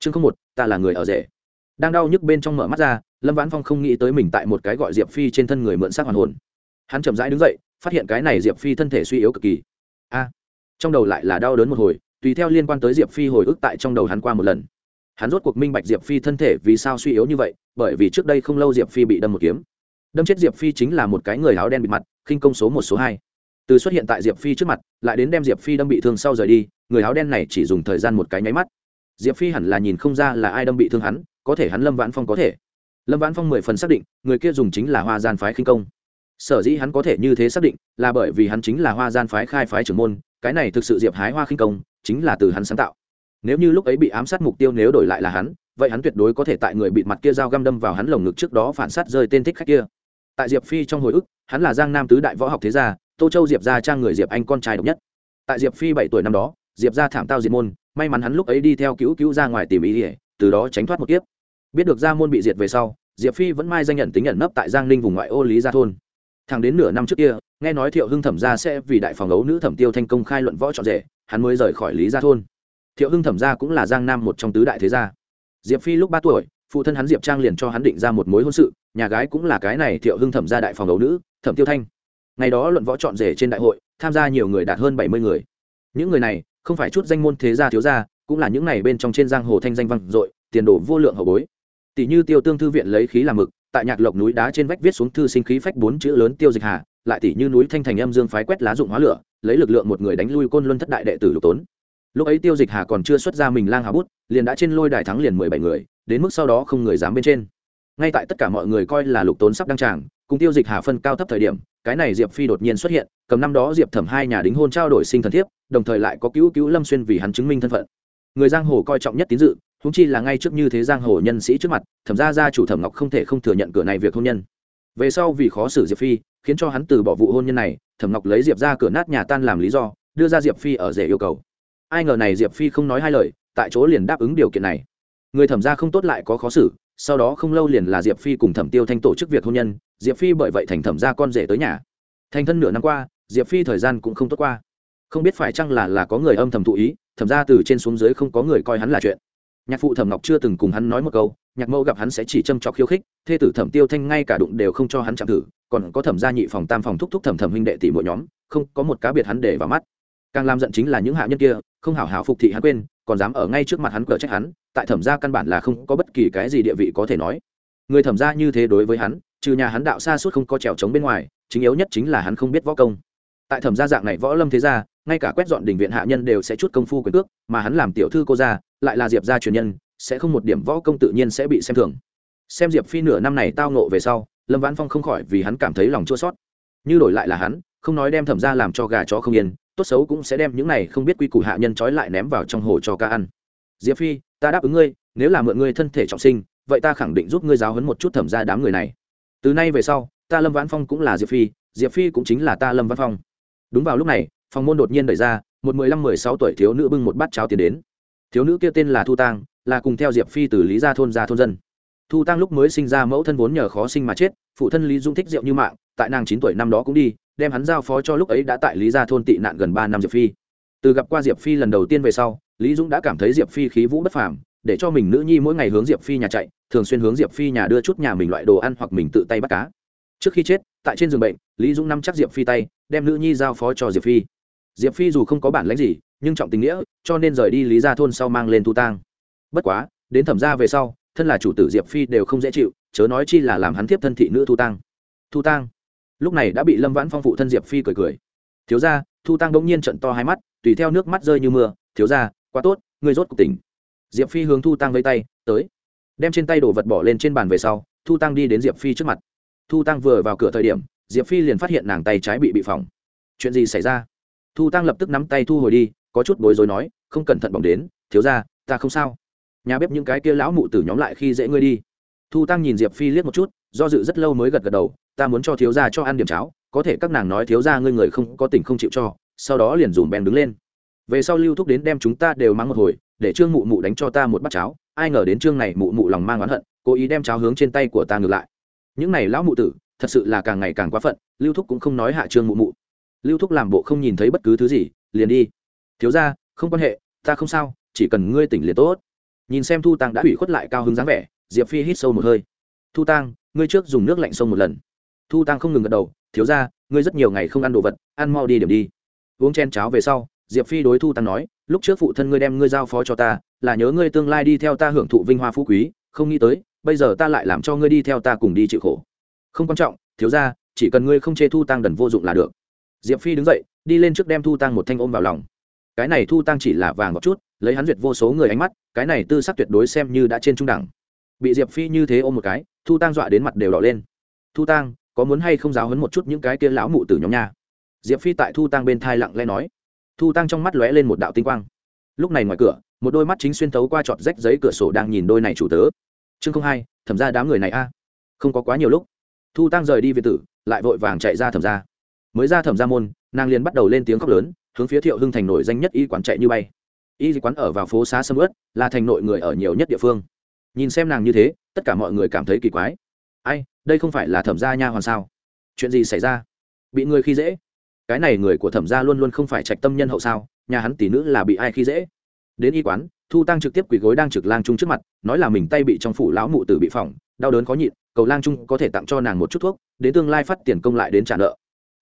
chương không một, ta là người ở rể. Đang đau nhức bên trong mở mắt ra, lâm vãn phong không nghĩ tới mình tại một cái gọi diệp phi trên thân người mượn xác hoàn hồn. Hắn chậm rãi đứng dậy, phát hiện cái này diệp phi thân thể suy yếu cực kỳ. A, trong đầu lại là đau đớn một hồi, tùy theo liên quan tới diệp phi hồi ức tại trong đầu hắn qua một lần. Hắn rốt cuộc minh bạch diệp phi thân thể vì sao suy yếu như vậy, bởi vì trước đây không lâu diệp phi bị đâm một kiếm. Đâm chết diệp phi chính là một cái người áo đen bị mặt, khinh công số một, số hai. Từ xuất hiện tại diệp phi trước mặt, lại đến đem diệp phi đâm bị thương sau rời đi, người áo đen này chỉ dùng thời gian một cái nháy mắt diệp phi hẳn là nhìn không ra là ai đâm bị thương hắn, có thể hắn lâm vãn phong có thể. Lâm vãn phong mười phần xác định, người kia dùng chính là hoa gian phái khinh công. Sở dĩ hắn có thể như thế xác định, là bởi vì hắn chính là hoa gian phái khai phái trưởng môn, cái này thực sự diệp hái hoa khinh công, chính là từ hắn sáng tạo. Nếu như lúc ấy bị ám sát mục tiêu nếu đổi lại là hắn, vậy hắn tuyệt đối có thể tại người bị mặt kia dao găm đâm vào hắn lồng ngực trước đó phản sát rơi tên thích khách kia. Tại diệp phi trong hồi ức, hắn là giang nam tứ đại võ học thế gia, tô châu diệp gia trang người diệp anh con trai độc nhất. Tại diệp phi bảy tuổi năm đó, diệp gia thảm tao diệt môn may mắn hắn lúc ấy đi theo cứu cứu ra ngoài tìm ý ỉa, từ đó tránh thoát một kiếp. Biết được gia môn bị diệt về sau, diệp phi vẫn mai danh nhận tính nhận nấp tại giang ninh vùng ngoại ô lý gia thôn. Thẳng đến nửa năm trước kia, nghe nói thiệu hưng thẩm gia sẽ vì đại phòng ấu nữ thẩm tiêu thanh công khai luận võ trọn rể, hắn mới rời khỏi lý gia thôn. Thiệu hưng thẩm gia cũng là giang nam một trong tứ đại thế gia. Diệp phi lúc ba tuổi, phụ thân hắn diệp trang liền cho hắn định ra một mối hôn sự, nhà gái cũng là cái này thiệu hưng thẩm gia đại phòng ấu nữ, thẩm tiêu thanh. Ngày đó luận võ trọn rể trên đại hội, tham gia nhiều người đạt hơn bảy mươi người. Những người này không phải chút danh môn thế gia thiếu gia, cũng là những này bên trong trên giang hồ thanh danh văn dội, tiền đồ vô lượng hậu bối. Tỷ như tiêu tương thư viện lấy khí làm mực, tại nhạc lộc núi đá trên vách viết xuống thư sinh khí phách bốn chữ lớn tiêu dịch hà, lại tỷ như núi thanh thành âm dương phái quét lá dụng hóa lửa, lấy lực lượng một người đánh lui côn luân thất đại đệ tử lục tốn. Lúc ấy tiêu dịch hà còn chưa xuất ra mình lang hà bút, liền đã trên lôi đài thắng liền mười bảy người, đến mức sau đó không người dám bên trên. Ngay tại tất cả mọi người coi là lục tốn sắp đăng tràng, cùng tiêu dịch hà phân cao thấp thời điểm cái này diệp phi đột nhiên xuất hiện, cầm năm đó diệp thẩm hai nhà đính hôn trao đổi sinh thần thiếp, đồng thời lại có cứu cứu lâm xuyên vì hắn chứng minh thân phận. Người giang hồ coi trọng nhất tín dự húng chi là ngay trước như thế giang hồ nhân sĩ trước mặt, thẩm ra gia chủ thẩm ngọc không thể không thừa nhận cửa này việc hôn nhân. Về sau vì khó xử diệp phi, khiến cho hắn từ bỏ vụ hôn nhân này, thẩm ngọc lấy diệp ra cửa nát nhà tan làm lý do, đưa ra diệp phi ở rể yêu cầu. Ai ngờ này diệp phi không nói hai lời, tại chỗ liền đáp ứng điều kiện này. Người thẩm ra không tốt lại có khó xử sau đó không lâu liền là diệp phi cùng thẩm tiêu thanh tổ chức việc hôn nhân, diệp phi bởi vậy thành thẩm ra con rể tới nhà. Thành thân nửa năm qua, diệp phi thời gian cũng không tốt qua. Không biết phải chăng là là có người âm thầm thụ ý, thẩm ra từ trên xuống dưới không có người coi hắn là chuyện. Nhạc phụ thẩm ngọc chưa từng cùng hắn nói một câu, nhạc mẫu gặp hắn sẽ chỉ châm trọc khiêu khích, thê tử thẩm tiêu thanh ngay cả đụng đều không cho hắn chạm thử, còn có thẩm gia nhị phòng tam phòng thúc thúc thẩm thẩm huynh đệ tỷ mỗi nhóm, không có một cá biệt hắn để vào mắt. Càng làm giận chính là những hạ nhân kia, không hảo hảo phục thị hắn quên còn dám ở ngay trước mặt hắn cờ trách hắn, tại thẩm gia căn bản là không có bất kỳ cái gì địa vị có thể nói. Người thẩm gia như thế đối với hắn, trừ nhà hắn đạo xa suốt không có trèo trống bên ngoài, chính yếu nhất chính là hắn không biết võ công. Tại thẩm gia dạng này võ lâm thế gia, ngay cả quét dọn đình viện hạ nhân đều sẽ chút công phu quyền cước, mà hắn làm tiểu thư cô gia, lại là diệp gia truyền nhân, sẽ không một điểm võ công tự nhiên sẽ bị xem thường. Xem diệp phi nửa năm này tao nộ về sau, lâm vãn phong không khỏi vì hắn cảm thấy lòng chua sót như đổi lại là hắn, không nói đem thẩm ra làm cho gà chó không yên tốt xấu cũng sẽ đem những này không biết quy củ hạ nhân trói lại ném vào trong hồ cho ca ăn. Diệp phi, ta đáp ứng ngươi, nếu là mượn ngươi thân thể trọng sinh, vậy ta khẳng định giúp ngươi giáo hấn một chút thẩm ra đám người này. Từ nay về sau, ta lâm vãn phong cũng là diệp phi diệp phi cũng chính là ta lâm vãn phong. Đúng vào lúc này, phòng môn đột nhiên đẩy ra, một mười lăm, mười sáu tuổi thiếu nữ bưng một bát cháo tiến đến. Thiếu nữ kia tên là thu tang, là cùng theo diệp phi từ lý gia thôn ra thôn dân. Thu tăng lúc mới sinh ra mẫu thân vốn nhờ khó sinh mà chết, phụ thân lý dung thích rượu như mạng tại nàng chín tuổi năm đó cũng đi, đem hắn giao phó cho lúc ấy đã tại lý gia thôn tị nạn gần ba năm diệp phi. Từ gặp qua diệp phi lần đầu tiên về sau, lý dũng đã cảm thấy diệp phi khí vũ bất phàm, để cho mình nữ nhi mỗi ngày hướng diệp phi nhà chạy, thường xuyên hướng diệp phi nhà đưa chút nhà mình loại đồ ăn hoặc mình tự tay bắt cá. Trước khi chết, tại trên giường bệnh, lý dũng nắm chắc diệp phi tay, đem nữ nhi giao phó cho diệp phi. Diệp phi dù không có bản lãnh gì, nhưng trọng tình nghĩa, cho nên rời đi lý gia thôn sau mang lên thu tang. Bất quá, đến thẩm gia về sau, thân là chủ tử diệp phi đều không dễ chịu, chớ nói chi là làm hắn tiếp thân thị nữ thu tang. Thu tang lúc này đã bị lâm vãn phong phụ thân diệp phi cười cười thiếu ra thu tăng bỗng nhiên trận to hai mắt tùy theo nước mắt rơi như mưa thiếu ra quá tốt người rốt cuộc tỉnh diệp phi hướng thu tăng vây tay tới đem trên tay đồ vật bỏ lên trên bàn về sau thu tăng đi đến diệp phi trước mặt thu tăng vừa vào cửa thời điểm diệp phi liền phát hiện nàng tay trái bị bị phỏng chuyện gì xảy ra thu tăng lập tức nắm tay thu hồi đi có chút bối rối nói không cẩn thận bỏng đến thiếu ra ta không sao nhà bếp những cái kia lão mụ tử nhóm lại khi dễ ngươi đi thu tăng nhìn diệp phi liếc một chút, do dự rất lâu mới gật gật đầu, ta muốn cho thiếu gia cho ăn điểm cháo, có thể các nàng nói thiếu gia ngươi người không, có tình không chịu cho, sau đó liền dùm bèn đứng lên. Về sau lưu thúc đến đem chúng ta đều mang một hồi, để trương mụ mụ đánh cho ta một bát cháo, ai ngờ đến trương này mụ mụ lòng mang oán hận, cố ý đem cháo hướng trên tay của ta ngược lại. Những này lão mụ tử, thật sự là càng ngày càng quá phận, lưu thúc cũng không nói hạ trương mụ mụ. Lưu thúc làm bộ không nhìn thấy bất cứ thứ gì, liền đi. Thiếu ra không quan hệ, ta không sao, chỉ cần ngươi tỉnh liền tốt. Nhìn xem thu tăng đã hủy khuất lại cao hứng dáng vẻ diệp phi hít sâu một hơi. Thu tăng ngươi trước dùng nước lạnh sông một lần. Thu tăng không ngừng gật đầu, thiếu ra ngươi rất nhiều ngày không ăn đồ vật, ăn mau đi điểm đi. Uống chen cháo về sau, diệp phi đối thu tăng nói, lúc trước phụ thân ngươi đem ngươi giao phó cho ta, là nhớ ngươi tương lai đi theo ta hưởng thụ vinh hoa phú quý, không nghĩ tới, bây giờ ta lại làm cho ngươi đi theo ta cùng đi chịu khổ. Không quan trọng, thiếu ra chỉ cần ngươi không chê thu tăng đần vô dụng là được. Diệp phi đứng dậy, đi lên trước đem thu tăng một thanh ôm vào lòng. Cái này thu tăng chỉ là vàng một chút, lấy hắn duyệt vô số người ánh mắt, cái này tư sắc tuyệt đối xem như đã trên trung đẳng bị diệp phi như thế ôm một cái thu tăng dọa đến mặt đều đỏ lên thu tăng có muốn hay không giáo hấn một chút những cái kia lão mụ tử nhóm nha diệp phi tại thu tăng bên thai lặng lẽ nói thu tăng trong mắt lóe lên một đạo tinh quang lúc này ngoài cửa một đôi mắt chính xuyên thấu qua trọt rách giấy cửa sổ đang nhìn đôi này chủ tớ chương không hai thẩm ra đám người này a à. không có quá nhiều lúc thu tăng rời đi việt tử lại vội vàng chạy ra thẩm ra mới ra thẩm ra môn nàng liền bắt đầu lên tiếng khóc lớn hướng phía thiệu hưng thành nổi danh nhất y quán chạy như bay y quán ở vào phố xá sâm ướt là thành nội người ở nhiều nhất địa phương nhìn xem nàng như thế, tất cả mọi người cảm thấy kỳ quái. Ai, đây không phải là thẩm gia nha hoàn sao? Chuyện gì xảy ra? Bị người khi dễ? Cái này người của thẩm gia luôn luôn không phải trạch tâm nhân hậu sao? Nhà hắn tỷ nữ là bị ai khi dễ? Đến y quán, thu tăng trực tiếp quỳ gối đang trực lang trung trước mặt, nói là mình tay bị trong phủ lão mụ tử bị phỏng, đau đớn khó nhịn, cầu lang trung có thể tặng cho nàng một chút thuốc, đến tương lai phát tiền công lại đến trả nợ.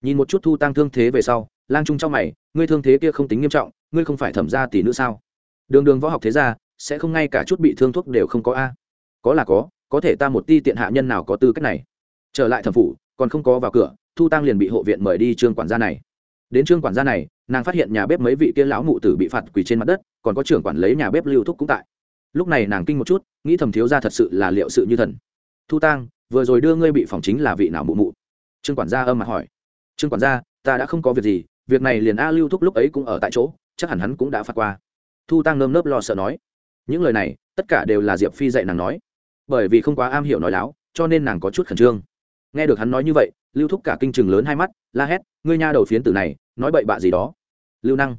Nhìn một chút thu tăng thương thế về sau, lang trung trong mày, ngươi thương thế kia không tính nghiêm trọng, ngươi không phải thẩm gia tỷ nữ sao? Đường đường võ học thế gia sẽ không ngay cả chút bị thương thuốc đều không có a. Có là có có thể ta một ti tiện hạ nhân nào có tư cách này. Trở lại thẩm phủ, còn không có vào cửa, thu tăng liền bị hộ viện mời đi trương quản gia này. Đến trương quản gia này, nàng phát hiện nhà bếp mấy vị kia lão mụ tử bị phạt quỳ trên mặt đất, còn có trưởng quản lấy nhà bếp lưu thúc cũng tại. Lúc này nàng kinh một chút, nghĩ thầm thiếu ra thật sự là liệu sự như thần. Thu tăng vừa rồi đưa ngươi bị phòng chính là vị nào mụ mụ? Trương quản gia âm mặt hỏi. Trương quản gia, ta đã không có việc gì, việc này liền a lưu thúc lúc ấy cũng ở tại chỗ, chắc hẳn hắn cũng đã phạt qua. Thu tăng nơm nớp lo sợ nói những lời này, tất cả đều là diệp phi dạy nàng nói. Bởi vì không quá am hiểu nói láo, cho nên nàng có chút khẩn trương. Nghe được hắn nói như vậy, lưu thúc cả kinh chừng lớn hai mắt, la hét, ngươi nha đầu phiến tử này, nói bậy bạ gì đó. Lưu năng,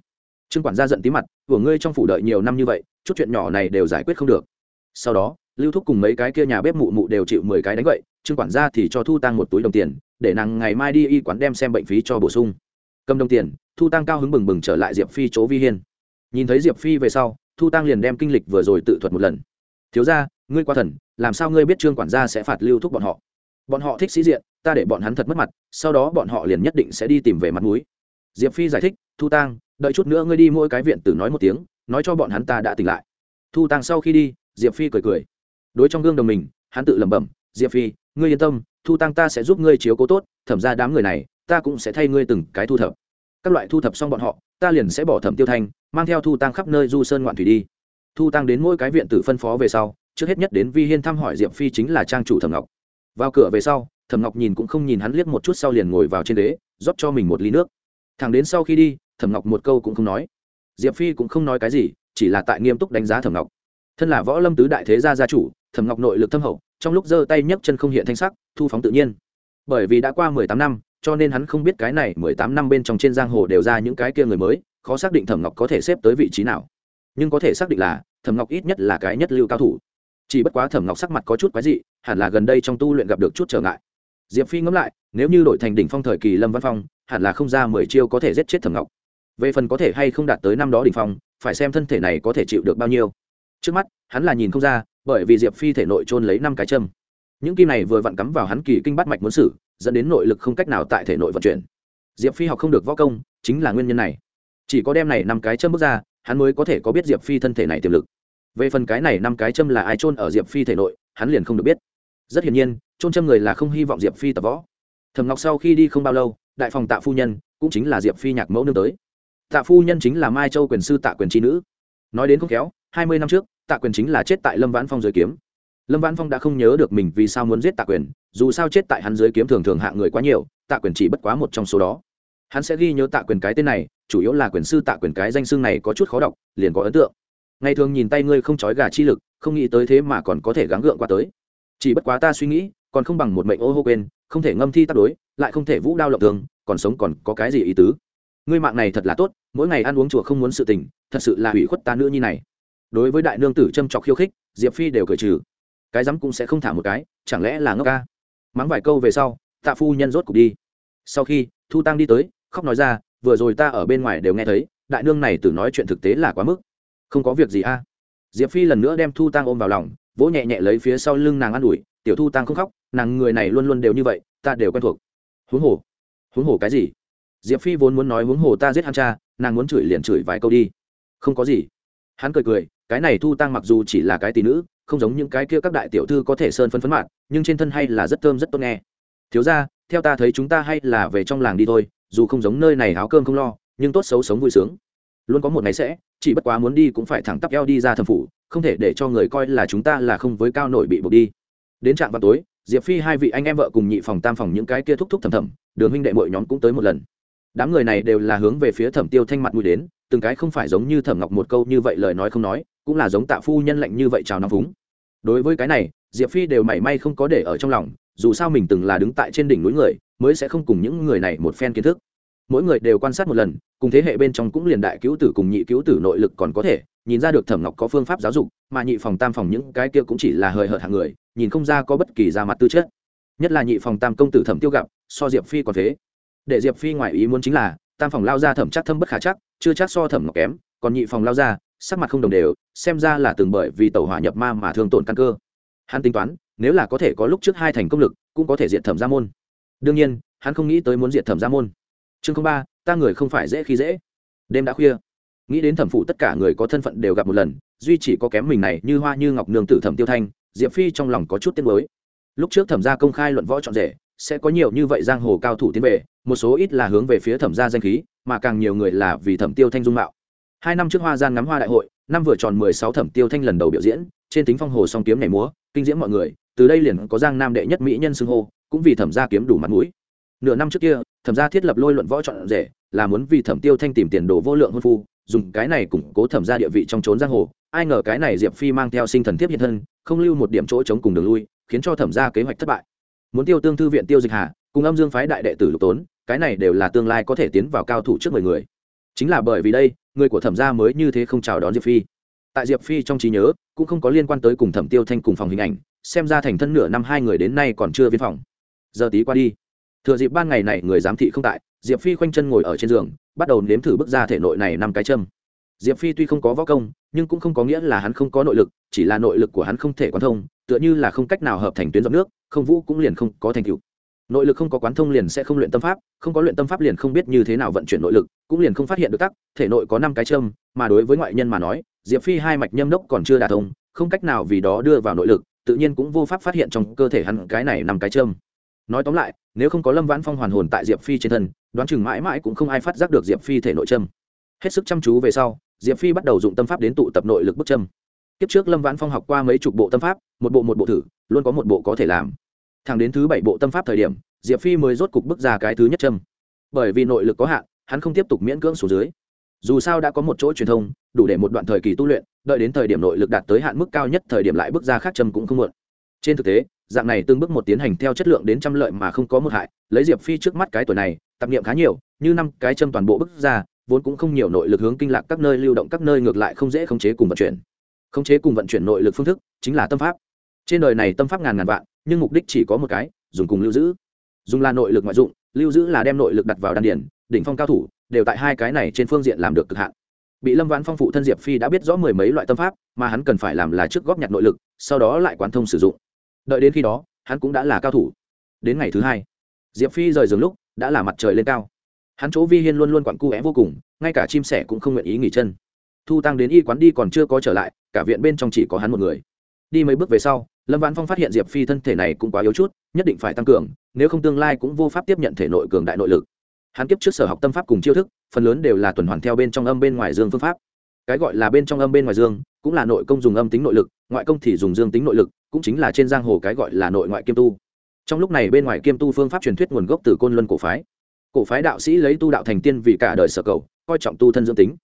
trương quản gia giận tí mặt, của ngươi trong phủ đợi nhiều năm như vậy, chút chuyện nhỏ này đều giải quyết không được. Sau đó, lưu thúc cùng mấy cái kia nhà bếp mụ mụ đều chịu mười cái đánh vậy trương quản gia thì cho thu tăng một túi đồng tiền, để nàng ngày mai đi y quán đem xem bệnh phí cho bổ sung. Cầm đồng tiền, thu tăng cao hứng bừng bừng trở lại diệp phi chỗ vi hiên. Nhìn thấy diệp phi về sau thu tăng liền đem kinh lịch vừa rồi tự thuật một lần. Thiếu ra ngươi qua thần, làm sao ngươi biết trương quản gia sẽ phạt lưu thúc bọn họ? Bọn họ thích sĩ diện, ta để bọn hắn thật mất mặt, sau đó bọn họ liền nhất định sẽ đi tìm về mặt núi diệp phi giải thích, thu tăng đợi chút nữa ngươi đi mỗi cái viện tử nói một tiếng, nói cho bọn hắn ta đã tỉnh lại. Thu tăng sau khi đi, diệp phi cười cười. Đối trong gương đồng mình, hắn tự lẩm bẩm, diệp phi, ngươi yên tâm, thu tăng ta sẽ giúp ngươi chiếu cố tốt, thẩm ra đám người này, ta cũng sẽ thay ngươi từng cái thu thập. Các loại thu thập xong bọn họ, ta liền sẽ bỏ thẩm tiêu thanh mang theo thu tăng khắp nơi du sơn ngoạn thủy đi. Thu tăng đến mỗi cái viện tử phân phó về sau, trước hết nhất đến vi hiên thăm hỏi diệp phi chính là trang chủ thẩm ngọc. Vào cửa về sau, thẩm ngọc nhìn cũng không nhìn hắn liếc một chút sau liền ngồi vào trên đế rót cho mình một ly nước. Thằng đến sau khi đi, thẩm ngọc một câu cũng không nói. Diệp phi cũng không nói cái gì, chỉ là tại nghiêm túc đánh giá thẩm ngọc. Thân là võ lâm tứ đại thế gia gia chủ, thẩm ngọc nội lực thâm hậu, trong lúc giơ tay nhấc chân không hiện thanh sắc, thu phóng tự nhiên. Bởi vì đã qua mười tám năm, cho nên hắn không biết cái này mười tám năm bên trong trên giang hồ đều ra những cái kia người mới khó xác định thẩm ngọc có thể xếp tới vị trí nào. Nhưng có thể xác định là, thẩm ngọc ít nhất là cái nhất lưu cao thủ. Chỉ bất quá thẩm ngọc sắc mặt có chút quái dị, hẳn là gần đây trong tu luyện gặp được chút trở ngại. Diệp phi ngẫm lại, nếu như đổi thành đỉnh phong thời kỳ lâm văn phong, hẳn là không ra mười chiêu có thể giết chết thẩm ngọc. Về phần có thể hay không đạt tới năm đó đỉnh phong, phải xem thân thể này có thể chịu được bao nhiêu. Trước mắt, hắn là nhìn không ra, bởi vì diệp phi thể nội trôn lấy năm cái châm. Những kim này vừa vặn cắm vào hắn kỳ kinh bắt mạch muốn xử, dẫn đến nội lực không cách nào tại thể nội vận chuyển. Diệp phi học không được võ công, chính là nguyên nhân này chỉ có đem này năm cái châm bước ra, hắn mới có thể có biết diệp phi thân thể này tiềm lực. Về phần cái này năm cái châm là ai trôn ở diệp phi thể nội, hắn liền không được biết. Rất hiển nhiên trôn châm người là không hy vọng diệp phi tập võ. Thầm ngọc sau khi đi không bao lâu, đại phòng tạ phu nhân cũng chính là diệp phi nhạc mẫu nương tới. Tạ phu nhân chính là mai châu quyền sư tạ quyền tri nữ. Nói đến không khéo, hai mươi năm trước, tạ quyền chính là chết tại lâm vãn phong dưới kiếm. Lâm vãn phong đã không nhớ được mình vì sao muốn giết tạ quyền, dù sao chết tại hắn dưới kiếm thường thường hạ người quá nhiều, tạ quyền chỉ bất quá một trong số đó. Hắn sẽ ghi nhớ tạ quyền cái tên này chủ yếu là quyền sư tạ quyền cái danh xưng này có chút khó đọc, liền có ấn tượng. Ngày thường nhìn tay ngươi không trói gà chi lực, không nghĩ tới thế mà còn có thể gắng gượng qua tới. Chỉ bất quá ta suy nghĩ, còn không bằng một mệnh ô hô quên, không thể ngâm thi tác đối, lại không thể vũ đao lộng thường, còn sống còn có cái gì ý tứ? Ngươi mạng này thật là tốt, mỗi ngày ăn uống chùa không muốn sự tình, thật sự là hủy khuất ta nữ như này. Đối với đại nương tử châm chọc khiêu khích, diệp phi đều cởi trừ. Cái rắm cũng sẽ không thả một cái, chẳng lẽ là ngốc ca? Mắng vài câu về sau, tạ phu nhân rốt cục đi. Sau khi, thu tăng đi tới, khóc nói ra vừa rồi ta ở bên ngoài đều nghe thấy, đại nương này từ nói chuyện thực tế là quá mức. Không có việc gì a. Diệp phi lần nữa đem thu tăng ôm vào lòng, vỗ nhẹ nhẹ lấy phía sau lưng nàng an ủi, tiểu thu tăng không khóc, nàng người này luôn luôn đều như vậy, ta đều quen thuộc. Huống hồ? Huống hồ cái gì? Diệp phi vốn muốn nói, huống hồ ta giết hắn cha, nàng muốn chửi liền chửi vài câu đi. Không có gì. Hắn cười cười, cái này thu tăng mặc dù chỉ là cái tỷ nữ, không giống những cái kia các đại tiểu thư có thể sơn phấn phấn mạn, nhưng trên thân hay là rất thơm, rất tốt nghe. Thiếu ra theo ta thấy chúng ta hay là về trong làng đi thôi dù không giống nơi này áo cơm không lo, nhưng tốt xấu sống vui sướng. Luôn có một ngày sẽ, chỉ bất quá muốn đi cũng phải thẳng tắp eo đi ra thầm phủ, không thể để cho người coi là chúng ta là không với cao nổi bị buộc đi. Đến trạm vào tối, diệp phi hai vị anh em vợ cùng nhị phòng tam phòng những cái kia thúc thúc thầm thầm, đường huynh đệ mỗi nhóm cũng tới một lần. Đám người này đều là hướng về phía thẩm tiêu thanh mặt mũi đến, từng cái không phải giống như thẩm ngọc một câu như vậy lời nói không nói, cũng là giống tạ phu nhân lệnh như vậy chào nóng vúng đối với cái này, diệp phi đều mảy may không có để ở trong lòng, dù sao mình từng là đứng tại trên đỉnh núi người mới sẽ không cùng những người này một phen kiến thức. Mỗi người đều quan sát một lần, cùng thế hệ bên trong cũng liền đại cứu tử cùng nhị cứu tử nội lực còn có thể, nhìn ra được thẩm ngọc có phương pháp giáo dục, mà nhị phòng tam phòng những cái kia cũng chỉ là hời hợt hạng người, nhìn không ra có bất kỳ ra mặt tư chất. Nhất là nhị phòng tam công tử thẩm tiêu gặp, so diệp phi còn thế. Để diệp phi ngoài ý muốn chính là, tam phòng lao ra thẩm chắc thâm bất khả chắc, chưa chắc so thẩm ngọc kém, còn nhị phòng lao ra sắc mặt không đồng đều, xem ra là từng bởi vì tàu hỏa nhập ma mà thương tổn căn cơ. Hắn tính toán, nếu là có thể có lúc trước hai thành công lực, cũng có thể diện thẩm gia môn đương nhiên, hắn không nghĩ tới muốn diệt thẩm gia môn. Chương ba, ta người không phải dễ khi dễ. Đêm đã khuya. Nghĩ đến thẩm phụ tất cả người có thân phận đều gặp một lần, duy chỉ có kém mình này như hoa như ngọc nương tử thẩm tiêu thanh, diệp phi trong lòng có chút tiếc mới lúc trước thẩm gia công khai luận võ chọn rể, sẽ có nhiều như vậy giang hồ cao thủ tiến về, một số ít là hướng về phía thẩm gia danh khí, mà càng nhiều người là vì thẩm tiêu thanh dung mạo. Hai năm trước hoa gian ngắm hoa đại hội, năm vừa tròn mười sáu thẩm tiêu thanh lần đầu biểu diễn, trên tính phong hồ song kiếm nhảy múa, kinh diễm mọi người, từ đây liền có giang nam đệ nhất mỹ nhân xưng hô cũng vì thẩm gia kiếm đủ mặt mũi. Nửa năm trước kia, thẩm gia thiết lập lôi luận võ chọn rể, là muốn vì thẩm tiêu thanh tìm tiền đồ vô lượng hôn phu, dùng cái này củng cố thẩm gia địa vị trong trốn giang hồ. Ai ngờ cái này diệp phi mang theo sinh thần thiếp hiện thân, không lưu một điểm chỗ chống cùng đường lui, khiến cho thẩm gia kế hoạch thất bại. Muốn tiêu tương thư viện tiêu dịch hà, cùng âm dương phái đại đệ tử lục tốn, cái này đều là tương lai có thể tiến vào cao thủ trước mười người. Chính là bởi vì đây, người của thẩm gia mới như thế không chào đón diệp phi. Tại diệp phi trong trí nhớ, cũng không có liên quan tới cùng thẩm tiêu thanh cùng phòng hình ảnh, xem ra thành thân nửa năm hai người đến nay còn chưa viên phòng giờ tí qua đi. Thừa dịp ban ngày này người giám thị không tại, diệp phi khoanh chân ngồi ở trên giường, bắt đầu nếm thử bước ra thể nội này năm cái châm. Diệp phi tuy không có võ công, nhưng cũng không có nghĩa là hắn không có nội lực, chỉ là nội lực của hắn không thể quán thông, tựa như là không cách nào hợp thành tuyến dòng nước, không vũ cũng liền không có thành tựu. Nội lực không có quán thông liền sẽ không luyện tâm pháp, không có luyện tâm pháp liền không biết như thế nào vận chuyển nội lực, cũng liền không phát hiện được tắc, thể nội có năm cái châm, mà đối với ngoại nhân mà nói, diệp phi hai mạch nhâm đốc còn chưa đả thông, không cách nào vì đó đưa vào nội lực, tự nhiên cũng vô pháp phát hiện trong cơ thể hắn cái này năm cái châm nói tóm lại, nếu không có lâm vãn phong hoàn hồn tại diệp phi trên thân, đoán chừng mãi mãi cũng không ai phát giác được diệp phi thể nội châm. Hết sức chăm chú về sau, diệp phi bắt đầu dụng tâm pháp đến tụ tập nội lực bức châm. Kiếp trước lâm vãn phong học qua mấy chục bộ tâm pháp, một bộ một bộ thử, luôn có một bộ có thể làm. Thẳng đến thứ bảy bộ tâm pháp thời điểm, diệp phi mới rốt cục bước ra cái thứ nhất châm. Bởi vì nội lực có hạn, hắn không tiếp tục miễn cưỡng xuống dưới. Dù sao đã có một chỗ truyền thông, đủ để một đoạn thời kỳ tu luyện, đợi đến thời điểm nội lực đạt tới hạn mức cao nhất thời điểm lại bước ra khác châm cũng không muộn. Trên thực tế dạng này từng bước một tiến hành theo chất lượng đến trăm lợi mà không có một hại, lấy diệp phi trước mắt cái tuổi này, tạp nghiệm khá nhiều, như năm cái châm toàn bộ bức ra, vốn cũng không nhiều nội lực hướng kinh lạc các nơi lưu động các nơi ngược lại không dễ khống chế cùng vận chuyển. Khống chế cùng vận chuyển nội lực phương thức chính là tâm pháp. Trên đời này tâm pháp ngàn ngàn vạn, nhưng mục đích chỉ có một cái, dùng cùng lưu giữ. Dùng là nội lực ngoại dụng, lưu giữ là đem nội lực đặt vào đan điển đỉnh phong cao thủ, đều tại hai cái này trên phương diện làm được cực hạn. Bị lâm vãn phong phụ thân diệp phi đã biết rõ mười mấy loại tâm pháp, mà hắn cần phải làm là trước góp nhặt nội lực, sau đó lại quán thông sử dụng đợi đến khi đó, hắn cũng đã là cao thủ. Đến ngày thứ hai, diệp phi rời giường lúc, đã là mặt trời lên cao. Hắn chỗ vi hiên luôn luôn quặn cu é vô cùng, ngay cả chim sẻ cũng không nguyện ý nghỉ chân. Thu tăng đến y quán đi còn chưa có trở lại, cả viện bên trong chỉ có hắn một người. Đi mấy bước về sau, lâm vãn phong phát hiện diệp phi thân thể này cũng quá yếu chút, nhất định phải tăng cường, nếu không tương lai cũng vô pháp tiếp nhận thể nội cường đại nội lực. Hắn kiếp trước sở học tâm pháp cùng chiêu thức, phần lớn đều là tuần hoàn theo bên trong âm bên ngoài dương phương pháp. Cái gọi là bên trong âm bên ngoài dương, cũng là nội công dùng âm tính nội lực, ngoại công thì dùng dương tính nội lực cũng chính là trên giang hồ cái gọi là nội ngoại kiêm tu. Trong lúc này bên ngoài kiêm tu phương pháp truyền thuyết nguồn gốc từ côn luân cổ phái. Cổ phái đạo sĩ lấy tu đạo thành tiên vì cả đời sở cầu, coi trọng tu thân dương tính.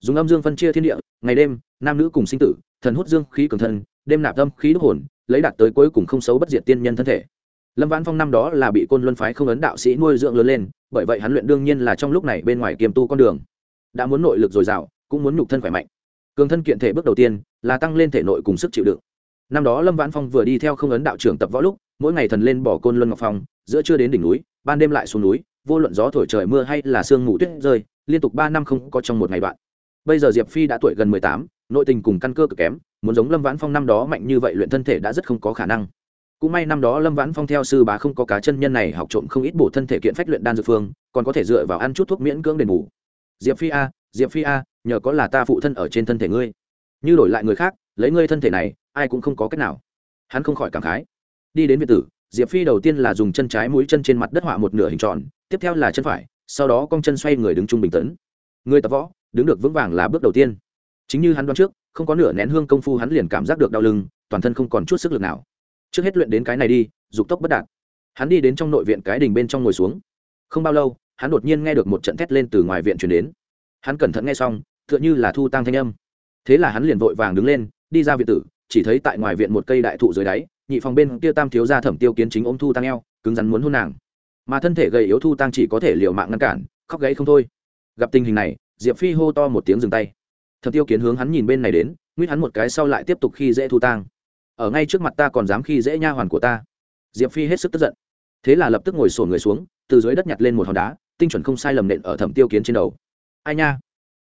Dùng âm dương phân chia thiên địa, ngày đêm, nam nữ cùng sinh tử, thần hút dương khí cường thân, đêm nạp âm khí đúc hồn, lấy đạt tới cuối cùng không xấu bất diệt tiên nhân thân thể. Lâm vãn phong năm đó là bị côn luân phái không ấn đạo sĩ nuôi dưỡng lớn lên, bởi vậy hắn luyện đương nhiên là trong lúc này bên ngoài kiềm tu con đường. Đã muốn nội lực dồi dào, cũng muốn nhục thân khỏe mạnh. Cường thân kiện thể bước đầu tiên là tăng lên thể nội cùng sức chịu đựng năm đó lâm vãn phong vừa đi theo không ấn đạo trưởng tập võ lúc, mỗi ngày thần lên bỏ côn luân ngọc phong, giữa trưa đến đỉnh núi, ban đêm lại xuống núi, vô luận gió thổi trời mưa hay là sương mù tuyết rơi, liên tục ba năm không có trong một ngày đoạn. Bây giờ diệp phi đã tuổi gần mười tám, nội tình cùng căn cơ cực kém, muốn giống lâm vãn phong năm đó mạnh như vậy luyện thân thể đã rất không có khả năng. Cũng may năm đó lâm vãn phong theo sư bá không có cá chân nhân này học trộm không ít bổ thân thể kiện phách luyện đan dược phương, còn có thể dựa vào ăn chút thuốc miễn cưỡng đền bù. Diệp phi a, diệp phi a, nhờ có là ta phụ thân ở trên thân thể ngươi. Như đổi lại người khác lấy ngươi thân thể này, ai cũng không có cách nào. Hắn không khỏi cảm khái. Đi đến việt tử, diệp phi đầu tiên là dùng chân trái mũi chân trên mặt đất họa một nửa hình tròn, tiếp theo là chân phải, sau đó cong chân xoay người đứng trung bình tấn. Người tập võ, đứng được vững vàng là bước đầu tiên. Chính như hắn đoán trước, không có nửa nén hương công phu hắn liền cảm giác được đau lưng, toàn thân không còn chút sức lực nào. Trước hết luyện đến cái này đi, dục tốc bất đạt. Hắn đi đến trong nội viện cái đình bên trong ngồi xuống. Không bao lâu, hắn đột nhiên nghe được một trận thét lên từ ngoài viện chuyển đến. Hắn cẩn thận nghe xong, tựa như là thu tăng thanh âm thế là hắn liền vội vàng đứng lên, đi ra viện tử, chỉ thấy tại ngoài viện một cây đại thụ dưới đáy, nhị phòng bên kia tam thiếu gia thẩm tiêu kiến chính ôm thu tăng eo, cứng rắn muốn hôn nàng. Mà thân thể gầy yếu thu tăng chỉ có thể liều mạng ngăn cản, khóc gáy không thôi. Gặp tình hình này, diệp phi hô to một tiếng dừng tay. Thẩm tiêu kiến hướng hắn nhìn bên này đến, nguyết hắn một cái sau lại tiếp tục khi dễ thu tăng. Ở ngay trước mặt ta còn dám khi dễ nha hoàn của ta. Diệp phi hết sức tức giận. Thế là lập tức ngồi sổ người xuống, từ dưới đất nhặt lên một hòn đá, tinh chuẩn không sai lầm nện ở thẩm tiêu kiến trên đầu. Ai nha?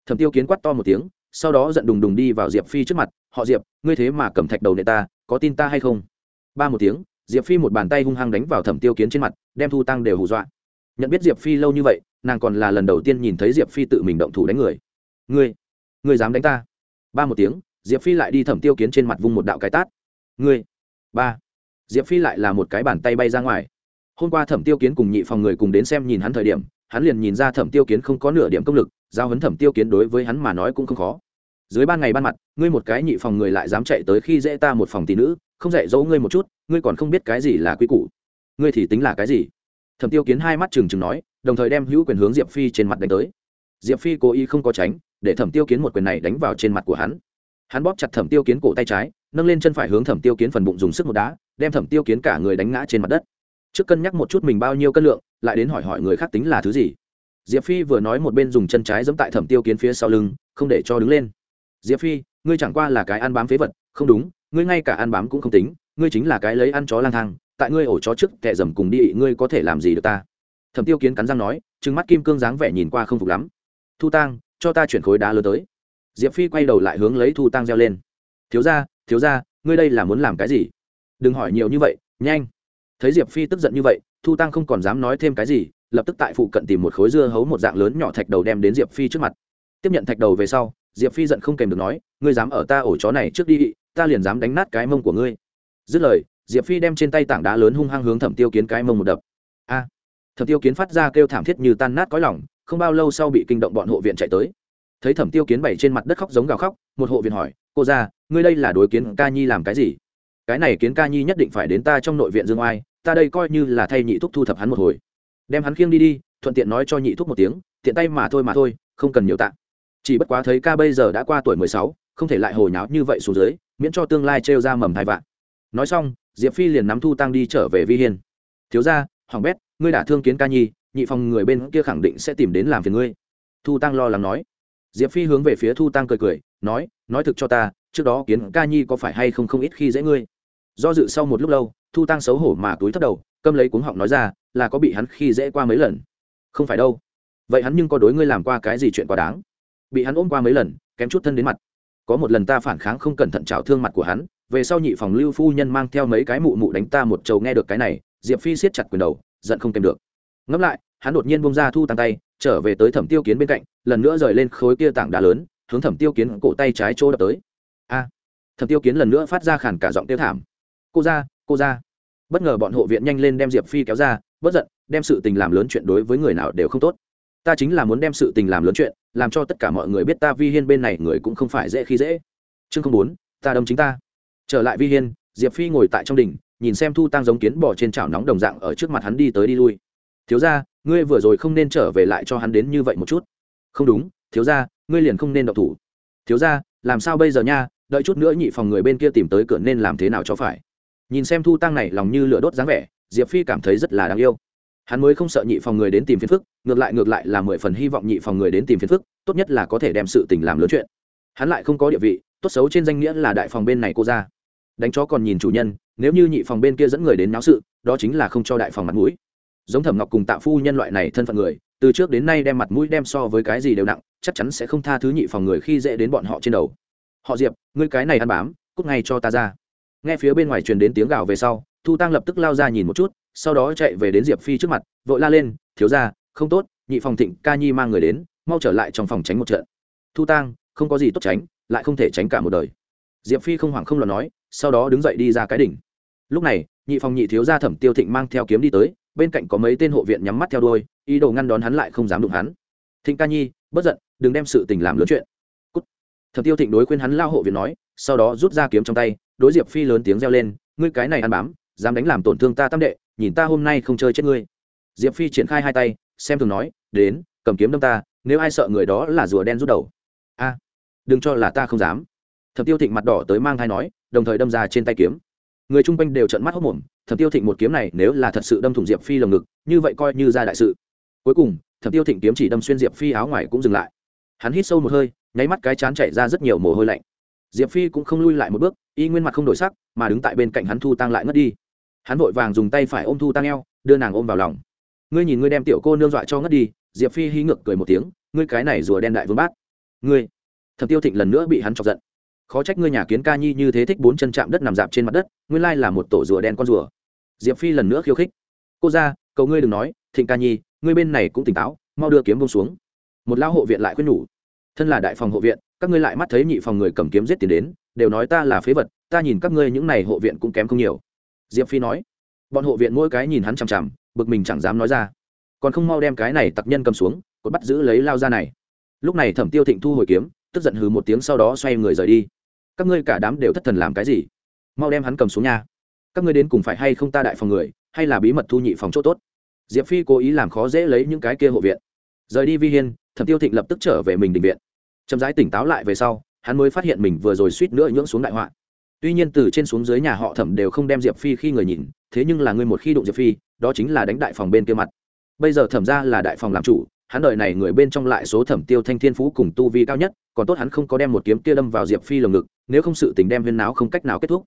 Thẩm tiêu kiến quát to một tiếng sau đó giận đùng đùng đi vào diệp phi trước mặt, họ diệp, ngươi thế mà cầm thạch đầu nệ ta, có tin ta hay không? Ba một tiếng, diệp phi một bàn tay hung hăng đánh vào thẩm tiêu kiến trên mặt, đem thu tăng đều hù dọa. Nhận biết diệp phi lâu như vậy, nàng còn là lần đầu tiên nhìn thấy diệp phi tự mình động thủ đánh người. Ngươi ngươi dám đánh ta? Ba một tiếng, diệp phi lại đi thẩm tiêu kiến trên mặt vung một đạo cái tát. Ngươi, ba. Diệp phi lại là một cái bàn tay bay ra ngoài. Hôm qua thẩm tiêu kiến cùng nhị phòng người cùng đến xem nhìn hắn thời điểm, hắn liền nhìn ra thẩm tiêu kiến không có nửa điểm công lực giao hấn thẩm tiêu kiến đối với hắn mà nói cũng không khó. Dưới ban ngày ban mặt, ngươi một cái nhị phòng người lại dám chạy tới khi dễ ta một phòng tỷ nữ, không dạy dỗ ngươi một chút, ngươi còn không biết cái gì là quy củ. Ngươi thì tính là cái gì? Thẩm tiêu kiến hai mắt trừng trừng nói, đồng thời đem hữu quyền hướng diệp phi trên mặt đánh tới. Diệp phi cố ý không có tránh, để thẩm tiêu kiến một quyền này đánh vào trên mặt của hắn. Hắn bóp chặt thẩm tiêu kiến cổ tay trái, nâng lên chân phải hướng thẩm tiêu kiến phần bụng dùng sức một đá, đem thẩm tiêu kiến cả người đánh ngã trên mặt đất. Trước cân nhắc một chút mình bao nhiêu cân lượng, lại đến hỏi hỏi người khác tính là thứ gì diệp phi vừa nói một bên dùng chân trái giẫm tại thẩm tiêu kiến phía sau lưng, không để cho đứng lên. Diệp phi, ngươi chẳng qua là cái ăn bám phế vật, không đúng, ngươi ngay cả ăn bám cũng không tính, ngươi chính là cái lấy ăn chó lang thang, tại ngươi ổ chó trước kẻ dầm cùng đi, ngươi có thể làm gì được ta? Thẩm tiêu kiến cắn răng nói, trừng mắt kim cương dáng vẻ nhìn qua không phục lắm. Thu tang, cho ta chuyển khối đá lớn tới. Diệp phi quay đầu lại hướng lấy thu tang reo lên. Thiếu ra thiếu ra ngươi đây là muốn làm cái gì? Đừng hỏi nhiều như vậy, nhanh. Thấy diệp phi tức giận như vậy, thu tăng không còn dám nói thêm cái gì lập tức tại phụ cận tìm một khối dưa hấu một dạng lớn nhỏ thạch đầu đem đến diệp phi trước mặt. Tiếp nhận thạch đầu về sau, diệp phi giận không kèm được nói, ngươi dám ở ta ổ chó này trước đi, ta liền dám đánh nát cái mông của ngươi. Dứt lời, diệp phi đem trên tay tảng đá lớn hung hăng hướng thẩm tiêu kiến cái mông một đập. A! Thẩm tiêu kiến phát ra kêu thảm thiết như tan nát cõi lòng, không bao lâu sau bị kinh động bọn hộ viện chạy tới. Thấy thẩm tiêu kiến bày trên mặt đất khóc giống gào khóc, một hộ viện hỏi, cô ra ngươi đây là đối kiến ca nhi làm cái gì? Cái này kiến ca nhi nhất định phải đến ta trong nội viện dương oai, ta đây coi như là thay nhị thúc thu thập hắn một hồi đem hắn khiêng đi đi, thuận tiện nói cho nhị thúc một tiếng, tiện tay mà thôi mà thôi, không cần nhiều tạ. Chỉ bất quá thấy ca bây giờ đã qua tuổi mười sáu, không thể lại hồi nháo như vậy xuống dưới, miễn cho tương lai trêu ra mầm thai vạn. Nói xong, diệp phi liền nắm thu tăng đi trở về vi hiên. Thiếu ra hoàng bét, ngươi đã thương kiến ca nhi, nhị phòng người bên kia khẳng định sẽ tìm đến làm phiền ngươi. Thu tăng lo lắng nói. Diệp phi hướng về phía thu tăng cười cười, nói nói thực cho ta, trước đó kiến ca nhi có phải hay không không ít khi dễ ngươi? Do dự sau một lúc lâu, thu tăng xấu hổ mà túi thất đầu câm lấy cuống họng nói ra, là có bị hắn khi dễ qua mấy lần? Không phải đâu. Vậy hắn nhưng có đối ngươi làm qua cái gì chuyện quá đáng? Bị hắn ôm qua mấy lần, kém chút thân đến mặt. Có một lần ta phản kháng không cẩn thận trào thương mặt của hắn, về sau nhị phòng lưu phu nhân mang theo mấy cái mụ mụ đánh ta một trầu nghe được cái này, diệp phi siết chặt quyền đầu, giận không kèm được. Ngẫm lại, hắn đột nhiên bông ra thu tàn tay, trở về tới thẩm tiêu kiến bên cạnh, lần nữa rời lên khối kia tảng đá lớn, hướng thẩm tiêu kiến cổ tay trái chỗ đập tới. A! Thẩm tiêu kiến lần nữa phát ra khản cả giọng tiêu thảm. Cô ra cô ra bất ngờ bọn hộ viện nhanh lên đem diệp phi kéo ra bất giận, đem sự tình làm lớn chuyện đối với người nào đều không tốt. Ta chính là muốn đem sự tình làm lớn chuyện, làm cho tất cả mọi người biết ta vi hiên bên này người cũng không phải dễ khi dễ. Chương không bốn, ta đâm chính ta. Trở lại vi hiên, diệp phi ngồi tại trong đỉnh, nhìn xem thu tăng giống kiến bỏ trên chảo nóng đồng dạng ở trước mặt hắn đi tới đi lui. Thiếu ra ngươi vừa rồi không nên trở về lại cho hắn đến như vậy một chút. Không đúng, thiếu ra ngươi liền không nên độc thủ. Thiếu ra làm sao bây giờ nha? Đợi chút nữa nhị phòng người bên kia tìm tới cửa nên làm thế nào cho phải? Nhìn xem thu tăng này lòng như lửa đốt dáng vẻ, diệp phi cảm thấy rất là đáng yêu. Hắn mới không sợ nhị phòng người đến tìm phiền phức, ngược lại ngược lại là mười phần hy vọng nhị phòng người đến tìm phiền phức, tốt nhất là có thể đem sự tình làm lớn chuyện. Hắn lại không có địa vị, tốt xấu trên danh nghĩa là đại phòng bên này cô ra. Đánh chó còn nhìn chủ nhân, nếu như nhị phòng bên kia dẫn người đến náo sự, đó chính là không cho đại phòng mặt mũi. Giống thẩm ngọc cùng tạ phu nhân loại này thân phận người, từ trước đến nay đem mặt mũi đem so với cái gì đều nặng, chắc chắn sẽ không tha thứ nhị phòng người khi dễ đến bọn họ trên đầu. Họ diệp, ngươi cái này ăn bám, cút ngay cho ta ra nghe phía bên ngoài truyền đến tiếng gào về sau, thu tăng lập tức lao ra nhìn một chút, sau đó chạy về đến diệp phi trước mặt, vội la lên, thiếu ra không tốt, nhị phòng thịnh ca nhi mang người đến, mau trở lại trong phòng tránh một trận. Thu tăng không có gì tốt tránh, lại không thể tránh cả một đời. Diệp phi không hoảng không lo nói, sau đó đứng dậy đi ra cái đỉnh. Lúc này, nhị phòng nhị thiếu gia thẩm tiêu thịnh mang theo kiếm đi tới, bên cạnh có mấy tên hộ viện nhắm mắt theo đôi ý đồ ngăn đón hắn lại không dám đụng hắn. Thịnh ca nhi, bất giận, đừng đem sự tình làm lớn chuyện thẩm tiêu thịnh đối khuyên hắn lao hộ viện nói, sau đó rút ra kiếm trong tay, đối diệp phi lớn tiếng reo lên, ngươi cái này ăn bám, dám đánh làm tổn thương ta tam đệ, nhìn ta hôm nay không chơi chết ngươi. Diệp phi triển khai hai tay, xem thường nói, đến, cầm kiếm đâm ta, nếu ai sợ người đó là rùa đen rút đầu. A, đừng cho là ta không dám. Thẩm tiêu thịnh mặt đỏ tới mang thai nói, đồng thời đâm ra trên tay kiếm. Người chung quanh đều trận mắt hốc mồm thẩm tiêu thịnh một kiếm này nếu là thật sự đâm thủng diệp phi lồng ngực, như vậy coi như ra đại sự. Cuối cùng, thẩm tiêu thịnh kiếm chỉ đâm xuyên diệp phi áo ngoài cũng dừng lại. Hắn hít sâu một hơi nháy mắt cái chán chảy ra rất nhiều mồ hôi lạnh. Diệp phi cũng không lui lại một bước, y nguyên mặt không đổi sắc, mà đứng tại bên cạnh hắn thu tăng lại ngất đi. Hắn vội vàng dùng tay phải ôm thu tăng eo, đưa nàng ôm vào lòng. Ngươi nhìn ngươi đem tiểu cô nương dọa cho ngất đi. Diệp phi hí ngược cười một tiếng, ngươi cái này rùa đen đại vương bát. Ngươi. Thẩm tiêu thịnh lần nữa bị hắn chọc giận. Khó trách ngươi nhà kiến ca nhi như thế thích bốn chân chạm đất nằm dạp trên mặt đất, nguyên lai là một tổ rùa đen con rùa. Diệp phi lần nữa khiêu khích. Cô ra cầu ngươi đừng nói, thịnh ca nhi, ngươi bên này cũng tỉnh táo, mau đưa kiếm bông xuống. Một lão hộ viện lại khuyên nhủ thân là đại phòng hộ viện, các ngươi lại mắt thấy nhị phòng người cầm kiếm giết tiền đến, đều nói ta là phế vật, ta nhìn các ngươi những này hộ viện cũng kém không nhiều. Diệp phi nói. Bọn hộ viện mỗi cái nhìn hắn chằm chằm, bực mình chẳng dám nói ra. Còn không mau đem cái này tặc nhân cầm xuống, cột bắt giữ lấy lao ra này. Lúc này thẩm tiêu thịnh thu hồi kiếm, tức giận hừ một tiếng sau đó xoay người rời đi. Các ngươi cả đám đều thất thần làm cái gì? Mau đem hắn cầm xuống nhà các ngươi đến cùng phải hay không ta đại phòng người, hay là bí mật thu nhị phòng chỗ tốt? Diệp phi cố ý làm khó dễ lấy những cái kia hộ viện rời đi vi hiên, thẩm tiêu thịnh lập tức trở về mình định viện. Chậm rãi tỉnh táo lại về sau, hắn mới phát hiện mình vừa rồi suýt nữa nhưỡng xuống đại họa. Tuy nhiên từ trên xuống dưới nhà họ thẩm đều không đem diệp phi khi người nhìn, thế nhưng là ngươi một khi đụng diệp phi, đó chính là đánh đại phòng bên kia mặt. Bây giờ thẩm ra là đại phòng làm chủ, hắn đợi này người bên trong lại số thẩm tiêu thanh thiên phú cùng tu vi cao nhất, còn tốt hắn không có đem một kiếm kia đâm vào diệp phi lồng ngực, nếu không sự tình đem huyên náo không cách nào kết thúc.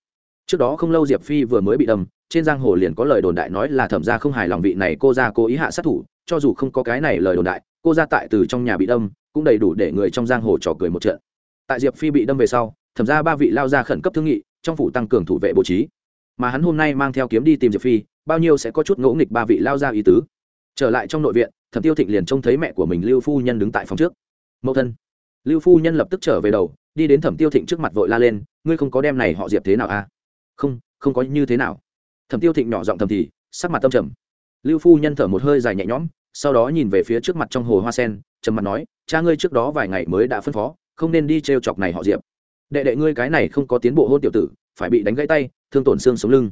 Trước đó không lâu diệp phi vừa mới bị đâm, trên giang hồ liền có lời đồn đại nói là thẩm ra không hài lòng vị này cô ra cố ý hạ sát thủ, cho dù không có cái này lời đồn đại cô ra tại từ trong nhà bị đâm, cũng đầy đủ để người trong giang hồ trò cười một trận. Tại diệp phi bị đâm về sau, thẩm ra ba vị lao ra khẩn cấp thương nghị, trong phủ tăng cường thủ vệ bố trí. Mà hắn hôm nay mang theo kiếm đi tìm diệp phi, bao nhiêu sẽ có chút ngỗ nghịch ba vị lao ra ý tứ. Trở lại trong nội viện, thẩm tiêu thịnh liền trông thấy mẹ của mình lưu phu nhân đứng tại phòng trước. Mẫu thân. Lưu phu nhân lập tức trở về đầu, đi đến thẩm tiêu thịnh trước mặt vội la lên, ngươi không có đem này họ diệp thế nào a à? không không có như thế nào. Thẩm tiêu thịnh nhỏ giọng thầm thì, sắc mặt tâm trầm. Lưu phu nhân thở một hơi dài nhẹ nhõm sau đó nhìn về phía trước mặt trong hồ hoa sen, trầm mặt nói, cha ngươi trước đó vài ngày mới đã phân phó, không nên đi t chọc này họ diệp. Đệ đệ ngươi cái này không có tiến bộ hôn tiểu tử, phải bị đánh gãy tay, thương tổn xương sống lưng.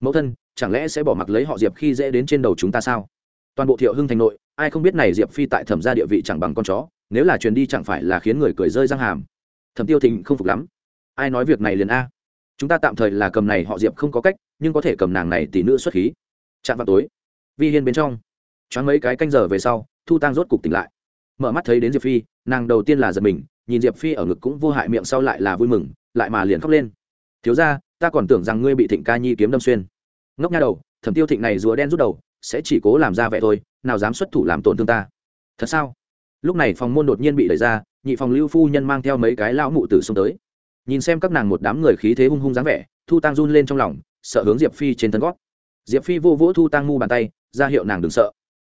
Mẫu thân, chẳng lẽ sẽ bỏ mặc lấy họ diệp khi dễ đến trên đầu chúng ta sao? Toàn bộ thiệu hưng thành nội, ai không biết này diệp phi tại thẩm gia địa vị chẳng bằng con chó, nếu là truyền đi chẳng phải là khiến người cười rơi răng hàm. Thẩm tiêu thịnh không phục lắm. Ai nói việc này liền a? Chúng ta tạm thời là cầm này họ diệp không có cách, nhưng có thể cầm nàng này tỷ nữ xuất khí. Chạm vào tối, vi hiên bên trong choáng mấy cái canh giờ về sau, thu tăng rốt cục tỉnh lại. Mở mắt thấy đến diệp phi, nàng đầu tiên là giật mình, nhìn diệp phi ở ngực cũng vô hại miệng sau lại là vui mừng, lại mà liền khóc lên. Thiếu ra ta còn tưởng rằng ngươi bị thịnh ca nhi kiếm đâm xuyên. Ngốc nha đầu, thẩm tiêu thịnh này rùa đen rút đầu, sẽ chỉ cố làm ra vẻ thôi, nào dám xuất thủ làm tổn thương ta. Thật sao? Lúc này phòng môn đột nhiên bị đẩy ra, nhị phòng lưu phu nhân mang theo mấy cái lão mụ tử xông tới. Nhìn xem các nàng một đám người khí thế hung hung dáng vẻ, thu tăng run lên trong lòng, sợ hướng diệp phi trên thân gót. Diệp phi vô vỗ thu tăng mu bàn tay, ra hiệu nàng đừng sợ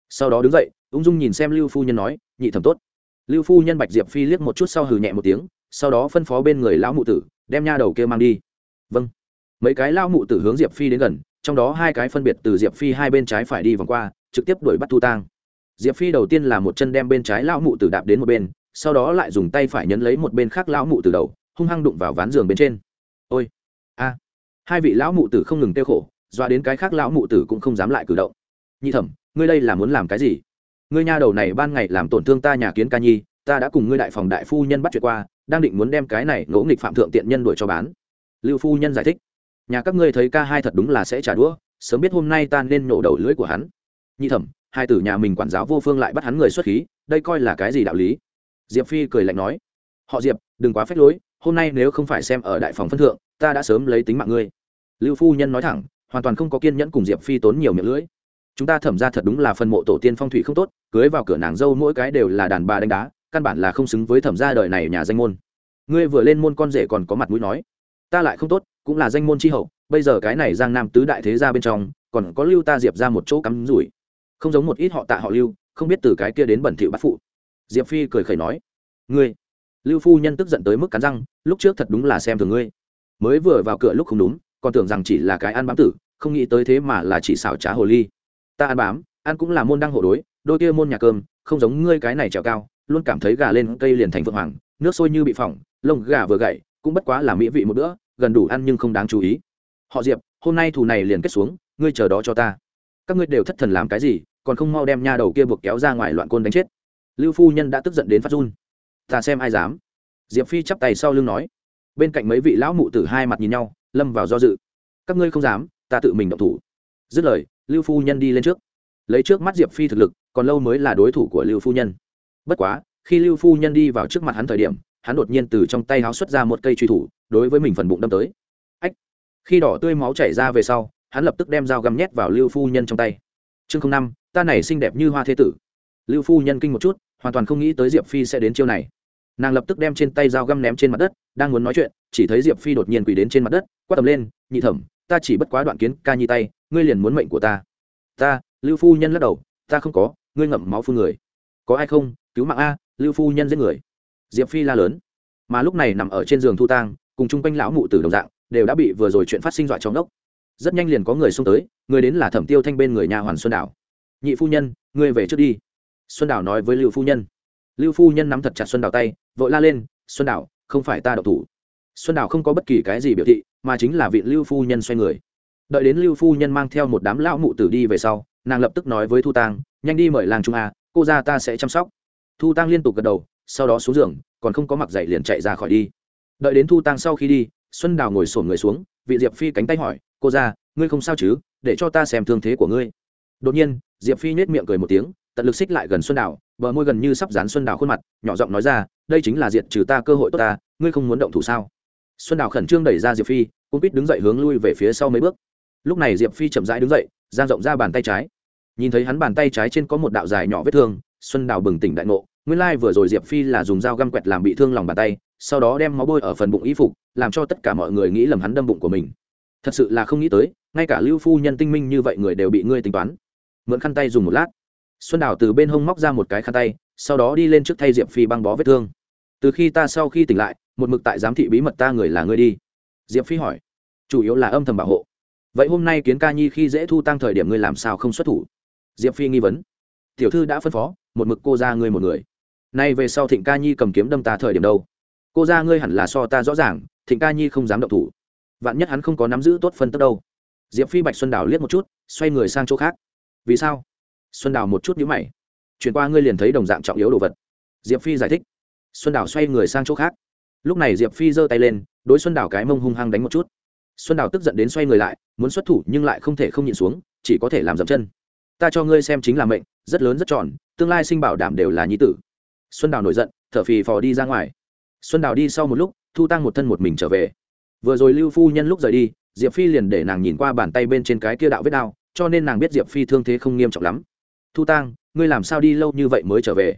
sau đó đứng dậy, ung dung nhìn xem lưu phu nhân nói, nhị thẩm tốt. Lưu phu nhân bạch diệp phi liếc một chút sau hừ nhẹ một tiếng, sau đó phân phó bên người lão mụ tử, đem nha đầu kia mang đi. Vâng. Mấy cái lão mụ tử hướng diệp phi đến gần, trong đó hai cái phân biệt từ diệp phi hai bên trái phải đi vòng qua, trực tiếp đuổi bắt thu tang. Diệp phi đầu tiên là một chân đem bên trái lão mụ tử đạp đến một bên, sau đó lại dùng tay phải nhấn lấy một bên khác lão mụ Tử đầu, hung hăng đụng vào ván giường bên trên. Ôi, a. Hai vị lão mụ tử không ngừng tiêu khổ, dọa đến cái khác lão mụ tử cũng không dám lại cử động. Nhi thẩm ngươi đây là muốn làm cái gì? Ngươi nha đầu này ban ngày làm tổn thương ta nhà kiến ca nhi, ta đã cùng ngươi đại phòng đại phu nhân bắt chuyện qua, đang định muốn đem cái này ngỗ nghịch phạm thượng tiện nhân đuổi cho bán. Lưu phu nhân giải thích. Nhà các ngươi thấy ca hai thật đúng là sẽ trả đũa, sớm biết hôm nay ta nên nổ đầu lưỡi của hắn. Nhi thẩm, hai tử nhà mình quản giáo vô phương lại bắt hắn người xuất khí, đây coi là cái gì đạo lý? Diệp phi cười lạnh nói. Họ diệp, đừng quá phép lối, hôm nay nếu không phải xem ở đại phòng phân thượng, ta đã sớm lấy tính mạng ngươi. Lưu phu nhân nói thẳng, hoàn toàn không có kiên nhẫn cùng diệp phi tốn nhiều miệng lưỡi chúng ta thẩm ra thật đúng là phần mộ tổ tiên phong thủy không tốt, cưới vào cửa nàng dâu mỗi cái đều là đàn bà đánh đá, căn bản là không xứng với thẩm ra đời này nhà danh môn. Ngươi vừa lên môn con rể còn có mặt mũi nói, ta lại không tốt, cũng là danh môn tri hậu, bây giờ cái này giang nam tứ đại thế ra bên trong, còn có lưu ta diệp ra một chỗ cắm rủi. Không giống một ít họ tạ họ lưu, không biết từ cái kia đến bẩn thỉu bắt phụ. Diệp phi cười khẩy nói, ngươi. Lưu phu nhân tức giận tới mức cắn răng, lúc trước thật đúng là xem thường ngươi. Mới vừa vào cửa lúc không đúng, còn tưởng rằng chỉ là cái ăn bám tử, không nghĩ tới thế mà là chỉ xảo trá hồ ly ta ăn bám, ăn cũng là môn đăng hộ đối, đôi kia môn nhà cơm, không giống ngươi cái này trèo cao, luôn cảm thấy gà lên cây liền thành phượng hoàng, nước sôi như bị phỏng, lông gà vừa gậy, cũng bất quá là mỹ vị một bữa, gần đủ ăn nhưng không đáng chú ý. Họ diệp, hôm nay thù này liền kết xuống, ngươi chờ đó cho ta. Các ngươi đều thất thần làm cái gì, còn không mau đem nha đầu kia buộc kéo ra ngoài loạn côn đánh chết. Lưu phu nhân đã tức giận đến phát run. Ta xem ai dám. Diệp phi chắp tay sau lưng nói. Bên cạnh mấy vị lão mụ tử hai mặt nhìn nhau, lâm vào do dự. Các ngươi không dám, ta tự mình động thủ. Dứt lời lưu phu nhân đi lên trước. Lấy trước mắt diệp phi thực lực, còn lâu mới là đối thủ của lưu phu nhân. Bất quá, khi lưu phu nhân đi vào trước mặt hắn thời điểm, hắn đột nhiên từ trong tay háo xuất ra một cây truy thủ, đối với mình phần bụng đâm tới. Ách! Khi đỏ tươi máu chảy ra về sau, hắn lập tức đem dao găm nhét vào lưu phu nhân trong tay. Chương năm, ta này xinh đẹp như hoa thế tử. Lưu phu nhân kinh một chút, hoàn toàn không nghĩ tới diệp phi sẽ đến chiêu này nàng lập tức đem trên tay dao găm ném trên mặt đất, đang muốn nói chuyện, chỉ thấy diệp phi đột nhiên quỳ đến trên mặt đất, quát tầm lên, nhị thẩm, ta chỉ bất quá đoạn kiến ca nhi tay, ngươi liền muốn mệnh của ta. Ta? Lưu phu nhân lắc đầu, ta không có, ngươi ngậm máu phương người. Có ai không? Cứu mạng a, lưu phu nhân giết người. Diệp phi la lớn. Mà lúc này nằm ở trên giường thu tang, cùng chung quanh lão mụ tử đồng dạng, đều đã bị vừa rồi chuyện phát sinh dọa trong đốc rất nhanh liền có người xông tới, người đến là thẩm tiêu thanh bên người nhà hoàn xuân đảo. Nhị phu nhân, ngươi về trước đi. Xuân đảo nói với lưu phu nhân. Lưu phu nhân nắm thật chặt xuân đảo tay vội la lên, xuân đảo, không phải ta đậu thủ. Xuân đảo không có bất kỳ cái gì biểu thị, mà chính là vị lưu phu nhân xoay người. Đợi đến lưu phu nhân mang theo một đám lão mụ tử đi về sau, nàng lập tức nói với thu tang, nhanh đi mời làng trung a, cô ra ta sẽ chăm sóc. Thu tang liên tục gật đầu, sau đó xuống giường, còn không có mặc dậy liền chạy ra khỏi đi. Đợi đến thu tang sau khi đi, xuân đào ngồi sổn người xuống, vị diệp phi cánh tay hỏi, cô ra ngươi không sao chứ? Để cho ta xem thương thế của ngươi. Đột nhiên, diệp phi nhét miệng cười một tiếng, tận lực xích lại gần xuân đào bờ môi gần như sắp dán xuân đào khuôn mặt, nhỏ giọng nói ra đây chính là diệt trừ ta cơ hội tốt ta, ngươi không muốn động thủ sao? Xuân đào khẩn trương đẩy ra diệp phi cũng biết đứng dậy hướng lui về phía sau mấy bước. Lúc này diệp phi chậm rãi đứng dậy, giang rộng ra bàn tay trái. Nhìn thấy hắn bàn tay trái trên có một đạo dài nhỏ vết thương, xuân đào bừng tỉnh đại ngộ. Nguyên lai vừa rồi diệp phi là dùng dao găm quẹt làm bị thương lòng bàn tay, sau đó đem máu bôi ở phần bụng y phục, làm cho tất cả mọi người nghĩ lầm hắn đâm bụng của mình. Thật sự là không nghĩ tới, ngay cả lưu phu nhân tinh minh như vậy người đều bị ngươi tính toán. Mượn khăn tay dùng một lát. Xuân đào từ bên hông móc ra một cái khăn tay, sau đó đi lên trước thay diệp phi băng bó vết thương từ khi ta sau khi tỉnh lại, một mực tại giám thị bí mật ta người là ngươi đi. Diệp phi hỏi. Chủ yếu là âm thầm bảo hộ. Vậy hôm nay kiến ca nhi khi dễ thu tăng thời điểm ngươi làm sao không xuất thủ? Diệp phi nghi vấn. Tiểu thư đã phân phó, một mực cô ra ngươi một người. Nay về sau thịnh ca nhi cầm kiếm đâm ta thời điểm đâu? Cô ra ngươi hẳn là so ta rõ ràng, thịnh ca nhi không dám động thủ. Vạn nhất hắn không có nắm giữ tốt phân tức đâu. Diệp phi bạch xuân đào liếc một chút, xoay người sang chỗ khác. Vì sao? Xuân đào một chút nhữ mày. Chuyển qua ngươi liền thấy đồng dạng trọng yếu đồ vật. Diệp phi giải thích xuân đào xoay người sang chỗ khác. Lúc này diệp phi giơ tay lên, đối xuân đào cái mông hung hăng đánh một chút. Xuân đào tức giận đến xoay người lại, muốn xuất thủ nhưng lại không thể không nhịn xuống, chỉ có thể làm dậm chân. Ta cho ngươi xem chính là mệnh, rất lớn rất tròn, tương lai sinh bảo đảm đều là nhi tử. Xuân đào nổi giận, thở phì phò đi ra ngoài. Xuân đào đi sau một lúc, thu tăng một thân một mình trở về. Vừa rồi lưu phu nhân lúc rời đi, diệp phi liền để nàng nhìn qua bàn tay bên trên cái kia đạo vết đao, cho nên nàng biết diệp phi thương thế không nghiêm trọng lắm. Thu tăng, ngươi làm sao đi lâu như vậy mới trở về?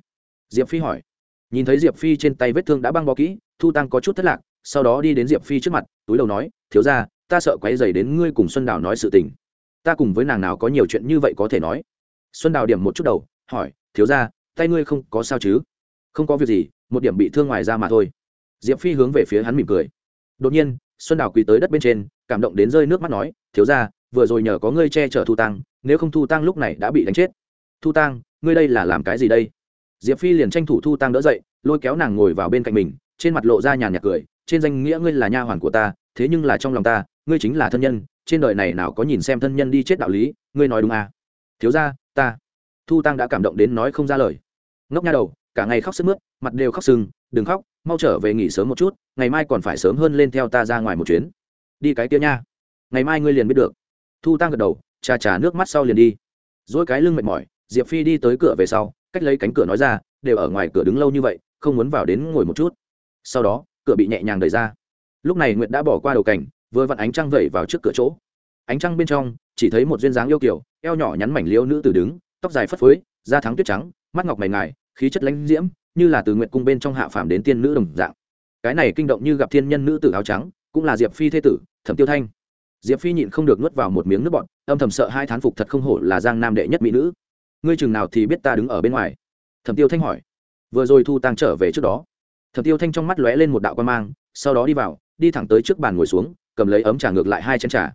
Diệp phi hỏi nhìn thấy diệp phi trên tay vết thương đã băng bó kỹ, thu tăng có chút thất lạc, sau đó đi đến diệp phi trước mặt, túi đầu nói, thiếu ra ta sợ quấy dày đến ngươi cùng xuân đào nói sự tình. Ta cùng với nàng nào có nhiều chuyện như vậy có thể nói? Xuân đào điểm một chút đầu, hỏi, thiếu ra tay ngươi không có sao chứ? Không có việc gì, một điểm bị thương ngoài ra mà thôi. Diệp phi hướng về phía hắn mỉm cười. Đột nhiên, xuân đào quỳ tới đất bên trên, cảm động đến rơi nước mắt nói, thiếu ra vừa rồi nhờ có ngươi che chở thu tăng, nếu không thu tăng lúc này đã bị đánh chết. Thu tăng, ngươi đây là làm cái gì đây? Diệp phi liền tranh thủ thu tăng đỡ dậy, lôi kéo nàng ngồi vào bên cạnh mình, trên mặt lộ ra nhàn nhạt cười, trên danh nghĩa ngươi là nha hoàn của ta, thế nhưng là trong lòng ta, ngươi chính là thân nhân, trên đời này nào có nhìn xem thân nhân đi chết đạo lý, ngươi nói đúng à? Thiếu ra ta. Thu tăng đã cảm động đến nói không ra lời. Ngốc nha đầu, cả ngày khóc sức mướt, mặt đều khóc sưng đừng khóc, mau trở về nghỉ sớm một chút, ngày mai còn phải sớm hơn lên theo ta ra ngoài một chuyến. Đi cái kia nha. Ngày mai ngươi liền biết được. Thu tăng gật đầu trà trà nước mắt sau liền đi. Dỗi cái lưng mệt mỏi, diệp phi đi tới cửa về sau cách lấy cánh cửa nói ra, đều ở ngoài cửa đứng lâu như vậy, không muốn vào đến ngồi một chút. Sau đó, cửa bị nhẹ nhàng đẩy ra. Lúc này nguyệt đã bỏ qua đầu cảnh, vừa vặn ánh trăng vẩy vào trước cửa chỗ. Ánh trăng bên trong, chỉ thấy một duyên dáng yêu kiểu eo nhỏ nhắn mảnh liêu nữ tử đứng, tóc dài phất phới, da thắng tuyết trắng, mắt ngọc mày ngài, khí chất lãnh diễm, như là từ nguyện cung bên trong hạ phàm đến tiên nữ đồng dạng. Cái này kinh động như gặp thiên nhân nữ tử áo trắng, cũng là diệp phi thế tử, thẩm tiêu thanh. Diệp phi nhịn không được nuốt vào một miếng nước bọn âm thầm sợ hai thán phục thật không hổ là giang nam đệ nhất mỹ nữ ngươi chừng nào thì biết ta đứng ở bên ngoài? Thẩm tiêu thanh hỏi. Vừa rồi thu tăng trở về trước đó. Thẩm tiêu thanh trong mắt lóe lên một đạo quan mang, sau đó đi vào, đi thẳng tới trước bàn ngồi xuống, cầm lấy ấm trà ngược lại hai chén trà.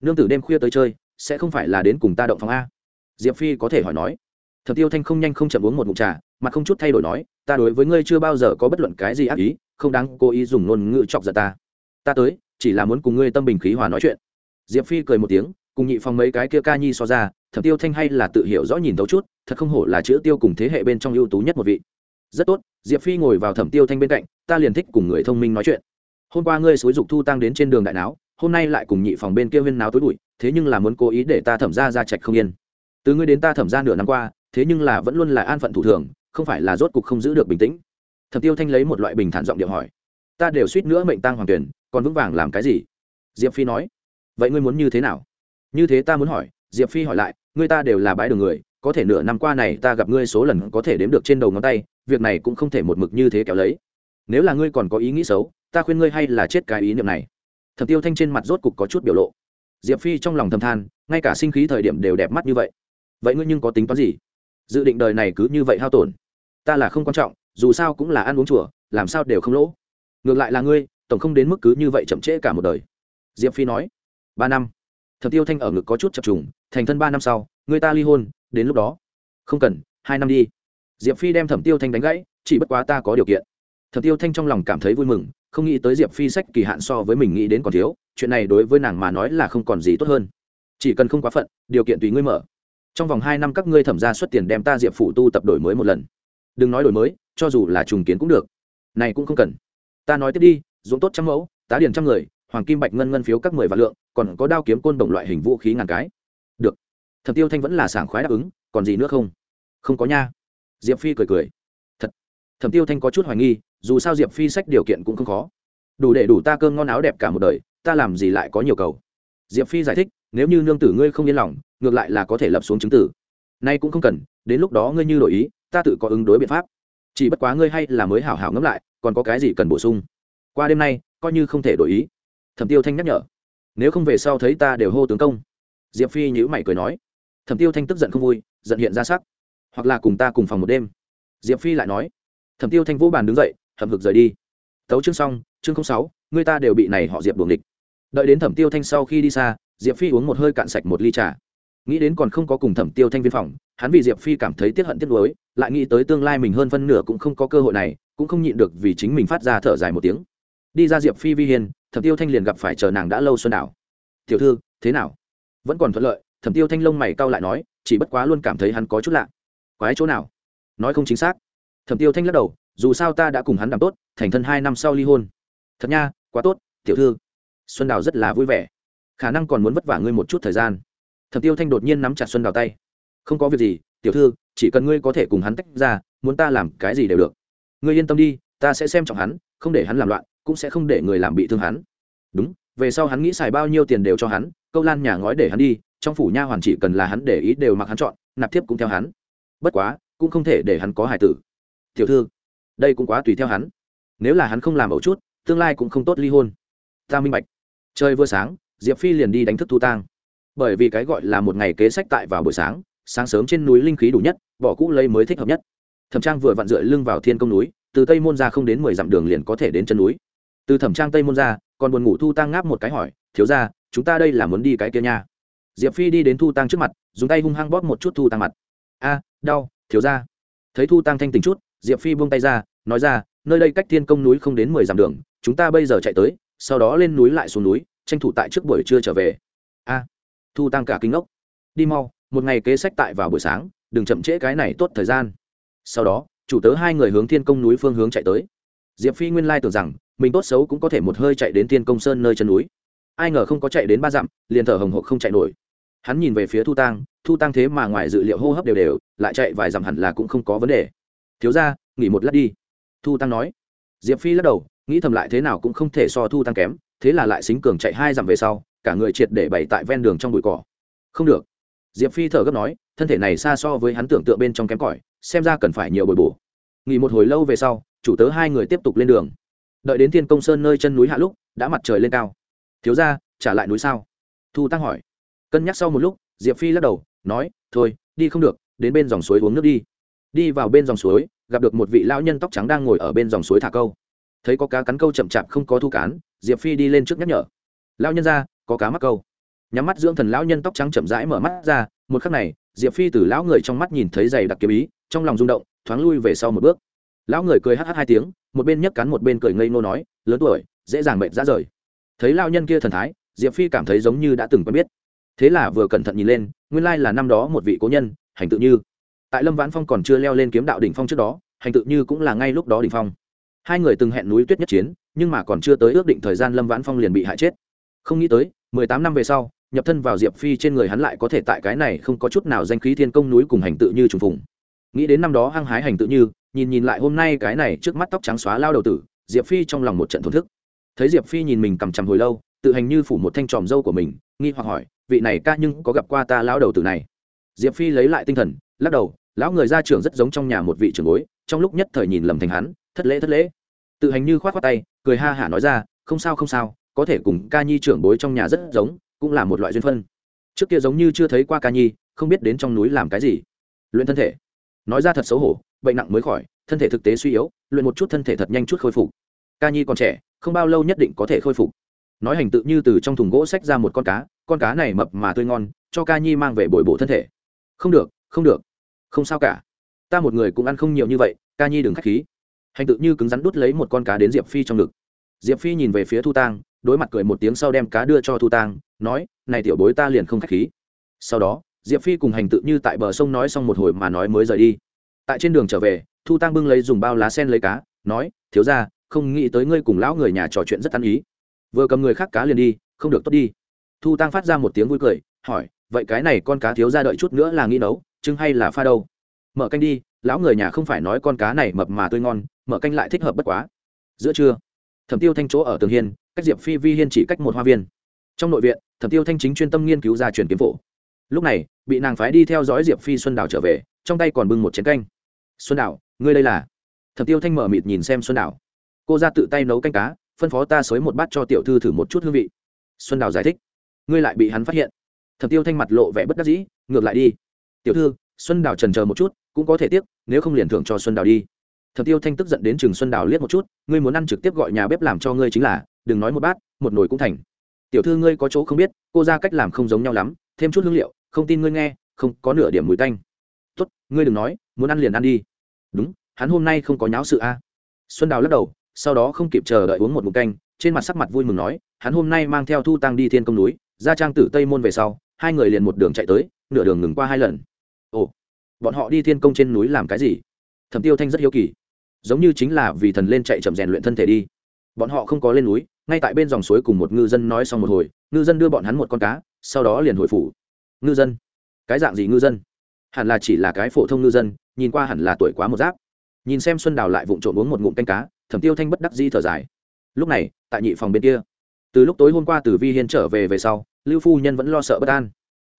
Nương tử đêm khuya tới chơi, sẽ không phải là đến cùng ta động phòng a? Diệp phi có thể hỏi nói. Thẩm tiêu thanh không nhanh không chậm uống một ngụm trà mà không chút thay đổi nói, ta đối với ngươi chưa bao giờ có bất luận cái gì ác ý, không đáng cố ý dùng ngôn ngữ chọc giận ta. Ta tới, chỉ là muốn cùng ngươi tâm bình khí hòa nói chuyện. Diệp phi cười một tiếng, cùng nhị phòng mấy cái kia ca nhi so ra thẩm tiêu thanh hay là tự hiểu rõ nhìn tấu chút, thật không hổ là chữ tiêu cùng thế hệ bên trong ưu tú nhất một vị. Rất tốt, diệp phi ngồi vào thẩm tiêu thanh bên cạnh, ta liền thích cùng người thông minh nói chuyện. Hôm qua ngươi xúi dục thu tăng đến trên đường đại não hôm nay lại cùng nhị phòng bên kia huyên náo tối bụi, thế nhưng là muốn cố ý để ta thẩm ra ra trạch không yên. Từ ngươi đến ta thẩm ra nửa năm qua, thế nhưng là vẫn luôn là an phận thủ thường, không phải là rốt cục không giữ được bình tĩnh. Thẩm tiêu thanh lấy một loại bình thản giọng điệu hỏi. Ta đều suýt nữa mệnh tăng hoàng tuyển, còn vững vàng làm cái gì? Diệp phi nói. Vậy ngươi muốn như thế nào? Như thế ta muốn hỏi diệp phi hỏi lại, ngươi ta đều là bãi đường người, có thể nửa năm qua này ta gặp ngươi số lần có thể đếm được trên đầu ngón tay, việc này cũng không thể một mực như thế kéo lấy. Nếu là ngươi còn có ý nghĩ xấu, ta khuyên ngươi hay là chết cái ý niệm này. Thẩm tiêu thanh trên mặt rốt cục có chút biểu lộ. Diệp phi trong lòng thầm than, ngay cả sinh khí thời điểm đều đẹp mắt như vậy. Vậy ngươi nhưng có tính toán gì? Dự định đời này cứ như vậy hao tổn. Ta là không quan trọng, dù sao cũng là ăn uống chùa, làm sao đều không lỗ. Ngược lại là ngươi, tổng không đến mức cứ như vậy chậm trễ cả một đời. Diệp phi nói. Ba năm thẩm tiêu thanh ở ngực có chút chập trùng, thành thân ba năm sau, người ta ly hôn, đến lúc đó. Không cần, hai năm đi. Diệp phi đem thẩm tiêu thanh đánh gãy, chỉ bất quá ta có điều kiện. Thẩm tiêu thanh trong lòng cảm thấy vui mừng, không nghĩ tới diệp phi sách kỳ hạn so với mình nghĩ đến còn thiếu, chuyện này đối với nàng mà nói là không còn gì tốt hơn. Chỉ cần không quá phận, điều kiện tùy ngươi mở. Trong vòng hai năm các ngươi thẩm ra xuất tiền đem ta diệp phụ tu tập đổi mới một lần. Đừng nói đổi mới, cho dù là trùng kiến cũng được. Này cũng không cần. Ta nói tiếp đi dũng tốt trăm mẫu, tá điền trăm người, hoàng kim bạch ngân ngân phiếu các mười vạn lượng còn có đao kiếm côn đồng loại hình vũ khí ngàn cái. Được. Thẩm tiêu thanh vẫn là sảng khoái đáp ứng, còn gì nữa không? Không có nha. Diệp phi cười cười. Thật. Thẩm tiêu thanh có chút hoài nghi, dù sao diệp phi sách điều kiện cũng không khó. Đủ để đủ ta cơm ngon áo đẹp cả một đời, ta làm gì lại có nhiều cầu? Diệp phi giải thích, nếu như nương tử ngươi không yên lòng, ngược lại là có thể lập xuống chứng tử. Nay cũng không cần, đến lúc đó ngươi như đổi ý, ta tự có ứng đối biện pháp. Chỉ bất quá ngươi hay là mới hảo hảo ngẫm lại, còn có cái gì cần bổ sung? Qua đêm nay, coi như không thể đổi ý. Thẩm tiêu thanh nhắc nhở nếu không về sau thấy ta đều hô tướng công. Diệp phi nhữ mày cười nói. Thẩm tiêu thanh tức giận không vui, giận hiện ra sắc. Hoặc là cùng ta cùng phòng một đêm. Diệp phi lại nói. Thẩm tiêu thanh vũ bàn đứng dậy hầm hực rời đi. Tấu chương xong, chương sáu, người ta đều bị này họ diệp buồng địch đợi đến thẩm tiêu thanh sau khi đi xa, diệp phi uống một hơi cạn sạch một ly trà. Nghĩ đến còn không có cùng thẩm tiêu thanh viên phòng, hắn vì diệp phi cảm thấy tiếc hận tiếc nuối, lại nghĩ tới tương lai mình hơn phân nửa cũng không có cơ hội này, cũng không nhịn được vì chính mình phát ra thở dài một tiếng. Đi ra diệp phi vi hiền thẩm tiêu thanh liền gặp phải chờ nàng đã lâu xuân đảo. Tiểu thư, thế nào? Vẫn còn thuận lợi. Thẩm tiêu thanh lông mày cau lại nói, chỉ bất quá luôn cảm thấy hắn có chút lạ. Quái chỗ nào? Nói không chính xác. Thẩm tiêu thanh lắc đầu, dù sao ta đã cùng hắn đảm tốt, thành thân hai năm sau ly hôn. Thật nha, quá tốt, tiểu thư. Xuân đào rất là vui vẻ. Khả năng còn muốn vất vả ngươi một chút thời gian. Thẩm tiêu thanh đột nhiên nắm chặt xuân đào tay. Không có việc gì, tiểu thư, chỉ cần ngươi có thể cùng hắn tách ra, muốn ta làm cái gì đều được. Ngươi yên tâm đi, ta sẽ xem trọng hắn, không để hắn làm loạn cũng sẽ không để người làm bị thương hắn. Đúng, về sau hắn nghĩ xài bao nhiêu tiền đều cho hắn, câu lan nhà ngói để hắn đi, trong phủ nha hoàn chỉ cần là hắn để ý đều mặc hắn chọn, nạp thiếp cũng theo hắn. Bất quá, cũng không thể để hắn có hài tử. Tiểu thư, đây cũng quá tùy theo hắn. Nếu là hắn không làm ẩu chút, tương lai cũng không tốt ly hôn. Ta minh bạch. Chơi vừa sáng, diệp phi liền đi đánh thức thu tang. Bởi vì cái gọi là một ngày kế sách tại vào buổi sáng sáng sớm trên núi linh khí đủ nhất, bỏ cũ lấy mới thích hợp nhất. Thẩm trang vừa vặn rượi lưng vào thiên công núi, từ tây môn ra không đến mười dặm đường liền có thể đến chân núi từ thẩm trang tây môn ra, còn buồn ngủ thu tăng ngáp một cái hỏi, thiếu ra chúng ta đây là muốn đi cái kia nha? Diệp phi đi đến thu tăng trước mặt, dùng tay hung hăng bóp một chút thu tăng mặt. A, đau, thiếu ra thấy thu tăng thanh tình chút, diệp phi buông tay ra, nói ra, nơi đây cách thiên công núi không đến mười dặm đường, chúng ta bây giờ chạy tới, sau đó lên núi lại xuống núi, tranh thủ tại trước buổi trưa trở về. A. Thu tăng cả kinh ngốc. Đi mau, một ngày kế sách tại vào buổi sáng, đừng chậm trễ cái này tốt thời gian. Sau đó, chủ tớ hai người hướng thiên công núi phương hướng chạy tới. Diệp phi nguyên lai tưởng rằng mình tốt xấu cũng có thể một hơi chạy đến thiên công sơn nơi chân núi. Ai ngờ không có chạy đến ba dặm, liền thở hồng hộc không chạy nổi. Hắn nhìn về phía thu tăng thu tăng thế mà ngoài dự liệu hô hấp đều đều, lại chạy vài dặm hẳn là cũng không có vấn đề. Thiếu ra nghỉ một lát đi. Thu tăng nói. Diệp phi lắc đầu, nghĩ thầm lại thế nào cũng không thể so thu tăng kém, thế là lại xính cường chạy hai dặm về sau, cả người triệt để bày tại ven đường trong bụi cỏ. Không được. Diệp phi thở gấp nói, thân thể này xa so với hắn tưởng tượng bên trong kém cỏi, xem ra cần phải nhiều bồi bổ. Nghỉ một hồi lâu về sau, chủ tớ hai người tiếp tục lên đường đợi đến thiên công sơn nơi chân núi hạ lúc, đã mặt trời lên cao. Thiếu ra trả lại núi sao? Thu tăng hỏi. Cân nhắc sau một lúc, diệp phi lắc đầu, nói, thôi, đi không được, đến bên dòng suối uống nước đi. Đi vào bên dòng suối, gặp được một vị lão nhân tóc trắng đang ngồi ở bên dòng suối thả câu. Thấy có cá cắn câu chậm chạp không có thu cán, diệp phi đi lên trước nhắc nhở. Lão nhân ra, có cá mắc câu. Nhắm mắt dưỡng thần lão nhân tóc trắng chậm rãi mở mắt ra, một khắc này, diệp phi từ lão người trong mắt nhìn thấy giày đặc kiếm ý, trong lòng rung động, thoáng lui về sau một bước lão người cười hh hai tiếng, một bên nhấc cắn một bên cười ngây nô nói, lớn tuổi, dễ dàng mệt ra rời. Thấy lao nhân kia thần thái, diệp phi cảm thấy giống như đã từng quen biết. Thế là vừa cẩn thận nhìn lên, nguyên lai là năm đó một vị cố nhân, hành tự như. Tại lâm vãn phong còn chưa leo lên kiếm đạo đỉnh phong trước đó, hành tự như cũng là ngay lúc đó đỉnh phong. Hai người từng hẹn núi tuyết nhất chiến, nhưng mà còn chưa tới ước định thời gian lâm vãn phong liền bị hại chết. Không nghĩ tới, mười tám năm về sau, nhập thân vào diệp phi trên người hắn lại có thể tại cái này không có chút nào danh khí thiên công núi cùng hành tự như trùng phùng. Nghĩ đến năm đó hăng hái hành tự như nhìn nhìn lại hôm nay cái này trước mắt tóc trắng xóa lao đầu tử, diệp phi trong lòng một trận thổn thức. Thấy diệp phi nhìn mình cầm chằm hồi lâu, tự hành như phủ một thanh tròm dâu của mình, nghi hoặc hỏi, vị này ca nhưng có gặp qua ta lao đầu tử này? Diệp phi lấy lại tinh thần, lắc đầu, lão người ra trường rất giống trong nhà một vị trưởng bối, trong lúc nhất thời nhìn lầm thành hắn, thất lễ thất lễ. Tự hành như khoát khoát tay, cười ha hả nói ra, không sao không sao, có thể cùng ca nhi trưởng bối trong nhà rất giống, cũng là một loại duyên phân. Trước kia giống như chưa thấy qua ca nhi, không biết đến trong núi làm cái gì. Luyện thân thể. Nói ra thật xấu hổ bệnh nặng mới khỏi, thân thể thực tế suy yếu, luyện một chút thân thể thật nhanh chút khôi phục. Ca nhi còn trẻ, không bao lâu nhất định có thể khôi phục. Nói hành tự như từ trong thùng gỗ xách ra một con cá con cá này mập mà tươi ngon, cho ca nhi mang về bồi bổ thân thể. Không được không được. Không sao cả. Ta một người cũng ăn không nhiều như vậy, ca nhi đừng k h á c h khí. Hành tự như cứng rắn đút lấy một con cá đến diệp phi trong ngực. Diệp phi nhìn về phía thu tang, đối mặt cười một tiếng sau đem cá đưa cho thu tang, nói, này tiểu bối ta liền không k h á c h khí. Sau đó, diệp phi cùng hành tự như tại bờ sông nói xong một hồi mà nói mới rời đi tại trên đường trở về, thu tăng bưng lấy dùng bao lá sen lấy cá, nói, thiếu ra không nghĩ tới ngươi cùng lão người nhà trò chuyện rất ăn ý. Vừa cầm người khác cá liền đi, không được tốt đi. Thu tăng phát ra một tiếng vui cười, hỏi, vậy cái này con cá thiếu ra đợi chút nữa là nghĩ nấu trưng hay là pha đâu? Mở canh đi, lão người nhà không phải nói con cá này mập mà tươi ngon, mở canh lại thích hợp bất quá. Giữa trưa, thẩm tiêu thanh chỗ ở tường hiên, cách diệp phi vi hiên chỉ cách một hoa viên. Trong nội viện, thẩm tiêu thanh chính chuyên tâm nghiên cứu ra truyền kiếm phổ. Lúc này, bị nàng phái đi theo dõi diệp phi xuân đào trở về, trong tay còn bưng một chén canh xuân đào ngươi đây là? Thẩm tiêu thanh mở mịt nhìn xem xuân đào cô ra tự tay nấu canh cá, phân phó ta xới một bát cho tiểu thư thử một chút hương vị. Xuân đào giải thích. Ngươi lại bị hắn phát hiện. Thẩm tiêu thanh mặt lộ vẻ bất đắc dĩ, ngược lại đi. Tiểu thư, xuân đào trần chờ một chút, cũng có thể tiếc, nếu không liền thưởng cho xuân đào đi. Thập tiêu thanh tức giận đến chừng xuân đào liếc một chút, ngươi muốn ăn trực tiếp gọi nhà bếp làm cho ngươi chính là, đừng nói một bát, một nồi cũng thành. Tiểu thư ngươi có chỗ không biết, cô ra cách làm không giống nhau lắm, thêm chút hương liệu, không tin ngươi nghe, không, có nửa điểm mùi tanh. Tốt, ngươi đừng nói muốn ăn liền ăn đi. Đúng, hắn hôm nay không có nháo sự a. Xuân đào lắc đầu, sau đó không kịp chờ đợi uống một mục canh, trên mặt sắc mặt vui mừng nói, hắn hôm nay mang theo thu tăng đi thiên công núi, ra trang tử tây môn về sau, hai người liền một đường chạy tới, nửa đường ngừng qua hai lần. Ồ, bọn họ đi thiên công trên núi làm cái gì? Thẩm tiêu thanh rất hiếu kỳ. Giống như chính là vì thần lên chạy chậm rèn luyện thân thể đi. Bọn họ không có lên núi, ngay tại bên dòng suối cùng một ngư dân nói xong một hồi, ngư dân đưa bọn hắn một con cá, sau đó liền hồi phủ. Ngư dân? Cái dạng gì ngư dân? Hẳn là chỉ là cái phổ thông ngư dân nhìn qua hẳn là tuổi quá một giáp. Nhìn xem xuân đào lại vụng trộm uống một ngụm canh cá, thẩm tiêu thanh bất đắc di thở dài. Lúc này, tại nhị phòng bên kia, từ lúc tối hôm qua từ vi hiên trở về về sau, lưu phu nhân vẫn lo sợ bất an.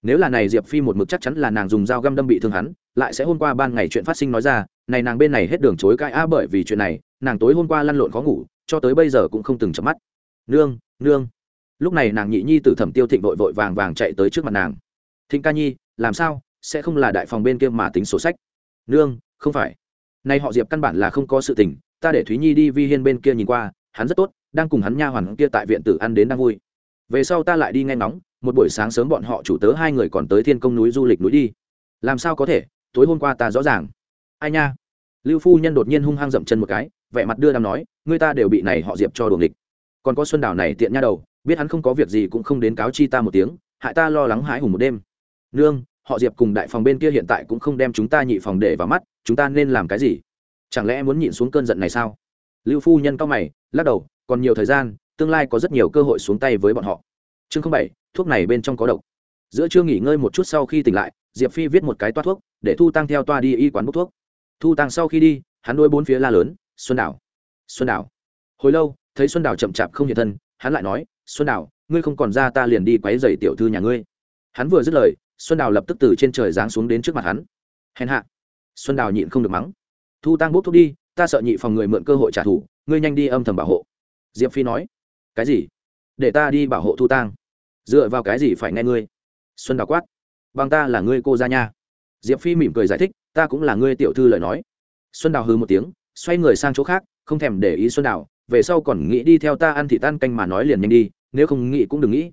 Nếu là này diệp phi một mực chắc chắn là nàng dùng dao găm đâm bị thương hắn, lại sẽ hôm qua ban ngày chuyện phát sinh nói ra, này nàng bên này hết đường chối cãi a bởi vì chuyện này, nàng tối hôm qua lăn lộn khó ngủ, cho tới bây giờ cũng không từng chấm mắt. Nương nương. Lúc này nàng nhị nhi t thẩm tiêu thịnh vội vội vàng vàng chạy tới trước mặt nàng. Thịnh ca nhi, làm sao? Sẽ không là đại phòng bên kia mà tính sổ sách nương, không phải. Nay họ diệp căn bản là không có sự tình, ta để thúy nhi đi vi hiên bên kia nhìn qua, hắn rất tốt, đang cùng hắn nha hoàn kia tại viện tử ăn đến đang vui. Về sau ta lại đi nghe ngóng, một buổi sáng sớm bọn họ chủ tớ hai người còn tới thiên công núi du lịch núi đi. Làm sao có thể, tối hôm qua ta rõ ràng. Ai nha? Lưu phu nhân đột nhiên hung hăng dậm chân một cái, vẻ mặt đưa đàm nói, người ta đều bị này họ diệp cho đuồng địch còn có xuân đảo này tiện nha đầu, biết hắn không có việc gì cũng không đến cáo chi ta một tiếng, hại ta lo lắng hãi hùng một đêm. Nương họ diệp cùng đại phòng bên kia hiện tại cũng không đem chúng ta nhị phòng để vào mắt, chúng ta nên làm cái gì? Chẳng lẽ muốn nhịn xuống cơn giận này sao? Lưu phu nhân cao mày, lắc đầu, còn nhiều thời gian, tương lai có rất nhiều cơ hội xuống tay với bọn họ. Chương không bảy, thuốc này bên trong có độc. Giữa trưa nghỉ ngơi một chút sau khi tỉnh lại, diệp phi viết một cái toa thuốc, để thu tăng theo toa đi y quán bốc thuốc. Thu tăng sau khi đi, hắn đôi bốn phía la lớn, xuân đảo xuân đảo. Hồi lâu, thấy xuân đảo chậm chạp không hiện thân, hắn lại nói, xuân đảo, ngươi không còn ra ta liền đi quấy dày tiểu thư nhà ngươi. Hắn vừa dứt lời xuân Đào lập tức từ trên trời giáng xuống đến trước mặt hắn. Hèn hạ. Xuân Đào nhịn không được mắng. Thu tăng bốc thuốc đi, ta sợ nhị phòng người mượn cơ hội trả thù, ngươi nhanh đi âm thầm bảo hộ. Diệp phi nói. Cái gì? Để ta đi bảo hộ thu tang dựa vào cái gì phải nghe ngươi? Xuân đào quát. Bằng ta là ngươi cô gia nha. Diệp phi mỉm cười giải thích, ta cũng là ngươi tiểu thư lời nói. Xuân đào hư một tiếng, xoay người sang chỗ khác, không thèm để ý xuân đào, về sau còn nghĩ đi theo ta ăn thị tan canh mà nói liền nhanh đi, nếu không nghĩ cũng đừng nghĩ.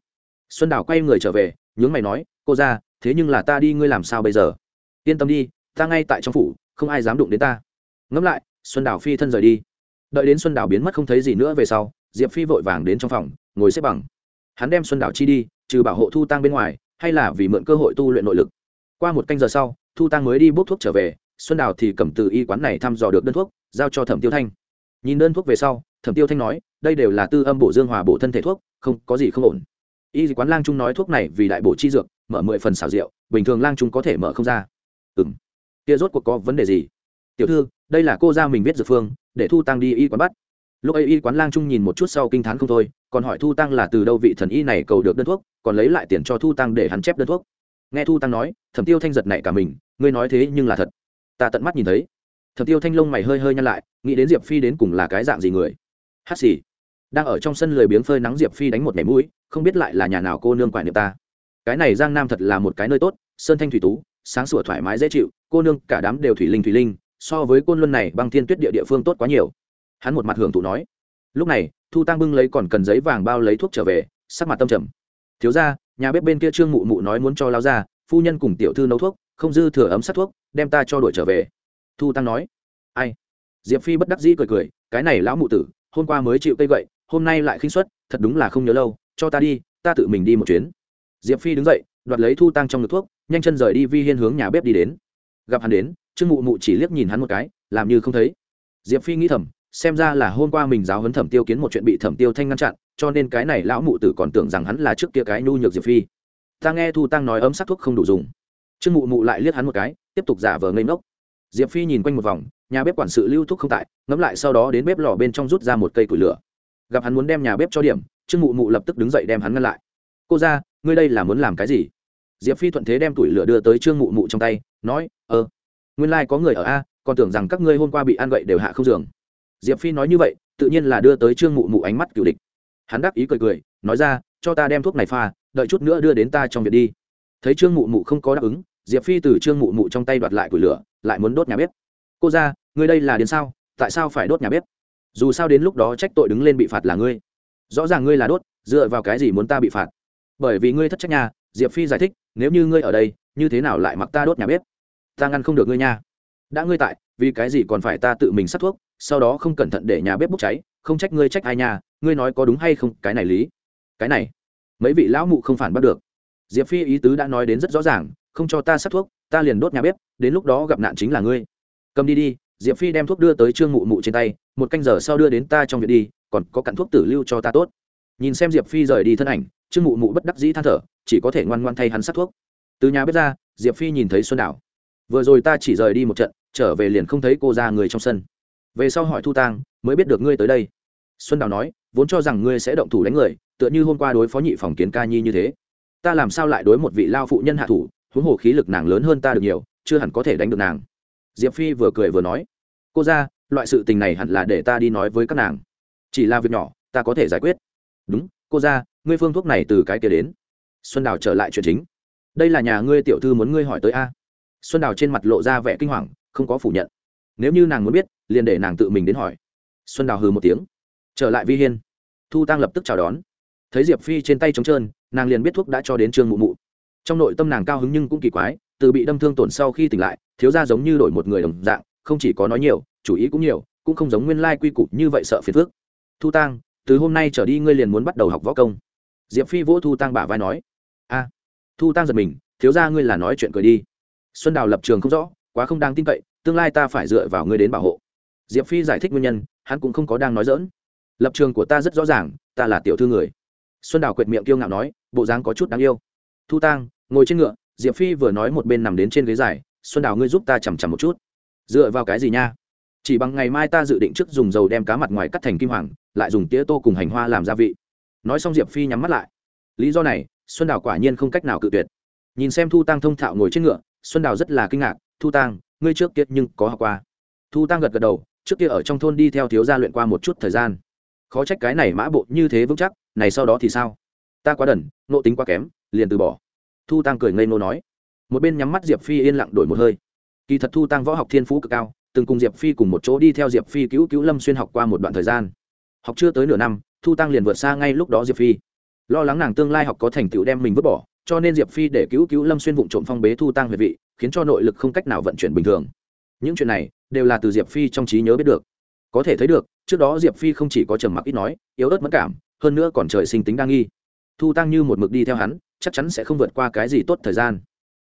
Xuân đào quay người trở về, nhướng mày nói, cô ra thế nhưng là ta đi ngươi làm sao bây giờ? Yên tâm đi, ta ngay tại trong phủ, không ai dám đụng đến ta. Ngẫm lại, xuân đào phi thân rời đi. Đợi đến xuân đào biến mất không thấy gì nữa về sau, diệp phi vội vàng đến trong phòng, ngồi xếp bằng. Hắn đem xuân đào chi đi, trừ bảo hộ thu tăng bên ngoài, hay là vì mượn cơ hội tu luyện nội lực. Qua một canh giờ sau, thu tăng mới đi bốc thuốc trở về, xuân đào thì cầm từ y quán này thăm dò được đơn thuốc, giao cho thẩm tiêu thanh. Nhìn đơn thuốc về sau, thẩm tiêu thanh nói, đây đều là tư âm bổ dương hòa bổ thân thể thuốc, không có gì không ổn. Y quán lang trung nói thuốc này vì đại bổ chi dược mở mười phần xảo rượu, bình thường lang trung có thể mở không ra. Ừ m kia rốt cuộc có vấn đề gì? Tiểu thư, đây là cô ra mình viết dược phương, để thu tăng đi y quán bắt. Lúc ấy y quán lang trung nhìn một chút sau kinh t h á n không thôi, còn hỏi thu tăng là từ đâu vị thần y này cầu được đơn thuốc, còn lấy lại tiền cho thu tăng để hắn chép đơn thuốc. Nghe thu tăng nói, thẩm tiêu thanh giật này cả mình, ngươi nói thế nhưng là thật. Ta tận mắt nhìn thấy. Thẩm tiêu thanh lông mày hơi hơi nhăn lại, nghĩ đến diệp phi đến cùng là cái dạng gì người? Hát xì. Đang ở trong sân lười biếng phơi nắng diệp phi đánh một mẻ mũi, không biết lại là nhà nào cô nương quản niệm ta cái này giang nam thật là một cái nơi tốt, sơn thanh thủy tú, sáng sủa thoải mái dễ chịu, cô nương cả đám đều thủy linh thủy linh, so với côn luân này băng thiên tuyết địa địa phương tốt quá nhiều. Hắn một mặt hưởng thụ nói, lúc này, thu tăng bưng lấy còn cần giấy vàng bao lấy thuốc trở về, sắc mặt tâm trầm. Thiếu ra nhà bếp bên kia trương mụ mụ nói muốn cho lao ra phu nhân cùng tiểu thư nấu thuốc, không dư thừa ấm sát thuốc, đem ta cho đuổi trở về. Thu tăng nói, ai? Diệp phi bất đắc dĩ cười cười, cái này lão mụ tử, hôm qua mới chịu cây gậy, hôm nay lại khinh xuất thật đúng là không nhớ lâu, cho ta đi, ta tự mình đi một chuyến diệp phi đứng dậy, đoạt lấy thu tăng trong ngực thuốc, nhanh chân rời đi vi hiên hướng nhà bếp đi đến. Gặp hắn đến, trương mụ mụ chỉ liếc nhìn hắn một cái, làm như không thấy. Diệp phi nghĩ thầm, xem ra là hôm qua mình giáo huấn thẩm tiêu kiến một chuyện bị thẩm tiêu thanh ngăn chặn, cho nên cái này lão mụ tử còn tưởng rằng hắn là trước kia cái nhu nhược diệp phi. Ta nghe thu tăng nói ấm sắc thuốc không đủ dùng. Trương mụ mụ lại liếc hắn một cái, tiếp tục giả vờ ngây ngốc. Diệp phi nhìn quanh một vòng, nhà bếp quản sự lưu thuốc không tại, ngẫm lại sau đó đến bếp lò bên trong rút ra một cây củi lửa. Gặp hắn muốn đem nhà bếp cho điểm, trương mụ mụ lập tức đứng dậy đem hắn ngăn lại. Cô ra ngươi đây là muốn làm cái gì? Diệp phi thuận thế đem củi lửa đưa tới trương mụ mụ trong tay, nói ơ nguyên lai、like、có người ở a, còn tưởng rằng các ngươi hôm qua bị ăn gậy đều hạ không giường. Diệp phi nói như vậy, tự nhiên là đưa tới trương mụ mụ ánh mắt cựu địch. Hắn đắc ý cười cười, nói ra, cho ta đem thuốc này pha, đợi chút nữa đưa đến ta trong việc đi. Thấy trương mụ mụ không có đáp ứng, diệp phi từ trương mụ mụ trong tay đoạt lại củi lửa, lại muốn đốt nhà bếp. Cô ra ngươi đây là đến sao? Tại sao phải đốt nhà bếp? Dù sao đến lúc đó trách tội đứng lên bị phạt là ngươi. Rõ ràng ngươi là đốt, dựa vào cái gì muốn ta bị phạt? Bởi vì ngươi thất trách nhà diệp phi giải thích, nếu như ngươi ở đây, như thế nào lại mặc ta đốt nhà bếp? Ta ngăn không được ngươi nha. Đã ngươi tại, vì cái gì còn phải ta tự mình sát thuốc, sau đó không cẩn thận để nhà bếp bốc cháy, không trách ngươi trách ai nhà ngươi nói có đúng hay không, cái này lý. Cái này, mấy vị lão mụ không phản bắt được. Diệp phi ý tứ đã nói đến rất rõ ràng, không cho ta sát thuốc, ta liền đốt nhà bếp, đến lúc đó gặp nạn chính là ngươi. Cầm đi đi, diệp phi đem thuốc đưa tới trương mụ mụ trên tay, một canh giờ sau đưa đến ta trong viện đi, còn có cặn thuốc tử lưu cho ta tốt nhìn xem diệp phi rời đi thân ảnh trương mụ mụ bất đắc dĩ than thở chỉ có thể ngoan ngoan thay hắn sát thuốc từ nhà bếp ra diệp phi nhìn thấy xuân đảo vừa rồi ta chỉ rời đi một trận trở về liền không thấy cô ra người trong sân về sau hỏi thu tang mới biết được ngươi tới đây xuân đào nói vốn cho rằng ngươi sẽ động thủ đánh người tựa như hôm qua đối phó nhị phòng kiến ca nhi như thế ta làm sao lại đối một vị lao phụ nhân hạ thủ huống hồ khí lực nàng lớn hơn ta được nhiều chưa hẳn có thể đánh được nàng diệp phi vừa cười vừa nói cô ra loại sự tình này hẳn là để ta đi nói với các nàng chỉ là việc nhỏ ta có thể giải quyết đúng, cô ra, ngươi phương thuốc này từ cái kia đến. Xuân đào trở lại chuyện chính. Đây là nhà ngươi tiểu thư muốn ngươi hỏi tới a. Xuân đào trên mặt lộ ra vẻ kinh hoàng, không có phủ nhận. Nếu như nàng muốn biết, liền để nàng tự mình đến hỏi. Xuân đào hừ một tiếng. Trở lại vi hiên. Thu tăng lập tức chào đón. Thấy diệp phi trên tay trống trơn, nàng liền biết thuốc đã cho đến trương mụ mụ. Trong nội tâm nàng cao hứng nhưng cũng kỳ quái, từ bị đâm thương tổn sau khi tỉnh lại, thiếu ra giống như đổi một người đồng dạng, không chỉ có nói nhiều, chủ ý cũng nhiều, cũng không giống nguyên lai quy củ như vậy sợ phiền phước thu tăng từ hôm nay trở đi ngươi liền muốn bắt đầu học võ công. Diệp phi vỗ thu tăng bả vai nói, a. Thu tăng giật mình, thiếu ra ngươi là nói chuyện cười đi. Xuân đào lập trường không rõ, quá không đáng tin cậy, tương lai ta phải dựa vào ngươi đến bảo hộ. Diệp phi giải thích nguyên nhân, hắn cũng không có đang nói dỡn lập trường của ta rất rõ ràng, ta là tiểu thư người. Xuân đào quệt miệng kiêu ngạo nói, bộ dáng có chút đáng yêu. Thu tang, ngồi trên ngựa, diệp phi vừa nói một bên nằm đến trên ghế dài, xuân đào ngươi giúp ta chằm chằm một chút. Dựa vào cái gì nha? Chỉ bằng ngày mai ta dự định trước dùng dầu đem cá mặt ngoài cắt thành kim hoàng, lại dùng tía tô cùng hành hoa làm gia vị. Nói xong diệp phi nhắm mắt lại. Lý do này, xuân đào quả nhiên không cách nào cự tuyệt. Nhìn xem thu tăng thông thạo ngồi trên ngựa, xuân đào rất là kinh ngạc, thu tăng, ngươi trước kia nhưng có học qua. Thu tăng gật gật đầu, trước kia ở trong thôn đi theo thiếu gia luyện qua một chút thời gian. Khó trách cái này mã bộ như thế vững chắc, này sau đó thì sao? Ta quá đần, nộ tính quá kém, liền từ bỏ. Thu tăng cười ngây nô nói. Một bên nhắm mắt diệp phi yên lặng đổi một hơi. Kỳ thật thu tăng võ học thiên phú cực cao từng cùng diệp phi cùng một chỗ đi theo diệp phi cứu cứu lâm xuyên học qua một đoạn thời gian. Học chưa tới nửa năm, thu tăng liền vượt xa ngay lúc đó diệp phi. Lo lắng nàng tương lai học có thành tựu đem mình vứt bỏ, cho nên diệp phi để cứu cứu lâm xuyên vụ trộm phong bế thu tăng về vị, khiến cho nội lực không cách nào vận chuyển bình thường. Những chuyện này đều là từ diệp phi trong trí nhớ biết được. Có thể thấy được, trước đó diệp phi không chỉ có trầm mặc ít nói, yếu ớt mất cảm, hơn nữa còn trời sinh tính đa nghi. Thu tăng như một mực đi theo hắn, chắc chắn sẽ không vượt qua cái gì tốt thời gian.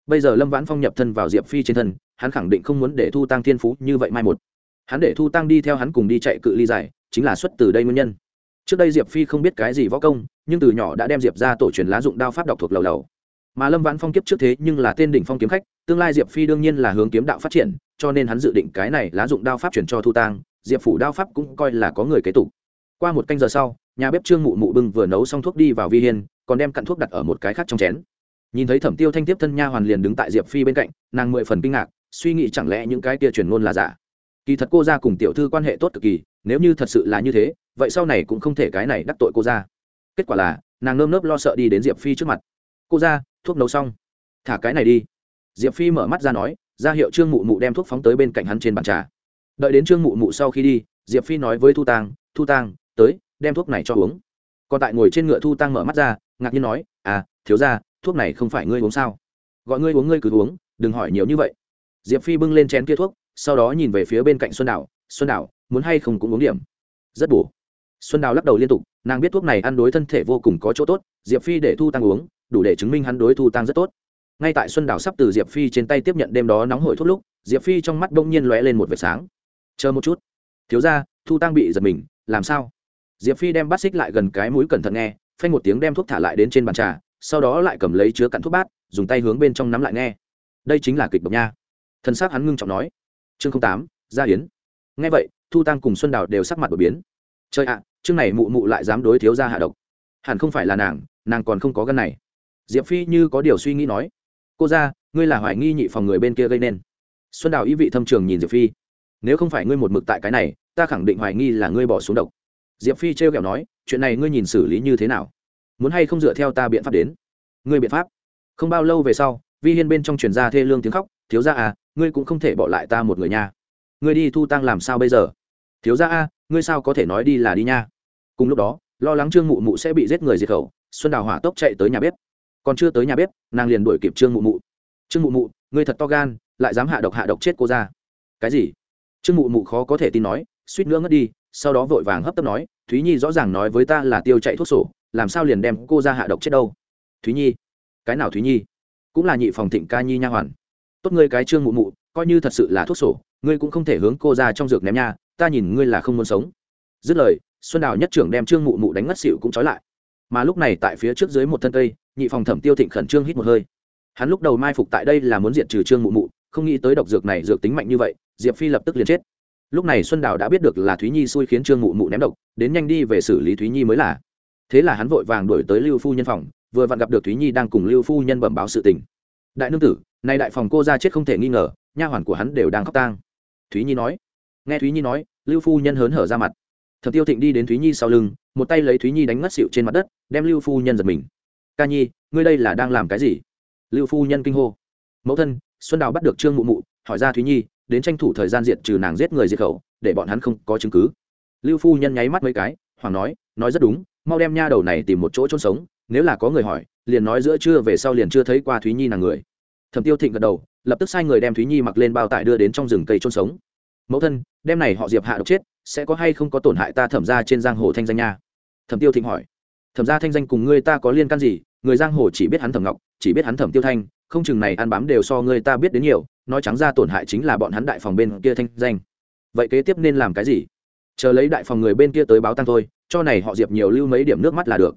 Bây giờ lâm vãn phong nhập thân vào diệp phi trên thân hắn khẳng định không muốn để thu tăng thiên phú như vậy mai một. Hắn để thu tăng đi theo hắn cùng đi chạy cự ly dài, chính là xuất từ đây nguyên nhân. Trước đây diệp phi không biết cái gì võ công, nhưng từ nhỏ đã đem diệp ra tổ truyền lá dụng đao pháp đọc thuộc lầu lầu. Mà lâm vãn phong kiếp trước thế nhưng là tên đỉnh phong kiếm khách, tương lai diệp phi đương nhiên là hướng kiếm đạo phát triển, cho nên hắn dự định cái này lá dụng đao pháp chuyển cho thu tang diệp phủ đao pháp cũng coi là có người kế tục. Qua một canh giờ sau, nhà bếp trương mụ mụ bưng vừa nấu xong thuốc đi vào vi hiên, còn đem cặn thuốc đặt ở một cái khác trong chén. Nhìn thấy thẩm tiêu thanh tiếp thân nha hoàn liền đứng tại diệp phi bên cạnh, nàng mười phần kinh ngạc suy nghĩ chẳng lẽ những cái kia truyền ngôn là giả? Kỳ thật cô ra cùng tiểu thư quan hệ tốt cực kỳ, nếu như thật sự là như thế, vậy sau này cũng không thể cái này đắc tội cô ra kết quả là, nàng nơm nớp lo sợ đi đến diệp phi trước mặt. Cô ra thuốc nấu xong. Thả cái này đi. Diệp phi mở mắt ra nói, ra hiệu trương mụ mụ đem thuốc phóng tới bên cạnh hắn trên bàn trà. Đợi đến trương mụ mụ sau khi đi, diệp phi nói với thu tang thu tang, tới, đem thuốc này cho uống. Còn tại ngồi trên ngựa thu tang mở mắt ra, ngạc nhiên nói à thiếu ra thuốc này không phải ngươi uống sao? Gọi ngươi uống ngươi cứ uống, đừng hỏi nhiều như vậy diệp phi bưng lên chén kia thuốc, sau đó nhìn về phía bên cạnh xuân đảo xuân đảo muốn hay không cũng uống điểm. Rất bổ. Xuân đào lắc đầu liên tục, nàng biết thuốc này ăn đối thân thể vô cùng có chỗ tốt, diệp phi để thu tăng uống, đủ để chứng minh hắn đối thu tăng rất tốt. Ngay tại xuân đào sắp từ diệp phi trên tay tiếp nhận đêm đó nóng hổi thuốc lúc, diệp phi trong mắt bỗng nhiên lóe lên một vệt sáng. Chờ một chút. Thiếu ra thu tăng bị giật mình, làm sao? Diệp phi đem bát xích lại gần cái mũi cẩn thận nghe, phanh một tiếng đem thuốc thả lại đến trên bàn trà, sau đó lại cầm lấy chứa cặn thuốc bát, dùng tay hướng bên trong nắm lại nghe. Đây chính là kịch độc nha thân xác hắn ngưng trọng nói, chương tám, gia yến. Nghe vậy, thu tăng cùng xuân đào đều sắc mặt đột biến. Trời ạ, chương này mụ mụ lại dám đối thiếu ra hạ độc. Hẳn không phải là nàng nàng còn không có gân này. Diệp phi như có điều suy nghĩ nói, cô ra ngươi là hoài nghi nhị phòng người bên kia gây nên. Xuân đào ý vị thâm trường nhìn diệp phi, nếu không phải ngươi một mực tại cái này, ta khẳng định hoài nghi là ngươi bỏ xuống độc. Diệp phi trêu kẹo nói, chuyện này ngươi nhìn xử lý như thế nào? Muốn hay không dựa theo ta biện pháp đến? Ngươi biện pháp? Không bao lâu về sau, vi hiên bên trong truyền ra thê lương tiếng khóc, thiếu ra à ngươi cũng không thể bỏ lại ta một người nha. Ngươi đi thu tăng làm sao bây giờ? Thiếu ra a, ngươi sao có thể nói đi là đi nha. Cùng lúc đó, lo lắng trương mụ mụ sẽ bị giết người diệt khẩu, xuân đào hỏa tốc chạy tới nhà bếp. Còn chưa tới nhà bếp, nàng liền đuổi kịp trương mụ mụ. Trương mụ mụ, ngươi thật to gan, lại dám hạ độc hạ độc chết cô ra cái gì? Trương mụ mụ khó có thể tin nói, suýt nữa ngất đi, sau đó vội vàng hấp tấp nói, thúy nhi rõ ràng nói với ta là tiêu chạy thuốc sổ, làm sao liền đem cô ra hạ độc chết đâu? Thúy nhi. Cái nào thúy nhi? Cũng là nhị phòng thịnh ca nhi nha hoàn tốt ngươi cái trương mụ mụ, coi như thật sự là thuốc sổ, ngươi cũng không thể hướng cô ra trong dược ném nha, ta nhìn ngươi là không muốn sống. Dứt lời, xuân đào nhất trưởng đem trương mụ mụ đánh ngất xịu cũng trói lại. Mà lúc này tại phía trước dưới một thân cây, nhị phòng thẩm tiêu thịnh khẩn trương hít một hơi. Hắn lúc đầu mai phục tại đây là muốn diệt trừ trương mụ mụ, không nghĩ tới độc dược này dược tính mạnh như vậy, diệp phi lập tức liền chết. Lúc này xuân đào đã biết được là thúy nhi xui khiến trương mụ mụ ném độc, đến nhanh đi về xử lý thúy nhi mới là. Thế là hắn vội vàng đuổi tới lưu phu nhân phòng, vừa vặn gặp được thúy nhi đang cùng lưu phu nhân bẩm báo sự tình. Đại nương tử nay đại phòng cô ra chết không thể nghi ngờ, nha hoàn của hắn đều đang khóc tang. Thúy nhi nói. Nghe thúy nhi nói, lưu phu nhân hớn hở ra mặt. Thập tiêu thịnh đi đến thúy nhi sau lưng, một tay lấy thúy nhi đánh ngất xịu trên mặt đất, đem lưu phu nhân giật mình. Ca nhi, ngươi đây là đang làm cái gì? Lưu phu nhân kinh hô. Mẫu thân, xuân đào bắt được trương mụ mụ, hỏi ra thúy nhi, đến tranh thủ thời gian diện trừ nàng giết người diệt khẩu, để bọn hắn không có chứng cứ. Lưu phu nhân nháy mắt mấy cái hoàng nói nói rất đúng, mau đem nha đầu này tìm một chỗ trôn sống, nếu là có người hỏi, liền nói giữa trưa về sau liền chưa thấy qua thúy nhi nàng người thẩm tiêu thịnh gật đầu, lập tức sai người đem thúy nhi mặc lên bao tải đưa đến trong rừng cây trôn sống. Mẫu thân đem này họ diệp hạ độc chết, sẽ có hay không có tổn hại ta thẩm ra trên giang hồ thanh danh nha? Thẩm tiêu thịnh hỏi. Thẩm ra thanh danh cùng ngươi ta có liên can gì? Người giang hồ chỉ biết hắn thẩm ngọc, chỉ biết hắn thẩm tiêu thanh, không chừng này ăn bám đều so ngươi ta biết đến nhiều, nói trắng ra tổn hại chính là bọn hắn đại phòng bên kia thanh danh. Vậy kế tiếp nên làm cái gì? Chờ lấy đại phòng người bên kia tới báo tăng thôi, cho này họ diệp nhiều lưu mấy điểm nước mắt là được.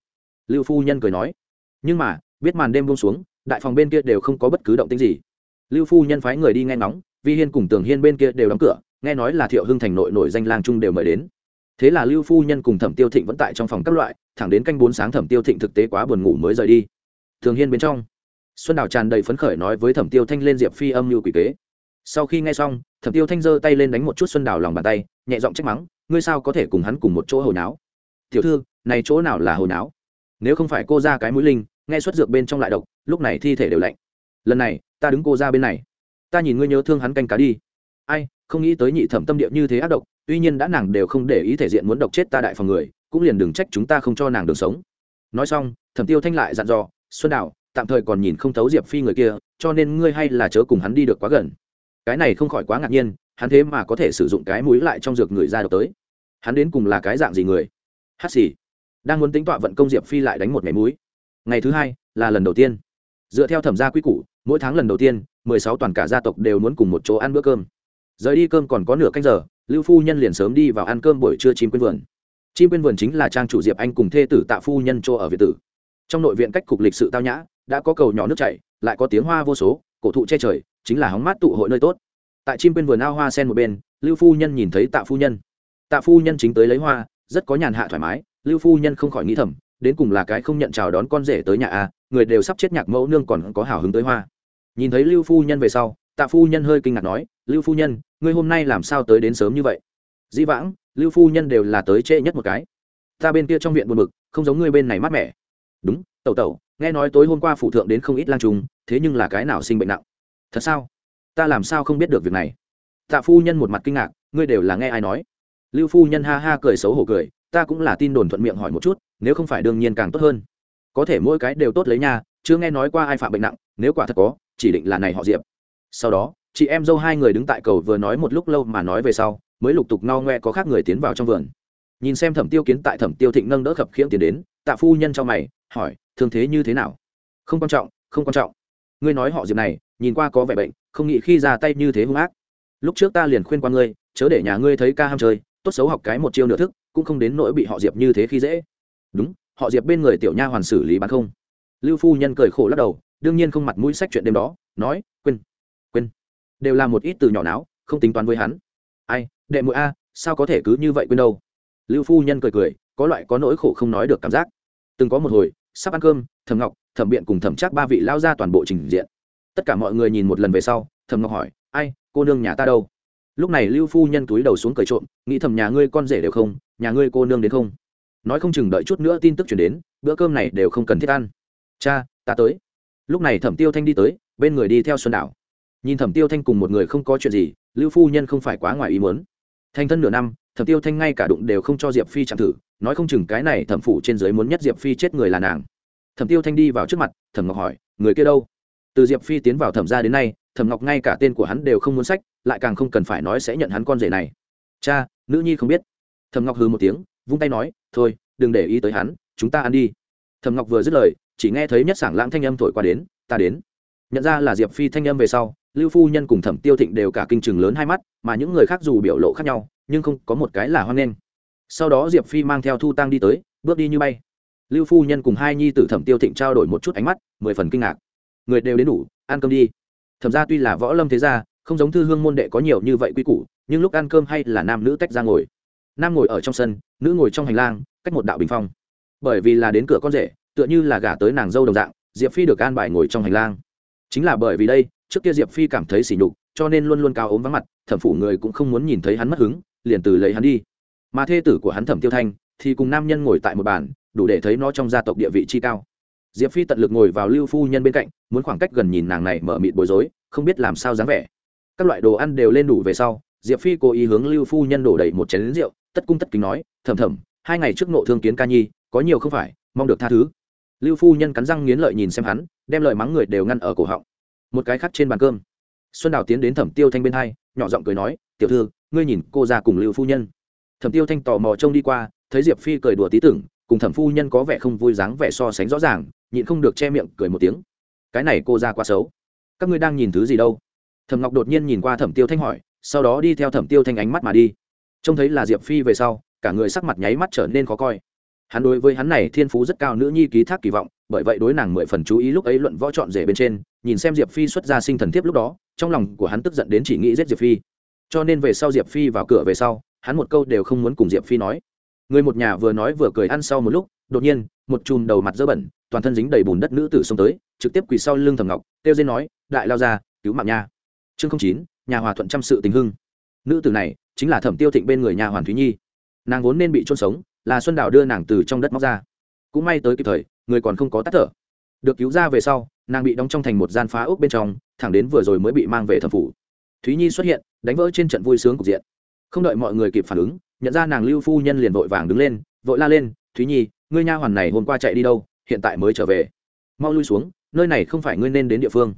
Lưu phu nhân cười nói. Nhưng mà biết màn đêm buông xuống, đại phòng bên kia đều không có bất cứ động tĩnh gì. Lưu phu nhân phái người đi nghe ngóng, vi hiên cùng tường hiên bên kia đều đóng cửa, nghe nói là thiệu hưng thành nội nổi danh làng trung đều mời đến. Thế là lưu phu nhân cùng thẩm tiêu thịnh vẫn tại trong phòng các loại, thẳng đến canh bốn sáng thẩm tiêu thịnh thực tế quá buồn ngủ mới rời đi. Thường hiên bên trong, xuân đào tràn đầy phấn khởi nói với thẩm tiêu thanh lên diệp phi âm mưu quỷ kế. Sau khi nghe xong, thẩm tiêu thanh giơ tay lên đánh một chút xuân đào lòng bàn tay, nhẹ giọng trách mắng, ngươi sao có thể cùng hắn cùng một chỗ hồi náo? Tiểu thư, này chỗ nào là hồi não nếu không phải cô ra cái mũi linh nghe xuất dược bên trong lại độc, lúc này thi thể đều lạnh. Lần này, ta đứng cô ra bên này. Ta nhìn ngươi nhớ thương hắn canh cá đi. Ai, không nghĩ tới nhị thẩm tâm địa như thế ác độc, tuy nhiên đã nàng đều không để ý thể diện muốn độc chết ta đại phòng người, cũng liền đừng trách chúng ta không cho nàng đường sống. Nói xong, thẩm tiêu thanh lại dặn dò, xuân đạo tạm thời còn nhìn không thấu diệp phi người kia, cho nên ngươi hay là chớ cùng hắn đi được quá gần. Cái này không khỏi quá ngạc nhiên, hắn thế mà có thể sử dụng cái mũi lại trong dược người ra độc tới. Hắn đến cùng là cái dạng gì người? Hát xì. Đang muốn tính tọa vận công diệp phi lại đánh một mẻ mũi ngày thứ hai là lần đầu tiên. Dựa theo thẩm gia quy củ, mỗi tháng lần đầu tiên, mười sáu toàn cả gia tộc đều muốn cùng một chỗ ăn bữa cơm. Rời đi cơm còn có nửa canh giờ, lưu phu nhân liền sớm đi vào ăn cơm buổi trưa chim quên vườn. Chim quên vườn chính là trang chủ diệp anh cùng thê tử tạ phu nhân chỗ ở việt tử. Trong nội viện cách cục lịch sự tao nhã, đã có cầu nhỏ nước chảy, lại có tiếng hoa vô số, cổ thụ che trời, chính là hóng mát tụ hội nơi tốt. Tại chim quên vườn ao hoa sen một bên, lưu phu nhân nhìn thấy tạ phu nhân. Tạ phu nhân chính tới lấy hoa, rất có nhàn hạ thoải mái, lưu phu nhân không khỏi nghĩ thầm đến cùng là cái không nhận chào đón con rể tới nhà a, người đều sắp chết nhạc mẫu nương còn có hào hứng tới hoa. Nhìn thấy lưu phu nhân về sau, tạ phu nhân hơi kinh ngạc nói, lưu phu nhân, ngươi hôm nay làm sao tới đến sớm như vậy? Dĩ vãng, lưu phu nhân đều là tới trễ nhất một cái. Ta bên kia trong viện buồn bực, không giống ngươi bên này mát mẻ. Đúng, tẩu tẩu, nghe nói tối hôm qua phụ thượng đến không ít lang trùng, thế nhưng là cái nào sinh bệnh nặng? Thật sao? Ta làm sao không biết được việc này? Tạ phu nhân một mặt kinh ngạc, ngươi đều là nghe ai nói? Lưu phu nhân ha ha cười xấu hổ cười, ta cũng là tin đồn thuận miệng hỏi một chút nếu không phải đương nhiên càng tốt hơn. Có thể mỗi cái đều tốt lấy nha, chưa nghe nói qua ai phạm bệnh nặng, nếu quả thật có, chỉ định là này họ diệp. Sau đó, chị em dâu hai người đứng tại cầu vừa nói một lúc lâu mà nói về sau, mới lục tục no ngoe có khác người tiến vào trong vườn. Nhìn xem thẩm tiêu kiến tại thẩm tiêu thịnh nâng đỡ khập khiễng tiến đến, tạ phu nhân cho mày, hỏi, thương thế như thế nào? Không quan trọng, không quan trọng. Ngươi nói họ diệp này, nhìn qua có vẻ bệnh, không nghĩ khi ra tay như thế hung ác. Lúc trước ta liền khuyên qua ngươi, chớ để nhà ngươi thấy ca ham chơi, tốt xấu học cái một chiêu nửa thức, cũng không đến nỗi bị họ diệp như thế khi dễ đúng, họ diệp bên người tiểu nha hoàn xử lý bán không? Lưu phu nhân cười khổ lắc đầu, đương nhiên không mặt mũi sách chuyện đêm đó, nói, quên quên. Đều là một ít từ nhỏ não không tính toán với hắn. Ai, đệ mũi a, sao có thể cứ như vậy quên đâu? Lưu phu nhân cười cười, có loại có nỗi khổ không nói được cảm giác. Từng có một hồi, sắp ăn cơm, thẩm ngọc, thẩm biện cùng thẩm chắc ba vị lao ra toàn bộ trình diện. Tất cả mọi người nhìn một lần về sau, thẩm ngọc hỏi, ai, cô nương nhà ta đâu? Lúc này lưu phu nhân túi đầu xuống cười trộm, nghĩ thầm, nhà ngươi con rể đều không, nhà ngươi cô nương đến không? Nói không chừng đợi chút nữa tin tức chuyển đến, bữa cơm này đều không cần thiết ăn. Cha, ta tới. Lúc này thẩm tiêu thanh đi tới, bên người đi theo xuân đảo. Nhìn thẩm tiêu thanh cùng một người không có chuyện gì, lưu phu nhân không phải quá ngoài ý muốn. Thanh thân nửa năm, thẩm tiêu thanh ngay cả đụng đều không cho diệp phi chạm thử, nói không chừng cái này thẩm phủ trên dưới muốn nhất diệp phi chết người là nàng. Thẩm tiêu thanh đi vào trước mặt, thẩm ngọc hỏi, người kia đâu? Từ diệp phi tiến vào thẩm ra đến nay, thẩm ngọc ngay cả tên của hắn đều không muốn sách, lại càng không cần phải nói sẽ nhận hắn con rể này. Cha, nữ nhi không biết. Thẩm ngọc hừ một tiếng vung tay nói, thôi, đừng để ý tới hắn, chúng ta ăn đi. Thẩm ngọc vừa dứt lời, chỉ nghe thấy nhất sảng lãng thanh âm thổi qua đến, ta đến. Nhận ra là diệp phi thanh âm về sau, lưu phu nhân cùng thẩm tiêu thịnh đều cả kinh chừng lớn hai mắt, mà những người khác dù biểu lộ khác nhau, nhưng không có một cái là hoan nghênh. Sau đó diệp phi mang theo thu tăng đi tới, bước đi như bay. Lưu phu nhân cùng hai nhi tử thẩm tiêu thịnh trao đổi một chút ánh mắt, mười phần kinh ngạc. Người đều đến đủ, ăn cơm đi. Thẩm ra tuy là võ lâm thế gia, không giống thư hương môn đệ có nhiều như vậy quy củ, nhưng lúc ăn cơm hay là nam nữ tách ra ngồi nam ngồi ở trong sân, nữ ngồi trong hành lang, cách một đạo bình phong. Bởi vì là đến cửa con rể, tựa như là gả tới nàng dâu đồng dạng, diệp phi được an bài ngồi trong hành lang. Chính là bởi vì đây, trước kia diệp phi cảm thấy sỉ nhục, cho nên luôn luôn cao ốm vắng mặt, thẩm phủ người cũng không muốn nhìn thấy hắn mất hứng, liền từ lấy hắn đi. Mà thê tử của hắn thẩm tiêu thanh, thì cùng nam nhân ngồi tại một bàn, đủ để thấy nó trong gia tộc địa vị chi cao. Diệp phi tận lực ngồi vào lưu phu nhân bên cạnh, muốn khoảng cách gần nhìn nàng này mở mịt bối rối, không biết làm sao dáng vẻ. Các loại đồ ăn đều lên đủ về sau, diệp phi cố ý hướng lưu phu nhân đổ đầy một chén lính rượu tất cung tất kính nói thầm thầm hai ngày trước nộ thương kiến ca nhi, có nhiều không phải, mong được tha thứ. Lưu phu nhân cắn răng nghiến lợi nhìn xem hắn, đem lời mắng người đều ngăn ở cổ họng. Một cái khác trên bàn cơm. Xuân đào tiến đến thẩm tiêu thanh bên hai, nhỏ giọng cười nói, tiểu thư, ngươi nhìn cô ra cùng lưu phu nhân. Thẩm tiêu thanh tò mò trông đi qua, thấy diệp phi cười đùa tí tưởng, cùng thẩm phu nhân có vẻ không vui dáng vẻ so sánh rõ ràng, nhịn không được che miệng, cười một tiếng. Cái này cô ra quá xấu. Các ngươi đang nhìn thứ gì đâu? Thẩm ngọc đột nhiên nhìn qua thẩm tiêu thanh hỏi, sau đó đi theo thẩm tiêu thanh ánh mắt mà đi trông thấy là diệp phi về sau, cả người sắc mặt nháy mắt trở nên khó coi. Hắn đối với hắn này thiên phú rất cao nữ nhi ký thác kỳ vọng, bởi vậy đối nàng mười phần chú ý lúc ấy luận võ chọn rể bên trên, nhìn xem diệp phi xuất ra sinh thần thiếp lúc đó, trong lòng của hắn tức giận đến chỉ nghĩ giết diệp phi. Cho nên về sau diệp phi vào cửa về sau, hắn một câu đều không muốn cùng diệp phi nói. Người một nhà vừa nói vừa cười ăn sau một lúc, đột nhiên, một chùm đầu mặt dơ bẩn, toàn thân dính đầy bùn đất nữ tử xông tới, trực tiếp quỳ sau lưng thầm ngọc, kêu dên nói, đại lao ra cứu mạng nha. Chương chín, nhà hòa thuận trăm sự tình hưng. Nữ tử này chính là thẩm tiêu thịnh bên người nhà hoàn thúy nhi nàng vốn nên bị trôn sống là xuân đào đưa nàng từ trong đất móc ra cũng may tới kịp thời người còn không có tắt thở được cứu ra về sau nàng bị đóng trong thành một gian phá ốc bên trong thẳng đến vừa rồi mới bị mang về thẩm phủ thúy nhi xuất hiện đánh vỡ trên trận vui sướng cục diện không đợi mọi người kịp phản ứng nhận ra nàng lưu phu nhân liền vội vàng đứng lên vội la lên thúy nhi ngươi nha hoàn này hôm qua chạy đi đâu hiện tại mới trở về mau lui xuống nơi này không phải ngươi nên đến địa phương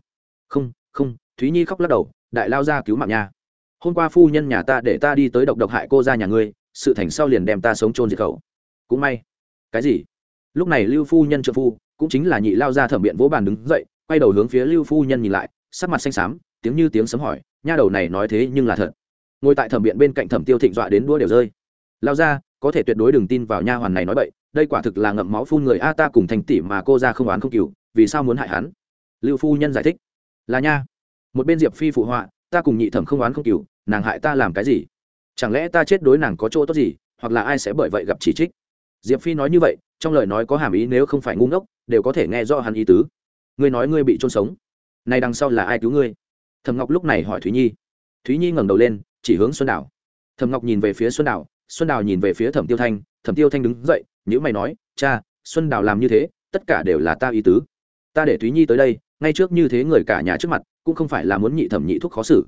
không không thúy nhi khóc lắc đầu đại lao ra cứu mạng nha hôm qua phu nhân nhà ta để ta đi tới độc độc hại cô ra nhà ngươi, sự thành sau liền đem ta sống trôn diệt khẩu. Cũng may. Cái gì? Lúc này lưu phu nhân trợ phu, cũng chính là nhị lao ra thẩm biện vỗ bàn đứng dậy, quay đầu hướng phía lưu phu nhân nhìn lại, sắc mặt xanh xám, tiếng như tiếng sấm hỏi, nha đầu này nói thế nhưng là thật. Ngồi tại thẩm biện bên cạnh thẩm tiêu thịnh dọa đến đua đều rơi. Lao ra có thể tuyệt đối đừng tin vào nha hoàn này nói bậy, đây quả thực là ngậm máu phun người a, ta cùng thành tỷ mà cô ra không oán không cừu, vì sao muốn hại hắn? Lưu phu nhân giải thích. Là nha. Một bên diệp phi phụ họa ta cùng nhị thẩm không oán không cừu, nàng hại ta làm cái gì? Chẳng lẽ ta chết đối nàng có chỗ tốt gì, hoặc là ai sẽ bởi vậy gặp chỉ trích? Diệp phi nói như vậy, trong lời nói có hàm ý nếu không phải ngu ngốc, đều có thể nghe rõ hắn ý tứ. Ngươi nói ngươi bị trôn sống. Này đằng sau là ai cứu ngươi? Thầm ngọc lúc này hỏi thúy nhi. Thúy nhi ngẩng đầu lên, chỉ hướng xuân đảo thầm ngọc nhìn về phía xuân đảo xuân đào nhìn về phía thẩm tiêu thanh. Thẩm tiêu thanh đứng dậy nhữ mày nói, cha, xuân đào làm như thế, tất cả đều là ta ý tứ. Ta để thúy nhi tới đây ngay trước như thế người cả nhà trước mặt, cũng không phải là muốn nhị thẩm nhị thuốc khó xử.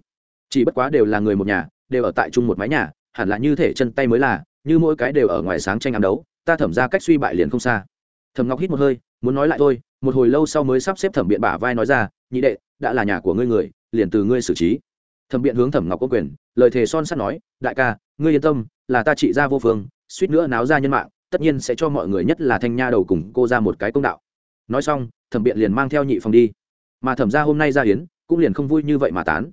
Chỉ bất quá đều là người một nhà, đều ở tại chung một mái nhà, hẳn là như thể chân tay mới là, như mỗi cái đều ở ngoài sáng tranh ám đấu, ta thẩm ra cách suy bại liền không xa. Thẩm ngọc hít một hơi, muốn nói lại thôi, một hồi lâu sau mới sắp xếp thẩm biện bả vai nói ra, nhị đệ, đã là nhà của ngươi người, liền từ ngươi xử trí. Thẩm biện hướng thẩm ngọc có quyền, lời thề son sắt nói, đại ca, ngươi yên tâm, là ta trị ra vô phương, suýt nữa náo ra nhân mạng, tất nhiên sẽ cho mọi người nhất là thanh nha đầu cùng cô ra một cái công đạo. Nói xong, thẩm biện liền mang theo nhị phòng đi mà thẩm ra hôm nay ra hiến, cũng liền không vui như vậy mà tán.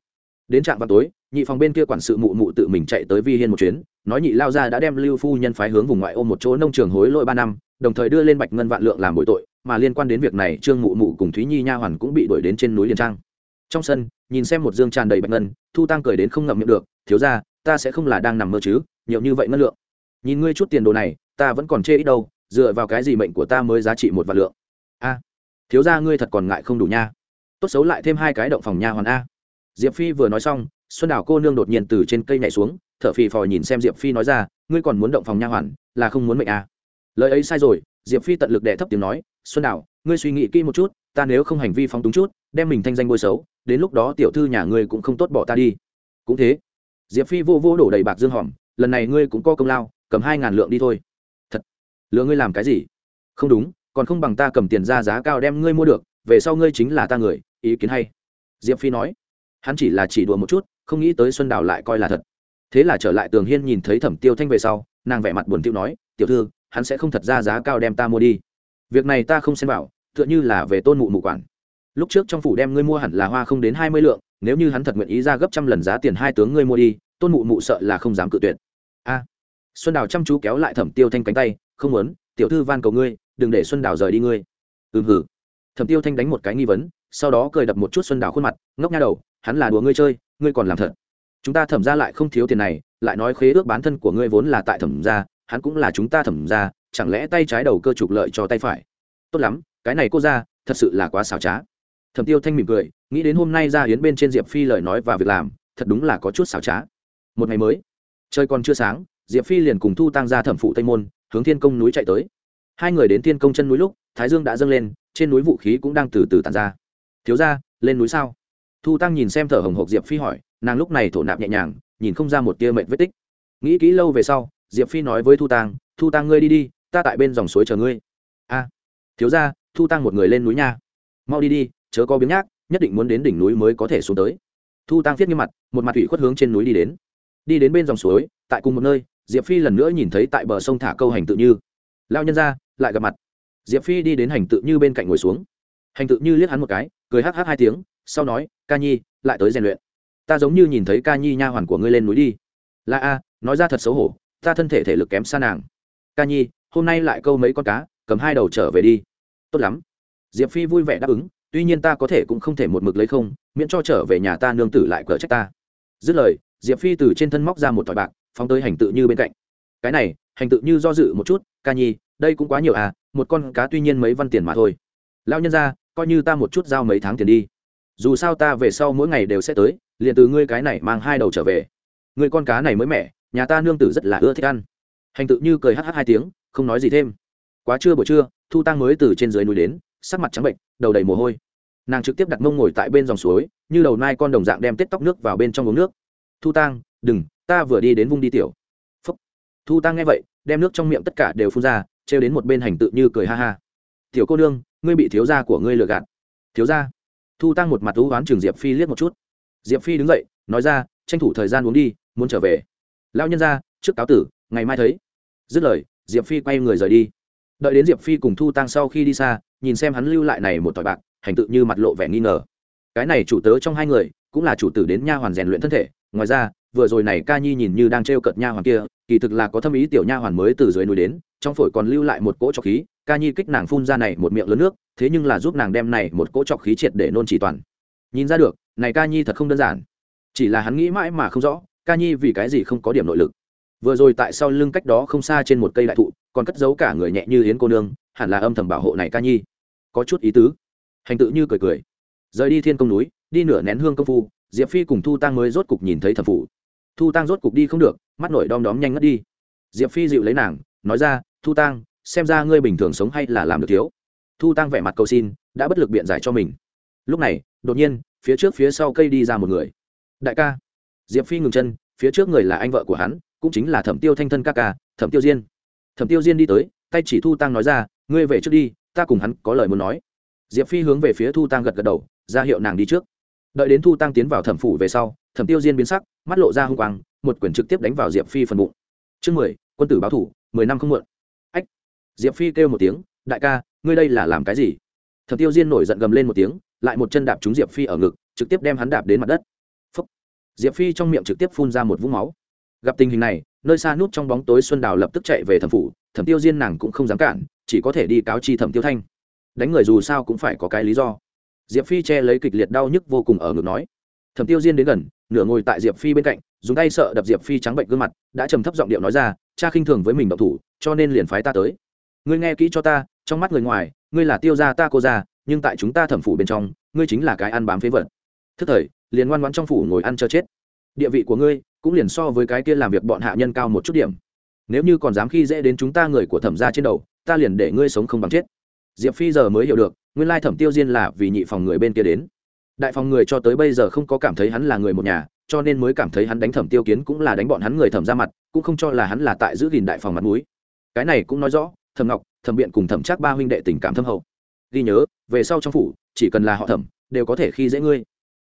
Đến trạm vào tối, nhị phòng bên kia quản sự mụ mụ tự mình chạy tới vi hiên một chuyến, nói nhị lao ra đã đem lưu phu nhân phái hướng vùng ngoại ô một chỗ nông trường hối lỗi ba năm, đồng thời đưa lên bạch ngân vạn lượng làm bội tội, mà liên quan đến việc này, trương mụ mụ cùng thúy nhi nha hoàn cũng bị đuổi đến trên núi liền trang. Trong sân, nhìn xem một dương tràn đầy bạch ngân, thu tăng cười đến không ngậm miệng được, thiếu ra ta sẽ không là đang nằm mơ chứ, nhiều như vậy ngân lượng. Nhìn ngươi chút tiền đồ này, ta vẫn còn chê ít đâu, dựa vào cái gì mệnh của ta mới giá trị một vạn lượng? A, thiếu ra ngươi thật còn ngại không đủ nha tốt xấu lại thêm hai cái động phòng nha hoàn a. Diệp phi vừa nói xong, xuân đảo cô nương đột nhiên từ trên cây nhảy xuống t h ở phì phò nhìn xem diệp phi nói ra, ngươi còn muốn động phòng nha hoàn, là không muốn mệnh à? lời ấy sai rồi, diệp phi tận lực đệ thấp tiếng nói, xuân đảo ngươi suy nghĩ kỹ một chút, ta nếu không hành vi phóng túng chút, đem mình thanh danh bôi xấu, đến lúc đó tiểu thư nhà ngươi cũng không tốt bỏ ta đi. Cũng thế, diệp phi vô vô đổ đầy bạc dương hòm, lần này ngươi cũng có công lao, cầm hai ngàn lượng đi thôi. Thật, lừa ngươi làm cái gì? Không đúng, còn không bằng ta cầm tiền ra giá cao đem ngươi mua được về sau ngươi chính là ta người, ý kiến hay. Diệp phi nói. Hắn chỉ là chỉ đùa một chút, không nghĩ tới xuân đào lại coi là thật. Thế là trở lại tường hiên nhìn thấy thẩm tiêu thanh về sau, nàng vẻ mặt buồn tiêu nói, tiểu thư, hắn sẽ không thật ra giá cao đem ta mua đi. Việc này ta không xem bảo tựa như là về tôn mụ mụ quản. Lúc trước trong phủ đem ngươi mua hẳn là hoa không đến hai mươi lượng, nếu như hắn thật nguyện ý ra gấp trăm lần giá tiền hai tướng ngươi mua đi, tôn mụ mụ sợ là không dám cự tuyệt. A. À, xuân đào chăm chú kéo lại thẩm tiêu thanh cánh tay, không muốn, tiểu thư van cầu ngươi, đừng để xuân đào rời đi ngươi. Ừm hử thẩm tiêu thanh đánh một cái nghi vấn, sau đó cười đập một chút xuân đào khuôn mặt, ngốc nha đầu, hắn là đùa ngươi chơi, ngươi còn làm thật. Chúng ta thẩm ra lại không thiếu tiền này, lại nói khế ước bán thân của ngươi vốn là tại thẩm ra, hắn cũng là chúng ta thẩm ra, chẳng lẽ tay trái đầu cơ trục lợi cho tay phải? Tốt lắm, cái này cô ra, thật sự là quá xảo trá. Thẩm tiêu thanh mỉm cười, nghĩ đến hôm nay ra hiến bên trên diệp phi lời nói và việc làm, thật đúng là có chút xảo trá. Một ngày mới, trời còn chưa sáng, diệp phi liền cùng thu tăng ra thẩm phụ tây môn, hướng thiên công núi chạy tới. Hai người đến thiên công chân núi lúc, thái dương đã dâng lên trên núi vũ khí cũng đang từ từ tàn ra. Thiếu ra lên núi sao? Thu tăng nhìn xem thở hồng hộc diệp phi hỏi, nàng lúc này thổ nạp nhẹ nhàng, nhìn không ra một tia mệnh vết tích. Nghĩ kỹ lâu về sau, diệp phi nói với thu tăng thu tăng ngươi đi đi, ta tại bên dòng suối chờ ngươi. A, thiếu ra thu tăng một người lên núi nha. Mau đi đi, chớ có biếng nhác, nhất định muốn đến đỉnh núi mới có thể xuống tới. Thu tăng viết như mặt, một mặt thủy khuất hướng trên núi đi đến. Đi đến bên dòng suối, tại cùng một nơi, diệp phi lần nữa nhìn thấy tại bờ sông thả câu hành tự như. Lao nhân ra, lại gặp mặt diệp phi đi đến hành tự như bên cạnh ngồi xuống. Hành tự như liếc hắn một cái, cười hh hai tiếng, sau nói, ca nhi, lại tới rèn luyện. Ta giống như nhìn thấy ca nhi nha hoàn của ngươi lên núi đi. Là a, nói ra thật xấu hổ, ta thân thể thể lực kém xa nàng. Ca nhi, hôm nay lại câu mấy con cá, cầm hai đầu trở về đi. Tốt lắm. Diệp phi vui vẻ đáp ứng, tuy nhiên ta có thể cũng không thể một mực lấy không, miễn cho trở về nhà ta nương tử lại cờ trách ta. Dứt lời, diệp phi từ trên thân móc ra một thỏi bạc, phóng tới hành tự như bên cạnh. Cái này, hành tự như do dự một chút, ca nhi, đây cũng quá nhiều à một con cá tuy nhiên mấy văn tiền mà thôi. Lao nhân ra coi như ta một chút giao mấy tháng tiền đi. Dù sao ta về sau mỗi ngày đều sẽ tới, liền từ ngươi cái này mang hai đầu trở về. Người con cá này mới mẻ, nhà ta nương tử rất là ưa thích ăn. Hành tự như cười hh hai tiếng, không nói gì thêm. Quá trưa buổi trưa, thu tăng mới từ trên dưới núi đến, sắc mặt trắng bệnh, đầu đầy mồ hôi. Nàng trực tiếp đặt mông ngồi tại bên dòng suối, như đầu nai con đồng dạng đem tết tóc nước vào bên trong uống nước. Thu tăng, đừng, ta vừa đi đến vung đi tiểu. Phúc. thu tăng nghe vậy, đem nước trong miệng tất cả đều phun ra trêu đến một bên hành tự như cười ha ha. Tiểu cô nương, ngươi bị thiếu gia của ngươi lừa gạt. Thiếu gia? Thu tăng một mặt thú oán trường diệp phi liếc một chút. Diệp phi đứng dậy, nói ra, tranh thủ thời gian uống đi, muốn trở về. Lão nhân ra trước cáo tử, ngày mai thấy. Dứt lời, diệp phi quay người rời đi. Đợi đến diệp phi cùng thu tăng sau khi đi xa, nhìn xem hắn lưu lại này một tỏi bạc, hành tự như mặt lộ vẻ nghi ngờ. Cái này chủ tớ trong hai người, cũng là chủ tử đến nha hoàn rèn luyện thân thể, ngoài ra vừa rồi này ca nhi nhìn như đang t cợt nha hoàn kia, kỳ thực là có thâm ý tiểu nha hoàn mới từ dưới núi đến, trong phổi còn lưu lại một cỗ trọc khí, ca nhi kích nàng phun ra này một miệng lớn nước, thế nhưng là giúp nàng đem này một cỗ trọc khí triệt để nôn chỉ toàn. Nhìn ra được, này ca nhi thật không đơn giản. Chỉ là hắn nghĩ mãi mà không rõ, ca nhi vì cái gì không có điểm nội lực. Vừa rồi tại sau lưng cách đó không xa trên một cây đại thụ, còn cất giấu cả người nhẹ như hiến cô nương, hẳn là âm thầm bảo hộ này ca nhi. Có chút ý tứ. Hành tự như cười cười. Rời đi thiên công núi, đi nửa nén hương công phu, diệp phi cùng thu tăng mới rốt cục nhìn thấy thẩm phủ thu tăng rốt cục đi không được, mắt nổi đom đóm nhanh ngất đi. Diệp phi dịu lấy nàng, nói ra, thu tăng xem ra ngươi bình thường sống hay là làm được thiếu. Thu tăng vẻ mặt cầu xin, đã bất lực biện giải cho mình. Lúc này, đột nhiên, phía trước phía sau cây đi ra một người. Đại ca. Diệp phi ngừng chân, phía trước người là anh vợ của hắn, cũng chính là thẩm tiêu thanh thân ca ca, thẩm tiêu diên. Thẩm tiêu diên đi tới, tay chỉ thu tăng nói ra, ngươi về trước đi, ta cùng hắn có lời muốn nói. Diệp phi hướng về phía thu tăng gật gật đầu, ra hiệu nàng đi trước đợi đến thu tăng tiến vào thẩm phủ về sau, thẩm tiêu diên biến sắc, mắt lộ ra hung quang, một quyển trực tiếp đánh vào diệp phi phần bụng. Chương mười, quân tử báo thủ, mười năm không muộn. Ách! Diệp phi kêu một tiếng, đại ca, ngươi đây là làm cái gì? Thẩm tiêu diên nổi giận gầm lên một tiếng, lại một chân đạp trúng diệp phi ở ngực, trực tiếp đem hắn đạp đến mặt đất. Phúc. diệp phi trong miệng trực tiếp phun ra một vũng máu. Gặp tình hình này, nơi xa nút trong bóng tối xuân đào lập tức chạy về thẩm phủ, thẩm tiêu diên nàng cũng không dám cản, chỉ có thể đi cáo chi thẩm tiêu thanh. Đánh người dù sao cũng phải có cái lý do diệp phi che lấy kịch liệt đau nhức vô cùng ở ngực nói. Thẩm tiêu diên đến gần, nửa ngồi tại diệp phi bên cạnh, dùng tay sợ đập diệp phi trắng bệnh gương mặt, đã trầm thấp giọng điệu nói ra, cha khinh thường với mình độc thủ, cho nên liền phái ta tới. Ngươi nghe kỹ cho ta, trong mắt người ngoài, ngươi là tiêu gia ta cô gia, nhưng tại chúng ta thẩm phủ bên trong, ngươi chính là cái ăn bám phế vật. Thức thời, liền ngoan ngoãn trong phủ ngồi ăn cho chết. Địa vị của ngươi cũng liền so với cái kia làm việc bọn hạ nhân cao một chút điểm. Nếu như còn dám khi dễ đến chúng ta người của thẩm gia trên đầu, ta liền để ngươi sống không bằng chết. Diệp phi giờ mới hiểu được nguyên lai thẩm tiêu diên là vì nhị phòng người bên kia đến. Đại phòng người cho tới bây giờ không có cảm thấy hắn là người một nhà, cho nên mới cảm thấy hắn đánh thẩm tiêu kiến cũng là đánh bọn hắn người thẩm ra mặt, cũng không cho là hắn là tại giữ gìn đại phòng mặt mũi. cái này cũng nói rõ, thẩm ngọc, thẩm biện cùng thẩm chắc ba huynh đệ tình cảm thâm hậu. Ghi nhớ, về sau trong phủ, chỉ cần là họ thẩm, đều có thể khi dễ ngươi.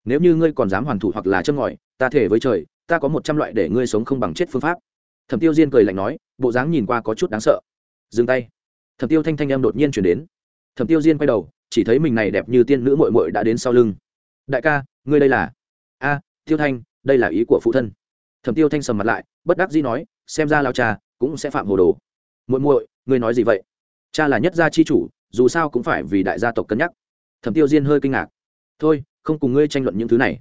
Nếu như ngươi còn dám hoàn thủ hoặc là châm ngòi, ta thể với trời, ta có một trăm loại để ngươi sống không bằng chết phương pháp. Thẩm tiêu diên cười lạnh nói, bộ dáng nhìn qua có chút đáng sợ. Dừng tay. Thẩm tiêu thanh thanh em đột nhiên chuyển đến. Thẩm tiêu diên quay đầu chỉ thấy mình này đẹp như tiên nữ mội mội đã đến sau lưng. Đại ca, ngươi đây là? A, tiêu thanh, đây là ý của phụ thân. Thẩm tiêu thanh sầm mặt lại, bất đắc dĩ nói, xem ra lao cha cũng sẽ phạm hồ đồ. Muội muội, ngươi nói gì vậy? Cha là nhất gia chi chủ, dù sao cũng phải vì đại gia tộc cân nhắc. Thẩm tiêu diên hơi kinh ngạc. Thôi, không cùng ngươi tranh luận những thứ này.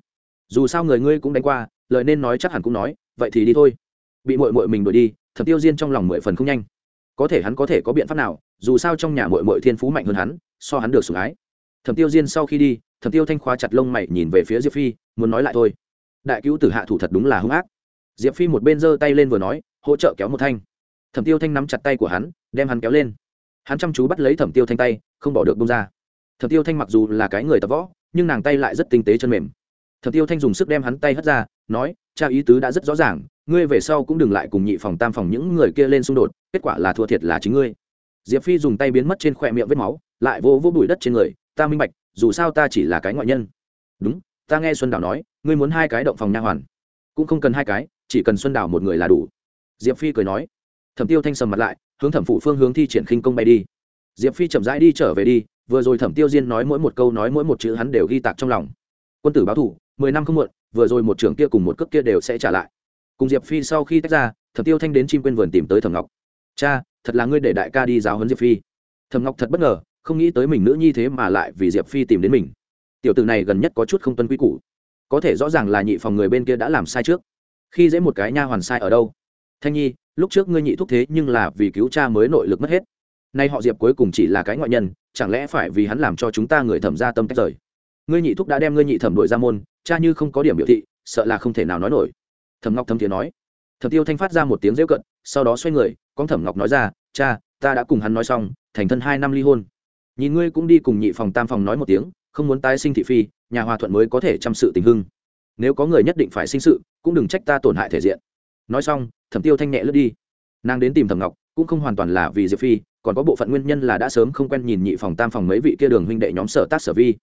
Dù sao người ngươi cũng đánh qua, lời nên nói chắc hẳn cũng nói, vậy thì đi thôi. Bị muội muội mình đuổi đi, thẩm tiêu diên trong lòng mười phần không nhanh. Có thể hắn có thể có biện pháp nào, dù sao trong nhà muội muội thiên phú mạnh hơn hắn so hắn được sủng ái. Thẩm tiêu diên sau khi đi, thẩm tiêu thanh khóa chặt lông mày nhìn về phía diệp phi, muốn nói lại thôi. Đại cứu tử hạ thủ thật đúng là hung ác. Diệp phi một bên giơ tay lên vừa nói, hỗ trợ kéo một thanh. Thẩm tiêu thanh nắm chặt tay của hắn, đem hắn kéo lên. Hắn chăm chú bắt lấy thẩm tiêu thanh tay, không bỏ được bông ra. Thẩm tiêu thanh mặc dù là cái người tập võ, nhưng nàng tay lại rất tinh tế chân mềm. Thẩm tiêu thanh dùng sức đem hắn tay hất ra, nói, cha ý tứ đã rất rõ ràng, ngươi về sau cũng đừng lại cùng nhị phòng tam phòng những người kia lên xung đột, kết quả là thua thiệt là chính ngươi. Diệp phi dùng tay biến mất trên khoe miệng vết máu lại vô vô bụi đất trên người, ta minh bạch, dù sao ta chỉ là cái ngoại nhân. Đúng, ta nghe xuân đào nói, ngươi muốn hai cái động phòng nha hoàn, cũng không cần hai cái, chỉ cần xuân đào một người là đủ. Diệp phi cười nói. Thẩm tiêu thanh sầm mặt lại, hướng thẩm phụ phương hướng thi triển khinh công bay đi. Diệp phi chậm rãi đi trở về đi, vừa rồi thẩm tiêu diên nói mỗi một câu, nói mỗi một chữ hắn đều ghi tạc trong lòng. Quân tử báo thủ, mười năm không muộn, vừa rồi một trưởng kia cùng một cước kia đều sẽ trả lại. Cùng diệp phi sau khi tách ra, thẩm tiêu thanh đến chim quên vườn tìm tới thẩm ngọc. Cha, thật là ngươi để đại ca đi giáo huấn diệp phi. Thẩm ngọc thật bất ngờ không nghĩ tới mình nữ nhi thế mà lại vì diệp phi tìm đến mình. Tiểu t ử này gần nhất có chút không tuân quy củ. Có thể rõ ràng là nhị phòng người bên kia đã làm sai trước. Khi dễ một cái nha hoàn sai ở đâu? Thanh nhi, lúc trước ngươi nhị thúc thế nhưng là vì cứu cha mới nội lực mất hết. Nay họ diệp cuối cùng chỉ là cái ngoại nhân, chẳng lẽ phải vì hắn làm cho chúng ta người thẩm ra tâm tách rời? Ngươi nhị thúc đã đem ngươi nhị thẩm đội ra môn, cha như không có điểm biểu thị, sợ là không thể nào nói nổi. Thẩm ngọc thâm thiế nói. Thẩm tiêu thanh phát ra một tiếng rêu cận, sau đó xoay người, con thẩm ngọc nói ra, cha, ta đã cùng hắn nói xong, thành thân hai năm ly hôn nhìn ngươi cũng đi cùng nhị phòng tam phòng nói một tiếng, không muốn tái sinh thị phi, nhà hòa thuận mới có thể chăm sự tình hưng. Nếu có người nhất định phải sinh sự, cũng đừng trách ta tổn hại thể diện. Nói xong, thẩm tiêu thanh nhẹ lướt đi. Nàng đến tìm thẩm ngọc, cũng không hoàn toàn là vì diệp phi, còn có bộ phận nguyên nhân là đã sớm không quen nhìn nhị phòng tam phòng mấy vị kia đường huynh đệ nhóm sở tác sở vi.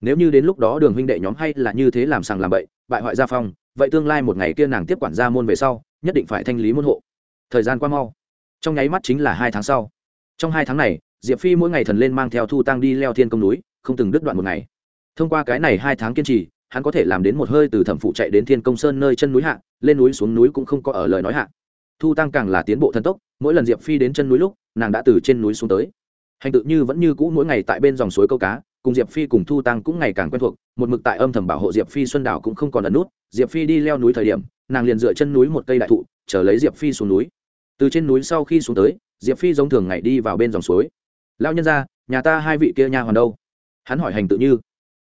Nếu như đến lúc đó đường huynh đệ nhóm hay là như thế làm sàng làm bậy, bại hoại gia phong, vậy tương lai một ngày kia nàng tiếp quản gia môn về sau, nhất định phải thanh lý môn hộ. Thời gian qua mau. Trong nháy mắt chính là hai tháng sau. Trong hai tháng này diệp phi mỗi ngày thần lên mang theo thu tăng đi leo thiên công núi, không từng đứt đoạn một ngày. Thông qua cái này hai tháng kiên trì, hắn có thể làm đến một hơi từ thẩm phụ chạy đến thiên công sơn nơi chân núi hạ, lên núi xuống núi cũng không có ở lời nói hạ. Thu tăng càng là tiến bộ thần tốc, mỗi lần diệp phi đến chân núi lúc, nàng đã từ trên núi xuống tới. Hành tự như vẫn như cũ mỗi ngày tại bên dòng suối câu cá, cùng diệp phi cùng thu tăng cũng ngày càng quen thuộc, một mực tại âm thầm bảo hộ diệp phi xuân đảo cũng không còn ẩn nút. Diệp phi đi leo núi thời điểm, nàng liền dựa chân núi một cây đại thụ, chờ lấy diệp phi xuống núi. Từ trên núi sau khi xuống tới, diệp phi giống thường ngày đi vào bên dòng suối lao nhân ra nhà ta hai vị kia nha hoàn đâu? Hắn hỏi hành tự như,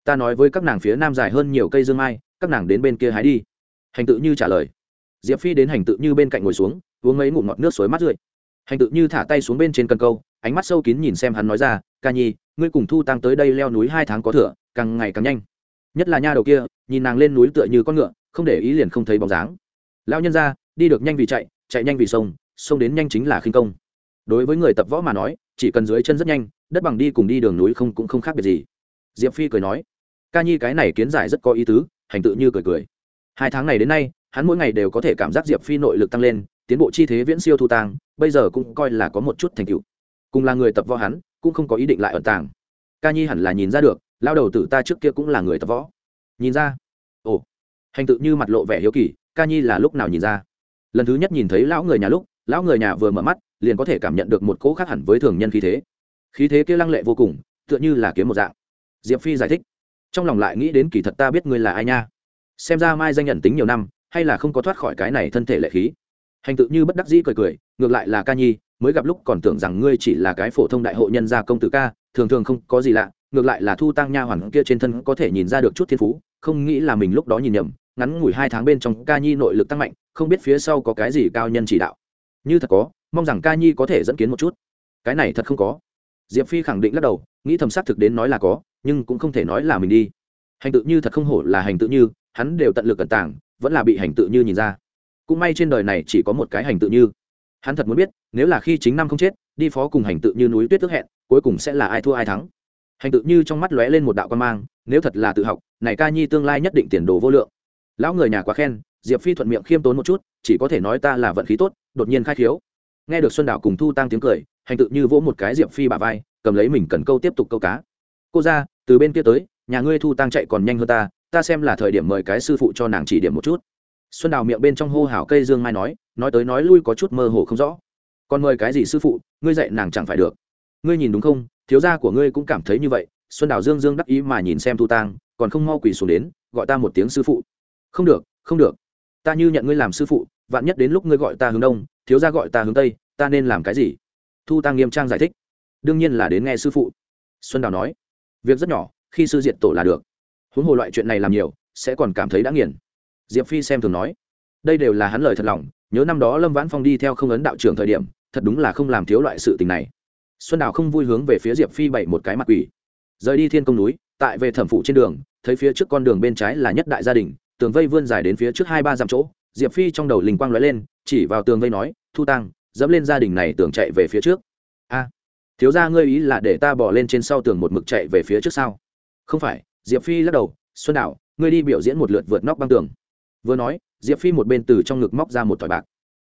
ta nói với các nàng phía nam dài hơn nhiều cây dương mai, các nàng đến bên kia hái đi. Hành tự như trả lời, diệp phi đến hành tự như bên cạnh ngồi xuống, uống mấy ngụm ngọt nước suối mắt rượi. Hành tự như thả tay xuống bên trên cần câu, ánh mắt sâu kín nhìn xem hắn nói ra, ca nhi, ngươi cùng thu tăng tới đây leo núi hai tháng có thửa càng ngày càng nhanh. Nhất là nha đầu kia, nhìn nàng lên núi tựa như con ngựa, không để ý liền không thấy bóng dáng. Lao nhân ra đi được nhanh vì chạy chạy nhanh vì sông sông đến nhanh chính là khinh công đối với người tập võ mà nói, chỉ cần dưới chân rất nhanh, đất bằng đi cùng đi đường núi không cũng không khác biệt gì. Diệp phi cười nói, ca nhi cái này kiến giải rất có ý tứ, hành tự như cười cười. Hai tháng này đến nay, hắn mỗi ngày đều có thể cảm giác diệp phi nội lực tăng lên, tiến bộ chi thế viễn siêu thu tàng, bây giờ cũng coi là có một chút thành tựu. Cùng là người tập võ hắn, cũng không có ý định lại ẩn tàng. Ca nhi hẳn là nhìn ra được, lao đầu tử ta trước kia cũng là người tập võ. Nhìn ra? Ồ. Hành tự như mặt lộ vẻ hiếu kỳ, ca nhi là lúc nào nhìn ra? Lần thứ nhất nhìn thấy lão người nhà lúc lão người nhà vừa mở mắt, liền có thể cảm nhận được một cỗ khác hẳn với thường nhân khí thế. Khí thế kia lăng lệ vô cùng, tựa như là kiếm một dạng. Diệp phi giải thích, trong lòng lại nghĩ đến kỳ thật ta biết ngươi là ai nha. Xem ra mai danh nhận tính nhiều năm, hay là không có thoát khỏi cái này thân thể lệ khí. Hành tự như bất đắc dĩ cười cười, ngược lại là ca nhi, mới gặp lúc còn tưởng rằng ngươi chỉ là cái phổ thông đại hộ nhân gia công tử ca, thường thường không có gì lạ, ngược lại là thu tăng nha hoàn kia trên thân có thể nhìn ra được chút thiên phú, không nghĩ là mình lúc đó nhìn nhầm, ngắn ngủi hai tháng bên trong ca nhi nội lực tăng mạnh, không biết phía sau có cái gì cao nhân chỉ đạo như thật có, mong rằng ca nhi có thể dẫn kiến một chút. Cái này thật không có. Diệp phi khẳng định lắc đầu, nghĩ thầm xác thực đến nói là có, nhưng cũng không thể nói là mình đi. Hành tự như thật không hổ là hành tự như, hắn đều tận lực cẩn tàng, vẫn là bị hành tự như nhìn ra. Cũng may trên đời này chỉ có một cái hành tự như. Hắn thật muốn biết, nếu là khi chính năm không chết, đi phó cùng hành tự như núi tuyết tức hẹn, cuối cùng sẽ là ai thua ai thắng? Hành tự như trong mắt lóe lên một đạo quan mang, nếu thật là tự học, này ca nhi tương lai nhất định tiền đồ vô lượng. Lão người nhà quá khen, diệp phi thuận miệng khiêm tốn một chút, chỉ có thể nói ta là vận khí tốt đột nhiên khai khiếu. Nghe được xuân đảo cùng thu tăng tiếng cười, hành tự như vỗ một cái diệp phi bà vai, cầm lấy mình cần câu tiếp tục câu cá. Cô ra, từ bên kia tới, nhà ngươi thu tăng chạy còn nhanh hơn ta ta xem là thời điểm mời cái sư phụ cho nàng chỉ điểm một chút. Xuân đào miệng bên trong hô hào cây dương mai nói nói tới nói lui có chút mơ hồ không rõ. Còn mời cái gì sư phụ, ngươi dạy nàng chẳng phải được. Ngươi nhìn đúng không? Thiếu gia của ngươi cũng cảm thấy như vậy. Xuân đào dương dương đắc ý mà nhìn xem thu tang, còn không mau quỳ xuống đến, gọi ta một tiếng sư phụ. Không được không được. Ta như nhận ngươi làm sư phụ, vạn nhất đến lúc ngươi gọi ta hướng đông thiếu gia gọi ta hướng tây, ta nên làm cái gì? Thu tăng nghiêm trang giải thích. Đương nhiên là đến nghe sư phụ. Xuân đào nói. Việc rất nhỏ, khi sư diện tổ là được. Huống hồ loại chuyện này làm nhiều, sẽ còn cảm thấy đã nghiền. Diệp phi xem thường nói. Đây đều là hắn lời thật lòng, nhớ năm đó lâm vãn phong đi theo không ấn đạo trưởng thời điểm, thật đúng là không làm thiếu loại sự tình này. Xuân đào không vui hướng về phía diệp phi bảy một cái mặt quỷ. Rời đi thiên công núi, tại về thẩm phụ trên đường, thấy phía trước con đường bên trái là nhất đại gia đình, tường vây vươn dài đến phía trước hai ba dặm chỗ, diệp phi trong đầu linh quang lóe lên chỉ vào tường vây nói, thu tăng, dẫm lên gia đình này tường chạy về phía trước. A, thiếu ra ngươi ý là để ta bỏ lên trên sau tường một mực chạy về phía trước sau không phải, diệp phi lắc đầu, xuân đảo ngươi đi biểu diễn một lượt vượt nóc băng tường. Vừa nói, diệp phi một bên từ trong ngực móc ra một thỏi bạc.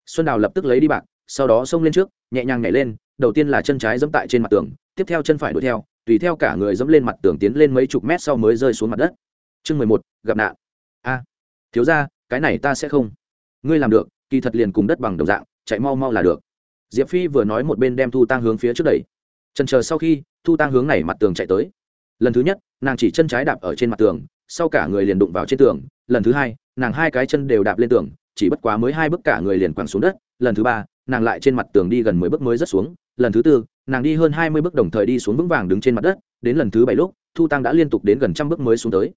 Xuân đào lập tức lấy đi bạc, sau đó xông lên trước, nhẹ nhàng nhảy lên, đầu tiên là chân trái dẫm tại trên mặt tường, tiếp theo chân phải đuổi theo, tùy theo cả người dẫm lên mặt tường tiến lên mấy chục mét sau mới rơi xuống mặt đất. Chương mười một, gặp nạn. A, thiếu ra cái này ta sẽ không. Ngươi làm được kỳ thật liền cùng đất bằng đồng dạng, chạy mau mau là được. Diệp phi vừa nói một bên đem thu tăng hướng phía trước đẩy. Trần chờ sau khi, thu tăng hướng này mặt tường chạy tới. Lần thứ nhất, nàng chỉ chân trái đạp ở trên mặt tường, sau cả người liền đụng vào trên tường. Lần thứ hai, nàng hai cái chân đều đạp lên tường, chỉ bất quá mới hai bước cả người liền quẳng xuống đất. Lần thứ ba, nàng lại trên mặt tường đi gần mười bước mới rớt xuống. Lần thứ tư, nàng đi hơn hai mươi bước đồng thời đi xuống vững vàng đứng trên mặt đất. Đến lần thứ bảy lúc, thu tăng đã liên tục đến gần trăm bước mới xuống tới.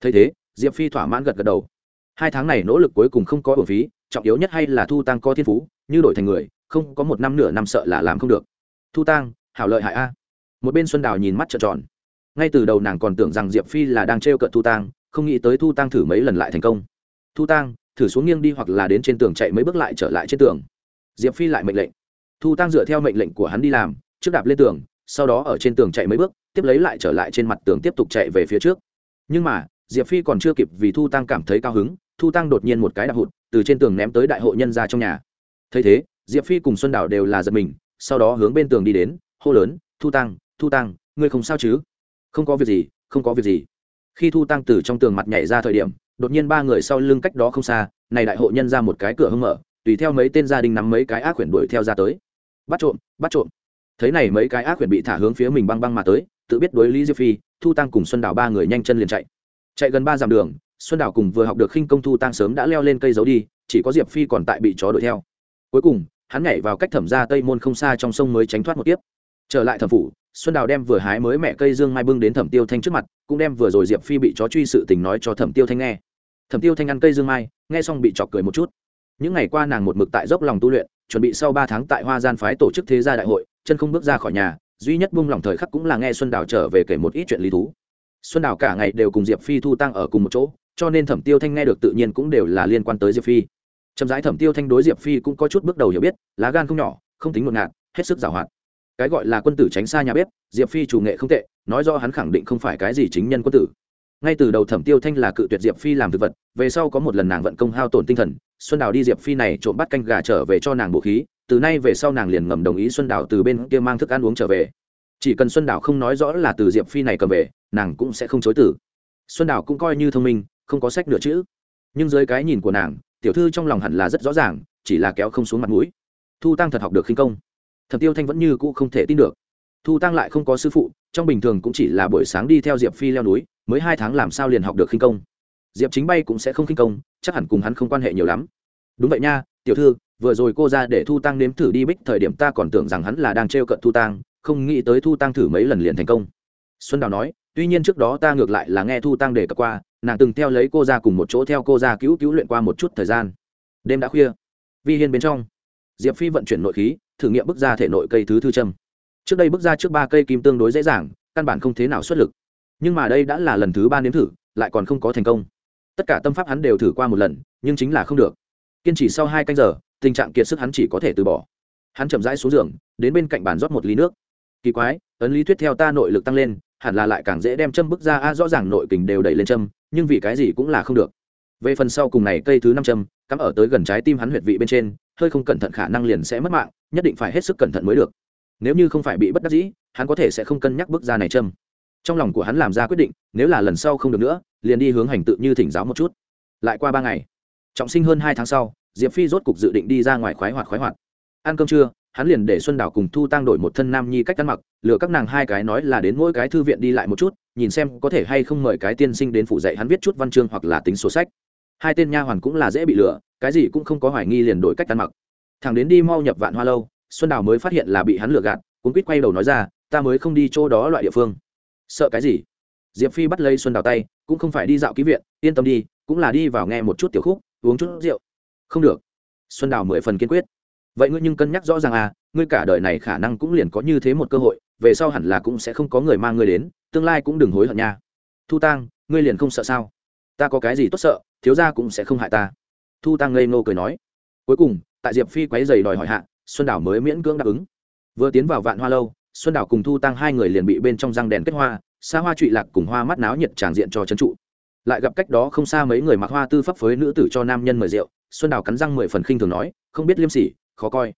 Thấy thế, diệp phi thỏa mãn gật gật đầu hai tháng này nỗ lực cuối cùng không có bổ phí, trọng yếu nhất hay là thu tăng có thiên phú, như đổi thành người, không có một năm nửa năm sợ là làm không được. Thu tăng hảo lợi hại a. Một bên xuân đào nhìn mắt trợn tròn. Ngay từ đầu nàng còn tưởng rằng diệp phi là đang t r cợt thu tăng không nghĩ tới thu tăng thử mấy lần lại thành công. Thu tăng thử xuống nghiêng đi hoặc là đến trên tường chạy mấy bước lại trở lại trên tường. Diệp phi lại mệnh lệnh. Thu tăng dựa theo mệnh lệnh của hắn đi làm, trước đạp lên tường, sau đó ở trên tường chạy mấy bước, tiếp lấy lại trở lại trên mặt tường tiếp tục chạy về phía trước. Nhưng mà diệp phi còn chưa kịp vì thu tăng cảm thấy cao hứng, thu tăng đột nhiên một cái đạp hụt, từ trên tường ném tới đại hội nhân ra trong nhà. Thấy thế, diệp phi cùng xuân đảo đều là giật mình, sau đó hướng bên tường đi đến, hô lớn, thu tăng thu tăng, ngươi không sao chứ? Không có việc gì, không có việc gì. Khi thu tăng từ trong tường mặt nhảy ra thời điểm, đột nhiên ba người sau lưng cách đó không xa, này đại hội nhân ra một cái cửa hông mở, tùy theo mấy tên gia đình nắm mấy cái ác quyển đuổi theo ra tới. Bắt trộm bắt trộm. Thấy này mấy cái ác quyển bị thả hướng phía mình băng băng mà tới, tự biết đối lý diệp phi, thu tăng cùng xuân đảo ba người nhanh chân liền chạy chạy gần ba dặm đường, xuân đảo cùng vừa học được khinh công thu tăng sớm đã leo lên cây giấu đi, chỉ có diệp phi còn tại bị chó đuổi theo. Cuối cùng, hắn nhảy vào cách thẩm ra tây môn không xa trong sông mới tránh thoát một tiếp trở lại thẩm phủ, xuân đào đem vừa hái mới mẹ cây dương mai bưng đến thẩm tiêu thanh trước mặt, cũng đem vừa rồi diệp phi bị chó truy sự tình nói cho thẩm tiêu thanh nghe. Thẩm tiêu thanh ăn cây dương mai, nghe xong bị chọc cười một chút. Những ngày qua nàng một mực tại dốc lòng tu luyện, chuẩn bị sau ba tháng tại hoa gian phái tổ chức thế gia đại hội, chân không bước ra khỏi nhà, duy nhất buông lòng thời khắc cũng là nghe xuân đào trở về kể một ít chuyện lý thú xuân đào cả ngày đều cùng diệp phi thu tăng ở cùng một chỗ, cho nên thẩm tiêu thanh nghe được tự nhiên cũng đều là liên quan tới diệp phi. Chậm rãi thẩm tiêu thanh đối diệp phi cũng có chút bước đầu hiểu biết, lá gan không nhỏ, không tính ngột ngạt, hết sức giảo hoạt cái gọi là quân tử tránh xa nhà bếp, diệp phi chủ nghệ không tệ, nói do hắn khẳng định không phải cái gì chính nhân quân tử. Ngay từ đầu thẩm tiêu thanh là cự tuyệt diệp phi làm thực vật, về sau có một lần nàng vận công hao tổn tinh thần, xuân đào đi diệp phi này trộm bắt canh gà trở về cho nàng bộ khí, từ nay về sau nàng liền ngầm đồng ý xuân đào từ bên kia mang thức ăn uống trở về chỉ cần xuân đào không nói rõ là từ diệp phi này cầm về, nàng cũng sẽ không chối tử xuân đào cũng coi như thông minh, không có sách nửa chữ. Nhưng dưới cái nhìn của nàng, tiểu thư trong lòng hẳn là rất rõ ràng, chỉ là kéo không xuống mặt mũi. Thu tăng thật học được khinh công. Thập tiêu thanh vẫn như cũ không thể tin được. Thu tăng lại không có sư phụ, trong bình thường cũng chỉ là buổi sáng đi theo diệp phi leo núi, mới hai tháng làm sao liền học được khinh công. Diệp chính bay cũng sẽ không khinh công, chắc hẳn cùng hắn không quan hệ nhiều lắm. Đúng vậy nha, tiểu thư, vừa rồi cô ra để thu tăng nếm thử đi bích thời điểm ta còn tưởng rằng hắn là đang t r e o cận thu tăng không nghĩ tới thu tăng thử mấy lần liền thành công. Xuân đào nói, tuy nhiên trước đó ta ngược lại là nghe thu tăng đề cập qua, nàng từng theo lấy cô ra cùng một chỗ theo cô ra cứu cứu luyện qua một chút thời gian. Đêm đã khuya, vi hiên bên trong, diệp phi vận chuyển nội khí, thử nghiệm bước ra thể nội cây thứ thư châm. Trước đây bước ra trước ba cây kim tương đối dễ dàng, căn bản không thế nào xuất lực. Nhưng mà đây đã là lần thứ ba nếm thử, lại còn không có thành công. Tất cả tâm pháp hắn đều thử qua một lần, nhưng chính là không được. Kiên trì sau hai canh giờ, tình trạng kiệt sức hắn chỉ có thể từ bỏ. Hắn chậm rãi xuống giường, đến bên cạnh bàn rót một ly nước kỳ quái, ấn lý thuyết theo ta nội lực tăng lên, hẳn là lại càng dễ đem châm bước ra. A, rõ ràng nội kình đều đẩy lên châm, nhưng vì cái gì cũng là không được. Về phần sau cùng này, cây thứ năm châm, cắm ở tới gần trái tim hắn huyệt vị bên trên, hơi không cẩn thận khả năng liền sẽ mất mạng, nhất định phải hết sức cẩn thận mới được. Nếu như không phải bị bất đắc dĩ, hắn có thể sẽ không cân nhắc bước ra này châm. Trong lòng của hắn làm ra quyết định, nếu là lần sau không được nữa, liền đi hướng hành tự như thỉnh giáo một chút. Lại qua ba ngày, trọng sinh hơn hai tháng sau, diệp phi rốt cục dự định đi ra ngoài khoái hoạt khoái hoạt. Ăn cơm trưa hắn liền để xuân đảo cùng thu tăng đổi một thân nam nhi cách ăn mặc lựa các nàng hai cái nói là đến mỗi cái thư viện đi lại một chút, nhìn xem có thể hay không mời cái tiên sinh đến phụ dạy hắn viết chút văn chương hoặc là tính sổ sách. Hai tên nha hoàn cũng là dễ bị lừa, cái gì cũng không có hoài nghi liền đổi cách ăn mặc. Thằng đến đi mau nhập vạn hoa lâu, xuân đào mới phát hiện là bị hắn lừa gạt cuốn quýt quay đầu nói ra, ta mới không đi chỗ đó loại địa phương. Sợ cái gì? Diệp phi bắt lấy xuân đào tay, cũng không phải đi dạo ký viện, yên tâm đi, cũng là đi vào nghe một chút tiểu khúc, uống chút rượu. Không được. Xuân đào mười phần kiên quyết vậy ngươi nhưng cân nhắc rõ ràng à ngươi cả đời này khả năng cũng liền có như thế một cơ hội, về sau hẳn là cũng sẽ không có người mang ngươi đến, tương lai cũng đừng hối hận nha. Thu tang, ngươi liền không sợ sao? Ta có cái gì tốt sợ, thiếu gia cũng sẽ không hại ta. Thu tăng ngây ngô cười nói. Cuối cùng, tại diệp phi quấy dày đòi hỏi hạ, xuân đảo mới miễn cưỡng đáp ứng. Vừa tiến vào vạn hoa lâu, xuân đảo cùng thu tăng hai người liền bị bên trong răng đèn kết hoa, xa hoa trụy lạc cùng hoa mắt náo nhiệt tràng diện cho trấn trụ. Lại gặp cách đó không xa mấy người mặc hoa tư pháp phối nữ tử cho nam nhân mời rượu, xuân đảo cắn răng mười phần khinh thường nói, không biết liêm sỉ khó coi.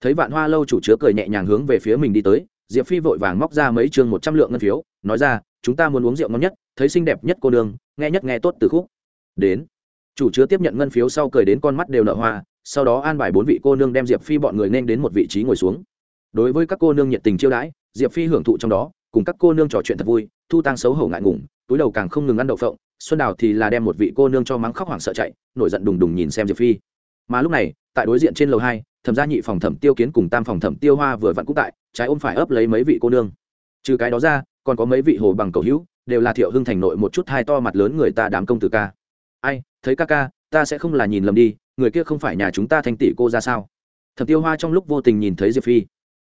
Thấy vạn hoa lâu chủ chứa cười nhẹ nhàng hướng về phía mình đi tới, diệp phi vội vàng móc ra mấy chương một trăm lượng ngân phiếu, nói ra, chúng ta muốn uống rượu ngon nhất, thấy xinh đẹp nhất cô đường nghe nhất nghe tốt từ khúc. Đến. Chủ chứa tiếp nhận ngân phiếu sau cười đến con mắt đều nở hoa, sau đó an bài bốn vị cô nương đem diệp phi bọn người nên đến một vị trí ngồi xuống. Đối với các cô nương nhiệt tình chiêu đãi, diệp phi hưởng thụ trong đó, cùng các cô nương trò chuyện thật vui, thu tăng xấu hổ ngại ngùng, túi đầu càng không ngừng ăn đậu phộng, xuân đào thì là đem một vị cô nương cho mắng khóc hoảng sợ chạy, nổi giận đùng đùng nhìn xem diệp phi. Mà lúc này, tại đối diện trên lầu hai thẩm gia nhị phòng thẩm tiêu kiến cùng tam phòng thẩm tiêu hoa vừa vặn cũng tại, trái ôm phải ấp lấy mấy vị cô nương. Trừ cái đó ra, còn có mấy vị hồ bằng cầu hữu, đều là thiệu hưng thành nội một chút hai to mặt lớn người ta đám công tử ca. Ai, thấy ca ca, ta sẽ không là nhìn lầm đi, người kia không phải nhà chúng ta thanh tỷ cô ra sao? Thẩm tiêu hoa trong lúc vô tình nhìn thấy diệp phi.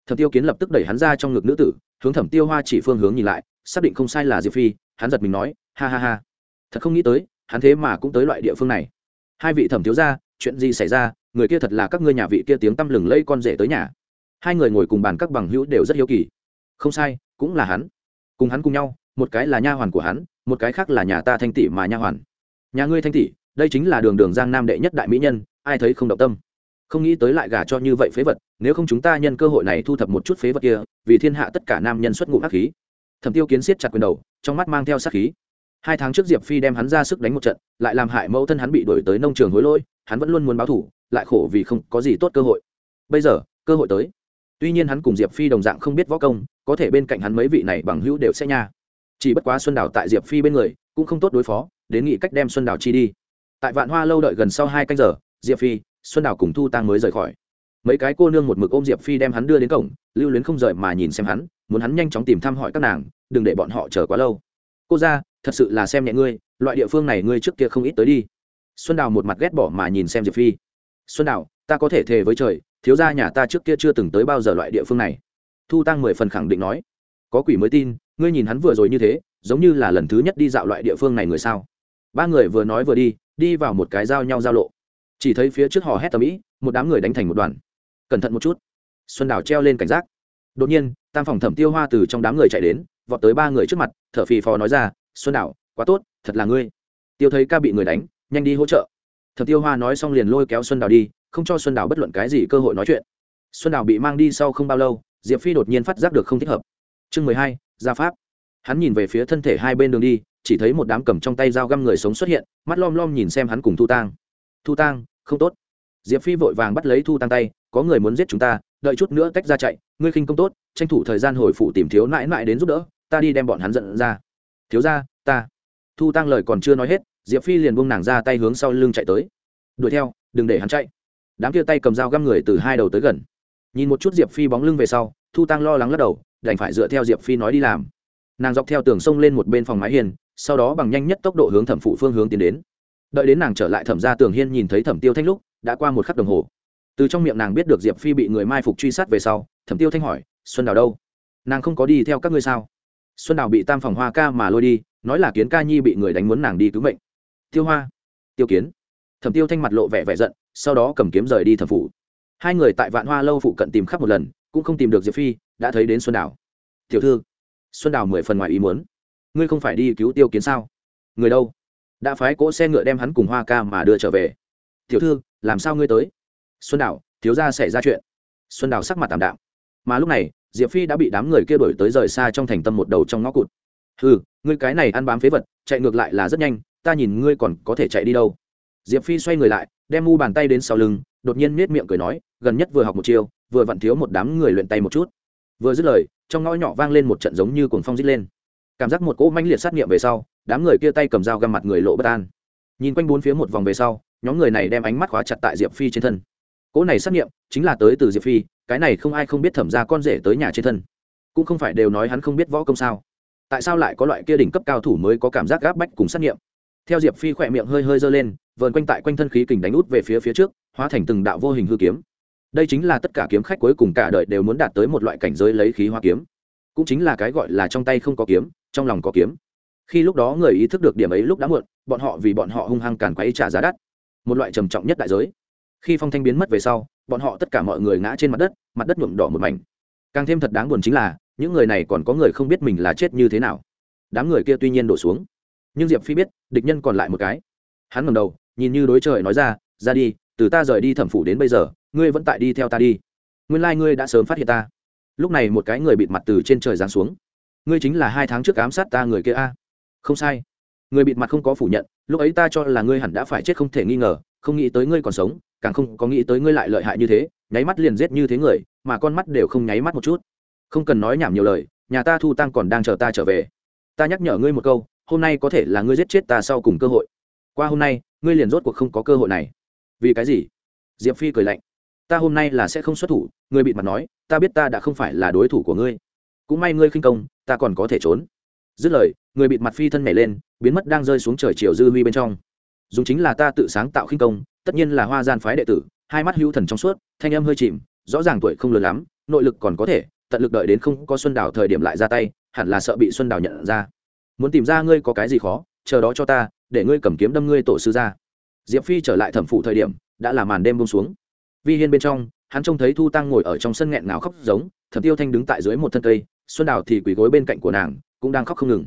Thẩm tiêu kiến lập tức đẩy hắn ra trong ngực nữ tử, hướng thẩm tiêu hoa chỉ phương hướng nhìn lại, xác định không sai là diệp phi, hắn giật mình nói, ha ha ha. Thật không nghĩ tới, hắn thế mà cũng tới loại địa phương này. Hai vị thẩm thiếu gia chuyện gì xảy ra, người kia thật là các ngươi nhà vị kia tiếng tăm lừng lây con rể tới nhà. Hai người ngồi cùng bàn các bằng hữu đều rất hiếu kỳ. Không sai, cũng là hắn. Cùng hắn cùng nhau, một cái là nha hoàn của hắn, một cái khác là nhà ta thanh tỷ mà nha hoàn. Nhà ngươi thanh tỷ, đây chính là đường đường giang nam đệ nhất đại mỹ nhân, ai thấy không động tâm? Không nghĩ tới lại gả cho như vậy phế vật, nếu không chúng ta nhân cơ hội này thu thập một chút phế vật kia, vì thiên hạ tất cả nam nhân xuất ngụ ác khí. Thẩm tiêu kiến siết chặt quyền đầu, trong mắt mang theo sát khí hai tháng trước diệp phi đem hắn ra sức đánh một trận, lại làm hại mẫu thân hắn bị đổi tới nông trường hối lỗi, hắn vẫn luôn muốn báo thủ, lại khổ vì không có gì tốt cơ hội. Bây giờ, cơ hội tới. Tuy nhiên hắn cùng diệp phi đồng dạng không biết võ công, có thể bên cạnh hắn mấy vị này bằng hữu đều sẽ nha. Chỉ bất quá xuân đào tại diệp phi bên người, cũng không tốt đối phó, đến nghĩ cách đem xuân đào chi đi. Tại vạn hoa lâu đợi gần sau hai canh giờ, diệp phi, xuân đào cùng thu tăng mới rời khỏi. Mấy cái cô nương một mực ôm diệp phi đem hắn đưa đến cổng, lưu luyến không rời mà nhìn xem hắn, muốn hắn nhanh chóng tìm thăm hỏi các nàng, đừng để bọn họ chờ quá lâu. Cô ra thật sự là xem nhẹ ngươi, loại địa phương này ngươi trước kia không ít tới đi. Xuân đào một mặt ghét bỏ mà nhìn xem diệp phi. Xuân đào, ta có thể thề với trời, thiếu gia nhà ta trước kia chưa từng tới bao giờ loại địa phương này. Thu tăng mười phần khẳng định nói. Có quỷ mới tin, ngươi nhìn hắn vừa rồi như thế, giống như là lần thứ nhất đi dạo loại địa phương này người sao? Ba người vừa nói vừa đi đi vào một cái giao nhau giao lộ. Chỉ thấy phía trước hò hét tầm ĩ, một đám người đánh thành một đoàn. Cẩn thận một chút. Xuân đào treo lên cảnh giác. Đột nhiên, tam phòng thẩm tiêu hoa từ trong đám người chạy đến, vọt tới ba người trước mặt, thở phì phò nói ra xuân đào quá tốt, thật là ngươi. Tiêu thấy ca bị người đánh, nhanh đi hỗ trợ. Thẩm tiêu hoa nói xong liền lôi kéo xuân đào đi, không cho xuân đào bất luận cái gì cơ hội nói chuyện. Xuân đào bị mang đi sau không bao lâu, diệp phi đột nhiên phát giác được không thích hợp. Chương mười hai gia pháp. Hắn nhìn về phía thân thể hai bên đường đi, chỉ thấy một đám cầm trong tay dao găm người sống xuất hiện, mắt lom lom nhìn xem hắn cùng thu tang. Thu tang, không tốt. Diệp phi vội vàng bắt lấy thu tang tay, có người muốn giết chúng ta, đợi chút nữa tách ra chạy, ngươi khinh công tốt, tranh thủ thời gian hồi phụ tìm thiếu nãi nãi đến giúp đỡ, ta đi đem bọn hắn giận ra thiếu ra ta. Thu tăng lời còn chưa nói hết, diệp phi liền buông nàng ra tay hướng sau lưng chạy tới. Đuổi theo, đừng để hắn chạy. Đám kia tay cầm dao găm người từ hai đầu tới gần. Nhìn một chút diệp phi bóng lưng về sau, thu tăng lo lắng lắc đầu, đành phải dựa theo diệp phi nói đi làm. Nàng dọc theo tường sông lên một bên phòng mái hiền sau đó bằng nhanh nhất tốc độ hướng thẩm phụ phương hướng tiến đến. Đợi đến nàng trở lại thẩm ra tường hiên nhìn thấy thẩm tiêu thanh lúc, đã qua một khắc đồng hồ. Từ trong miệng nàng biết được diệp phi bị người mai phục truy sát về sau, thẩm tiêu thanh hỏi, xuân đào đâu? Nàng không có đi theo các ngươi sao? Xuân đào bị tam phòng hoa ca mà lôi đi, nói là kiến ca nhi bị người đánh muốn nàng đi cứu mệnh. Tiêu hoa, tiêu kiến. Thẩm tiêu thanh mặt lộ vẻ vẻ giận, sau đó cầm kiếm rời đi thẩm phủ. Hai người tại vạn hoa lâu phụ cận tìm khắp một lần, cũng không tìm được diệp phi, đã thấy đến xuân đào. Tiểu thư. Xuân đào mười phần ngoài ý muốn. Ngươi không phải đi cứu tiêu kiến sao? Người đâu? Đã phái cỗ xe ngựa đem hắn cùng hoa ca mà đưa trở về. Tiểu thư, làm sao ngươi tới? Xuân đào, thiếu ra xảy ra chuyện. Xuân đào sắc mặt tảm đạm. Mà lúc này diệp phi đã bị đám người kia đổi tới rời xa trong thành tâm một đầu trong ngõ cụt. Ừ ngươi cái này ăn bám phế vật, chạy ngược lại là rất nhanh, ta nhìn ngươi còn có thể chạy đi đâu. Diệp phi xoay người lại, đem mu bàn tay đến sau lưng, đột nhiên nết miệng cười nói, gần nhất vừa học một chiêu, vừa vặn thiếu một đám người luyện tay một chút. Vừa dứt lời, trong ngõ nhỏ vang lên một trận giống như cuồng phong dít lên. Cảm giác một cỗ manh liệt sát nghiệm về sau, đám người kia tay cầm dao găm mặt người lộ bất an. Nhìn quanh bốn phía một vòng về sau, nhóm người này đem ánh mắt khóa chặt tại diệp phi trên thân cỗ này sát nghiệm chính là tới từ diệp phi, cái này không ai không biết thẩm ra con rể tới nhà trên thân. Cũng không phải đều nói hắn không biết võ công sao. Tại sao lại có loại kia đỉnh cấp cao thủ mới có cảm giác gáp bách cùng sát nghiệm? Theo diệp phi khỏe miệng hơi hơi dơ lên, vờn quanh tại quanh thân khí kình đánh út về phía phía trước, hóa thành từng đạo vô hình hư kiếm. Đây chính là tất cả kiếm khách cuối cùng cả đời đều muốn đạt tới một loại cảnh giới lấy khí hoa kiếm. Cũng chính là cái gọi là trong tay không có kiếm, trong lòng có kiếm. Khi lúc đó người ý thức được điểm ấy lúc đã muộn, bọn họ vì bọn họ hung hăng càn quấy trả giá đắt. Một loại trầm trọng nhất đại giới khi phong thanh biến mất về sau, bọn họ tất cả mọi người ngã trên mặt đất mặt đất nhuộm đỏ một mảnh. Càng thêm thật đáng buồn chính là, những người này còn có người không biết mình là chết như thế nào. Đám người kia tuy nhiên đổ xuống, nhưng diệp phi biết, địch nhân còn lại một cái. Hắn ngầm đầu, nhìn như đối trời nói ra ra đi, từ ta rời đi thẩm phủ đến bây giờ, ngươi vẫn tại đi theo ta đi. Nguyên lai、like、ngươi đã sớm phát hiện ta. Lúc này một cái người bịt mặt từ trên trời giáng xuống. Ngươi chính là hai tháng trước ám sát ta người kia a. Không sai. Người bịt mặt không có phủ nhận, lúc ấy ta cho là ngươi hẳn đã phải chết không thể nghi ngờ, không nghĩ tới ngươi còn sống càng không có nghĩ tới ngươi lại lợi hại như thế, nháy mắt liền giết như thế người, mà con mắt đều không nháy mắt một chút. Không cần nói nhảm nhiều lời, nhà ta thu tăng còn đang chờ ta trở về. Ta nhắc nhở ngươi một câu, hôm nay có thể là ngươi giết chết ta sau cùng cơ hội. Qua hôm nay, ngươi liền rốt cuộc không có cơ hội này. Vì cái gì? Diệp phi cười lạnh. Ta hôm nay là sẽ không xuất thủ, ngươi bị mặt nói, ta biết ta đã không phải là đối thủ của ngươi. Cũng may ngươi khinh công, ta còn có thể trốn. Dứt lời, người bịt mặt phi thân nhảy lên, biến mất đang rơi xuống trời chiều dư huy bên trong. Dùng chính là ta tự sáng tạo khinh công tất nhiên là hoa gian phái đệ tử, hai mắt hữu thần trong suốt, thanh âm hơi chìm, rõ ràng tuổi không lớn lắm, nội lực còn có thể, tận lực đợi đến không có xuân đào thời điểm lại ra tay, hẳn là sợ bị xuân đào nhận ra. Muốn tìm ra ngươi có cái gì khó, chờ đó cho ta, để ngươi cầm kiếm đâm ngươi tổ sư ra. Diệp phi trở lại thẩm phụ thời điểm, đã là màn đêm bông xuống. Vi hiên bên trong, hắn trông thấy thu tăng ngồi ở trong sân nghẹn ngào khóc giống, thẩm tiêu thanh đứng tại dưới một thân cây, xuân đào thì quỳ gối bên cạnh của nàng, cũng đang khóc không ngừng.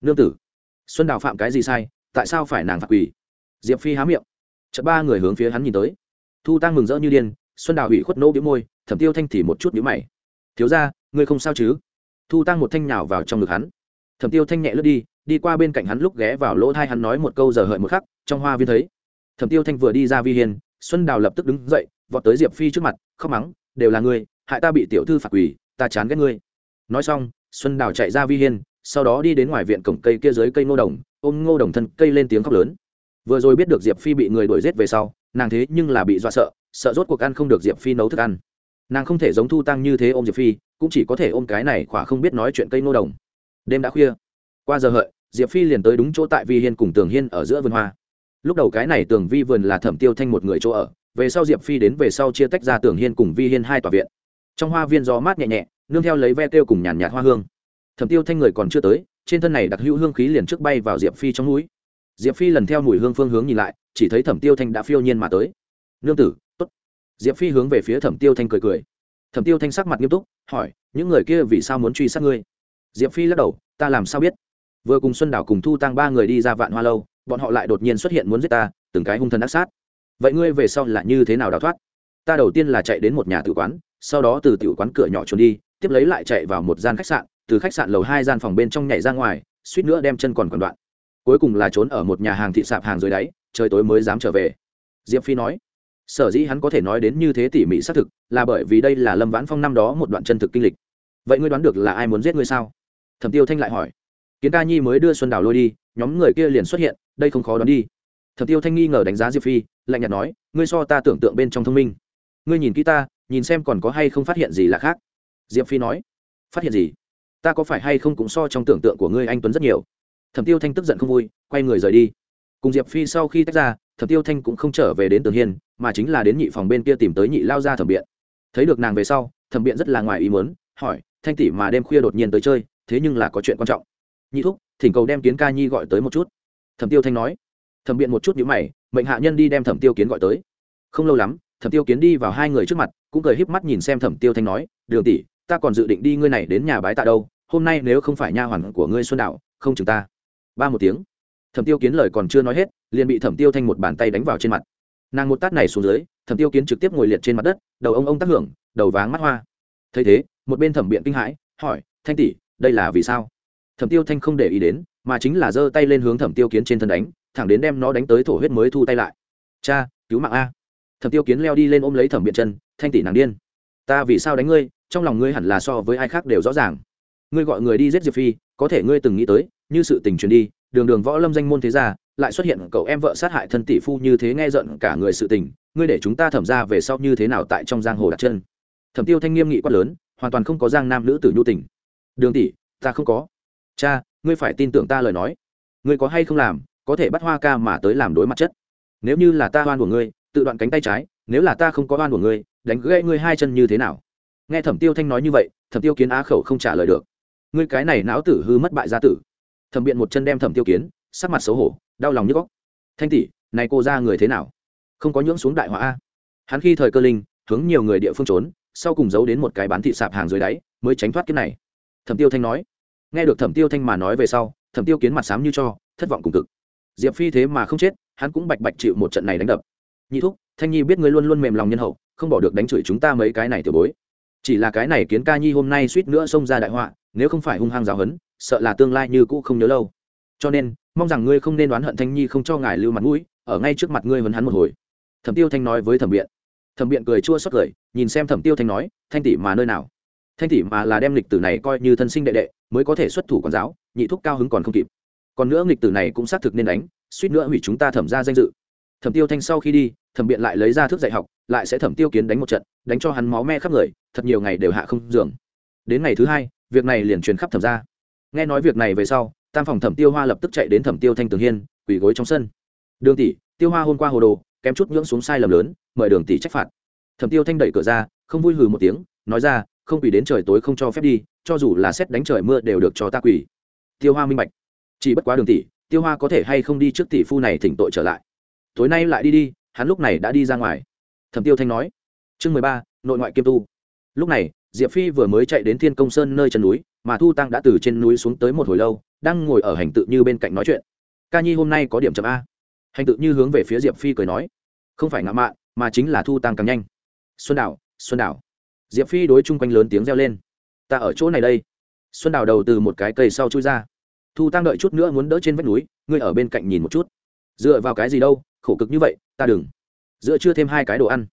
Nương tử, xuân đào phạm cái gì sai, tại sao phải nàng phạt quỳ? Diệp phi há miệng chợt ba người hướng phía hắn nhìn tới. Thu tăng mừng rỡ như điên, xuân đào ủy khuất nỗ biếu môi, thẩm tiêu thanh thì một chút biếu mày. Thiếu ra ngươi không sao chứ? Thu tăng một thanh nhào vào trong ngực hắn. Thẩm tiêu thanh nhẹ lướt đi đi qua bên cạnh hắn lúc ghé vào lỗ thai hắn nói một câu giờ hợi một khắc, trong hoa viên thấy. Thẩm tiêu thanh vừa đi ra vi hiền, xuân đào lập tức đứng dậy, vọt tới diệp phi trước mặt, khóc mắng, đều là ngươi, hại ta bị tiểu thư phạt quỳ, ta chán ghét ngươi. Nói xong, xuân đào chạy ra vi hiên sau đó đi đến ngoài viện cổng cây kia dưới cây ngô đồng, ôm ngô đồng thân cây lên tiếng khóc lớn vừa rồi biết được diệp phi bị người đuổi giết về sau, nàng thế nhưng là bị dọa sợ sợ rốt cuộc ăn không được diệp phi nấu thức ăn. Nàng không thể giống thu tăng như thế ôm diệp phi, cũng chỉ có thể ôm cái này khỏa không biết nói chuyện cây nô đồng. Đêm đã khuya. Qua giờ hợi, diệp phi liền tới đúng chỗ tại vi hiên cùng tường hiên ở giữa vườn hoa. Lúc đầu cái này tường vi vườn là thẩm tiêu thanh một người chỗ ở, về sau diệp phi đến về sau chia tách ra tường hiên cùng vi hiên hai tòa viện. Trong hoa viên gió mát nhẹ nhẹ, nương theo lấy ve kêu cùng nhàn nhạt hoa hương. Thẩm tiêu thanh người còn chưa tới, trên thân này đặc hữu hương khí liền trước bay vào diệp phi trong núi diệp phi lần theo mùi hương phương hướng nhìn lại, chỉ thấy thẩm tiêu thanh đã phiêu nhiên mà tới. Nương tử, tốt. Diệp phi hướng về phía thẩm tiêu thanh cười cười. Thẩm tiêu thanh sắc mặt nghiêm túc, hỏi, những người kia vì sao muốn truy sát ngươi? Diệp phi lắc đầu, ta làm sao biết? Vừa cùng xuân đảo cùng thu tăng ba người đi ra vạn hoa lâu, bọn họ lại đột nhiên xuất hiện muốn giết ta, từng cái hung thần ác sát. Vậy ngươi về sau là như thế nào đào thoát? Ta đầu tiên là chạy đến một nhà tử quán, sau đó từ tiểu quán cửa nhỏ trốn đi, tiếp lấy lại chạy vào một gian khách sạn, từ khách sạn lầu hai gian phòng bên trong nhảy ra ngoài, suýt nữa đem chân còn còn đoạn cuối cùng là trốn ở một nhà hàng thị sạp hàng dưới đáy, trời tối mới dám trở về. Diệp phi nói, sở dĩ hắn có thể nói đến như thế tỉ mỉ xác thực, là bởi vì đây là lâm vãn phong năm đó một đoạn chân thực kinh lịch. Vậy ngươi đoán được là ai muốn giết ngươi sao? Thẩm tiêu thanh lại hỏi. Kiến ca nhi mới đưa xuân đào lôi đi, nhóm người kia liền xuất hiện, đây không khó đoán đi. Thẩm tiêu thanh nghi ngờ đánh giá diệp phi, lạnh nhạt nói, ngươi so ta tưởng tượng bên trong thông minh. Ngươi nhìn kỹ ta, nhìn xem còn có hay không phát hiện gì là khác. Diệp phi nói, phát hiện gì? Ta có phải hay không cũng so trong tưởng tượng của ngươi anh tuấn rất nhiều? Thẩm tiêu thanh tức giận không vui, quay người rời đi. Cùng diệp phi sau khi tách ra, thẩm tiêu thanh cũng không trở về đến tường hiên, mà chính là đến nhị phòng bên kia tìm tới nhị lao ra thẩm biện. Thấy được nàng về sau, thẩm biện rất là ngoài ý muốn, hỏi, thanh tỷ mà đêm khuya đột nhiên tới chơi, thế nhưng là có chuyện quan trọng. Nhị thúc, thỉnh cầu đem kiến ca nhi gọi tới một chút. Thẩm tiêu thanh nói. Thẩm biện một chút nhữ mày, mệnh hạ nhân đi đem thẩm tiêu kiến gọi tới. Không lâu lắm, thẩm tiêu kiến đi vào hai người trước mặt, cũng cười híp mắt nhìn xem thẩm tiêu thanh nói, đường tỷ, ta còn dự định đi ngươi này đến nhà bái tạ đâu, hôm nay nếu không phải nha hoàn của ngươi xuân đạo, không chừng ta ba một tiếng. Thẩm tiêu kiến lời còn chưa nói hết, liền bị thẩm tiêu thanh một bàn tay đánh vào trên mặt. Nàng một tát này xuống dưới, thẩm tiêu kiến trực tiếp ngồi liệt trên mặt đất, đầu ông ông tác hưởng, đầu váng mắt hoa. Thấy thế, một bên thẩm biện kinh hãi, hỏi, thanh tỷ, đây là vì sao? Thẩm tiêu thanh không để ý đến, mà chính là giơ tay lên hướng thẩm tiêu kiến trên thân đánh, thẳng đến đem nó đánh tới thổ huyết mới thu tay lại. Cha, cứu mạng a. Thẩm tiêu kiến leo đi lên ôm lấy thẩm biện chân, thanh tỷ nàng điên. Ta vì sao đánh ngươi, trong lòng ngươi hẳn là so với ai khác đều rõ ràng. Ngươi gọi người đi giết diệp phi, có thể ngươi từng nghĩ tới như sự tình truyền đi, đường đường võ lâm danh môn thế gia, lại xuất hiện cậu em vợ sát hại thân tỷ phu như thế nghe giận cả người sự tình, ngươi để chúng ta thẩm ra về sau như thế nào tại trong giang hồ đặt chân. Thẩm tiêu thanh nghiêm nghị quát lớn, hoàn toàn không có giang nam nữ tử nhu tình. Đường tỷ, ta không có. Cha, ngươi phải tin tưởng ta lời nói. Ngươi có hay không làm, có thể bắt hoa ca mà tới làm đối mặt chất. Nếu như là ta oan của ngươi, tự đoạn cánh tay trái, nếu là ta không có oan của ngươi, đánh gãy ngươi hai chân như thế nào? Nghe thẩm tiêu thanh nói như vậy, thẩm tiêu kiến á khẩu không trả lời được. Ngươi cái này não tử hư mất bại gia tử thẩm biện một chân đem thẩm tiêu kiến, sắc mặt xấu hổ, đau lòng như góc thanh tỷ, này cô ra người thế nào? Không có nhưỡng xuống đại họa a? Hắn khi thời cơ linh, hướng nhiều người địa phương trốn, sau cùng giấu đến một cái bán thị sạp hàng dưới đáy, mới tránh thoát kiếp này. Thẩm tiêu thanh nói. Nghe được thẩm tiêu thanh mà nói về sau, thẩm tiêu kiến mặt sám như cho, thất vọng cùng cực. Diệp phi thế mà không chết, hắn cũng bạch bạch chịu một trận này đánh đập. Nhị thúc, thanh nhi biết ngươi luôn luôn mềm lòng nhân hậu, không bỏ được đánh chửi chúng ta mấy cái này tiểu bối. Chỉ là cái này kiến ca nhi hôm nay suýt nữa xông ra đại họa, nếu không phải hung hăng giáo hấn sợ là tương lai như cũ không nhớ lâu. Cho nên, mong rằng ngươi không nên đoán hận thanh nhi không cho ngài lưu mặt mũi, ở ngay trước mặt ngươi vấn hắn một hồi. Thẩm tiêu thanh nói với thẩm biện. Thẩm biện cười chua xót cười, nhìn xem thẩm tiêu thanh nói, thanh tỷ mà nơi nào? Thanh tỷ mà là đem lịch tử này coi như thân sinh đệ đệ, mới có thể xuất thủ quản giáo, nhị thúc cao hứng còn không kịp. Còn nữa nghịch tử này cũng xác thực nên đánh, suýt nữa hủy chúng ta thẩm ra danh dự. Thẩm tiêu thanh sau khi đi, thẩm biện lại lấy ra thức dạy học, lại sẽ thẩm tiêu kiến đánh một trận, đánh cho hắn máu me khắp người, thật nhiều ngày đều hạ không giường. Đến ngày thứ hai, việc này liền truyền khắp thẩm ra nghe nói việc này về sau, tam phòng thẩm tiêu hoa lập tức chạy đến thẩm tiêu thanh tường hiên, quỳ gối trong sân. Đường tỷ, tiêu hoa hôm qua hồ đồ, kém chút nhưỡng xuống sai lầm lớn, mời đường tỷ trách phạt. Thẩm tiêu thanh đẩy cửa ra, không vui hừ một tiếng, nói ra, không quỳ đến trời tối không cho phép đi, cho dù là xét đánh trời mưa đều được cho ta quỳ. Tiêu hoa minh bạch. Chỉ bất quá đường tỷ, tiêu hoa có thể hay không đi trước tỷ phu này thỉnh tội trở lại? Tối nay lại đi đi, hắn lúc này đã đi ra ngoài. Thẩm tiêu thanh nói. Chương mười ba, nội ngoại kiêm tu. Lúc này diệp phi vừa mới chạy đến thiên công sơn nơi chân núi, mà thu tăng đã từ trên núi xuống tới một hồi lâu, đang ngồi ở hành tự như bên cạnh nói chuyện. Ca nhi, hôm nay có điểm chậm a. Hành tự như hướng về phía diệp phi cười nói. Không phải ngã mạn, mà chính là thu tăng càng nhanh. Xuân đảo xuân đảo. Diệp phi đối chung quanh lớn tiếng reo lên. Ta ở chỗ này đây. Xuân đảo đầu từ một cái cây sau chui ra. Thu tăng đợi chút nữa muốn đỡ trên vách núi, ngươi ở bên cạnh nhìn một chút. Dựa vào cái gì đâu, khổ cực như vậy, ta đừng. Dựa chưa thêm hai cái đồ ăn.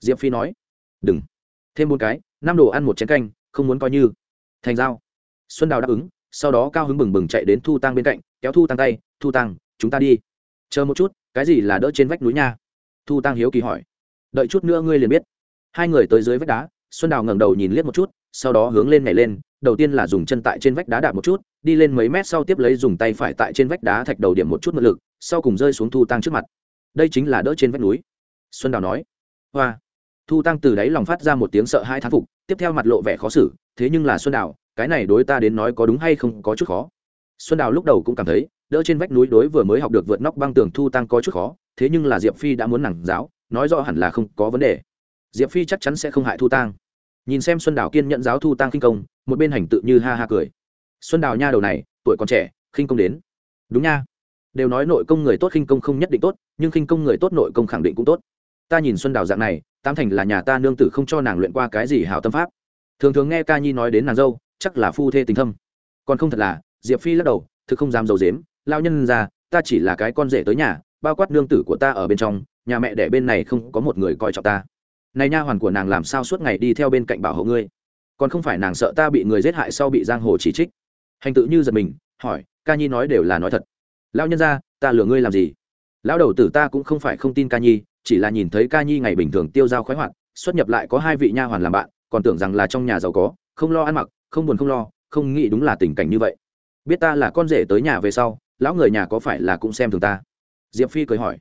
Diệp phi nói. Đừng. Thêm bốn cái năm đồ ăn một chén canh, không muốn coi như. Thành dao xuân đào đáp ứng, sau đó cao hứng bừng bừng chạy đến thu tăng bên cạnh, kéo thu tăng tay, thu tăng, chúng ta đi. Chờ một chút, cái gì là đỡ trên vách núi nha? Thu tăng hiếu kỳ hỏi. Đợi chút nữa ngươi liền biết. Hai người tới dưới vách đá, xuân đào ngẩng đầu nhìn liếc một chút, sau đó hướng lên nhảy lên, đầu tiên là dùng chân tại trên vách đá đạp một chút, đi lên mấy mét sau tiếp lấy dùng tay phải tại trên vách đá thạch đầu điểm một chút mượn lực, sau cùng rơi xuống thu tăng trước mặt. Đây chính là đỡ trên vách núi. Xuân đào nói. Hoa thu tăng từ đáy lòng phát ra một tiếng sợ hai thán phục, tiếp theo mặt lộ vẻ khó xử, thế nhưng là xuân đào, cái này đối ta đến nói có đúng hay không có chút khó? Xuân đào lúc đầu cũng cảm thấy, đỡ trên vách núi đối vừa mới học được vượt nóc băng tường thu tăng có chút khó, thế nhưng là diệp phi đã muốn nặng giáo, nói rõ hẳn là không có vấn đề. Diệp phi chắc chắn sẽ không hại thu tăng. Nhìn xem xuân đào kiên nhận giáo thu tăng kinh công, một bên hành tự như ha ha cười. Xuân đào nha đầu này, tuổi còn trẻ, khinh công đến. Đúng nha. Đều nói nội công người tốt khinh công không nhất định tốt, nhưng khinh công người tốt nội công khẳng định cũng tốt ta nhìn xuân đào dạng này tam thành là nhà ta nương tử không cho nàng luyện qua cái gì hảo tâm pháp. Thường thường nghe ca nhi nói đến nàng dâu, chắc là phu thê tình thâm. Còn không thật là, diệp phi lắc đầu, thực không dám d i ấ u dếm lao nhân ra, ta chỉ là cái con rể tới nhà, bao quát nương tử của ta ở bên trong, nhà mẹ đẻ bên này không có một người coi trọng ta. Này nha hoàn của nàng làm sao suốt ngày đi theo bên cạnh bảo hộ ngươi? Còn không phải nàng sợ ta bị người giết hại sau bị giang hồ chỉ trích? Hành tự như giật mình, hỏi, ca nhi nói đều là nói thật. Lao nhân ra, ta lừa ngươi làm gì? Lão đầu tử ta cũng không phải không tin ca nhi chỉ là nhìn thấy ca nhi ngày bình thường tiêu dao khoái hoạt, xuất nhập lại có hai vị nha hoàn làm bạn, còn tưởng rằng là trong nhà giàu có, không lo ăn mặc, không buồn không lo, không nghĩ đúng là tình cảnh như vậy. Biết ta là con rể tới nhà về sau, lão người nhà có phải là cũng xem thường ta? Diệp phi cười hỏi.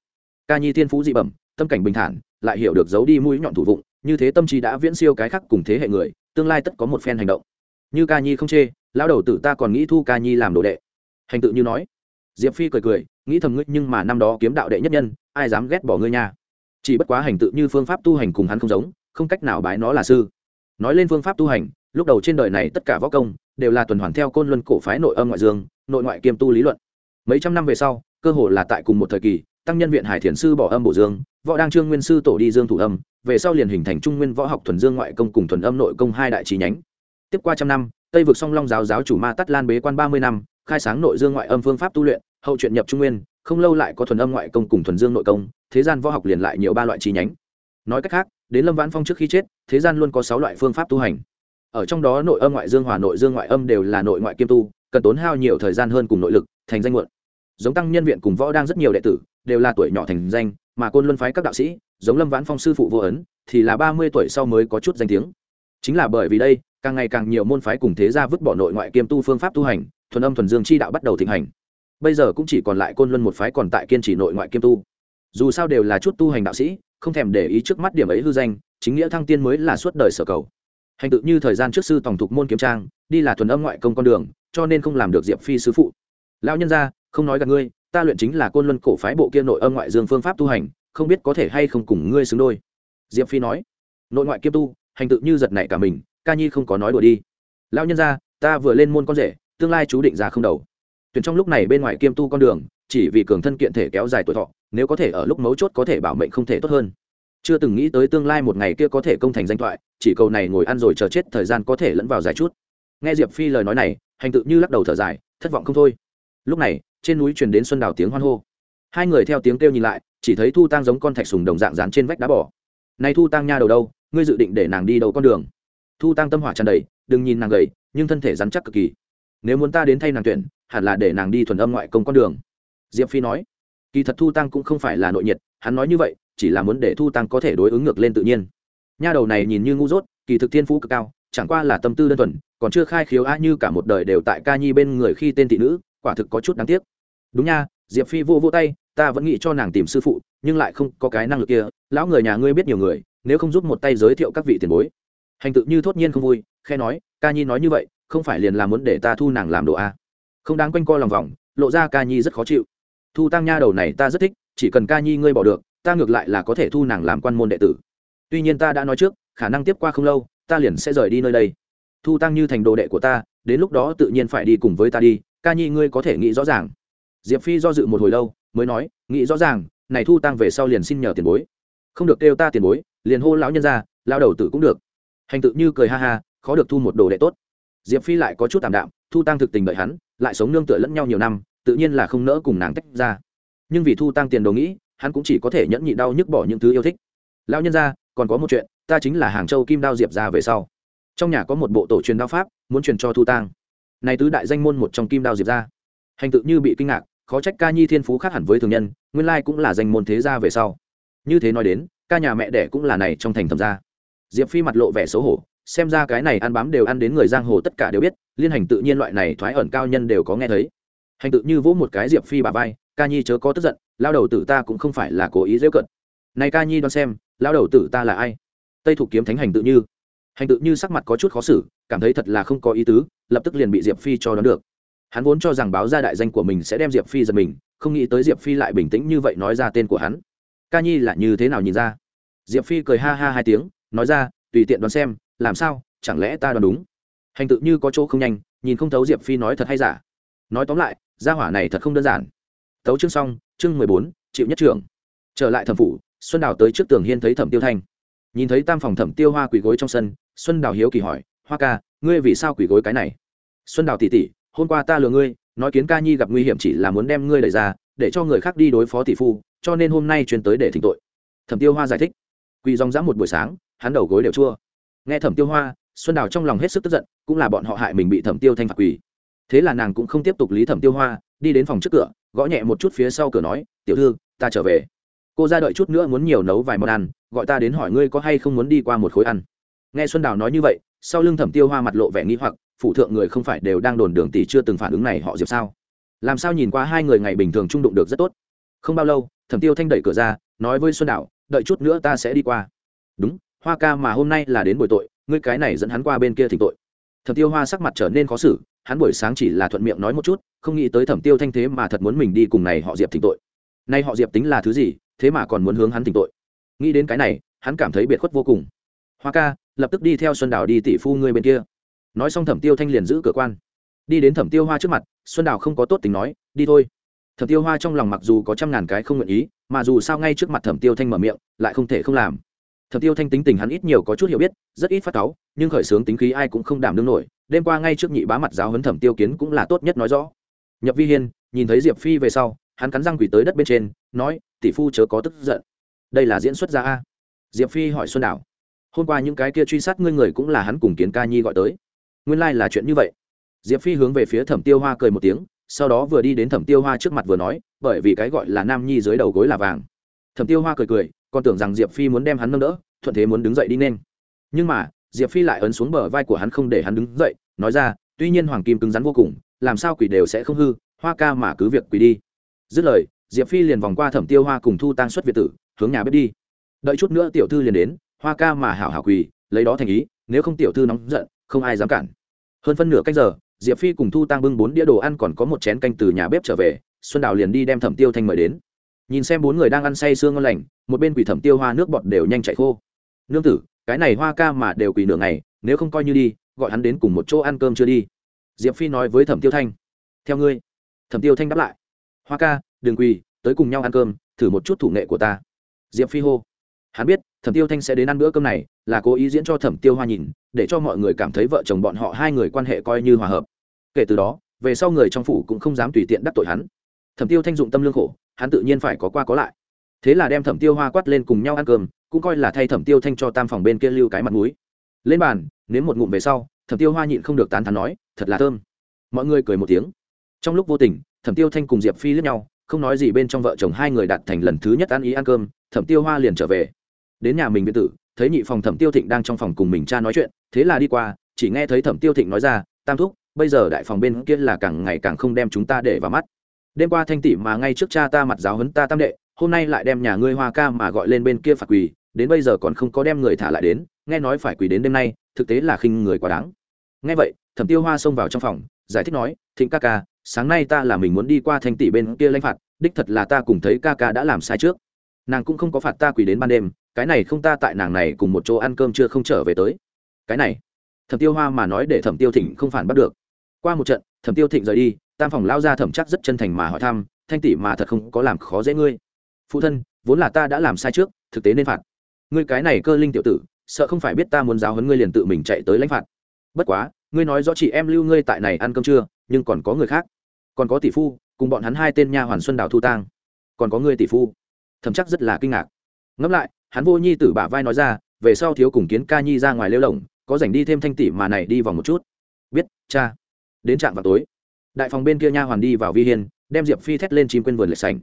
Ca nhi thiên phú dị bẩm, tâm cảnh bình thản, lại hiểu được giấu đi mũi nhọn thủ vụng, như thế tâm trí đã viễn siêu cái khác cùng thế hệ người, tương lai tất có một phen hành động. Như ca nhi không chê, lão đầu tử ta còn nghĩ thu ca nhi làm đồ đệ. Hành tự như nói. Diệp phi cười cười, nghĩ thầm ngươi nhưng mà năm đó kiếm đạo đệ nhất nhân, ai dám ghét bỏ ngươi nha? Chỉ bất quá hành tự như phương pháp tu hành cùng hắn không giống, không cách nào bái nó là sư. Nói lên phương pháp tu hành, lúc đầu trên đời này tất cả võ công đều là tuần hoàn theo côn luân cổ phái nội âm ngoại dương, nội ngoại kiêm tu lý luận. Mấy trăm năm về sau, cơ hội là tại cùng một thời kỳ, tăng nhân viện hải thiền sư bỏ âm bổ dương, võ đăng trương nguyên sư tổ đi dương thủ âm, về sau liền hình thành trung nguyên võ học thuần dương ngoại công cùng thuần âm nội công hai đại trí nhánh. Tiếp qua trăm năm, tây vực song long giáo giáo chủ ma tắt lan bế quan ba mươi năm, khai sáng nội dương ngoại âm phương pháp tu luyện, hậu chuyện nhập trung nguyên không lâu lại có thuần âm ngoại công cùng thuần dương nội công, thế gian võ học liền lại nhiều ba loại chi nhánh. Nói cách khác, đến lâm vãn phong trước khi chết, thế gian luôn có sáu loại phương pháp tu hành. Ở trong đó nội âm ngoại dương hòa nội dương ngoại âm đều là nội ngoại kiêm tu, cần tốn hao nhiều thời gian hơn cùng nội lực, thành danh muộn. Giống tăng nhân viện cùng võ đang rất nhiều đệ tử, đều là tuổi nhỏ thành danh, mà côn luân phái các đạo sĩ, giống lâm vãn phong sư phụ vô ấn, thì là ba mươi tuổi sau mới có chút danh tiếng. Chính là bởi vì đây, càng ngày càng nhiều môn phái cùng thế gia vứt bỏ nội ngoại kiêm tu phương pháp tu hành, thuần âm thuần dương chi đạo bắt đầu thịnh hành bây giờ cũng chỉ còn lại côn luân một phái còn tại kiên trì nội ngoại kiêm tu. Dù sao đều là chút tu hành đạo sĩ, không thèm để ý trước mắt điểm ấy hư danh, chính nghĩa thăng tiên mới là suốt đời sở cầu. Hành tự như thời gian trước sư tổng thục môn kiếm trang, đi là thuần âm ngoại công con đường, cho nên không làm được diệp phi sứ phụ. Lão nhân gia, không nói gặp ngươi, ta luyện chính là côn luân cổ phái bộ kia nội âm ngoại dương phương pháp tu hành, không biết có thể hay không cùng ngươi xứng đôi. Diệp phi nói, nội ngoại kiêm tu, hành tự như giật nảy cả mình, ca nhi không có nói đùa đi. Lão nhân gia, ta vừa lên môn con rể, tương lai chú định ra không đầu tuyển trong lúc này bên ngoài kiêm tu con đường, chỉ vì cường thân kiện thể kéo dài tuổi thọ, nếu có thể ở lúc mấu chốt có thể bảo mệnh không thể tốt hơn. Chưa từng nghĩ tới tương lai một ngày kia có thể công thành danh thoại, chỉ cầu này ngồi ăn rồi chờ chết thời gian có thể lẫn vào dài chút. Nghe diệp phi lời nói này, hành tự như lắc đầu thở dài, thất vọng không thôi. Lúc này, trên núi truyền đến xuân đào tiếng hoan hô. Hai người theo tiếng kêu nhìn lại, chỉ thấy thu tang giống con thạch sùng đồng dạng dán trên vách đá bỏ. Này thu tang nha đầu đâu, ngươi dự định để nàng đi đầu con đường? Thu tang tâm hỏa tràn đầy, đừng nhìn nàng gầy, nhưng thân thể rắn chắc cực kỳ. Nếu muốn ta đến thay nàng tuyển hẳn là để nàng đi thuần âm ngoại công con đường. Diệp phi nói, kỳ thật thu tăng cũng không phải là nội nhiệt, hắn nói như vậy, chỉ là muốn để thu tăng có thể đối ứng ngược lên tự nhiên. Nha đầu này nhìn như ngu dốt, kỳ thực thiên phú cực cao, chẳng qua là tâm tư đơn thuần, còn chưa khai khiếu a như cả một đời đều tại ca nhi bên người khi tên thị nữ, quả thực có chút đáng tiếc. Đúng nha, diệp phi vô vô tay, ta vẫn nghĩ cho nàng tìm sư phụ, nhưng lại không có cái năng lực kia, lão người nhà ngươi biết nhiều người, nếu không giúp một tay giới thiệu các vị tiền bối. Hành tự như thốt nhiên không vui khe nói, ca nhi nói như vậy, không phải liền là muốn để ta thu nàng làm đồ a không đáng quanh co lòng vòng, lộ ra ca nhi rất khó chịu. Thu tăng nha đầu này ta rất thích, chỉ cần ca nhi ngươi bỏ được, ta ngược lại là có thể thu nàng làm quan môn đệ tử. Tuy nhiên ta đã nói trước, khả năng tiếp qua không lâu, ta liền sẽ rời đi nơi đây. Thu tăng như thành đồ đệ của ta, đến lúc đó tự nhiên phải đi cùng với ta đi, ca nhi ngươi có thể nghĩ rõ ràng. Diệp phi do dự một hồi lâu, mới nói, nghĩ rõ ràng, này thu tăng về sau liền xin nhờ tiền bối. Không được kêu ta tiền bối, liền hô lão nhân ra lao đầu tử cũng được. Hành tự như cười ha ha, khó được thu một đồ đệ tốt. Diệp phi lại có chút tạm đạm, thu tăng thực tình đợi hắn lại sống nương tựa lẫn nhau nhiều năm, tự nhiên là không nỡ cùng nàng tách ra. Nhưng vì thu tăng tiền đồ nghĩ, hắn cũng chỉ có thể nhẫn nhịn đau nhức bỏ những thứ yêu thích. Lão nhân ra còn có một chuyện, ta chính là hàng châu kim đao diệp ra về sau. Trong nhà có một bộ tổ truyền đao pháp, muốn truyền cho thu tăng này tứ đại danh môn một trong kim đao diệp ra. Hành tự như bị kinh ngạc, khó trách ca nhi thiên phú khác hẳn với thường nhân, nguyên lai cũng là danh môn thế gia về sau. Như thế nói đến, ca nhà mẹ đẻ cũng là này trong thành thẩm gia. Diệp phi mặt lộ vẻ xấu hổ xem ra cái này ăn bám đều ăn đến người giang hồ tất cả đều biết, liên hành tự nhiên loại này thoái ẩn cao nhân đều có nghe thấy. Hành tự như vỗ một cái diệp phi bà vai, ca nhi chớ có tức giận, lao đầu tử ta cũng không phải là cố ý dễ cận. Này ca nhi đoán xem, lao đầu tử ta là ai? Tây thủ kiếm thánh hành tự như. Hành tự như sắc mặt có chút khó xử, cảm thấy thật là không có ý tứ, lập tức liền bị diệp phi cho đón được. Hắn vốn cho rằng báo ra đại danh của mình sẽ đem diệp phi giật mình, không nghĩ tới diệp phi lại bình tĩnh như vậy nói ra tên của hắn. Ca nhi là như thế nào nhìn ra? Diệp phi cười ha ha hai tiếng, nói ra, tùy tiện đoán xem làm sao, chẳng lẽ ta đoán đúng? Hành tự như có chỗ không nhanh, nhìn không thấu diệp phi nói thật hay giả. Nói tóm lại, gia hỏa này thật không đơn giản. Tấu chương xong, chương mười bốn, chịu nhất trưởng. Trở lại thẩm phủ, xuân đào tới trước tường hiên thấy thẩm tiêu thanh. Nhìn thấy tam phòng thẩm tiêu hoa quỳ gối trong sân, xuân đào hiếu kỳ hỏi, hoa ca, ngươi vì sao quỳ gối cái này? Xuân đào tỉ tỉ, hôm qua ta lừa ngươi, nói kiến ca nhi gặp nguy hiểm chỉ là muốn đem ngươi đẩy ra, để cho người khác đi đối phó tỷ phu, cho nên hôm nay truyền tới để thỉnh tội. Thẩm tiêu hoa giải thích. Quỳ dòng dã một buổi sáng, hắn đầu gối đều chua nghe thẩm tiêu hoa, xuân đào trong lòng hết sức tức giận, cũng là bọn họ hại mình bị thẩm tiêu thanh phạt quỳ. Thế là nàng cũng không tiếp tục lý thẩm tiêu hoa, đi đến phòng trước cửa, gõ nhẹ một chút phía sau cửa nói, tiểu thư, ta trở về. Cô ra đợi chút nữa muốn nhiều nấu vài món ăn, gọi ta đến hỏi ngươi có hay không muốn đi qua một khối ăn. Nghe xuân đào nói như vậy, sau lưng thẩm tiêu hoa mặt lộ vẻ nghi hoặc, phụ thượng người không phải đều đang đồn đường tỷ chưa từng phản ứng này họ diệp sao? Làm sao nhìn qua hai người ngày bình thường trung đụng được rất tốt? Không bao lâu, thẩm tiêu thanh đẩy cửa ra, nói với xuân đào, đợi chút nữa ta sẽ đi qua. Đúng hoa ca mà hôm nay là đến buổi tội, ngươi cái này dẫn hắn qua bên kia thỉnh tội. Thẩm tiêu hoa sắc mặt trở nên khó xử, hắn buổi sáng chỉ là thuận miệng nói một chút, không nghĩ tới thẩm tiêu thanh thế mà thật muốn mình đi cùng này họ diệp thỉnh tội. Nay họ diệp tính là thứ gì, thế mà còn muốn hướng hắn thỉnh tội. Nghĩ đến cái này, hắn cảm thấy biệt khuất vô cùng. Hoa ca, lập tức đi theo xuân đào đi tỷ phu ngươi bên kia. Nói xong thẩm tiêu thanh liền giữ cửa quan. Đi đến thẩm tiêu hoa trước mặt, xuân đào không có tốt tình nói, đi thôi. Thẩm tiêu hoa trong lòng mặc dù có trăm ngàn cái không nguyện ý, mà dù sao ngay trước mặt thẩm tiêu thanh mở miệng, lại không thể không làm thẩm tiêu thanh tính tình hắn ít nhiều có chút hiểu biết, rất ít phát cáu, nhưng khởi xướng tính khí ai cũng không đảm đương nổi. Đêm qua ngay trước nhị bá mặt giáo huấn thẩm tiêu kiến cũng là tốt nhất nói rõ. Nhập vi hiên, nhìn thấy diệp phi về sau, hắn cắn răng quỷ tới đất bên trên, nói, tỷ phu chớ có tức giận. Đây là diễn xuất ra a. Diệp phi hỏi xuân đảo, hôm qua những cái kia truy sát ngươi người cũng là hắn cùng kiến ca nhi gọi tới. Nguyên lai、like、là chuyện như vậy. Diệp phi hướng về phía thẩm tiêu hoa cười một tiếng, sau đó vừa đi đến thẩm tiêu hoa trước mặt vừa nói, bởi vì cái gọi là nam nhi dưới đầu gối là vàng. Thẩm tiêu hoa cười cười còn tưởng rằng diệp phi muốn đem hắn nâng đỡ, thuận thế muốn đứng dậy đi nên. Nhưng mà, diệp phi lại ấn xuống bờ vai của hắn không để hắn đứng dậy, nói ra, tuy nhiên hoàng kim cứng rắn vô cùng, làm sao quỷ đều sẽ không hư, hoa ca mà cứ việc quỷ đi. Dứt lời, diệp phi liền vòng qua thẩm tiêu hoa cùng thu tăng xuất việt tử, hướng nhà bếp đi. Đợi chút nữa tiểu thư liền đến, hoa ca mà hảo hảo quỳ, lấy đó thành ý, nếu không tiểu thư nóng giận, không ai dám cản. Hơn phân nửa cách giờ, diệp phi cùng thu tăng bưng bốn đĩa đồ ăn còn có một chén canh từ nhà bếp trở về, xuân đào liền đi đem thẩm tiêu thanh mời đến nhìn xem bốn người đang ăn say sương ngon lành, một bên quỷ thẩm tiêu hoa nước bọt đều nhanh chạy khô. Nương tử, cái này hoa ca mà đều quỳ nửa ngày, nếu không coi như đi, gọi hắn đến cùng một chỗ ăn cơm chưa đi. Diệp phi nói với thẩm tiêu thanh. Theo ngươi. Thẩm tiêu thanh đáp lại. Hoa ca, đừng quỳ, tới cùng nhau ăn cơm, thử một chút thủ nghệ của ta. Diệp phi hô. Hắn biết, thẩm tiêu thanh sẽ đến ăn bữa cơm này, là cố ý diễn cho thẩm tiêu hoa nhìn, để cho mọi người cảm thấy vợ chồng bọn họ hai người quan hệ coi như hòa hợp. Kể từ đó, về sau người trong phủ cũng không dám tùy tiện đắc tội hắn. Thẩm tiêu thanh dụng tâm lương khổ hắn tự nhiên phải có qua có lại. Thế là đem thẩm tiêu hoa quát lên cùng nhau ăn cơm, cũng coi là thay thẩm tiêu thanh cho tam phòng bên kia lưu cái mặt mũi. Lên bàn, nếm một ngụm về sau, thẩm tiêu hoa nhịn không được tán thắn nói, thật là thơm. Mọi người cười một tiếng. Trong lúc vô tình, thẩm tiêu thanh cùng diệp phi lướt nhau, không nói gì bên trong vợ chồng hai người đạt thành lần thứ nhất ăn ý ăn cơm, thẩm tiêu hoa liền trở về. Đến nhà mình biệt tử, thấy nhị phòng thẩm tiêu thịnh đang trong phòng cùng mình cha nói chuyện, thế là đi qua, chỉ nghe thấy thẩm tiêu thịnh nói ra, tam thúc, bây giờ đại phòng bên kia là càng ngày càng không đem chúng ta để vào mắt đêm qua thanh tỷ mà ngay trước cha ta mặt giáo hấn ta tam đệ, hôm nay lại đem nhà ngươi hoa ca mà gọi lên bên kia phạt quỳ, đến bây giờ còn không có đem người thả lại đến, nghe nói phải quỳ đến đêm nay, thực tế là khinh người quá đáng. Nghe vậy, thẩm tiêu hoa xông vào trong phòng, giải thích nói, thịnh ca ca, sáng nay ta là mình muốn đi qua thanh tỷ bên kia lãnh phạt, đích thật là ta cùng thấy ca ca đã làm sai trước. Nàng cũng không có phạt ta quỳ đến ban đêm, cái này không ta tại nàng này cùng một chỗ ăn cơm chưa không trở về tới. Cái này, thẩm tiêu hoa mà nói để thẩm tiêu thịnh không phản bắt được. Qua một trận, thẩm tiêu thịnh rời đi tam phòng lao ra thẩm chắc rất chân thành mà hỏi thăm, thanh tỷ mà thật không có làm khó dễ ngươi. Phụ thân, vốn là ta đã làm sai trước, thực tế nên phạt. Ngươi cái này cơ linh tiểu tử, sợ không phải biết ta muốn giáo huấn ngươi liền tự mình chạy tới lãnh phạt. Bất quá, ngươi nói rõ chị em lưu ngươi tại này ăn cơm trưa, nhưng còn có người khác. Còn có tỷ phu, cùng bọn hắn hai tên nha hoàn xuân đào thu tang. Còn có ngươi tỷ phu. Thẩm chắc rất là kinh ngạc. Ngẫm lại, hắn vô nhi tử bả vai nói ra, về sau thiếu cùng kiến ca nhi ra ngoài lêu lồng có rảnh đi thêm thanh tỷ mà này đi vòng một chút. Biết, cha. Đến trạm vào tối đại phòng bên kia nha hoàn đi vào vi hiên, đem diệp phi thét lên chim quên vườn lệch sảnh.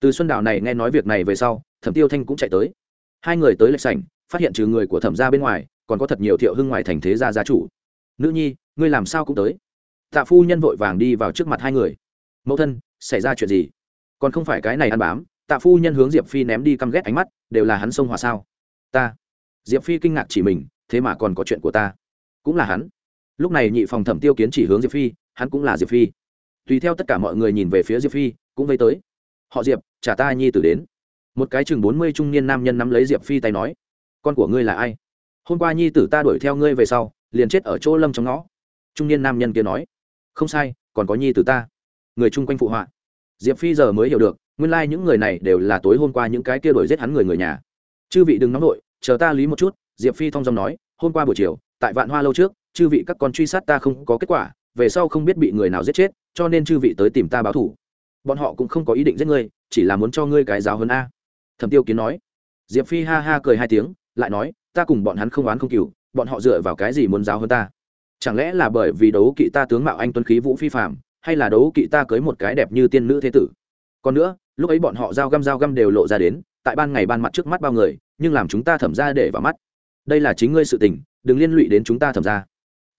Từ xuân đảo này nghe nói việc này về sau, thẩm tiêu thanh cũng chạy tới. Hai người tới lệch sảnh, phát hiện trừ người của thẩm gia bên ngoài, còn có thật nhiều thiệu hưng ngoài thành thế gia gia chủ. Nữ nhi, ngươi làm sao cũng tới? Tạ phu nhân vội vàng đi vào trước mặt hai người. Mẫu thân, xảy ra chuyện gì? Còn không phải cái này ăn bám. Tạ phu nhân hướng diệp phi ném đi căm ghét ánh mắt, đều là hắn xông hòa sao? Ta. Diệp phi kinh ngạc chỉ mình, thế mà còn có chuyện của ta. Cũng là hắn. Lúc này nhị phòng thẩm tiêu kiến chỉ hướng diệp phi hắn cũng là diệp phi tùy theo tất cả mọi người nhìn về phía diệp phi cũng vây tới họ diệp trả ta nhi tử đến một cái chừng bốn mươi trung niên nam nhân nắm lấy diệp phi tay nói con của ngươi là ai hôm qua nhi tử ta đuổi theo ngươi về sau liền chết ở chỗ lâm trong ngõ trung niên nam nhân kia nói không sai còn có nhi tử ta người chung quanh phụ họa diệp phi giờ mới hiểu được nguyên lai、like、những người này đều là tối hôm qua những cái kia đuổi giết hắn người người nhà chư vị đừng nóng nổi chờ ta lý một chút diệp phi thong dòng nói hôm qua buổi chiều tại vạn hoa lâu trước chư vị các con truy sát ta không có kết quả về sau không biết bị người nào giết chết, cho nên chư vị tới tìm ta báo thủ. Bọn họ cũng không có ý định giết ngươi, chỉ là muốn cho ngươi cái giáo hơn a. Thẩm tiêu kiến nói. Diệp phi ha ha cười hai tiếng, lại nói, ta cùng bọn hắn không oán không cừu, bọn họ dựa vào cái gì muốn giáo hơn ta? Chẳng lẽ là bởi vì đấu kỵ ta tướng mạo anh tuấn khí vũ phi phạm hay là đấu kỵ ta cưới một cái đẹp như tiên nữ thế tử? Còn nữa, lúc ấy bọn họ giao găm giao găm đều lộ ra đến, tại ban ngày ban mặt trước mắt bao người, nhưng làm chúng ta thẩm ra để vào mắt. Đây là chính ngươi sự tình, đừng liên lụy đến chúng ta thẩm ra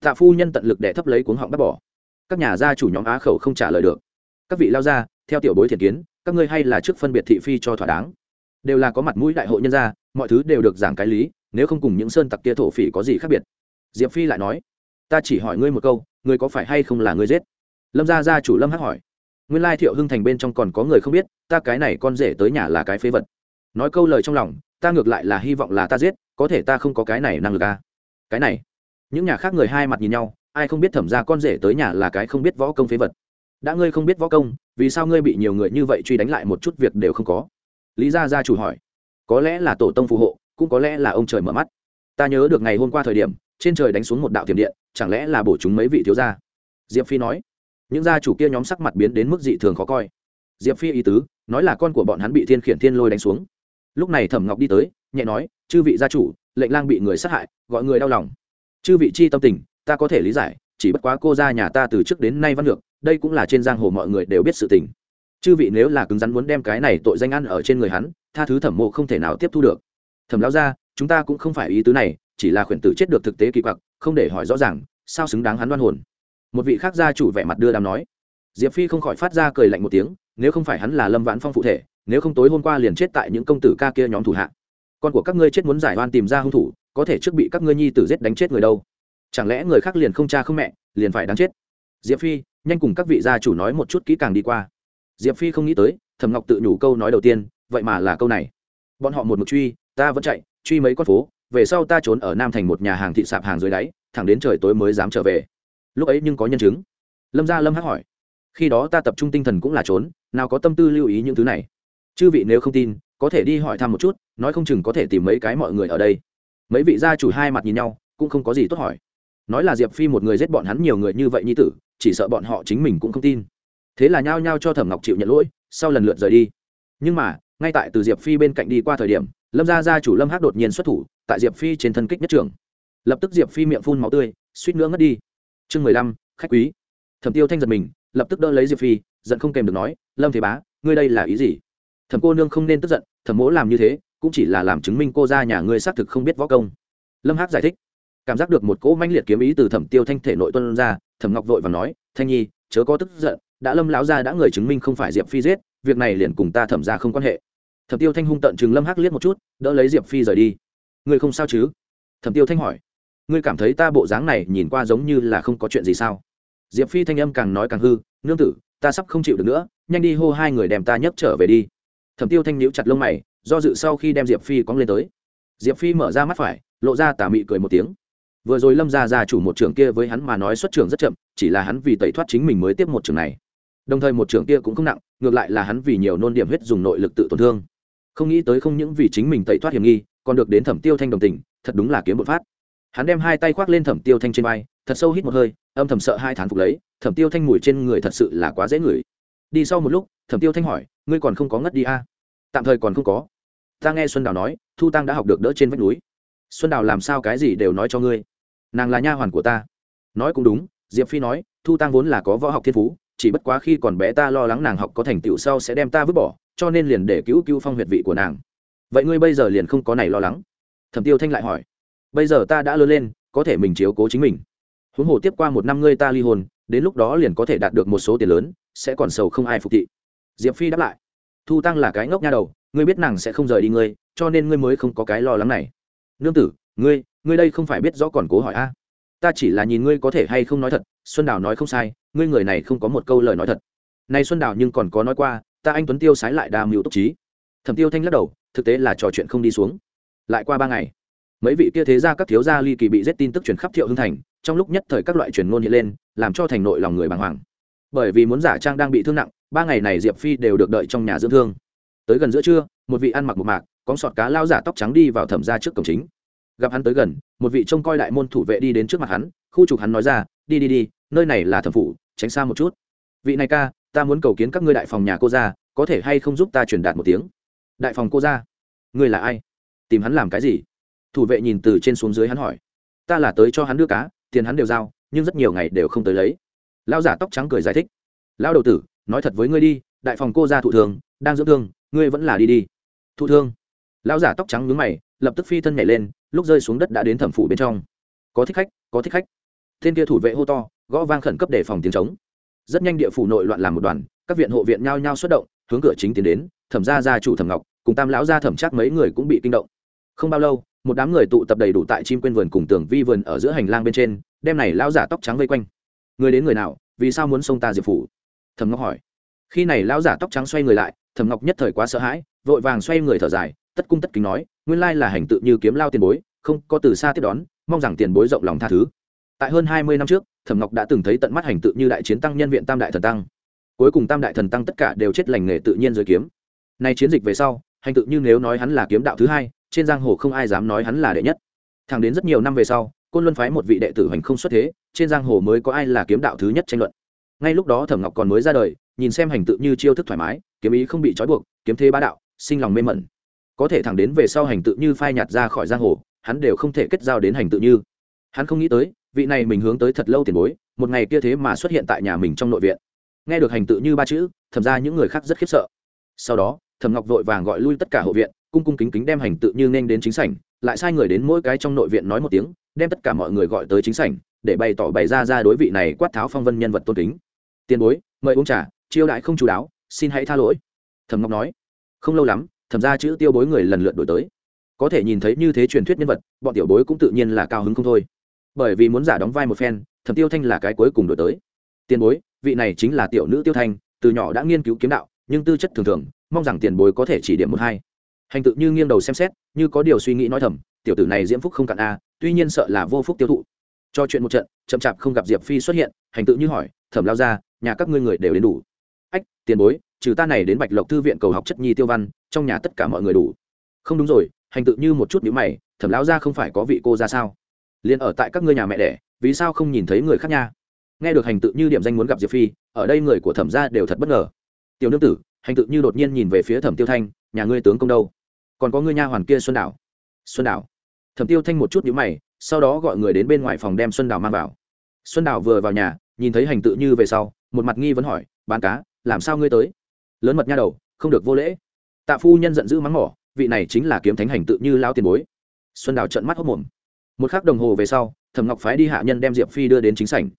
tạ phu nhân tận lực để thấp lấy cuống họng bắt bỏ. Các nhà gia chủ nhóm á khẩu không trả lời được. Các vị lao ra theo tiểu bối thiện kiến, các ngươi hay là trước phân biệt thị phi cho thỏa đáng. Đều là có mặt mũi đại hội nhân gia, mọi thứ đều được giảng cái lý, nếu không cùng những sơn tặc kia thổ phỉ có gì khác biệt. Diệp phi lại nói, ta chỉ hỏi ngươi một câu, ngươi có phải hay không là ngươi giết? Lâm gia gia chủ lâm hắc hỏi, nguyên lai thiệu hưng thành bên trong còn có người không biết, ta cái này con rể tới nhà là cái phế vật. Nói câu lời trong lòng, ta ngược lại là hy vọng là ta giết, có thể ta không có cái này năng lực à. cái này những nhà khác người hai mặt nhìn nhau, ai không biết thẩm ra con rể tới nhà là cái không biết võ công phế vật. Đã ngươi không biết võ công, vì sao ngươi bị nhiều người như vậy truy đánh lại một chút việc đều không có? Lý gia gia chủ hỏi. Có lẽ là tổ tông phù hộ, cũng có lẽ là ông trời mở mắt. Ta nhớ được ngày hôm qua thời điểm, trên trời đánh xuống một đạo thiểm điện, chẳng lẽ là bổ chúng mấy vị thiếu gia? Diệp phi nói. Những gia chủ kia nhóm sắc mặt biến đến mức dị thường khó coi. Diệp phi ý tứ, nói là con của bọn hắn bị thiên khiển thiên lôi đánh xuống. Lúc này thẩm ngọc đi tới, nhẹ nói, chư vị gia chủ, lệnh lang bị người sát hại, gọi người đau lòng chư vị chi tâm tình, ta có thể lý giải, chỉ bất quá cô ra nhà ta từ trước đến nay văn lược, đây cũng là trên giang hồ mọi người đều biết sự tình. Chư vị nếu là cứng rắn muốn đem cái này tội danh ăn ở trên người hắn, tha thứ thẩm mộ không thể nào tiếp thu được. Thẩm lao ra chúng ta cũng không phải ý tứ này, chỉ là khuyển tử chết được thực tế kỳ quặc, không để hỏi rõ ràng, sao xứng đáng hắn đoan hồn? Một vị khác gia chủ vẻ mặt đưa đàm nói. Diệp phi không khỏi phát ra cười lạnh một tiếng, nếu không phải hắn là lâm vãn phong phụ thể, nếu không tối hôm qua liền chết tại những công tử ca kia nhóm thủ hạ. Con của các ngươi chết muốn giải oan tìm ra hung thủ có thể trước bị các ngươi nhi tử giết đánh chết người đâu. Chẳng lẽ người khác liền không cha không mẹ, liền phải đáng chết? Diệp phi, nhanh cùng các vị gia chủ nói một chút kỹ càng đi qua. Diệp phi không nghĩ tới, thẩm ngọc tự nhủ câu nói đầu tiên, vậy mà là câu này. Bọn họ một mực truy, ta vẫn chạy, truy mấy con phố, về sau ta trốn ở nam thành một nhà hàng thị sạp hàng dưới đáy, thẳng đến trời tối mới dám trở về. Lúc ấy nhưng có nhân chứng. Lâm gia lâm hắc hỏi. Khi đó ta tập trung tinh thần cũng là trốn, nào có tâm tư lưu ý những thứ này. Chư vị nếu không tin, có thể đi hỏi thăm một chút, nói không chừng có thể tìm mấy cái mọi người ở đây mấy vị gia chủ hai mặt nhìn nhau, cũng không có gì tốt hỏi. Nói là diệp phi một người giết bọn hắn nhiều người như vậy như tử, chỉ sợ bọn họ chính mình cũng không tin. Thế là nhao nhao cho thẩm ngọc chịu nhận lỗi, sau lần lượt rời đi. Nhưng mà, ngay tại từ diệp phi bên cạnh đi qua thời điểm, lâm gia gia chủ lâm hắc đột nhiên xuất thủ, tại diệp phi trên thân kích nhất trường. Lập tức diệp phi miệng phun máu tươi, suýt nữa ngất đi. Chương mười lăm, khách quý. Thẩm tiêu thanh giật mình, lập tức đỡ lấy diệp phi, giận không kèm được nói, lâm thế bá, ngươi đây là ý gì? Thẩm cô nương không nên tức giận, thẩm mỗ làm như thế cũng chỉ là làm chứng minh cô ra nhà ngươi xác thực không biết võ công. Lâm hắc giải thích, cảm giác được một cỗ manh liệt kiếm ý từ thẩm tiêu thanh thể nội tuân ra, thẩm ngọc vội và nói, thanh nhi, chớ có tức giận, đã lâm lão gia đã người chứng minh không phải diệp phi giết, việc này liền cùng ta thẩm ra không quan hệ. Thẩm tiêu thanh hung tận chừng lâm hắc liếc một chút, đỡ lấy diệp phi rời đi. Ngươi không sao chứ? Thẩm tiêu thanh hỏi, ngươi cảm thấy ta bộ dáng này nhìn qua giống như là không có chuyện gì sao? Diệp phi thanh âm càng nói càng hư, nương tử, ta sắp không chịu được nữa, nhanh đi hô hai người đem ta nhấc trở về đi. Thẩm tiêu thanh níu chặt lông mày do dự sau khi đem diệp phi cóng lên tới. Diệp phi mở ra mắt phải, lộ ra tà mị cười một tiếng. Vừa rồi lâm ra ra chủ một trường kia với hắn mà nói xuất trường rất chậm, chỉ là hắn vì tẩy thoát chính mình mới tiếp một trường này. Đồng thời một trường kia cũng không nặng, ngược lại là hắn vì nhiều nôn điểm huyết dùng nội lực tự tổn thương. Không nghĩ tới không những vì chính mình tẩy thoát hiểm nghi, còn được đến thẩm tiêu thanh đồng tình, thật đúng là kiếm một phát. Hắn đem hai tay khoác lên thẩm tiêu thanh trên vai, thật sâu hít một hơi, âm thầm sợ hai thán phục lấy, thẩm tiêu thanh mùi trên người thật sự là quá dễ ngửi. Đi sau một lúc, thẩm tiêu thanh hỏi, ngươi còn không có ngất đi a? À? tạm thời còn không có ta nghe xuân đào nói, thu tăng đã học được đỡ trên vách núi. Xuân đào làm sao cái gì đều nói cho ngươi. Nàng là nha hoàn của ta. Nói cũng đúng, diệp phi nói, thu tăng vốn là có võ học thiên phú, chỉ bất quá khi còn bé ta lo lắng nàng học có thành tựu sau sẽ đem ta vứt bỏ, cho nên liền để cứu cứu phong huyệt vị của nàng. Vậy ngươi bây giờ liền không có này lo lắng? Thẩm tiêu thanh lại hỏi. Bây giờ ta đã lớn lên, có thể mình chiếu cố chính mình. Huống hồ tiếp qua một năm ngươi ta ly hôn, đến lúc đó liền có thể đạt được một số tiền lớn, sẽ còn sầu không ai phục thị. Diệp phi đáp lại. Thu tăng là cái ngốc nha đầu ngươi biết nàng sẽ không rời đi ngươi, cho nên ngươi mới không có cái lo lắng này. Nương tử, ngươi ngươi đây không phải biết rõ còn cố hỏi a. Ta chỉ là nhìn ngươi có thể hay không nói thật, xuân đào nói không sai, ngươi người này không có một câu lời nói thật. Nay xuân đào nhưng còn có nói qua, ta anh tuấn tiêu sái lại đa mưu túc trí. Thẩm tiêu thanh lắc đầu, thực tế là trò chuyện không đi xuống. Lại qua ba ngày, mấy vị kia thế ra các thiếu gia ly kỳ bị giết tin tức truyền khắp thiệu hưng thành, trong lúc nhất thời các loại truyền ngôn hiện lên, làm cho thành nội lòng người bàng hoàng. Bởi vì muốn giả trang đang bị thương nặng, ba ngày này diệp phi đều được đợi trong nhà dưỡng thương tới gần giữa trưa, một vị ăn mặc một mạc cóng sọt cá lao giả tóc trắng đi vào thẩm ra trước cổng chính. Gặp hắn tới gần, một vị trông coi đại môn thủ vệ đi đến trước mặt hắn, khu trục hắn nói ra, đi đi đi, nơi này là thẩm phủ, tránh xa một chút. Vị này ca, ta muốn cầu kiến các ngươi đại phòng nhà cô ra có thể hay không giúp ta truyền đạt một tiếng? Đại phòng cô ra ngươi là ai? Tìm hắn làm cái gì? Thủ vệ nhìn từ trên xuống dưới hắn hỏi. Ta là tới cho hắn đưa cá, tiền hắn đều giao, nhưng rất nhiều ngày đều không tới lấy. Lao giả tóc trắng cười giải thích. Lao đầu tử, nói thật với ngươi đi, đại phòng cô ra thụ thường, đang dưỡng thương ngươi vẫn là đi đi. Thụ thương. Lão giả tóc trắng nhướng mày, lập tức phi thân nhảy lên, lúc rơi xuống đất đã đến thẩm phủ bên trong. Có thích khách, có thích khách. Thiên kia thủ vệ hô to, gõ vang khẩn cấp để phòng tiếng trống. Rất nhanh địa phủ nội loạn làm một đoàn, các viện hộ viện nhao nhao xuất động, hướng cửa chính tiến đến, thẩm gia gia chủ thẩm ngọc, cùng tam lão gia thẩm chắc mấy người cũng bị kinh động. Không bao lâu, một đám người tụ tập đầy đủ tại chim quên vườn cùng tường vi vườn ở giữa hành lang bên trên, đem này lão giả tóc trắng vây quanh. Người đến người nào, vì sao muốn xông ta diệp phủ? Thẩm ngọc hỏi. Khi này lão giả tóc trắng xoay người lại thẩm ngọc nhất thời quá sợ hãi, vội vàng xoay người thở dài, tất cung tất kính nói, nguyên lai là hành tự như kiếm lao tiền bối, không có từ xa tiếp đón, mong rằng tiền bối rộng lòng tha thứ. Tại hơn hai mươi năm trước, thẩm ngọc đã từng thấy tận mắt hành tự như đại chiến tăng nhân viện tam đại thần tăng. Cuối cùng tam đại thần tăng tất cả đều chết lành nghề tự nhiên dưới kiếm. Nay chiến dịch về sau, hành tự như nếu nói hắn là kiếm đạo thứ hai, trên giang hồ không ai dám nói hắn là đệ nhất. Thẳng đến rất nhiều năm về sau, côn luân phái một vị đệ tử hành không xuất thế, trên giang hồ mới có ai là kiếm đạo thứ nhất tranh luận. Ngay lúc đó thẩm ngọc còn mới ra đời, nhìn xem hành tự như chiêu thức thoải mái kiếm ý không bị trói buộc, kiếm thế bá đạo, sinh lòng mê mẩn. Có thể thẳng đến về sau hành tự như phai nhạt ra khỏi giang hồ, hắn đều không thể kết giao đến hành tự như. Hắn không nghĩ tới, vị này mình hướng tới thật lâu tiền bối, một ngày kia thế mà xuất hiện tại nhà mình trong nội viện. Nghe được hành tự như ba chữ, thầm ra những người khác rất khiếp sợ. Sau đó, thầm ngọc vội vàng gọi lui tất cả hộ viện, cung cung kính kính đem hành tự như nên đến chính sảnh, lại sai người đến mỗi cái trong nội viện nói một tiếng, đem tất cả mọi người gọi tới chính sảnh, để bày tỏ bày ra ra đối vị này quát tháo phong vân nhân vật tôn kính. Tiền bối, mời uống trà, chiêu đãi không chú đáo xin hãy tha lỗi. Thầm ngọc nói. Không lâu lắm thầm ra chữ tiêu bối người lần lượt đổi tới. Có thể nhìn thấy như thế truyền thuyết nhân vật, bọn tiểu bối cũng tự nhiên là cao hứng không thôi. Bởi vì muốn giả đóng vai một phen, thẩm tiêu thanh là cái cuối cùng đổi tới. Tiền bối, vị này chính là tiểu nữ tiêu thanh, từ nhỏ đã nghiên cứu kiếm đạo, nhưng tư chất thường thường, mong rằng tiền bối có thể chỉ điểm một hai. Hành tự như nghiêng đầu xem xét, như có điều suy nghĩ nói thầm, tiểu tử này diễm phúc không cạn a, tuy nhiên sợ là vô phúc tiêu thụ. Cho chuyện một trận, chậm chạp không gặp diệp phi xuất hiện, hành tự như hỏi, thẩm lao ra nhà các ngươi người đều đến đủ? Ách, tiền bối, trừ ta này đến bạch lộc thư viện cầu học chất nhi tiêu văn, trong nhà tất cả mọi người đủ. Không đúng rồi, hành tự như một chút nhữ mày, thẩm lão ra không phải có vị cô ra sao? Liền ở tại các ngươi nhà mẹ đẻ, vì sao không nhìn thấy người khác nha? Nghe được hành tự như điểm danh muốn gặp diệp phi, ở đây người của thẩm gia đều thật bất ngờ. Tiểu nương tử, hành tự như đột nhiên nhìn về phía thẩm tiêu thanh, nhà ngươi tướng công đâu? Còn có ngươi nha hoàn kia xuân đảo? Xuân đảo? Thẩm tiêu thanh một chút nhữ mày, sau đó gọi người đến bên ngoài phòng đem xuân đảo mang vào. Xuân đảo vừa vào nhà, nhìn thấy hành tự như về sau, một mặt nghi vấn hỏi, bán cá làm sao ngươi tới? Lớn mật nha đầu, không được vô lễ. Tạ phu nhân giận dữ mắng mỏ, vị này chính là kiếm thánh hành tự như lao tiền bối. Xuân đào trận mắt hốc mồm một k h ắ c đồng hồ về sau, thẩm ngọc phái đi hạ nhân đem diệp phi đưa đến chính sảnh.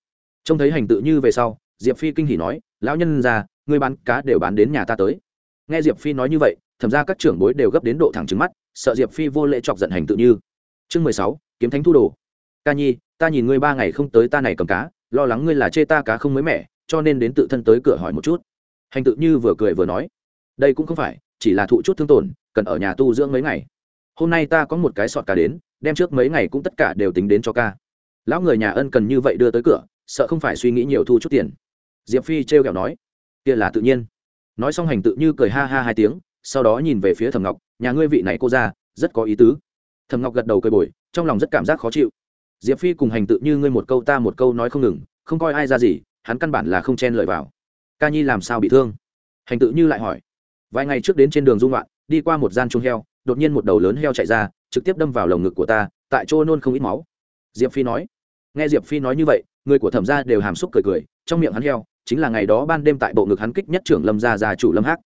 Trông thấy hành tự như về sau, diệp phi kinh hỉ nói, lão nhân ra, ngươi bán cá đều bán đến nhà ta tới. Nghe diệp phi nói như vậy, thẩm ra các trưởng bối đều gấp đến độ thẳng trứng mắt, sợ diệp phi vô lễ chọc giận hành tự như. Chương mười sáu, kiếm thánh thu đồ. Ca nhi, ta nhìn ngươi ba ngày không tới ta này cầm cá, lo lắng ngươi là chê ta cá không mới mẻ, cho nên đến tự thân tới cửa hỏi một chút hành tự như vừa cười vừa nói, đây cũng không phải, chỉ là thụ chút thương tổn, cần ở nhà tu dưỡng mấy ngày. Hôm nay ta có một cái sọt cá đến, đem trước mấy ngày cũng tất cả đều tính đến cho ca. Lão người nhà ân cần như vậy đưa tới cửa, sợ không phải suy nghĩ nhiều thu chút tiền. Diệp phi trêu kẹo nói, kia là tự nhiên. Nói xong hành tự như cười ha ha hai tiếng, sau đó nhìn về phía thầm ngọc, nhà ngươi vị này cô ra rất có ý tứ. Thầm ngọc gật đầu cười bồi, trong lòng rất cảm giác khó chịu. Diệp phi cùng hành tự như ngươi một câu ta một câu nói không ngừng, không coi ai ra gì, hắn căn bản là không chen lời vào ca nhi làm sao bị thương? Hành tự như lại hỏi. Vài ngày trước đến trên đường dung loạn đi qua một gian chuông heo, đột nhiên một đầu lớn heo chạy ra, trực tiếp đâm vào lồng ngực của ta, tại chỗ nôn không ít máu. Diệp phi nói. Nghe diệp phi nói như vậy, người của thẩm gia đều hàm xúc cười cười, trong miệng hắn heo, chính là ngày đó ban đêm tại bộ ngực hắn kích nhất trưởng lâm gia già chủ lâm hắc.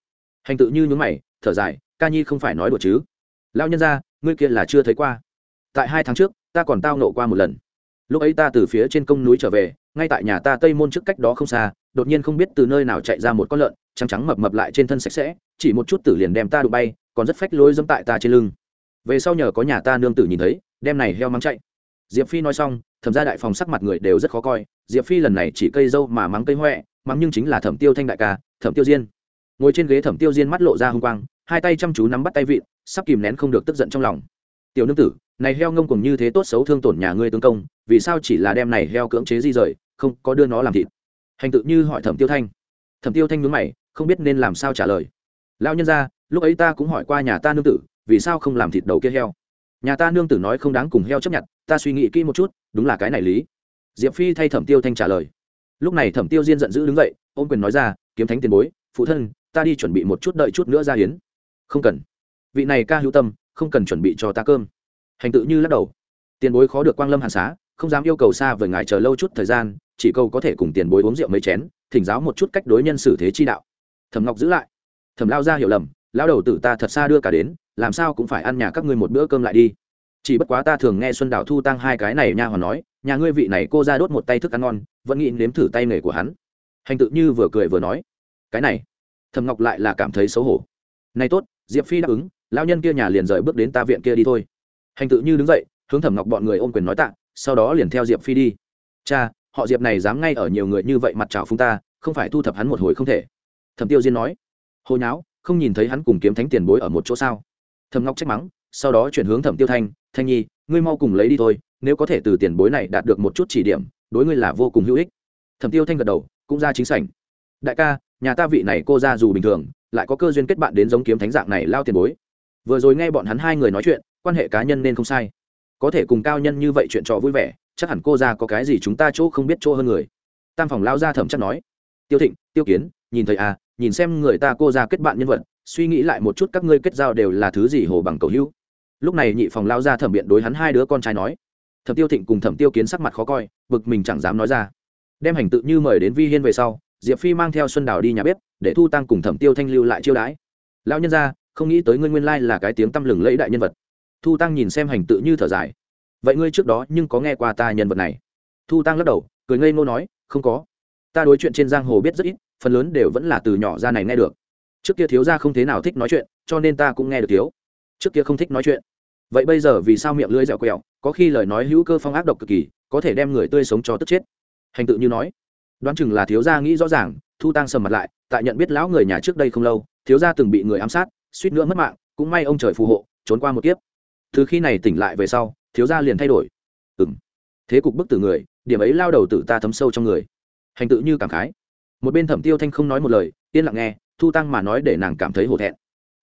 Hành tự như nhướng mày, thở dài, ca nhi không phải nói đùa chứ? Lao nhân ra ngươi kia là chưa thấy qua. Tại hai tháng trước, ta còn tao nộ qua một lần. Lúc ấy ta từ phía trên công núi trở về, ngay tại nhà ta tây môn trước cách đó không xa đột nhiên không biết từ nơi nào chạy ra một con lợn, trắng trắng mập mập lại trên thân sạch sẽ, chỉ một chút tử liền đem ta đụng bay, còn rất phách lối dẫm tại ta trên lưng. Về sau nhờ có nhà ta nương tử nhìn thấy, đem này heo mắng chạy. Diệp phi nói xong, thẩm ra đại phòng sắc mặt người đều rất khó coi. Diệp phi lần này chỉ cây dâu mà mắng cây huệ mắng nhưng chính là thẩm tiêu thanh đại ca, thẩm tiêu diên. Ngồi trên ghế thẩm tiêu diên mắt lộ ra h quang, hai tay chăm chú nắm bắt tay vịn, sắp kìm nén không được tức giận trong lòng. Tiểu nương tử, này heo ngông cùng như thế tốt xấu thương tổn nhà ngươi tướng công, vì sao chỉ là đem này heo cưỡng chế di rời, không có đưa nó làm thịt? Hành tự như hỏi thẩm tiêu thanh. Thẩm tiêu thanh nhớ mày, không biết nên làm sao trả lời. Lao nhân ra lúc ấy ta cũng hỏi qua nhà ta nương tử, vì sao không làm thịt đầu kia heo? Nhà ta nương tử nói không đáng cùng heo chấp nhận, ta suy nghĩ kỹ một chút, đúng là cái này lý. Diệp phi thay thẩm tiêu thanh trả lời. Lúc này thẩm tiêu diên giận dữ đứng dậy, ôm quyền nói ra, kiếm thánh tiền bối, phụ thân, ta đi chuẩn bị một chút đợi chút nữa ra hiến. Không cần. Vị này ca hữu tâm, không cần chuẩn bị cho ta cơm. Hành tự như lắc đầu. Tiền bối khó được quang lâm hàn xá không dám yêu cầu xa với ngài chờ lâu chút thời gian, chỉ câu có thể cùng tiền bối uống rượu mấy chén, thỉnh giáo một chút cách đối nhân xử thế chi đạo. Thẩm ngọc giữ lại. Thẩm lao ra hiểu lầm lao đầu tử ta thật xa đưa cả đến, làm sao cũng phải ăn nhà các ngươi một bữa cơm lại đi. Chỉ bất quá ta thường nghe xuân đào thu tăng hai cái này nha hoàn nói, nhà ngươi vị này cô ra đốt một tay thức ăn ngon, vẫn nghĩ nếm thử tay nghề của hắn. Hành tự như vừa cười vừa nói, cái này. Thầm ngọc lại là cảm thấy xấu hổ. Này tốt, diệp phi đáp ứng lao nhân kia nhà liền rời bước đến ta viện kia đi thôi. Hành tự như đứng dậy, hướng thẩm ngọc bọn người ôm quyền nói tạ sau đó liền theo diệp phi đi. Cha, họ diệp này dám ngay ở nhiều người như vậy mặt trào phúng ta, không phải thu thập hắn một hồi không thể. Thẩm tiêu diên nói. Hồi nháo, không nhìn thấy hắn cùng kiếm thánh tiền bối ở một chỗ sao? Thẩm ngọc trách mắng, sau đó chuyển hướng thẩm tiêu thanh. Thanh nhi, ngươi mau cùng lấy đi thôi, nếu có thể từ tiền bối này đạt được một chút chỉ điểm, đối ngươi là vô cùng hữu ích. Thẩm tiêu thanh gật đầu, cũng ra chính sảnh. Đại ca, nhà ta vị này cô ra dù bình thường, lại có cơ duyên kết bạn đến giống kiếm thánh dạng này lao tiền bối. Vừa rồi nghe bọn hắn hai người nói chuyện, quan hệ cá nhân nên không sai có thể cùng cao nhân như vậy chuyện trò vui vẻ, chắc hẳn cô ra có cái gì chúng ta chỗ không biết chỗ hơn người. Tam phòng lao ra thẩm chắc nói. Tiêu thịnh, tiêu kiến, nhìn thấy à nhìn xem người ta cô ra kết bạn nhân vật, suy nghĩ lại một chút các ngươi kết giao đều là thứ gì hồ bằng cầu hữu. Lúc này nhị phòng lao ra thẩm biện đối hắn hai đứa con trai nói. Thẩm tiêu thịnh cùng thẩm tiêu kiến sắc mặt khó coi, bực mình chẳng dám nói ra. Đem hành tự như mời đến vi hiên về sau, diệp phi mang theo xuân đào đi nhà bếp, để thu tăng cùng thẩm tiêu thanh lưu lại chiêu đãi. Lão nhân ra không nghĩ tới ngươi nguyên lai là cái tiếng tăm lừng lẫy đại nhân vật thu tăng nhìn xem hành tự như thở dài. Vậy ngươi trước đó nhưng có nghe qua ta nhân vật này? Thu tăng lắc đầu, cười ngây ngô nói, không có. Ta đối chuyện trên giang hồ biết rất ít, phần lớn đều vẫn là từ nhỏ ra này nghe được. Trước kia thiếu gia không thế nào thích nói chuyện, cho nên ta cũng nghe được thiếu. Trước kia không thích nói chuyện. Vậy bây giờ vì sao miệng lưỡi dẻo quẹo, có khi lời nói hữu cơ phong ác độc cực kỳ, có thể đem người tươi sống cho tức chết? Hành tự như nói. Đoán chừng là thiếu gia nghĩ rõ ràng, thu tăng sầm mặt lại, tại nhận biết lão người nhà trước đây không lâu, thiếu gia từng bị người ám sát, suýt nữa mất mạng, cũng may ông trời phù hộ, trốn qua một kiếp từ khi này tỉnh lại về sau, thiếu gia liền thay đổi. Ừng thế cục bức tử người, điểm ấy lao đầu tử ta thấm sâu trong người. Hành tự như cảm khái. Một bên thẩm tiêu thanh không nói một lời, yên lặng nghe, thu tăng mà nói để nàng cảm thấy hổ thẹn.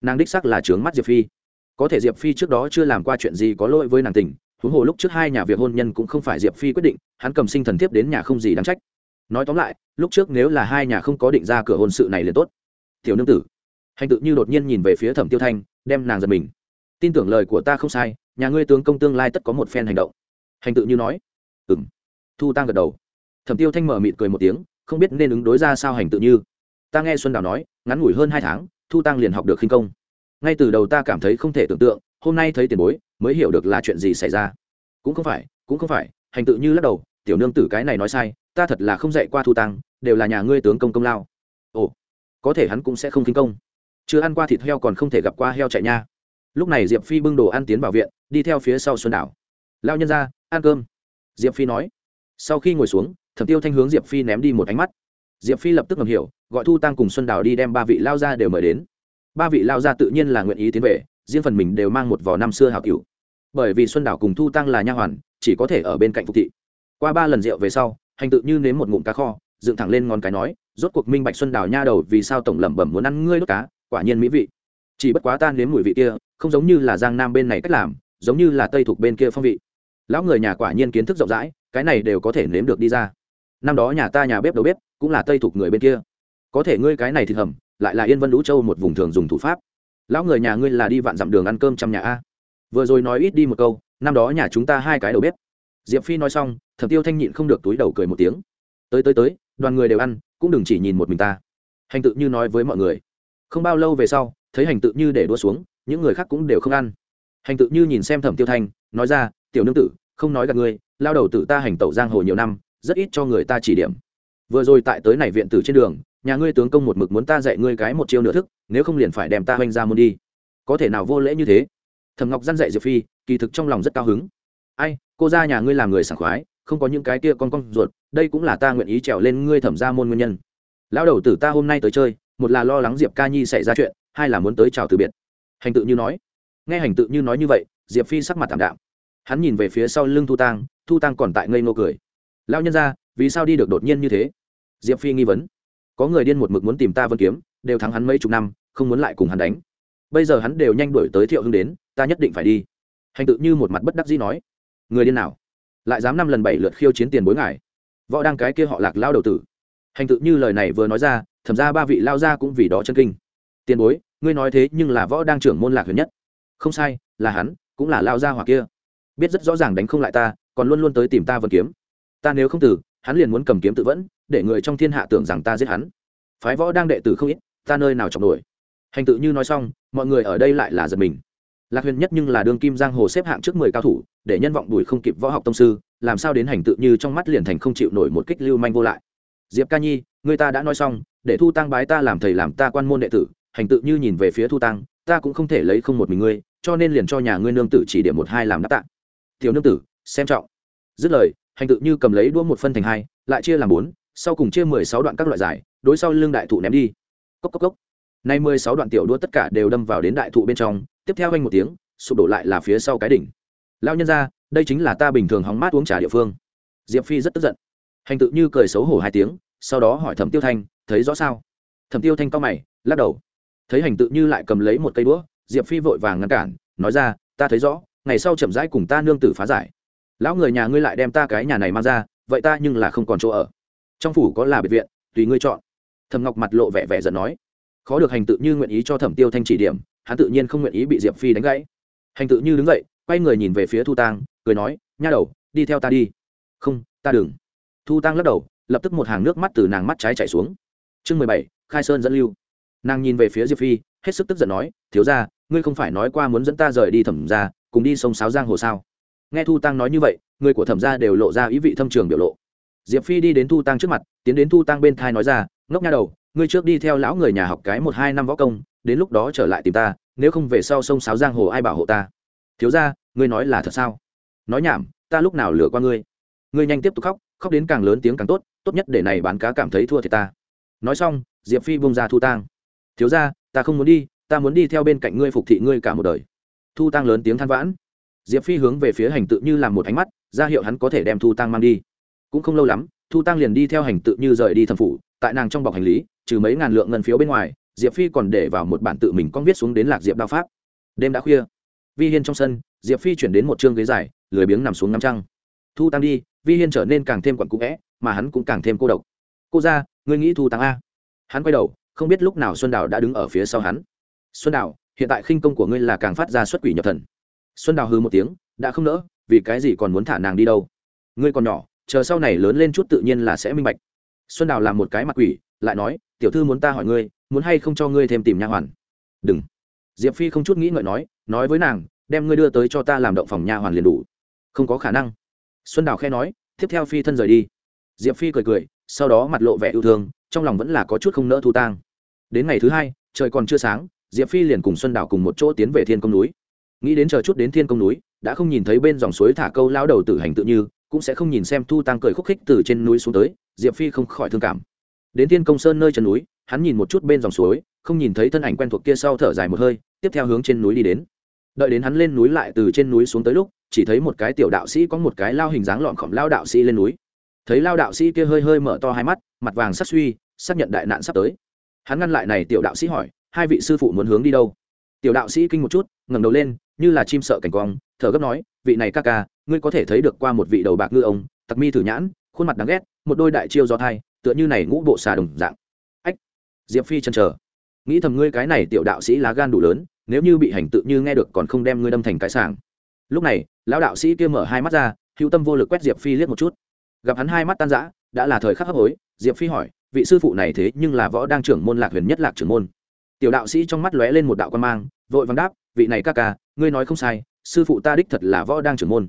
Nàng đích sắc là trướng mắt diệp phi. Có thể diệp phi trước đó chưa làm qua chuyện gì có lỗi với nàng tình huống hồ lúc trước hai nhà việc hôn nhân cũng không phải diệp phi quyết định, hắn cầm sinh thần thiếp đến nhà không gì đáng trách. Nói tóm lại, lúc trước nếu là hai nhà không có định ra cửa hôn sự này liền tốt. Tiểu nương tử. Hành tự như đột nhiên nhìn về phía thẩm tiêu thanh, đem nàng giật mình tin tưởng lời của ta không sai, nhà ngươi tướng công tương lai tất có một phen hành động. Hành tự như nói. Ừ m thu tăng gật đầu. Thẩm tiêu thanh mở mịt cười một tiếng, không biết nên ứng đối ra sao hành tự như. Ta nghe xuân đào nói, ngắn ngủi hơn hai tháng, thu tăng liền học được khinh công. Ngay từ đầu ta cảm thấy không thể tưởng tượng, hôm nay thấy tiền bối, mới hiểu được là chuyện gì xảy ra. Cũng không phải, cũng không phải, hành tự như lắc đầu, tiểu nương tử cái này nói sai, ta thật là không dạy qua thu tăng đều là nhà ngươi tướng công công lao. Ồ, có thể hắn cũng sẽ không khinh công. Chưa ăn qua thịt heo còn không thể gặp qua heo chạy nha lúc này diệp phi bưng đồ ăn tiến vào viện, đi theo phía sau xuân đảo. Lao nhân ra, ăn cơm. Diệp phi nói. Sau khi ngồi xuống, thẩm tiêu thanh hướng diệp phi ném đi một ánh mắt. Diệp phi lập tức ngầm hiểu, gọi thu tăng cùng xuân đảo đi đem ba vị lao ra đều mời đến. Ba vị lao ra tự nhiên là nguyện ý tiến về, riêng phần mình đều mang một vỏ năm xưa hào cựu bởi vì xuân đảo cùng thu tăng là nha hoàn, chỉ có thể ở bên cạnh phục thị. Qua ba lần rượu về sau, hành tự như nếm một ngụm cá kho, dựng thẳng lên ngón cái nói, rốt cuộc minh bạch xuân đảo nha đầu vì sao tổng lẩm bẩm muốn ăn ngươi đốt cá, quả nhiên mỹ vị chỉ bất quá tan nếm mùi vị kia, không giống như là giang nam bên này cách làm, giống như là tây thuộc bên kia phong vị. Lão người nhà quả nhiên kiến thức rộng rãi, cái này đều có thể nếm được đi ra. Năm đó nhà ta nhà bếp đầu bếp, cũng là tây thuộc người bên kia. Có thể ngươi cái này thì hầm lại là yên vân lũ châu một vùng thường dùng thủ pháp. Lão người nhà ngươi là đi vạn dặm đường ăn cơm trong nhà a. Vừa rồi nói ít đi một câu, năm đó nhà chúng ta hai cái đầu bếp. Diệp phi nói xong, thẩm tiêu thanh nhịn không được túi đầu cười một tiếng. Tới tới tới, đoàn người đều ăn, cũng đừng chỉ nhìn một mình ta. Hành tự như nói với mọi người. Không bao lâu về sau thấy hành tự như để đua xuống, những người khác cũng đều không ăn. Hành tự như nhìn xem thẩm tiêu thanh, nói ra, tiểu nương tử, không nói gặp ngươi, lao đầu tử ta hành tẩu giang hồ nhiều năm, rất ít cho người ta chỉ điểm. Vừa rồi tại tới này viện tử trên đường, nhà ngươi tướng công một mực muốn ta dạy ngươi cái một chiêu nửa thức, nếu không liền phải đem ta hoanh ra môn đi. Có thể nào vô lễ như thế? Thầm ngọc dăn dạy diệp phi, kỳ thực trong lòng rất cao hứng. Ai, cô ra nhà ngươi làm người sảng khoái, không có những cái kia con con ruột, đây cũng là ta nguyện ý trèo lên ngươi thẩm ra môn nguyên nhân. Lão đầu tử ta hôm nay tới chơi, một là lo lắng diệp ca nhi xảy ra chuyện hai là muốn tới chào từ biệt. Hành tự như nói. Nghe hành tự như nói như vậy, diệp phi sắc mặt thảm đạm. Hắn nhìn về phía sau lưng thu tang thu tang còn tại ngây ngô cười. Lao nhân ra vì sao đi được đột nhiên như thế? Diệp phi nghi vấn. Có người điên một mực muốn tìm ta vân kiếm, đều thắng hắn mấy chục năm, không muốn lại cùng hắn đánh. Bây giờ hắn đều nhanh đuổi tới thiệu hưng đến, ta nhất định phải đi. Hành tự như một mặt bất đắc dĩ nói. Người điên nào? Lại dám năm lần bảy lượt khiêu chiến tiền bối ngài? Võ đang cái kia họ lạc lao đầu tử. Hành tự như lời này vừa nói ra thẩm ra ba vị lao ra cũng vì đó chân kinh tiền bối, ngươi nói thế nhưng là võ đang trưởng môn lạc huyền nhất. Không sai, là hắn, cũng là lao gia hỏa kia. Biết rất rõ ràng đánh không lại ta, còn luôn luôn tới tìm ta vân kiếm. Ta nếu không từ hắn liền muốn cầm kiếm tự vẫn, để người trong thiên hạ tưởng rằng ta giết hắn. Phái võ đang đệ tử không ít, ta nơi nào chọc nổi. Hành tự như nói xong, mọi người ở đây lại là giật mình. Lạc huyền nhất nhưng là đương kim giang hồ xếp hạng trước mười cao thủ, để nhân vọng đùi không kịp võ học tông sư, làm sao đến hành tự như trong mắt liền thành không chịu nổi một kích lưu manh vô lại. Diệp ca nhi, người ta đã nói xong, để thu tăng bái ta làm thầy làm ta quan môn đệ tử hành tự như nhìn về phía thu tăng, ta cũng không thể lấy không một mình ngươi, cho nên liền cho nhà ngươi nương tử chỉ điểm một hai làm đáp tạ. Tiểu nương tử, xem trọng. Dứt lời, hành tự như cầm lấy đũa một phân thành hai, lại chia làm bốn, sau cùng chia mười sáu đoạn các loại giải, đối sau lưng đại thụ ném đi. Cốc cốc cốc. Nay mười sáu đoạn tiểu đua tất cả đều đâm vào đến đại thụ bên trong, tiếp theo anh một tiếng, sụp đổ lại là phía sau cái đỉnh. Lao nhân ra đây chính là ta bình thường hóng mát uống trà địa phương. Diệp phi rất tức giận. Hành tự như cười xấu hổ hai tiếng, sau đó hỏi thẩm tiêu thanh, thấy rõ sao? Thẩm tiêu thanh cao mày, lắc đầu thấy hành tự như lại cầm lấy một cây đũa, diệp phi vội vàng ngăn cản, nói ra, ta thấy rõ, ngày sau chậm rãi cùng ta nương tử phá giải. Lão người nhà ngươi lại đem ta cái nhà này mang ra, vậy ta nhưng là không còn chỗ ở. Trong phủ có là biệt viện, tùy ngươi chọn. Thầm ngọc mặt lộ vẻ vẻ giận nói. Khó được hành tự như nguyện ý cho thẩm tiêu thanh chỉ điểm, hắn tự nhiên không nguyện ý bị diệp phi đánh gãy. Hành tự như đứng dậy, quay người nhìn về phía thu tang, cười nói, nha đầu, đi theo ta đi. Không, ta đừng. Thu tang lắc đầu, lập tức một hàng nước mắt từ nàng mắt trái chảy xuống. Chương mười bảy, khai sơn dẫn lưu nàng nhìn về phía diệp phi, hết sức tức giận nói, thiếu ra ngươi không phải nói qua muốn dẫn ta rời đi thẩm ra cùng đi sông sáo giang hồ sao? Nghe thu tăng nói như vậy, người của thẩm ra đều lộ ra ý vị thâm trường biểu lộ. Diệp phi đi đến thu tăng trước mặt, tiến đến thu tăng bên thai nói ra, ngốc nha đầu, ngươi trước đi theo lão người nhà học cái một hai năm võ công, đến lúc đó trở lại tìm ta, nếu không về sau sông sáo giang hồ ai bảo hộ ta? Thiếu ra ngươi nói là thật sao? Nói nhảm, ta lúc nào lừa qua ngươi? Ngươi nhanh tiếp tục khóc khóc đến càng lớn tiếng càng tốt tốt nhất để này bán cá cảm thấy thua thì ta. Nói xong, diệp phi bung ra thu tang thiếu ra, ta không muốn đi, ta muốn đi theo bên cạnh ngươi phục thị ngươi cả một đời. Thu Tăng lớn tiếng than vãn. Diệp phi hướng về phía hành tự như làm một ánh mắt, ra hiệu hắn có thể đem thu Tăng mang đi. Cũng không lâu lắm, thu Tăng liền đi theo hành tự như rời đi thầm phủ, tại nàng trong bọc hành lý, trừ mấy ngàn lượng ngân phiếu bên ngoài, diệp phi còn để vào một bản tự mình con viết xuống đến lạc diệp đao pháp. Đêm đã khuya. Vi hiên trong sân, diệp phi chuyển đến một chương ghế dài, lười biếng nằm xuống ngắm trăng. Thu tăng đi, vi hiên trở nên càng thêm quặn cũ vẽ, mà hắn cũng càng thêm cô độc. Cô ra ngươi nghĩ thu tăng a? Hắn quay đầu không biết lúc nào xuân đào đã đứng ở phía sau hắn. Xuân đào, hiện tại khinh công của ngươi là càng phát ra xuất quỷ nhập thần. Xuân đào hư một tiếng, đã không nỡ, vì cái gì còn muốn thả nàng đi đâu? Ngươi còn nhỏ, chờ sau này lớn lên chút tự nhiên là sẽ minh bạch. Xuân đào làm một cái mặt quỷ, lại nói, tiểu thư muốn ta hỏi ngươi, muốn hay không cho ngươi thêm tìm nha hoàn? Đừng. Diệp phi không chút nghĩ ngợi nói nói với nàng, đem ngươi đưa tới cho ta làm động phòng nha hoàn liền đủ. Không có khả năng. Xuân đào khe nói, tiếp theo phi thân rời đi. Diệp phi cười cười, sau đó mặt lộ vẻ yêu thương, trong lòng vẫn là có chút không nỡ thu tang đến ngày thứ hai, trời còn chưa sáng, diệp phi liền cùng xuân đảo cùng một chỗ tiến về thiên công núi. Nghĩ đến chờ chút đến thiên công núi, đã không nhìn thấy bên dòng suối thả câu lao đầu tử hành tự như, cũng sẽ không nhìn xem thu tăng cười khúc khích từ trên núi xuống tới, diệp phi không khỏi thương cảm. Đến thiên công sơn nơi chân núi, hắn nhìn một chút bên dòng suối, không nhìn thấy thân ảnh quen thuộc kia sau thở dài một hơi, tiếp theo hướng trên núi đi đến. Đợi đến hắn lên núi lại từ trên núi xuống tới lúc, chỉ thấy một cái tiểu đạo sĩ có một cái lao hình dáng lọn khổng lao đạo sĩ lên núi. Thấy lao đạo sĩ kia hơi hơi mở to hai mắt, mặt vàng sắc suy, xác nhận đại nạn sắp tới hắn ngăn lại này tiểu đạo sĩ hỏi, hai vị sư phụ muốn hướng đi đâu? Tiểu đạo sĩ kinh một chút, ngẩng đầu lên, như là chim sợ cảnh quang, thở gấp nói, vị này ca ca, ngươi có thể thấy được qua một vị đầu bạc ngư ông, tặc mi thử nhãn, khuôn mặt đáng ghét, một đôi đại chiêu do thai, tựa như này ngũ bộ xà đồng dạng. Ách! Diệp phi chân chờ. Nghĩ thầm ngươi cái này tiểu đạo sĩ lá gan đủ lớn, nếu như bị hành tự như nghe được còn không đem ngươi đâm thành cái sàng lúc này, lão đạo sĩ kia mở hai mắt ra, hữu tâm vô lực quét diệp phi liếc một chút. Gặp hắn hai mắt tan rã, đã là thời khắc hấp hối, diệp phi hỏi vị sư phụ này thế nhưng là võ đang trưởng môn lạc huyền nhất lạc trưởng môn. Tiểu đạo sĩ trong mắt lóe lên một đạo quan mang, vội vàng đáp, vị này ca ca, ngươi nói không sai, sư phụ ta đích thật là võ đang trưởng môn.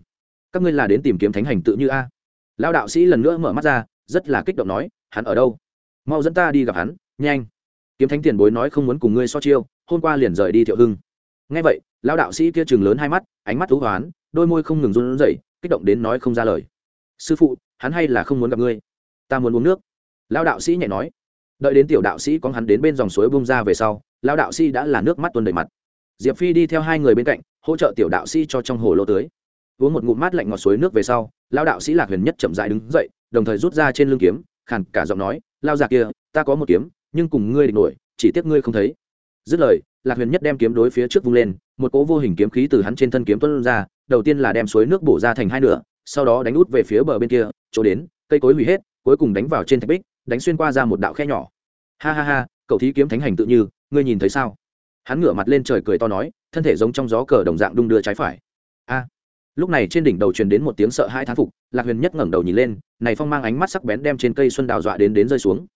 Các ngươi là đến tìm kiếm thánh hành tự như a? Lão đạo sĩ lần nữa mở mắt ra, rất là kích động nói, hắn ở đâu? Mau dẫn ta đi gặp hắn, nhanh. Kiếm thánh tiền bối nói không muốn cùng ngươi so chiêu, hôm qua liền rời đi thiệu hưng. Ngay vậy, lão đạo sĩ kia chừng lớn hai mắt, ánh mắt thú hoán, đôi môi không ngừng run rẩy, kích động đến nói không ra lời. Sư phụ, hắn hay là không muốn gặp ngươi. Ta muốn uống nước lão đạo sĩ nhẹ nói, đợi đến tiểu đạo sĩ có hắn đến bên dòng suối bung ra về sau lão đạo sĩ đã là nước mắt tuôn đầy mặt. Diệp phi đi theo hai người bên cạnh, hỗ trợ tiểu đạo sĩ cho trong hồ lô tưới. Uống một ngụm mát lạnh ngọt suối nước về sau lão đạo sĩ lạc huyền nhất chậm dại đứng dậy, đồng thời rút ra trên lưng kiếm, khàn cả giọng nói, lao già kia, ta có một kiếm, nhưng cùng ngươi địch nổi, chỉ tiếc ngươi không thấy. Dứt lời, lạc huyền nhất đem kiếm đối phía trước vung lên, một cỗ vô hình kiếm khí từ hắn trên thân kiếm tuân ra, đầu tiên là đem suối nước bổ ra thành hai nửa, sau đó đánh út về phía bờ bên kia, chỗ đến, cây cối hủy hết, cuối cùng đánh vào trên thạch bích đánh xuyên qua ra một đạo khe nhỏ. Ha ha ha, cậu thí kiếm thánh hành tự như, ngươi nhìn thấy sao? Hắn ngửa mặt lên trời cười to nói, thân thể giống trong gió cờ đồng dạng đung đưa trái phải. A. Lúc này trên đỉnh đầu truyền đến một tiếng sợ hai thán phục, lạc huyền nhất ngẩng đầu nhìn lên, này phong mang ánh mắt sắc bén đem trên cây xuân đào dọa đến đến rơi xuống.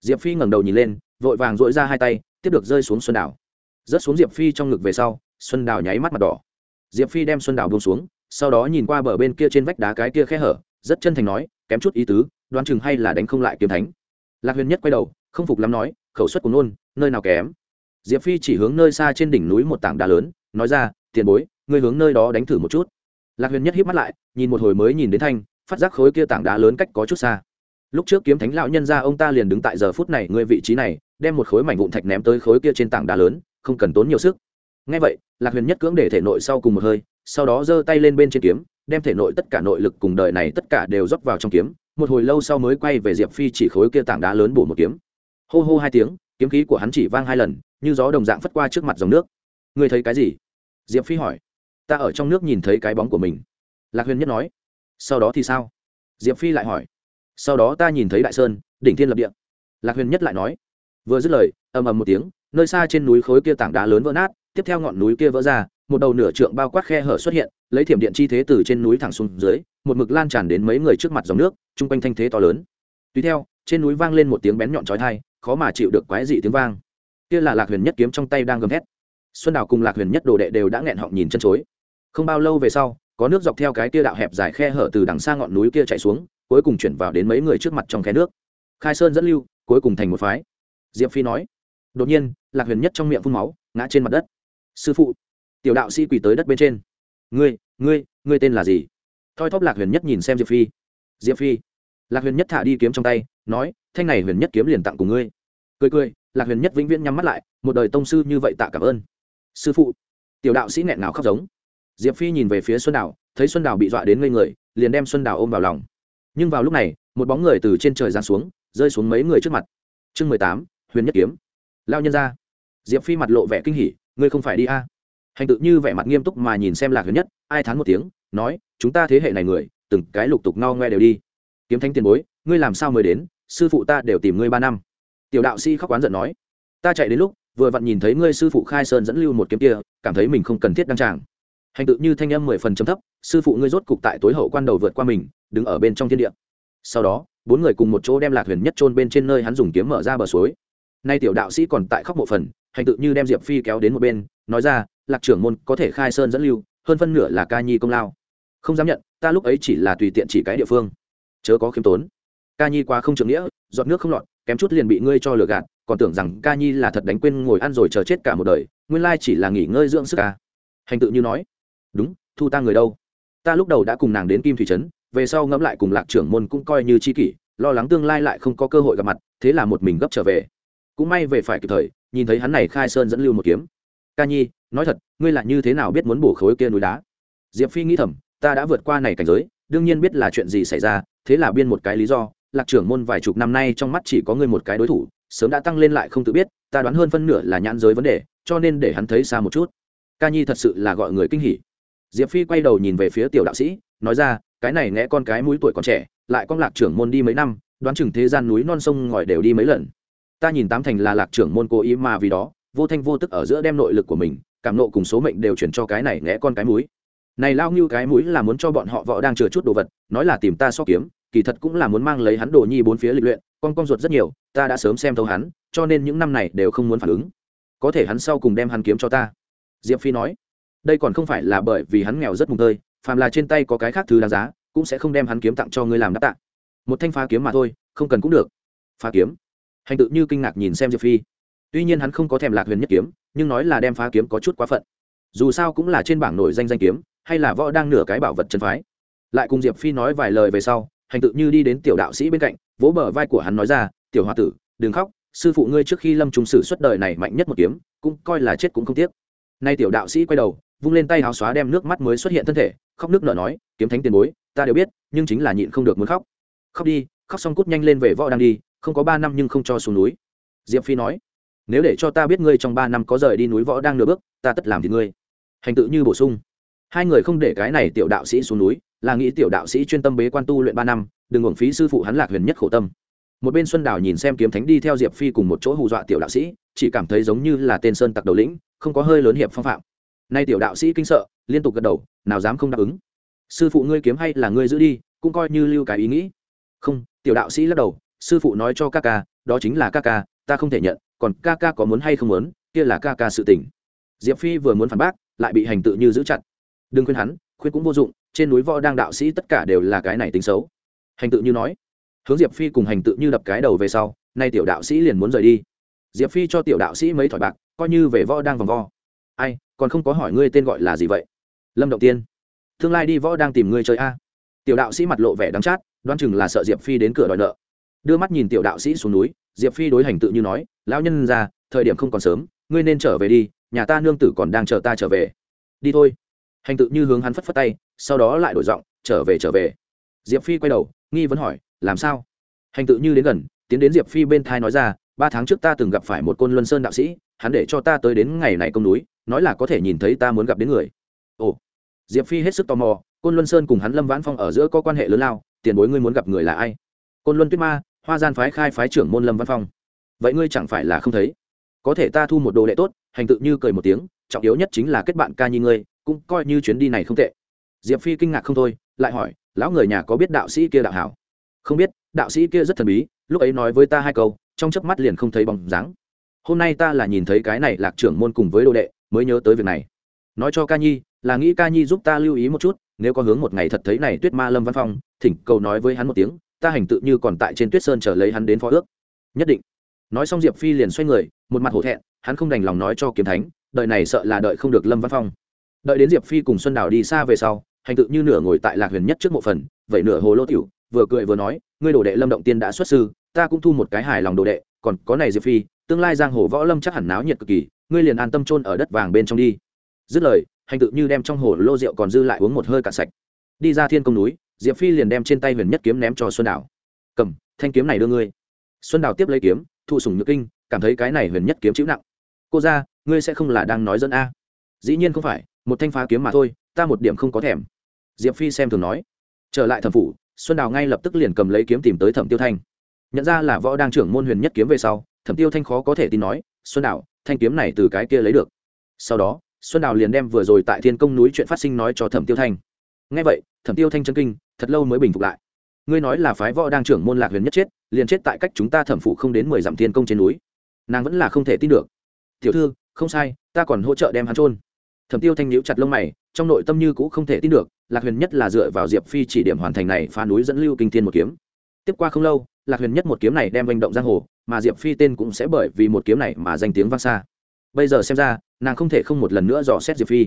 Diệp phi ngẩng đầu nhìn lên, vội vàng dội ra hai tay, tiếp được rơi xuống xuân đào. Rớt xuống diệp phi trong ngực về sau, xuân đào nháy mắt mặt đỏ. Diệp phi đem xuân đào buông xuống, sau đó nhìn qua bờ bên kia trên vách đá cái kia khe hở, rất chân thành nói, kém chút ý tứ, đoán chừng hay là đánh không lại kiếm thánh lạc huyền nhất quay đầu, không phục lắm nói, khẩu suất của nôn, nơi nào kém? Diệp phi chỉ hướng nơi xa trên đỉnh núi một tảng đá lớn, nói ra, tiền bối, ngươi hướng nơi đó đánh thử một chút. Lạc huyền nhất hít mắt lại, nhìn một hồi mới nhìn đến thanh, phát giác khối kia tảng đá lớn cách có chút xa. Lúc trước kiếm thánh lão nhân ra ông ta liền đứng tại giờ phút này ngươi vị trí này, đem một khối mảnh vụn thạch ném tới khối kia trên tảng đá lớn, không cần tốn nhiều sức. Ngay vậy, lạc huyền nhất cưỡng để thể nội sau cùng một hơi, sau đó giơ tay lên bên trên kiếm, đem thể nội tất cả nội lực cùng đời này tất cả đều rót vào trong kiếm một hồi lâu sau mới quay về diệp phi chỉ khối kia tảng đá lớn bổ một kiếm. Hô hô hai tiếng, kiếm khí của hắn chỉ vang hai lần, như gió đồng dạng phất qua trước mặt dòng nước. Ngươi thấy cái gì? Diệp phi hỏi. Ta ở trong nước nhìn thấy cái bóng của mình. Lạc huyền nhất nói. Sau đó thì sao? Diệp phi lại hỏi. Sau đó ta nhìn thấy đại sơn, đỉnh thiên lập địa. Lạc huyền nhất lại nói. Vừa dứt lời, ầm ầm một tiếng, nơi xa trên núi khối kia tảng đá lớn vỡ nát, tiếp theo ngọn núi kia vỡ ra một đầu nửa trượng bao quát khe hở xuất hiện, lấy thiểm điện chi thế từ trên núi thẳng xuống dưới, một mực lan tràn đến mấy người trước mặt dòng nước, chung quanh thanh thế to lớn. Tùy theo, trên núi vang lên một tiếng bén nhọn trói thai khó mà chịu được quái dị tiếng vang. Kia là lạc huyền nhất kiếm trong tay đang gầm hét xuân đào cùng lạc huyền nhất đồ đệ đều đã nghẹn họng nhìn chân chối. Không bao lâu về sau, có nước dọc theo cái kia đạo hẹp dài khe hở từ đằng xa ngọn núi kia chạy xuống, cuối cùng chuyển vào đến mấy người trước mặt trong khe nước. Khai sơn dẫn lưu, cuối cùng thành một phái. Diệp phi nói, đột nhiên, lạc huyền nhất trong miệng phun máu, ngã trên mặt đất. Sư phụ tiểu đạo sĩ quỳ tới đất bên trên. Ngươi ngươi ngươi tên là gì? Thoi thóp lạc huyền nhất nhìn xem diệp phi. Diệp phi. Lạc huyền nhất thả đi kiếm trong tay, nói, thanh này huyền nhất kiếm liền tặng của ngươi. Cười cười, lạc huyền nhất vĩnh viễn nhắm mắt lại, một đời tông sư như vậy tạ cảm ơn. Sư phụ. Tiểu đạo sĩ nghẹn ngào khóc giống. Diệp phi nhìn về phía xuân đào, thấy xuân đào bị dọa đến ngây người, liền đem xuân đào ôm vào lòng. Nhưng vào lúc này, một bóng người từ trên trời giáng xuống, rơi xuống mấy người trước mặt. Chương mười tám, huyền nhất kiếm. Lao nhân ra. Diệp phi mặt lộ vẻ kinh hỉ, ngươi không phải đi a? Hành tự như vẻ mặt nghiêm túc mà nhìn xem lạc huyền nhất, ai thán một tiếng, nói, chúng ta thế hệ này người, từng cái lục tục no ngoe đều đi. Kiếm thanh tiền bối, ngươi làm sao mới đến? Sư phụ ta đều tìm ngươi ba năm. Tiểu đạo sĩ khóc oán giận nói, ta chạy đến lúc, vừa vặn nhìn thấy ngươi sư phụ khai sơn dẫn lưu một kiếm kia, cảm thấy mình không cần thiết đăng tràng. Hành tự như thanh âm mười phần chấm thấp, sư phụ ngươi rốt cục tại tối hậu quan đầu vượt qua mình, đứng ở bên trong thiên địa. Sau đó, bốn người cùng một chỗ đem lạc huyền nhất trôn bên trên nơi hắn dùng kiếm mở ra bờ suối nay tiểu đạo sĩ còn tại khóc một phần, hành tự như đem diệp phi kéo đến một bên, nói ra, lạc trưởng môn, có thể khai sơn dẫn lưu, hơn phân nửa là ca nhi công lao. Không dám nhận, ta lúc ấy chỉ là tùy tiện chỉ cái địa phương. Chớ có khiêm tốn. Ca nhi quá không trưởng nghĩa, giọt nước không lọt, kém chút liền bị ngươi cho lừa gạt, còn tưởng rằng ca nhi là thật đánh quên ngồi ăn rồi chờ chết cả một đời, nguyên lai chỉ là nghỉ ngơi dưỡng sức ca. Hành tự như nói. Đúng, thu ta người đâu? Ta lúc đầu đã cùng nàng đến kim thủy trấn, về sau ngẫm lại cùng lạc trưởng môn cũng coi như chi kỷ, lo lắng tương lai lại không có cơ hội gặp mặt, thế là một mình gấp trở về cũng may về phải kịp thời, nhìn thấy hắn này khai sơn dẫn lưu một kiếm. Ca nhi, nói thật, ngươi là như thế nào biết muốn bổ khối kia núi đá? Diệp phi nghĩ thầm, ta đã vượt qua này cảnh giới, đương nhiên biết là chuyện gì xảy ra, thế là biên một cái lý do, lạc trưởng môn vài chục năm nay trong mắt chỉ có ngươi một cái đối thủ, sớm đã tăng lên lại không tự biết, ta đoán hơn phân nửa là nhãn giới vấn đề, cho nên để hắn thấy xa một chút. Ca nhi thật sự là gọi người kinh hỉ. Diệp phi quay đầu nhìn về phía tiểu đạo sĩ, nói ra, cái này nghe con cái mũi tuổi còn trẻ, lại con lạc trưởng môn đi mấy năm, đoán chừng thế gian núi non sông ngòi đều đi mấy lần ta nhìn tám thành là lạc trưởng môn cố ý mà vì đó, vô thanh vô tức ở giữa đem nội lực của mình, cảm nộ cùng số mệnh đều chuyển cho cái này nghe con cái mũi. Này lao như cái mũi là muốn cho bọn họ vợ đang chừa chút đồ vật, nói là tìm ta so kiếm, kỳ thật cũng là muốn mang lấy hắn đồ nhi bốn phía lịch luyện, con con ruột rất nhiều, ta đã sớm xem thấu hắn, cho nên những năm này đều không muốn phản ứng. Có thể hắn sau cùng đem hắn kiếm cho ta. Diệp phi nói. Đây còn không phải là bởi vì hắn nghèo rất mùng tơi, phàm là trên tay có cái khác thứ đáng giá, cũng sẽ không đem hắn kiếm tặng cho ngươi làm đáp tạ. Một thanh phá kiếm mà thôi, không cần cũng được. Phá kiếm? Hành tự như kinh ngạc nhìn xem diệp phi. Tuy nhiên hắn không có thèm lạc huyền nhất kiếm, nhưng nói là đem phá kiếm có chút quá phận. Dù sao cũng là trên bảng nổi danh danh kiếm, hay là võ đang nửa cái bảo vật chân phái. Lại cùng diệp phi nói vài lời về sau, hành tự như đi đến tiểu đạo sĩ bên cạnh, vỗ bờ vai của hắn nói ra, tiểu h o a tử, đừng khóc, sư phụ ngươi trước khi lâm trùng sử suốt đời này mạnh nhất một kiếm, cũng coi là chết cũng không tiếc. Nay tiểu đạo sĩ quay đầu, vung lên tay háo xóa đem nước mắt mới xuất hiện thân thể, khóc nước nở nói, kiếm thánh tiền bối, ta đều biết, nhưng chính là nhịn không được muốn khóc. Khóc đi, khóc xong cút nhanh lên về võ đang đi không có ba năm nhưng không cho xuống núi. Diệp phi nói, nếu để cho ta biết ngươi trong ba năm có rời đi núi võ đang nửa bước, ta tất làm thì ngươi. Hành tự như bổ sung, hai người không để cái này tiểu đạo sĩ xuống núi, là nghĩ tiểu đạo sĩ chuyên tâm bế quan tu luyện ba năm, đừng uổng phí sư phụ hắn lạc huyền nhất khổ tâm. Một bên xuân đào nhìn xem kiếm thánh đi theo diệp phi cùng một chỗ hù dọa tiểu đạo sĩ, chỉ cảm thấy giống như là tên sơn tặc đầu lĩnh, không có hơi lớn hiệp phong phạm. Nay tiểu đạo sĩ kinh sợ, liên tục gật đầu, nào dám không đáp ứng. Sư phụ ngươi kiếm hay là ngươi giữ đi, cũng coi như lưu cái ý nghĩ. Không, tiểu đạo sĩ lắc đầu sư phụ nói cho ca ca, đó chính là ca ca, ta không thể nhận, còn ca ca có muốn hay không muốn, kia là ca ca sự tình. Diệp phi vừa muốn phản bác, lại bị hành tự như giữ chặt. Đừng khuyên hắn, khuyên cũng vô dụng, trên núi võ đang đạo sĩ tất cả đều là cái này tính xấu. Hành tự như nói. Hướng diệp phi cùng hành tự như đập cái đầu về sau, nay tiểu đạo sĩ liền muốn rời đi. Diệp phi cho tiểu đạo sĩ mấy thỏi bạc, coi như về võ đang vòng vo. Ai, còn không có hỏi ngươi tên gọi là gì vậy? Lâm động tiên. Tương lai đi võ đang tìm ngươi chơi a. Tiểu đạo sĩ mặt lộ vẻ đắng chát, đoán chừng là sợ diệp phi đến cửa đòi nợ đưa mắt nhìn tiểu đạo sĩ xuống núi, diệp phi đối hành tự như nói, lão nhân ra, thời điểm không còn sớm, ngươi nên trở về đi, nhà ta nương tử còn đang chờ ta trở về. Đi thôi. Hành tự như hướng hắn phất phất tay, sau đó lại đổi giọng, trở về trở về. Diệp phi quay đầu, nghi vấn hỏi, làm sao? Hành tự như đến gần, tiến đến diệp phi bên thai nói ra, ba tháng trước ta từng gặp phải một côn luân sơn đạo sĩ, hắn để cho ta tới đến ngày này công núi, nói là có thể nhìn thấy ta muốn gặp đến người. Ồ. Diệp phi hết sức tò mò, côn luân sơn cùng hắn lâm vãn phong ở giữa có quan hệ lớn lao, tiền bối ngươi muốn gặp người là ai? Côn luân tuyết ma hoa gian phái khai phái trưởng môn lâm văn phong vậy ngươi chẳng phải là không thấy có thể ta thu một đồ đệ tốt hành tự như cười một tiếng trọng yếu nhất chính là kết bạn ca nhi ngươi cũng coi như chuyến đi này không tệ diệp phi kinh ngạc không thôi lại hỏi lão người nhà có biết đạo sĩ kia đạo hảo không biết đạo sĩ kia rất thần bí lúc ấy nói với ta hai câu trong chớp mắt liền không thấy bóng dáng hôm nay ta là nhìn thấy cái này lạc trưởng môn cùng với đồ đệ mới nhớ tới việc này nói cho ca nhi là nghĩ ca nhi giúp ta lưu ý một chút nếu có hướng một ngày thật thấy này tuyết ma lâm văn phong thỉnh cầu nói với hắn một tiếng ta hành tự như còn tại trên tuyết sơn chờ lấy hắn đến phó ước. Nhất định. Nói xong diệp phi liền xoay người, một mặt hổ thẹn, hắn không đành lòng nói cho kiếm thánh đợi này sợ là đợi không được lâm văn phong. Đợi đến diệp phi cùng xuân đào đi xa về sau, hành tự như nửa ngồi tại lạc huyền nhất trước mộ phần, vậy nửa hồ lô tiểu, vừa cười vừa nói, ngươi đồ đệ lâm động tiên đã xuất sư, ta cũng thu một cái hài lòng đồ đệ, còn có này diệp phi, tương lai giang hồ võ lâm chắc hẳn náo nhiệt cực kỳ, ngươi liền an tâm chôn ở đất vàng bên trong đi. Dứt lời, hành tự như đem trong hồ lô rượu còn dư lại uống một hơi cạn sạch. Đi ra thiên công núi diệp phi liền đem trên tay huyền nhất kiếm ném cho xuân đảo cầm, thanh kiếm này đưa ngươi. Xuân đảo tiếp lấy kiếm thụ sùng nhược kinh, cảm thấy cái này huyền nhất kiếm chịu nặng. Cô ra ngươi sẽ không là đang nói dẫn a? Dĩ nhiên không phải, một thanh phá kiếm mà thôi, ta một điểm không có thèm. Diệp phi xem thường nói. Trở lại thẩm phủ, xuân đào ngay lập tức liền cầm lấy kiếm tìm tới thẩm tiêu thanh. Nhận ra là võ đang trưởng môn huyền nhất kiếm về sau, thẩm tiêu thanh khó có thể tin nói, xuân đào, thanh kiếm này từ cái kia lấy được. Sau đó, xuân đào liền đem vừa rồi tại thiên công núi chuyện phát sinh nói cho thẩm tiêu thanh. Ngay vậy, thẩm tiêu thanh chân kinh thật lâu mới bình phục lại. Ngươi nói là phái võ đang trưởng môn lạc huyền nhất chết, liền chết tại cách chúng ta thẩm phụ không đến mười dặm thiên công trên núi. Nàng vẫn là không thể tin được. Tiểu thư, không sai, ta còn hỗ trợ đem hắn trôn thẩm tiêu thanh nhíu chặt lông mày, trong nội tâm như cũng không thể tin được, lạc huyền nhất là dựa vào diệp phi chỉ điểm hoàn thành này phá núi dẫn lưu kinh thiên một kiếm. Tiếp qua không lâu, lạc huyền nhất một kiếm này đem manh động giang hồ, mà diệp phi tên cũng sẽ bởi vì một kiếm này mà danh tiếng vang xa. Bây giờ xem ra, nàng không thể không một lần nữa dò xét diệp phi.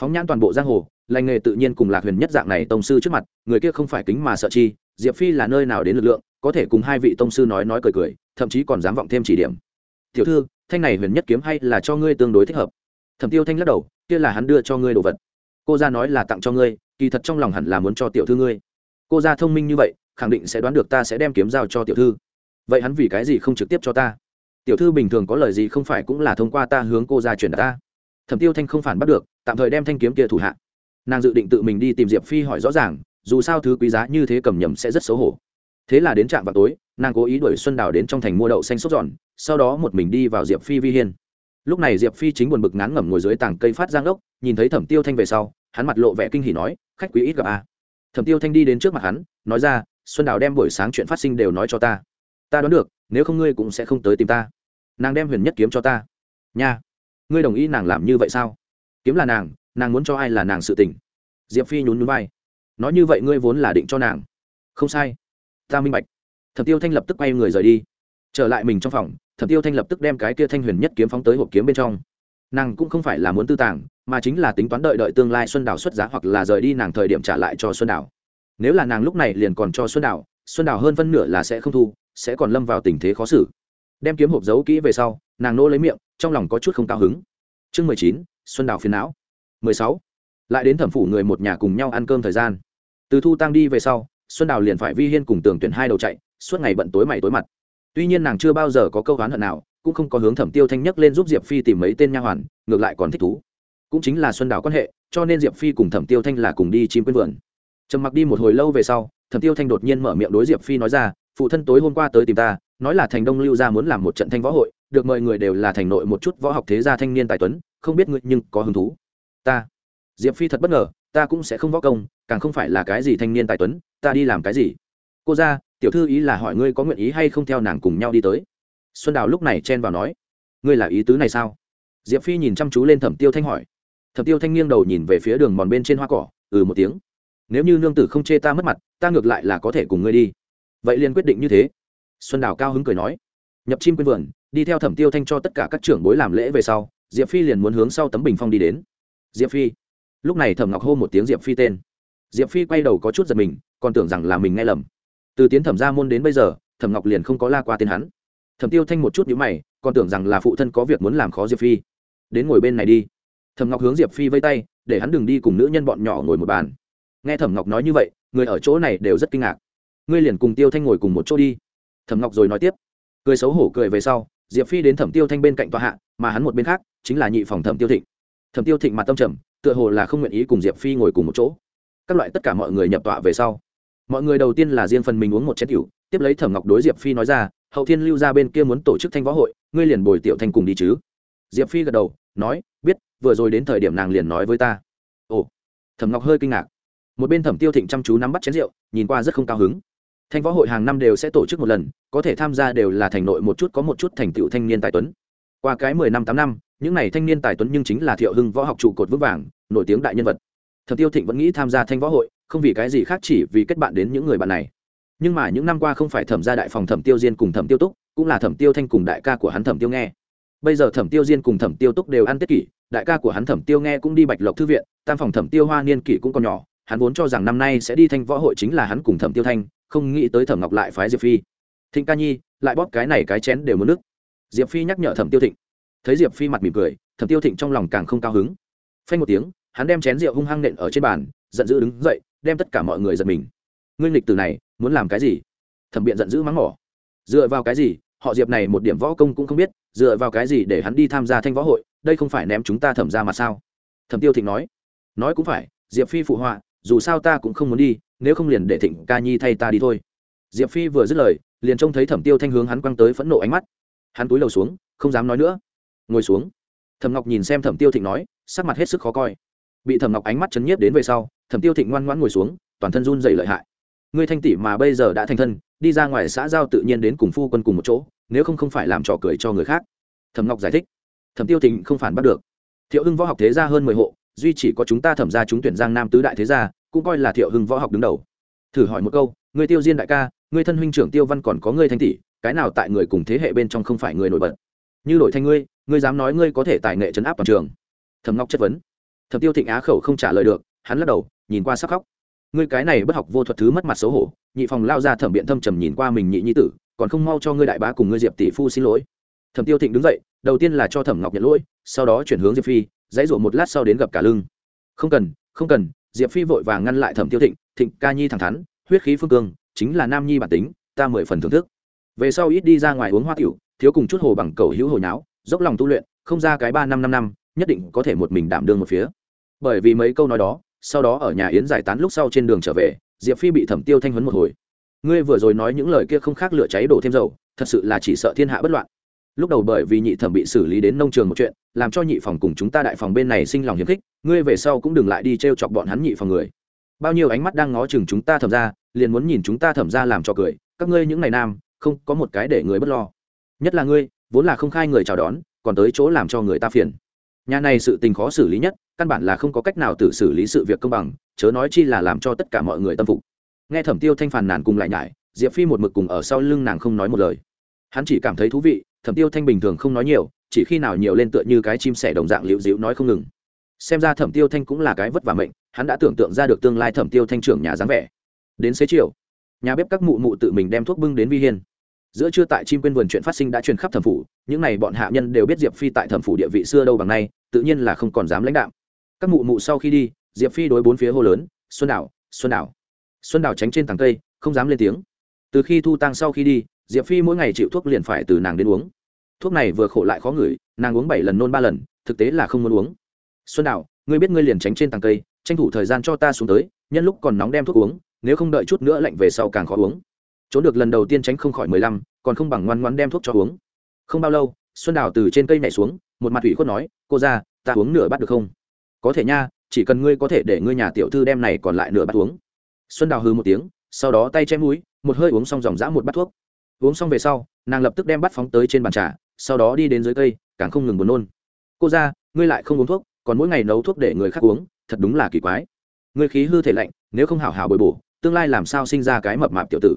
Phóng nhãn toàn bộ giang hồ lành nghề tự nhiên cùng lạc huyền nhất dạng này tông sư trước mặt, người kia không phải kính mà sợ chi, diệp phi là nơi nào đến lực lượng, có thể cùng hai vị tông sư nói nói cười cười, thậm chí còn dám vọng thêm chỉ điểm. Tiểu thư, thanh này huyền nhất kiếm hay là cho ngươi tương đối thích hợp? Thẩm tiêu thanh lắc đầu, kia là hắn đưa cho ngươi đồ vật. Cô ra nói là tặng cho ngươi, kỳ thật trong lòng hẳn là muốn cho tiểu thư ngươi. Cô ra thông minh như vậy, khẳng định sẽ đoán được ta sẽ đem kiếm giao cho tiểu thư. Vậy hắn vì cái gì không trực tiếp cho ta? Tiểu thư bình thường có lời gì không phải cũng là thông qua ta hướng cô ra chuyển đạt ta. Thẩm tiêu thanh không phản bắt được, tạm thời đem thanh kiếm kia thủ hạ nàng dự định tự mình đi tìm diệp phi hỏi rõ ràng dù sao thứ quý giá như thế cầm nhầm sẽ rất xấu hổ thế là đến trạm vào tối nàng cố ý đuổi xuân đào đến trong thành mua đậu xanh sốt giòn sau đó một mình đi vào diệp phi vi hiên lúc này diệp phi chính buồn bực ngán ngẩm ngồi dưới tảng cây phát giang ốc nhìn thấy thẩm tiêu thanh về sau hắn mặt lộ vẻ kinh hỉ nói khách quý ít gặp a thẩm tiêu thanh đi đến trước mặt hắn nói ra xuân đào đem buổi sáng chuyện phát sinh đều nói cho ta ta đoán được nếu không ngươi cũng sẽ không tới tìm ta nàng đem huyền nhất kiếm cho ta nha ngươi đồng ý nàng làm như vậy sao kiếm là nàng nàng muốn cho ai là nàng sự tình. Diệp phi nhún nhún vai. Nói như vậy ngươi vốn là định cho nàng. Không sai. Ta minh bạch. Thẩm tiêu thanh lập tức quay người rời đi. Trở lại mình trong phòng, thẩm tiêu thanh lập tức đem cái kia thanh huyền nhất kiếm phóng tới hộp kiếm bên trong. Nàng cũng không phải là muốn tư tàng, mà chính là tính toán đợi đợi tương lai xuân đào xuất giá hoặc là rời đi nàng thời điểm trả lại cho xuân đào. Nếu là nàng lúc này liền còn cho xuân đào xuân đào hơn phân nửa là sẽ không thu, sẽ còn lâm vào tình thế khó xử. Đem kiếm hộp giấu kỹ về sau, nàng nỗ lấy miệng, trong lòng có chút không cao hứng. Chương mười chín, xuân đào phiền não sáu. Lại đến thẩm phủ người một nhà cùng nhau ăn cơm thời gian. Từ thu tăng đi về sau, xuân đào liền phải vi hiên cùng tường tuyển hai đầu chạy, suốt ngày bận tối mày tối mặt. Tuy nhiên nàng chưa bao giờ có câu oán hận nào, cũng không có hướng thẩm tiêu thanh nhất lên giúp diệp phi tìm mấy tên nha hoàn, ngược lại còn thích thú. Cũng chính là xuân đào quan hệ, cho nên diệp phi cùng thẩm tiêu thanh là cùng đi chim quên vườn. Trầm mặc đi một hồi lâu về sau, thẩm tiêu thanh đột nhiên mở miệng đối diệp phi nói ra, phụ thân tối hôm qua tới tìm ta, nói là thành đông lưu gia muốn làm một trận thanh võ hội, được mời người đều là thành nội một chút võ học thế gia thanh niên tài tuấn, không biết ngươi nhưng có hứng thú ta. Diệp phi thật bất ngờ, ta cũng sẽ không võ công, càng không phải là cái gì thanh niên tài tuấn, ta đi làm cái gì? Cô ra, tiểu thư ý là hỏi ngươi có nguyện ý hay không theo nàng cùng nhau đi tới. Xuân đào lúc này chen vào nói, ngươi là ý tứ này sao? Diệp phi nhìn chăm chú lên thẩm tiêu thanh hỏi. Thẩm tiêu thanh nghiêng đầu nhìn về phía đường mòn bên trên hoa cỏ ừ một tiếng. Nếu như nương tử không chê ta mất mặt, ta ngược lại là có thể cùng ngươi đi. Vậy liền quyết định như thế. Xuân đào cao hứng cười nói. Nhập chim quên vườn, đi theo thẩm tiêu thanh cho tất cả các trưởng bối làm lễ về sau, diệp phi liền muốn hướng sau tấm bình phong đi đến diệp phi lúc này thẩm ngọc hô một tiếng diệp phi tên diệp phi quay đầu có chút giật mình còn tưởng rằng là mình nghe lầm từ tiến thẩm ra môn đến bây giờ thẩm ngọc liền không có la qua tên hắn thẩm tiêu thanh một chút nhữ mày còn tưởng rằng là phụ thân có việc muốn làm khó diệp phi đến ngồi bên này đi thẩm ngọc hướng diệp phi vây tay để hắn đừng đi cùng nữ nhân bọn nhỏ ngồi một bàn nghe thẩm ngọc nói như vậy người ở chỗ này đều rất kinh ngạc ngươi liền cùng tiêu thanh ngồi cùng một chỗ đi thẩm ngọc rồi nói tiếp cười xấu hổ cười về sau diệp phi đến thẩm tiêu thanh bên cạnh tòa hạ mà hắn một bên khác chính là nhị phòng thẩm tiêu thịnh thẩm tiêu thịnh mặt tâm trầm, tựa hồ là không nguyện ý cùng diệp phi ngồi cùng một chỗ. Các loại tất cả mọi người nhập tọa về sau, mọi người đầu tiên là riêng phần mình uống một chén rượu tiếp lấy thẩm ngọc đối diệp phi nói ra, hậu thiên lưu ra bên kia muốn tổ chức thanh võ hội, ngươi liền bồi tiểu thanh cùng đi chứ. Diệp phi gật đầu, nói, biết, vừa rồi đến thời điểm nàng liền nói với ta. Ồ, thẩm ngọc hơi kinh ngạc. Một bên thẩm tiêu thịnh chăm chú nắm bắt chén rượu, nhìn qua rất không cao hứng. Thanh võ hội hàng năm đều sẽ tổ chức một lần, có thể tham gia đều là thành nội một chút, có một chút thành tựu thanh niên tài tuấn. Qua cái mười năm tám năm những này thanh niên tài tuấn nhưng chính là thiệu hưng võ học trụ cột vững vàng nổi tiếng đại nhân vật thẩm tiêu thịnh vẫn nghĩ tham gia thanh võ hội không vì cái gì khác chỉ vì kết bạn đến những người bạn này nhưng mà những năm qua không phải thẩm gia đại phòng thẩm tiêu diên cùng thẩm tiêu túc cũng là thẩm tiêu thanh cùng đại ca của hắn thẩm tiêu nghe bây giờ thẩm tiêu diên cùng thẩm tiêu túc đều ăn tết kỷ đại ca của hắn thẩm tiêu nghe cũng đi bạch lộc thư viện tam phòng thẩm tiêu hoa niên kỷ cũng còn nhỏ hắn vốn cho rằng năm nay sẽ đi thanh võ hội chính là hắn cùng thẩm tiêu thanh không nghĩ tới thẩm ngọc lại phái diệp phi thịnh ca nhi lại bóp cái này cái chén đều mất nước diệp phi nhắc nhở thẩm tiêu thịnh thấy diệp phi mặt mỉm cười thẩm tiêu thịnh trong lòng càng không cao hứng phanh một tiếng hắn đem chén rượu hung hăng nện ở trên bàn giận dữ đứng dậy đem tất cả mọi người giật mình ngươi nghịch từ này muốn làm cái gì thẩm biện giận dữ mắng mỏ dựa vào cái gì họ diệp này một điểm võ công cũng không biết dựa vào cái gì để hắn đi tham gia thanh võ hội đây không phải ném chúng ta thẩm ra mà sao thẩm tiêu thịnh nói nói cũng phải diệp phi phụ họa dù sao ta cũng không muốn đi nếu không liền để thịnh ca nhi thay ta đi thôi diệp phi vừa dứt lời liền trông thấy thẩm tiêu thanh hướng hắn quăng tới phẫn nộ ánh mắt hắn túi lầu xuống không dám nói nữa ngồi xuống. Thẩm ngọc nhìn xem thẩm tiêu thịnh nói, sắc mặt hết sức khó coi. Bị thẩm ngọc ánh mắt chấn nhiếp đến về sau, thẩm tiêu thịnh ngoan ngoãn ngồi xuống, toàn thân run dày lợi hại. Ngươi thanh tỷ mà bây giờ đã thành thân, đi ra ngoài xã giao tự nhiên đến cùng phu quân cùng một chỗ, nếu không không phải làm trò cười cho người khác. Thẩm ngọc giải thích. Thẩm tiêu thịnh không phản bắt được. Thiệu hưng võ học thế gia hơn mười hộ, duy chỉ có chúng ta thẩm ra chúng tuyển giang nam tứ đại thế gia, cũng coi là thiệu hưng võ học đứng đầu. Thử hỏi một câu người tiêu diên đại ca người thân huynh trưởng tiêu văn còn có người thanh tỷ, cái nào tại người cùng thế hệ bên trong không phải người nổi bật? Như đổi thanh ngươi ngươi dám nói ngươi có thể tài nghệ chấn áp toàn trường. Thầm ngọc chất vấn. Thầm tiêu thịnh á khẩu không trả lời được, hắn lắc đầu, nhìn qua sắc khóc. Ngươi cái này bất học vô thuật thứ mất mặt xấu hổ, nhị phòng lao ra thẩm biện thâm trầm nhìn qua mình nhị nhi tử, còn không mau cho ngươi đại bá cùng ngươi diệp tỷ phu xin lỗi. Thẩm tiêu thịnh đứng dậy, đầu tiên là cho thẩm ngọc nhận lỗi, sau đó chuyển hướng diệp phi, dãy rủa một lát sau đến gặp cả lưng. Không cần không cần, diệp phi vội vàng ngăn lại thẩm tiêu thịnh thịnh ca nhi thẳng thắn, huyết khí phương cương, chính là nam nhi bản tính, ta mười phần thưởng thức. Về sau ít đi ra ngoài uống hoa tiểu, thiếu cùng chút hồ bằng cầu hữu hồi náo dốc lòng tu luyện, không ra cái ba năm năm năm, nhất định có thể một mình đảm đương một phía. Bởi vì mấy câu nói đó, sau đó ở nhà yến giải tán lúc sau trên đường trở về, diệp phi bị thẩm tiêu thanh huấn một hồi. Ngươi vừa rồi nói những lời kia không khác lửa cháy đổ thêm dầu, thật sự là chỉ sợ thiên hạ bất loạn. Lúc đầu bởi vì nhị thẩm bị xử lý đến nông trường một chuyện, làm cho nhị phòng cùng chúng ta đại phòng bên này sinh lòng hiếm khích, ngươi về sau cũng đừng lại đi t r e o chọc bọn hắn nhị phòng người. Bao nhiêu ánh mắt đang ngó chừng chúng ta thẩm ra, liền muốn nhìn chúng ta thẩm ra làm cho cười, các ngươi những ngày nam, không có một cái để người bất lo. Nhất là ngươi vốn là không khai người chào đón, còn tới chỗ làm cho người ta phiền. Nhà này sự tình khó xử lý nhất, căn bản là không có cách nào tự xử lý sự việc công bằng, chớ nói chi là làm cho tất cả mọi người tâm phục. Nghe thẩm tiêu thanh phàn nàn cùng lại nhải, diệp phi một mực cùng ở sau lưng nàng không nói một lời. Hắn chỉ cảm thấy thú vị, thẩm tiêu thanh bình thường không nói nhiều, chỉ khi nào nhiều lên tựa như cái chim sẻ đồng dạng liễu dịu nói không ngừng. Xem ra thẩm tiêu thanh cũng là cái vất vả mệnh, hắn đã tưởng tượng ra được tương lai thẩm tiêu thanh trưởng nhà dáng vẻ. Đến xế chiều, nhà bếp các mụ mụ tự mình đem thuốc bưng đến vi hiên giữa trưa tại chim quên vườn chuyện phát sinh đã truyền khắp thẩm phủ những n à y bọn hạ nhân đều biết diệp phi tại thẩm phủ địa vị xưa đâu bằng nay tự nhiên là không còn dám lãnh đạo các mụ mụ sau khi đi diệp phi đối bốn phía hô lớn xuân đảo xuân đảo. Xuân đảo tránh trên tàng cây không dám lên tiếng. Từ khi thu tăng sau khi đi diệp phi mỗi ngày chịu thuốc liền phải từ nàng đến uống. Thuốc này vừa khổ lại khó ngửi nàng uống bảy lần nôn ba lần thực tế là không muốn uống. Xuân Đảo, ngươi biết ngươi liền tránh trên tàng cây tranh thủ thời gian cho ta xuống tới nhân lúc còn nóng đem thuốc uống nếu không đợi chút nữa lạnh về sau càng khó uống trốn được lần đầu tiên tránh không khỏi mười lăm, còn không bằng ngoan ngoan đem thuốc cho uống. Không bao lâu, xuân đào từ trên cây nhảy xuống, một mặt ủy khuất nói, cô ra ta uống nửa bát được không? Có thể nha, chỉ cần ngươi có thể để ngươi nhà tiểu thư đem này còn lại nửa bát uống. Xuân đào hư một tiếng, sau đó tay chém mũi, một hơi uống xong dòng dã một bát thuốc. Uống xong về sau, nàng lập tức đem bát phóng tới trên bàn trà, sau đó đi đến dưới cây, càng không ngừng buồn nôn. Cô ra ngươi lại không uống thuốc, còn mỗi ngày nấu thuốc để người khác uống, thật đúng là kỳ quái. Ngươi khí hư thể lạnh, nếu không hảo hảo bồi bổ, tương lai làm sao sinh ra cái mập mạp tiểu tử?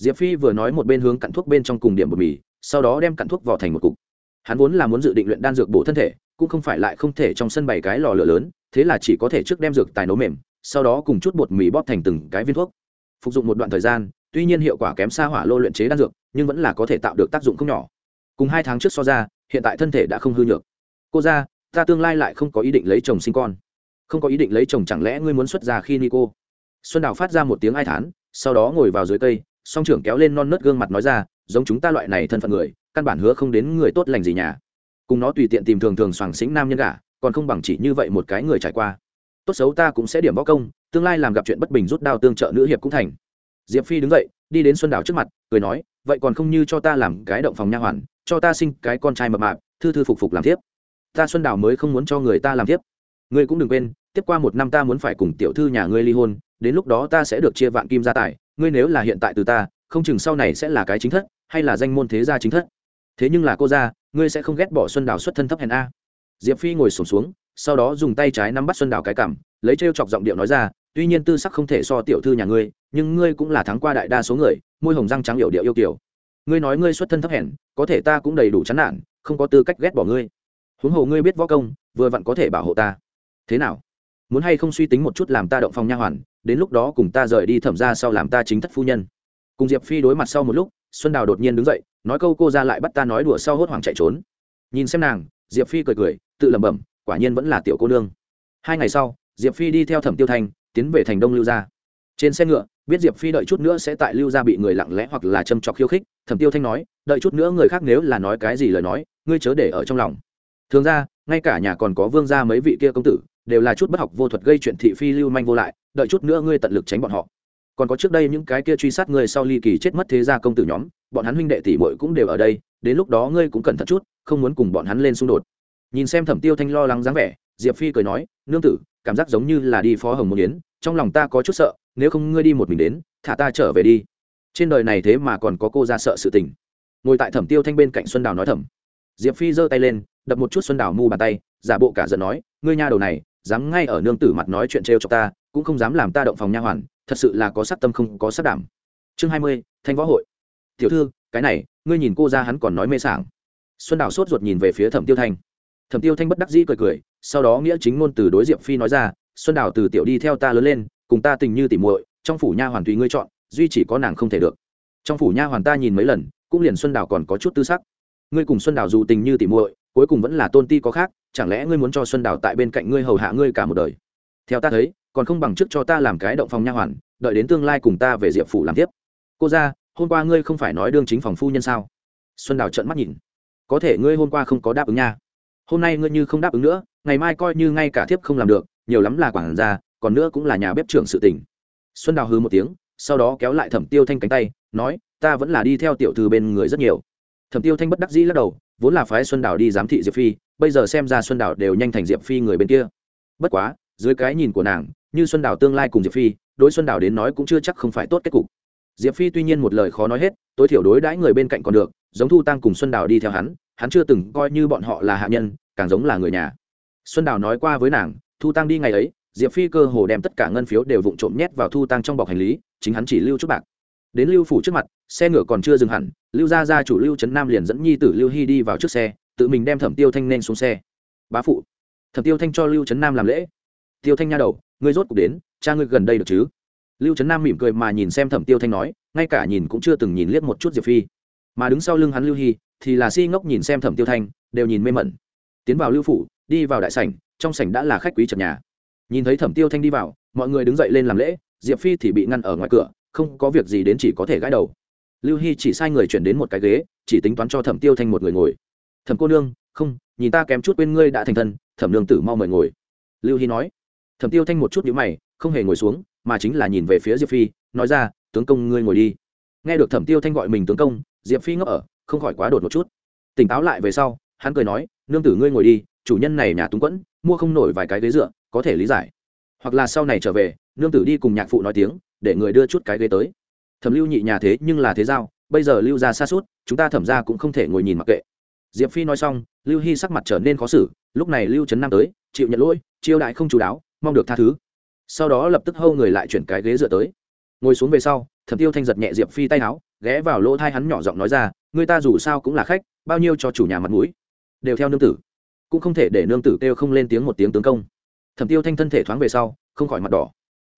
Diệp phi vừa nói một bên hướng cặn thuốc bên trong cùng điểm bột mì, sau đó đem cặn thuốc vào thành một cục. Hắn vốn là muốn dự định luyện đan dược bổ thân thể, cũng không phải lại không thể trong sân bày cái lò lửa lớn, thế là chỉ có thể trước đem dược tài nấu mềm, sau đó cùng chút bột mì bóp thành từng cái viên thuốc. Phục dụng một đoạn thời gian, tuy nhiên hiệu quả kém xa hỏa lô luyện chế đan dược, nhưng vẫn là có thể tạo được tác dụng không nhỏ. Cùng hai tháng trước so ra, hiện tại thân thể đã không hư nhược. Cô ra ta tương lai lại không có ý định lấy chồng sinh con. Không có ý định lấy chồng chẳng lẽ ngươi muốn xuất ra khi ni cô xuân đào phát ra một tiếng ai thán, sau đó ngồi vào dưới cây song trưởng kéo lên non nớt gương mặt nói ra giống chúng ta loại này thân phận người căn bản hứa không đến người tốt lành gì nhà. Cùng nó tùy tiện tìm thường thường soàng xính nam nhân cả, còn không bằng chỉ như vậy một cái người trải qua. Tốt xấu ta cũng sẽ điểm võ công tương lai làm gặp chuyện bất bình rút đao tương trợ nữ hiệp cũng thành. Diệp phi đứng dậy đi đến xuân Đảo trước mặt cười nói vậy còn không như cho ta làm cái động phòng nha hoàn cho ta sinh cái con trai mập mạp thư thư phục phục làm tiếp ta xuân Đảo mới không muốn cho người ta làm tiếp ngươi cũng đừng quên tiếp qua một năm ta muốn phải cùng tiểu thư nhà ngươi ly hôn đến lúc đó ta sẽ được chia vạn kim gia tài ngươi nếu là hiện tại từ ta, không chừng sau này sẽ là cái chính thất, hay là danh môn thế gia chính thất. Thế nhưng là cô gia, ngươi sẽ không ghét bỏ xuân đào xuất thân thấp hèn a. Diệp phi ngồi sổm xuống, sau đó dùng tay trái nắm bắt xuân đào cái cảm lấy t chọc giọng điệu nói ra, tuy nhiên tư sắc không thể so tiểu thư nhà ngươi, nhưng ngươi cũng là thắng qua đại đa số người, môi hồng răng trắng hiệu điệu yêu kiểu ngươi nói ngươi xuất thân thấp hèn, có thể ta cũng đầy đủ chán nản, không có tư cách ghét bỏ ngươi. Huống hồ ngươi biết võ công, vừa vặn có thể bảo hộ ta. Thế nào? Muốn hay không suy tính một chút làm ta động phòng nha hoàn, đến lúc đó cùng ta rời đi thẩm ra sau làm ta chính thất phu nhân. Cùng diệp phi đối mặt sau một lúc, xuân đào đột nhiên đứng dậy, nói câu cô ra lại bắt ta nói đùa sau hốt hoảng chạy trốn. Nhìn xem nàng, diệp phi cười cười, tự lẩm bẩm, quả nhiên vẫn là tiểu cô nương. Hai ngày sau, diệp phi đi theo thẩm tiêu thanh tiến về thành đông lưu gia. Trên xe ngựa, biết diệp phi đợi chút nữa sẽ tại lưu gia bị người lặng lẽ hoặc là châm trọc khiêu khích, thẩm tiêu thanh nói, đợi chút nữa người khác nếu là nói cái gì lời nói, ngươi chớ để ở trong lòng. Thường ra, ngay cả nhà còn có vương gia mấy vị kia công tử đều là chút bất học vô thuật gây chuyện thị phi lưu manh vô lại, đợi chút nữa ngươi tận lực tránh bọn họ. Còn có trước đây những cái kia truy sát người sau ly kỳ chết mất thế gia công tử nhóm, bọn hắn huynh đệ tỷ muội cũng đều ở đây, đến lúc đó ngươi cũng cẩn thận chút, không muốn cùng bọn hắn lên xung đột. Nhìn xem thẩm tiêu thanh lo lắng dáng vẻ, diệp phi cười nói, nương tử, cảm giác giống như là đi phó hồng môn yến, trong lòng ta có chút sợ, nếu không ngươi đi một mình đến, thả ta trở về đi. Trên đời này thế mà còn có cô ra sợ sự tình. Ngồi tại thẩm tiêu thanh bên cạnh xuân đào nói thầm. Diệp phi giơ tay lên, đập một chút xuân đào mu bàn tay, giả bộ cả giận nói, ngươi nha đầu này dám ngay ở nương tử mặt nói chuyện trêu cho ta, cũng không dám làm ta động phòng nha hoàn, thật sự là có sát tâm không có sát đảm. Chương hai mươi, thanh võ hội. Tiểu thư, cái này, ngươi nhìn cô ra hắn còn nói mê sảng. Xuân đào sốt ruột nhìn về phía thẩm tiêu thanh. Thẩm tiêu thanh bất đắc dĩ cười cười, sau đó nghĩa chính ngôn từ đối diệp phi nói ra, xuân đào từ tiểu đi theo ta lớn lên, cùng ta tình như tỉ muội, trong phủ nha hoàn tùy ngươi chọn, duy chỉ có nàng không thể được. Trong phủ nha hoàn ta nhìn mấy lần, cũng liền xuân đào còn có chút tư sắc. Ngươi cùng xuân đào dù tình như tỉ muội, cuối cùng vẫn là tôn ti có khác chẳng lẽ ngươi muốn cho xuân đào tại bên cạnh ngươi hầu hạ ngươi cả một đời? Theo ta thấy, còn không bằng trước cho ta làm cái động phòng nha hoàn, đợi đến tương lai cùng ta về diệp phủ làm tiếp. Cô ra hôm qua ngươi không phải nói đương chính phòng phu nhân sao? Xuân đào trợn mắt nhìn. Có thể ngươi hôm qua không có đáp ứng nha. Hôm nay ngươi như không đáp ứng nữa, ngày mai coi như ngay cả thiếp không làm được, nhiều lắm là quản gia, còn nữa cũng là nhà bếp trưởng sự tình. Xuân đào hư một tiếng, sau đó kéo lại thẩm tiêu thanh cánh tay, nói, ta vẫn là đi theo tiểu thư bên người rất nhiều. Thẩm tiêu thanh bất đắc dĩ lắc đầu, vốn là phái xuân đào đi giám thị diệp phi bây giờ xem ra xuân đào đều nhanh thành diệp phi người bên kia. Bất quá, dưới cái nhìn của nàng, như xuân đào tương lai cùng diệp phi, đối xuân đào đến nói cũng chưa chắc không phải tốt kết cục. Diệp phi tuy nhiên một lời khó nói hết, tối thiểu đối đãi người bên cạnh còn được, giống thu tăng cùng xuân đào đi theo hắn hắn chưa từng coi như bọn họ là hạ nhân, càng giống là người nhà. Xuân đào nói qua với nàng, thu tăng đi ngày ấy, diệp phi cơ hồ đem tất cả ngân phiếu đều vụng trộm nhét vào thu tăng trong bọc hành lý, chính hắn chỉ lưu chút bạc. Đến lưu phủ trước mặt, xe ngựa còn chưa dừng hẳn, lưu gia gia chủ lưu trấn nam liền dẫn nhi tử lưu hy đi vào trước xe tự mình đem thẩm tiêu thanh nên xuống xe. Bá phụ, thẩm tiêu thanh cho lưu trấn nam làm lễ. Tiêu thanh nha đầu, ngươi rốt cuộc đến, cha ngươi gần đây được chứ? Lưu trấn nam mỉm cười mà nhìn xem thẩm tiêu thanh nói, ngay cả nhìn cũng chưa từng nhìn liếc một chút diệp phi. Mà đứng sau lưng hắn lưu hy, thì là si ngốc nhìn xem thẩm tiêu thanh, đều nhìn mê mẩn. Tiến vào lưu phủ, đi vào đại sảnh, trong sảnh đã là khách quý trần nhà. Nhìn thấy thẩm tiêu thanh đi vào, mọi người đứng dậy lên làm lễ, diệp phi thì bị ngăn ở ngoài cửa, không có việc gì đến chỉ có thể gãi đầu. Lưu hy chỉ sai người chuyển đến một cái ghế, chỉ tính toán cho thẩm tiêu thanh một người ngồi thẩm cô nương, không, nhìn ta kém chút quên ngươi đã thành thân, thẩm nương tử mau mời ngồi. Lưu hy nói. Thẩm tiêu thanh một chút nhữ mày, không hề ngồi xuống, mà chính là nhìn về phía diệp phi, nói ra, tướng công ngươi ngồi đi. Nghe được thẩm tiêu thanh gọi mình tướng công, diệp phi ngốc ở, không khỏi quá đột một chút. Tỉnh táo lại về sau, hắn cười nói, nương tử ngươi ngồi đi, chủ nhân này nhà túng quẫn, mua không nổi vài cái ghế dựa, có thể lý giải. Hoặc là sau này trở về, nương tử đi cùng nhạc phụ nói tiếng, để người đưa chút cái ghế tới. Thẩm lưu nhị nhà thế nhưng là thế giao, bây giờ lưu ra xa suốt, chúng ta thẩm ra cũng không thể ngồi nhìn mặc kệ diệp phi nói xong, lưu hy sắc mặt trở nên khó xử, lúc này lưu trấn nam tới, chịu nhận lỗi chiêu đại không chú đáo, mong được tha thứ. Sau đó lập tức hâu người lại chuyển cái ghế dựa tới. Ngồi xuống về sau, thẩm tiêu thanh giật nhẹ diệp phi tay áo, ghé vào lỗ thai hắn nhỏ giọng nói ra, người ta dù sao cũng là khách, bao nhiêu cho chủ nhà mặt mũi. Đều theo nương tử. Cũng không thể để nương tử kêu không lên tiếng một tiếng tướng công. Thẩm tiêu thanh thân thể thoáng về sau, không khỏi mặt đỏ.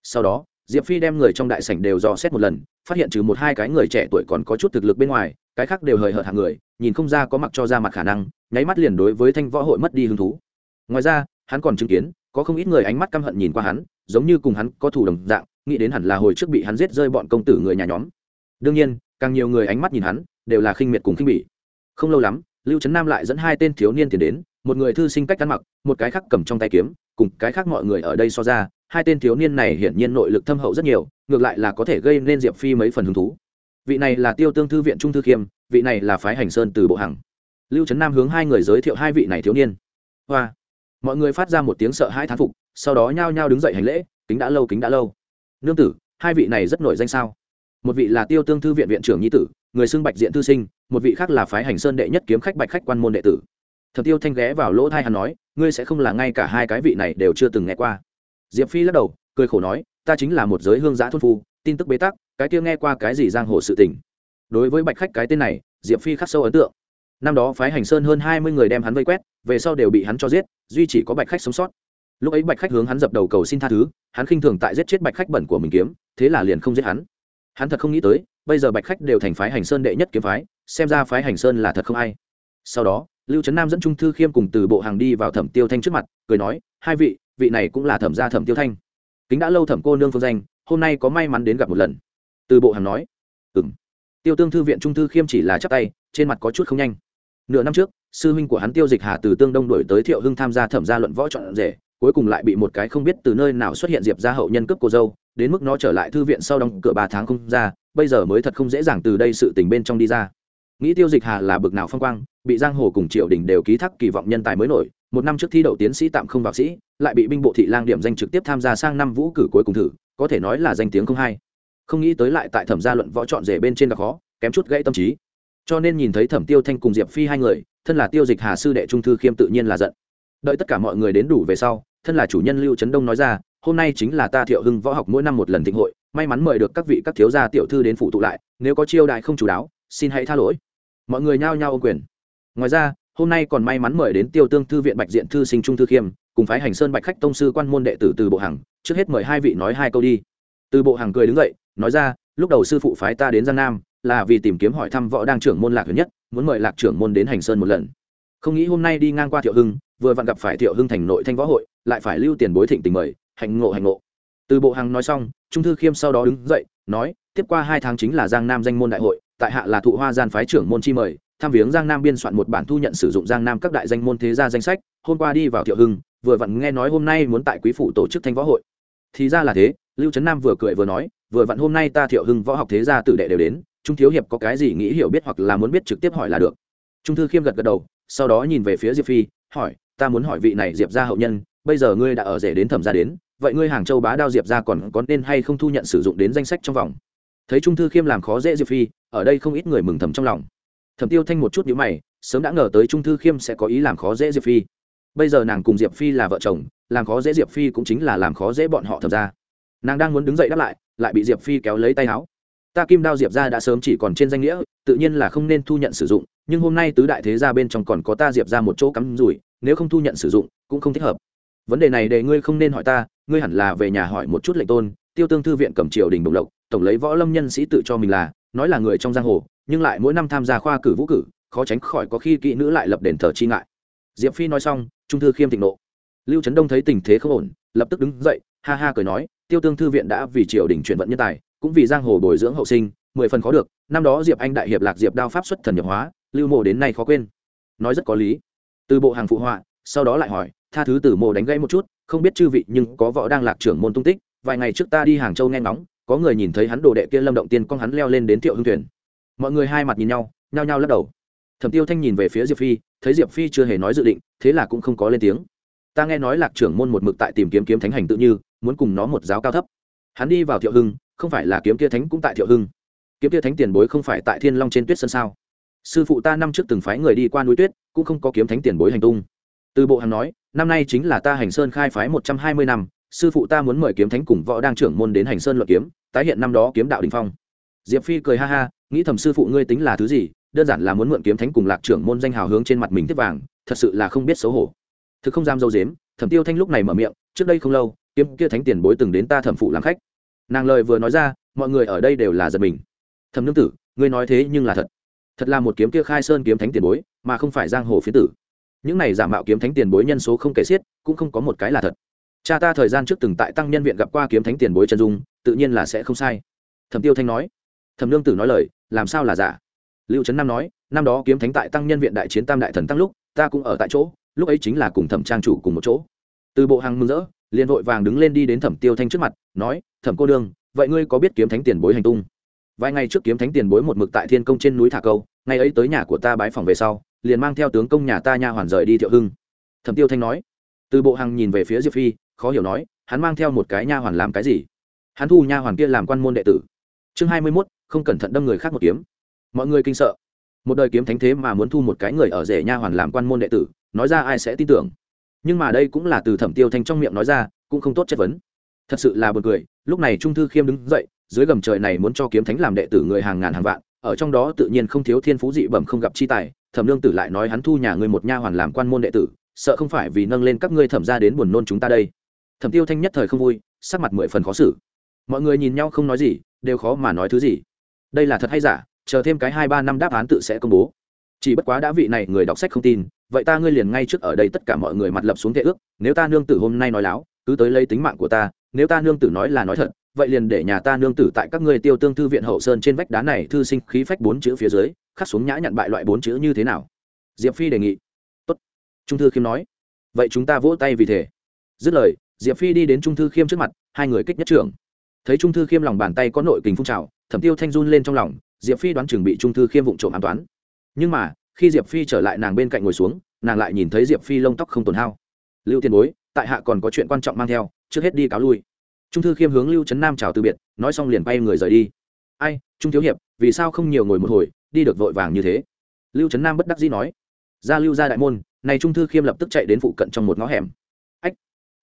Sau đó diệp phi đem người trong đại sảnh đều dò xét một lần, phát hiện trừ một hai cái người trẻ tuổi còn có chút thực lực bên ngoài, cái khác đều hời hợt hàng người, nhìn không ra có mặc cho ra mặt khả năng, nháy mắt liền đối với thanh võ hội mất đi hứng thú. Ngoài ra, hắn còn chứng kiến, có không ít người ánh mắt căm hận nhìn qua hắn, giống như cùng hắn có thủ đồng dạng, nghĩ đến hẳn là hồi trước bị hắn giết rơi bọn công tử người nhà nhóm. Đương nhiên, càng nhiều người ánh mắt nhìn hắn, đều là khinh miệt cùng khinh bỉ. Không lâu lắm, lưu trấn nam lại dẫn hai tên thiếu niên tiền đến, một người thư sinh cách ăn mặc, một cái khác cầm trong tay kiếm, cùng cái khác mọi người ở đây so ra hai tên thiếu niên này hiển nhiên nội lực thâm hậu rất nhiều, ngược lại là có thể gây nên diệp phi mấy phần hứng thú. Vị này là tiêu tương thư viện trung thư khiêm vị này là phái hành sơn từ bộ hằng. Lưu trấn nam hướng hai người giới thiệu hai vị này thiếu niên. Hoa. Mọi người phát ra một tiếng sợ hai thán phục, sau đó nhao nhao đứng dậy hành lễ, kính đã lâu, kính đã lâu. Nương tử, hai vị này rất nổi danh sao? Một vị là tiêu tương thư viện viện trưởng nhi tử, người xưng bạch diện thư sinh, một vị khác là phái hành sơn đệ nhất kiếm khách bạch khách quan môn đệ tử. Thập tiêu thanh ghé vào lỗ thai hắn nói, ngươi sẽ không là ngay cả hai cái vị này đều chưa từng nghe qua diệp phi lắc đầu, cười khổ nói, ta chính là một giới hương giã thôn phu, tin tức bế tắc, cái kia nghe qua cái gì giang hồ sự tình. Đối với bạch khách cái tên này, diệp phi khắc sâu ấn tượng. Năm đó phái hành sơn hơn hai mươi người đem hắn vây quét, về sau đều bị hắn cho giết, duy chỉ có bạch khách sống sót. Lúc ấy bạch khách hướng hắn dập đầu cầu xin tha thứ, hắn khinh thường tại giết chết bạch khách bẩn của mình kiếm, thế là liền không giết hắn. Hắn thật không nghĩ tới, bây giờ bạch khách đều thành phái hành sơn đệ nhất kiếm phái, xem ra phái hành sơn là thật không ai. Sau đó, lưu trấn nam dẫn trung thư khiêm cùng từ bộ hàng đi vào thẩm tiêu thanh trước mặt, cười nói, hai vị vị này cũng là thẩm gia thẩm tiêu thanh. Kính đã lâu thẩm cô nương phương danh, hôm nay có may mắn đến gặp một lần. Từ bộ hàng nói. Ừng tiêu tương thư viện trung thư khiêm chỉ là chắc tay, trên mặt có chút không nhanh. Nửa năm trước, sư huynh của hắn tiêu dịch hà từ tương đông đổi tới thiệu hưng tham gia thẩm gia luận võ chọn rể, cuối cùng lại bị một cái không biết từ nơi nào xuất hiện diệp gia hậu nhân cướp cô dâu, đến mức nó trở lại thư viện sau đóng cửa ba tháng không ra, bây giờ mới thật không dễ dàng từ đây sự tình bên trong đi ra. Nghĩ tiêu dịch hà là bực nào phong quang, bị giang hồ cùng triệu đình đều ký thác kỳ vọng nhân tài mới nổi một năm trước thi đậu tiến sĩ tạm không vào sĩ, lại bị binh bộ thị lang điểm danh trực tiếp tham gia sang năm vũ cử cuối cùng thử, có thể nói là danh tiếng không hay không nghĩ tới lại tại thẩm gia luận võ chọn rể bên trên gặp khó, kém chút gãy tâm trí. Cho nên nhìn thấy thẩm tiêu thanh cùng diệp phi hai người, thân là tiêu dịch hà sư đệ trung thư khiêm tự nhiên là giận. Đợi tất cả mọi người đến đủ về sau, thân là chủ nhân lưu trấn đông nói ra, hôm nay chính là ta thiệu hưng võ học mỗi năm một lần thịnh hội, may mắn mời được các vị các thiếu gia tiểu thư đến phụ tụ lại, nếu có chiêu đại không chủ đáo, xin hãy tha lỗi. Mọi người nhao nhao ô quyền. Ngoài ra hôm nay còn may mắn mời đến tiêu tương thư viện bạch diện thư sinh trung thư khiêm, cùng phái hành sơn bạch khách tông sư quan môn đệ tử từ bộ Hằng, trước hết mời hai vị nói hai câu đi. Từ bộ Hằng cười đứng dậy, nói ra, lúc đầu sư phụ phái ta đến giang nam, là vì tìm kiếm hỏi thăm võ đang trưởng môn lạc huyền nhất, muốn mời lạc trưởng môn đến hành sơn một lần. Không nghĩ hôm nay đi ngang qua thiệu hưng, vừa vặn gặp phải thiệu hưng thành nội thanh võ hội, lại phải lưu tiền bối thịnh tình mời, hạnh ngộ hạnh ngộ. Từ bộ Hằng nói xong, trung thư khiêm sau đó đứng dậy, nói, tiếp qua hai tháng chính là giang nam danh môn đại hội, tại hạ là thụ hoa gian phái trưởng môn chi mời tham viếng giang nam biên soạn một bản thu nhận sử dụng giang nam các đại danh môn thế gia danh sách, hôm qua đi vào thiệu hưng, vừa vặn nghe nói hôm nay muốn tại quý phủ tổ chức thanh võ hội. Thì ra là thế, lưu trấn nam vừa cười vừa nói, vừa vặn hôm nay ta thiệu hưng võ học thế gia tử đệ đều đến, trung thiếu hiệp có cái gì nghĩ hiểu biết hoặc là muốn biết trực tiếp hỏi là được. Trung thư khiêm gật gật đầu, sau đó nhìn về phía diệp phi, hỏi, ta muốn hỏi vị này diệp gia hậu nhân, bây giờ ngươi đã ở rể đến thẩm gia đến, vậy ngươi hàng châu bá đao diệp gia còn có nên hay không thu nhận sử dụng đến danh sách trong vòng? Thấy trung thư khiêm làm khó dễ diệp phi, ở đây không ít người mừng thầm trong lòng thẩm tiêu thanh một chút nhữ mày, sớm đã ngờ tới trung thư khiêm sẽ có ý làm khó dễ diệp phi. Bây giờ nàng cùng diệp phi là vợ chồng, làm khó dễ diệp phi cũng chính là làm khó dễ bọn họ thẩm ra. Nàng đang muốn đứng dậy đáp lại lại bị diệp phi kéo lấy tay áo. Ta kim đao diệp ra đã sớm chỉ còn trên danh nghĩa, tự nhiên là không nên thu nhận sử dụng, nhưng hôm nay tứ đại thế gia bên trong còn có ta diệp ra một chỗ cắm rủi, nếu không thu nhận sử dụng, cũng không thích hợp. Vấn đề này để ngươi không nên hỏi ta, ngươi hẳn là về nhà hỏi một chút lệnh tôn, tiêu tương thư viện cầm triều đình đồng lộc, tổng lấy võ lâm nhân sĩ tự cho mình là, nói là người trong giang hồ nhưng lại mỗi năm tham gia khoa cử vũ cử, khó tránh khỏi có khi kỹ nữ lại lập đền thờ chi ngại. Diệp phi nói xong, trung thư khiêm thịnh nộ. Lưu trấn đông thấy tình thế không ổn, lập tức đứng dậy, ha ha cười nói, tiêu tương thư viện đã vì triều đình chuyển vận nhân tài, cũng vì giang hồ bồi dưỡng hậu sinh, mười phần khó được, năm đó diệp anh đại hiệp lạc diệp đao pháp xuất thần nhập hóa, lưu mộ đến nay khó quên. Nói rất có lý. Từ bộ hàng phụ họa, sau đó lại hỏi, tha thứ từ mộ đánh gãy một chút, không biết chư vị nhưng có võ đang lạc trưởng môn tung tích, vài ngày trước ta đi hàng châu nghe ngóng, có người nhìn thấy hắn đồ đệ kia lâm động tiên con hắn leo lên đến thiệu hưng thuyền mọi người hai mặt nhìn nhau, nhao nhao lắc đầu. Thẩm tiêu thanh nhìn về phía diệp phi, thấy diệp phi chưa hề nói dự định, thế là cũng không có lên tiếng. Ta nghe nói lạc trưởng môn một mực tại tìm kiếm kiếm thánh hành tự như, muốn cùng nó một giáo cao thấp. Hắn đi vào thiệu hưng, không phải là kiếm kia thánh cũng tại thiệu hưng. Kiếm kia thánh tiền bối không phải tại thiên long trên tuyết sơn sao? Sư phụ ta năm trước từng phái người đi qua núi tuyết, cũng không có kiếm thánh tiền bối hành tung. Từ bộ hắn nói, năm nay chính là ta hành sơn khai phái một trăm hai mươi năm, sư phụ ta muốn mời kiếm thánh cùng võ đang trưởng môn đến hành sơn luận kiếm, tái hiện năm đó kiếm đạo đình phong. Diệp phi cười ha ha nghĩ thầm sư phụ ngươi tính là thứ gì, đơn giản là muốn mượn kiếm thánh cùng lạc trưởng môn danh hào hướng trên mặt mình tiếp vàng, thật sự là không biết xấu hổ. Thực không dám dâu dếm, thẩm tiêu thanh lúc này mở miệng, trước đây không lâu, kiếm kia thánh tiền bối từng đến ta thẩm phụ làm khách. Nàng lời vừa nói ra, mọi người ở đây đều là giật mình. Thẩm nương tử, ngươi nói thế nhưng là thật. Thật là một kiếm kia khai sơn kiếm thánh tiền bối, mà không phải giang hồ phía tử. Những này giả mạo kiếm thánh tiền bối nhân số không kể xiết, cũng không có một cái là thật. Cha ta thời gian trước từng tại tăng nhân viện gặp qua kiếm thánh tiền bối chân dung, tự nhiên là sẽ không sai. Thẩm tiêu thanh nói thẩm lương tử nói lời, làm sao là giả? Lưu trấn nam nói, năm đó kiếm thánh tại tăng nhân viện đại chiến tam đại thần tăng lúc, ta cũng ở tại chỗ, lúc ấy chính là cùng thẩm trang chủ cùng một chỗ. Từ bộ hàng mừng rỡ, liền vội vàng đứng lên đi đến thẩm tiêu thanh trước mặt, nói, thẩm cô đương vậy ngươi có biết kiếm thánh tiền bối hành tung? Vài ngày trước kiếm thánh tiền bối một mực tại thiên công trên núi thả câu, ngày ấy tới nhà của ta bái phòng về sau, liền mang theo tướng công nhà ta nha hoàn rời đi thiệu hưng. Thẩm tiêu thanh nói, từ bộ hàng nhìn về phía diệp phi, khó hiểu nói, hắn mang theo một cái nha hoàn làm cái gì? Hắn thu nha hoàn kia làm quan môn đệ tử. Chương hai mươi mốt không cẩn thận đâm người khác một kiếm. Mọi người kinh sợ. Một đời kiếm thánh thế mà muốn thu một cái người ở rể nha hoàn làm quan môn đệ tử, nói ra ai sẽ tin tưởng. Nhưng mà đây cũng là từ thẩm tiêu thanh trong miệng nói ra, cũng không tốt chất vấn. Thật sự là b u ồ n cười, lúc này trung thư khiêm đứng dậy, dưới gầm trời này muốn cho kiếm thánh làm đệ tử người hàng ngàn hàng vạn, ở trong đó tự nhiên không thiếu thiên phú dị bẩm không gặp chi tài, thẩm lương tử lại nói hắn thu nhà ngươi một nha hoàn làm quan môn đệ tử, sợ không phải vì nâng lên các ngươi thẩm ra đến buồn nôn chúng ta đây. Thẩm tiêu thanh nhất thời không vui, sắc mặt mười phần khó xử. Mọi người nhìn nhau không nói gì, đều khó mà nói thứ gì đây là thật hay giả, chờ thêm cái hai ba năm đáp án tự sẽ công bố. Chỉ bất quá đã vị này người đọc sách không tin, vậy ta ngươi liền ngay trước ở đây tất cả mọi người mặt lập xuống thệ ước, nếu ta nương tử hôm nay nói láo, cứ tới lấy tính mạng của ta, nếu ta nương tử nói là nói thật, vậy liền để nhà ta nương tử tại các ngươi tiêu tương thư viện hậu sơn trên vách đá này thư sinh khí phách bốn chữ phía dưới, khắc xuống nhã nhận bại loại bốn chữ như thế nào? Diệp phi đề nghị. Tốt. Trung thư khiêm nói. Vậy chúng ta vỗ tay vì thế. Dứt lời, diệp phi đi đến trung thư khiêm trước mặt, hai người kích nhất trưởng. Thấy trung thư khiêm lòng bàn tay có nội kình phun trào thẩm tiêu thanh run lên trong lòng, diệp phi đoán chừng bị trung thư khiêm vụng trộm an toán. Nhưng mà, khi diệp phi trở lại nàng bên cạnh ngồi xuống, nàng lại nhìn thấy diệp phi lông tóc không tồn hao. Lưu tiền bối, tại hạ còn có chuyện quan trọng mang theo, trước hết đi cáo lui. Trung thư khiêm hướng lưu trấn nam chào từ biệt, nói xong liền bay người rời đi. Ai, trung thiếu hiệp, vì sao không nhiều ngồi một hồi, đi được vội vàng như thế? Lưu trấn nam bất đắc dĩ nói. Ra lưu ra đại môn, này trung thư khiêm lập tức chạy đến phụ cận trong một ngõ hẻm. Ách,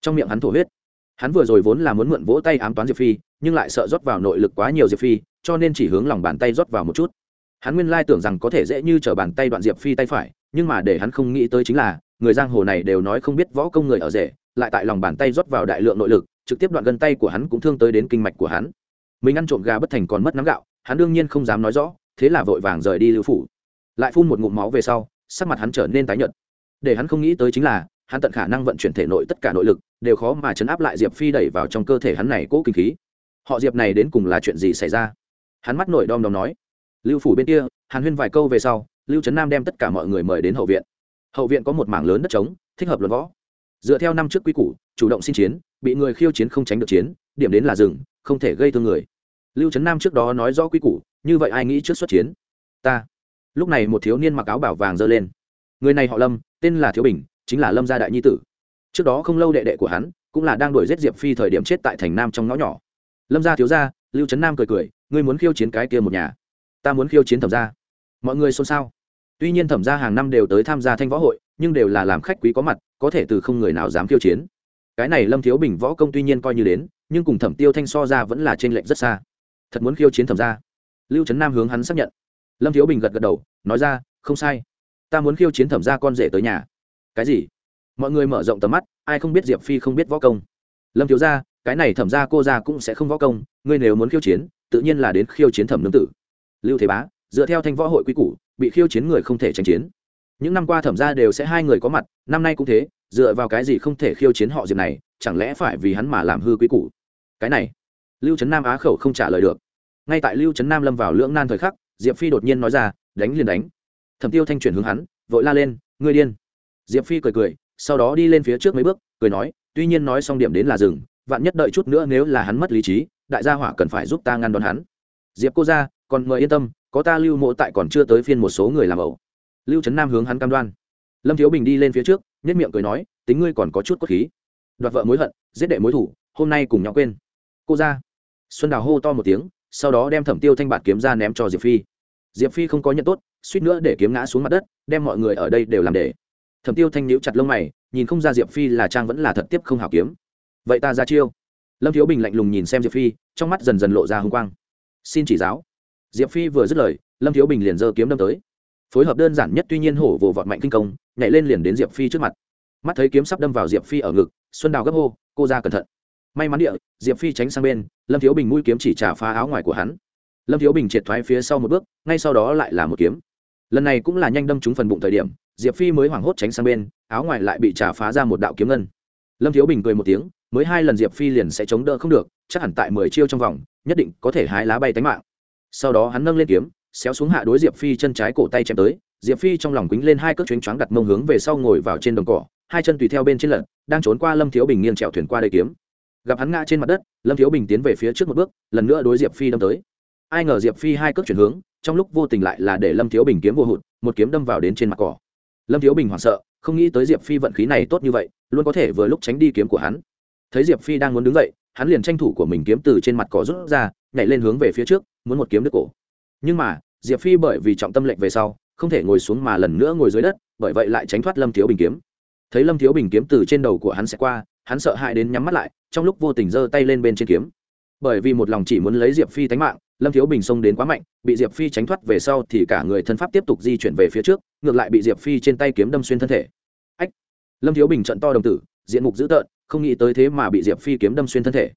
trong miệng hắn thổ huyết. Hắn vừa rồi vốn là muốn mượn vỗ tay ám toán diệp phi nhưng lại sợ rót vào nội lực quá nhiều diệp phi, cho nên chỉ hướng lòng bàn tay rót vào một chút. Hắn nguyên lai tưởng rằng có thể dễ như t r ở bàn tay đoạn diệp phi tay phải, nhưng mà để hắn không nghĩ tới chính là, người giang hồ này đều nói không biết võ công người ở rể, lại tại lòng bàn tay rót vào đại lượng nội lực, trực tiếp đoạn gân tay của hắn cũng thương tới đến kinh mạch của hắn. Mình ăn trộm gà bất thành còn mất nắm gạo, hắn đương nhiên không dám nói rõ, thế là vội vàng rời đi lưu phủ. Lại phun một ngụm máu về sau, sắc mặt hắn trở nên tái nhợt. Để hắn không nghĩ tới chính là, hắn tận khả năng vận chuyển thể nội tất cả nội lực, đều khó mà chấn áp lại diệp phi đẩy vào trong cơ thể hắn này cố kinh khí họ diệp này đến cùng là chuyện gì xảy ra? Hắn mắt nổi đom đóm nói. Lưu phủ bên kia, hàn huyên vài câu về sau, lưu trấn nam đem tất cả mọi người mời đến hậu viện. Hậu viện có một mảng lớn đất trống, thích hợp luận võ. Dựa theo năm trước quy củ, chủ động xin chiến, bị người khiêu chiến không tránh được chiến, điểm đến là rừng không thể gây thương người. Lưu trấn nam trước đó nói rõ quy củ, như vậy ai nghĩ trước xuất chiến? Ta. Lúc này một thiếu niên mặc áo bảo vàng giơ lên. Người này họ lâm, tên là thiếu bình, chính là lâm gia đại nhi tử. Trước đó không lâu đệ đệ của hắn, cũng là đang đuổi giết diệp phi thời điểm chết tại thành nam trong ngõ nhỏ lâm gia thiếu gia, lưu trấn nam cười cười, ngươi muốn khiêu chiến cái kia một nhà. Ta muốn khiêu chiến thẩm gia. Mọi người xôn xao. Tuy nhiên thẩm gia hàng năm đều tới tham gia thanh võ hội, nhưng đều là làm khách quý có mặt, có thể từ không người nào dám khiêu chiến. Cái này lâm thiếu bình võ công tuy nhiên coi như đến, nhưng cùng thẩm tiêu thanh so ra vẫn là t r ê n lệch rất xa. Thật muốn khiêu chiến thẩm gia. Lưu trấn nam hướng hắn xác nhận. Lâm thiếu bình gật gật đầu, nói ra, không sai. Ta muốn khiêu chiến thẩm gia con rể tới nhà. Cái gì? Mọi người mở rộng tầm mắt, ai không biết diệp phi không biết võ công. Lâm thiếu gia cái này thẩm gia cô gia cũng sẽ không võ công, ngươi nếu muốn khiêu chiến, tự nhiên là đến khiêu chiến thẩm nương tử. Lưu thế bá, dựa theo thanh võ hội quy củ, bị khiêu chiến người không thể tranh chiến. Những năm qua thẩm gia đều sẽ hai người có mặt, năm nay cũng thế, dựa vào cái gì không thể khiêu chiến họ diệp này, chẳng lẽ phải vì hắn mà làm hư quý củ? Cái này, lưu trấn nam á khẩu không trả lời được. Ngay tại lưu trấn nam lâm vào lưỡng nan thời khắc, diệp phi đột nhiên nói ra, đánh liền đánh. Thẩm tiêu thanh chuyển hướng hắn, vội la lên, ngươi điên. Diệp phi cười cười, sau đó đi lên phía trước mấy bước, cười nói, tuy nhiên nói xong điểm đến là rừng vạn nhất đợi chút nữa nếu là hắn mất lý trí, đại gia hỏa cần phải giúp ta ngăn đón hắn. Diệp cô ra, còn mời yên tâm, có ta lưu mộ tại còn chưa tới phiên một số người làm ẩu. Lưu trấn nam hướng hắn cam đoan. Lâm thiếu bình đi lên phía trước nhất miệng cười nói, tính ngươi còn có chút cốt khí. Đoạt vợ mối hận, giết đệ mối thủ, hôm nay cùng nhau quên. Cô ra. Xuân đào hô to một tiếng, sau đó đem thẩm tiêu thanh bạt kiếm ra ném cho diệp phi. Diệp phi không có nhận tốt, suýt nữa để kiếm ngã xuống mặt đất, đem mọi người ở đây đều làm để. Thẩm tiêu thanh níu chặt lông mày, nhìn không ra diệp phi là trang vẫn là thật tiếp không hảo kiếm vậy ta ra chiêu. Lâm thiếu bình lạnh lùng nhìn xem diệp phi, trong mắt dần dần lộ ra h ư n g quang. Xin chỉ giáo. Diệp phi vừa dứt lời, lâm thiếu bình liền giơ kiếm đâm tới. Phối hợp đơn giản nhất tuy nhiên hổ vồ vọt mạnh kinh công, nhảy lên liền đến diệp phi trước mặt. Mắt thấy kiếm sắp đâm vào diệp phi ở ngực, xuân đào gấp hô, cô ra cẩn thận. May mắn địa, diệp phi tránh sang bên, lâm thiếu bình mũi kiếm chỉ trả phá áo ngoài của hắn. Lâm thiếu bình triệt thoái phía sau một bước, ngay sau đó lại là một kiếm. Lần này cũng là nhanh đâm trúng phần bụng thời điểm, diệp phi mới hoảng hốt tránh sang bên, áo ngoài lại bị trả phá ra một đạo kiếm ngân. Lâm thiếu bình cười một tiếng mới hai lần diệp phi liền sẽ chống đỡ không được, chắc hẳn tại mười chiêu trong vòng, nhất định có thể hái lá bay tánh mạng. Sau đó hắn nâng lên kiếm, xéo xuống hạ đối diệp phi chân trái cổ tay chém tới, diệp phi trong lòng quýnh lên hai cước chuyến choáng đặt mông hướng về sau ngồi vào trên đồng cỏ, hai chân tùy theo bên trên lật, đang trốn qua lâm thiếu bình nghiêng trèo thuyền qua đây kiếm. Gặp hắn ngã trên mặt đất, lâm thiếu bình tiến về phía trước một bước, lần nữa đối diệp phi đâm tới. Ai ngờ diệp phi hai cước chuyển hướng, trong lúc vô tình lại là để lâm thiếu bình kiếm vô hụt, một kiếm đâm vào đến trên mặt cỏ. Lâm thiếu bình hoảng sợ, không nghĩ tới diệp phi vận khí này tốt như vậy, luôn có thể vừa lúc tránh đi kiếm của hắn thấy diệp phi đang muốn đứng dậy, hắn liền tranh thủ của mình kiếm từ trên mặt cỏ rút ra, nhảy lên hướng về phía trước, muốn một kiếm đứt cổ. Nhưng mà, diệp phi bởi vì trọng tâm lệnh về sau, không thể ngồi xuống mà lần nữa ngồi dưới đất, bởi vậy lại tránh thoát lâm thiếu bình kiếm. Thấy lâm thiếu bình kiếm từ trên đầu của hắn sẽ qua, hắn sợ hãi đến nhắm mắt lại, trong lúc vô tình giơ tay lên bên trên kiếm. Bởi vì một lòng chỉ muốn lấy diệp phi tánh mạng, lâm thiếu bình xông đến quá mạnh, bị diệp phi tránh thoát về sau thì cả người thân pháp tiếp tục di chuyển về phía trước, ngược lại bị diệp phi trên tay kiếm đâm xuyên thân thể. Ách! Lâm thiếu bình trận to đồng tử, diện mục dữ tợn không nghĩ tới thế mà bị diệp phi kiếm đâm xuyên thân thể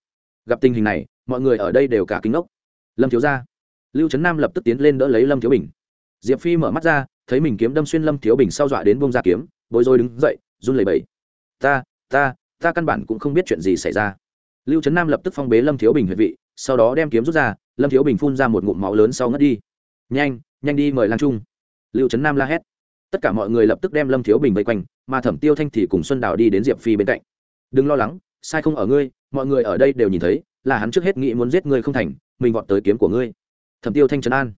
gặp tình hình này mọi người ở đây đều cả kính ốc lâm thiếu ra lưu trấn nam lập tức tiến lên đỡ lấy lâm thiếu bình diệp phi mở mắt ra thấy mình kiếm đâm xuyên lâm thiếu bình sau dọa đến bông ra kiếm bối rối đứng dậy run lẩy bẩy. Ta ta ta căn bản cũng không biết chuyện gì xảy ra. Lưu trấn nam lập tức phong bế lâm thiếu bình huyệt vị, sau đó đem kiếm rút ra, lâm thiếu bình phun ra một ngụm máu lớn sau ngất đi. Nhanh nhanh đi mời lan trung. Lưu trấn nam la hét. Tất cả mọi người lập tức đem lâm thiếu bình vây quanh, mà thẩm tiêu thanh thì cùng xuân đào đi đến diệp phi bên cạnh đừng lo lắng, sai không ở ngươi, mọi người ở đây đều nhìn thấy, là hắn trước hết nghĩ muốn giết ngươi không thành, mình vọt tới kiếm của ngươi. Thẩm tiêu thanh trấn an.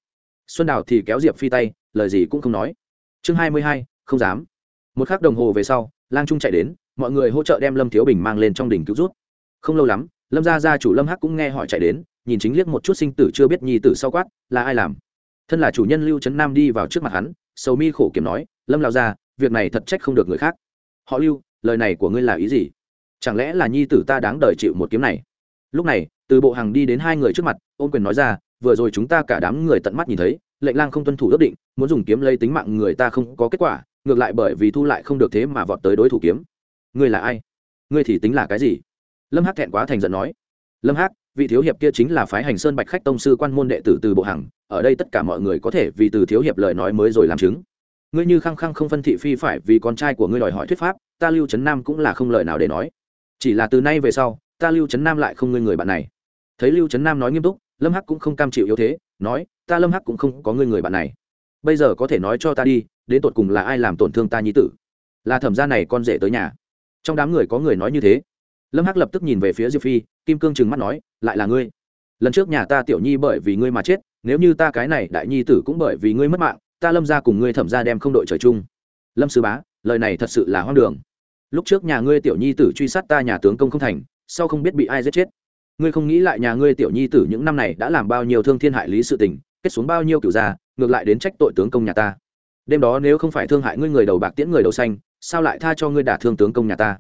Xuân đào thì kéo diệp phi tay, lời gì cũng không nói. Chương hai mươi hai, không dám. Một k h ắ c đồng hồ về sau, lang trung chạy đến, mọi người hỗ trợ đem lâm thiếu bình mang lên trong đỉnh cứu rút. Không lâu lắm, lâm gia gia chủ lâm hắc cũng nghe họ chạy đến, nhìn chính liếc một chút sinh tử chưa biết nhi tử sau quát, là ai làm? Thân là chủ nhân lưu trấn nam đi vào trước mặt hắn, sầu mi khổ kiểm nói, lâm lao ra việc này thật trách không được người khác. Họ lưu, lời này của ngươi là ý gì? Chẳng lẽ là nhi tử ta đáng đời chịu một kiếm này? Lúc này, từ bộ hàng đi đến hai người trước mặt, ôn quyền nói ra, vừa rồi chúng ta cả đám người tận mắt nhìn thấy, lệnh lang không tuân thủ ước định, muốn dùng kiếm lấy tính mạng người ta không có kết quả, ngược lại bởi vì thu lại không được thế mà vọt tới đối thủ kiếm. Ngươi là ai? Ngươi thì tính là cái gì? Lâm hắc thẹn quá thành giận nói. Lâm hắc, vị thiếu hiệp kia chính là phái hành sơn bạch khách tông sư quan môn đệ tử từ bộ hằng ở đây tất cả mọi người có thể vì từ thiếu hiệp lời nói mới rồi làm chứng. Ngươi như khăng khăng không phân thị phi phải vì con trai của ngươi đòi hỏi thuyết pháp, ta lưu trấn nam cũng là không lời nào để nói chỉ là từ nay về sau, ta lưu trấn nam lại không ngươi người bạn này. Thấy lưu trấn nam nói nghiêm túc, lâm hắc cũng không cam chịu yếu thế, nói, ta lâm hắc cũng không có ngươi người bạn này. Bây giờ có thể nói cho ta đi, đến tột cùng là ai làm tổn thương ta nhi tử? Là thẩm gia này con rể tới nhà. Trong đám người có người nói như thế. Lâm hắc lập tức nhìn về phía diệp phi, kim cương trừng mắt nói, lại là ngươi. Lần trước nhà ta tiểu nhi bởi vì ngươi mà chết, nếu như ta cái này đại nhi tử cũng bởi vì ngươi mất mạng, ta lâm ra cùng ngươi thẩm ra đem không đội trời chung. Lâm sư bá, lời này thật sự là hoang đường lúc trước nhà ngươi tiểu nhi tử truy sát ta nhà tướng công không thành, sau không biết bị ai giết chết. Ngươi không nghĩ lại nhà ngươi tiểu nhi tử những năm này đã làm bao nhiêu thương thiên hại lý sự tình, kết xuống bao nhiêu kiểu gia, ngược lại đến trách tội tướng công nhà ta. Đêm đó nếu không phải thương hại ngươi người đầu bạc tiễn người đầu xanh, sao lại tha cho ngươi đả thương tướng công nhà ta?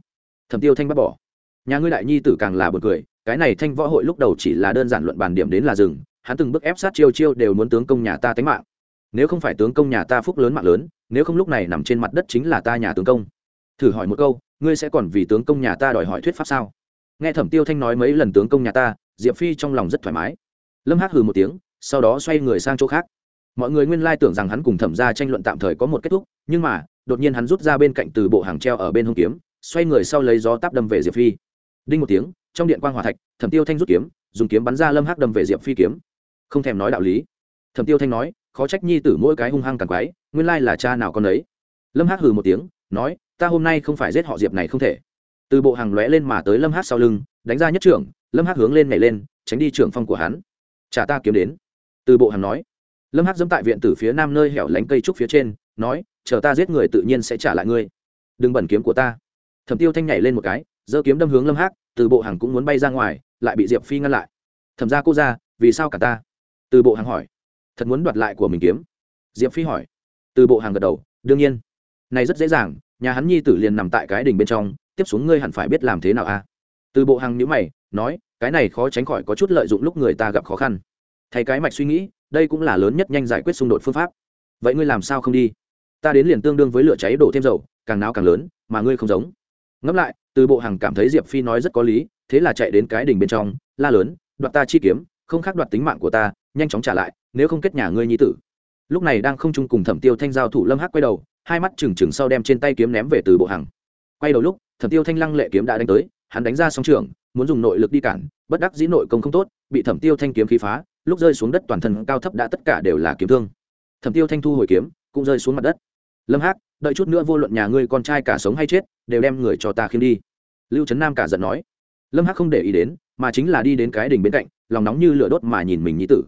Thẩm tiêu thanh bắt bỏ. Nhà ngươi đại nhi tử càng là b u ồ n cười, cái này thanh võ hội lúc đầu chỉ là đơn giản luận bàn điểm đến là rừng hắn từng bước ép sát chiêu chiêu đều muốn tướng công nhà ta tánh mạng. Nếu không phải tướng công nhà ta phúc lớn mạng lớn, nếu không lúc này nằm trên mặt đất chính là ta nhà tướng công. Thử hỏi một câu ngươi sẽ còn vì tướng công nhà ta đòi hỏi thuyết pháp sao? Nghe thẩm tiêu thanh nói mấy lần tướng công nhà ta, diệp phi trong lòng rất thoải mái. Lâm hắc hừ một tiếng, sau đó xoay người sang chỗ khác. Mọi người nguyên lai tưởng rằng hắn cùng thẩm ra tranh luận tạm thời có một kết thúc, nhưng mà, đột nhiên hắn rút ra bên cạnh từ bộ hàng treo ở bên hông kiếm, xoay người sau lấy gió táp đâm về diệp phi. Đinh một tiếng, trong điện quan hòa thạch, thẩm tiêu thanh rút kiếm, dùng kiếm bắn ra lâm hắc đâm về diệp phi kiếm. Không thèm nói đạo lý. Thẩm tiêu thanh nói, khó trách nhi tử mỗi cái hung hăng càng quái, nguyên lai là cha nào con ấy lâm hắc hừ một tiếng, nói ta hôm nay không phải giết họ diệp này không thể. Từ bộ hàng lóe lên mà tới lâm hắc sau lưng, đánh ra nhất trưởng, lâm hắc hướng lên nhảy lên, tránh đi trưởng phong của hắn. Trả ta kiếm đến. Từ bộ hàng nói. Lâm hắc dẫm tại viện tử phía nam nơi hẻo lánh cây trúc phía trên, nói, chờ ta giết người tự nhiên sẽ trả lại ngươi. Đừng bẩn kiếm của ta. Thẩm tiêu thanh nhảy lên một cái, giơ kiếm đâm hướng lâm hắc, từ bộ hàng cũng muốn bay ra ngoài, lại bị diệp phi ngăn lại. Thẩm ra cô ra vì sao cả ta? Từ bộ hàng hỏi. Thật muốn đoạt lại của mình kiếm? Diệp phi hỏi. Từ bộ hàng gật đầu, đương nhiên. Này rất dễ dàng nhà hắn nhi tử liền nằm tại cái đỉnh bên trong, tiếp xuống ngươi hẳn phải biết làm thế nào a từ bộ hàng nhữ mày, nói, cái này khó tránh khỏi có chút lợi dụng lúc người ta gặp khó khăn. Thay cái mạch suy nghĩ, đây cũng là lớn nhất nhanh giải quyết xung đột phương pháp. Vậy ngươi làm sao không đi? Ta đến liền tương đương với lửa cháy đổ thêm dầu, càng náo càng lớn, mà ngươi không giống. Ngẫm lại, từ bộ hàng cảm thấy diệp phi nói rất có lý, thế là chạy đến cái đỉnh bên trong, la lớn, đoạt ta chi kiếm, không khác đoạt tính mạng của ta, nhanh chóng trả lại, nếu không kết nhà ngươi nhi tử. Lúc này đang không chung cùng thẩm tiêu thanh giao thủ lâm hắc quay đầu hai mắt trừng trừng sau đem trên tay kiếm ném về từ bộ hàng. Quay đầu lúc, thẩm tiêu thanh lăng lệ kiếm đã đánh tới, hắn đánh ra song trường muốn dùng nội lực đi cản, bất đắc dĩ nội công không tốt, bị thẩm tiêu thanh kiếm khí phá, lúc rơi xuống đất toàn thân cao thấp đã tất cả đều là kiếm thương. Thẩm tiêu thanh thu hồi kiếm, cũng rơi xuống mặt đất. Lâm hắc đợi chút nữa vô luận nhà ngươi con trai cả sống hay chết, đều đem người cho ta khiêm đi. Lưu trấn nam cả giận nói. Lâm hắc không để ý đến, mà chính là đi đến cái đỉnh bên cạnh, lòng nóng như lửa đốt mà nhìn mình nhí tử.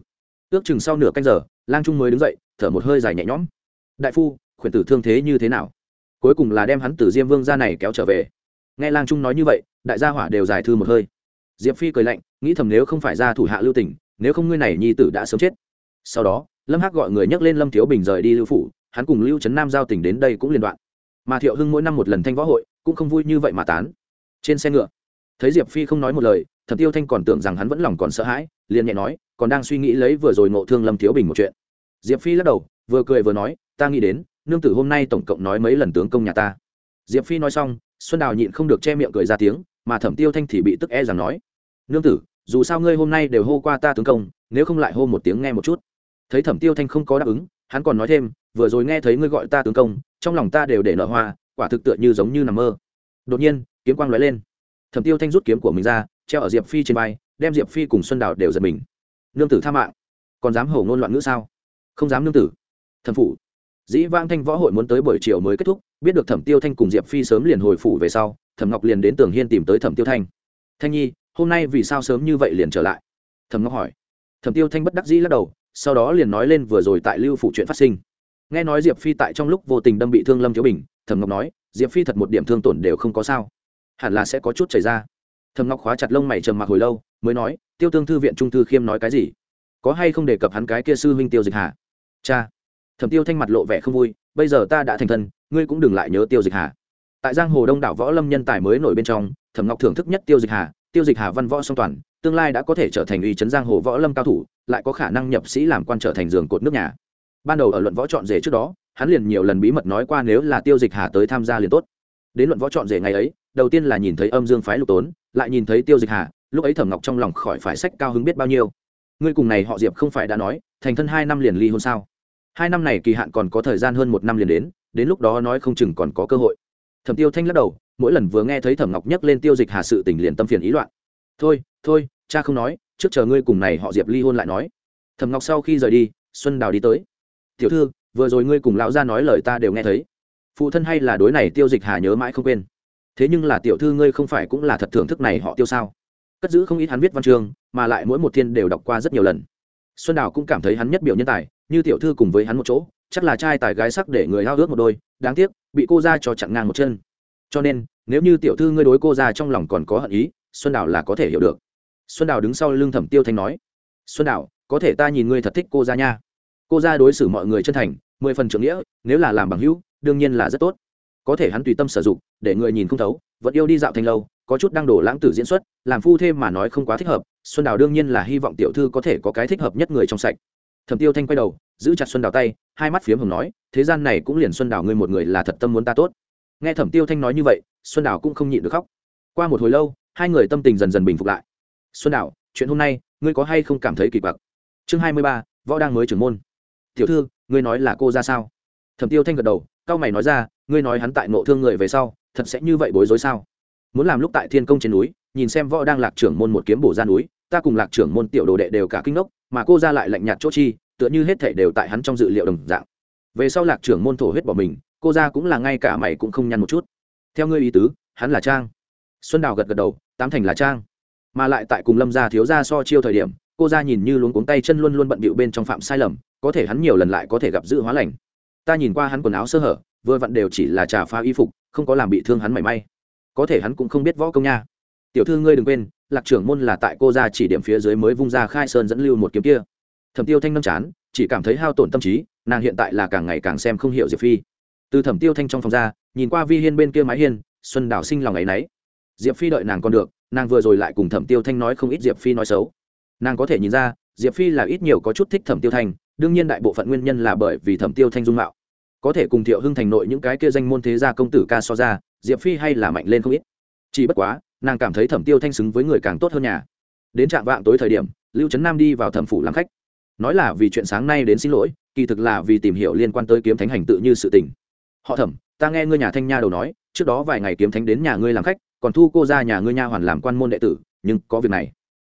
Ước chừng sau nửa canh giờ, lang trung mới đứng dậy, thở một hơi dài nhẹ nhõm. Đại phu khuyển tử thương thế như thế nào? Cuối cùng là đem hắn từ diêm vương ra này kéo trở về. Nghe lang trung nói như vậy, đại gia hỏa đều giải thư một hơi. Diệp phi cười lạnh, nghĩ thầm nếu không phải ra thủ hạ lưu tỉnh nếu không ngươi này nhi tử đã sớm chết. Sau đó, lâm hắc gọi người nhắc lên lâm thiếu bình rời đi lưu phủ, hắn cùng lưu trấn nam giao tỉnh đến đây cũng liên đoạn. Mà thiệu hưng mỗi năm một lần thanh võ hội, cũng không vui như vậy mà tán. Trên xe ngựa, thấy diệp phi không nói một lời, thẩm tiêu thanh còn tưởng rằng hắn vẫn lòng còn sợ hãi, liền nhẹ nói, còn đang suy nghĩ lấy vừa rồi ngộ thương lâm thiếu bình một chuyện. Diệp phi lắc đầu, vừa cười vừa nói, ta nghĩ đến nương tử hôm nay tổng cộng nói mấy lần tướng công nhà ta. Diệp phi nói xong, xuân đào nhịn không được che miệng cười ra tiếng, mà thẩm tiêu thanh thì bị tức e rằng nói, nương tử, dù sao ngươi hôm nay đều hô qua ta tướng công, nếu không lại hô một tiếng nghe một chút. Thấy thẩm tiêu thanh không có đáp ứng, hắn còn nói thêm, vừa rồi nghe thấy ngươi gọi ta tướng công, trong lòng ta đều để nợ hoa, quả thực tựa như giống như nằm mơ. Đột nhiên, kiếm quang lóe lên. Thẩm tiêu thanh rút kiếm của mình ra, treo ở diệp phi trên vai, đem diệp phi cùng xuân đào đều giật mình. Nương tử tha mạng, còn dám hổ ngôn loạn ngữ sao? Không dám, nương tử. Thẩm phủ dĩ vang thanh võ hội muốn tới buổi chiều mới kết thúc, biết được thẩm tiêu thanh cùng diệp phi sớm liền hồi phủ về sau, thẩm ngọc liền đến tường hiên tìm tới thẩm tiêu thanh. Thanh nhi, hôm nay vì sao sớm như vậy liền trở lại? Thẩm ngọc hỏi. Thẩm tiêu thanh bất đắc dĩ lắc đầu, sau đó liền nói lên vừa rồi tại lưu phủ chuyện phát sinh. Nghe nói diệp phi tại trong lúc vô tình đâm bị thương lâm thiếu bình, thẩm ngọc nói, diệp phi thật một điểm thương tổn đều không có sao. Hẳn là sẽ có chút chảy ra. Thẩm ngọc khóa chặt lông mày trầm mặc hồi lâu, mới nói, tiêu tương thư viện trung thư khiêm nói cái gì? Có hay không đề cập hắn cái kia sư huynh tiêu dịch hà? Cha thẩm tiêu thanh mặt lộ vẻ không vui, bây giờ ta đã thành thân, ngươi cũng đừng lại nhớ tiêu dịch hà. Tại giang hồ đông đảo võ lâm nhân tài mới nổi bên trong, thẩm ngọc thưởng thức nhất tiêu dịch hà, tiêu dịch hà văn võ song toàn, tương lai đã có thể trở thành uy chấn giang hồ võ lâm cao thủ, lại có khả năng nhập sĩ làm quan trở thành giường cột nước nhà. Ban đầu ở luận võ chọn rể trước đó, hắn liền nhiều lần bí mật nói qua nếu là tiêu dịch hà tới tham gia liền tốt. Đến luận võ chọn rể ngày ấy, đầu tiên là nhìn thấy âm dương phái lục tốn, lại nhìn thấy tiêu dịch hà, lúc ấy thẩm ngọc trong lòng khỏi phải sách cao hứng biết bao nhiêu. Ngươi cùng này họ diệp không phải đã nói, thành thân hai năm liền ly hôn sao? Hai năm này kỳ hạn còn có thời gian hơn một năm liền đến đến lúc đó nói không chừng còn có cơ hội. Thẩm tiêu thanh lắc đầu, mỗi lần vừa nghe thấy thẩm ngọc nhắc lên tiêu dịch hà sự tình liền tâm phiền ý loạn. Thôi thôi, cha không nói, trước chờ ngươi cùng này họ diệp ly hôn lại nói. Thẩm ngọc sau khi rời đi, xuân đào đi tới. Tiểu thư, vừa rồi ngươi cùng lão gia nói lời ta đều nghe thấy. Phụ thân hay là đối này tiêu dịch hà nhớ mãi không quên. Thế nhưng là tiểu thư ngươi không phải cũng là thật thưởng thức này họ tiêu sao? Cất giữ không ít hắn viết văn chương, mà lại mỗi một thiên đều đọc qua rất nhiều lần. Xuân đào cũng cảm thấy hắn nhất biểu nhân tài như tiểu thư cùng với hắn một chỗ, chắc là trai tài gái sắc để người hao ước một đôi, đáng tiếc, bị cô ra cho chặn ngang một chân. Cho nên, nếu như tiểu thư ngươi đối cô ra trong lòng còn có hận ý, xuân đào là có thể hiểu được. Xuân đào đứng sau lưng thẩm tiêu thanh nói, xuân đào, có thể ta nhìn ngươi thật thích cô ra nha. Cô ra đối xử mọi người chân thành, mười phần trưởng nghĩa, nếu là làm bằng hữu, đương nhiên là rất tốt. Có thể hắn tùy tâm sử dụng, để người nhìn không thấu, vẫn yêu đi dạo thanh lâu, có chút đang đổ lãng tử diễn xuất, làm phu thêm mà nói không quá thích hợp, xuân đào đương nhiên là hy vọng tiểu thư có thể có cái thích hợp nhất người trong sạch thẩm tiêu thanh quay đầu, giữ chặt xuân đào tay, hai mắt phiếm hồng nói, thế gian này cũng liền xuân đào ngươi một người là thật tâm muốn ta tốt. Nghe thẩm tiêu thanh nói như vậy, xuân đào cũng không nhịn được khóc. Qua một hồi lâu, hai người tâm tình dần dần bình phục lại. Xuân đào, chuyện hôm nay, ngươi có hay không cảm thấy kỳ quặc? Chương hai mươi ba, võ đang mới trưởng môn. Tiểu thư, ngươi nói là cô ra sao? Thẩm tiêu thanh gật đầu cao mày nói ra, ngươi nói hắn tại nộ thương người về sau, thật sẽ như vậy bối rối sao? Muốn làm lúc tại thiên công trên núi, nhìn xem võ đang lạc trưởng môn một kiếm bổ ra núi, ta cùng lạc trưởng môn tiểu đồ đệ đều cả kinh ngốc mà cô ra lại lạnh nhạt chỗ chi, tựa như hết thể đều tại hắn trong dự liệu đồng dạng. Về sau lạc trưởng môn thổ huyết bỏ mình, cô ra cũng là ngay cả mày cũng không nhăn một chút. Theo ngươi ý tứ, hắn là trang. Xuân đào gật gật đầu, tám thành là trang. Mà lại tại cùng lâm gia thiếu gia so chiêu thời điểm, cô ra nhìn như luống cuống tay chân luôn luôn bận bịu bên trong phạm sai lầm, có thể hắn nhiều lần lại có thể gặp dự hóa lành. Ta nhìn qua hắn quần áo sơ hở, vừa vặn đều chỉ là trà pha y phục, không có làm bị thương hắn mảy may. Có thể hắn cũng không biết võ công nha. Tiểu thư ngươi đừng quên lạc trưởng môn là tại cô ra chỉ điểm phía dưới mới vung ra khai sơn dẫn lưu một kiếm kia. Thẩm tiêu thanh nâm chán, chỉ cảm thấy hao tổn tâm trí, nàng hiện tại là càng ngày càng xem không hiểu diệp phi. Từ thẩm tiêu thanh trong phòng ra, nhìn qua vi hiên bên kia mái hiên, xuân đào sinh lòng ấ y n ấ y diệp phi đợi nàng còn được, nàng vừa rồi lại cùng thẩm tiêu thanh nói không ít diệp phi nói xấu. Nàng có thể nhìn ra, diệp phi là ít nhiều có chút thích thẩm tiêu thanh, đương nhiên đại bộ phận nguyên nhân là bởi vì thẩm tiêu thanh dung mạo. Có thể cùng thiệu hưng thành nội những cái kia danh môn thế gia công tử ca so ra, diệp phi hay là mạnh lên không ít. Chỉ bất quá nàng cảm thấy thẩm tiêu thanh xứng với người càng tốt hơn nhà. Đến trạm vạng tối thời điểm, lưu trấn nam đi vào thẩm phủ làm khách. Nói là vì chuyện sáng nay đến xin lỗi, kỳ thực là vì tìm hiểu liên quan tới kiếm thánh hành tự như sự tình. Họ thẩm, ta nghe ngươi nhà thanh nha đầu nói, trước đó vài ngày kiếm thánh đến nhà ngươi làm khách, còn thu cô ra nhà ngươi nha hoàn làm quan môn đệ tử, nhưng có việc này.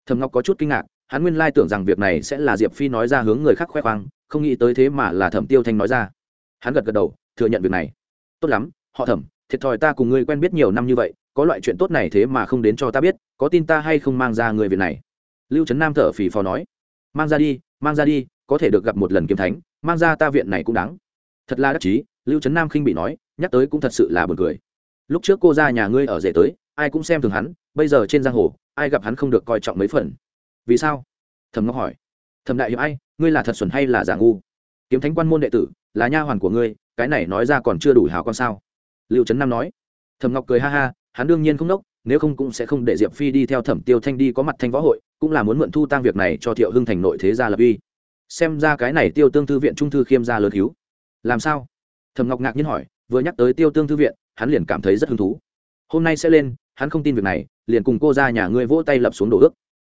Thẩm ngọc có chút kinh ngạc, hắn nguyên lai tưởng rằng việc này sẽ là diệp phi nói ra hướng người khác khoe khoang, không nghĩ tới thế mà là thẩm tiêu thanh nói ra. Hắn gật gật đầu, thừa nhận việc này. Tốt lắm, họ thẩm, thiệt thòi ta cùng ngươi quen biết nhiều năm như vậy có loại chuyện tốt này thế mà không đến cho ta biết, có tin ta hay không mang ra người việt này? Lưu trấn nam thở phì phò nói, mang ra đi, mang ra đi, có thể được gặp một lần kiếm thánh, mang ra ta viện này cũng đáng. Thật là đắc chí, lưu trấn nam khinh bị nói, nhắc tới cũng thật sự là buồn cười. Lúc trước cô ra nhà ngươi ở rể tới, ai cũng xem thường hắn, bây giờ trên giang hồ, ai gặp hắn không được coi trọng mấy phần. Vì sao? Thầm ngọc hỏi. Thầm đại hiệp ai, ngươi là thật xuẩn hay là giả ngu? Kiếm thánh quan môn đệ tử, là nha hoàn của ngươi, cái này nói ra còn chưa đủ hào con sao? Lưu trấn nam nói. Thầm ngọc cười ha ha hắn đương nhiên không đốc nếu không cũng sẽ không để diệp phi đi theo thẩm tiêu thanh đi có mặt thanh võ hội, cũng là muốn mượn thu tăng việc này cho thiệu hưng thành nội thế gia lập uy. Xem ra cái này tiêu tương thư viện trung thư khiêm gia lớn cứu. Làm sao? Thầm ngọc ngạc nhiên hỏi, vừa nhắc tới tiêu tương thư viện, hắn liền cảm thấy rất hứng thú. Hôm nay sẽ lên, hắn không tin việc này, liền cùng cô ra nhà ngươi vỗ tay lập xuống đồ ước.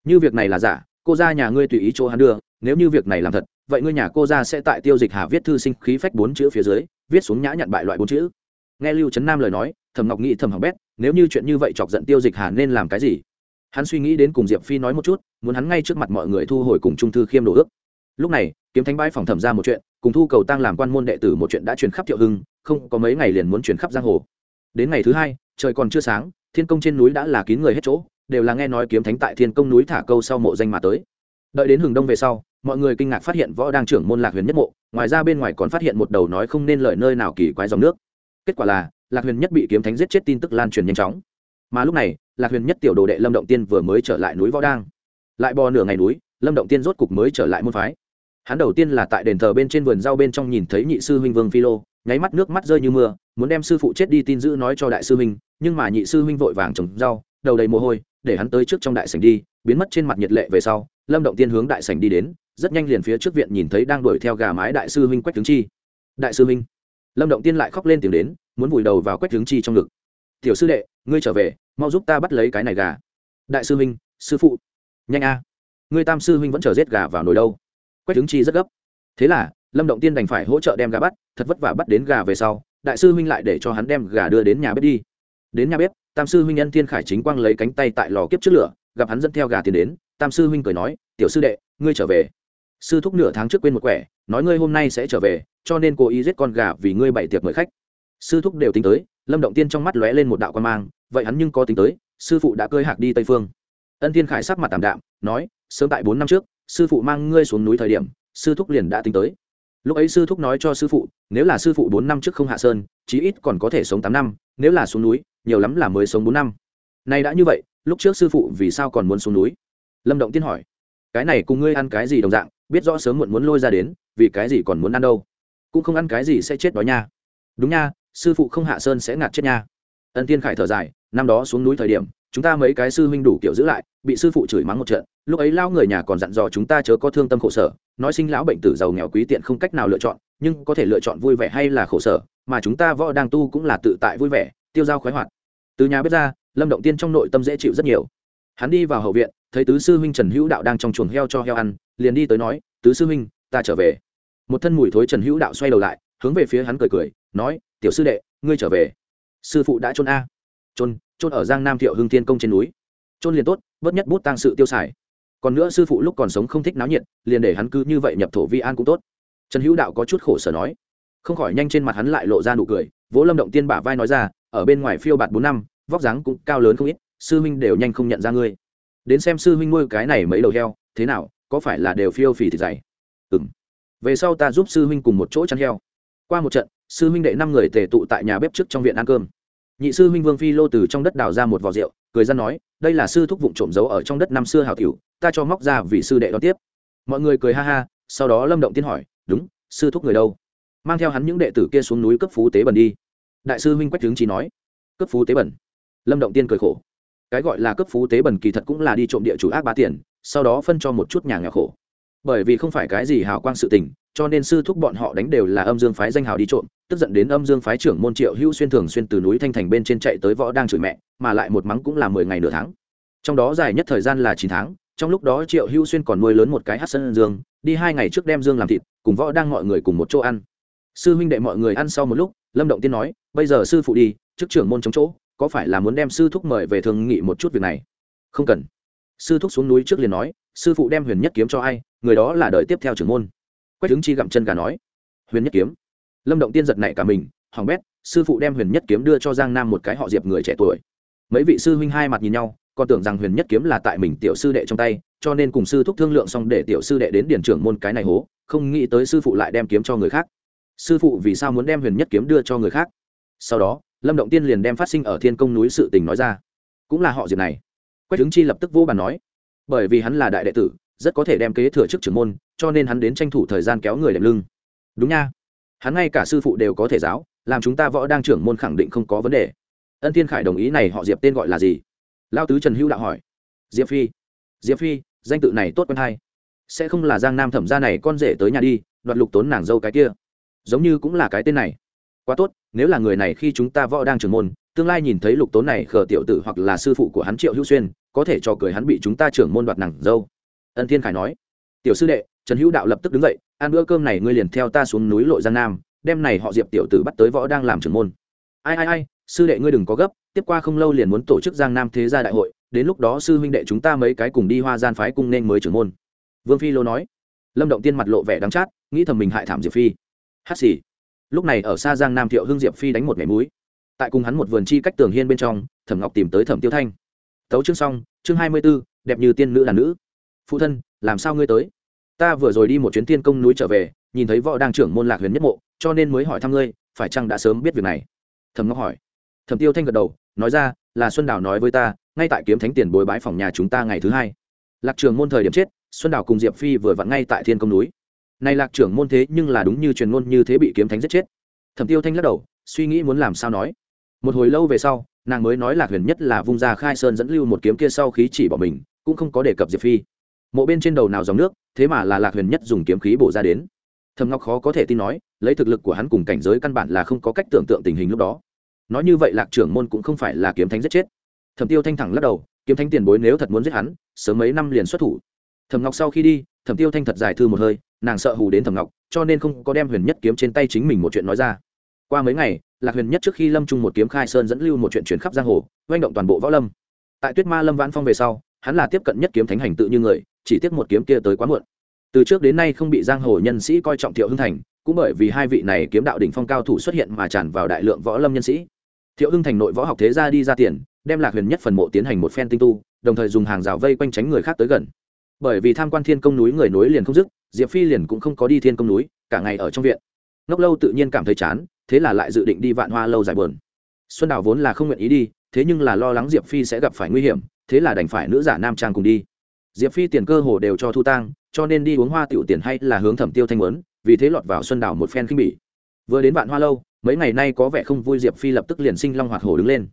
Như việc này là giả, cô ra nhà ngươi tùy ý chỗ hắn đưa, nếu như việc này làm thật, vậy ngươi nhà cô ra sẽ tại tiêu dịch hà viết thư sinh khí phách bốn chữ phía dưới, viết xuống nhã nhận bại loại bốn chữ. Nghe lưu trấn nam lời nói thầm ngọc nghĩ thầm học bét, nếu như chuyện như vậy chọc giận tiêu dịch hà nên làm cái gì? Hắn suy nghĩ đến cùng diệp phi nói một chút, muốn hắn ngay trước mặt mọi người thu hồi cùng trung thư khiêm đồ ước. Lúc này, kiếm thánh bãi phòng thẩm ra một chuyện, cùng thu cầu tăng làm quan môn đệ tử một chuyện đã truyền khắp thiệu hưng, không có mấy ngày liền muốn truyền khắp giang hồ. Đến ngày thứ hai, trời còn chưa sáng, thiên công trên núi đã là kín người hết chỗ, đều là nghe nói kiếm thánh tại thiên công núi thả câu sau mộ danh mà tới. Đợi đến hừng đông về sau, mọi người kinh ngạc phát hiện võ đang trưởng môn lạc huyền nhất mộ, ngoài ra bên ngoài còn phát hiện một đầu nói không nên lời nơi nào kỳ quái dòng nước. Kết quả là lạc huyền nhất bị kiếm thánh giết chết tin tức lan truyền nhanh chóng. Mà lúc này, lạc huyền nhất tiểu đồ đệ lâm động tiên vừa mới trở lại núi võ đang. Lại bò nửa ngày núi, lâm động tiên rốt cục mới trở lại môn phái. Hắn đầu tiên là tại đền thờ bên trên vườn rau bên trong nhìn thấy nhị sư huynh vương phi lô, nháy mắt nước mắt rơi như mưa, muốn đem sư phụ chết đi tin giữ nói cho đại sư huynh, nhưng mà nhị sư huynh vội vàng trồng rau, đầu đầy mồ hôi, để hắn tới trước trong đại sảnh đi, biến mất trên mặt nhiệt lệ về sau, lâm động tiên hướng đại sảnh đi đến, rất nhanh liền phía trước viện nhìn thấy đang đuổi theo gà mái đại sư huynh quách tướng chi. Đại sư huynh. Lâm động tiên lại khóc lên tìm đến muốn vùi đầu vào quách tướng chi trong ngực. Tiểu sư đệ, ngươi trở về, mau giúp ta bắt lấy cái này gà. Đại sư huynh, sư phụ. Nhanh a, ngươi tam sư huynh vẫn chờ giết gà vào nồi đâu. Quách tướng chi rất gấp. Thế là, lâm động tiên đành phải hỗ trợ đem gà bắt, thật vất vả bắt đến gà về sau, đại sư huynh lại để cho hắn đem gà đưa đến nhà bếp đi. Đến nhà bếp, tam sư huynh nhân thiên khải chính quang lấy cánh tay tại lò kiếp trước lửa, gặp hắn dẫn theo gà tiền đến, tam sư huynh cười nói, tiểu sư đệ, ngươi trở về. Sư thúc nửa tháng trước quên một quẻ, nói, ngươi hôm nay sẽ trở về, cho nên cố ý giết con gà vì ngươi bày tiệc mời khách sư thúc đều tính tới, lâm động tiên trong mắt lóe lên một đạo quan mang, vậy hắn nhưng có tính tới, sư phụ đã cơi hạc đi tây phương. Ân thiên khải sắc mặt tảm đạm, nói, sớm tại bốn năm trước, sư phụ mang ngươi xuống núi thời điểm, sư thúc liền đã tính tới. Lúc ấy sư thúc nói cho sư phụ, nếu là sư phụ bốn năm trước không hạ sơn, chí ít còn có thể sống tám năm, nếu là xuống núi, nhiều lắm là mới sống bốn năm. Nay đã như vậy, lúc trước sư phụ vì sao còn muốn xuống núi? Lâm động tiên hỏi. Cái này cùng ngươi ăn cái gì đồng dạng, biết rõ sớm muộn muốn lôi ra đến, vì cái gì còn muốn ăn đâu? Cũng không ăn cái gì sẽ chết đói nha. Đúng nha sư phụ không hạ sơn sẽ ngạt chết nha. Ân tiên khải thở dài, năm đó xuống núi thời điểm, chúng ta mấy cái sư huynh đủ kiểu giữ lại, bị sư phụ chửi mắng một trận, lúc ấy lao người nhà còn dặn dò chúng ta chớ có thương tâm khổ sở, nói sinh lão bệnh tử giàu nghèo quý tiện không cách nào lựa chọn, nhưng có thể lựa chọn vui vẻ hay là khổ sở, mà chúng ta võ đang tu cũng là tự tại vui vẻ, tiêu dao khoái hoạt. Từ nhà bếp ra, lâm động tiên trong nội tâm dễ chịu rất nhiều. Hắn đi vào hậu viện, thấy tứ sư huynh trần hữu đạo đang trong chuồng heo cho heo ăn, liền đi tới nói, tứ sư huynh, ta trở về. Một thân mùi thối trần hữu đạo xoay đầu lại, hướng về phía hắn cười cười, nói tiểu sư đệ, ngươi trở về. Sư phụ đã trôn a. Trôn trôn ở giang nam thiệu hưng thiên công trên núi. Trôn liền tốt, bớt nhất bút tăng sự tiêu xài. Còn nữa sư phụ lúc còn sống không thích náo nhiệt, liền để hắn cứ như vậy nhập thổ vi an cũng tốt. Trần hữu đạo có chút khổ sở nói. Không khỏi nhanh trên mặt hắn lại lộ ra nụ cười, vỗ lâm động tiên bả vai nói ra, ở bên ngoài phiêu bạt bốn năm, vóc dáng cũng cao lớn không ít, sư huynh đều nhanh không nhận ra ngươi. Đến xem sư huynh nuôi cái này mấy đầu heo, thế nào, có phải là đều phiêu phì thịt dày? Ừ m về sau ta giúp sư huynh cùng một chỗ chăn heo. Qua một trận sư huynh đệ năm người tề tụ tại nhà bếp trước trong viện ăn cơm. Nhị sư huynh vương phi lô từ trong đất đào ra một vò rượu, cười ra nói, đây là sư thúc vụng trộm giấu ở trong đất năm xưa hào cửu ta cho móc ra vì sư đệ đón tiếp. Mọi người cười ha ha, sau đó lâm động tiên hỏi, đúng, sư thúc người đâu? Mang theo hắn những đệ tử kia xuống núi cấp phú tế bẩn đi. Đại sư huynh quách tướng chỉ nói, cấp phú tế bẩn. Lâm động tiên cười khổ, cái gọi là cấp phú tế bẩn kỳ thật cũng là đi trộm địa chủ ác bá tiền, sau đó phân cho một chút nhà nghèo khổ bởi vì không phải cái gì hào quang sự tình, cho nên sư thúc bọn họ đánh đều là âm dương phái danh hào đi trộm, tức giận đến âm dương phái trưởng môn triệu hữu xuyên thường xuyên từ núi thanh thành bên trên chạy tới võ đang chửi mẹ, mà lại một mắng cũng là mười ngày nửa tháng. Trong đó dài nhất thời gian là chín tháng, trong lúc đó triệu hữu xuyên còn nuôi lớn một cái hát sân dương, đi hai ngày trước đem dương làm thịt, cùng võ đang mọi người cùng một chỗ ăn. Sư huynh đệ mọi người ăn sau một lúc, lâm động tiên nói, bây giờ sư phụ đi, chức trưởng môn chống chỗ, có phải là muốn đem sư thúc mời về thường nghị một chút việc này? Không cần sư thúc xuống núi trước liền nói, sư phụ đem huyền nhất kiếm cho ai, người đó là đời tiếp theo trưởng môn. Quách hứng chi gặm chân gà nói, huyền nhất kiếm. Lâm động tiên giật này cả mình, hoàng bét, sư phụ đem huyền nhất kiếm đưa cho giang nam một cái họ diệp người trẻ tuổi. Mấy vị sư huynh hai mặt nhìn nhau, còn tưởng rằng huyền nhất kiếm là tại mình tiểu sư đệ trong tay, cho nên cùng sư thúc thương lượng xong để tiểu sư đệ đến điển trưởng môn cái này hố, không nghĩ tới sư phụ lại đem kiếm cho người khác. Sư phụ vì sao muốn đem huyền nhất kiếm đưa cho người khác? Sau đó, lâm động tiên liền đem phát sinh ở thiên công núi sự tình nói ra. Cũng là họ diệp này quách hứng chi lập tức vô bàn nói, bởi vì hắn là đại đệ tử, rất có thể đem kế thừa chức trưởng môn, cho nên hắn đến tranh thủ thời gian kéo người đệm lưng. Đúng nha. Hắn ngay cả sư phụ đều có thể giáo, làm chúng ta võ đang trưởng môn khẳng định không có vấn đề. Ân thiên khải đồng ý này họ diệp tên gọi là gì? Lao tứ trần hữu đạo hỏi. Diệp phi diệp phi, danh tự này tốt quen hay. Sẽ không là giang nam thẩm gia này con rể tới nhà đi, đoạt lục tốn nàng dâu cái kia. Giống như cũng là cái tên này. Quá tốt, nếu là người này khi chúng ta võ đang trưởng môn tương lai nhìn thấy lục tốn này khờ tiểu tử hoặc là sư phụ của hắn triệu hữu xuyên, có thể cho cười hắn bị chúng ta trưởng môn đoạt nàng dâu. Ân thiên khải nói, tiểu sư đệ, trần hữu đạo lập tức đứng dậy, ăn bữa cơm này ngươi liền theo ta xuống núi lội giang nam đem này họ diệp tiểu tử bắt tới võ đang làm trưởng môn. Ai ai ai, sư đệ ngươi đừng có gấp, tiếp qua không lâu liền muốn tổ chức giang nam thế gia đại hội, đến lúc đó sư huynh đệ chúng ta mấy cái cùng đi hoa gian phái cung nên mới trưởng môn. Vương phi lô nói. Lâm động tiên mặt lộ vẻ đắng chát, nghĩ thầm mình hại thảm diệp phi. Hát xì. Lúc này ở xa giang nam thiệu hưng diệp phi đánh một mẻ múi tại cùng hắn một vườn chi cách tường hiên bên trong, thẩm ngọc tìm tới thẩm tiêu thanh. Tấu chương xong, chương hai mươi b ố đẹp như tiên nữ là nữ. Phụ thân, làm sao ngươi tới? Ta vừa rồi đi một chuyến tiên công núi trở về, nhìn thấy võ đang trưởng môn lạc huyền nhất mộ, cho nên mới hỏi thăm ngươi, phải chăng đã sớm biết việc này? Thầm ngọc hỏi. Thầm tiêu thanh gật đầu, nói ra, là xuân đào nói với ta, ngay tại kiếm thánh tiền bồi bái phòng nhà chúng ta ngày thứ hai. Lạc trường môn thời điểm chết, xuân đào cùng diệp phi vừa vặn ngay tại thiên công núi. Này lạc trưởng môn thế nhưng là đúng như truyền ngôn như thế bị kiếm thánh giết chết. Thẩm tiêu thanh lắc đầu, suy nghĩ muốn làm sao nói một hồi lâu về sau, nàng mới nói lạc huyền nhất là vung ra khai sơn dẫn lưu một kiếm kia sau khí chỉ bỏ mình, cũng không có đề cập diệp phi. Mộ bên trên đầu nào dòng nước, thế mà là lạc huyền nhất dùng kiếm khí bổ ra đến. Thầm ngọc khó có thể tin nói, lấy thực lực của hắn cùng cảnh giới căn bản là không có cách tưởng tượng tình hình lúc đó. Nói như vậy lạc trưởng môn cũng không phải là kiếm thánh giết chết. Thẩm tiêu thanh thẳng lắc đầu, kiếm thánh tiền bối nếu thật muốn giết hắn, sớm mấy năm liền xuất thủ. Thầm ngọc sau khi đi, thẩm tiêu thanh thật dài thư một hơi, nàng sợ hù đến thầm ngọc, cho nên không có đem huyền nhất kiếm trên tay chính mình một chuyện nói ra. Qua mấy ngày lạc huyền nhất trước khi lâm trung một kiếm khai sơn dẫn lưu một chuyện chuyển khắp giang hồ, oanh động toàn bộ võ lâm. Tại tuyết ma lâm vãn phong về sau, hắn là tiếp cận nhất kiếm thánh hành tự như người, chỉ tiếc một kiếm kia tới quá muộn. Từ trước đến nay không bị giang hồ nhân sĩ coi trọng thiệu hưng thành, cũng bởi vì hai vị này kiếm đạo đỉnh phong cao thủ xuất hiện mà tràn vào đại lượng võ lâm nhân sĩ. Thiệu hưng thành nội võ học thế gia đi ra tiền, đem lạc huyền nhất phần mộ tiến hành một phen tinh tu, đồng thời dùng hàng rào vây quanh tránh người khác tới gần. Bởi vì tham quan thiên công núi người nối liền không dứt, diệp phi liền cũng không có đi thiên công núi, cả ngày ở trong viện. Ngốc lâu tự nhiên cảm thấy chán thế là lại dự định đi vạn hoa lâu dài bờn xuân đào vốn là không nguyện ý đi, thế nhưng là lo lắng diệp phi sẽ gặp phải nguy hiểm, thế là đành phải nữ giả nam trang cùng đi. Diệp phi tiền cơ hồ đều cho thu tang, cho nên đi uống hoa tiểu tiền hay là hướng thẩm tiêu thanh muốn vì thế lọt vào xuân đào một phen khinh bỉ. Vừa đến vạn hoa lâu, mấy ngày nay có vẻ không vui diệp phi lập tức liền sinh long hoạt hổ đứng lên.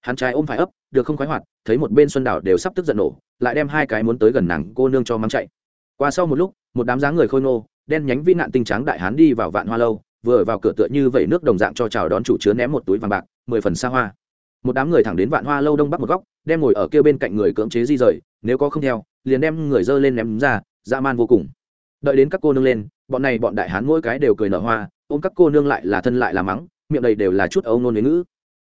Hắn trai ôm phải ấp, được không khoái hoạt, thấy một bên xuân đào đều sắp tức giận nổ, lại đem hai cái muốn tới gần nàng cô nương cho mắng chạy. Qua sau một lúc, một đám dáng người khôi nô đen nhánh vi nạn tinh trắng đại hán đi vào vạn hoa lâu vừa vào cửa tựa như vẩy nước đồng dạng cho chào đón chủ chứa ném một túi vàng bạc, mười phần xa hoa. Một đám người thẳng đến vạn hoa lâu đông bắc một góc, đem ngồi ở kia bên cạnh người cưỡng chế di rời, nếu có không theo, liền đem người dơ lên ném ra, dã man vô cùng. Đợi đến các cô nương lên, bọn này bọn đại hán mỗi cái đều cười nở hoa, ôm các cô nương lại là thân lại là mắng, miệng đầy đều là chút âu nôn đến ngữ.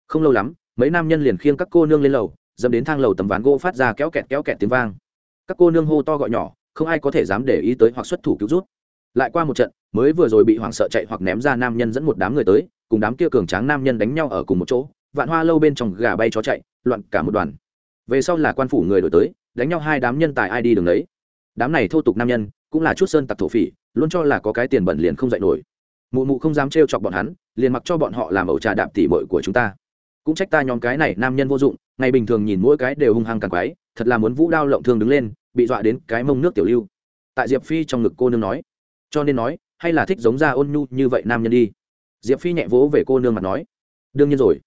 Không lâu lắm, mấy nam nhân liền khiêng các cô nương lên lầu, dẫm đến thang lầu tấm ván gỗ phát ra kéo kẹt kéo kẹt tiếng vang. Các cô nương hô to gọi nhỏ, không ai có thể dám để ý tới hoặc xuất thủ cứu rút lại qua một trận, mới vừa rồi bị hoảng sợ chạy hoặc ném ra nam nhân dẫn một đám người tới, cùng đám kia cường tráng nam nhân đánh nhau ở cùng một chỗ, vạn hoa lâu bên trong gà bay chó chạy, loạn cả một đoàn. Về sau là quan phủ người đổi tới, đánh nhau hai đám nhân tài ai đi đường đấy. Đám này thô tục nam nhân, cũng là chút sơn tặc thổ phỉ, luôn cho là có cái tiền bẩn liền không dạy nổi. Mụ mụ không dám trêu chọc bọn hắn, liền mặc cho bọn họ làm ẩu trà đạp tỉ bội của chúng ta. Cũng trách ta nhóm cái này nam nhân vô dụng, ngày bình thường nhìn mỗi cái đều hung hăng càng quái, thật là muốn vũ đao lộng thương đứng lên, bị dọa đến cái mông nước tiểu lưu. Tại diệp phi trong ngực cô nương nói cho nên nói, hay là thích giống ra ôn nhu như vậy nam nhân đi. Diệp phi nhẹ vỗ về cô nương mặt nói, đương nhiên rồi.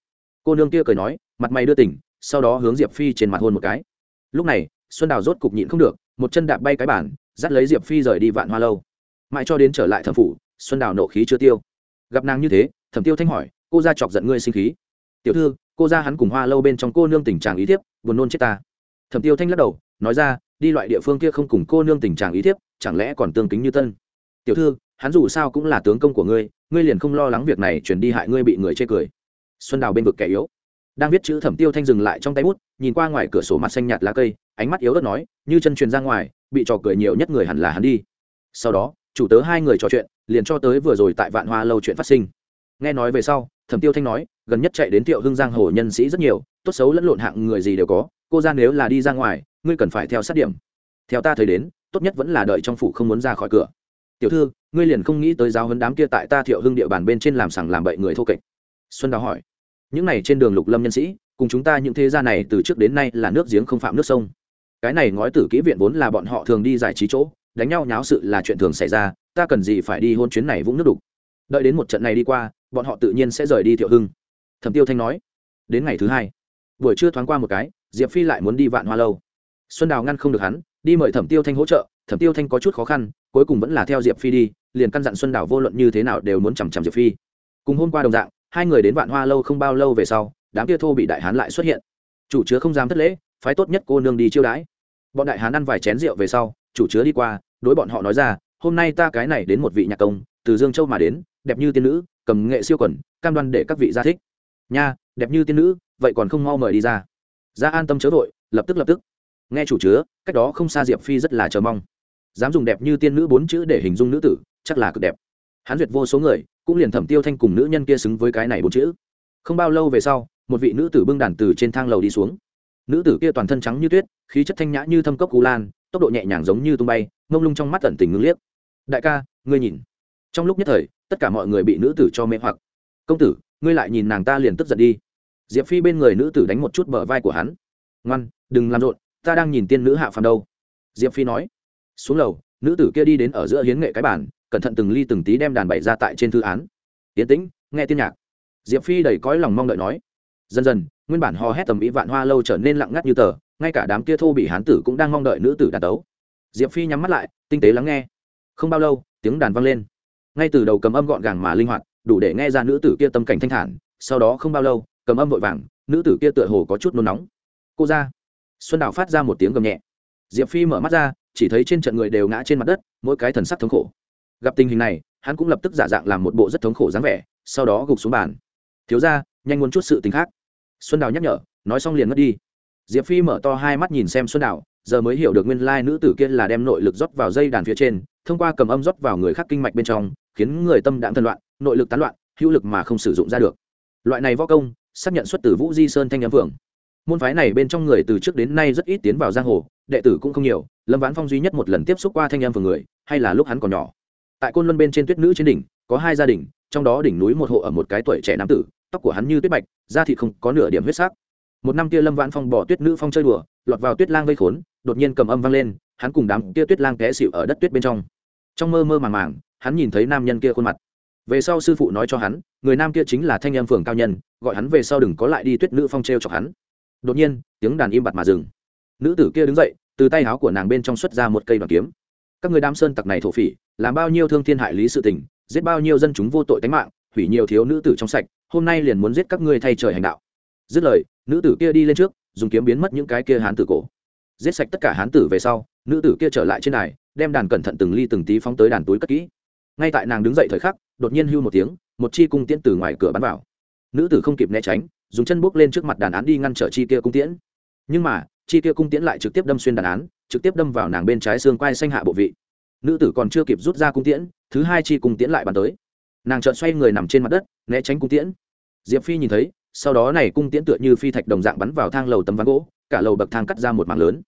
Cô nương kia cười nói, mặt mày đưa tỉnh, sau đó hướng diệp phi trên mặt hôn một cái. Lúc này, xuân đào rốt cục nhịn không được, một chân đạp bay cái bản dắt lấy diệp phi rời đi vạn hoa lâu. Mãi cho đến trở lại thẩm phủ, xuân đào nộ khí chưa tiêu. Gặp nàng như thế, thẩm tiêu thanh hỏi, cô ra chọc giận ngươi sinh khí? Tiểu thư, cô ra hắn cùng hoa lâu bên trong cô nương tình trạng ý thiếp, buồn nôn chết ta. Thẩm tiêu thanh lắc đầu, nói ra, đi loại địa phương kia không cùng cô nương tình trạng ý thiếp, chẳng lẽ còn tương kính như tân? Tiểu thư, hắn dù sao cũng là tướng công của ngươi ngươi liền không lo lắng việc này chuyển đi hại ngươi bị người chê cười. Xuân đào bên vực kẻ yếu, đang viết chữ thẩm tiêu thanh dừng lại trong tay bút, nhìn qua ngoài cửa sổ mặt xanh nhạt lá cây, ánh mắt yếu ớt nói, như chân truyền ra ngoài, bị trò cười nhiều nhất người hẳn là hắn đi. Sau đó, chủ tớ hai người trò chuyện, liền cho tới vừa rồi tại vạn hoa lâu chuyện phát sinh. Nghe nói về sau, thẩm tiêu thanh nói, gần nhất chạy đến tiệu hưng giang hồ nhân sĩ rất nhiều, tốt xấu lẫn lộn hạng người gì đều có, cô ra nếu là đi ra ngoài, ngươi cần phải theo sát điểm. Theo ta thấy đến, tốt nhất vẫn là đợi trong phủ không muốn ra khỏi cửa tiểu thư, ngươi liền không nghĩ tới giáo hấn đám kia tại ta thiệu hưng địa bàn bên trên làm sằng làm bậy người thô kệch. Xuân đào hỏi. Những này trên đường lục lâm nhân sĩ, cùng chúng ta những thế gia này từ trước đến nay là nước giếng không phạm nước sông. Cái này ngói tử kỹ viện vốn là bọn họ thường đi giải trí chỗ, đánh nhau nháo sự là chuyện thường xảy ra, ta cần gì phải đi hôn chuyến này vũng nước đục. Đợi đến một trận này đi qua, bọn họ tự nhiên sẽ rời đi thiệu hưng. Thẩm tiêu thanh nói. Đến ngày thứ hai, buổi trưa thoáng qua một cái, diệp phi lại muốn đi vạn hoa lâu. Xuân đào ngăn không được hắn, đi mời thẩm tiêu thanh hỗ trợ thẩm tiêu thanh có chút khó khăn, cuối cùng vẫn là theo diệp phi đi, liền căn dặn xuân đảo vô luận như thế nào đều muốn chằm chằm diệp phi. Cùng hôm qua đồng dạng, hai người đến vạn hoa lâu không bao lâu về sau, đám kia thô bị đại hán lại xuất hiện. Chủ chứa không dám thất lễ, phái tốt nhất cô nương đi chiêu đãi. Bọn đại hán ăn vài chén rượu về sau, chủ chứa đi qua, đối bọn họ nói ra, hôm nay ta cái này đến một vị nhạc công, từ dương châu mà đến, đẹp như tiên nữ, cầm nghệ siêu quẩn cam đoan để các vị gia thích. Nha, đẹp như tiên nữ, vậy còn không mau mời đi ra. Ra an tâm chớ vội, lập tức lập tức. Nghe chủ chứa, cách đó không xa diệp phi rất là chờ mong dám dùng đẹp như tiên nữ bốn chữ để hình dung nữ tử, chắc là cực đẹp. Hắn duyệt vô số người, cũng liền thẩm tiêu thanh cùng nữ nhân kia xứng với cái này bốn chữ. Không bao lâu về sau, một vị nữ tử bưng đàn từ trên thang lầu đi xuống. Nữ tử kia toàn thân trắng như tuyết, khí chất thanh nhã như thâm cốc cú lan, tốc độ nhẹ nhàng giống như tung bay ngông lung trong mắt tận tình ngưng liếc. Đại ca, ngươi nhìn. Trong lúc nhất thời, tất cả mọi người bị nữ tử cho mê hoặc. Công tử, ngươi lại nhìn nàng ta liền tức giận đi. Diệp phi bên người nữ tử đánh một chút bờ vai của hắn. Ngoan, đừng làm rộn, ta đang nhìn tiên nữ hạ phàm đâu. Diệp phi nói xuống lầu, nữ tử kia đi đến ở giữa hiến nghệ cái bản cẩn thận từng ly từng tí đem đàn bày ra tại trên thư án. Yến tĩnh, nghe tiên nhạc. Diệp phi đầy cõi lòng mong đợi nói. Dần dần, nguyên bản hò hét tầm ý vạn hoa lâu trở nên lặng ngắt như tờ, ngay cả đám kia thô bị hán tử cũng đang mong đợi nữ tử đàn tấu. Diệp phi nhắm mắt lại, tinh tế lắng nghe. Không bao lâu, tiếng đàn vang lên. Ngay từ đầu cầm âm gọn gàng mà linh hoạt, đủ để nghe ra nữ tử kia tâm cảnh thanh thản, sau đó không bao lâu, cầm âm vội vàng, nữ tử kia tựa hồ có chút nôn nóng. Cô ra. Xuân đào phát ra một tiếng gầm nhẹ. Diệp phi mở mắt ra chỉ thấy trên trận người đều ngã trên mặt đất, mỗi cái thần sắc thống khổ. Gặp tình hình này, hắn cũng lập tức giả dạng làm một bộ rất thống khổ dáng vẻ, sau đó gục xuống bàn. Thiếu ra nhanh muốn chút sự tình khác. Xuân đào nhắc nhở, nói xong liền mất đi. Diệp phi mở to hai mắt nhìn xem xuân đào, giờ mới hiểu được nguyên lai nữ tử kia là đem nội lực rót vào dây đàn phía trên, thông qua cầm âm rót vào người khác kinh mạch bên trong, khiến người tâm đạm thân loạn, nội lực tán loạn, hữu lực mà không sử dụng ra được. Loại này võ công, xác nhận xuất từ vũ di sơn thanh âm phượng môn phái này bên trong người từ trước đến nay rất ít tiến vào giang hồ, đệ tử cũng không nhiều, lâm vãn phong duy nhất một lần tiếp xúc qua thanh em phượng người, hay là lúc hắn còn nhỏ. Tại côn luân bên trên tuyết nữ trên đỉnh, có hai gia đình, trong đó đỉnh núi một hộ ở một cái tuổi trẻ nam tử, tóc của hắn như tuyết bạch, da thịt không có nửa điểm huyết sắc. Một năm kia lâm vãn phong bỏ tuyết nữ phong chơi đùa, lọt vào tuyết lang vây khốn, đột nhiên cầm âm vang lên, hắn cùng đám kia tuyết lang té xịu ở đất tuyết bên trong. Trong mơ mơ màng màng, hắn nhìn thấy nam nhân kia khuôn mặt. Về sau sư phụ nói cho hắn, người nam kia chính là thanh em phường cao nhân, gọi hắn về sau đừng có lại đi tuyết nữ phong t r e o chọc hắn đột nhiên, tiếng đàn im bặt mà dừng. Nữ tử kia đứng dậy, từ tay áo của nàng bên trong xuất ra một cây đoàn kiếm. Các người đám sơn tặc này thổ phỉ, làm bao nhiêu thương thiên hại lý sự tình, giết bao nhiêu dân chúng vô tội tánh mạng, hủy nhiều thiếu nữ tử trong sạch, hôm nay liền muốn giết các ngươi thay trời hành đạo. Dứt lời, nữ tử kia đi lên trước, dùng kiếm biến mất những cái kia hán tử cổ. Giết sạch tất cả hán tử về sau, nữ tử kia trở lại trên đài, đem đàn cẩn thận từng ly từng tí phóng tới đàn túi cất kỹ. Ngay tại nàng đứng dậy thời khắc, đột nhiên hưu một tiếng, một chi cung tiễn từ ngoài cửa bắn vào. Nữ tử không kịp né tránh dùng chân bước lên trước mặt đàn án đi ngăn trở chi kia cung tiễn. Nhưng mà, chi kia cung tiễn lại trực tiếp đâm xuyên đàn án, trực tiếp đâm vào nàng bên trái xương quai xanh hạ bộ vị. Nữ tử còn chưa kịp rút ra cung tiễn, thứ hai chi cung tiễn lại bắn tới. Nàng chợt xoay người nằm trên mặt đất, né tránh cung tiễn. Diệp phi nhìn thấy, sau đó này cung tiễn tựa như phi thạch đồng dạng bắn vào thang lầu tấm ván gỗ, cả lầu bậc thang cắt ra một mảng lớn.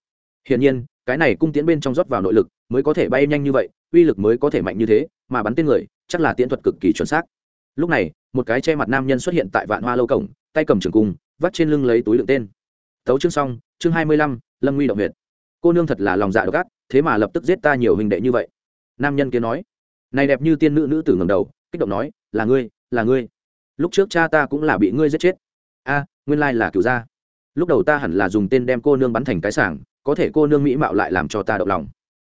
Hiển nhiên, cái này cung tiễn bên trong rót vào nội lực, mới có thể bay nhanh như vậy, uy lực mới có thể mạnh như thế, mà bắn tên người, chắc là tiễn thuật cực kỳ chuẩn xác. Lúc này, một cái che mặt nam nhân xuất hiện tại vạn hoa lâu cổng tay cầm trường cung, vắt trên lưng lấy túi đựng tên. Tấu chương xong, chương hai mươi lăm, lâm nguy động huyệt. Cô nương thật là lòng dạ độc ác, thế mà lập tức giết ta nhiều hình đệ như vậy. Nam nhân kia nói. Này đẹp như tiên nữ nữ tử ngầm đầu, kích động nói, là ngươi là ngươi. Lúc trước cha ta cũng là bị ngươi giết chết. A, nguyên lai là cựu gia. Lúc đầu ta hẳn là dùng tên đem cô nương bắn thành cái sảng, có thể cô nương mỹ mạo lại làm cho ta động lòng.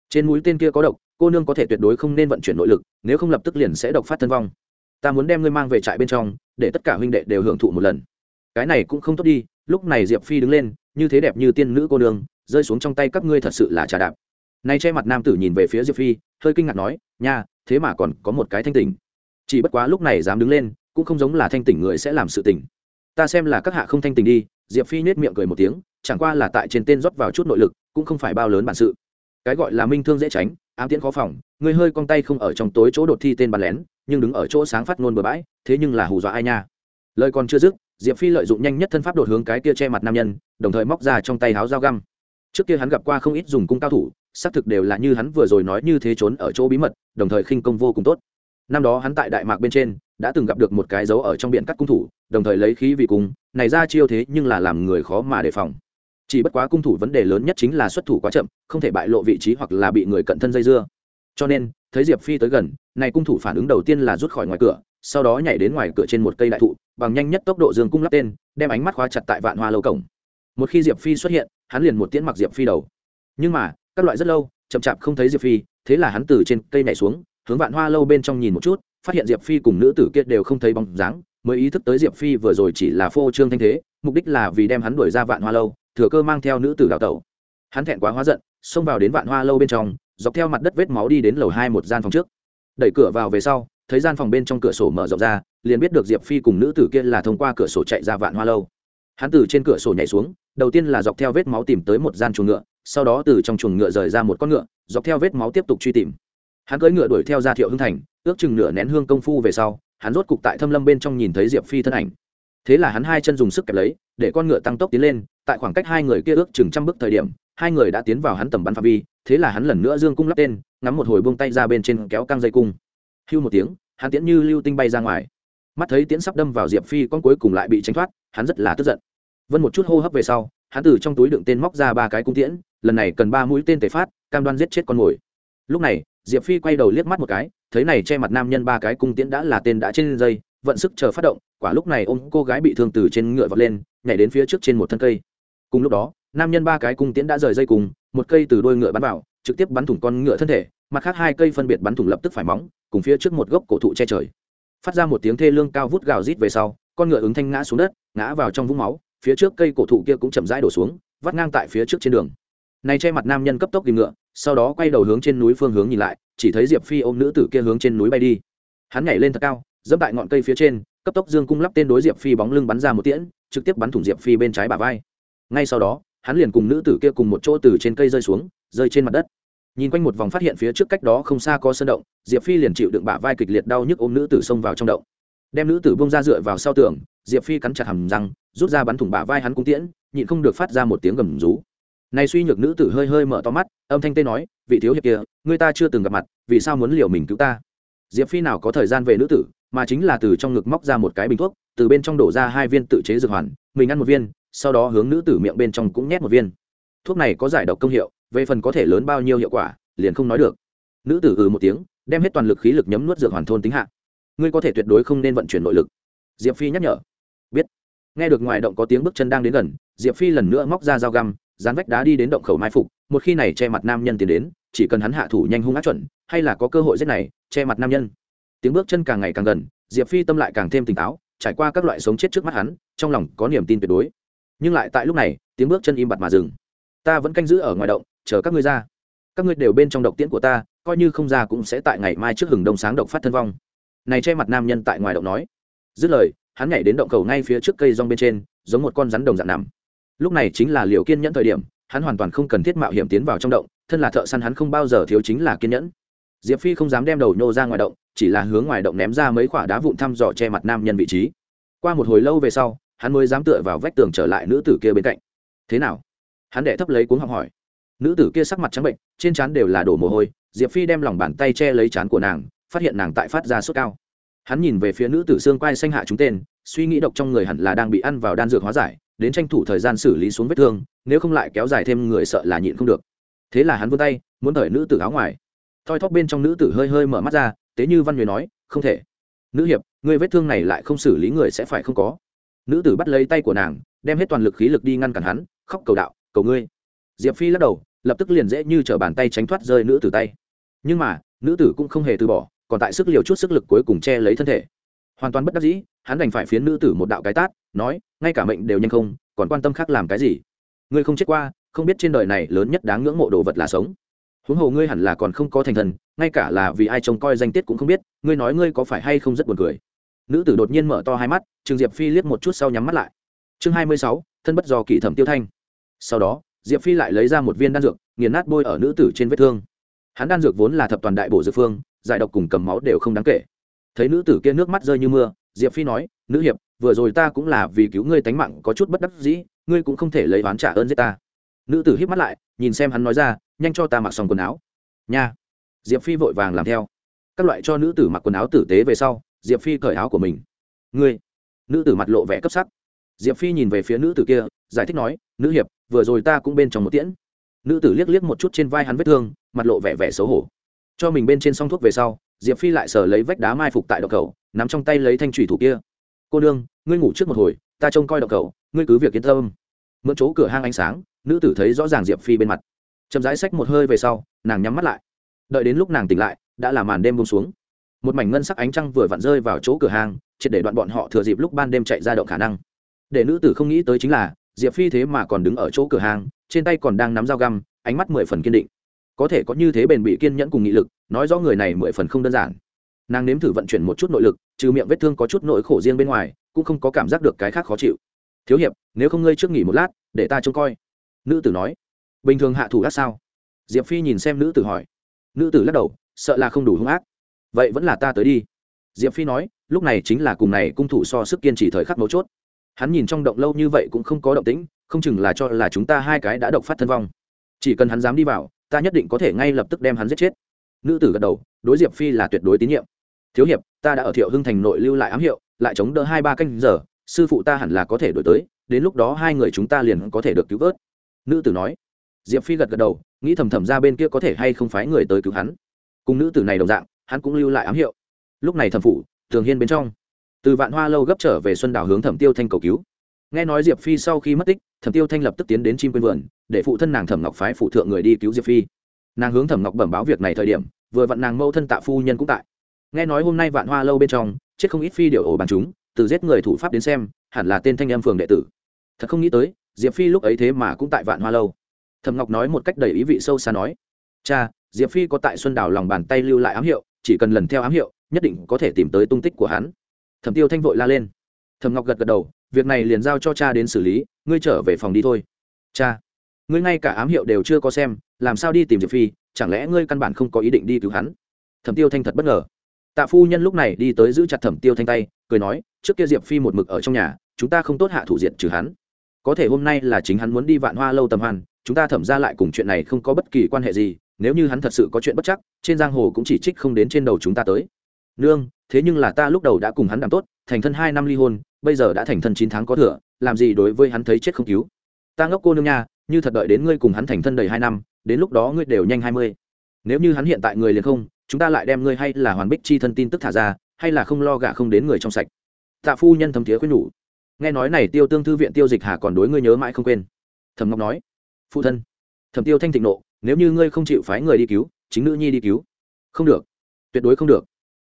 Trên mũi tên kia có độc, cô nương có thể tuyệt đối không nên vận chuyển nội lực, nếu không lập tức liền sẽ độc phát thân vong. Ta muốn đem ngươi mang về trại bên trong, để tất cả huynh đệ đều hưởng thụ một lần cái này cũng không tốt đi, lúc này diệp phi đứng lên, như thế đẹp như tiên nữ cô nương, rơi xuống trong tay các ngươi thật sự là trà đạp. Nay che mặt nam tử nhìn về phía diệp phi, hơi kinh ngạc nói, nha, thế mà còn có một cái thanh tỉnh. Chỉ bất quá lúc này dám đứng lên, cũng không giống là thanh tỉnh người sẽ làm sự tỉnh ta xem là các hạ không thanh tỉnh đi, diệp phi nhếch miệng cười một tiếng, chẳng qua là tại trên tên rót vào chút nội lực, cũng không phải bao lớn bản sự. Cái gọi là minh thương dễ tránh, ám tiễn khó phòng ngươi hơi cong tay không ở trong tối chỗ đột thi tên bàn lén, nhưng đứng ở chỗ sáng phát ngôn bừa bãi, thế nhưng là hù dọa ai nha. Lời còn chưa dứt diệp phi lợi dụng nhanh nhất thân pháp đột hướng cái kia che mặt nam nhân, đồng thời móc ra trong tay háo dao găm. Trước kia hắn gặp qua không ít dùng cung cao thủ, xác thực đều là như hắn vừa rồi nói như thế trốn ở chỗ bí mật, đồng thời khinh công vô cùng tốt. Năm đó hắn tại đại mạc bên trên, đã từng gặp được một cái dấu ở trong biển cắt cung thủ, đồng thời lấy khí vì cung, này ra chiêu thế nhưng là làm người khó mà đề phòng. Chỉ bất quá cung thủ vấn đề lớn nhất chính là xuất thủ quá chậm, không thể bại lộ vị trí hoặc là bị người cận thân dây dưa. Cho nên, thấy diệp phi tới gần, này cung thủ phản ứng đầu tiên là rút khỏi ngoài cửa sau đó nhảy đến ngoài cửa trên một cây đại thụ, bằng nhanh nhất tốc độ dương cung lắp tên, đem ánh mắt khóa chặt tại vạn hoa lâu cổng. Một khi diệp phi xuất hiện, hắn liền một tiễn mặc diệp phi đầu. Nhưng mà, các loại rất lâu, chậm chạp không thấy diệp phi, thế là hắn từ trên cây nhảy xuống, hướng vạn hoa lâu bên trong nhìn một chút, phát hiện diệp phi cùng nữ tử kia đều không thấy bóng dáng, mới ý thức tới diệp phi vừa rồi chỉ là phô trương thanh thế, mục đích là vì đem hắn đuổi ra vạn hoa lâu, thừa cơ mang theo nữ tử đào tẩu. Hắn thẹn quá hóa giận, xông vào đến vạn hoa lâu bên trong, dọc theo mặt đất vết máu đi đến lầu hai một gian phòng trước. Đẩy cửa vào về sau thấy gian phòng bên trong cửa sổ mở rộng ra, liền biết được diệp phi cùng nữ tử kia là thông qua cửa sổ chạy ra vạn hoa lâu. Hắn từ trên cửa sổ nhảy xuống, đầu tiên là dọc theo vết máu tìm tới một gian chuồng ngựa, sau đó từ trong chuồng ngựa rời ra một con ngựa, dọc theo vết máu tiếp tục truy tìm. Hắn cưỡi ngựa đuổi theo ra thiệu hưng thành, ước chừng nửa nén hương công phu về sau, hắn rốt cục tại thâm lâm bên trong nhìn thấy diệp phi thân ảnh. Thế là hắn hai chân dùng sức kẹp lấy, để con ngựa tăng tốc tiến lên, tại khoảng cách hai người kia ước chừng trăm bước thời điểm, hai người đã tiến vào hắn tầm bắn phạm vi, thế là hắn lần nữa dương cung lắp tên, ngắm một hồi buông tay ra bên trên kéo căng dây cung hưu một tiếng, hắn tiễn như lưu tinh bay ra ngoài. Mắt thấy tiễn sắp đâm vào diệp phi con cuối cùng lại bị tránh thoát, hắn rất là tức giận. Vân một chút hô hấp về sau, hắn từ trong túi đựng tên móc ra ba cái cung tiễn, lần này cần ba mũi tên tề phát, cam đoan giết chết con mồi. Lúc này, diệp phi quay đầu liếc mắt một cái, thấy này che mặt nam nhân ba cái cung tiễn đã là tên đã trên dây, vận sức chờ phát động, quả lúc này ôm cô gái bị thương từ trên ngựa vọt lên, nhảy đến phía trước trên một thân cây. Cùng lúc đó, nam nhân ba cái cung tiễn đã rời dây cùng, một cây từ đôi ngựa bắn vào, trực tiếp bắn thủng con ngựa thân thể, mặt khác hai cây phân biệt bắn thủng lập tức phải móng cùng phía trước một gốc cổ thụ che trời. Phát ra một tiếng thê lương cao vút gào rít về sau, con ngựa ứng thanh ngã xuống đất, ngã vào trong vũng máu, phía trước cây cổ thụ kia cũng chậm rãi đổ xuống, vắt ngang tại phía trước trên đường. Này che mặt nam nhân cấp tốc tìm ngựa, sau đó quay đầu hướng trên núi phương hướng nhìn lại, chỉ thấy diệp phi ôm nữ tử kia hướng trên núi bay đi. Hắn nhảy lên thật cao, dẫm tại ngọn cây phía trên, cấp tốc dương cung lắp tên đối diệp phi bóng lưng bắn ra một tiễn, trực tiếp bắn thủng diệp phi bên trái bà vai. Ngay sau đó, hắn liền cùng nữ tử kia cùng một chỗ từ trên cây rơi xuống, rơi trên mặt đất nhìn quanh một vòng phát hiện phía trước cách đó không xa có sơn động, diệp phi liền chịu đựng bả vai kịch liệt đau nhức ôm nữ tử xông vào trong động. Đem nữ tử bông ra dựa vào sau tường, diệp phi cắn chặt hầm răng, rút ra bắn thủng bả vai hắn cung tiễn, nhịn không được phát ra một tiếng gầm rú. Này suy nhược nữ tử hơi hơi mở to mắt, âm thanh tê nói, vị thiếu hiệp kia người ta chưa từng gặp mặt, vì sao muốn liều mình cứu ta? Diệp phi nào có thời gian về nữ tử, mà chính là từ trong ngực móc ra một cái bình thuốc, từ bên trong đổ ra hai viên tự chế dược hoàn, mình ăn một viên, sau đó hướng nữ tử miệng bên trong cũng nhét một viên. Thuốc này có giải độc công hiệu về phần có thể lớn bao nhiêu hiệu quả, liền không nói được. Nữ tử ừ một tiếng, đem hết toàn lực khí lực nhấm nuốt dược hoàn thôn tính hạ. Ngươi có thể tuyệt đối không nên vận chuyển nội lực. Diệp phi nhắc nhở. Biết. Nghe được ngoài động có tiếng bước chân đang đến gần, diệp phi lần nữa móc ra dao găm, dán vách đá đi đến động khẩu mai phục, một khi này che mặt nam nhân tiến đến, chỉ cần hắn hạ thủ nhanh hung ác chuẩn, hay là có cơ hội giết này, che mặt nam nhân. Tiếng bước chân càng ngày càng gần, diệp phi tâm lại càng thêm tỉnh táo, trải qua các loại sống chết trước mắt hắn, trong lòng có niềm tin tuyệt đối. Nhưng lại tại lúc này, tiếng bước chân im bặt mà dừng. Ta vẫn canh giữ ở ngoài động chờ các ngươi ra. Các ngươi đều bên trong độc tiễn của ta, coi như không ra cũng sẽ tại ngày mai trước hừng đông sáng độc phát thân vong. Này che mặt nam nhân tại ngoài động nói. Dứt lời, hắn nhảy đến động cầu ngay phía trước cây rong bên trên, giống một con rắn đồng dạng nằm. Lúc này chính là liều kiên nhẫn thời điểm, hắn hoàn toàn không cần thiết mạo hiểm tiến vào trong động, thân là thợ săn hắn không bao giờ thiếu chính là kiên nhẫn. Diệp phi không dám đem đầu nhô ra ngoài động, chỉ là hướng ngoài động ném ra mấy quả đá vụn thăm dò che mặt nam nhân vị trí. Qua một hồi lâu về sau, hắn mới dám tựa vào vách tường trở lại nữ tử kia bên cạnh. Thế nào? Hắn đệ thấp lấy cuống học hỏi nữ tử kia sắc mặt trắng bệnh, trên trán đều là đổ mồ hôi, diệp phi đem lòng bàn tay che lấy trán của nàng, phát hiện nàng tại phát ra sốt cao. Hắn nhìn về phía nữ tử xương quai xanh hạ chúng tên, suy nghĩ độc trong người hẳn là đang bị ăn vào đan dược hóa giải, đến tranh thủ thời gian xử lý xuống vết thương, nếu không lại kéo dài thêm người sợ là nhịn không được. Thế là hắn vươn tay, muốn thời nữ tử áo ngoài. Thoi thóp bên trong nữ tử hơi hơi mở mắt ra, tế như văn nhuế nói, không thể. Nữ hiệp, người vết thương này lại không xử lý người sẽ phải không có. Nữ tử bắt lấy tay của nàng, đem hết toàn lực khí lực đi ngăn cản hắn, khóc cầu đạo, cầu ngươi diệp phi lắc đầu, lập tức liền dễ như t r ở bàn tay tránh thoát rơi nữ tử tay. Nhưng mà, nữ tử cũng không hề từ bỏ, còn tại sức liều chút sức lực cuối cùng che lấy thân thể. Hoàn toàn bất đắc dĩ, hắn đành phải phiến nữ tử một đạo cái tát, nói, ngay cả mệnh đều nhanh không, còn quan tâm khác làm cái gì? Ngươi không chết qua, không biết trên đời này lớn nhất đáng ngưỡng mộ đồ vật là sống. Huống hồ ngươi hẳn là còn không có thành thần, ngay cả là vì ai trông coi danh tiết cũng không biết, ngươi nói ngươi có phải hay không rất buồn cười? Nữ tử đột nhiên mở to hai mắt trường diệp phi liếc một chút sau nhắm mắt lại. Chương hai mươi sáu, thân bất do kỷ thẩm tiêu thanh. Sau đó diệp phi lại lấy ra một viên đan dược, nghiền nát bôi ở nữ tử trên vết thương. Hắn đan dược vốn là thập toàn đại bổ dược phương, giải độc cùng cầm máu đều không đáng kể. Thấy nữ tử kia nước mắt rơi như mưa, diệp phi nói, nữ hiệp, vừa rồi ta cũng là vì cứu ngươi tánh mạng có chút bất đắc dĩ, ngươi cũng không thể lấy oán trả ơn giết ta. Nữ tử hít mắt lại, nhìn xem hắn nói ra, nhanh cho ta mặc xong quần áo. Nha. Diệp phi vội vàng làm theo. Các loại cho nữ tử mặc quần áo tử tế về sau, diệp phi cởi áo của mình. Ngươi. Nữ tử mặt lộ vẻ cấp sắc. Diệp phi nhìn về phía nữ tử kia, giải thích nói, nữ hiệp vừa rồi ta cũng bên trong một tiễn. Nữ tử liếc liếc một chút trên vai hắn vết thương, mặt lộ vẻ vẻ xấu hổ. Cho mình bên trên xong thuốc về sau, diệp phi lại sờ lấy vách đá mai phục tại đậu cầu nắm trong tay lấy thanh thủy thủ kia. Cô đương ngươi ngủ trước một hồi, ta trông coi đậu cầu ngươi cứ việc yên tâm. Mượn chỗ cửa hang ánh sáng, nữ tử thấy rõ ràng diệp phi bên mặt. Chậm rãi xách một hơi về sau, nàng nhắm mắt lại. Đợi đến lúc nàng tỉnh lại, đã là màn đêm bông xuống. Một mảnh ngân sắc ánh trăng vừa vặn rơi vào chỗ cửa hang, triệt để đoạn bọn họ thừa dịp lúc ban đêm chạy ra động khả năng. Để nữ tử không nghĩ tới chính là diệp phi thế mà còn đứng ở chỗ cửa hàng, trên tay còn đang nắm dao găm ánh mắt mười phần kiên định. Có thể có như thế bền bị kiên nhẫn cùng nghị lực nói rõ người này mười phần không đơn giản. Nàng nếm thử vận chuyển một chút nội lực trừ miệng vết thương có chút nỗi khổ riêng bên ngoài cũng không có cảm giác được cái khác khó chịu. Thiếu hiệp nếu không ngươi trước nghỉ một lát để ta trông coi. Nữ tử nói. Bình thường hạ thủ ác sao? Diệp phi nhìn xem nữ tử hỏi. Nữ tử lắc đầu sợ là không đủ hung ác. Vậy vẫn là ta tới đi. Diệp phi nói lúc này chính là cùng này cung thủ so sức kiên trì thời khắc mấu chốt hắn nhìn trong động lâu như vậy cũng không có động tĩnh không chừng là cho là chúng ta hai cái đã độc phát thân vong. Chỉ cần hắn dám đi vào ta nhất định có thể ngay lập tức đem hắn giết chết. Nữ tử gật đầu đối diệp phi là tuyệt đối tín nhiệm. Thiếu hiệp ta đã ở thiệu hưng thành nội lưu lại ám hiệu lại chống đỡ hai ba canh giờ sư phụ ta hẳn là có thể đổi tới đến lúc đó hai người chúng ta liền có thể được cứu vớt. Nữ tử nói. Diệp phi gật gật đầu nghĩ thầm thầm ra bên kia có thể hay không phái người tới cứu hắn. Cùng nữ tử này đồng dạng hắn cũng lưu lại ám hiệu. Lúc này thầm phụ, tường hiên bên trong từ vạn hoa lâu gấp trở về xuân đảo hướng thẩm tiêu thanh cầu cứu. Nghe nói diệp phi sau khi mất tích, thẩm tiêu thanh lập tức tiến đến chim quên vườn, để phụ thân nàng thẩm ngọc phái phụ thượng người đi cứu diệp phi. Nàng hướng thẩm ngọc bẩm báo việc này thời điểm, vừa vặn nàng mâu thân tạ phu nhân cũng tại. Nghe nói hôm nay vạn hoa lâu bên trong, chết không ít phi điệu ổ bàn chúng, từ giết người thủ pháp đến xem, hẳn là tên thanh em phường đệ tử. Thật không nghĩ tới, diệp phi lúc ấy thế mà cũng tại vạn hoa lâu. Thẩm ngọc nói một cách đầy ý vị sâu xa nói, cha, diệp phi có tại xuân đảo lòng bàn tay lưu lại ám hiệu, chỉ cần lần theo ám hiệu, nhất định có thể tìm tới tung tích của hắn thẩm tiêu thanh vội la lên. Thẩm ngọc gật gật đầu, việc này liền giao cho cha đến xử lý, ngươi trở về phòng đi thôi. Cha, ngươi ngay cả ám hiệu đều chưa có xem, làm sao đi tìm diệp phi, chẳng lẽ ngươi căn bản không có ý định đi cứu hắn? Thẩm tiêu thanh thật bất ngờ. Tạ phu nhân lúc này đi tới giữ chặt thẩm tiêu thanh tay, cười nói, trước kia diệp phi một mực ở trong nhà, chúng ta không tốt hạ thủ diện trừ hắn. Có thể hôm nay là chính hắn muốn đi vạn hoa lâu tầm hoan, chúng ta thẩm ra lại cùng chuyện này không có bất kỳ quan hệ gì, nếu như hắn thật sự có chuyện bất chắc, trên giang hồ cũng chỉ trích không đến trên đầu chúng ta tới nương, thế nhưng là ta lúc đầu đã cùng hắn đảm tốt, thành thân hai năm ly hôn, bây giờ đã thành thân chín tháng có thừa, làm gì đối với hắn thấy chết không cứu? Ta ngốc cô nương nha, như thật đợi đến ngươi cùng hắn thành thân đầy hai năm, đến lúc đó ngươi đều nhanh hai mươi. Nếu như hắn hiện tại người liền không, chúng ta lại đem ngươi hay là hoàn bích chi thân tin tức thả ra, hay là không lo gạ không đến người trong sạch? Tạ phu nhân thấm thiế khuyên nhủ. Nghe nói này tiêu tương thư viện tiêu dịch hà còn đối ngươi nhớ mãi không quên. Thầm ngọc nói, phụ thân. Thầm tiêu thanh thịnh nộ, nếu như ngươi không chịu phái người đi cứu, chính nữ nhi đi cứu. Không được. Tuyệt đối không được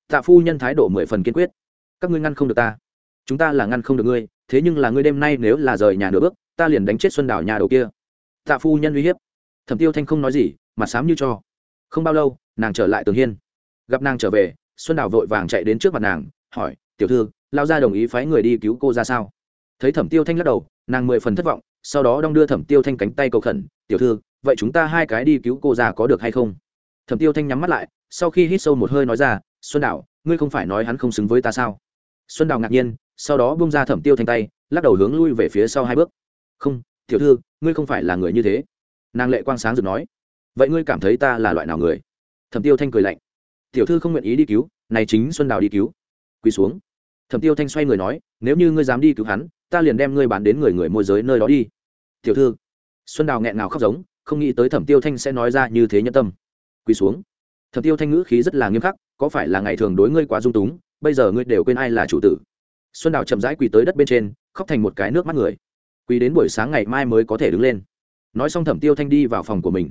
tạ phu nhân thái độ mười phần kiên quyết. Các ngươi ngăn không được ta. Chúng ta là ngăn không được ngươi, thế nhưng là ngươi đêm nay nếu là rời nhà nửa bước, ta liền đánh chết xuân đảo nhà đầu kia. Tạ phu nhân uy hiếp. Thẩm tiêu thanh không nói gì, mặt sám như cho. Không bao lâu, nàng trở lại tường hiên. Gặp nàng trở về, xuân đảo vội vàng chạy đến trước mặt nàng, hỏi, tiểu thư lao ra đồng ý phái người đi cứu cô ra sao? Thấy thẩm tiêu thanh lắc đầu, nàng mười phần thất vọng, sau đó đong đưa thẩm tiêu thanh cánh tay cầu khẩn, tiểu thư, vậy chúng ta hai cái đi cứu cô ra có được hay không? Thẩm tiêu thanh nhắm mắt lại, sau khi hít sâu một hơi nói ra xuân đào, ngươi không phải nói hắn không xứng với ta sao? Xuân đào ngạc nhiên, sau đó bung ra thẩm tiêu thanh tay, lắc đầu hướng lui về phía sau hai bước. Không, tiểu thư, ngươi không phải là người như thế. Nàng lệ quang sáng rực nói. Vậy ngươi cảm thấy ta là loại nào người? Thẩm tiêu thanh cười lạnh. Tiểu thư không nguyện ý đi cứu, này chính xuân đào đi cứu. Quỳ xuống. Thẩm tiêu thanh xoay người nói, nếu như ngươi dám đi cứu hắn, ta liền đem ngươi bán đến người người môi giới nơi đó đi. Tiểu thư. Xuân đào nghẹn ngào khóc giống, không nghĩ tới thẩm tiêu thanh sẽ nói ra như thế nhân tâm. Quỳ xuống. Thẩm tiêu thanh ngữ khí rất là nghiêm khắc có phải là ngày thường đối ngươi quá dung túng, bây giờ ngươi đều quên ai là chủ tử? Xuân đào chậm rãi quỳ tới đất bên trên, khóc thành một cái nước mắt người. Quỳ đến buổi sáng ngày mai mới có thể đứng lên. Nói xong thẩm tiêu thanh đi vào phòng của mình.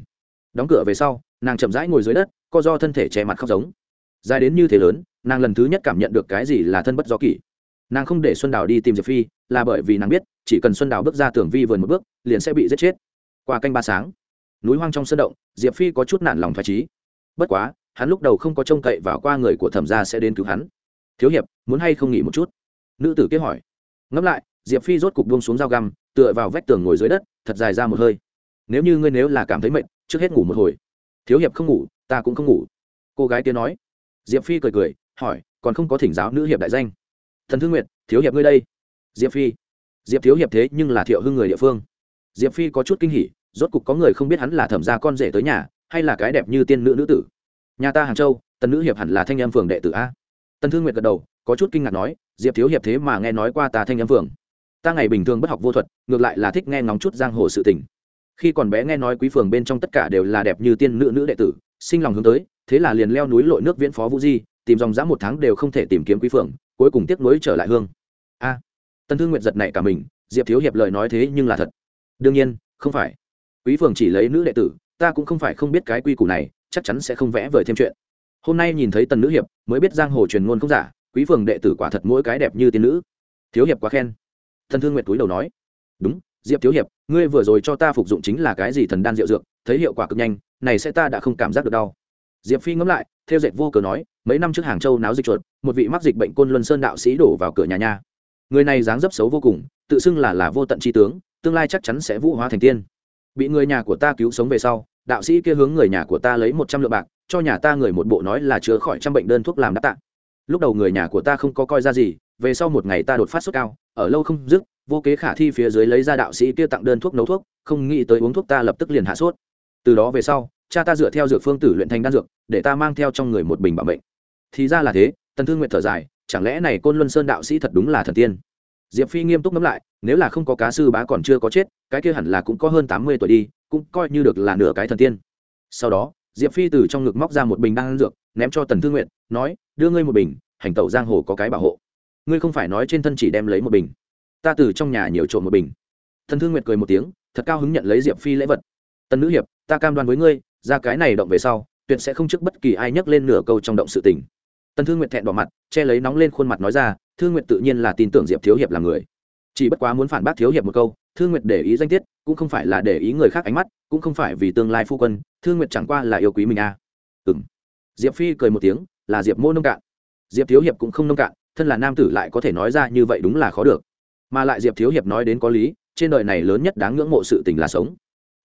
Đóng cửa về sau, nàng chậm rãi ngồi dưới đất, co do thân thể che mặt khóc giống. Dài đến như thế lớn, nàng lần thứ nhất cảm nhận được cái gì là thân bất do kỷ. Nàng không để xuân đào đi tìm diệp phi, là bởi vì nàng biết, chỉ cần xuân đào bước ra tường vi vườn một bước, liền sẽ bị giết chết. Qua canh ba sáng, núi hoang trong sân động, diệp phi có chút nản lòng phải trí bất quá hắn lúc đầu không có trông cậy vào qua người của thẩm gia sẽ đến cứu hắn. Thiếu hiệp, muốn hay không nghỉ một chút? Nữ tử kế hỏi. Ngẫm lại, diệp phi rốt cục buông xuống dao găm, tựa vào vách tường ngồi dưới đất, thật dài ra một hơi. Nếu như ngươi nếu là cảm thấy mệt, trước hết ngủ một hồi. Thiếu hiệp không ngủ, ta cũng không ngủ. Cô gái kia nói. Diệp phi cười cười, hỏi, còn không có thỉnh giáo nữ hiệp đại danh. Thần thương nguyện thiếu hiệp ngươi đây. Diệp phi. Diệp thiếu hiệp thế nhưng là thiệu hưng người địa phương. Diệp phi có chút kinh hỉ, rốt cục có người không biết hắn là thẩm gia con rể tới nhà, hay là cái đẹp như tiên nữ nữ tử nhà ta hàng châu, tần nữ hiệp hẳn là thanh em phường đệ tử a. Tần thương nguyệt gật đầu, có chút kinh ngạc nói, diệp thiếu hiệp thế mà nghe nói qua ta thanh em phường. Ta ngày bình thường bất học vô thuật, ngược lại là thích nghe ngóng chút giang hồ sự tình. Khi còn bé nghe nói quý phường bên trong tất cả đều là đẹp như tiên nữ nữ đệ tử, sinh lòng hướng tới, thế là liền leo núi lội nước viễn phó vũ di, tìm dòng dã một tháng đều không thể tìm kiếm quý phường, cuối cùng tiếc nuối trở lại hương. A. Tần thương nguyệt giật này cả mình, diệp thiếu hiệp lời nói thế nhưng là thật. Đương nhiên, không phải. Quý phường chỉ lấy nữ đệ tử, ta cũng không phải không biết cái quy củ này chắc chắn sẽ không vẽ vời thêm chuyện. Hôm nay nhìn thấy tần nữ hiệp, mới biết giang hồ truyền ngôn không giả, quý phường đệ tử quả thật mỗi cái đẹp như tiên nữ. Thiếu hiệp quá khen. Thần thương nguyệt túi đầu nói, đúng, diệp thiếu hiệp, ngươi vừa rồi cho ta phục dụng chính là cái gì thần đan rượu dược, thấy hiệu quả cực nhanh, này sẽ ta đã không cảm giác được đau. Diệp phi ngẫm lại, theo dệt vô cớ nói, mấy năm trước hàng châu náo dịch chuột, một vị mắc dịch bệnh côn luân sơn đạo sĩ đổ vào cửa nhà nha. Người này dáng dấp xấu vô cùng, tự xưng là là vô tận tri tướng, tương lai chắc chắn sẽ vũ hóa thành tiên. Bị người nhà của ta cứu sống về sau đạo sĩ kia hướng người nhà của ta lấy một trăm lượng bạc, cho nhà ta người một bộ nói là chữa khỏi trăm bệnh đơn thuốc làm đáp tạ. lúc đầu người nhà của ta không có coi ra gì, về sau một ngày ta đột phát sốt cao, ở lâu không dứt, vô kế khả thi phía dưới lấy ra đạo sĩ kia tặng đơn thuốc nấu thuốc, không nghĩ tới uống thuốc ta lập tức liền hạ sốt. Từ đó về sau, cha ta dựa theo dược phương tử luyện thành đan dược, để ta mang theo trong người một bình bảo bệnh thì ra là thế, tần thương nguyện thở dài, chẳng lẽ này côn luân sơn đạo sĩ thật đúng là thần tiên? Diệp phi nghiêm túc ngẫm lại, nếu là không có cá sư bá còn chưa có chết, cái kia hẳn là cũng có hơn tám mươi tuổi đi cũng coi như được là nửa cái thần tiên. Sau đó, diệp phi từ trong ngực móc ra một bình đan dược, ném cho tần thương nguyện nói, đưa ngươi một bình, hành tẩu giang hồ có cái bảo hộ. Ngươi không phải nói trên thân chỉ đem lấy một bình. Ta từ trong nhà nhiều trộm một bình. Thần thương nguyệt cười một tiếng, thật cao hứng nhận lấy diệp phi lễ vật. Tần nữ hiệp, ta cam đoan với ngươi, ra cái này động về sau, tuyệt sẽ không trước bất kỳ ai nhắc lên nửa câu trong động sự tình. Tần thương nguyệt thẹn đỏ mặt, che lấy nóng lên khuôn mặt nói ra thương nguyệt tự nhiên là tin tưởng diệp thiếu hiệp là người. Chỉ bất quá muốn phản bác thiếu hiệp một câu thương nguyệt để ý danh tiết, cũng không phải là để ý người khác ánh mắt, cũng không phải vì tương lai phu quân thương nguyệt chẳng qua là yêu quý mình à. ừ m diệp phi cười một tiếng, là diệp mô nông cạn. Diệp thiếu hiệp cũng không nông cạn, thân là nam tử lại có thể nói ra như vậy đúng là khó được. Mà lại diệp thiếu hiệp nói đến có lý, trên đời này lớn nhất đáng ngưỡng mộ sự tình là sống.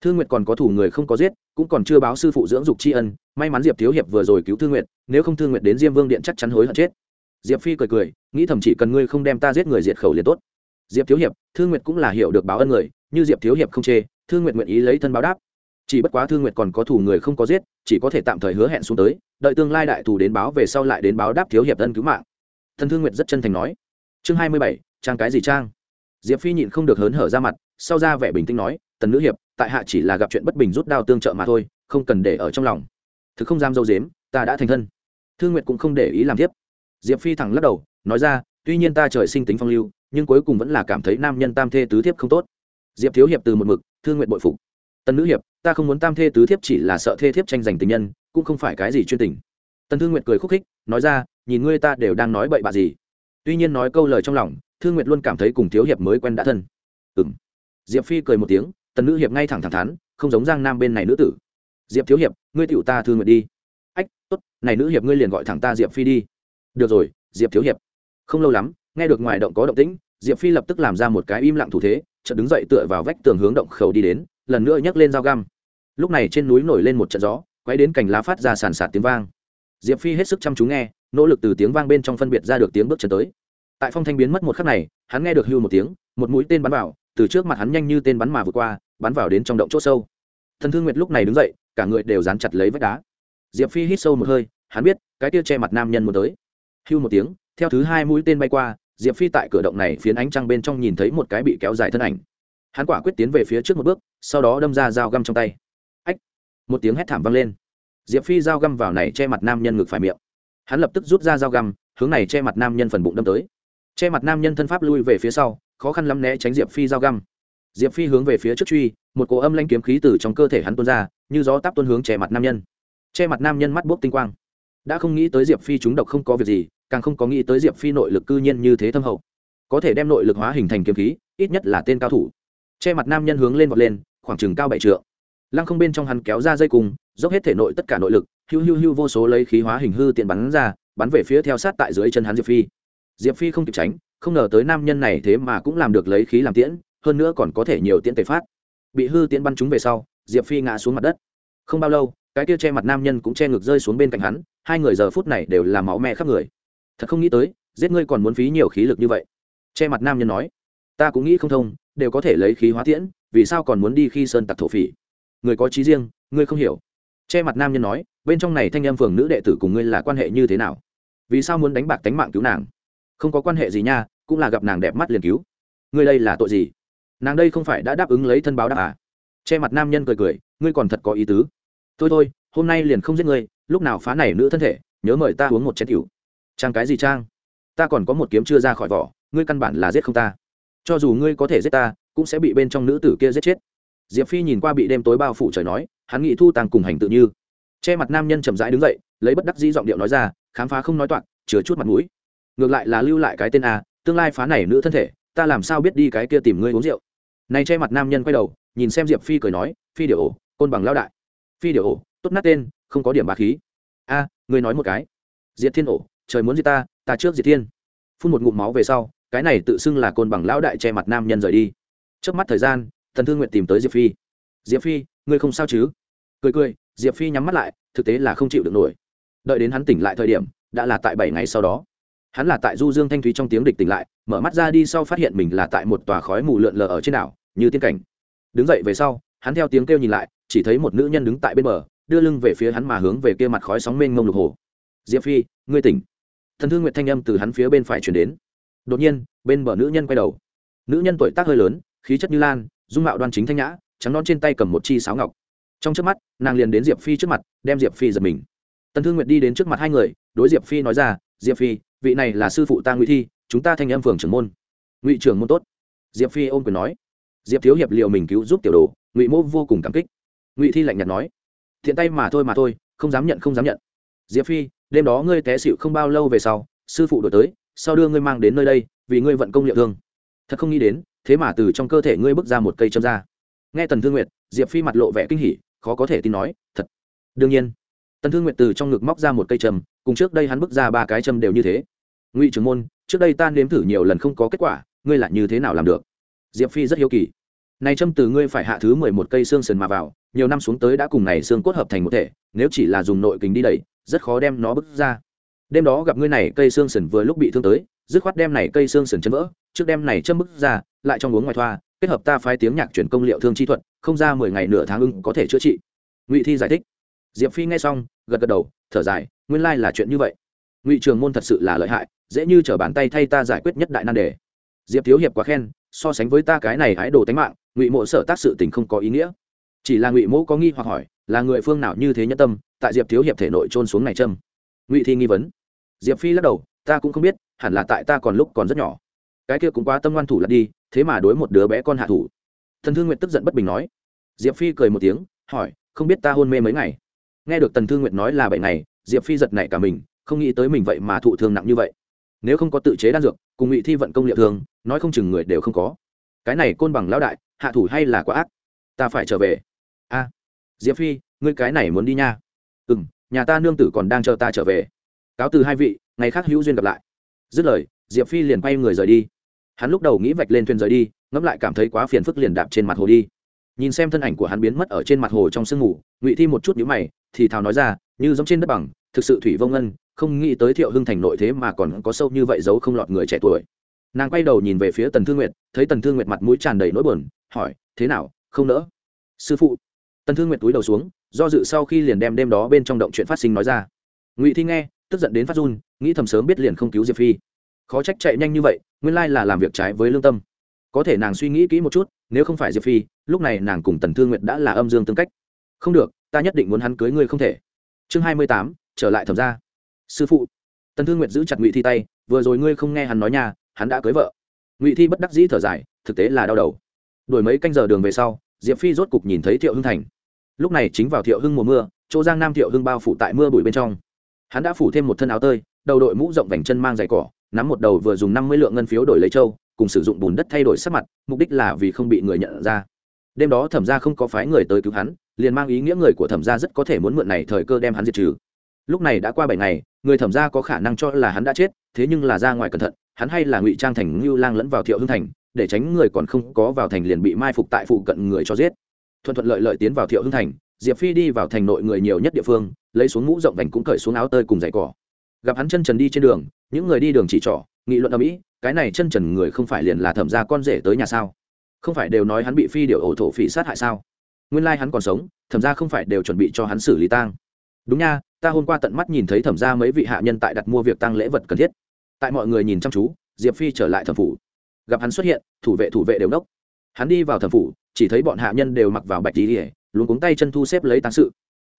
Thương nguyệt còn có thủ người không có giết, cũng còn chưa báo sư phụ dưỡng dục tri ân, may mắn diệp thiếu hiệp vừa rồi cứu thương nguyệt, nếu không thương nguyệt đến diêm vương điện chắc chắn hối hận chết. Diệp phi cười cười, nghĩ thầm chỉ cần ngươi không đem ta giết người diệt khẩu liền tốt diệp thiếu hiệp thương nguyệt cũng là hiểu được báo ân người, như diệp thiếu hiệp không chê thương nguyệt nguyện ý lấy thân báo đáp. Chỉ bất quá thương nguyệt còn có thủ người không có giết, chỉ có thể tạm thời hứa hẹn xuống tới, đợi tương lai đại thù đến báo về sau lại đến báo đáp thiếu hiệp ân cứu mạng. Thần thương nguyệt rất chân thành nói. Chương hai mươi bảy, trang cái gì trang? Diệp phi nhịn không được hớn hở ra mặt, sau ra vẻ bình tĩnh nói, tần nữ hiệp, tại hạ chỉ là gặp chuyện bất bình rút đao tương trợ mà thôi, không cần để ở trong lòng. Thực không dám dâu dếm, ta đã thành thân. Thương nguyệt cũng không để ý làm tiếp. Diệp phi thẳng lắc đầu, nói ra, tuy nhiên ta trời sinh tính phong lưu nhưng cuối cùng vẫn là cảm thấy nam nhân tam thê tứ thiếp không tốt. Diệp thiếu hiệp từ một mực thương nguyện bội phục. Tần nữ hiệp, ta không muốn tam thê tứ thiếp chỉ là sợ thê thiếp tranh giành tình nhân, cũng không phải cái gì chuyên tình. Tần thương nguyện cười khúc khích, nói ra, nhìn ngươi ta đều đang nói bậy bạ gì. Tuy nhiên nói câu lời trong lòng thương nguyện luôn cảm thấy cùng thiếu hiệp mới quen đã thân. Ừ m diệp phi cười một tiếng, tần nữ hiệp ngay thẳng thẳng thắn, không giống giang nam bên này nữ tử. Diệp thiếu hiệp, ngươi tựu ta thương nguyện đi. Ách t t này nữ hiệp ngươi liền gọi thẳng ta diệp phi đi. Được rồi, diệp thiếu hiệp. Không lâu lắm nghe được ngoài động có động tĩnh, diệp phi lập tức làm ra một cái im lặng thủ thế, chợt đứng dậy tựa vào vách tường hướng động khẩu đi đến, lần nữa nhấc lên dao găm. Lúc này trên núi nổi lên một trận gió, quay đến cành lá phát ra sàn sạt tiếng vang. Diệp phi hết sức chăm chú nghe, nỗ lực từ tiếng vang bên trong phân biệt ra được tiếng bước chân tới. Tại phong thanh biến mất một khắc này, hắn nghe được hưu một tiếng, một mũi tên bắn vào, từ trước mặt hắn nhanh như tên bắn mà vượt qua, bắn vào đến trong động chỗ sâu. Thần thương nguyệt lúc này đứng dậy, cả người đều dán chặt lấy vách đá. Diệp phi hít sâu một hơi, hắn biết, cái tia che mặt nam nhân muốn tới. Hưu một tiếng, theo thứ hai mũi tên bay qua diệp phi tại cửa động này phiến ánh trăng bên trong nhìn thấy một cái bị kéo dài thân ảnh. Hắn quả quyết tiến về phía trước một bước, sau đó đâm ra dao găm trong tay. Ách! Một tiếng hét thảm vang lên. Diệp phi dao găm vào này che mặt nam nhân ngực phải miệng. Hắn lập tức rút ra dao găm, hướng này che mặt nam nhân phần bụng đâm tới. Che mặt nam nhân thân pháp lui về phía sau, khó khăn lắm né tránh diệp phi dao găm. Diệp phi hướng về phía trước truy, một cỗ âm lanh kiếm khí từ trong cơ thể hắn tuôn ra, như gió táp tuôn hướng che mặt nam nhân. Che mặt nam nhân mắt bốc tinh quang. Đã không nghĩ tới diệp phi chúng độc không có việc gì càng không có nghĩ tới diệp phi nội lực cư nhiên như thế thâm hậu. Có thể đem nội lực hóa hình thành kiếm khí, ít nhất là tên cao thủ. Che mặt nam nhân hướng lên vọt lên, khoảng chừng cao bảy trượng. Lăng không bên trong hắn kéo ra dây cùng, dốc hết thể nội tất cả nội lực hưu hưu hưu vô số lấy khí hóa hình hư tiện bắn ra, bắn về phía theo sát tại dưới chân hắn diệp phi. Diệp phi không kịp tránh, không ngờ tới nam nhân này thế mà cũng làm được lấy khí làm tiễn, hơn nữa còn có thể nhiều tiễn tề phát. Bị hư tiễn bắn trúng về sau, diệp phi ngã xuống mặt đất. Không bao lâu, cái kia che mặt nam nhân cũng che ngực rơi xuống bên cạnh hắn, hai người giờ phút này đều là máu me khắp người thật không nghĩ tới, giết ngươi còn muốn phí nhiều khí lực như vậy. Che mặt nam nhân nói, ta cũng nghĩ không thông, đều có thể lấy khí hóa tiễn, vì sao còn muốn đi khi sơn tặc thổ phỉ? Người có trí riêng, ngươi không hiểu. Che mặt nam nhân nói, bên trong này thanh em phường nữ đệ tử cùng ngươi là quan hệ như thế nào? Vì sao muốn đánh bạc tánh mạng cứu nàng? Không có quan hệ gì nha, cũng là gặp nàng đẹp mắt liền cứu. Ngươi đây là tội gì? Nàng đây không phải đã đáp ứng lấy thân báo đáp à? Che mặt nam nhân cười cười, ngươi còn thật có ý tứ. Thôi thôi, hôm nay liền không giết ngươi, lúc nào phá này nữ thân thể, nhớ mời ta uống một chén tiểu trang cái gì trang? Ta còn có một kiếm chưa ra khỏi vỏ, ngươi căn bản là giết không ta. Cho dù ngươi có thể giết ta, cũng sẽ bị bên trong nữ tử kia giết chết. Diệp phi nhìn qua bị đêm tối bao phủ trời nói, hắn nghĩ thu tàng cùng hành tự như. Che mặt nam nhân chậm rãi đứng dậy, lấy bất đắc dĩ giọng điệu nói ra, khám phá không nói toạc, chứa chút mặt mũi. Ngược lại là lưu lại cái tên a, tương lai phá này nữ thân thể, ta làm sao biết đi cái kia tìm ngươi uống rượu. Này che mặt nam nhân quay đầu, nhìn xem diệp phi cười nói, phi điệu ổ, côn bằng lao đại. Phi điệu ổ, tốt nát tên, không có điểm bà khí. A, ngươi nói một cái. Diệt thiên ổ trời muốn gì ta ta trước diệt thiên. Phun một ngụm máu về sau, cái này tự xưng là côn bằng lão đại che mặt nam nhân rời đi. Trước mắt thời gian, thần thương nguyện tìm tới diệp phi. Diệp phi, ngươi không sao chứ? Cười cười, diệp phi nhắm mắt lại, thực tế là không chịu được nổi. Đợi đến hắn tỉnh lại thời điểm, đã là tại bảy ngày sau đó. Hắn là tại du dương thanh thúy trong tiếng địch tỉnh lại, mở mắt ra đi sau phát hiện mình là tại một tòa khói mù lượn lờ ở trên đảo, như tiên cảnh. Đứng dậy về sau, hắn theo tiếng kêu nhìn lại, chỉ thấy một nữ nhân đứng tại bên bờ, đưa lưng về phía hắn mà hướng về kia mặt khói sóng mênh mông lục hồ. Diệp phi, ngươi tỉnh thần thương Nguyệt thanh âm từ hắn phía bên phải chuyển đến. Đột nhiên, bên bờ nữ nhân quay đầu. Nữ nhân tuổi tác hơi lớn, khí chất như lan, dung mạo đoan chính thanh nhã, trắng non trên tay cầm một chi sáo ngọc. Trong trước mắt, nàng liền đến diệp phi trước mặt, đem diệp phi giật mình. Tần thương nguyệt đi đến trước mặt hai người, đối diệp phi nói ra, diệp phi, vị này là sư phụ ta ngụy thi, chúng ta thanh âm phường trưởng môn. Ngụy trưởng môn tốt. Diệp phi ôm quyền nói. Diệp thiếu hiệp liệu mình cứu giúp tiểu đồ, ngụy mô vô cùng cảm kích. Ngụy thi lạnh nhạt nói, thiện tay mà thôi mà thôi, không dám nhận, không dám nhận. Diệp phi đêm đó ngươi té xịu không bao lâu về sau, sư phụ đổi tới, sau đưa ngươi mang đến nơi đây, vì ngươi vận công liệu thương. Thật không nghĩ đến, thế mà từ trong cơ thể ngươi bước ra một cây châm ra nghe tần thương nguyệt, diệp phi mặt lộ vẻ kinh hỉ, khó có thể tin nói, thật. Đương nhiên, tần thương nguyệt từ trong ngực móc ra một cây châm, cùng trước đây hắn bước ra ba cái châm đều như thế. Ngụy trưởng môn, trước đây ta nếm thử nhiều lần không có kết quả, ngươi lại như thế nào làm được? Diệp phi rất hiếu kỳ này châm từ ngươi phải hạ thứ mười một cây xương sườn mà vào, nhiều năm xuống tới đã cùng này xương cốt hợp thành một thể, nếu chỉ là dùng nội kình đi đẩy, rất khó đem nó bứt ra. Đêm đó gặp ngươi này, cây xương sườn vừa lúc bị thương tới, dứt khoát đem này cây xương sườn chân vỡ, trước đem này châm bức ra, lại trong uống ngoài thoa, kết hợp ta phái tiếng nhạc chuyển công liệu thương chi thuật, không ra mười ngày nửa tháng ưng có thể chữa trị. Ngụy thi giải thích. Diệp phi nghe xong, gật gật đầu, thở dài, nguyên lai là chuyện như vậy. Ngụy trường môn thật sự là lợi hại, dễ như t bàn tay thay ta giải quyết nhất đại nan đề diệp thiếu hiệp quá khen, so sánh với ta cái này hái đồ tánh mạng, ngụy mộ sở tác sự tình không có ý nghĩa. Chỉ là ngụy mộ có nghi hoặc hỏi, là người phương nào như thế nhân tâm, tại diệp thiếu hiệp thể nội trôn xuống này châm? Ngụy thi nghi vấn. Diệp phi lắc đầu, ta cũng không biết, hẳn là tại ta còn lúc còn rất nhỏ. Cái kia cũng quá tâm ngoan thủ lật đi, thế mà đối một đứa bé con hạ thủ. Thần thương nguyện tức giận bất bình nói. Diệp phi cười một tiếng, hỏi, không biết ta hôn mê mấy ngày? Nghe được tần thương nguyện nói là bảy ngày, diệp phi giật nảy cả mình, không nghĩ tới mình vậy mà thụ thương nặng như vậy. Nếu không có tự chế đan dược cùng ngụy thi vận công liệu thường, nói không chừng người đều không có. Cái này côn bằng lão đại, hạ thủ hay là quá ác? Ta phải trở về. A, diệp phi, ngươi cái này muốn đi nha. Ừ m nhà ta nương tử còn đang chờ ta trở về. Cáo từ hai vị, ngày khác hữu duyên gặp lại. Dứt lời, diệp phi liền quay người rời đi. Hắn lúc đầu nghĩ vạch lên thuyền rời đi, ngẫm lại cảm thấy quá phiền phức liền đạp trên mặt hồ đi. Nhìn xem thân ảnh của hắn biến mất ở trên mặt hồ trong sương ngủ ngụy thi một chút nhíu mày, thì thào nói ra, như giống trên đất bằng thực sự thủy vông ân, không nghĩ tới thiệu hưng thành nội thế mà còn có sâu như vậy giấu không lọt người trẻ tuổi. Nàng quay đầu nhìn về phía tần thương nguyệt, thấy tần thương nguyệt mặt mũi tràn đầy nỗi buồn, hỏi, thế nào? Không nỡ? Sư phụ. Tần thương nguyệt túi đầu xuống, do dự sau khi liền đem đêm đó bên trong động chuyện phát sinh nói ra. Ngụy thi nghe, tức giận đến phát run, nghĩ thầm sớm biết liền không cứu diệp phi. Khó trách chạy nhanh như vậy, nguyên lai là làm việc trái với lương tâm. Có thể nàng suy nghĩ kỹ một chút, nếu không phải diệp phi, lúc này nàng cùng tần thương nguyệt đã là âm dương tương cách. Không được, ta nhất định muốn hắn cưới ngươi không thể. Chương hai mươi tám trở lại thẩm ra sư phụ, tần thương nguyệt giữ chặt ngụy thi tay, vừa rồi ngươi không nghe hắn nói nhà hắn đã cưới vợ. Ngụy thi bất đắc dĩ thở dài, thực tế là đau đầu. Đổi mấy canh giờ đường về sau, diệp phi rốt cục nhìn thấy thiệu hưng thành. Lúc này chính vào thiệu hưng mùa mưa, chỗ giang nam thiệu hưng bao phủ tại mưa bụi bên trong. Hắn đã phủ thêm một thân áo tơi, đầu đội mũ rộng vành chân mang giày cỏ, nắm một đầu vừa dùng năm mươi lượng ngân phiếu đổi lấy châu, cùng sử dụng bùn đất thay đổi sắc mặt, mục đích là vì không bị người nhận ra. Đêm đó thẩm ra không có phái người tới cứu hắn, liền mang ý nghĩa người của thẩm ra rất có thể muốn mượn này thời cơ đem hắn diệt trừ lúc này đã qua bảy ngày, người thẩm ra có khả năng cho là hắn đã chết, thế nhưng là ra ngoài cẩn thận, hắn hay là ngụy trang thành ngưu lang lẫn vào thiệu hưng thành, để tránh người còn không có vào thành liền bị mai phục tại phụ cận người cho giết. Thuận thuận lợi lợi tiến vào thiệu hưng thành, diệp phi đi vào thành nội người nhiều nhất địa phương, lấy xuống mũ rộng vành cũng cởi xuống áo tơi cùng giày cỏ. Gặp hắn chân trần đi trên đường, những người đi đường chỉ trỏ, nghị luận ở mỹ cái này chân trần người không phải liền là thẩm ra con rể tới nhà sao? Không phải đều nói hắn bị phi điệu ổ thổ phỉ sát hại sao? Nguyên lai hắn còn sống, thẩm ra không phải đều chuẩn bị cho hắn xử lý tang đúng nha, ta hôm qua tận mắt nhìn thấy thẩm ra mấy vị hạ nhân tại đặt mua việc tăng lễ vật cần thiết. Tại mọi người nhìn chăm chú, diệp phi trở lại thẩm phủ. Gặp hắn xuất hiện, thủ vệ thủ vệ đều đốc hắn đi vào thẩm phủ, chỉ thấy bọn hạ nhân đều mặc vào bạch tí ỉa luôn cuống tay chân thu xếp lấy tăng sự.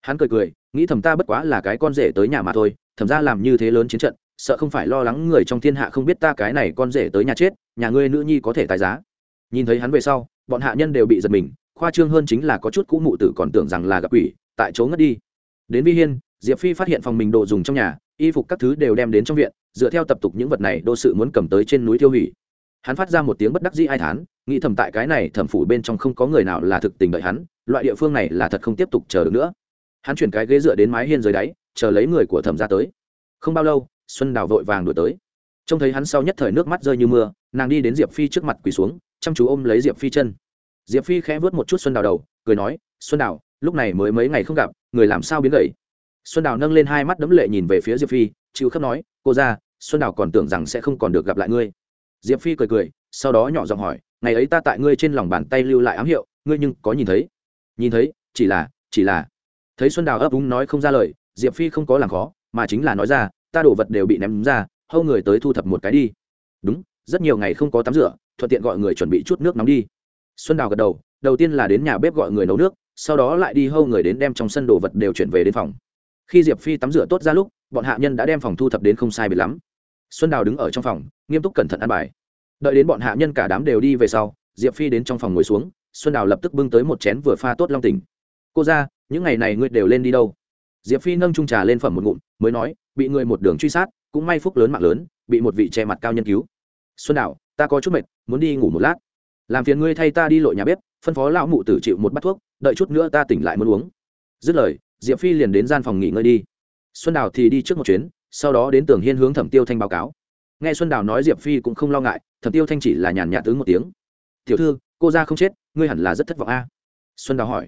Hắn cười cười, nghĩ thầm ta bất quá là cái con rể tới nhà mà thôi, thẩm ra làm như thế lớn chiến trận, sợ không phải lo lắng người trong thiên hạ không biết ta cái này con rể tới nhà chết, nhà ngươi nữ nhi có thể tài giá. Nhìn thấy hắn về sau, bọn hạ nhân đều bị giật mình, khoa trương hơn chính là có chút cũ mụ tử còn tưởng rằng là gặp quỷ, tại chỗ ngất đi đến vi hiên, diệp phi phát hiện phòng mình đồ dùng trong nhà, y phục các thứ đều đem đến trong viện, dựa theo tập tục những vật này đô sự muốn cầm tới trên núi tiêu hủy. Hắn phát ra một tiếng bất đắc dĩ ai thán, nghĩ thầm tại cái này thẩm phủ bên trong không có người nào là thực tình đợi hắn, loại địa phương này là thật không tiếp tục chờ được nữa. Hắn chuyển cái ghế dựa đến mái hiên dưới đáy, chờ lấy người của thẩm ra tới. Không bao lâu, xuân đào vội vàng đuổi tới. Trông thấy hắn sau nhất thời nước mắt rơi như mưa, nàng đi đến diệp phi trước mặt quỳ xuống, chăm chú ôm lấy diệp phi chân. Diệp phi khẽ vớt một chút xuân đào đầu, cười nói, xuân đào lúc này mới mấy ngày không gặp, người làm sao biến gầy? Xuân đào nâng lên hai mắt đấm lệ nhìn về phía diệp phi, chịu khắp nói, cô ra xuân đào còn tưởng rằng sẽ không còn được gặp lại ngươi. Diệp phi cười cười, sau đó nhỏ giọng hỏi, ngày ấy ta tại ngươi trên lòng bàn tay lưu lại ám hiệu, ngươi nhưng có nhìn thấy? Nhìn thấy, chỉ là chỉ là. Thấy xuân đào ấp úng nói không ra lời, diệp phi không có làm khó, mà chính là nói ra, ta đổ vật đều bị ném ra, hâu người tới thu thập một cái đi. Đúng, rất nhiều ngày không có tắm rửa, thuận tiện gọi người chuẩn bị chút nước nóng đi. Xuân đào gật đầu đầu tiên là đến nhà bếp gọi người nấu nước sau đó lại đi hâu người đến đem trong sân đồ vật đều chuyển về đến phòng. Khi diệp phi tắm rửa tốt ra lúc, bọn hạ nhân đã đem phòng thu thập đến không sai bị lắm. Xuân đào đứng ở trong phòng, nghiêm túc cẩn thận ăn bài. Đợi đến bọn hạ nhân cả đám đều đi về sau, diệp phi đến trong phòng ngồi xuống, xuân đào lập tức bưng tới một chén vừa pha tốt long tình. cô ra những ngày này ngươi đều lên đi đâu? Diệp phi nâng trung trà lên phẩm một ngụm, mới nói, bị người một đường truy sát, cũng may phúc lớn mạng lớn, bị một vị che mặt cao nhân cứu. Xuân đào, ta có chút mệt, muốn đi ngủ một lát. Làm phiền ngươi thay ta đi lội nhà bếp phân phó lão mụ tử chịu một bát thuốc, đợi chút nữa ta tỉnh lại muốn uống. Dứt lời, diệp phi liền đến gian phòng nghỉ ngơi đi. Xuân đào thì đi trước một chuyến, sau đó đến tường hiên hướng thẩm tiêu thanh báo cáo. Nghe xuân đào nói diệp phi cũng không lo ngại, thẩm tiêu thanh chỉ là nhàn nhạt tướng một tiếng. Tiểu thư, cô ra không chết, ngươi hẳn là rất thất vọng a. Xuân đào hỏi.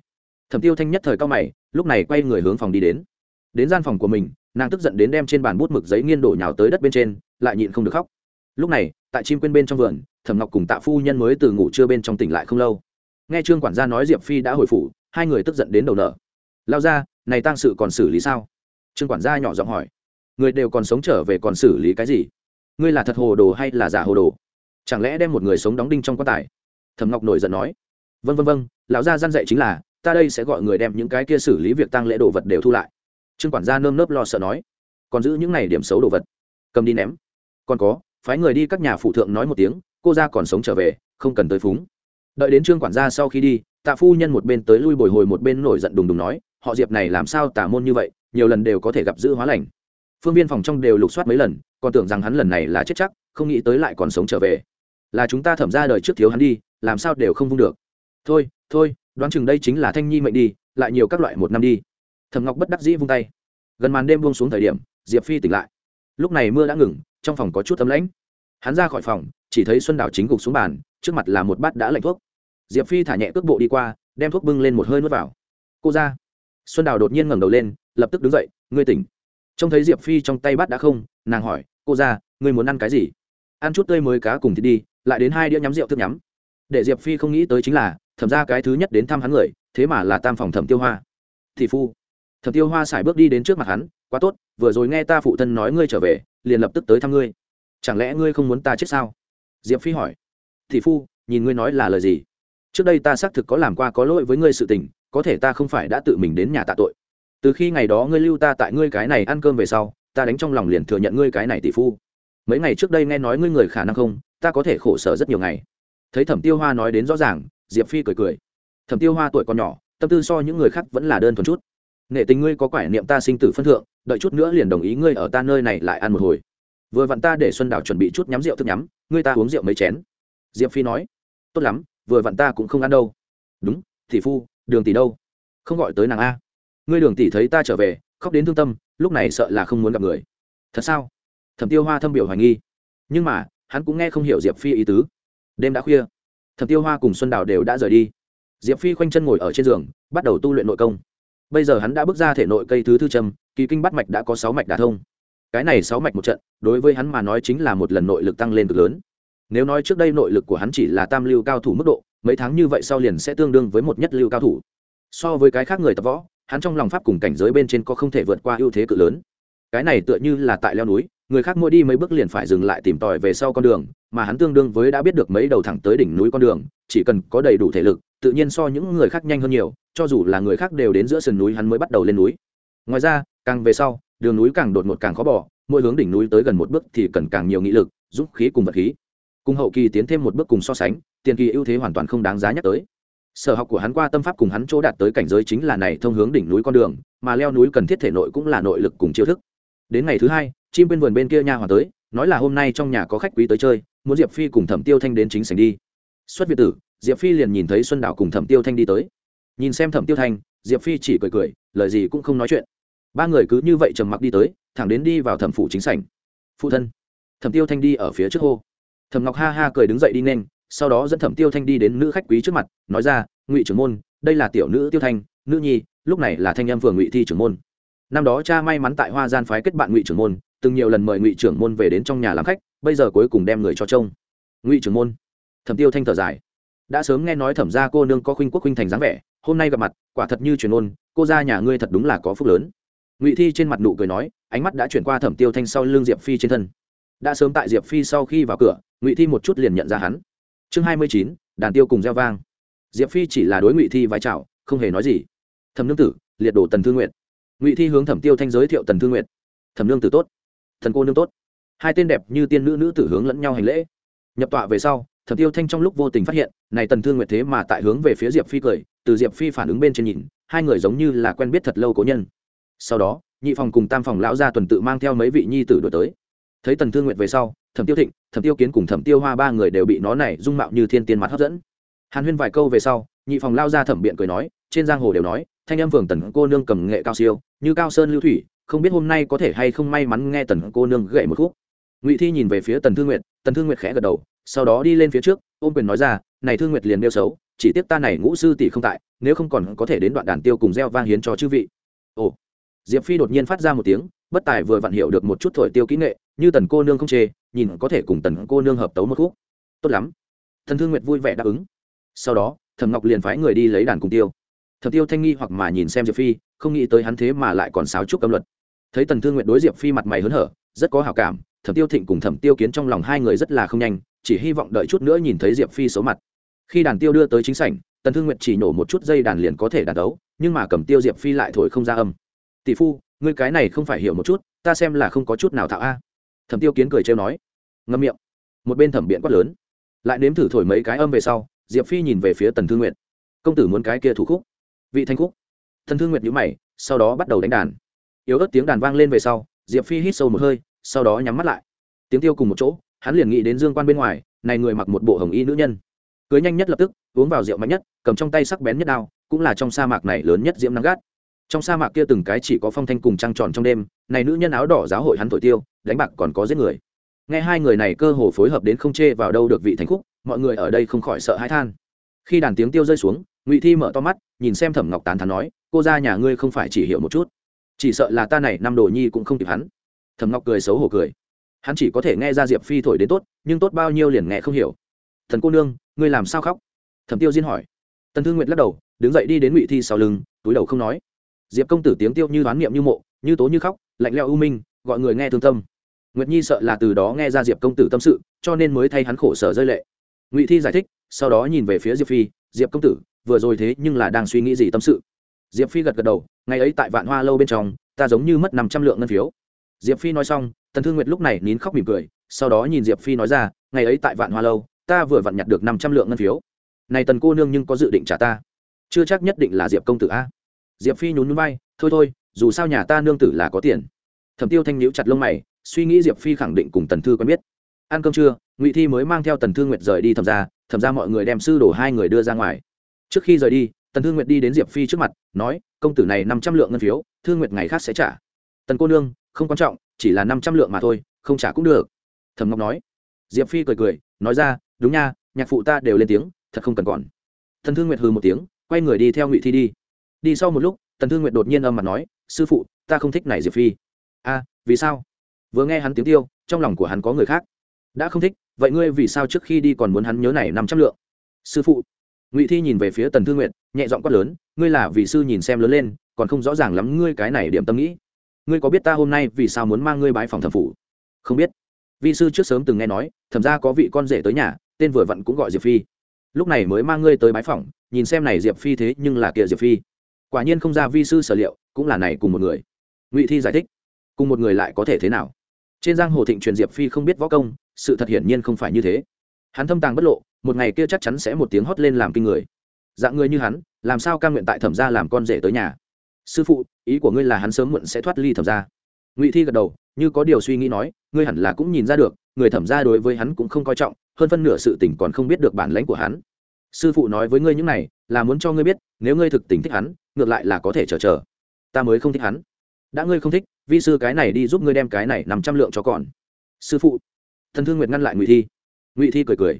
Thẩm tiêu thanh nhất thời cao mày, lúc này quay người hướng phòng đi đến. Đến gian phòng của mình, nàng tức giận đến đem trên bàn bút mực giấy nghiên đổ nhào tới đất bên trên, lại nhịn không được khóc. Lúc này, tại chim quên bên trong vườn, thẩm ngọc cùng tạ phu nhân mới từ ngủ trưa bên trong tỉnh lại không lâu nghe trương quản gia nói diệp phi đã hồi phủ, hai người tức giận đến đầu nở. Lao ra, này tăng sự còn xử lý sao? Trương quản gia nhỏ giọng hỏi. Người đều còn sống trở về còn xử lý cái gì? Ngươi là thật hồ đồ hay là giả hồ đồ? Chẳng lẽ đem một người sống đóng đinh trong quan tài? Thẩm ngọc nổi giận nói. Vân vân vân lão gia gian dạy chính là, ta đây sẽ gọi người đem những cái kia xử lý việc tăng lễ đồ vật đều thu lại. Trương quản gia nơm nớp lo sợ nói. Còn giữ những này điểm xấu đồ vật? Cầm đi ném. Còn có, phái người đi các nhà phụ thượng nói một tiếng, cô ra còn sống trở về, không cần tới phúng đợi đến trương quản gia sau khi đi, tạ phu nhân một bên tới lui bồi hồi một bên nổi giận đùng đùng nói, họ diệp này làm sao tả môn như vậy, nhiều lần đều có thể gặp giữ hóa lành. Phương viên phòng trong đều lục soát mấy lần, còn tưởng rằng hắn lần này là chết chắc, không nghĩ tới lại còn sống trở về. Là chúng ta thẩm ra đời trước thiếu hắn đi, làm sao đều không vung được. Thôi thôi, đoán chừng đây chính là thanh nhi mệnh đi, lại nhiều các loại một năm đi. Thẩm ngọc bất đắc dĩ vung tay. Gần màn đêm buông xuống thời điểm, diệp phi tỉnh lại. Lúc này mưa đã ngừng, trong phòng có chút tấm lãnh. Hắn ra khỏi phòng, chỉ thấy xuân đào chính gục xuống bàn, trước mặt là một bát đã lạnh thuốc diệp phi thả nhẹ cước bộ đi qua, đem thuốc bưng lên một hơi nuốt vào. Cô ra. Xuân đào đột nhiên ngẩng đầu lên, lập tức đứng dậy, ngươi tỉnh. Trông thấy diệp phi trong tay bát đã không, nàng hỏi, cô ra, ngươi muốn ăn cái gì? Ăn chút tươi mới cá cùng thịt đi, lại đến hai đĩa nhắm rượu thức nhắm. Để diệp phi không nghĩ tới chính là, thẩm ra cái thứ nhất đến thăm hắn người, thế mà là tam phòng thẩm tiêu hoa. Thì phu. Thẩm tiêu hoa xài bước đi đến trước mặt hắn, quá tốt, vừa rồi nghe ta phụ thân nói ngươi trở về, liền lập tức tới thăm ngươi. Chẳng lẽ ngươi không muốn ta chết sao? Diệp phi hỏi. Thì phu, nhìn ngươi nói là lời gì? Trước đây ta xác thực có làm qua có lỗi với ngươi sự tình, có thể ta không phải đã tự mình đến nhà tạ tội. Từ khi ngày đó ngươi lưu ta tại ngươi cái này ăn cơm về sau, ta đánh trong lòng liền thừa nhận ngươi cái này tỷ phu. Mấy ngày trước đây nghe nói ngươi người khả năng không, ta có thể khổ sở rất nhiều ngày. Thấy thẩm tiêu hoa nói đến rõ ràng, diệp phi cười cười. Thẩm tiêu hoa tuổi còn nhỏ, tâm tư so những người khác vẫn là đơn thuần chút. Nghệ tình ngươi có quải niệm ta sinh tử phân thượng, đợi chút nữa liền đồng ý ngươi ở ta nơi này lại ăn một hồi. Vừa vặn ta để xuân đào chuẩn bị chút nhắm rượu thức nhắm, ngươi ta uống rượu mấy chén. Diệp phi nói. Tốt lắm vừa vặn ta cũng không ăn đâu. Đúng, tỷ phu, đường tỷ đâu? Không gọi tới nàng a. Ngươi đường tỷ thấy ta trở về, khóc đến thương tâm, lúc này sợ là không muốn gặp người. Thật sao? Thẩm tiêu hoa thâm biểu hoài nghi. Nhưng mà, hắn cũng nghe không hiểu diệp phi ý tứ. Đêm đã khuya, thẩm tiêu hoa cùng xuân đào đều đã rời đi. Diệp phi khoanh chân ngồi ở trên giường, bắt đầu tu luyện nội công. Bây giờ hắn đã bước ra thể nội cây thứ thư trầm kỳ kinh bắt mạch đã có sáu mạch đả thông. Cái này sáu mạch một trận, đối với hắn mà nói chính là một lần nội lực tăng lên cực lớn nếu nói trước đây nội lực của hắn chỉ là tam lưu cao thủ mức độ, mấy tháng như vậy sau liền sẽ tương đương với một nhất lưu cao thủ. So với cái khác người tập võ, hắn trong lòng pháp cùng cảnh giới bên trên có không thể vượt qua ưu thế cự lớn. Cái này tựa như là tại leo núi, người khác mỗi đi mấy bước liền phải dừng lại tìm tòi về sau con đường, mà hắn tương đương với đã biết được mấy đầu thẳng tới đỉnh núi con đường, chỉ cần có đầy đủ thể lực, tự nhiên so những người khác nhanh hơn nhiều, cho dù là người khác đều đến giữa sườn núi hắn mới bắt đầu lên núi. Ngoài ra, càng về sau, đường núi càng đột ngột càng khó bỏ, mỗi hướng đỉnh núi tới gần một bước thì cần càng nhiều nghị lực giúp khí cùng vật khí cùng hậu kỳ tiến thêm một bước cùng so sánh, tiền kỳ ưu thế hoàn toàn không đáng giá nhắc tới. Sở học của hắn qua tâm pháp cùng hắn chỗ đạt tới cảnh giới chính là này thông hướng đỉnh núi con đường, mà leo núi cần thiết thể nội cũng là nội lực cùng chiêu thức. Đến ngày thứ hai, chim bên vườn bên kia nha hoàn tới, nói là hôm nay trong nhà có khách quý tới chơi, muốn diệp phi cùng thẩm tiêu thanh đến chính sảnh đi. Xuất việt tử, diệp phi liền nhìn thấy xuân đảo cùng thẩm tiêu thanh đi tới. Nhìn xem thẩm tiêu thanh, diệp phi chỉ cười cười, lời gì cũng không nói chuyện. Ba người cứ như vậy trầm mặc đi tới, thẳng đến đi vào thẩm phủ chính sảnh. Phụ thân. Thẩm tiêu thanh đi ở phía trước hô thẩm ngọc ha ha cười đứng dậy đi nên, sau đó dẫn thẩm tiêu thanh đi đến nữ khách quý trước mặt, nói ra, ngụy trưởng môn, đây là tiểu nữ tiêu thanh, nữ nhi, lúc này là thanh em vừa ngụy thi trưởng môn. Năm đó cha may mắn tại hoa gian phái kết bạn ngụy trưởng môn, từng nhiều lần mời ngụy trưởng môn về đến trong nhà làm khách, bây giờ cuối cùng đem người cho trông. Ngụy trưởng môn? Thẩm tiêu thanh thở dài. Đã sớm nghe nói thẩm gia cô nương có khuynh quốc khuynh thành dáng vẻ, hôm nay gặp mặt, quả thật như truyền ôn cô ra nhà ngươi thật đúng là có phúc lớn. Ngụy thi trên mặt nụ cười nói, ánh mắt đã chuyển qua thẩm tiêu thanh sau l ư n g diệp phi trên thân đã sớm tại diệp phi sau khi vào cửa, ngụy thi một chút liền nhận ra hắn. Chương hai mươi chín, đàn tiêu cùng gieo vang. Diệp phi chỉ là đối ngụy thi vai trào không hề nói gì. Thẩm nương tử, liệt đổ tần thương nguyện ngụy thi hướng thẩm tiêu thanh giới thiệu tần thương nguyện thẩm nương tử tốt. Thần cô nương tốt. Hai tên đẹp như tiên nữ nữ tử hướng lẫn nhau hành lễ. Nhập tọa về sau, thẩm tiêu thanh trong lúc vô tình phát hiện, này tần thương nguyệt thế mà tại hướng về phía diệp phi cười, từ diệp phi phản ứng bên trên nhìn, hai người giống như là quen biết thật lâu cố nhân. Sau đó, nhị phòng cùng tam phòng lão gia tuần tự mang theo mấy vị nhi tử đổi tới thấy tần thương nguyện về sau, thẩm tiêu thịnh, thẩm tiêu kiến cùng thẩm tiêu hoa ba người đều bị nó này dung mạo như thiên tiên mặt hấp dẫn. Hàn huyên vài câu về sau, nhị phòng lao ra thẩm biện cười nói, trên giang hồ đều nói, thanh âm phường tần cô nương cầm nghệ cao siêu, như cao sơn lưu thủy, không biết hôm nay có thể hay không may mắn nghe tần cô nương gậy một khúc. Ngụy thi nhìn về phía tần thương nguyệt, tần thương nguyệt khẽ gật đầu, sau đó đi lên phía trước, ôm quyền nói ra, này thương nguyệt liền nêu xấu, chỉ tiếc ta này ngũ sư tỷ không tại, nếu không còn có thể đến đoạn đàn tiêu cùng gieo vang hiến cho chư vị. Ồ. Diệp phi đột nhiên phát ra một tiếng, bất tài vừa vặn hiểu được một chút thổi tiêu kỹ nghệ như tần cô nương không chê, nhìn có thể cùng tần cô nương hợp tấu một khúc. Tốt lắm. Thần thương nguyệt vui vẻ đáp ứng. Sau đó, thẩm ngọc liền phái người đi lấy đàn cùng tiêu. Thẩm tiêu thanh nghi hoặc mà nhìn xem diệp phi, không nghĩ tới hắn thế mà lại còn sáo trúc âm luật. Thấy tần thương nguyệt đối diệp phi mặt mày hớn hở, rất có hảo cảm, thẩm tiêu thịnh cùng thẩm tiêu kiến trong lòng hai người rất là không nhanh, chỉ hy vọng đợi chút nữa nhìn thấy diệp phi xấu mặt. Khi đàn tiêu đưa tới chính sảnh, tần thương nguyệt chỉ nổ một chút dây đàn liền có thể đàn đấu, nhưng mà cầm tiêu diệp phi lại thổi không ra âm. Tỷ phu, ngươi cái này không phải hiểu một chút, ta xem là không có chút nào thạo a thẩm tiêu kiến cười trêu nói. Ngâm miệng. Một bên thẩm biện quát lớn. Lại nếm thử thổi mấy cái âm về sau, diệp phi nhìn về phía tần thương nguyện công tử muốn cái kia thủ khúc. Vị thanh khúc. Thần thương nguyện nhữ mày, sau đó bắt đầu đánh đàn. Yếu ớt tiếng đàn vang lên về sau, diệp phi hít sâu một hơi, sau đó nhắm mắt lại. Tiếng tiêu cùng một chỗ, hắn liền nghĩ đến dương quan bên ngoài, này người mặc một bộ hồng y nữ nhân. Cưới nhanh nhất lập tức, uống vào rượu mạnh nhất, cầm trong tay sắc bén nhất đao, cũng là trong sa mạc này lớn nhất diễm nắng gắt trong sa mạc kia từng cái chỉ có phong thanh cùng trăng tròn trong đêm, này nữ nhân áo đỏ giáo hội hắn thổi tiêu, đánh bạc còn có giết người. Nghe hai người này cơ hồ phối hợp đến không chê vào đâu được vị thành khúc, mọi người ở đây không khỏi sợ hãi than. Khi đàn tiếng tiêu rơi xuống, ngụy thi mở to mắt, nhìn xem thẩm ngọc tán thán nói, cô ra nhà ngươi không phải chỉ hiểu một chút, chỉ sợ là ta này năm đồ nhi cũng không kịp hắn. Thẩm ngọc cười xấu hổ cười. Hắn chỉ có thể nghe ra diệp phi thổi đến tốt, nhưng tốt bao nhiêu liền nghe không hiểu. Thần cô nương, ngươi làm sao khóc? Thẩm tiêu diên hỏi. Tần thương nguyệt lắc đầu, đứng dậy đi đến ngụy thi sau lưng, túi đầu không nói diệp công tử tiếng tiêu như đoán niệm như mộ, như tố như khóc, lạnh leo u minh, gọi người nghe thương tâm. Nguyệt nhi sợ là từ đó nghe ra diệp công tử tâm sự, cho nên mới thay hắn khổ sở rơi lệ. Ngụy thi giải thích, sau đó nhìn về phía diệp phi, diệp công tử, vừa rồi thế nhưng là đang suy nghĩ gì tâm sự? Diệp phi gật gật đầu, ngày ấy tại vạn hoa lâu bên trong, ta giống như mất năm trăm lượng ngân phiếu. Diệp phi nói xong, tần thương nguyệt lúc này nín khóc mỉm cười, sau đó nhìn diệp phi nói ra, ngày ấy tại vạn hoa lâu, ta vừa vặn nhặt được năm trăm lượng ngân phiếu. Này tần cô nương nhưng có dự định trả ta. Chưa chắc nhất định là diệp công tử a diệp phi nhún núi bay thôi thôi, dù sao nhà ta nương tử là có tiền. Thẩm tiêu thanh nhíu chặt lông mày, suy nghĩ diệp phi khẳng định cùng tần thư quen biết. Ăn cơm trưa, ngụy thi mới mang theo tần thư nguyệt rời đi thẩm ra thẩm ra mọi người đem sư đổ hai người đưa ra ngoài. Trước khi rời đi, tần thư nguyệt đi đến diệp phi trước mặt, nói, công tử này năm trăm lượng ngân phiếu, thư nguyệt ngày khác sẽ trả. Tần cô nương, không quan trọng, chỉ là năm trăm lượng mà thôi, không trả cũng được. Thẩm ngọc nói. Diệp phi cười cười, nói ra, đúng nha, nhạc phụ ta đều lên tiếng, thật không cần còn. Tần thương nguyệt hừ một tiếng, quay người đi theo ngụy thi đi đi sau một lúc, tần thương nguyệt đột nhiên âm mặt nói, sư phụ, ta không thích này diệp phi. A, vì sao? Vừa nghe hắn tiếng tiêu trong lòng của hắn có người khác. Đã không thích, vậy ngươi vì sao trước khi đi còn muốn hắn nhớ này năm trăm lượng? Sư phụ. Ngụy thi nhìn về phía tần thương nguyện nhẹ giọng quát lớn, ngươi là vì sư nhìn xem lớn lên, còn không rõ ràng lắm ngươi cái này điểm tâm nghĩ. Ngươi có biết ta hôm nay vì sao muốn mang ngươi bái phòng thẩm phủ? Không biết. Vi sư trước sớm từng nghe nói, thẩm ra có vị con rể tới nhà, tên vừa vặn cũng gọi diệp phi. Lúc này mới mang ngươi tới bái phòng, nhìn xem này diệp phi thế nhưng là kia diệp phi quả nhiên không ra vi sư sở liệu, cũng là này cùng một người. Ngụy thi giải thích, cùng một người lại có thể thế nào? Trên giang hồ thịnh truyền diệp phi không biết võ công, sự thật hiển nhiên không phải như thế. Hắn thâm tàng bất lộ, một ngày kia chắc chắn sẽ một tiếng hót lên làm kinh người. Dạng người như hắn, làm sao ca nguyện tại thẩm gia làm con rể tới nhà? Sư phụ, ý của ngươi là hắn sớm muộn sẽ thoát ly thẩm gia. Ngụy thi gật đầu, như có điều suy nghĩ nói, ngươi hẳn là cũng nhìn ra được, người thẩm gia đối với hắn cũng không coi trọng, hơn phân nửa sự tình còn không biết được bản lãnh của hắn. Sư phụ nói với ngươi những này, là muốn cho ngươi biết, nếu ngươi thực tình thích hắn ngược lại là có thể chờ chờ. Ta mới không thích hắn. Đã ngươi không thích, vi sư cái này đi giúp ngươi đem cái này nằm trăm lượng cho còn. Sư phụ. Thần thương nguyệt ngăn lại ngụy thi. Ngụy thi cười cười.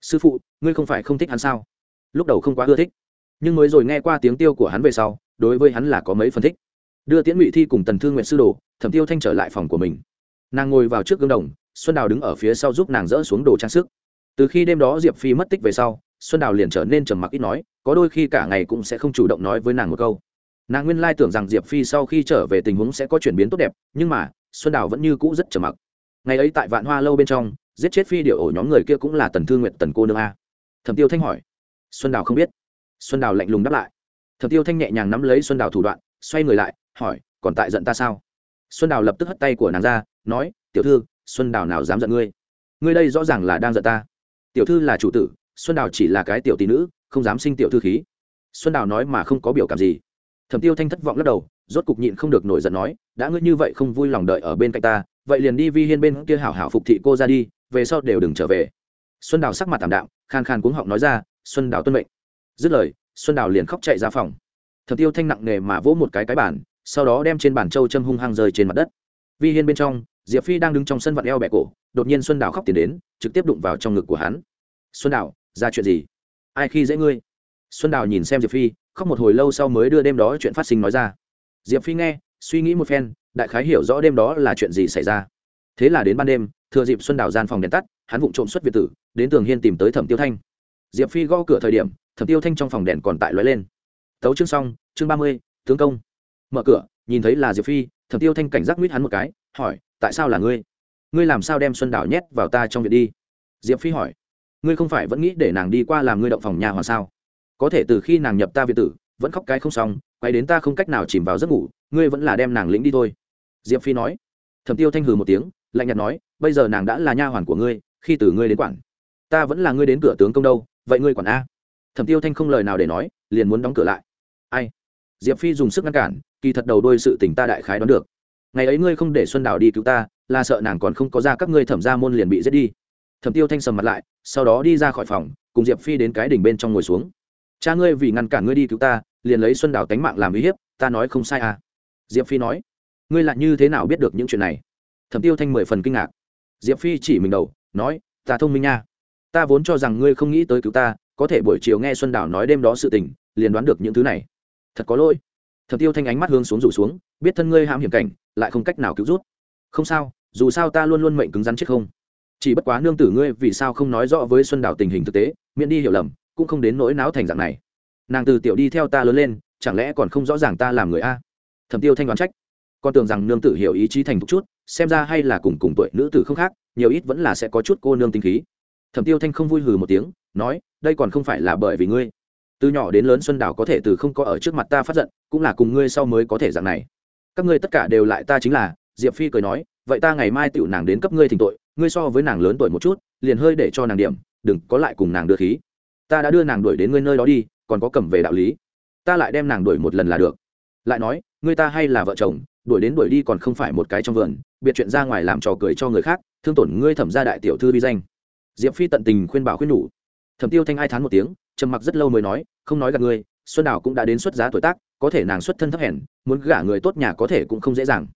Sư phụ, ngươi không phải không thích hắn sao? Lúc đầu không quá ưa thích. Nhưng mới rồi nghe qua tiếng tiêu của hắn về sau, đối với hắn là có mấy phân thích. Đưa tiễn ngụy thi cùng tần thương nguyện sư đồ, thẩm tiêu thanh trở lại phòng của mình. Nàng ngồi vào trước gương đồng, xuân đào đứng ở phía sau giúp nàng dỡ xuống đồ trang sức. Từ khi đêm đó diệp phi mất tích về sau xuân đào liền trở nên trầm mặc ít nói, có đôi khi cả ngày cũng sẽ không chủ động nói với nàng một câu. Nàng nguyên lai tưởng rằng diệp phi sau khi trở về tình huống sẽ có chuyển biến tốt đẹp, nhưng mà, xuân đào vẫn như cũ rất trầm mặc. Ngày ấy tại vạn hoa lâu bên trong, giết chết phi điệu ổ nhóm người kia cũng là tần thương nguyện tần cô nương a. Thẩm tiêu thanh hỏi. Xuân đào không biết. Xuân đào lạnh lùng đáp lại. Thẩm tiêu thanh nhẹ nhàng nắm lấy xuân đào thủ đoạn, xoay người lại, hỏi, còn tại giận ta sao? Xuân đào lập tức hất tay của nàng ra, nói, tiểu thư, xuân đào nào dám giận ngươi? Ngươi đây rõ ràng là đang giận ta. Tiểu thư là chủ tử xuân đào chỉ là cái tiểu tỷ nữ, không dám sinh tiểu thư khí. Xuân đào nói mà không có biểu cảm gì. Thẩm tiêu thanh thất vọng lắc đầu, rốt cục nhịn không được nổi giận nói, đã ngươi như vậy không vui lòng đợi ở bên cạnh ta, vậy liền đi vi hiên bên kia hảo hảo phục thị cô ra đi, về sau đều đừng trở về. Xuân đào sắc mặt tảm đạm khan khan cuống họng nói ra, xuân đào tuân mệnh. Dứt lời, xuân đào liền khóc chạy ra phòng. Thẩm tiêu thanh nặng nề mà vỗ một cái cái bản sau đó đem trên bàn trâu châm hung hăng rơi trên mặt đất. Vi hiên bên trong, diệp phi đang đứng trong sân vặn eo bẹ cổ, đột nhiên xuân đào khóc tiền đến, trực tiếp đụng vào trong ngực của hắn. Xuân đào ra chuyện gì? Ai khi dễ ngươi? Xuân đào nhìn xem diệp phi, khóc một hồi lâu sau mới đưa đêm đó chuyện phát sinh nói ra. Diệp phi nghe, suy nghĩ một phen, đại khái hiểu rõ đêm đó là chuyện gì xảy ra. Thế là đến ban đêm, thừa dịp xuân đào gian phòng đèn tắt, hắn vụng trộm xuất việt tử, đến tường hiên tìm tới thẩm tiêu thanh. Diệp phi gõ cửa thời điểm, thẩm tiêu thanh trong phòng đèn còn tại lóe lên. Tấu chương xong, chương ba mươi, tướng công. Mở cửa, nhìn thấy là diệp phi, thẩm tiêu thanh cảnh giác mít hắn một cái, hỏi, tại sao là ngươi? Ngươi làm sao đem xuân đào nhét vào ta trong viện đi? Diệp phi hỏi ngươi không phải vẫn nghĩ để nàng đi qua làm ngươi động phòng nhà hoàng sao? Có thể từ khi nàng nhập ta việt tử, vẫn khóc cái không xong, quay đến ta không cách nào chìm vào giấc ngủ, ngươi vẫn là đem nàng lĩnh đi thôi. Diệp phi nói. Thẩm tiêu thanh hừ một tiếng, lạnh nhạt nói, bây giờ nàng đã là nha hoàn của ngươi, khi từ ngươi đến quản, ta vẫn là ngươi đến cửa tướng công đâu, vậy ngươi quản a. Thẩm tiêu thanh không lời nào để nói, liền muốn đóng cửa lại. Ai? Diệp phi dùng sức ngăn cản, kỳ thật đầu đôi sự tình ta đại khái đoán được. Ngày ấy ngươi không để xuân đào đi cứu ta, là sợ nàng còn không có ra các ngươi thẩm ra môn liền bị giết đi. Thẩm tiêu thanh sầm mặt lại sau đó đi ra khỏi phòng, cùng diệp phi đến cái đỉnh bên trong ngồi xuống. Cha ngươi vì ngăn cản ngươi đi cứu ta, liền lấy xuân đào tánh mạng làm uy hiếp, ta nói không sai à? Diệp phi nói. Ngươi lại như thế nào biết được những chuyện này? Thẩm tiêu thanh mười phần kinh ngạc. Diệp phi chỉ mình đầu, nói, ta thông minh nha. Ta vốn cho rằng ngươi không nghĩ tới cứu ta, có thể buổi chiều nghe xuân đào nói đêm đó sự tình, liền đoán được những thứ này. Thật có lỗi. Thẩm tiêu thanh ánh mắt hướng xuống rủ xuống, biết thân ngươi hãm hiểm cảnh, lại không cách nào cứu rút. Không sao, dù sao ta luôn luôn mệnh cứng rắn chết không chỉ bất quá nương tử ngươi vì sao không nói rõ với xuân đào tình hình thực tế, miễn đi hiểu lầm, cũng không đến nỗi não thành dạng này. Nàng từ tiểu đi theo ta lớn lên, chẳng lẽ còn không rõ ràng ta làm người a? Thẩm tiêu thanh đoán trách. Con tưởng rằng nương tử hiểu ý chí thành thục chút, xem ra hay là cùng cùng tuổi nữ tử không khác, nhiều ít vẫn là sẽ có chút cô nương tinh khí. Thẩm tiêu thanh không vui hừ một tiếng, nói, đây còn không phải là bởi vì ngươi. Từ nhỏ đến lớn xuân đào có thể từ không có ở trước mặt ta phát giận, cũng là cùng ngươi sau mới có thể dạng này. Các ngươi tất cả đều lại ta chính là, diệp phi cười nói, vậy ta ngày mai tựu nàng đến cấp ngươi thỉnh tội ngươi so với nàng lớn tuổi một chút, liền hơi để cho nàng điểm, đừng có lại cùng nàng đưa khí. Ta đã đưa nàng đuổi đến ngươi nơi đó đi, còn có cầm về đạo lý. Ta lại đem nàng đuổi một lần là được. Lại nói, ngươi ta hay là vợ chồng, đuổi đến đuổi đi còn không phải một cái trong vườn, biệt chuyện ra ngoài làm trò cười cho người khác, thương tổn ngươi thẩm ra đại tiểu thư vi danh. Diệp phi tận tình khuyên bảo khuyên nhủ. Thẩm tiêu thanh ai thán một tiếng, trầm mặc rất lâu mới nói, không nói gặp ngươi, xuân đào cũng đã đến xuất giá tuổi tác, có thể nàng xuất thân thấp hèn, muốn gả người tốt nhà có thể cũng không dễ dàng.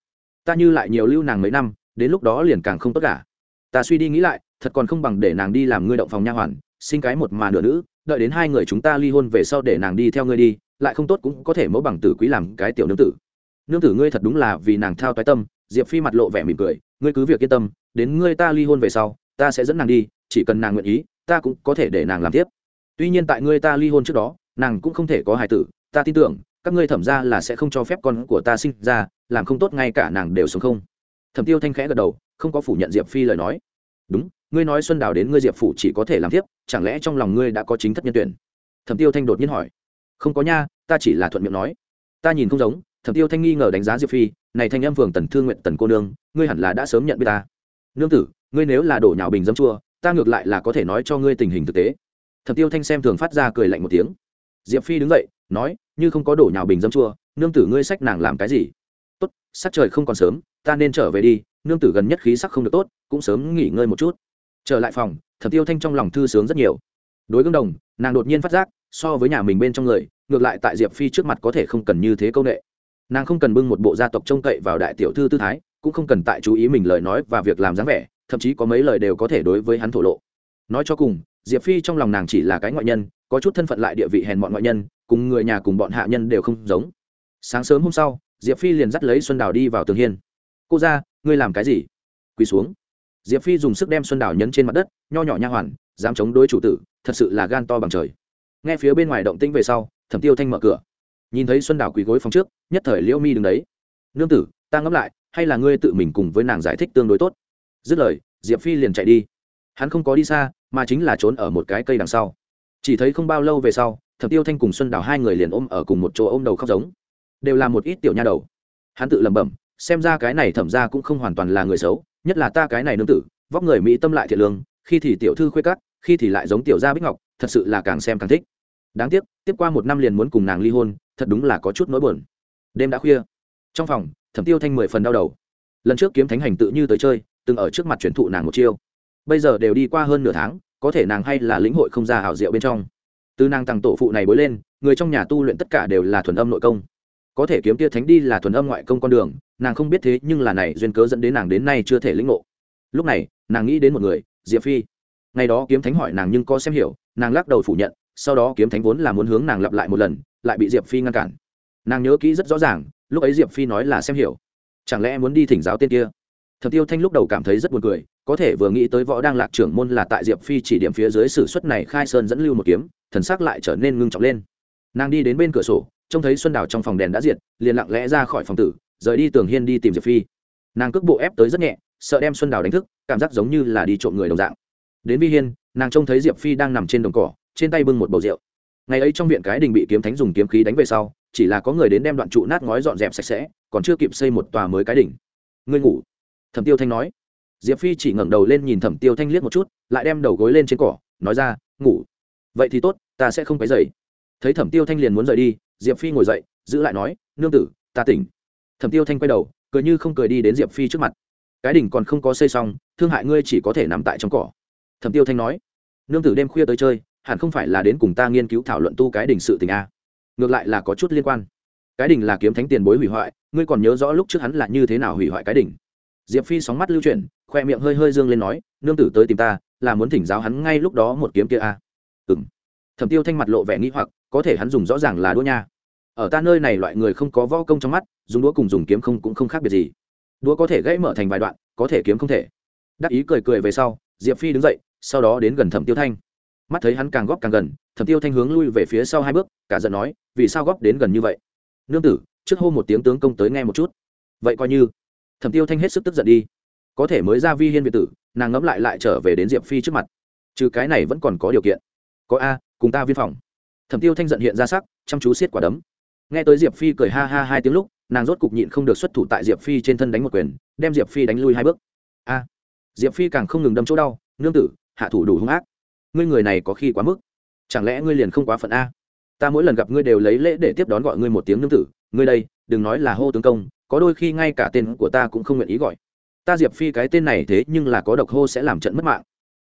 Ta như lại nhiều lưu nàng mấy năm, đến lúc đó liền càng không tốt cả ta suy đi nghĩ lại, thật còn không bằng để nàng đi làm ngươi động phòng nha hoàn, sinh cái một mà nửa nữ, đợi đến hai người chúng ta ly hôn về sau để nàng đi theo ngươi đi, lại không tốt cũng có thể mẫu bằng tử quý làm cái tiểu nương tử. Nương tử ngươi thật đúng là vì nàng thao toái tâm, diệp phi mặt lộ vẻ mỉm cười, ngươi cứ việc yên tâm, đến ngươi ta ly hôn về sau, ta sẽ dẫn nàng đi, chỉ cần nàng nguyện ý, ta cũng có thể để nàng làm tiếp. Tuy nhiên tại ngươi ta ly hôn trước đó, nàng cũng không thể có hài tử, ta tin tưởng, các ngươi thẩm ra là sẽ không cho phép con của ta sinh ra, làm không tốt ngay cả nàng đều sống không. Thẩm tiêu thanh khẽ gật đầu không có phủ nhận diệp phi lời nói. Đúng, ngươi nói xuân đào đến ngươi diệp phủ chỉ có thể làm tiếp, chẳng lẽ trong lòng ngươi đã có chính thất nhân tuyển? Thẩm tiêu thanh đột nhiên hỏi. Không có nha, ta chỉ là thuận miệng nói. Ta nhìn không giống, thẩm tiêu thanh nghi ngờ đánh giá diệp phi, này thanh em phường tần thương nguyện tần cô nương, ngươi hẳn là đã sớm nhận biết ta. Nương tử, ngươi nếu là đổ nhào bình dấm chua, ta ngược lại là có thể nói cho ngươi tình hình thực tế. Thẩm tiêu thanh xem thường phát ra cười lạnh một tiếng. Diệp phi đứng dậy, nói, như không có đổ nhào bình dấm chua, nương tử ngươi sách nàng làm cái gì? Tốt, sắc trời không còn sớm, ta nên trở về đi nương tử gần nhất khí sắc không được tốt, cũng sớm nghỉ ngơi một chút. Trở lại phòng, thẩm tiêu thanh trong lòng thư sướng rất nhiều. Đối gương đồng, nàng đột nhiên phát giác, so với nhà mình bên trong người, ngược lại tại diệp phi trước mặt có thể không cần như thế công nghệ nàng không cần bưng một bộ gia tộc trông cậy vào đại tiểu thư tư thái, cũng không cần tại chú ý mình lời nói và việc làm dáng vẻ, thậm chí có mấy lời đều có thể đối với hắn thổ lộ. Nói cho cùng, diệp phi trong lòng nàng chỉ là cái ngoại nhân, có chút thân phận lại địa vị hèn bọn ngoại nhân, cùng người nhà cùng bọn hạ nhân đều không giống. Sáng sớm hôm sau, diệp phi liền dắt lấy xuân đào đi vào tường hiên. Cô ra ngươi làm cái gì? Quỳ xuống. Diệp phi dùng sức đem xuân đào nhấn trên mặt đất, nho nhỏ nha hoàn, dám chống đối chủ tử, thật sự là gan to bằng trời. Nghe phía bên ngoài động tĩnh về sau, thẩm tiêu thanh mở cửa. Nhìn thấy xuân đào quỳ gối phòng trước, nhất thời liễu mi đứng đấy. Nương tử, ta ngẫm lại, hay là ngươi tự mình cùng với nàng giải thích tương đối tốt? Dứt lời, diệp phi liền chạy đi. Hắn không có đi xa, mà chính là trốn ở một cái cây đằng sau. Chỉ thấy không bao lâu về sau, thẩm tiêu thanh cùng xuân đào hai người liền ôm ở cùng một chỗ ôm đầu khóc giống. Đều là một ít tiểu nha đầu. Hắn tự lẩm bẩm xem ra cái này thẩm ra cũng không hoàn toàn là người xấu, nhất là ta cái này nương tử, vóc người mỹ tâm lại thiện lương, khi thì tiểu thư khuê cắt khi thì lại giống tiểu gia bích ngọc, thật sự là càng xem càng thích. Đáng tiếc, tiếp qua một năm liền muốn cùng nàng ly hôn, thật đúng là có chút nỗi buồn. Đêm đã khuya, trong phòng, thẩm tiêu thanh mười phần đau đầu. Lần trước kiếm thánh hành tự như tới chơi, từng ở trước mặt truyền thụ nàng một chiêu. Bây giờ đều đi qua hơn nửa tháng, có thể nàng hay là lĩnh hội không ra hảo diệu bên trong. Từ nàng tặng tổ phụ này bối lên, người trong nhà tu luyện tất cả đều là thuần âm nội công có thể kiếm tia thánh đi là thuần âm ngoại công con đường, nàng không biết thế nhưng là này duyên cớ dẫn đến nàng đến nay chưa thể lĩnh ngộ. Lúc này, nàng nghĩ đến một người, diệp phi. Ngày đó kiếm thánh hỏi nàng nhưng có xem hiểu, nàng lắc đầu phủ nhận, sau đó kiếm thánh vốn là muốn hướng nàng lặp lại một lần, lại bị diệp phi ngăn cản. Nàng nhớ kỹ rất rõ ràng, lúc ấy diệp phi nói là xem hiểu. Chẳng lẽ muốn đi thỉnh giáo tên kia? Thật tiêu thanh lúc đầu cảm thấy rất buồn cười, có thể vừa nghĩ tới võ đang lạc trưởng môn là tại diệp phi chỉ điểm phía dưới sử xuất này khai sơn dẫn lưu một kiếm, thần sắc lại trở nên ngưng trọng lên. Nàng đi đến bên cửa sổ trông thấy xuân đào trong phòng đèn đã diệt, liền lặng lẽ ra khỏi phòng tử, rời đi tường hiên đi tìm diệp phi. Nàng cước bộ ép tới rất nhẹ, sợ đem xuân đào đánh thức, cảm giác giống như là đi trộm người đồng dạng. Đến vi hiên, nàng trông thấy diệp phi đang nằm trên đồng cỏ, trên tay bưng một bầu rượu. Ngày ấy trong viện cái đình bị kiếm thánh dùng kiếm khí đánh về sau, chỉ là có người đến đem đoạn trụ nát ngói dọn dẹp sạch sẽ, còn chưa kịp xây một tòa mới cái đỉnh. Ngươi ngủ? Thẩm tiêu thanh nói. Diệp phi chỉ ngẩng đầu lên nhìn thẩm tiêu thanh liếc một chút, lại đem đầu gối lên trên cỏ, nói ra, ngủ. Vậy thì tốt, ta sẽ không phải dậy thấy thẩm tiêu thanh liền muốn rời đi diệp phi ngồi dậy, giữ lại nói, nương tử, ta tỉnh. Thẩm tiêu thanh quay đầu, cười như không cười đi đến diệp phi trước mặt. Cái đỉnh còn không có xây xong, thương hại ngươi chỉ có thể nằm tại trong cỏ. Thẩm tiêu thanh nói, nương tử đêm khuya tới chơi, hẳn không phải là đến cùng ta nghiên cứu thảo luận tu cái đỉnh sự tình a ngược lại là có chút liên quan. Cái đỉnh là kiếm thánh tiền bối hủy hoại, ngươi còn nhớ rõ lúc trước hắn là như thế nào hủy hoại cái đỉnh? Diệp phi sóng mắt lưu chuyển, khoe miệng hơi hơi dương lên nói, nương tử tới tìm ta, là muốn thỉnh giáo hắn ngay lúc đó một kiếm kia a à? ừng thẩm tiêu thanh mặt lộ vẻ nghĩ hoặc, có thể hắn dùng rõ ràng là đũa nha. Ở ta nơi này loại người không có võ công trong mắt, dùng đũa cùng dùng kiếm không cũng không khác biệt gì. Đũa có thể gãy mở thành vài đoạn, có thể kiếm không thể. Đắc ý cười cười về sau, diệp phi đứng dậy, sau đó đến gần thẩm tiêu thanh. Mắt thấy hắn càng góp càng gần, thẩm tiêu thanh hướng lui về phía sau hai bước, cả giận nói, vì sao góp đến gần như vậy? Nương tử, trước hô một tiếng tướng công tới nghe một chút. Vậy coi như. Thẩm tiêu thanh hết sức tức giận đi. Có thể mới ra vi hiên việt tử, nàng ngẫm lại lại trở về đến diệp phi trước mặt. Trừ cái này vẫn còn có điều kiện. Có a cùng ta viên phòng. Thẩm tiêu thanh giận hiện ra sắc, chăm chú xiết quả đấm. Nghe tới diệp phi cười ha ha hai tiếng lúc, nàng rốt cục nhịn không được xuất thủ tại diệp phi trên thân đánh một quyền, đem diệp phi đánh lui hai bước. A! Diệp phi càng không ngừng đâm chỗ đau, nương tử, hạ thủ đủ hung ác. Ngươi người này có khi quá mức. Chẳng lẽ ngươi liền không quá phận a? Ta mỗi lần gặp ngươi đều lấy lễ để tiếp đón gọi ngươi một tiếng nương tử. Ngươi đây, đừng nói là hô tướng công, có đôi khi ngay cả tên của ta cũng không nguyện ý gọi. Ta diệp phi cái tên này thế nhưng là có độc hô sẽ làm trận mất mạng.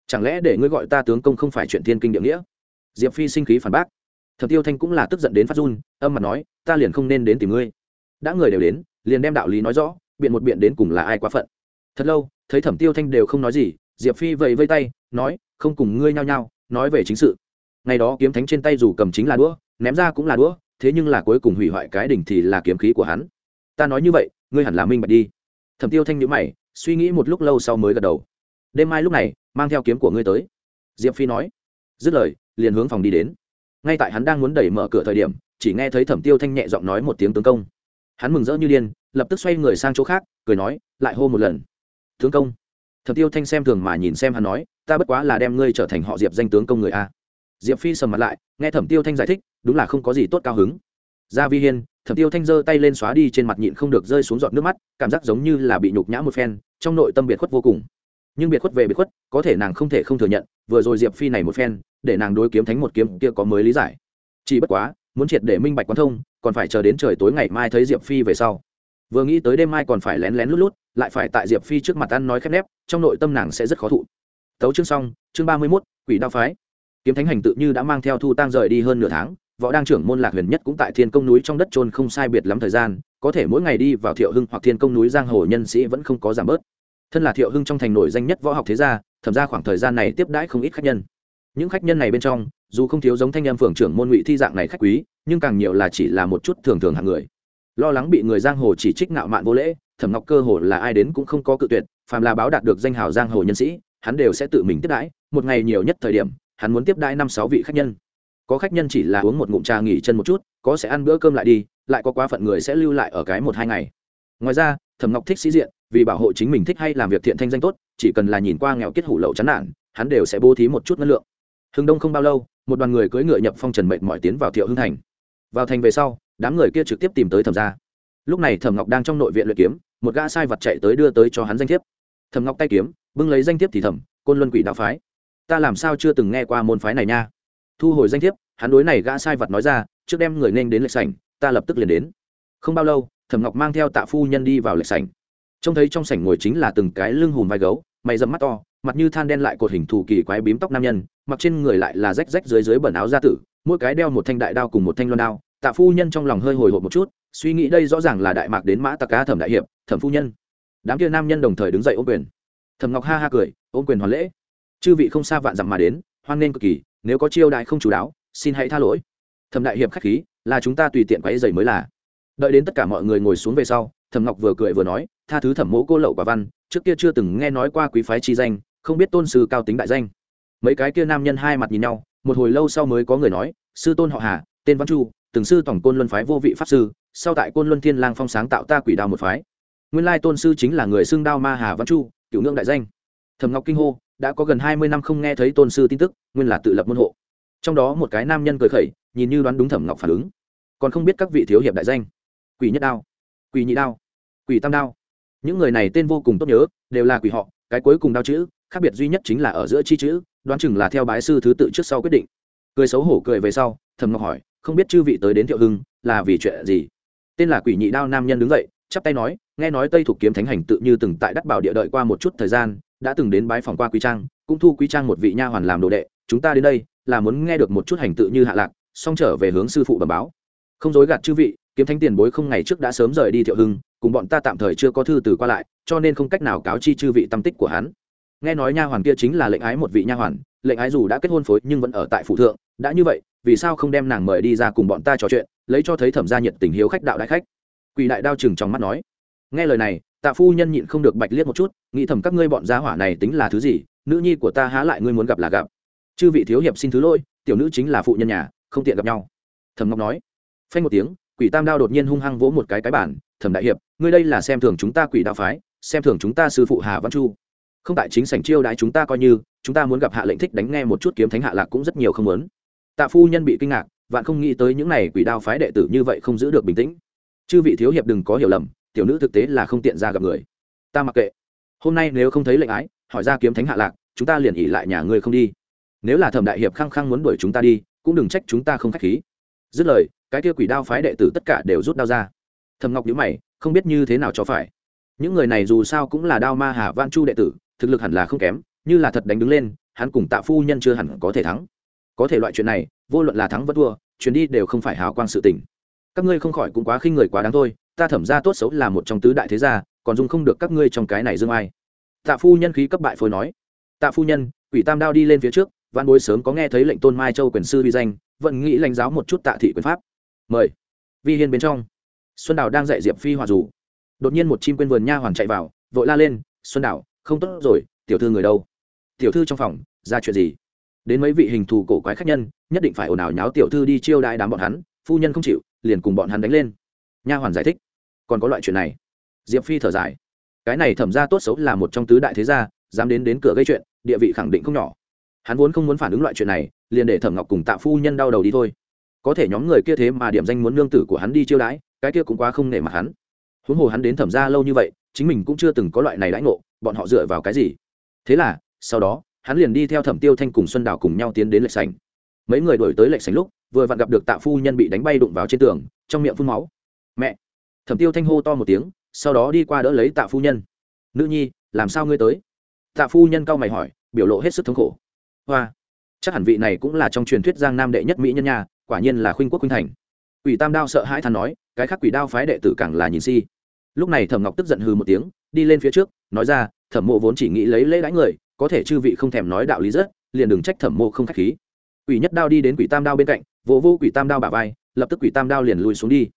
Chẳng lẽ để ngươi gọi ta tướng công không phải chuyện thiên kinh địa nghĩa? Diệp phi sinh khí phản bác. Thập tiêu thanh cũng là tức giận đến phát run, âm mặt nói, ta liền không nên đến tìm ngươi. Đã người đều đến, liền đem đạo lý nói rõ, biện một biện đến cùng là ai quá phận. Thật lâu, thấy thẩm tiêu thanh đều không nói gì, diệp phi vẫy vây tay, nói, không cùng ngươi nhao nhao, nói về chính sự. Ngày đó kiếm thánh trên tay dù cầm chính là đũa, ném ra cũng là đũa, thế nhưng là cuối cùng hủy hoại cái đỉnh thì là kiếm khí của hắn. Ta nói như vậy, ngươi hẳn là minh bạch đi. Thẩm tiêu thanh nhữ mày, suy nghĩ một lúc lâu sau mới gật đầu. Đêm mai lúc này, mang theo kiếm của ngươi tới. Diệp phi nói. Dứt lời liền hướng phòng đi đến. Ngay tại hắn đang muốn đẩy mở cửa thời điểm, chỉ nghe thấy thẩm tiêu thanh nhẹ giọng nói một tiếng tướng công. Hắn mừng rỡ như điên, lập tức xoay người sang chỗ khác, cười nói, lại hô một lần. Tướng công. Thẩm tiêu thanh xem thường mà nhìn xem hắn nói, ta bất quá là đem ngươi trở thành họ diệp danh tướng công người a. Diệp phi sầm mặt lại, nghe thẩm tiêu thanh giải thích, đúng là không có gì tốt cao hứng. Gia vi hiên, thẩm tiêu thanh giơ tay lên xóa đi trên mặt nhịn không được rơi xuống giọt nước mắt, cảm giác giống như là bị nhục nhã một phen, trong nội tâm biệt khuất vô cùng nhưng biệt khuất về biệt khuất, có thể nàng không thể không thừa nhận, vừa rồi diệp phi này một phen, để nàng đối kiếm thánh một kiếm kia có mới lý giải. Chỉ bất quá, muốn triệt để minh bạch quán thông, còn phải chờ đến trời tối ngày mai thấy diệp phi về sau. Vừa nghĩ tới đêm mai còn phải lén lén lút lút, lại phải tại diệp phi trước mặt ăn nói khép nép, trong nội tâm nàng sẽ rất khó thụ. Tấu chương xong, chương ba mươi mốt, quỷ đao phái. Kiếm thánh hành tự như đã mang theo thu tang rời đi hơn nửa tháng, võ đang trưởng môn lạc huyền nhất cũng tại thiên công núi trong đất trôn không sai biệt lắm thời gian, có thể mỗi ngày đi vào thiệu hưng hoặc thiên công núi giang hồ nhân sĩ vẫn không có giảm bớt thân là thiệu hưng trong thành nổi danh nhất võ học thế gia, thẩm ra khoảng thời gian này tiếp đãi không ít khách nhân. Những khách nhân này bên trong, dù không thiếu giống thanh em phường trưởng môn ngụy thi dạng này khách quý, nhưng càng nhiều là chỉ là một chút thường thường hàng người. Lo lắng bị người giang hồ chỉ trích nạo mạn vô lễ, thẩm ngọc cơ hồ là ai đến cũng không có cự tuyệt, phàm là báo đạt được danh hào giang hồ nhân sĩ, hắn đều sẽ tự mình tiếp đãi. Một ngày nhiều nhất thời điểm, hắn muốn tiếp đãi năm sáu vị khách nhân. Có khách nhân chỉ là uống một ngụm trà nghỉ chân một chút, có sẽ ăn bữa cơm lại đi, lại có quá phận người sẽ lưu lại ở cái một hai ngày. Ngoài ra thẩm ngọc thích sĩ diện, vì bảo hộ chính mình thích hay làm việc thiện thanh danh tốt, chỉ cần là nhìn qua nghèo kết hủ lậu chán nản, hắn đều sẽ bố thí một chút năng lượng. Hưng đông không bao lâu, một đoàn người cưỡi ngựa nhập phong trần mệnh mọi tiến vào thiệu hưng thành. Vào thành về sau, đám người kia trực tiếp tìm tới thẩm gia. Lúc này thẩm ngọc đang trong nội viện luyện kiếm, một gã sai vật chạy tới đưa tới cho hắn danh thiếp. Thẩm ngọc tay kiếm, bưng lấy danh thiếp thì thẩm côn luân quỷ đạo phái, ta làm sao chưa từng nghe qua môn phái này nha? Thu hồi danh thiếp, hắn đối này gã sai vật nói ra, trước đem người nên đến lệch sảnh, ta lập tức liền đến. Không bao lâu thẩm ngọc mang theo tạ phu nhân đi vào lệch sảnh. Trông thấy trong sảnh ngồi chính là từng cái lưng hùm vai gấu, mày dầm mắt to, mặt như than đen lại cột hình thù kỳ quái bím tóc nam nhân, mặc trên người lại là rách rách dưới dưới bẩn áo da tử, mỗi cái đeo một thanh đại đao cùng một thanh loan đao. Tạ phu nhân trong lòng hơi hồi hộp một chút, suy nghĩ đây rõ ràng là đại mạc đến mã tặc cá thẩm đại hiệp, thẩm phu nhân. Đám kia nam nhân đồng thời đứng dậy ôm quyền. Thẩm ngọc ha ha cười, ôm quyền hoàn lễ. Chư vị không xa vạn dặm mà đến, hoan nghênh cực kỳ, nếu có chiêu đại không chú đáo, xin hãy tha lỗi. Thẩm đại hiệp khách khí, là chúng ta tùy tiện quấy giày mới là đợi đến tất cả mọi người ngồi xuống về sau, thẩm ngọc vừa cười vừa nói, tha thứ thẩm mỗ cô lậu quả văn, trước kia chưa từng nghe nói qua quý phái chi danh, không biết tôn sư cao tính đại danh. Mấy cái kia nam nhân hai mặt nhìn nhau, một hồi lâu sau mới có người nói, sư tôn họ hà, tên văn chu, từng sư tổng côn luân phái vô vị pháp sư, sau tại côn luân thiên lang phong sáng tạo ta quỷ đao một phái. Nguyên lai tôn sư chính là người xưng đao ma hà văn chu, cựu ngưỡng đại danh. Thẩm ngọc kinh hô, đã có gần hai mươi năm không nghe thấy tôn sư tin tức, nguyên là tự lập môn hộ. Trong đó một cái nam nhân cười khẩy, nhìn như đoán đúng thẩm ngọc phản ứng. Còn không biết các vị thiếu hiệp đại danh quỷ nhất đao, quỷ nhị đao, quỷ tam đao. Những người này tên vô cùng tốt nhớ, đều là quỷ họ, cái cuối cùng đao chữ, khác biệt duy nhất chính là ở giữa chi chữ, đoán chừng là theo bái sư thứ tự trước sau quyết định. Cười xấu hổ cười về sau thầm ngọc hỏi, không biết chư vị tới đến thiệu hưng, là vì chuyện gì? Tên là quỷ nhị đao nam nhân đứng dậy, chắp tay nói, nghe nói tây thuộc kiếm thánh hành tự như từng tại đắc bảo địa đợi qua một chút thời gian, đã từng đến bái phòng qua quý trang, cũng thu quý trang một vị nha hoàn làm đồ đệ, chúng ta đến đây, là muốn nghe được một chút hành tự như hạ lạc, xong trở về hướng sư phụ bẩm báo. Không dối gạt chư vị kiếm thánh tiền bối không ngày trước đã sớm rời đi thiệu hưng, cùng bọn ta tạm thời chưa có thư từ qua lại, cho nên không cách nào cáo chi chư vị tâm tích của hắn. Nghe nói nha hoàn kia chính là lệnh ái một vị nha hoàn, lệnh ái dù đã kết hôn phối nhưng vẫn ở tại phủ thượng, đã như vậy, vì sao không đem nàng mời đi ra cùng bọn ta trò chuyện, lấy cho thấy thẩm gia nhiệt tình hiếu khách đạo đại khách? Quỷ đại đao chừng trong mắt nói. Nghe lời này, tạ phu nhân nhịn không được bạch liếc một chút, nghĩ thầm các ngươi bọn gia hỏa này tính là thứ gì, nữ nhi của ta há lại ngươi muốn gặp là gặp. Chư vị thiếu hiệp xin thứ lỗi, tiểu nữ chính là phụ nhân nhà, không tiện gặp nhau. Thẩm ngọc nói. Phanh một tiếng quỷ tam đao đột nhiên hung hăng vỗ một cái cái bản, thẩm đại hiệp, ngươi đây là xem thường chúng ta quỷ đạo phái, xem thường chúng ta sư phụ hà văn chu. Không tại chính sảnh chiêu đãi chúng ta coi như, chúng ta muốn gặp hạ lệnh thích đánh nghe một chút kiếm thánh hạ lạc cũng rất nhiều không muốn. Tạ phu nhân bị kinh ngạc, vạn không nghĩ tới những này quỷ đao phái đệ tử như vậy không giữ được bình tĩnh. Chư vị thiếu hiệp đừng có hiểu lầm, tiểu nữ thực tế là không tiện ra gặp người. Ta mặc kệ. Hôm nay nếu không thấy lệnh ái, hỏi ra kiếm thánh hạ lạc, chúng ta liền ỉ lại nhà ngươi không đi. Nếu là thẩm đại hiệp khăng khăng muốn đuổi chúng ta đi, cũng đừng trách chúng ta không k h á c h khí dứt lời, cái kia quỷ đao phái đệ tử tất cả đều rút đao ra. Thầm ngọc nhữ mày, không biết như thế nào cho phải. Những người này dù sao cũng là đao ma hà văn chu đệ tử, thực lực hẳn là không kém, như là thật đánh đứng lên, hắn cùng tạ phu nhân chưa hẳn có thể thắng. Có thể loại chuyện này, vô luận là thắng vẫn thua, chuyến đi đều không phải hào quang sự tình. Các ngươi không khỏi cũng quá khinh người quá đáng thôi, ta thẩm ra tốt xấu là một trong tứ đại thế gia, còn dùng không được các ngươi trong cái này dương ai. Tạ phu nhân khí cấp bại phôi nói. Tạ phu nhân, quỷ tam đao đi lên phía trước văn bối sớm có nghe thấy lệnh tôn mai châu quyền sư vi danh vẫn nghĩ lãnh giáo một chút tạ thị quyền pháp. Mời. Vi hiên bên trong. Xuân đào đang dạy diệp phi hòa dù. Đột nhiên một chim quên vườn nha hoàn chạy vào, vội la lên, xuân đào, không tốt rồi, tiểu thư người đâu? Tiểu thư trong phòng, ra chuyện gì? Đến mấy vị hình thù cổ quái khách nhân, nhất định phải ồn ào nháo tiểu thư đi chiêu đại đám bọn hắn, phu nhân không chịu, liền cùng bọn hắn đánh lên. Nha hoàn giải thích, còn có loại chuyện này. Diệp phi thở dài, cái này thẩm ra tốt xấu là một trong tứ đại thế gia, dám đến đến cửa gây chuyện, địa vị khẳng định không nhỏ. Hắn vốn không muốn phản ứng loại chuyện này liền để thẩm ngọc cùng tạ phu nhân đau đầu đi thôi. Có thể nhóm người kia thế mà điểm danh muốn nương tử của hắn đi chiêu đãi, cái kia cũng quá không nể mặt hắn. Huống hồ hắn đến thẩm ra lâu như vậy, chính mình cũng chưa từng có loại này đãi ngộ, bọn họ dựa vào cái gì? Thế là, sau đó, hắn liền đi theo thẩm tiêu thanh cùng xuân đào cùng nhau tiến đến lệch sành mấy người đổi tới lệch sành lúc, vừa vặn gặp được tạ phu nhân bị đánh bay đụng vào trên tường, trong miệng phun máu. Mẹ! Thẩm tiêu thanh hô to một tiếng, sau đó đi qua đỡ lấy tạ phu nhân. Nữ nhi, làm sao ngươi tới? Tạ phu nhân cau mày hỏi, biểu lộ hết sức thống khổ. Hoa chắc hẳn vị này cũng là trong truyền thuyết giang nam đệ nhất mỹ nhân nhà quả nhiên là khuynh quốc khuynh thành. Quỷ tam đao sợ hãi thắn nói, cái khác quỷ đao phái đệ tử càng là nhìn si. Lúc này thẩm ngọc tức giận hừ một tiếng, đi lên phía trước, nói ra, thẩm mộ vốn chỉ nghĩ lấy lễ đãi người, có thể chư vị không thèm nói đạo lý rất, liền đừng trách thẩm mộ không khách khí. Quỷ nhất đao đi đến quỷ tam đao bên cạnh, vỗ vô quỷ tam đao bả vai, lập tức quỷ tam đao liền lùi xuống đi.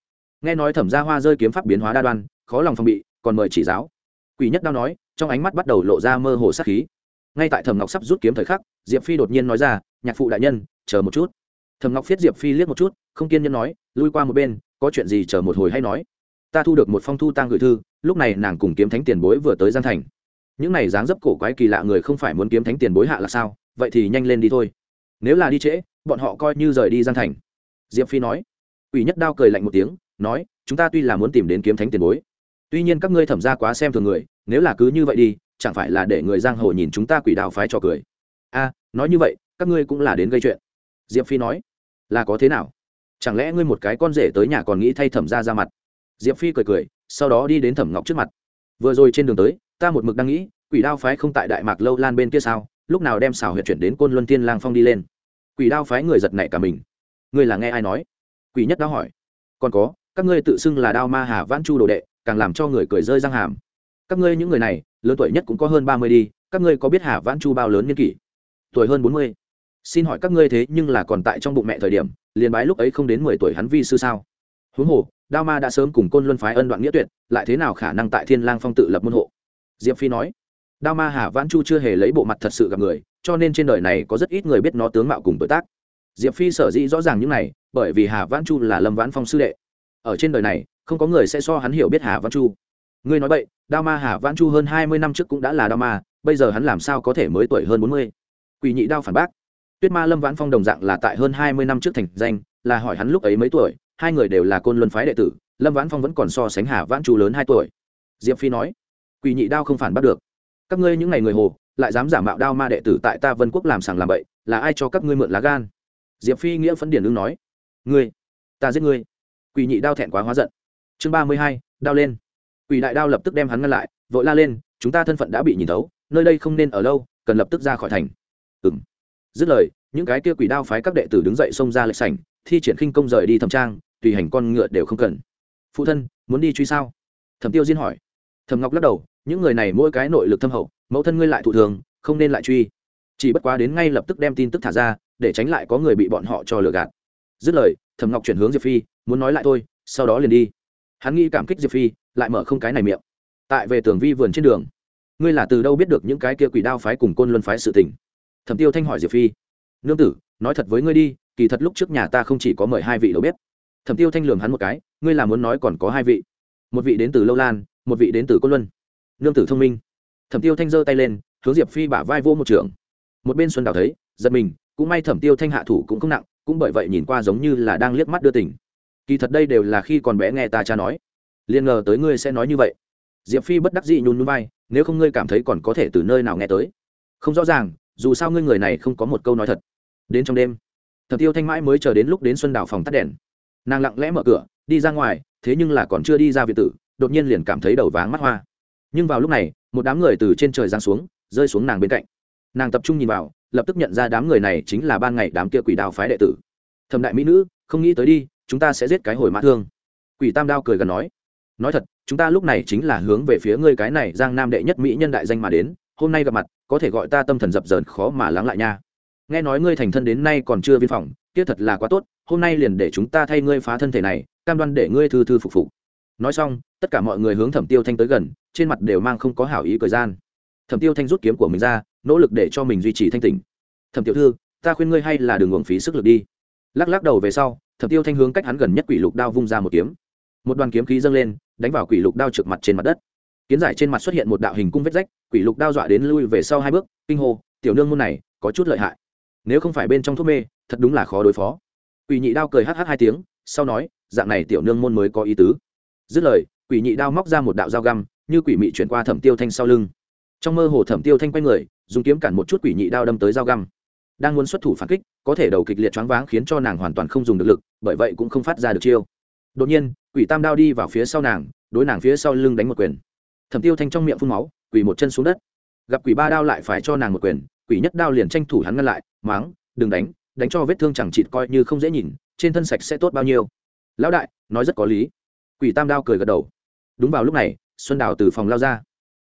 Nghe nói thẩm gia hoa rơi kiếm pháp biến hóa đa đoan, khó lòng phòng bị, còn mời chỉ giáo. Quỷ nhất đao nói, trong ánh mắt bắt đầu lộ ra mơ hồ sát khí ngay tại thẩm ngọc sắp rút kiếm thời khắc, diệp phi đột nhiên nói ra, nhạc phụ đại nhân, chờ một chút. Thẩm ngọc viết diệp phi liếc một chút, không kiên nhân nói, lui qua một bên, có chuyện gì chờ một hồi hay nói. Ta thu được một phong thu tang gửi thư, lúc này nàng cùng kiếm thánh tiền bối vừa tới gian thành. Những này dáng dấp cổ quái kỳ lạ người không phải muốn kiếm thánh tiền bối hạ là sao? Vậy thì nhanh lên đi thôi. Nếu là đi trễ, bọn họ coi như rời đi gian thành. Diệp phi nói. Ủy nhất đao cười lạnh một tiếng, nói, chúng ta tuy là muốn tìm đến kiếm thánh tiền bối, tuy nhiên các ngươi thẩm ra quá xem thường người, nếu là cứ như vậy đi chẳng phải là để người giang hồ nhìn chúng ta quỷ đào phái cho cười. A, nói như vậy, các ngươi cũng là đến gây chuyện. Diệp phi nói, là có thế nào? Chẳng lẽ ngươi một cái con rể tới nhà còn nghĩ thay thẩm ra ra mặt? Diệp phi cười cười, sau đó đi đến thẩm ngọc trước mặt. Vừa rồi trên đường tới, ta một mực đang nghĩ, quỷ đao phái không tại đại mạc lâu lan bên kia sao? Lúc nào đem xào huyệt chuyển đến côn luân tiên lang phong đi lên? Quỷ đao phái người giật nảy cả mình. Ngươi là nghe ai nói? Quỷ nhất đao hỏi. Còn có, các ngươi tự xưng là đao ma hà vãn chu đồ đệ, càng làm cho người cười rơi răng hàm. Các ngươi những người này lớn tuổi nhất cũng có hơn ba mươi đi, các ngươi có biết hà vãn chu bao lớn niên kỷ? Tuổi hơn bốn mươi. Xin hỏi các ngươi thế nhưng là còn tại trong bụng mẹ thời điểm, liền bái lúc ấy không đến mười tuổi hắn vi sư sao? Huống hồ, đao ma đã sớm cùng côn luân phái ân đoạn nghĩa tuyệt, lại thế nào khả năng tại thiên lang phong tự lập môn hộ? Diệp phi nói. Đao ma hà vãn chu chưa hề lấy bộ mặt thật sự gặp người, cho nên trên đời này có rất ít người biết nó tướng mạo cùng tuổi tác. Diệp phi sở dĩ rõ ràng những này, bởi vì hà vãn chu là lâm vãn phong sư đệ. Ở trên đời này, không có người sẽ so hắn hiểu biết hà vãn chu ngươi nói vậy đao ma hà vãn chu hơn hai mươi năm trước cũng đã là đao ma, bây giờ hắn làm sao có thể mới tuổi hơn bốn mươi? Quỷ nhị đao phản bác. Tuyết ma lâm vãn phong đồng dạng là tại hơn hai mươi năm trước thành danh, là hỏi hắn lúc ấy mấy tuổi, hai người đều là côn luân phái đệ tử, lâm vãn phong vẫn còn so sánh hà vãn chu lớn hai tuổi. Diệp phi nói, quỷ nhị đao không phản bác được. Các ngươi những ngày người hồ, lại dám giả mạo đao ma đệ tử tại ta vân quốc làm sàng làm bậy, là ai cho các ngươi mượn lá gan? Diệp phi nghĩa phấn điển lương nói, ngươi, ta giết ngươi. Quỷ nhị đao thẹn quá hóa giận. Chương ba mươi hai, đao lên quỷ đại đao lập tức đem hắn ngăn lại, vội la lên, chúng ta thân phận đã bị nhìn thấu, nơi đây không nên ở lâu, cần lập tức ra khỏi thành. Ừm. dứt lời, những cái kia quỷ đao phái các đệ tử đứng dậy xông ra lệch sảnh, thi triển khinh công rời đi thẩm trang, tùy hành con ngựa đều không cần. Phụ thân, muốn đi truy sao? Thẩm tiêu diên hỏi. Thẩm ngọc lắc đầu, những người này mỗi cái nội lực thâm hậu, mẫu thân ngươi lại thụ thường, không nên lại truy. Chỉ bất quá đến ngay lập tức đem tin tức thả ra, để tránh lại có người bị bọn họ cho lừa gạt. Dứt lời, thẩm ngọc chuyển hướng diệp phi, muốn nói lại thôi, sau đó liền đi hắn nghĩ cảm kích diệp phi, lại mở không cái này miệng. Tại về tường vi vườn trên đường, ngươi là từ đâu biết được những cái kia quỷ đao phái cùng côn luân phái sự tình? Thẩm tiêu thanh hỏi diệp phi. Nương tử, nói thật với ngươi đi, kỳ thật lúc trước nhà ta không chỉ có mời hai vị đầu bếp. Thẩm tiêu thanh lường hắn một cái, ngươi là muốn nói còn có hai vị. Một vị đến từ lâu lan, một vị đến từ côn luân. Nương tử thông minh. Thẩm tiêu thanh giơ tay lên, hướng diệp phi bả vai vô một trường. Một bên xuân đào thấy, giật mình, cũng may thẩm tiêu thanh hạ thủ cũng không nặng, cũng bởi vậy nhìn qua giống như là đang liếc mắt đưa tỉnh kỳ thật đây đều là khi còn bé nghe ta cha nói. Liền ngờ tới ngươi sẽ nói như vậy. Diệp phi bất đắc dị nhún nhún vai, nếu không ngươi cảm thấy còn có thể từ nơi nào nghe tới. Không rõ ràng, dù sao ngươi người này không có một câu nói thật. Đến trong đêm thẩm tiêu thanh mãi mới chờ đến lúc đến xuân đào phòng tắt đèn. Nàng lặng lẽ mở cửa, đi ra ngoài, thế nhưng là còn chưa đi ra việt tử, đột nhiên liền cảm thấy đầu váng mắt hoa. Nhưng vào lúc này, một đám người từ trên trời giáng xuống, rơi xuống nàng bên cạnh. Nàng tập trung nhìn vào, lập tức nhận ra đám người này chính là ban ngày đám kia quỷ đào phái đệ tử. Thầm đại mỹ nữ, không nghĩ tới đi chúng ta sẽ giết cái hồi mã thương. Quỷ tam đao cười gần nói nói thật, chúng ta lúc này chính là hướng về phía ngươi cái này giang nam đệ nhất mỹ nhân đại danh mà đến, hôm nay gặp mặt, có thể gọi ta tâm thần dập dờn khó mà lắng lại nha. Nghe nói ngươi thành thân đến nay còn chưa viên phòng, kia thật là quá tốt, hôm nay liền để chúng ta thay ngươi phá thân thể này, cam đoan để ngươi thư thư phục phục. Nói xong, tất cả mọi người hướng thẩm tiêu thanh tới gần, trên mặt đều mang không có hảo ý thời gian. Thẩm tiêu thanh rút kiếm của mình ra, nỗ lực để cho mình duy trì thanh tỉnh. Thẩm tiểu thư, ta khuyên ngươi hay là đừng uổng phí sức lực đi. Lắc lắc đầu về sau thẩm tiêu thanh hướng cách hắn gần nhất quỷ lục đao vung ra một kiếm. Một đoàn kiếm khí dâng lên, đánh vào quỷ lục đao trực mặt trên mặt đất. Kiến giải trên mặt xuất hiện một đạo hình cung vết rách, quỷ lục đao dọa đến lui về sau hai bước, kinh hô, tiểu nương môn này, có chút lợi hại. Nếu không phải bên trong thuốc mê, thật đúng là khó đối phó. Quỷ nhị đao cười hh hai tiếng, sau nói, dạng này tiểu nương môn mới có ý tứ. Dứt lời, quỷ nhị đao móc ra một đạo dao găm, như quỷ mị chuyển qua thẩm tiêu thanh sau lưng. Trong mơ hồ thẩm tiêu thanh quay người, dùng kiếm cản một chút quỷ nhị đao đâm tới dao găm đang muốn xuất thủ phản kích, có thể đầu kịch liệt choáng váng khiến cho nàng hoàn toàn không dùng được lực, bởi vậy cũng không phát ra được chiêu. Đột nhiên, quỷ tam đao đi vào phía sau nàng, đối nàng phía sau lưng đánh một quyền. Thẩm tiêu thanh trong miệng phun máu quỷ một chân xuống đất. Gặp quỷ ba đao lại phải cho nàng một quyền, quỷ nhất đao liền tranh thủ hắn ngăn lại, máng, đừng đánh đánh cho vết thương chẳng chịt coi như không dễ nhìn, trên thân sạch sẽ tốt bao nhiêu. Lão đại, nói rất có lý. Quỷ tam đao cười gật đầu. Đúng vào lúc này, xuân đào từ phòng lao ra.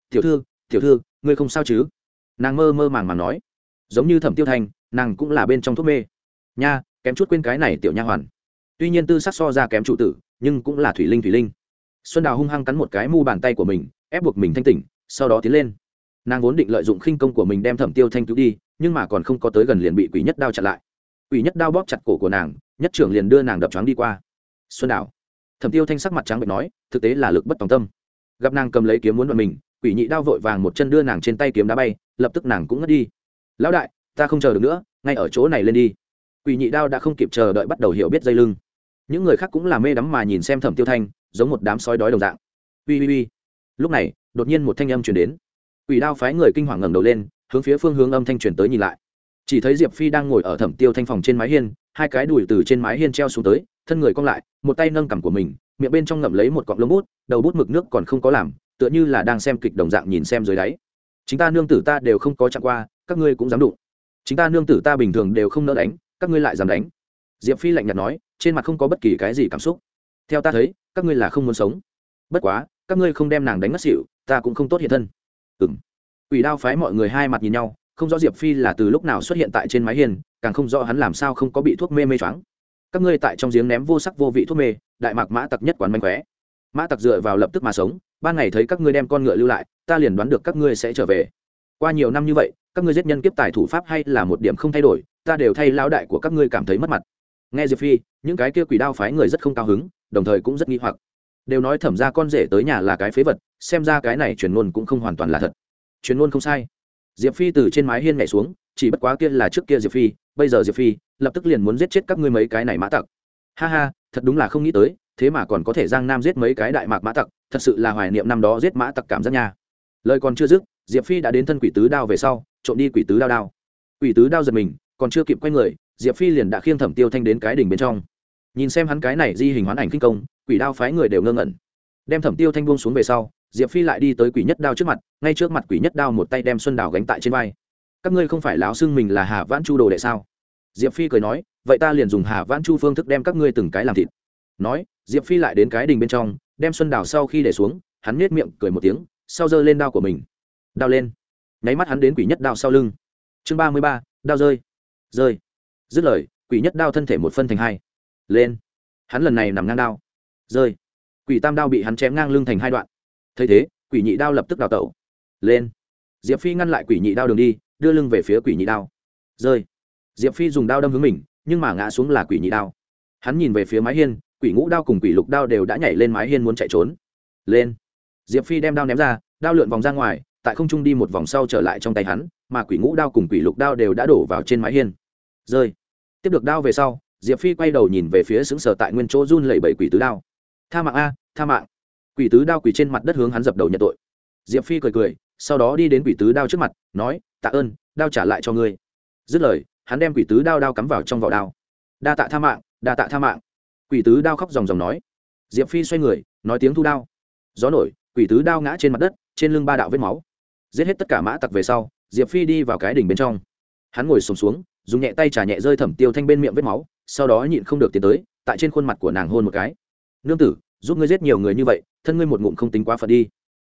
Tiểu thư tiểu thư, ngươi không sao chứ? Nàng mơ mơ màng màng nói. Giống như thẩm tiêu thanh nàng cũng là bên trong thuốc mê. Nha, kém chút quên cái này tiểu nha hoàn. Tuy nhiên tư sắc so ra kém trụ tử, nhưng cũng là thủy linh thủy linh. Xuân đào hung hăng cắn một cái mu bàn tay của mình, ép buộc mình thanh tỉnh, sau đó tiến lên. Nàng vốn định lợi dụng khinh công của mình đem thẩm tiêu thanh cứu đi, nhưng mà còn không có tới gần liền bị quỷ nhất đao chặn lại. Quỷ nhất đao bóp chặt cổ của nàng, nhất trưởng liền đưa nàng đập choáng đi qua. Xuân đào. Thẩm tiêu thanh sắc mặt trắng bệnh nói, thực tế là lực bất tòng tâm. Gặp nàng cầm lấy kiếm muốn đoạn mình, quỷ nhị đao vội vàng một chân đưa nàng trên tay kiếm đá bay, lập tức nàng cũng ngất đi. Lão đại ta không chờ được nữa, ngay ở chỗ này lên đi. Quỷ nhị đao đã không kịp chờ đợi bắt đầu hiểu biết dây lưng. Những người khác cũng là mê đắm mà nhìn xem thẩm tiêu thanh, giống một đám sói đói đồng dạng. Ui ui ui lúc này, đột nhiên một thanh âm chuyển đến. Quỷ đao phái người kinh hoàng ngẩng đầu lên, hướng phía phương hướng âm thanh truyền tới nhìn lại. Chỉ thấy diệp phi đang ngồi ở thẩm tiêu thanh phòng trên mái hiên, hai cái đùi từ trên mái hiên treo xuống tới, thân người cong lại, một tay nâng cằm của mình, miệng bên trong ngậm lấy một cọng lông bút, đầu bút mực nước còn không có làm, tựa như là đang xem kịch đồng dạng nhìn xem dưới đáy. Chính ta nương tử ta đều không có chặn qua, các ngươi cũng dám đụng chính ta nương tử ta bình thường đều không nỡ đánh, các ngươi lại dám đánh. Diệp phi lạnh nhạt nói, trên mặt không có bất kỳ cái gì cảm xúc. Theo ta thấy, các ngươi là không muốn sống. Bất quá, các ngươi không đem nàng đánh mất xịu ta cũng không tốt hiện thân. Ừng quỷ đao phái mọi người hai mặt nhìn nhau, không rõ diệp phi là từ lúc nào xuất hiện tại trên mái hiên, càng không rõ hắn làm sao không có bị thuốc mê mê choáng. Các ngươi tại trong giếng ném vô sắc vô vị thuốc mê, đại mạc mã tặc nhất quán manh khóe. Mã tặc dựa vào lập tức mà sống, ban ngày thấy các ngươi đem con ngựa lưu lại, ta liền đoán được các ngươi sẽ trở về. Qua nhiều năm như vậy các ngươi giết nhân kiếp tài thủ pháp hay là một điểm không thay đổi, ta đều thay lao đại của các ngươi cảm thấy mất mặt. Nghe diệp phi, những cái kia quỷ đao phái người rất không cao hứng, đồng thời cũng rất nghi hoặc. Đều nói thẩm ra con rể tới nhà là cái phế vật, xem ra cái này truyền ngôn cũng không hoàn toàn là thật. Truyền ngôn không sai. Diệp phi từ trên mái hiên nhảy xuống, chỉ bất quá kia là trước kia diệp phi, bây giờ diệp phi, lập tức liền muốn giết chết các ngươi mấy cái này mã tặc. Ha ha, thật đúng là không nghĩ tới, thế mà còn có thể giang nam giết mấy cái đại mạc mã tặc, thật sự là hoài niệm năm đó giết mã tặc cảm giác nha. Lời còn chưa dứt, diệp phi đã đến thân quỷ tứ đao về sau trộm đi quỷ tứ đao đao. Quỷ tứ đao giật mình, còn chưa kịp quay người, diệp phi liền đã khiêng thẩm tiêu thanh đến cái đỉnh bên trong. Nhìn xem hắn cái này di hình hoán ảnh kinh công, quỷ đao phái người đều ngơ ngẩn. Đem thẩm tiêu thanh buông xuống về sau, diệp phi lại đi tới quỷ nhất đao trước mặt, ngay trước mặt quỷ nhất đao một tay đem xuân đào gánh tại trên vai. Các ngươi không phải láo xưng mình là hà vãn chu đồ đệ sao? Diệp phi cười nói, vậy ta liền dùng hà vãn chu phương thức đem các ngươi từng cái làm thịt. Nói, diệp phi lại đến cái đình bên trong, đem xuân đào sau khi để xuống, hắn nết miệng cười một tiếng, sau giơ lên đao của mình. Đao lên nháy mắt hắn đến quỷ nhất đao sau lưng. Chương ba mươi ba, đao rơi. Rơi. Dứt lời, quỷ nhất đao thân thể một phân thành hai. Lên. Hắn lần này nằm ngang đao. Rơi. Quỷ tam đao bị hắn chém ngang lưng thành hai đoạn. Thấy thế, quỷ nhị đao lập tức đào tẩu. Lên. Diệp phi ngăn lại quỷ nhị đao đường đi, đưa lưng về phía quỷ nhị đao. Rơi. Diệp phi dùng đao đâm hướng mình, nhưng mà ngã xuống là quỷ nhị đao. Hắn nhìn về phía mái hiên, quỷ ngũ đao cùng quỷ lục đao đều đã nhảy lên mái hiên muốn chạy trốn. Lên. Diệp phi đem đao ném ra, đao lượn vòng ra ngoài tại không trung đi một vòng sau trở lại trong tay hắn, mà quỷ ngũ đao cùng quỷ lục đao đều đã đổ vào trên mái hiên. Rơi. Tiếp được đao về sau, diệp phi quay đầu nhìn về phía xứng sở tại nguyên chỗ run lẩy bẩy quỷ tứ đao. Tha mạng a, tha mạng. Quỷ tứ đao quỷ trên mặt đất hướng hắn dập đầu nhận tội. Diệp phi cười cười, sau đó đi đến quỷ tứ đao trước mặt, nói, tạ ơn, đao trả lại cho ngươi. Dứt lời, hắn đem quỷ tứ đao đao cắm vào trong vỏ đao. Đa tạ tha mạng, đa tạ tha mạng. Quỷ tứ đao khóc ròng ròng nói. Diệp phi xoay người, nói tiếng thu đao. Gió nổi, quỷ tứ đao ngã trên mặt đất, trên lưng ba đạo vết máu giết hết tất cả mã tặc về sau diệp phi đi vào cái đỉnh bên trong. Hắn ngồi sùng xuống, xuống dùng nhẹ tay trả nhẹ rơi thẩm tiêu thanh bên miệng vết máu sau đó nhịn không được tiến tới tại trên khuôn mặt của nàng hôn một cái. Nương tử giúp ngươi giết nhiều người như vậy thân ngươi một ngụm không tính quá phật đi.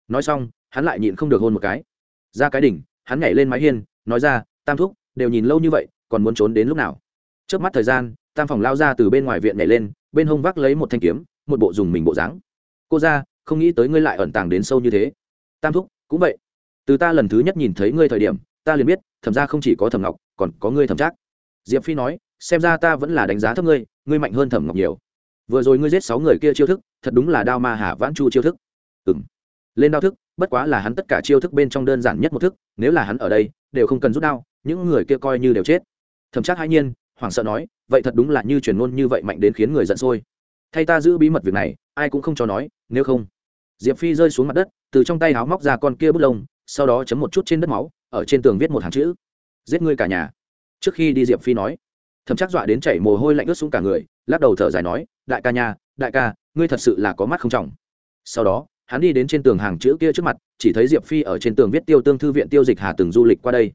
Nói xong hắn lại nhịn không được hôn một cái. Ra cái đỉnh hắn nhảy lên mái hiên nói ra tam thúc đều nhìn lâu như vậy còn muốn trốn đến lúc nào? Trước mắt thời gian tam phòng lao ra từ bên ngoài viện nhảy lên bên hông vác lấy một thanh kiếm một bộ dùng mình bộ dáng. Cô ra không nghĩ tới ngươi lại ẩn tàng đến sâu như thế. Tam thúc cũng vậy từ ta lần thứ nhất nhìn thấy ngươi thời điểm, ta liền biết, thẩm ra không chỉ có thẩm ngọc, còn có ngươi thẩm trác. Diệp phi nói, xem ra ta vẫn là đánh giá thấp ngươi ngươi mạnh hơn thẩm ngọc nhiều. Vừa rồi ngươi giết sáu người kia chiêu thức, thật đúng là đao ma hà vãn chu chiêu thức. Ừ m lên đao thức, bất quá là hắn tất cả chiêu thức bên trong đơn giản nhất một thức, nếu là hắn ở đây, đều không cần rút đao, những người kia coi như đều chết. Thẩm trác hai nhiên, hoảng sợ nói, vậy thật đúng là như truyền ngôn như vậy mạnh đến khiến người giận sôi. Thay ta giữ bí mật việc này, ai cũng không cho nói, nếu không. Diệp phi rơi xuống mặt đất, từ trong tay háo móc ra con kia bút lông sau đó chấm một chút trên đất máu, ở trên tường viết một hàng chữ. Giết ngươi cả nhà. Trước khi đi diệp phi nói thầm chắc dọa đến chảy mồ hôi lạnh ướt xuống cả người, lắc đầu thở dài nói, đại ca nhà đại ca, ngươi thật sự là có mắt không trọng. Sau đó, hắn đi đến trên tường hàng chữ kia trước mặt, chỉ thấy diệp phi ở trên tường viết tiêu tương thư viện tiêu dịch hà từng du lịch qua đây.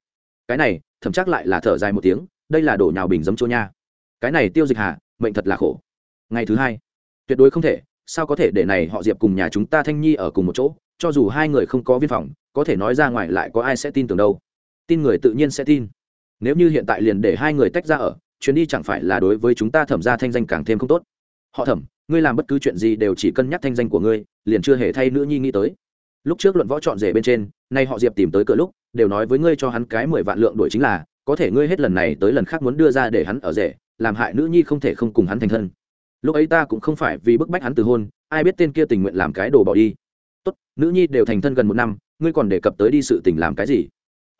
Cái này thầm chắc lại là thở dài một tiếng, đây là đổ nhào bình giấm chỗ nha. Cái này tiêu dịch hà, mệnh thật là khổ. Ngày thứ hai, tuyệt đối không thể, sao có thể để này họ diệp cùng nhà chúng ta thanh nhi ở cùng một chỗ, cho dù hai người không có viên phòng có thể nói ra ngoài lại có ai sẽ tin tưởng đâu. Tin người tự nhiên sẽ tin. Nếu như hiện tại liền để hai người tách ra ở, chuyến đi chẳng phải là đối với chúng ta thẩm ra thanh danh càng thêm không tốt. Họ thẩm, ngươi làm bất cứ chuyện gì đều chỉ cân nhắc thanh danh của ngươi, liền chưa hề thay nữ nhi nghĩ tới. Lúc trước luận võ chọn rể bên trên, nay họ diệp tìm tới cửa lúc, đều nói với ngươi cho hắn cái mười vạn lượng đổi chính là, có thể ngươi hết lần này tới lần khác muốn đưa ra để hắn ở rể, làm hại nữ nhi không thể không cùng hắn thành thân. Lúc ấy ta cũng không phải vì bức bách hắn từ hôn, ai biết tên kia tình nguyện làm cái đồ bỏ đi tốt, nữ nhi đều thành thân gần một năm, ngươi còn đề cập tới đi sự tình làm cái gì?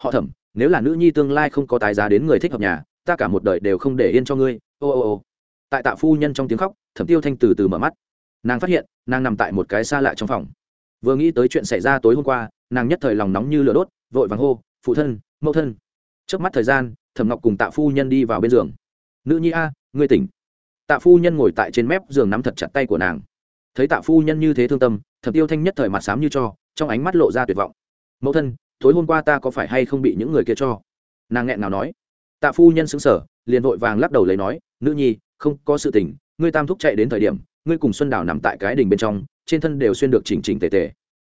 Họ thẩm, nếu là nữ nhi tương lai không có tái giá đến người thích hợp nhà, ta cả một đời đều không để yên cho ngươi. Ô ô ô. Tại tạ phu nhân trong tiếng khóc, thẩm tiêu thanh từ từ mở mắt. Nàng phát hiện, nàng nằm tại một cái xa lạ trong phòng. Vừa nghĩ tới chuyện xảy ra tối hôm qua, nàng nhất thời lòng nóng như lửa đốt, vội vàng hô, phụ thân, mẫu thân. Trước mắt thời gian, thẩm ngọc cùng tạ phu nhân đi vào bên giường. Nữ nhi a, ngươi tỉnh. Tạ phu nhân ngồi tại trên mép giường nắm thật chặt tay của nàng. Thấy tạ phu nhân như thế thương tâm thẩm tiêu thanh nhất thời mặt sám như cho, trong ánh mắt lộ ra tuyệt vọng. Mẫu thân, tối hôm qua ta có phải hay không bị những người kia cho? Nàng nghẹn nào nói. Tạ phu nhân xứng sở liền vội vàng lắc đầu lấy nói, nữ nhi, không có sự tình, ngươi tam thúc chạy đến thời điểm, ngươi cùng xuân đào nằm tại cái đình bên trong, trên thân đều xuyên được chỉnh chỉnh tề tề.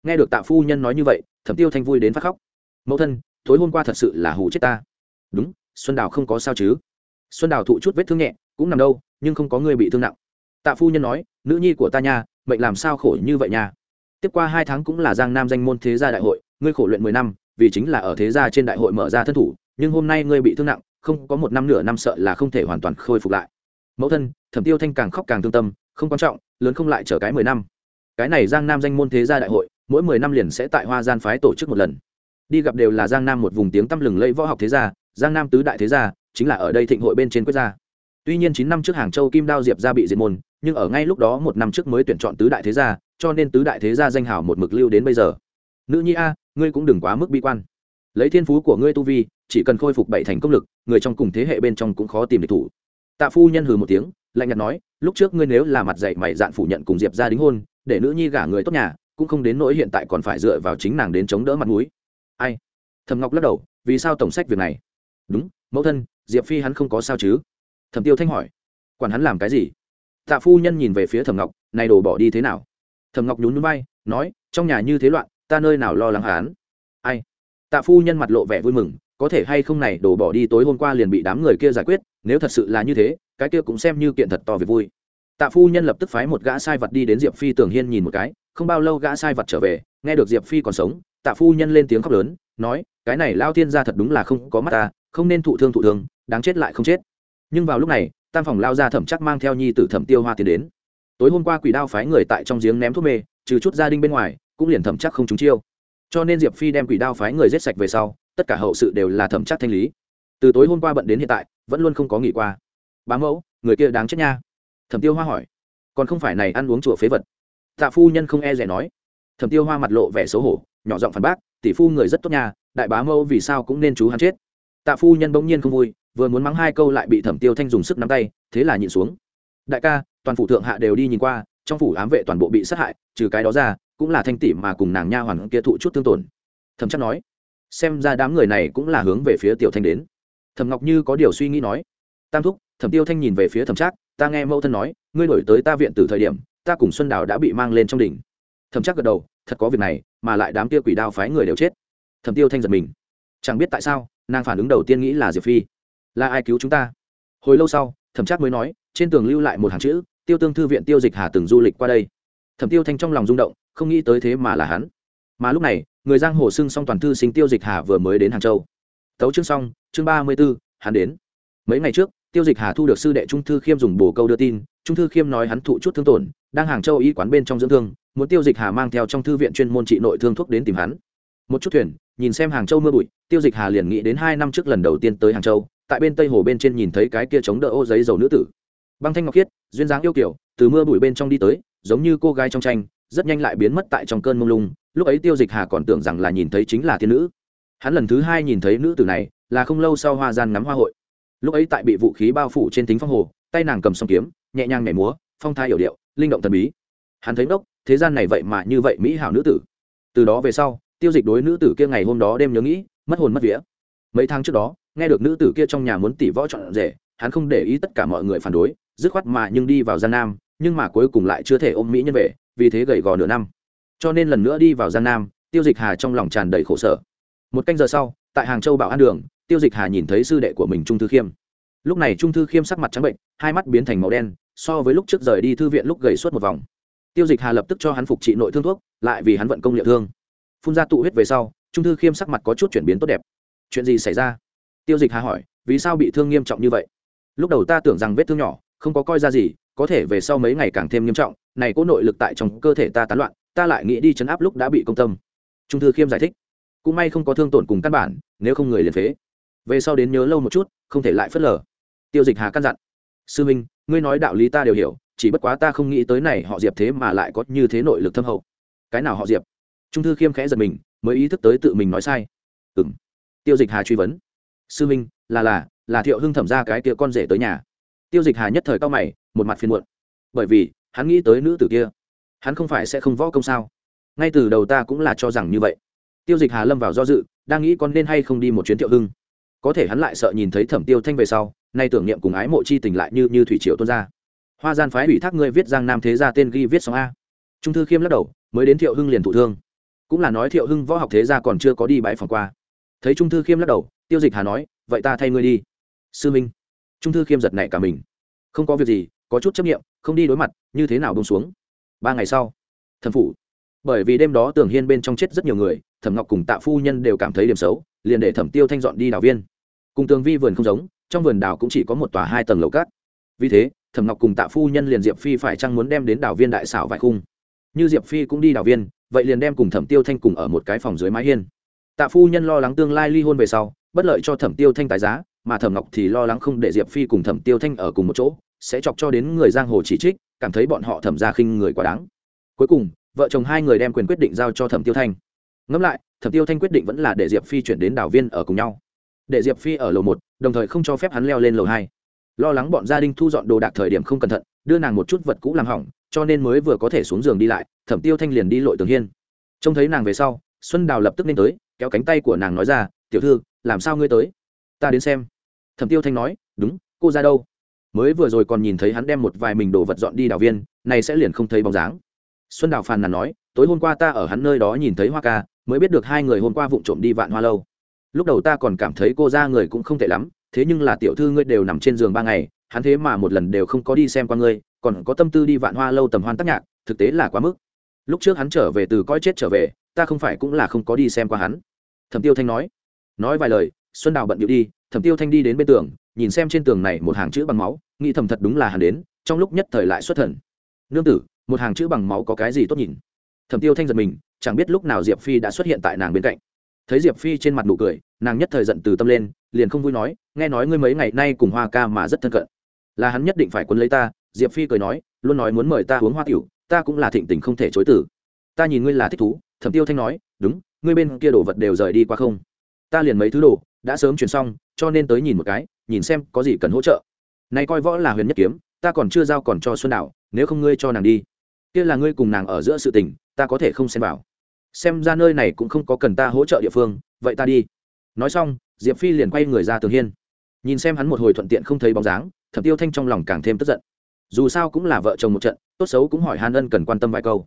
Nghe được tạ phu nhân nói như vậy, thẩm tiêu thanh vui đến phát khóc. Mẫu thân, tối hôm qua thật sự là hù chết ta. Đúng, xuân đào không có sao chứ. Xuân đào thụ chút vết thương nhẹ, cũng nằm đâu, nhưng không có người bị thương nặng. Tạ phu nhân nói, nữ nhi của ta nha mệnh làm sao khổ như vậy nha. Tiếp qua hai tháng cũng là giang nam danh môn thế gia đại hội, ngươi khổ luyện mười năm, vì chính là ở thế gia trên đại hội mở ra thân thủ, nhưng hôm nay ngươi bị thương nặng, không có một năm nửa năm sợ là không thể hoàn toàn khôi phục lại. Mẫu thân, thẩm tiêu thanh càng khóc càng thương tâm, không quan trọng, lớn không lại chờ cái mười năm. Cái này giang nam danh môn thế gia đại hội, mỗi mười năm liền sẽ tại hoa gian phái tổ chức một lần. Đi gặp đều là giang nam một vùng tiếng tăm lừng lẫy võ học thế gia, giang nam tứ đại thế gia, chính là ở đây thịnh hội bên trên quốc gia. Tuy nhiên chín năm trước hàng châu kim đao diệp gia bị diệt môn nhưng ở ngay lúc đó một năm trước mới tuyển chọn tứ đại thế gia, cho nên tứ đại thế gia danh hào một mực lưu đến bây giờ. Nữ nhi a, ngươi cũng đừng quá mức bi quan. Lấy thiên phú của ngươi tu vi, chỉ cần khôi phục bảy thành công lực, người trong cùng thế hệ bên trong cũng khó tìm địch thủ. Tạ phu nhân hừ một tiếng, lạnh nhạt nói, lúc trước ngươi nếu là mặt dạy mày dạn phủ nhận cùng diệp gia đính hôn, để nữ nhi gả người tốt nhà, cũng không đến nỗi hiện tại còn phải dựa vào chính nàng đến chống đỡ mặt mũi. Ai? Thầm ngọc lắc đầu, vì sao tổng sách việc này? Đúng, mẫu thân, diệp phi hắn không có sao chứ? Thẩm tiêu thanh hỏi, quản hắn làm cái gì? Tạ phu nhân nhìn về phía thẩm ngọc, này đổ bỏ đi thế nào? Thẩm ngọc nhún núi bay nói, trong nhà như thế loạn, ta nơi nào lo lắng hắn? Ai? Tạ phu nhân mặt lộ vẻ vui mừng, có thể hay không này đổ bỏ đi tối hôm qua liền bị đám người kia giải quyết, nếu thật sự là như thế, cái kia cũng xem như kiện thật to về vui. Tạ phu nhân lập tức phái một gã sai vật đi đến diệp phi tường hiên nhìn một cái, không bao lâu gã sai vật trở về, nghe được diệp phi còn sống, tạ phu nhân lên tiếng khóc lớn, nói, cái này lao thiên gia thật đúng là không có mắt ta, không nên thụ thương thụ thương, đáng chết lại không chết. Nhưng vào lúc này tam phòng lao ra thẩm chắc mang theo nhi tử thẩm tiêu hoa tiến đến. Tối hôm qua quỷ đao phái người tại trong giếng ném thuốc mê, trừ chút gia đình bên ngoài, cũng liền thẩm chắc không trúng chiêu. Cho nên diệp phi đem quỷ đao phái người giết sạch về sau, tất cả hậu sự đều là thẩm chắc thanh lý. Từ tối hôm qua bận đến hiện tại, vẫn luôn không có nghỉ qua. Bá mẫu, người kia đáng chết nha. Thẩm tiêu hoa hỏi. Còn không phải này ăn uống chùa phế vật. Tạ phu nhân không e rẻ nói. Thẩm tiêu hoa mặt lộ vẻ xấu hổ, nhỏ giọng phản bác, tỷ phu người rất tốt nha, đại bá mẫu vì sao cũng nên chú hắn chết. Tạ phu nhân bỗng nhiên không vui vừa muốn mắng hai câu lại bị thẩm tiêu thanh dùng sức nắm tay, thế là nhịn xuống. Đại ca, toàn phủ thượng hạ đều đi nhìn qua, trong phủ ám vệ toàn bộ bị sát hại, trừ cái đó ra, cũng là thanh tỷ mà cùng nàng nha hoàn kia thụ chút thương tổn. Thẩm chắc nói, xem ra đám người này cũng là hướng về phía tiểu thanh đến. Thẩm ngọc như có điều suy nghĩ nói, tam thúc, thẩm tiêu thanh nhìn về phía thẩm trác ta nghe mẫu thân nói, ngươi đổi tới ta viện từ thời điểm, ta cùng xuân đào đã bị mang lên trong đỉnh. Thẩm trác gật đầu, thật có việc này, mà lại đám kia quỷ đao phái người đều chết. Thẩm tiêu thanh giật mình. Chẳng biết tại sao, nàng phản ứng đầu tiên nghĩ là diệp phi là ai cứu chúng ta? Hồi lâu sau, thẩm trác mới nói, trên tường lưu lại một hàng chữ, tiêu tương thư viện tiêu dịch hà từng du lịch qua đây. Thẩm tiêu thanh trong lòng rung động, không nghĩ tới thế mà là hắn. Mà lúc này, người giang hồ xưng xong toàn thư sinh tiêu dịch hà vừa mới đến hàng châu. Tấu chương xong, chương ba mươi b ố hắn đến. Mấy ngày trước, tiêu dịch hà thu được sư đệ trung thư khiêm dùng bồ câu đưa tin, trung thư khiêm nói hắn thụ chút thương tổn, đang hàng châu y quán bên trong dưỡng thương, muốn tiêu dịch hà mang theo trong thư viện chuyên môn trị nội thương thuốc đến tìm hắn. Một chút thuyền, nhìn xem hàng châu mưa bụi, tiêu dịch hà liền nghĩ đến hai năm trước lần đầu tiên tới hàng châu tại bên tây hồ bên trên nhìn thấy cái kia chống đỡ ô giấy dầu nữ tử. Băng thanh ngọc khiết, duyên dáng yêu kiểu, từ mưa bụi bên trong đi tới, giống như cô gái trong tranh, rất nhanh lại biến mất tại trong cơn mông lung, lúc ấy tiêu dịch hà còn tưởng rằng là nhìn thấy chính là thiên nữ. Hắn lần thứ hai nhìn thấy nữ tử này, là không lâu sau hoa gian ngắm hoa hội. Lúc ấy tại bị vũ khí bao phủ trên tính phong hồ, tay nàng cầm song kiếm, nhẹ nhàng nhảy múa, phong thai hiểu điệu, linh động thần bí. Hắn thấy ngốc, thế gian này vậy mà như vậy mỹ hảo nữ tử. Từ đó về sau, tiêu dịch đối nữ tử kia ngày hôm đó đêm nhớ nghĩ, mất hồn mất vía. Mấy tháng trước đó nghe được nữ tử kia trong nhà muốn tỷ võ chọn rể, hắn không để ý tất cả mọi người phản đối, dứt khoát mà nhưng đi vào gian nam, nhưng mà cuối cùng lại chưa thể ôm mỹ nhân về, vì thế gầy gò nửa năm. Cho nên lần nữa đi vào gian nam, tiêu dịch hà trong lòng tràn đầy khổ sở. Một canh giờ sau, tại hàng châu bảo an đường, tiêu dịch hà nhìn thấy sư đệ của mình trung thư khiêm. Lúc này trung thư khiêm sắc mặt trắng bệnh, hai mắt biến thành màu đen, so với lúc trước rời đi thư viện lúc gầy suốt một vòng. Tiêu dịch hà lập tức cho hắn phục trị nội thương thuốc, lại vì hắn vận công liệu thương. Phun ra tụ huyết về sau, trung thư khiêm sắc mặt có chút chuyển biến tốt đẹp. Chuyện gì xảy ra? Tiêu dịch hà hỏi, vì sao bị thương nghiêm trọng như vậy? Lúc đầu ta tưởng rằng vết thương nhỏ, không có coi ra gì, có thể về sau mấy ngày càng thêm nghiêm trọng, này có nội lực tại trong cơ thể ta tán loạn, ta lại nghĩ đi chấn áp lúc đã bị công tâm. Trung thư khiêm giải thích, cũng may không có thương tổn cùng căn bản, nếu không người liền phế. Về sau đến nhớ lâu một chút, không thể lại phớt lờ. Tiêu dịch hà căn dặn, sư minh, ngươi nói đạo lý ta đều hiểu, chỉ bất quá ta không nghĩ tới này họ diệp thế mà lại có như thế nội lực thâm hậu. Cái nào họ diệp? Trung thư khiêm khẽ giật mình, mới ý thức tới tự mình nói sai. Ừng tiêu dịch hà truy vấn sư minh, là là là thiệu hưng thẩm ra cái kia con rể tới nhà. Tiêu dịch hà nhất thời cao mày, một mặt phiền muộn. Bởi vì, hắn nghĩ tới nữ tử kia. Hắn không phải sẽ không võ công sao? Ngay từ đầu ta cũng là cho rằng như vậy. Tiêu dịch hà lâm vào do dự, đang nghĩ con nên hay không đi một chuyến thiệu hưng. Có thể hắn lại sợ nhìn thấy thẩm tiêu thanh về sau, nay tưởng niệm cùng ái mộ chi tình lại như như thủy triều tuôn ra. Hoa gian phái ủy thác ngươi viết giang nam thế gia tên ghi viết xong a. Trung thư khiêm lắc đầu, mới đến thiệu hưng liền thụ thương. Cũng là nói thiệu hưng võ học thế gia còn chưa có đi bãi phòng qua thấy trung thư khiêm lắc đầu, tiêu dịch hà nói, vậy ta thay ngươi đi. Sư minh. Trung thư khiêm giật nảy cả mình. Không có việc gì, có chút chấp nghiệm, không đi đối mặt, như thế nào bông xuống? Ba ngày sau thần phủ. Bởi vì đêm đó tường hiên bên trong chết rất nhiều người, thẩm ngọc cùng tạ phu nhân đều cảm thấy điểm xấu, liền để thẩm tiêu thanh dọn đi đào viên. Cùng tường vi vườn không giống, trong vườn đào cũng chỉ có một tòa hai tầng lầu cát. Vì thế, thẩm ngọc cùng tạ phu nhân liền diệp phi phải chăng muốn đem đến đào viên đại xảo vài khung. Như diệp phi cũng đi đào viên, vậy liền đem cùng thẩm tiêu thanh cùng ở một cái phòng dưới mái hiên tạ phu nhân lo lắng tương lai ly hôn về sau, bất lợi cho thẩm tiêu thanh tài giá, mà thẩm ngọc thì lo lắng không để diệp phi cùng thẩm tiêu thanh ở cùng một chỗ, sẽ chọc cho đến người giang hồ chỉ trích, cảm thấy bọn họ thẩm ra khinh người quá đáng. Cuối cùng, vợ chồng hai người đem quyền quyết định giao cho thẩm tiêu thanh. Ngẫm lại, thẩm tiêu thanh quyết định vẫn là để diệp phi chuyển đến đảo viên ở cùng nhau. Để diệp phi ở lầu một, đồng thời không cho phép hắn leo lên lầu hai. Lo lắng bọn gia đình thu dọn đồ đạc thời điểm không cẩn thận, đưa nàng một chút vật cũ làm hỏng, cho nên mới vừa có thể xuống giường đi lại, thẩm tiêu thanh liền đi lội tường hiên. Trông thấy nàng về sau xuân đào lập tức nên tới, kéo cánh tay của nàng nói ra, tiểu thư, làm sao ngươi tới? Ta đến xem. Thẩm tiêu thanh nói, đúng, cô ra đâu? Mới vừa rồi còn nhìn thấy hắn đem một vài mình đồ vật dọn đi đào viên, này sẽ liền không thấy bóng dáng. Xuân đào phàn nàn nói, tối hôm qua ta ở hắn nơi đó nhìn thấy hoa ca, mới biết được hai người hôm qua vụng trộm đi vạn hoa lâu. Lúc đầu ta còn cảm thấy cô ra người cũng không tệ lắm, thế nhưng là tiểu thư ngươi đều nằm trên giường ba ngày, hắn thế mà một lần đều không có đi xem qua ngươi, còn có tâm tư đi vạn hoa lâu tầm hoan tác nhạc, thực tế là quá mức. Lúc trước hắn trở về từ coi chết trở về ta không phải cũng là không có đi xem qua hắn. Thẩm tiêu thanh nói. Nói vài lời, xuân đào bận điệu đi, thẩm tiêu thanh đi đến bên tường, nhìn xem trên tường này một hàng chữ bằng máu, nghĩ thầm thật đúng là hắn đến, trong lúc nhất thời lại xuất thần. Nương tử, một hàng chữ bằng máu có cái gì tốt nhìn? Thẩm tiêu thanh giật mình, chẳng biết lúc nào diệp phi đã xuất hiện tại nàng bên cạnh. Thấy diệp phi trên mặt nụ cười, nàng nhất thời giận từ tâm lên, liền không vui nói, nghe nói ngươi mấy ngày nay cùng hoa ca mà rất thân cận. Là hắn nhất định phải quấn lấy ta. Diệp phi cười nói, luôn nói muốn mời ta uống hoa tiểu, ta cũng là thịnh tình không thể chối tử ta nhìn ngươi là thích thú thẩm tiêu thanh nói, đúng, ngươi bên kia đồ vật đều rời đi qua không? Ta liền mấy thứ đồ đã sớm chuyển xong, cho nên tới nhìn một cái, nhìn xem có gì cần hỗ trợ. Này coi võ là huyền nhất kiếm, ta còn chưa giao còn cho xuân đạo, nếu không ngươi cho nàng đi. Kia là ngươi cùng nàng ở giữa sự tình, ta có thể không xem vào. Xem ra nơi này cũng không có cần ta hỗ trợ địa phương, vậy ta đi. Nói xong, diệp phi liền quay người ra tường hiên. Nhìn xem hắn một hồi thuận tiện không thấy bóng dáng, thẩm tiêu thanh trong lòng càng thêm tức giận. Dù sao cũng là vợ chồng một trận, tốt xấu cũng hỏi hàn ân cần quan tâm vài câu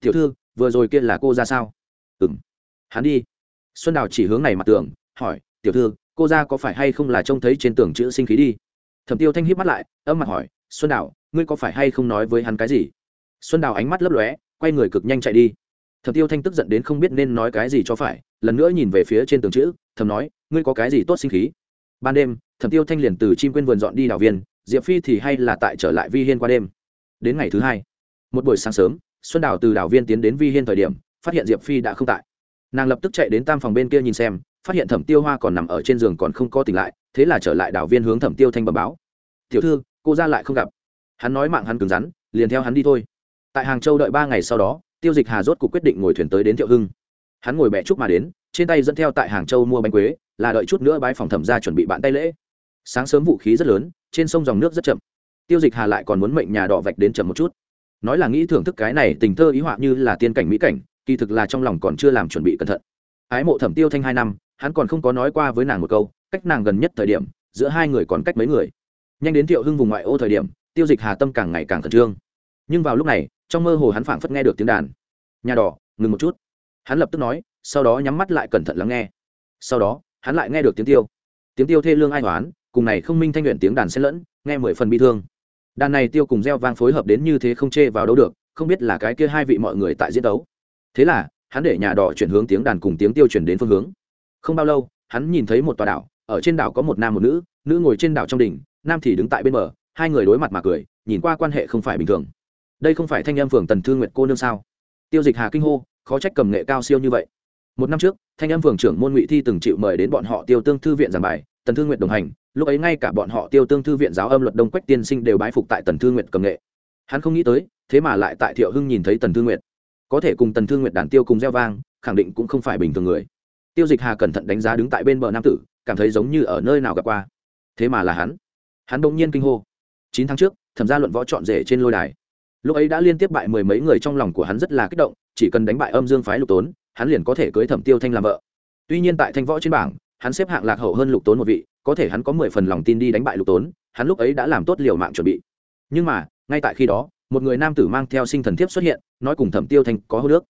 tiểu thư vừa rồi kia là cô ra sao? Ừ m hắn đi. Xuân đào chỉ hướng này mặt tường hỏi tiểu thư cô ra có phải hay không là trông thấy trên tường chữ sinh khí đi? Thẩm tiêu thanh hiếp mắt lại âm mặt hỏi xuân đào ngươi có phải hay không nói với hắn cái gì? Xuân đào ánh mắt lấp lóe quay người cực nhanh chạy đi. Thẩm tiêu thanh tức giận đến không biết nên nói cái gì cho phải lần nữa nhìn về phía trên tường chữ thầm nói ngươi có cái gì tốt sinh khí? Ban đêm thẩm tiêu thanh liền từ chim quên vườn dọn đi đào viên diệp phi thì hay là tại trở lại vi hiên qua đêm. Đến ngày thứ hai một buổi sáng sớm xuân đào từ Đảo viên tiến đến vi hiên thời điểm, phát hiện diệp phi đã không tại. Nàng lập tức chạy đến tam phòng bên kia nhìn xem, phát hiện thẩm tiêu hoa còn nằm ở trên giường còn không có tỉnh lại, thế là trở lại Đảo viên hướng thẩm tiêu thanh bẩm báo. Tiểu thư, cô ra lại không gặp. Hắn nói mạng hắn cứng rắn, liền theo hắn đi thôi. Tại hàng châu đợi ba ngày sau đó, tiêu dịch hà rốt cuộc quyết định ngồi thuyền tới đến thiệu hưng. Hắn ngồi bẹ chút mà đến, trên tay dẫn theo tại hàng châu mua bánh quế, là đợi chút nữa bãi phòng thẩm ra chuẩn bị bạn tay lễ. Sáng sớm vũ khí rất lớn, trên sông dòng nước rất chậm. Tiêu dịch hà lại còn muốn mệnh nhà đỏ vạch đến chậm một chút nói là nghĩ thưởng thức cái này tình thơ ý họa như là tiên cảnh mỹ cảnh, kỳ thực là trong lòng còn chưa làm chuẩn bị cẩn thận. Ái mộ thẩm tiêu thanh hai năm, hắn còn không có nói qua với nàng một câu, cách nàng gần nhất thời điểm, giữa hai người còn cách mấy người. Nhanh đến thiệu hưng vùng ngoại ô thời điểm, tiêu dịch hà tâm càng ngày càng khẩn trương. Nhưng vào lúc này, trong mơ hồ hắn phảng phất nghe được tiếng đàn. Nhà đỏ, ngừng một chút. Hắn lập tức nói, sau đó nhắm mắt lại cẩn thận lắng nghe. Sau đó, hắn lại nghe được tiếng tiêu. Tiếng tiêu thê lương ai toán cùng này không minh thanh luyện tiếng đàn xen lẫn, nghe mười phần bi thương đàn này tiêu cùng gieo vang phối hợp đến như thế không chê vào đâu được, không biết là cái kia hai vị mọi người tại diễn đấu. thế là, hắn để nhà đỏ chuyển hướng tiếng đàn cùng tiếng tiêu chuyển đến phương hướng. Không bao lâu, hắn nhìn thấy một tòa đảo, ở trên đảo có một nam một nữ nữ ngồi trên đảo trong đỉnh, nam thì đứng tại bên bờ, hai người đối mặt mà cười, nhìn qua quan hệ không phải bình thường. Đây không phải thanh em phường tần thư nguyệt cô nương sao? Tiêu dịch hà kinh hô, khó trách cầm nghệ cao siêu như vậy. Một năm trước, thanh em phường trưởng môn ngụy thi từng chịu mời đến bọn họ tiêu tương thư viện giảng bài, tần thư nguyệt đồng hành lúc ấy ngay cả bọn họ tiêu tương thư viện giáo âm luật đông quách tiên sinh đều bái phục tại tần thư nguyệt cầm nghệ. Hắn không nghĩ tới, thế mà lại tại thiệu hưng nhìn thấy tần thư nguyệt. Có thể cùng tần thư nguyệt đàn tiêu cùng gieo vang, khẳng định cũng không phải bình thường người. Tiêu dịch hà cẩn thận đánh giá đứng tại bên bờ nam tử, cảm thấy giống như ở nơi nào gặp qua. Thế mà là hắn. Hắn bỗng nhiên kinh hô. Chín tháng trước, thẩm gia luận võ trọn rể trên lôi đài. Lúc ấy đã liên tiếp bại mười mấy người trong lòng của hắn rất là kích động, chỉ cần đánh bại âm dương phái lục tốn, hắn liền có thể cưới thẩm tiêu thanh làm vợ. Tuy nhiên tại thanh võ trên bảng, hắn xếp hạng lạc hậu hơn lục tốn một vị có thể hắn có mười phần lòng tin đi đánh bại lục tốn, hắn lúc ấy đã làm tốt liều mạng chuẩn bị. Nhưng mà, ngay tại khi đó, một người nam tử mang theo sinh thần thiếp xuất hiện, nói cùng thẩm tiêu thanh có hô nước.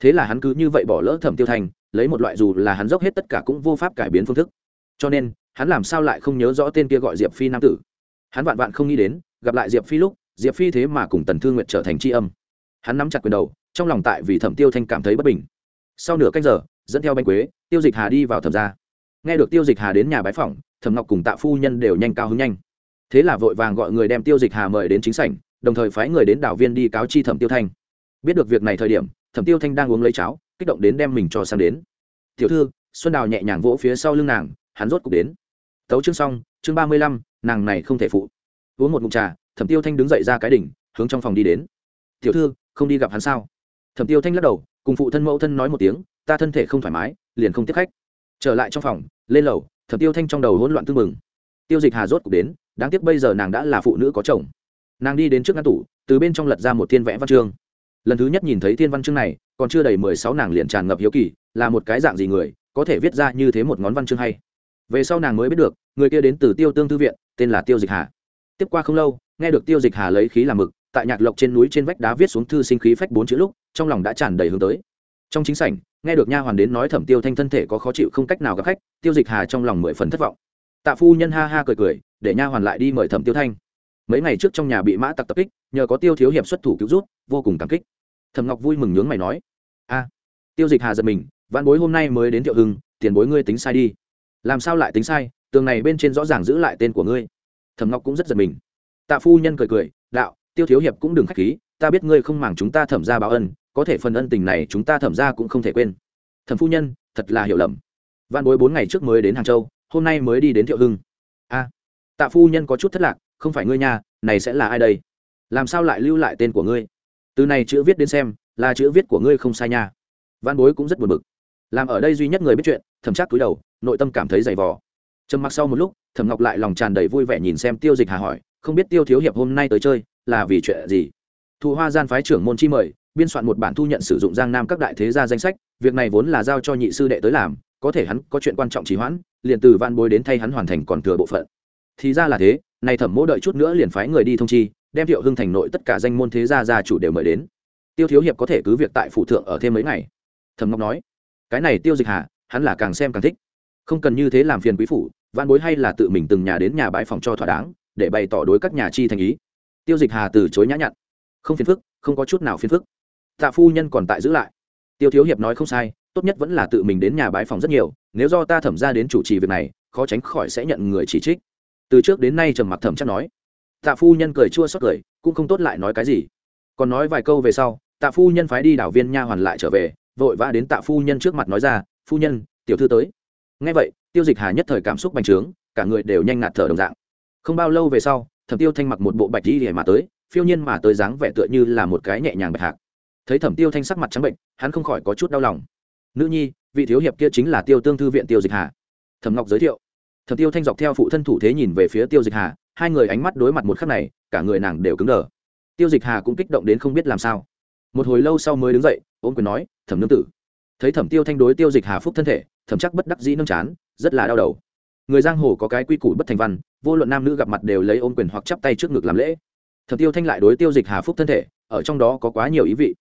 Thế là hắn cứ như vậy bỏ lỡ thẩm tiêu thanh, lấy một loại dù là hắn dốc hết tất cả cũng vô pháp cải biến phương thức. Cho nên, hắn làm sao lại không nhớ rõ tên kia gọi diệp phi nam tử? Hắn vạn vạn không nghĩ đến, gặp lại diệp phi lúc, diệp phi thế mà cùng tần thương nguyệt trở thành tri âm. Hắn nắm chặt quyền đầu, trong lòng tại vì thẩm tiêu thanh cảm thấy bất bình. Sau nửa cách giờ, dẫn theo bánh quế, tiêu dịch hà đi vào thẩm ra nghe được tiêu dịch hà đến nhà bái phỏng thẩm ngọc cùng tạ phu nhân đều nhanh cao hứng nhanh. Thế là vội vàng gọi người đem tiêu dịch hà mời đến chính sảnh, đồng thời phái người đến đảo viên đi cáo chi thẩm tiêu thanh. Biết được việc này thời điểm, thẩm tiêu thanh đang uống lấy cháo, kích động đến đem mình cho sang đến. Tiểu thư, xuân đào nhẹ nhàng vỗ phía sau lưng nàng, hắn rốt cục đến. Tấu chương xong, chương ba mươi lăm, nàng này không thể phụ. Uống một mụn trà, thẩm tiêu thanh đứng dậy ra cái đỉnh, hướng trong phòng đi đến. Tiểu thư, không đi gặp hắn sao? Thẩm tiêu thanh lắc đầu, cùng phụ thân mẫu thân nói một tiếng, ta thân thể không thoải mái, liền không tiếp khách. Trở lại trong phòng, lên lầu thẩm tiêu thanh trong đầu hỗn loạn tưng mừng tiêu dịch hà rốt cục đến, đáng tiếc bây giờ nàng đã là phụ nữ có chồng. Nàng đi đến trước ngăn tủ, từ bên trong lật ra một thiên vẽ văn chương. Lần thứ nhất nhìn thấy thiên văn chương này, còn chưa đầy mười sáu nàng liền tràn ngập hiếu kỳ, là một cái dạng gì người, có thể viết ra như thế một ngón văn chương hay. Về sau nàng mới biết được, người kia đến từ tiêu tương thư viện, tên là tiêu dịch hà. Tiếp qua không lâu, nghe được tiêu dịch hà lấy khí làm mực, tại nhạc lộc trên núi trên vách đá viết xuống thư sinh khí phách bốn chữ lúc, trong lòng đã tràn đầy hướng tới. Trong chính sảnh nghe được nha hoàn đến nói thẩm tiêu thanh thân thể có khó chịu không cách nào gặp khách, tiêu dịch hà trong lòng mười phần thất vọng. Tạ phu nhân ha ha cười cười, để nha hoàn lại đi mời thẩm tiêu thanh. Mấy ngày trước trong nhà bị mã tặc tập kích, nhờ có tiêu thiếu hiệp xuất thủ cứu rút vô cùng cảm kích. Thẩm ngọc vui mừng nhướng mày nói, a. Tiêu dịch hà giật mình văn bối hôm nay mới đến thiệu hưng, tiền bối ngươi tính sai đi. Làm sao lại tính sai? Tường này bên trên rõ ràng giữ lại tên của ngươi. Thẩm ngọc cũng rất giật mình. Tạ phu nhân cười cười, đạo, tiêu thiếu hiệp cũng đừng k h á c h khí, ta biết ngươi không màng chúng ta thẩm ra báo ân có thể phần ân tình này chúng ta thẩm ra cũng không thể quên. Thẩm phu nhân, thật là hiểu lầm. Văn bối bốn ngày trước mới đến hàng châu, hôm nay mới đi đến thiệu hưng. A, tạ phu nhân có chút thất lạc, không phải ngươi nhà này sẽ là ai đây? Làm sao lại lưu lại tên của ngươi? Từ này chữ viết đến xem, là chữ viết của ngươi không sai nha. Văn bối cũng rất buồn bực. Làm ở đây duy nhất người biết chuyện, thẩm chắc cúi đầu, nội tâm cảm thấy dày vò. Trầm mặc sau một lúc, thẩm ngọc lại lòng tràn đầy vui vẻ nhìn xem tiêu dịch hà hỏi, không biết tiêu thiếu hiệp hôm nay tới chơi, là vì chuyện gì? Thụ hoa gian phái trưởng môn chi mời biên soạn một bản thu nhận sử dụng giang nam các đại thế gia danh sách, việc này vốn là giao cho nhị sư đệ tới làm, có thể hắn có chuyện quan trọng trì hoãn, liền từ van bối đến thay hắn hoàn thành còn thừa bộ phận. Thì ra là thế này thẩm mỗ đợi chút nữa liền phái người đi thông chi, đem thiệu hưng thành nội tất cả danh môn thế gia gia chủ đều mời đến. Tiêu thiếu hiệp có thể cứ việc tại phủ thượng ở thêm mấy ngày. Thẩm ngọc nói, cái này tiêu dịch hà, hắn là càng xem càng thích. Không cần như thế làm phiền quý phủ văn bối hay là tự mình từng nhà đến nhà bãi phòng cho thỏa đáng, để bày tỏ đối các nhà chi thành ý. Tiêu dịch hà từ chối nhã nhặn. Không phiền phức, không có chút nào phiền phức tạ phu nhân còn tại giữ lại. Tiêu thiếu hiệp nói không sai, tốt nhất vẫn là tự mình đến nhà bái phòng rất nhiều, nếu do ta thẩm ra đến chủ trì việc này, khó tránh khỏi sẽ nhận người chỉ trích. Từ trước đến nay trầm mặc thẩm chắc nói. Tạ phu nhân cười chua xót cười, cũng không tốt lại nói cái gì. Còn nói vài câu về sau, tạ phu nhân phái đi đảo viên nha hoàn lại trở về, vội vã đến tạ phu nhân trước mặt nói ra, phu nhân, tiểu thư tới. Ngay vậy, tiêu dịch hà nhất thời cảm xúc bành trướng, cả người đều nhanh ngạt thở đồng dạng. Không bao lâu về sau, thẩm tiêu thanh mặc một bộ bạch đi để mà tới, phiêu nhiên mà tới dáng vẻ tựa như là một cái nhẹ nhàng bạch hạc thấy thẩm tiêu thanh sắc mặt trắng bệnh, hắn không khỏi có chút đau lòng. Nữ nhi, vị thiếu hiệp kia chính là tiêu tương thư viện tiêu dịch hà. Thẩm ngọc giới thiệu. Thẩm tiêu thanh dọc theo phụ thân thủ thế nhìn về phía tiêu dịch hà, hai người ánh mắt đối mặt một khắc này, cả người nàng đều cứng đờ. Tiêu dịch hà cũng kích động đến không biết làm sao. Một hồi lâu sau mới đứng dậy ôm quyền nói, thẩm nương tử. Thấy thẩm tiêu thanh đối tiêu dịch hà phúc thân thể, thẩm chắc bất đắc dĩ nâng chán, rất là đau đầu. Người giang hồ có cái quy củ bất thành văn, vô luận nam nữ gặp mặt đều lấy ôm quyền hoặc chắp tay trước ngực làm lễ. Thẩm tiêu thanh lại đối tiêu dịch hà phúc thân thể, ở trong đó có quá nhiều ý vị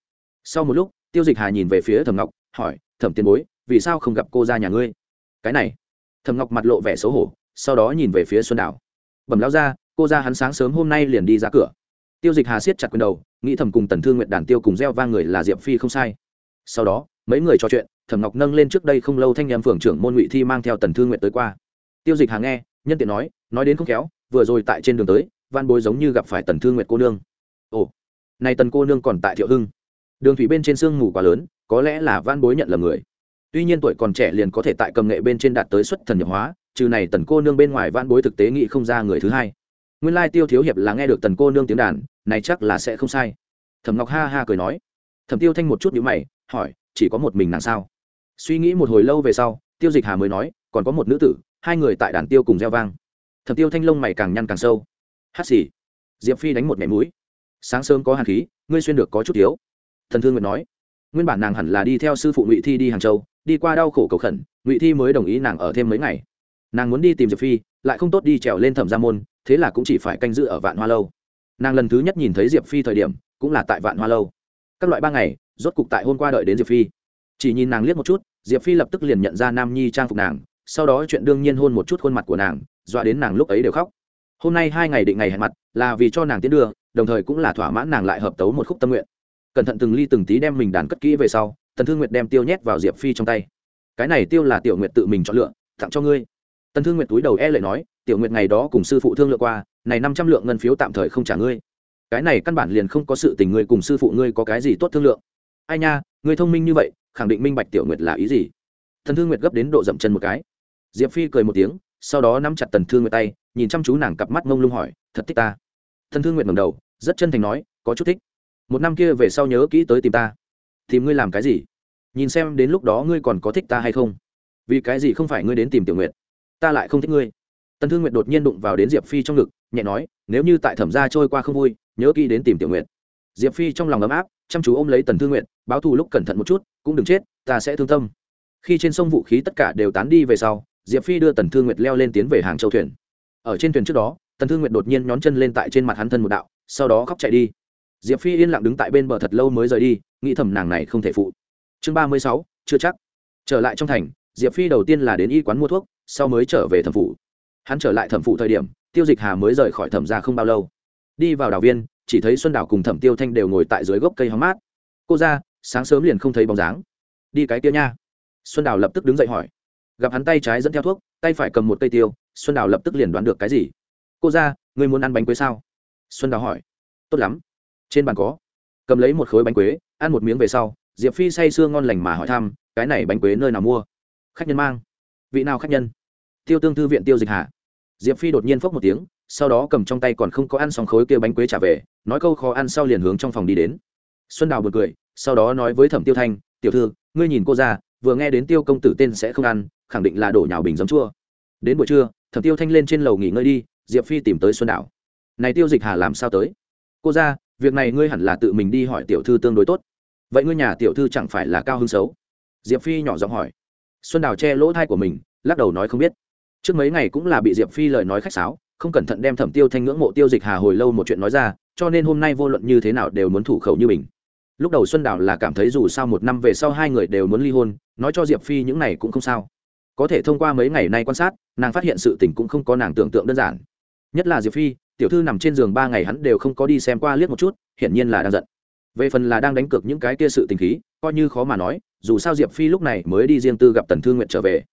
sau một lúc, tiêu dịch hà nhìn về phía thẩm ngọc, hỏi, thẩm tiền bối, vì sao không gặp cô ra nhà ngươi? Cái này. Thẩm ngọc mặt lộ vẻ xấu hổ, sau đó nhìn về phía xuân đảo. Bẩm lao ra cô ra hắn sáng sớm hôm nay liền đi ra cửa. Tiêu dịch hà siết chặt quyền đầu, nghĩ thầm cùng tần thương nguyện đàn tiêu cùng gieo vang người là diệp phi không sai. Sau đó, mấy người trò chuyện, thẩm ngọc nâng lên trước đây không lâu thanh em phường trưởng môn ngụy thi mang theo tần thương nguyện tới qua. Tiêu dịch hà nghe, nhân tiện nói nói đến không khéo, vừa rồi tại trên đường tới, văn bối giống như gặp phải tần thương nguyện cô nương. Ồ này tần cô nương còn tại thiệu hưng đường thủy bên trên sương mù quá lớn, có lẽ là van bối nhận là người. Tuy nhiên tuổi còn trẻ liền có thể tại cầm nghệ bên trên đạt tới xuất thần nhập hóa, trừ này tần cô nương bên ngoài van bối thực tế nghĩ không ra người thứ hai. Nguyên lai tiêu thiếu hiệp là nghe được tần cô nương tiếng đàn, này chắc là sẽ không sai. Thẩm ngọc ha ha cười nói. Thẩm tiêu thanh một chút nhữ mày, hỏi, chỉ có một mình nàng sao? Suy nghĩ một hồi lâu về sau, tiêu dịch hà mới nói, còn có một nữ tử, hai người tại đàn tiêu cùng gieo vang. Thẩm tiêu thanh lông mày càng nhăn càng sâu. Hát xì. Diệp phi đánh một mẻ mũi. Sáng sớm có hàn khí, ngươi xuyên được có chút thiếu thần thương nguyệt nói, nguyên bản nàng hẳn là đi theo sư phụ ngụy thi đi hàng châu, đi qua đau khổ cầu khẩn, ngụy thi mới đồng ý nàng ở thêm mấy ngày. Nàng muốn đi tìm diệp phi, lại không tốt đi trèo lên thẩm gia môn, thế là cũng chỉ phải canh giữ ở vạn hoa lâu. Nàng lần thứ nhất nhìn thấy diệp phi thời điểm, cũng là tại vạn hoa lâu. Các loại ba ngày, rốt cục tại hôm qua đợi đến diệp phi. Chỉ nhìn nàng liếc một chút, diệp phi lập tức liền nhận ra nam nhi trang phục nàng, sau đó chuyện đương nhiên hôn một chút khuôn mặt của nàng, dọa đến nàng lúc ấy đều khóc. Hôm nay hai ngày định ngày hẹn mặt, là vì cho nàng tiến đưa, đồng thời cũng là thỏa mãn nàng lại hợp tấu một khúc tâm nguyện cẩn thận từng ly từng tí đem mình đàn cất kỹ về sau, tần thương nguyệt đem tiêu nhét vào diệp phi trong tay. Cái này tiêu là tiểu nguyệt tự mình chọn lựa, tặng cho ngươi. Tần thương nguyệt túi đầu e lệ nói, tiểu nguyệt ngày đó cùng sư phụ thương lượng qua, này năm trăm lượng ngân phiếu tạm thời không trả ngươi. Cái này căn bản liền không có sự tình ngươi cùng sư phụ ngươi có cái gì tốt thương lượng. Ai nha, ngươi thông minh như vậy, khẳng định minh bạch tiểu nguyệt là ý gì? Thần thương nguyệt gấp đến độ dậm chân một cái. Diệp phi cười một tiếng, sau đó nắm chặt tần thương nguyệt tay, nhìn chăm chú nàng cặp mắt ngông lung hỏi, thật thích ta? Thần thương nguyệt ngầm đầu, rất chân thành nói, có chút thích một năm kia về sau nhớ kỹ tới tìm ta. Tìm ngươi làm cái gì? Nhìn xem đến lúc đó ngươi còn có thích ta hay không? Vì cái gì không phải ngươi đến tìm tiểu nguyệt? Ta lại không thích ngươi. Tần thương nguyệt đột nhiên đụng vào đến diệp phi trong ngực, nhẹ nói, nếu như tại thẩm gia trôi qua không vui, nhớ kỹ đến tìm tiểu nguyệt. Diệp phi trong lòng ấm áp, chăm chú ôm lấy tần thương nguyệt, báo thù lúc cẩn thận một chút, cũng đừng chết, ta sẽ thương tâm. Khi trên sông vũ khí tất cả đều tán đi về sau, diệp phi đưa tần thương nguyệt leo lên tiến về hàng châu thuyền. Ở trên thuyền trước đó, tần thương nguyệt đột nhiên nhón chân lên tại trên mặt hắn thân một đạo, sau đó khóc chạy đi diệp phi yên lặng đứng tại bên bờ thật lâu mới rời đi, nghĩ thầm nàng này không thể phụ. Chương ba mươi sáu, chưa chắc. Trở lại trong thành, diệp phi đầu tiên là đến y quán mua thuốc, sau mới trở về thẩm phủ hắn trở lại thẩm phủ thời điểm, tiêu dịch hà mới rời khỏi thẩm ra không bao lâu. Đi vào đảo viên, chỉ thấy xuân đảo cùng thẩm tiêu thanh đều ngồi tại dưới gốc cây hóng mát. Cô ra, sáng sớm liền không thấy bóng dáng. Đi cái kia nha. Xuân đào lập tức đứng dậy hỏi. Gặp hắn tay trái dẫn theo thuốc, tay phải cầm một cây tiêu, xuân đào lập tức liền đoán được cái gì. Cô ra người muốn ăn bánh quế sao? Xuân đào hỏi. Tốt lắm trên bàn có. Cầm lấy một khối bánh quế, ăn một miếng về sau, diệp phi say sưa ngon lành mà hỏi thăm, cái này bánh quế nơi nào mua? Khách nhân mang. Vị nào khách nhân? Tiêu tương thư viện tiêu dịch hạ. Diệp phi đột nhiên phốc một tiếng, sau đó cầm trong tay còn không có ăn xong khối kia bánh quế trả về, nói câu khó ăn sau liền hướng trong phòng đi đến. Xuân đào bật cười, sau đó nói với thẩm tiêu thanh, tiểu thư, ngươi nhìn cô ra vừa nghe đến tiêu công tử tên sẽ không ăn, khẳng định là đổ nhào bình giấm chua. Đến buổi trưa, thẩm tiêu thanh lên trên lầu nghỉ ngơi đi, diệp phi tìm tới xuân đảo này tiêu dịch hà làm sao tới? Cô ra việc này ngươi hẳn là tự mình đi hỏi tiểu thư tương đối tốt. Vậy ngươi nhà tiểu thư chẳng phải là cao hứng xấu? Diệp phi nhỏ giọng hỏi. Xuân đào che lỗ thai của mình, lắc đầu nói không biết. Trước mấy ngày cũng là bị diệp phi lời nói khách sáo, không cẩn thận đem thẩm tiêu thanh ngưỡng mộ tiêu dịch hà hồi lâu một chuyện nói ra, cho nên hôm nay vô luận như thế nào đều muốn thủ khẩu như mình. Lúc đầu xuân đào là cảm thấy dù sao một năm về sau hai người đều muốn ly hôn, nói cho diệp phi những này cũng không sao. Có thể thông qua mấy ngày nay quan sát, nàng phát hiện sự tình cũng không có nàng tưởng tượng đơn giản. Nhất là diệp phi tiểu thư nằm trên giường ba ngày hắn đều không có đi xem qua liếc một chút, hiển nhiên là đang giận. Về phần là đang đánh cược những cái kia sự tình khí, coi như khó mà nói, dù sao diệp phi lúc này mới đi riêng tư gặp tần thương nguyện trở về.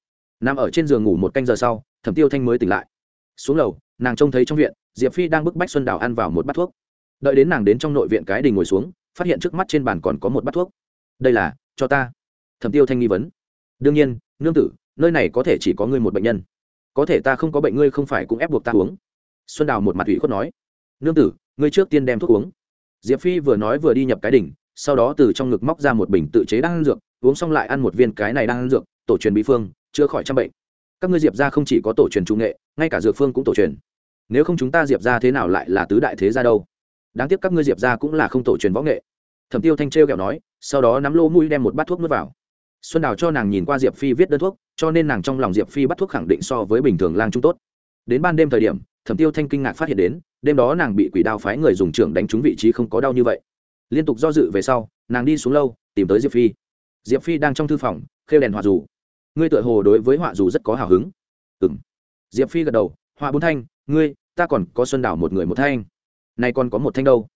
Nằm ở trên giường ngủ một canh giờ sau, thẩm tiêu thanh mới tỉnh lại. Xuống lầu, nàng trông thấy trong viện, diệp phi đang bức bách xuân đào ăn vào một bát thuốc. Đợi đến nàng đến trong nội viện cái đình ngồi xuống, phát hiện trước mắt trên bàn còn có một bát thuốc. Đây là, cho ta. Thẩm tiêu thanh nghi vấn. Đương nhiên, nương tử, nơi này có thể chỉ có ngươi một bệnh nhân. Có thể ta không có bệnh ngươi không phải cũng ép buộc ta uống xuân đào một mặt ủy khuất nói, nương tử, ngươi trước tiên đem thuốc uống. Diệp phi vừa nói vừa đi nhập cái đỉnh, sau đó từ trong ngực móc ra một bình tự chế đang ăn dược, uống xong lại ăn một viên cái này đang ăn dược, tổ truyền bí phương, chữa khỏi trăm bệnh. Các ngươi diệp ra không chỉ có tổ truyền trung nghệ, ngay cả dược phương cũng tổ truyền. Nếu không chúng ta diệp ra thế nào lại là tứ đại thế ra đâu? Đáng tiếc các ngươi diệp ra cũng là không tổ truyền võ nghệ. Thẩm tiêu thanh trêu kẹo nói, sau đó nắm lô mũi đem một bát thuốc nuốt vào. Xuân đào cho nàng nhìn qua diệp phi viết đơn thuốc, cho nên nàng trong lòng diệp phi bắt thuốc khẳng định so với bình thường lang trung tốt. Đến ban đêm thời điểm thẩm tiêu thanh kinh ngạc phát hiện đến, đêm đó nàng bị quỷ đao phái người dùng trưởng đánh trúng vị trí không có đau như vậy. Liên tục do dự về sau, nàng đi xuống lâu, tìm tới diệp phi. Diệp phi đang trong thư phòng, khêu đèn họa dù. Ngươi tựa hồ đối với họa dù rất có hào hứng. Ừ m diệp phi gật đầu, họa bốn thanh, ngươi, ta còn có xuân đảo một người một thanh. Nay còn có một thanh đâu?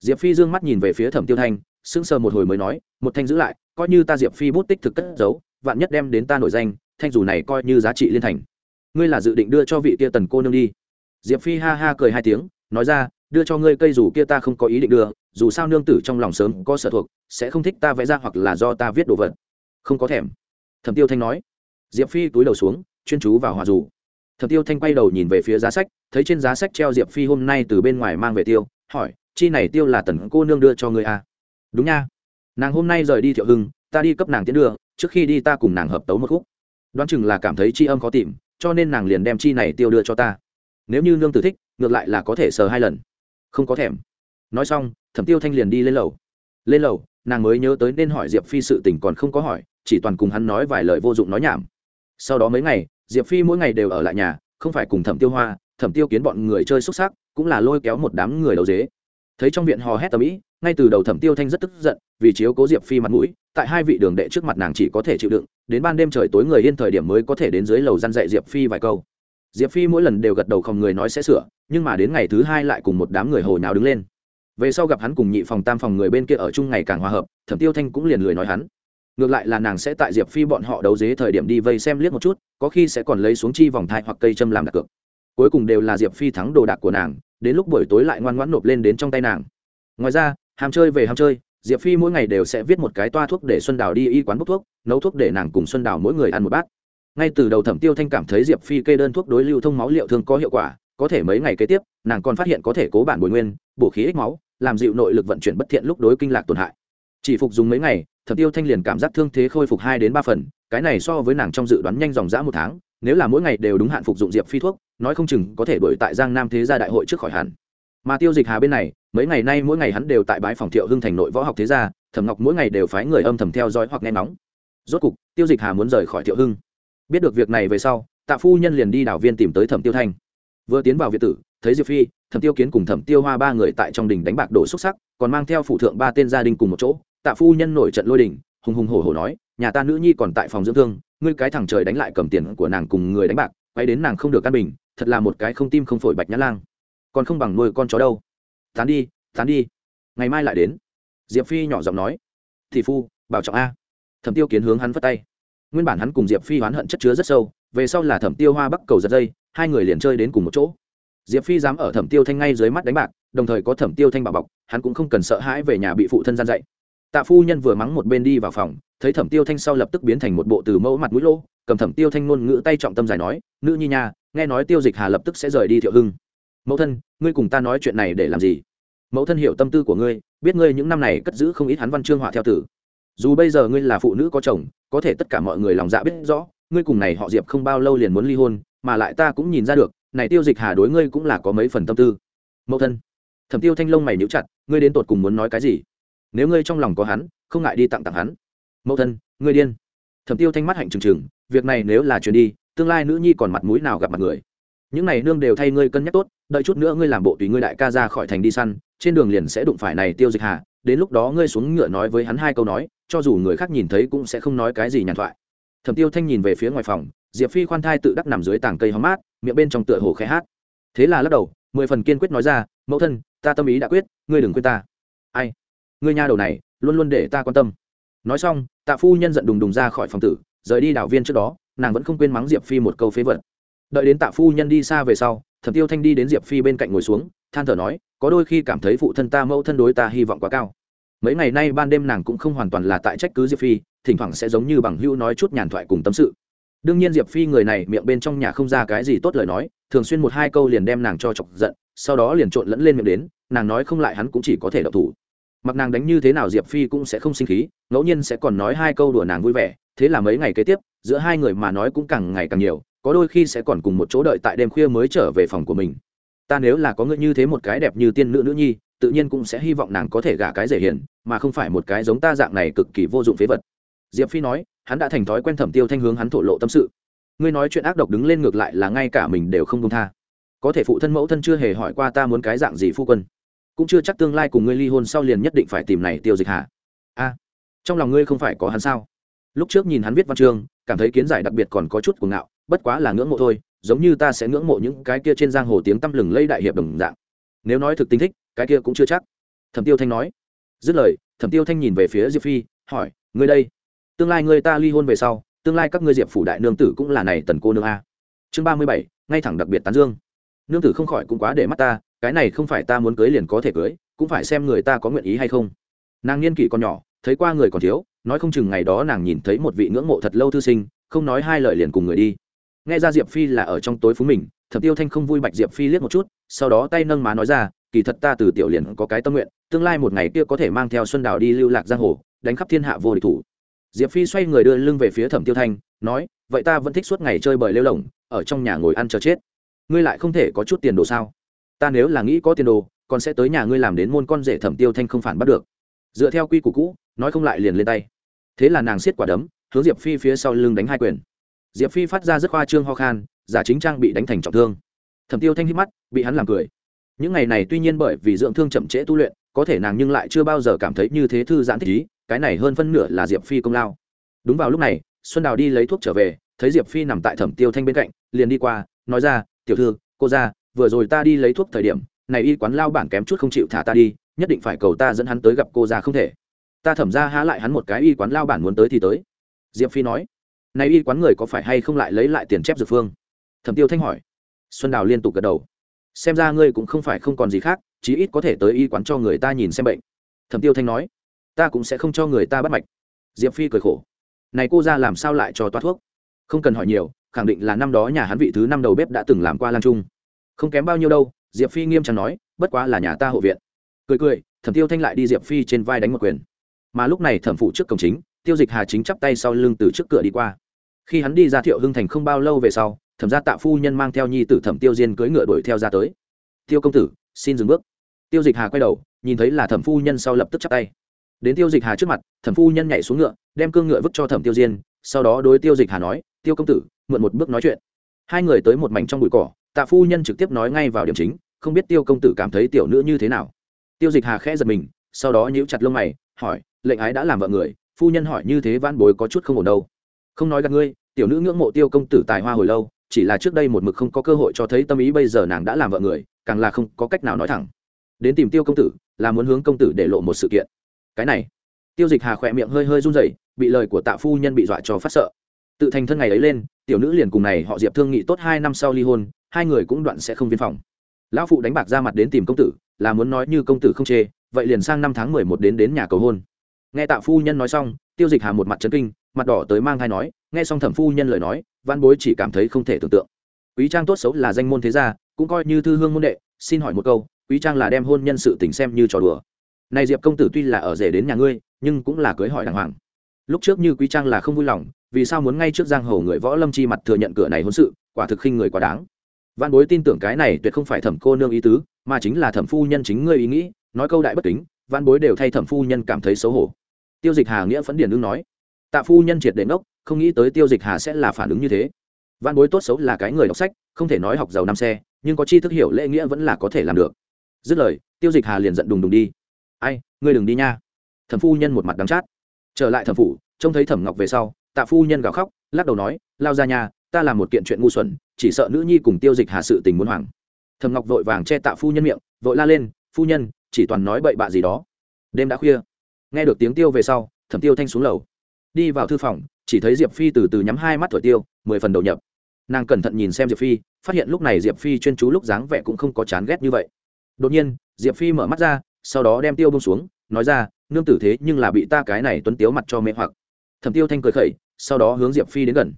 Diệp phi d ư ơ n g mắt nhìn về phía thẩm tiêu thanh, sững sờ một hồi mới nói, một thanh giữ lại, coi như ta diệp phi bút tích thực cất giấu, vạn nhất đem đến ta nổi danh, thanh dù này coi như giá trị liên thành. Ngươi là dự định đưa cho vị Tia tần cô nương đi diệp phi ha ha cười hai tiếng, nói ra, đưa cho ngươi cây dù kia ta không có ý định đưa, dù sao nương tử trong lòng sớm có sở thuộc, sẽ không thích ta vẽ ra hoặc là do ta viết đồ vật. Không có thèm. Thẩm tiêu thanh nói. Diệp phi túi đầu xuống, chuyên chú vào hòa dù. Thẩm tiêu thanh quay đầu nhìn về phía giá sách, thấy trên giá sách treo diệp phi hôm nay từ bên ngoài mang về tiêu, hỏi, chi này tiêu là tần cô nương đưa cho ngươi à? đúng nha. Nàng hôm nay rời đi thiệu hưng, ta đi cấp nàng tiến đưa, trước khi đi ta cùng nàng hợp tấu một khúc. Đoán chừng là cảm thấy chi âm khó tìm, cho nên nàng liền đem chi này tiêu đưa cho ta nếu như nương tử thích, ngược lại là có thể sờ hai lần. Không có thèm. Nói xong, thẩm tiêu thanh liền đi lên lầu. Lên lầu, nàng mới nhớ tới nên hỏi diệp phi sự tình còn không có hỏi, chỉ toàn cùng hắn nói vài lời vô dụng nói nhảm. Sau đó mấy ngày, diệp phi mỗi ngày đều ở lại nhà, không phải cùng thẩm tiêu hoa, thẩm tiêu kiến bọn người chơi xúc xác cũng là lôi kéo một đám người đầu dế. Thấy trong viện hò hét tầm ĩ, ngay từ đầu thẩm tiêu thanh rất tức giận, vì chiếu cố diệp phi mặt mũi, tại hai vị đường đệ trước mặt nàng chỉ có thể chịu đựng, đến ban đêm trời tối người yên thời điểm mới có thể đến dưới lầu răn dạy diệp phi vài câu diệp phi mỗi lần đều gật đầu không người nói sẽ sửa, nhưng mà đến ngày thứ hai lại cùng một đám người hồ nháo đứng lên. Về sau gặp hắn cùng nhị phòng tam phòng người bên kia ở chung ngày càng hòa hợp, thẩm tiêu thanh cũng liền lười nói hắn. Ngược lại là nàng sẽ tại diệp phi bọn họ đấu dế thời điểm đi vây xem liếc một chút, có khi sẽ còn lấy xuống chi vòng thai hoặc cây châm làm đặt cược. Cuối cùng đều là diệp phi thắng đồ đạc của nàng, đến lúc buổi tối lại ngoan ngoãn nộp lên đến trong tay nàng. Ngoài ra, ham chơi về ham chơi, diệp phi mỗi ngày đều sẽ viết một cái toa thuốc để xuân đào đi y quán bốc thuốc, nấu thuốc để nàng cùng xuân đào mỗi người ăn một bát ngay từ đầu thẩm tiêu thanh cảm thấy diệp phi kê đơn thuốc đối lưu thông máu liệu thương có hiệu quả, có thể mấy ngày kế tiếp, nàng còn phát hiện có thể cố bản bồi nguyên, bổ khí ích máu, làm dịu nội lực vận chuyển bất thiện lúc đối kinh lạc tổn hại. Chỉ phục dùng mấy ngày, thẩm tiêu thanh liền cảm giác thương thế khôi phục hai đến ba phần, cái này so với nàng trong dự đoán nhanh dòng dã một tháng, nếu là mỗi ngày đều đúng hạn phục dụng diệp phi thuốc, nói không chừng có thể đổi tại giang nam thế gia đại hội trước khỏi hẳn. Mà tiêu dịch hà bên này, mấy ngày nay mỗi ngày hắn đều tại bãi phòng thiệu hưng thành nội võ học thế gia, thẩm ngọc mỗi ngày đều phái người âm thầm theo dõi hoặc nghe ngóng. Rốt cục, tiêu dịch hà muốn rời khỏi thiệu hưng biết được việc này về sau, tạ phu nhân liền đi đảo viên tìm tới thẩm tiêu thanh. Vừa tiến vào việt tử, thấy diệp phi, thẩm tiêu kiến cùng thẩm tiêu hoa ba người tại trong đình đánh bạc đổ xúc sắc, còn mang theo phụ thượng ba tên gia đình cùng một chỗ, tạ phu nhân nổi trận lôi đình, hùng hùng hổ hổ nói, nhà ta nữ nhi còn tại phòng dưỡng thương, ngươi cái thằng trời đánh lại cầm tiền của nàng cùng người đánh bạc, quay đến nàng không được căn bình, thật là một cái không tim không phổi bạch nhã lang. Còn không bằng nuôi con chó đâu. Tán đi tán đi, ngày mai lại đến. Diệp phi nhỏ giọng nói thị phu, bảo trọng a. Thẩm tiêu kiến hướng hắn vất tay nguyên bản hắn cùng diệp phi oán hận chất chứa rất sâu về sau là thẩm tiêu hoa bắc cầu giật dây hai người liền chơi đến cùng một chỗ diệp phi dám ở thẩm tiêu thanh ngay dưới mắt đánh bạc đồng thời có thẩm tiêu thanh bảo bọc hắn cũng không cần sợ hãi về nhà bị phụ thân gian dạy tạ phu nhân vừa mắng một bên đi vào phòng thấy thẩm tiêu thanh sau lập tức biến thành một bộ từ mẫu mặt mũi lô cầm thẩm tiêu thanh ngôn ngữ tay trọng tâm giải nói nữ nhi nha nghe nói tiêu dịch hà lập tức sẽ rời đi thiệu hưng mẫu thân ngươi cùng ta nói chuyện này để làm gì mẫu thân hiểu tâm tư của ngươi biết ngươi những năm này cất giữ không ít hắn văn chương họa theo tử dù bây giờ ngươi là phụ nữ có chồng có thể tất cả mọi người lòng dạ biết rõ, ngươi cùng này họ diệp không bao lâu liền muốn ly hôn, mà lại ta cũng nhìn ra được, này tiêu dịch hà đối ngươi cũng là có mấy phần tâm tư. Mẫu thân, thẩm tiêu thanh long mày níu chặt, ngươi đến tột cùng muốn nói cái gì? Nếu ngươi trong lòng có hắn, không ngại đi tặng tặng hắn. Mẫu thân, ngươi điên. Thẩm tiêu thanh mắt hạnh trừng trừng, việc này nếu là chuyển đi, tương lai nữ nhi còn mặt mũi nào gặp mặt người? Những này nương đều thay ngươi cân nhắc tốt, đợi chút nữa ngươi làm bộ tùy ngươi đại ca ra khỏi thành đi săn, trên đường liền sẽ đụng phải này tiêu dịch hà đến lúc đó ngươi xuống ngựa nói với hắn hai câu nói, cho dù người khác nhìn thấy cũng sẽ không nói cái gì nhàn thoại. Thẩm tiêu thanh nhìn về phía ngoài phòng, diệp phi khoan thai tự đắc nằm dưới tảng cây hóng mát, miệng bên trong tựa hồ khẽ hát. Thế là lắc đầu, mười phần kiên quyết nói ra, mẫu thân, ta tâm ý đã quyết, ngươi đừng quên ta. Ai? Ngươi nha đầu này, luôn luôn để ta quan tâm. Nói xong, tạ phu nhân giận đùng đùng ra khỏi phòng tử, rời đi đảo viên trước đó, nàng vẫn không quên mắng diệp phi một câu phế vật. Đợi đến tạ phu nhân đi xa về sau, thẩm tiêu thanh đi đến diệp phi bên cạnh ngồi xuống than thở nói, có đôi khi cảm thấy phụ thân ta, mẫu thân đối ta hy vọng quá cao. Mấy ngày nay ban đêm nàng cũng không hoàn toàn là tại trách cứ diệp phi, thỉnh thoảng sẽ giống như bằng hữu nói chút nhàn thoại cùng tâm sự. Đương nhiên diệp phi người này miệng bên trong nhà không ra cái gì tốt lời nói, thường xuyên một hai câu liền đem nàng cho chọc giận, sau đó liền trộn lẫn lên miệng đến, nàng nói không lại hắn cũng chỉ có thể đậu thủ. Mặc nàng đánh như thế nào diệp phi cũng sẽ không sinh khí, ngẫu nhiên sẽ còn nói hai câu đùa nàng vui vẻ, thế là mấy ngày kế tiếp, giữa hai người mà nói cũng càng ngày càng nhiều, có đôi khi sẽ còn cùng một chỗ đợi tại đêm khuya mới trở về phòng của mình ta nếu là có ngươi như thế một cái đẹp như tiên nữ nữ nhi, tự nhiên cũng sẽ hy vọng nàng có thể gả cái dễ hiền, mà không phải một cái giống ta dạng này cực kỳ vô dụng phế vật. Diệp phi nói, hắn đã thành thói quen thẩm tiêu thanh hướng hắn thổ lộ tâm sự. Ngươi nói chuyện ác độc đứng lên ngược lại là ngay cả mình đều không công tha. Có thể phụ thân mẫu thân chưa hề hỏi qua ta muốn cái dạng gì phu quân, cũng chưa chắc tương lai cùng ngươi ly hôn sau liền nhất định phải tìm này tiêu dịch hạ. A, trong lòng ngươi không phải có hắn sao? Lúc trước nhìn hắn viết văn chương, cảm thấy kiến giải đặc biệt còn có chút cuồng ngạo, bất quá là ngưỡng mộ thôi giống như ta sẽ ngưỡng mộ những cái kia trên giang hồ tiếng tăm lừng lây đại hiệp đồng dạng. Nếu nói thực tinh thích, cái kia cũng chưa chắc. Thẩm tiêu thanh nói. Dứt lời, thẩm tiêu thanh nhìn về phía diệp phi, hỏi, ngươi đây, tương lai ngươi ta ly hôn về sau, tương lai các ngươi diệp phủ đại nương tử cũng là này tần cô nương a. Chương ba mươi bảy, ngay thẳng đặc biệt tán dương. Nương tử không khỏi cũng quá để mắt ta, cái này không phải ta muốn cưới liền có thể cưới, cũng phải xem người ta có nguyện ý hay không. Nàng niên kỷ còn nhỏ, thấy qua người còn thiếu, nói không chừng ngày đó nàng nhìn thấy một vị ngưỡng mộ thật lâu thư sinh, không nói hai lời liền cùng người đi nghe ra diệp phi là ở trong tối phú mình, thẩm tiêu thanh không vui bạch diệp phi liếc một chút, sau đó tay nâng má nói ra, kỳ thật ta từ tiểu liền có cái tâm nguyện, tương lai một ngày kia có thể mang theo xuân đào đi lưu lạc giang hồ, đánh khắp thiên hạ vô địch thủ. Diệp phi xoay người đưa lưng về phía thẩm tiêu thanh, nói, vậy ta vẫn thích suốt ngày chơi bời lêu lỏng ở trong nhà ngồi ăn chờ chết. Ngươi lại không thể có chút tiền đồ sao? Ta nếu là nghĩ có tiền đồ, còn sẽ tới nhà ngươi làm đến môn con rể thẩm tiêu thanh không phản bắt được. Dựa theo quy củ cũ, nói không lại liền lên tay. Thế là nàng siết quả đấm, hướng diệp phi phía sau lưng đánh hai quyền diệp phi phát ra rất khoa trương ho khan, giả chính trang bị đánh thành trọng thương. Thẩm tiêu thanh hít mắt, bị hắn làm cười. Những ngày này tuy nhiên bởi vì dưỡng thương chậm trễ tu luyện, có thể nàng nhưng lại chưa bao giờ cảm thấy như thế thư giãn thích ý, cái này hơn phân nửa là diệp phi công lao. Đúng vào lúc này, xuân đào đi lấy thuốc trở về, thấy diệp phi nằm tại thẩm tiêu thanh bên cạnh, liền đi qua, nói ra, tiểu thư, cô ra vừa rồi ta đi lấy thuốc thời điểm, này y quán lao bản kém chút không chịu thả ta đi, nhất định phải cầu ta dẫn hắn tới gặp cô ra không thể. Ta thẩm ra há lại hắn một cái y quán lao bản muốn tới thì tới. Diệp phi nói này y quán người có phải hay không lại lấy lại tiền chép dược phương? Thẩm tiêu thanh hỏi. Xuân đào liên tục gật đầu. Xem ra ngươi cũng không phải không còn gì khác, chí ít có thể tới y quán cho người ta nhìn xem bệnh. Thẩm tiêu thanh nói. Ta cũng sẽ không cho người ta bắt mạch. Diệp phi cười khổ. Này cô ra làm sao lại cho toa thuốc? Không cần hỏi nhiều, khẳng định là năm đó nhà hắn vị thứ năm đầu bếp đã từng làm qua lan trung. Không kém bao nhiêu đâu, diệp phi nghiêm trọng nói, bất quá là nhà ta hộ viện. Cười cười, thẩm tiêu thanh lại đi diệp phi trên vai đánh một quyền. Mà lúc này thẩm phụ trước cổng chính, tiêu dịch hà chính chắp tay sau lưng từ trước cửa đi qua khi hắn đi ra thiệu hưng thành không bao lâu về sau, thẩm gia tạ phu nhân mang theo nhi tử thẩm tiêu diên cưỡi ngựa đuổi theo ra tới. Tiêu công tử, xin dừng bước. Tiêu dịch hà quay đầu, nhìn thấy là thẩm phu nhân sau lập tức chắp tay. Đến tiêu dịch hà trước mặt, thẩm phu nhân nhảy xuống ngựa, đem cương ngựa vứt cho thẩm tiêu diên, sau đó đối tiêu dịch hà nói, tiêu công tử, mượn một bước nói chuyện. Hai người tới một mảnh trong bụi cỏ, tạ phu nhân trực tiếp nói ngay vào điểm chính, không biết tiêu công tử cảm thấy tiểu nữ như thế nào. Tiêu dịch hà khẽ giật mình, sau đó nhíu chặt lông mày, hỏi, lệnh ái đã làm vợ người, phu nhân hỏi như thế van bối có chút không ổn đâu không nói gặp ngươi, tiểu nữ ngưỡng mộ tiêu công tử tài hoa hồi lâu, chỉ là trước đây một mực không có cơ hội cho thấy tâm ý bây giờ nàng đã làm vợ người, càng là không có cách nào nói thẳng. Đến tìm tiêu công tử, là muốn hướng công tử để lộ một sự kiện. Cái này, tiêu dịch hà khỏe miệng hơi hơi run rẩy, bị lời của tạ phu nhân bị dọa cho phát sợ. Tự thành thân ngày ấy lên, tiểu nữ liền cùng này họ diệp thương nghị tốt hai năm sau ly hôn, hai người cũng đoạn sẽ không viên phòng. Lão phụ đánh bạc ra mặt đến tìm công tử, là muốn nói như công tử không chê, vậy liền sang năm tháng mười một đến đến nhà cầu hôn. Nghe tạ phu nhân nói xong, tiêu dịch hà một mặt trấn kinh mặt đỏ tới mang thai nói, nghe xong thẩm phu nhân lời nói, văn bối chỉ cảm thấy không thể tưởng tượng. Quý trang tốt xấu là danh môn thế gia, cũng coi như thư hương môn đệ, xin hỏi một câu, quý trang là đem hôn nhân sự tình xem như trò đùa. Này diệp công tử tuy là ở rể đến nhà ngươi, nhưng cũng là cưới hỏi đàng hoàng. Lúc trước như quý trang là không vui lòng, vì sao muốn ngay trước giang hồ người võ lâm chi mặt thừa nhận cửa này hôn sự, quả thực khinh người quá đáng. Văn bối tin tưởng cái này tuyệt không phải thẩm cô nương ý tứ, mà chính là thẩm phu nhân chính ngươi ý nghĩ, nói câu đại bất kính, văn bối đều thay thẩm phu nhân cảm thấy xấu hổ. Tiêu dịch hà nghĩa phấn điền đương nói tạ phu nhân triệt đến ốc không nghĩ tới tiêu dịch hà sẽ là phản ứng như thế. Văn bối tốt xấu là cái người đọc sách, không thể nói học giàu năm xe, nhưng có chi thức hiểu lễ nghĩa vẫn là có thể làm được. Dứt lời, tiêu dịch hà liền giận đùng đùng đi. Ai, ngươi đừng đi nha. Thẩm phu nhân một mặt đắng chát. Trở lại thẩm phủ, trông thấy thẩm ngọc về sau, tạ phu nhân gào khóc, lắc đầu nói, lao ra nhà, ta làm một kiện chuyện ngu xuẩn, chỉ sợ nữ nhi cùng tiêu dịch hà sự tình muốn hoàng thẩm ngọc vội vàng che tạ phu nhân miệng, vội la lên, phu nhân, chỉ toàn nói bậy bạ gì đó. Đêm đã khuya. Nghe được tiếng tiêu về sau, thẩm tiêu thanh xuống lầu đi vào thư phòng, chỉ thấy diệp phi từ từ nhắm hai mắt thổi tiêu, mười phần đầu nhập. Nàng cẩn thận nhìn xem diệp phi, phát hiện lúc này diệp phi chuyên chú lúc dáng vẻ cũng không có chán ghét như vậy. Đột nhiên, diệp phi mở mắt ra, sau đó đem tiêu bông xuống, nói ra, nương tử thế nhưng là bị ta cái này tuấn tiếu mặt cho mê hoặc. Thẩm tiêu thanh cười khẩy, sau đó hướng diệp phi đến gần.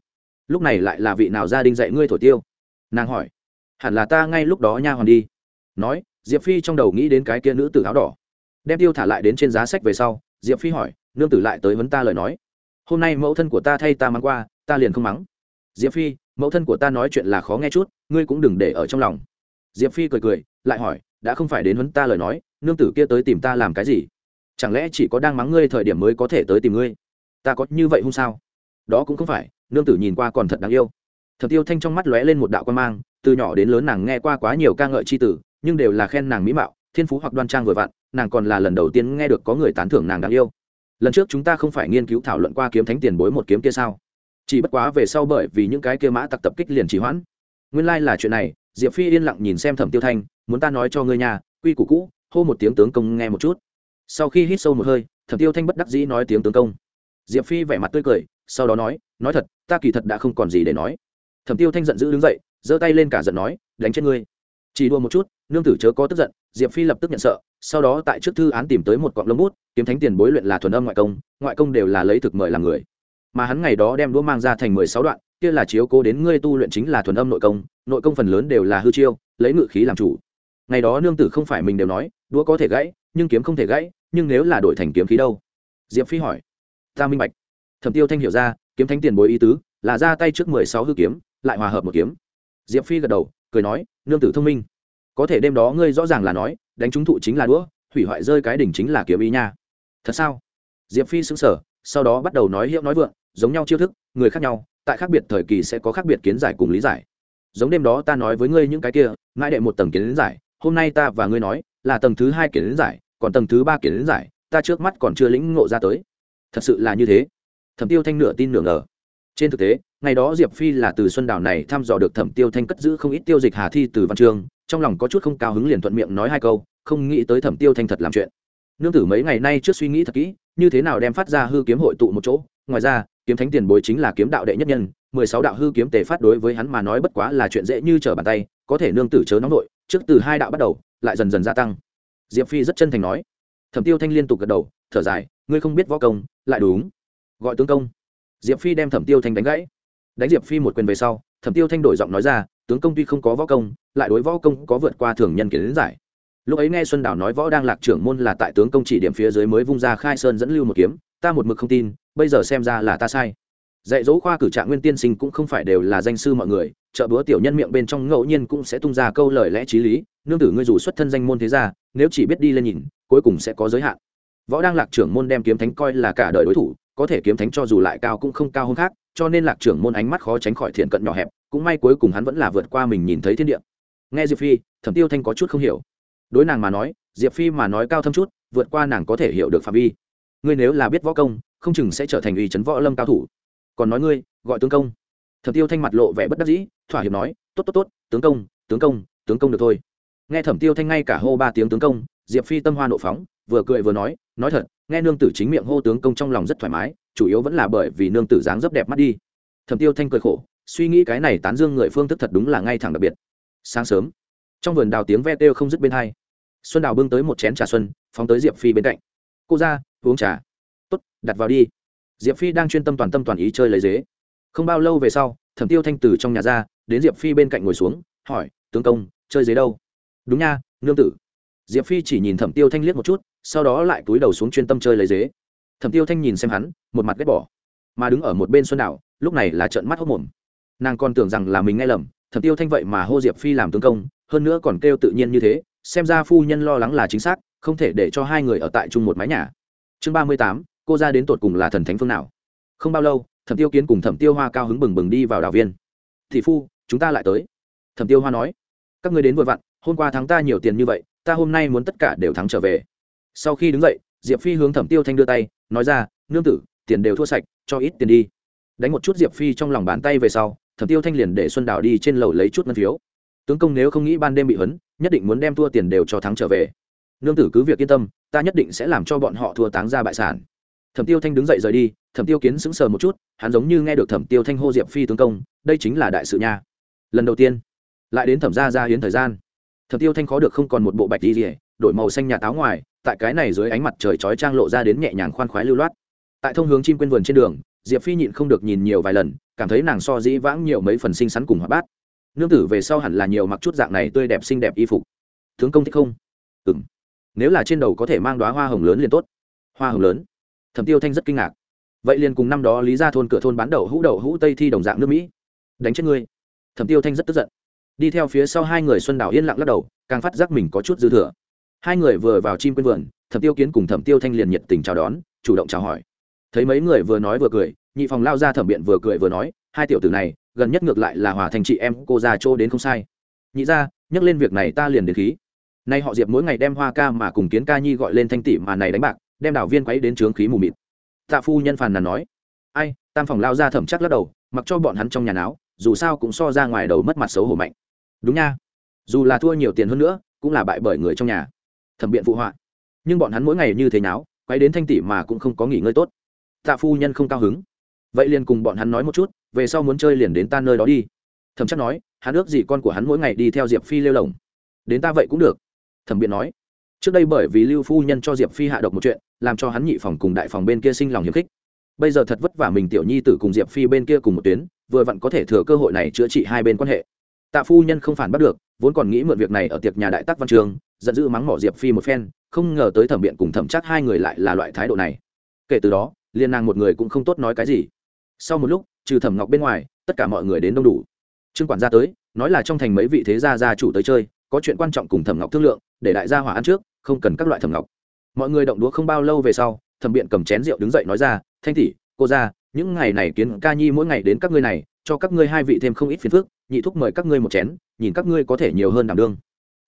Lúc này lại là vị nào gia đình dạy ngươi thổi tiêu? Nàng hỏi. Hẳn là ta ngay lúc đó nha hoàn đi. Nói, diệp phi trong đầu nghĩ đến cái kia nữ tử áo đỏ. Đem tiêu thả lại đến trên giá sách về sau, diệp phi hỏi, nương tử lại tới vấn ta lời nói? Hôm nay mẫu thân của ta thay ta mắng qua, ta liền không mắng. Diệp phi, mẫu thân của ta nói chuyện là khó nghe chút, ngươi cũng đừng để ở trong lòng. Diệp phi cười cười, lại hỏi, đã không phải đến huấn ta lời nói, nương tử kia tới tìm ta làm cái gì? Chẳng lẽ chỉ có đang mắng ngươi thời điểm mới có thể tới tìm ngươi? Ta có như vậy không sao? Đó cũng không phải, nương tử nhìn qua còn thật đáng yêu. Thật tiêu thanh trong mắt lóe lên một đạo quan mang, từ nhỏ đến lớn nàng nghe qua quá nhiều ca ngợi c h i tử, nhưng đều là khen nàng mỹ mạo, thiên phú hoặc đoan trang vừa vặn, nàng còn là lần đầu tiên nghe được có người tán thưởng nàng đáng yêu lần trước chúng ta không phải nghiên cứu thảo luận qua kiếm thánh tiền bối một kiếm kia sao? Chỉ bất quá về sau bởi vì những cái kia mã tặc tập kích liền trì hoãn. Nguyên lai、like、là chuyện này, diệp phi yên lặng nhìn xem thẩm tiêu thanh, muốn ta nói cho ngươi nhà quy củ cũ, hô một tiếng tướng công nghe một chút. Sau khi hít sâu một hơi, thẩm tiêu thanh bất đắc dĩ nói tiếng tướng công. Diệp phi vẻ mặt tươi cười, sau đó nói nói thật, ta kỳ thật đã không còn gì để nói. Thẩm tiêu thanh giận dữ đứng dậy, giơ tay lên cả giận nói, đánh chết ngươi chỉ đua một chút, nương tử chớ có tức giận, diệp phi lập tức nhận sợ, sau đó tại trước thư án tìm tới một cọng lông bút, kiếm thánh tiền bối luyện là thuần âm ngoại công ngoại công đều là lấy thực mời làm người. Mà hắn ngày đó đem đũa mang ra thành mười sáu đoạn, kia là chiếu cố đến ngươi tu luyện chính là thuần âm nội công nội công phần lớn đều là hư chiêu, lấy ngự khí làm chủ. Ngày đó nương tử không phải mình đều nói, đũa có thể gãy, nhưng kiếm không thể gãy, nhưng nếu là đổi thành kiếm khí đâu? Diệp phi hỏi. Ta minh bạch. Thẩm tiêu thanh hiểu ra, kiếm thánh tiền bối ý tứ, là ra tay trước mười sáu hư kiếm, lại hòa hợp một kiếm. Diệp phi gật đầu cười nói, nương tử thông minh. Có thể đêm đó ngươi rõ ràng là nói, đánh trúng thụ chính là đũa, hủy hoại rơi cái đỉnh chính là kiếm ý nha. Thật sao? Diệp phi xứng sở sau đó bắt đầu nói hiệu nói vượng, giống nhau chiêu thức, người khác nhau, tại khác biệt thời kỳ sẽ có khác biệt kiến giải cùng lý giải. Giống đêm đó ta nói với ngươi những cái kia ngại đệ một tầng kiến giải, hôm nay ta và ngươi nói là tầng thứ hai kiến giải, còn tầng thứ ba kiến giải, ta trước mắt còn chưa lĩnh ngộ ra tới. Thật sự là như thế. Thẩm tiêu thanh nửa tin nửa ngờ. Trên thực tế ngày đó diệp phi là từ xuân đảo này thăm dò được thẩm tiêu thanh cất giữ không ít tiêu dịch hà thi từ văn trường trong lòng có chút không cao hứng liền thuận miệng nói hai câu, không nghĩ tới thẩm tiêu thanh thật làm chuyện. Nương tử mấy ngày nay trước suy nghĩ thật kỹ, như thế nào đem phát ra hư kiếm hội tụ một chỗ, ngoài ra, kiếm thánh tiền bối chính là kiếm đạo đệ nhất nhân, mười sáu đạo hư kiếm tề phát đối với hắn mà nói bất quá là chuyện dễ như trở bàn tay, có thể nương tử chớ nóng nội trước từ hai đạo bắt đầu, lại dần dần gia tăng. Diệp phi rất chân thành nói. Thẩm tiêu thanh liên tục gật đầu, thở dài, ngươi không biết võ công, lại đúng. Gọi tướng công. Diệp phi đem thẩm tiêu thanh đánh gãy đánh diệp phi một quyền về sau, thẩm tiêu thanh đổi giọng nói ra, tướng công tuy không có võ công, lại đối võ công có vượt qua thường nhân kiến giải. Lúc ấy nghe xuân đảo nói võ đang lạc trưởng môn là tại tướng công chỉ điểm phía dưới mới vung ra khai sơn dẫn lưu một kiếm, ta một mực không tin, bây giờ xem ra là ta sai. Dạy dỗ khoa cử trạng nguyên tiên sinh cũng không phải đều là danh sư mọi người chợ búa tiểu nhân miệng bên trong ngẫu nhiên cũng sẽ tung ra câu lời lẽ t r í lý, nương tử ngươi dù xuất thân danh môn thế gia, nếu chỉ biết đi lên nhìn, cuối cùng sẽ có giới hạn. Võ đang lạc trưởng môn đem kiếm thánh coi là cả đời đối thủ, có thể kiếm thánh cho dù lại cao cũng không cao hơn khác cho nên lạc trưởng môn ánh mắt khó tránh khỏi thiện cận nhỏ hẹp, cũng may cuối cùng hắn vẫn là vượt qua mình nhìn thấy thiên địa. Nghe diệp phi, thẩm tiêu thanh có chút không hiểu. Đối nàng mà nói, diệp phi mà nói cao thâm chút, vượt qua nàng có thể hiểu được phạm vi. Ngươi nếu là biết võ công, không chừng sẽ trở thành uy trấn võ lâm cao thủ. Còn nói ngươi, gọi tướng công. Thẩm tiêu thanh mặt lộ vẻ bất đắc dĩ, thỏa hiệp nói, tốt tốt tốt, tướng công tướng công tướng công được thôi. Nghe thẩm tiêu thanh ngay cả hô ba tiếng tướng công, diệp phi tâm hoa nộ phóng, vừa cười vừa nói nói thật, nghe nương tử chính miệng hô tướng công trong lòng rất thoải mái chủ yếu vẫn là bởi vì nương tử dáng dấp đẹp mắt đi. Thẩm tiêu thanh cười khổ, suy nghĩ cái này tán dương người phương thức thật đúng là ngay thẳng đặc biệt. Sáng sớm, trong vườn đào tiếng ve kêu không dứt bên hai. Xuân đào bưng tới một chén trà xuân, phóng tới diệp phi bên cạnh. Cô ra, uống trà. Tốt, đặt vào đi. Diệp phi đang chuyên tâm toàn tâm toàn ý chơi lấy dế. Không bao lâu về sau, thẩm tiêu thanh từ trong nhà ra, đến diệp phi bên cạnh ngồi xuống, hỏi, tướng công, chơi dế đâu? Đúng nha, nương tử. Diệp phi chỉ nhìn thẩm tiêu thanh liếc một chút, sau đó lại túi đầu xuống chuyên tâm chơi lấy dế thẩm tiêu thanh nhìn xem hắn, một mặt ghét bỏ. Mà đứng ở một bên xuân đảo lúc này là trợn mắt hốc mồm. Nàng còn tưởng rằng là mình nghe lầm, thẩm tiêu thanh vậy mà hô diệp phi làm tướng công, hơn nữa còn kêu tự nhiên như thế, xem ra phu nhân lo lắng là chính xác, không thể để cho hai người ở tại chung một mái nhà. Chương ba mươi tám, cô ra đến tột cùng là thần thánh phương nào? Không bao lâu, thẩm tiêu kiến cùng thẩm tiêu hoa cao hứng bừng bừng đi vào đảo viên. Thị phu, chúng ta lại tới. Thẩm tiêu hoa nói. Các người đến vội vặn, hôm qua thắng ta nhiều tiền như vậy, ta hôm nay muốn tất cả đều thắng trở về. Sau khi đứng dậy, diệp phi hướng thẩm tiêu thanh đưa tay nói ra, nương tử, tiền đều thua sạch, cho ít tiền đi. Đánh một chút diệp phi trong lòng bàn tay về sau, thẩm tiêu thanh liền để xuân đào đi trên lầu lấy chút ngân phiếu. Tướng công nếu không nghĩ ban đêm bị hấn nhất định muốn đem thua tiền đều cho thắng trở về. Nương tử cứ việc yên tâm, ta nhất định sẽ làm cho bọn họ thua táng ra bại sản. Thẩm tiêu thanh đứng dậy rời đi, thẩm tiêu kiến sững sờ một chút, hắn giống như nghe được thẩm tiêu thanh hô diệp phi tướng công, đây chính là đại sự nha. Lần đầu tiên, lại đến thẩm gia gia hiến thời gian. Thẩm tiêu thanh khó được không còn một bộ bạch đi rỉa đổi màu xanh nhà táo ngoài, tại cái này dưới ánh mặt trời chói trang lộ ra đến nhẹ nhàng khoan khoái lưu loát. Tại thông hướng chim quên vườn trên đường, diệp phi nhịn không được nhìn nhiều vài lần, cảm thấy nàng so dĩ vãng nhiều mấy phần xinh xắn cùng hoạt bát. Nương tử về sau hẳn là nhiều mặc chút dạng này tươi đẹp xinh đẹp y phục. Tướng công thích không? Ừ m nếu là trên đầu có thể mang đoá hoa hồng lớn liền tốt. Hoa hồng lớn. Thẩm tiêu thanh rất kinh ngạc. Vậy liền cùng năm đó lý ra thôn cửa thôn bán đậu hũ đậu hũ tây thi đồng dạng nước mỹ. Đánh chết ngươi. Thẩm tiêu thanh rất tức giận. Đi theo phía sau hai người xuân đảo yên lặng lắc đầu, càng phát giác mình có chút dư thừa hai người vừa vào chim quên vườn, thẩm tiêu kiến cùng thẩm tiêu thanh liền nhiệt tình chào đón, chủ động chào hỏi. Thấy mấy người vừa nói vừa cười, nhị phòng lao ra thẩm biện vừa cười vừa nói, hai tiểu tử này, gần nhất ngược lại là hòa thành chị em, cô già chỗ đến không sai. Nhị ra, nhắc lên việc này ta liền đến khí. Nay họ diệp mỗi ngày đem hoa ca mà cùng kiến ca nhi gọi lên thanh tỷ mà này đánh bạc, đem đảo viên quấy đến trướng khí mù mịt. Tạ phu nhân phàn nàn nói, ai, tam phòng lao ra thẩm chắc lắc đầu, mặc cho bọn hắn trong nhà náo, dù sao cũng so ra ngoài đầu mất mặt xấu hổ mạnh. Đúng nha, dù là thua nhiều tiền hơn nữa, cũng là bại bởi người trong nhà thẩm biện phụ họa. Nhưng bọn hắn mỗi ngày như thế nào, quay đến thanh tỷ mà cũng không có nghỉ ngơi tốt. Tạ phu nhân không cao hứng. Vậy liền cùng bọn hắn nói một chút về sau muốn chơi liền đến ta nơi đó đi. Thẩm chắc nói hắn ước gì con của hắn mỗi ngày đi theo diệp phi lêu lồng. Đến ta vậy cũng được. Thẩm biện nói. Trước đây bởi vì lưu phu nhân cho diệp phi hạ độc một chuyện làm cho hắn nhị phòng cùng đại phòng bên kia sinh lòng hiếm khích. Bây giờ thật vất vả mình tiểu nhi tử cùng diệp phi bên kia cùng một tuyến vừa vặn có thể thừa cơ hội này chữa trị hai bên quan hệ. Tạ phu nhân không phản bắt được vốn còn nghĩ mượn việc này ở tiệc nhà đại tắc văn trường, giận dữ mắng mỏ diệp phi một phen, không ngờ tới thẩm biện cùng thẩm chắc hai người lại là loại thái độ này. Kể từ đó, liên nàng một người cũng không tốt nói cái gì. Sau một lúc, trừ thẩm ngọc bên ngoài, tất cả mọi người đến đông đủ. Trương quản gia tới, nói là trong thành mấy vị thế gia gia chủ tới chơi, có chuyện quan trọng cùng thẩm ngọc thương lượng, để đại gia hỏa ăn trước, không cần các loại thẩm ngọc. Mọi người động đũa không bao lâu về sau, thẩm biện cầm chén rượu đứng dậy nói ra, thanh tỷ, cô ra những ngày này kiến ca nhi mỗi ngày đến các ngươi này, cho các ngươi hai vị thêm không ít phiền phức nhị thúc mời các ngươi một chén, nhìn các ngươi có thể nhiều hơn đảm đương.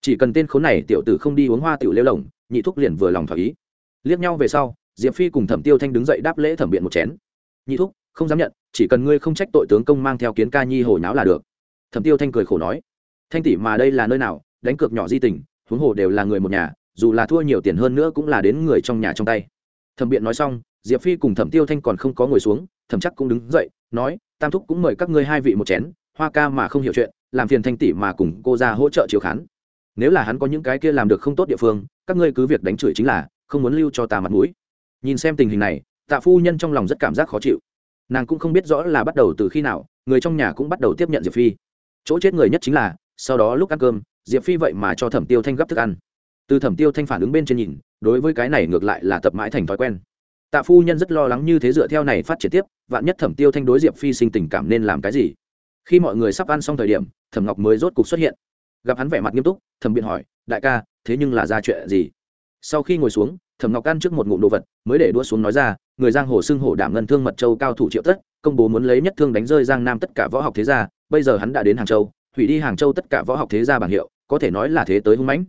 Chỉ cần tên khốn này tiểu tử không đi uống hoa tiểu lêu lồng, nhị thúc liền vừa lòng thỏa ý. Liếc nhau về sau, diệp phi cùng thẩm tiêu thanh đứng dậy đáp lễ thẩm biện một chén. Nhị thúc, không dám nhận, chỉ cần ngươi không trách tội tướng công mang theo kiến ca nhi hồi náo là được. Thẩm tiêu thanh cười khổ nói. Thanh tỷ mà đây là nơi nào, đánh cược nhỏ di tình, huống hồ đều là người một nhà, dù là thua nhiều tiền hơn nữa cũng là đến người trong nhà trong tay. Thẩm biện nói xong, diệp phi cùng thẩm tiêu thanh còn không có ngồi xuống, thẩm chắc cũng đứng dậy, nói, tam thúc cũng mời các ngươi hai vị một chén hoa ca mà không hiểu chuyện, làm phiền thanh tỷ mà cùng cô ra hỗ trợ chiếu khán. Nếu là hắn có những cái kia làm được không tốt địa phương, các ngươi cứ việc đánh chửi chính là, không muốn lưu cho ta mặt mũi. Nhìn xem tình hình này, tạ phu nhân trong lòng rất cảm giác khó chịu. Nàng cũng không biết rõ là bắt đầu từ khi nào, người trong nhà cũng bắt đầu tiếp nhận diệp phi. Chỗ chết người nhất chính là, sau đó lúc ăn cơm, diệp phi vậy mà cho thẩm tiêu thanh gấp thức ăn. Từ thẩm tiêu thanh phản ứng bên trên nhìn, đối với cái này ngược lại là tập mãi thành thói quen. Tạ phu nhân rất lo lắng như thế dựa theo này phát triển tiếp, vạn nhất thẩm tiêu thanh đối diệp phi sinh tình cảm nên làm cái gì? Khi mọi người sắp ăn xong thời điểm, thẩm ngọc mới rốt cục xuất hiện. Gặp hắn vẻ mặt nghiêm túc thẩm biện hỏi, đại ca, thế nhưng là ra chuyện gì? Sau khi ngồi xuống, thẩm ngọc ăn trước một ngụm đồ vật, mới để đua xuống nói ra, người giang hồ xưng hổ đảm ngân thương mật châu cao thủ triệu tất, công bố muốn lấy nhất thương đánh rơi giang nam tất cả võ học thế gia, bây giờ hắn đã đến hàng châu, hủy đi hàng châu tất cả võ học thế gia bảng hiệu, có thể nói là thế tới hung mãnh.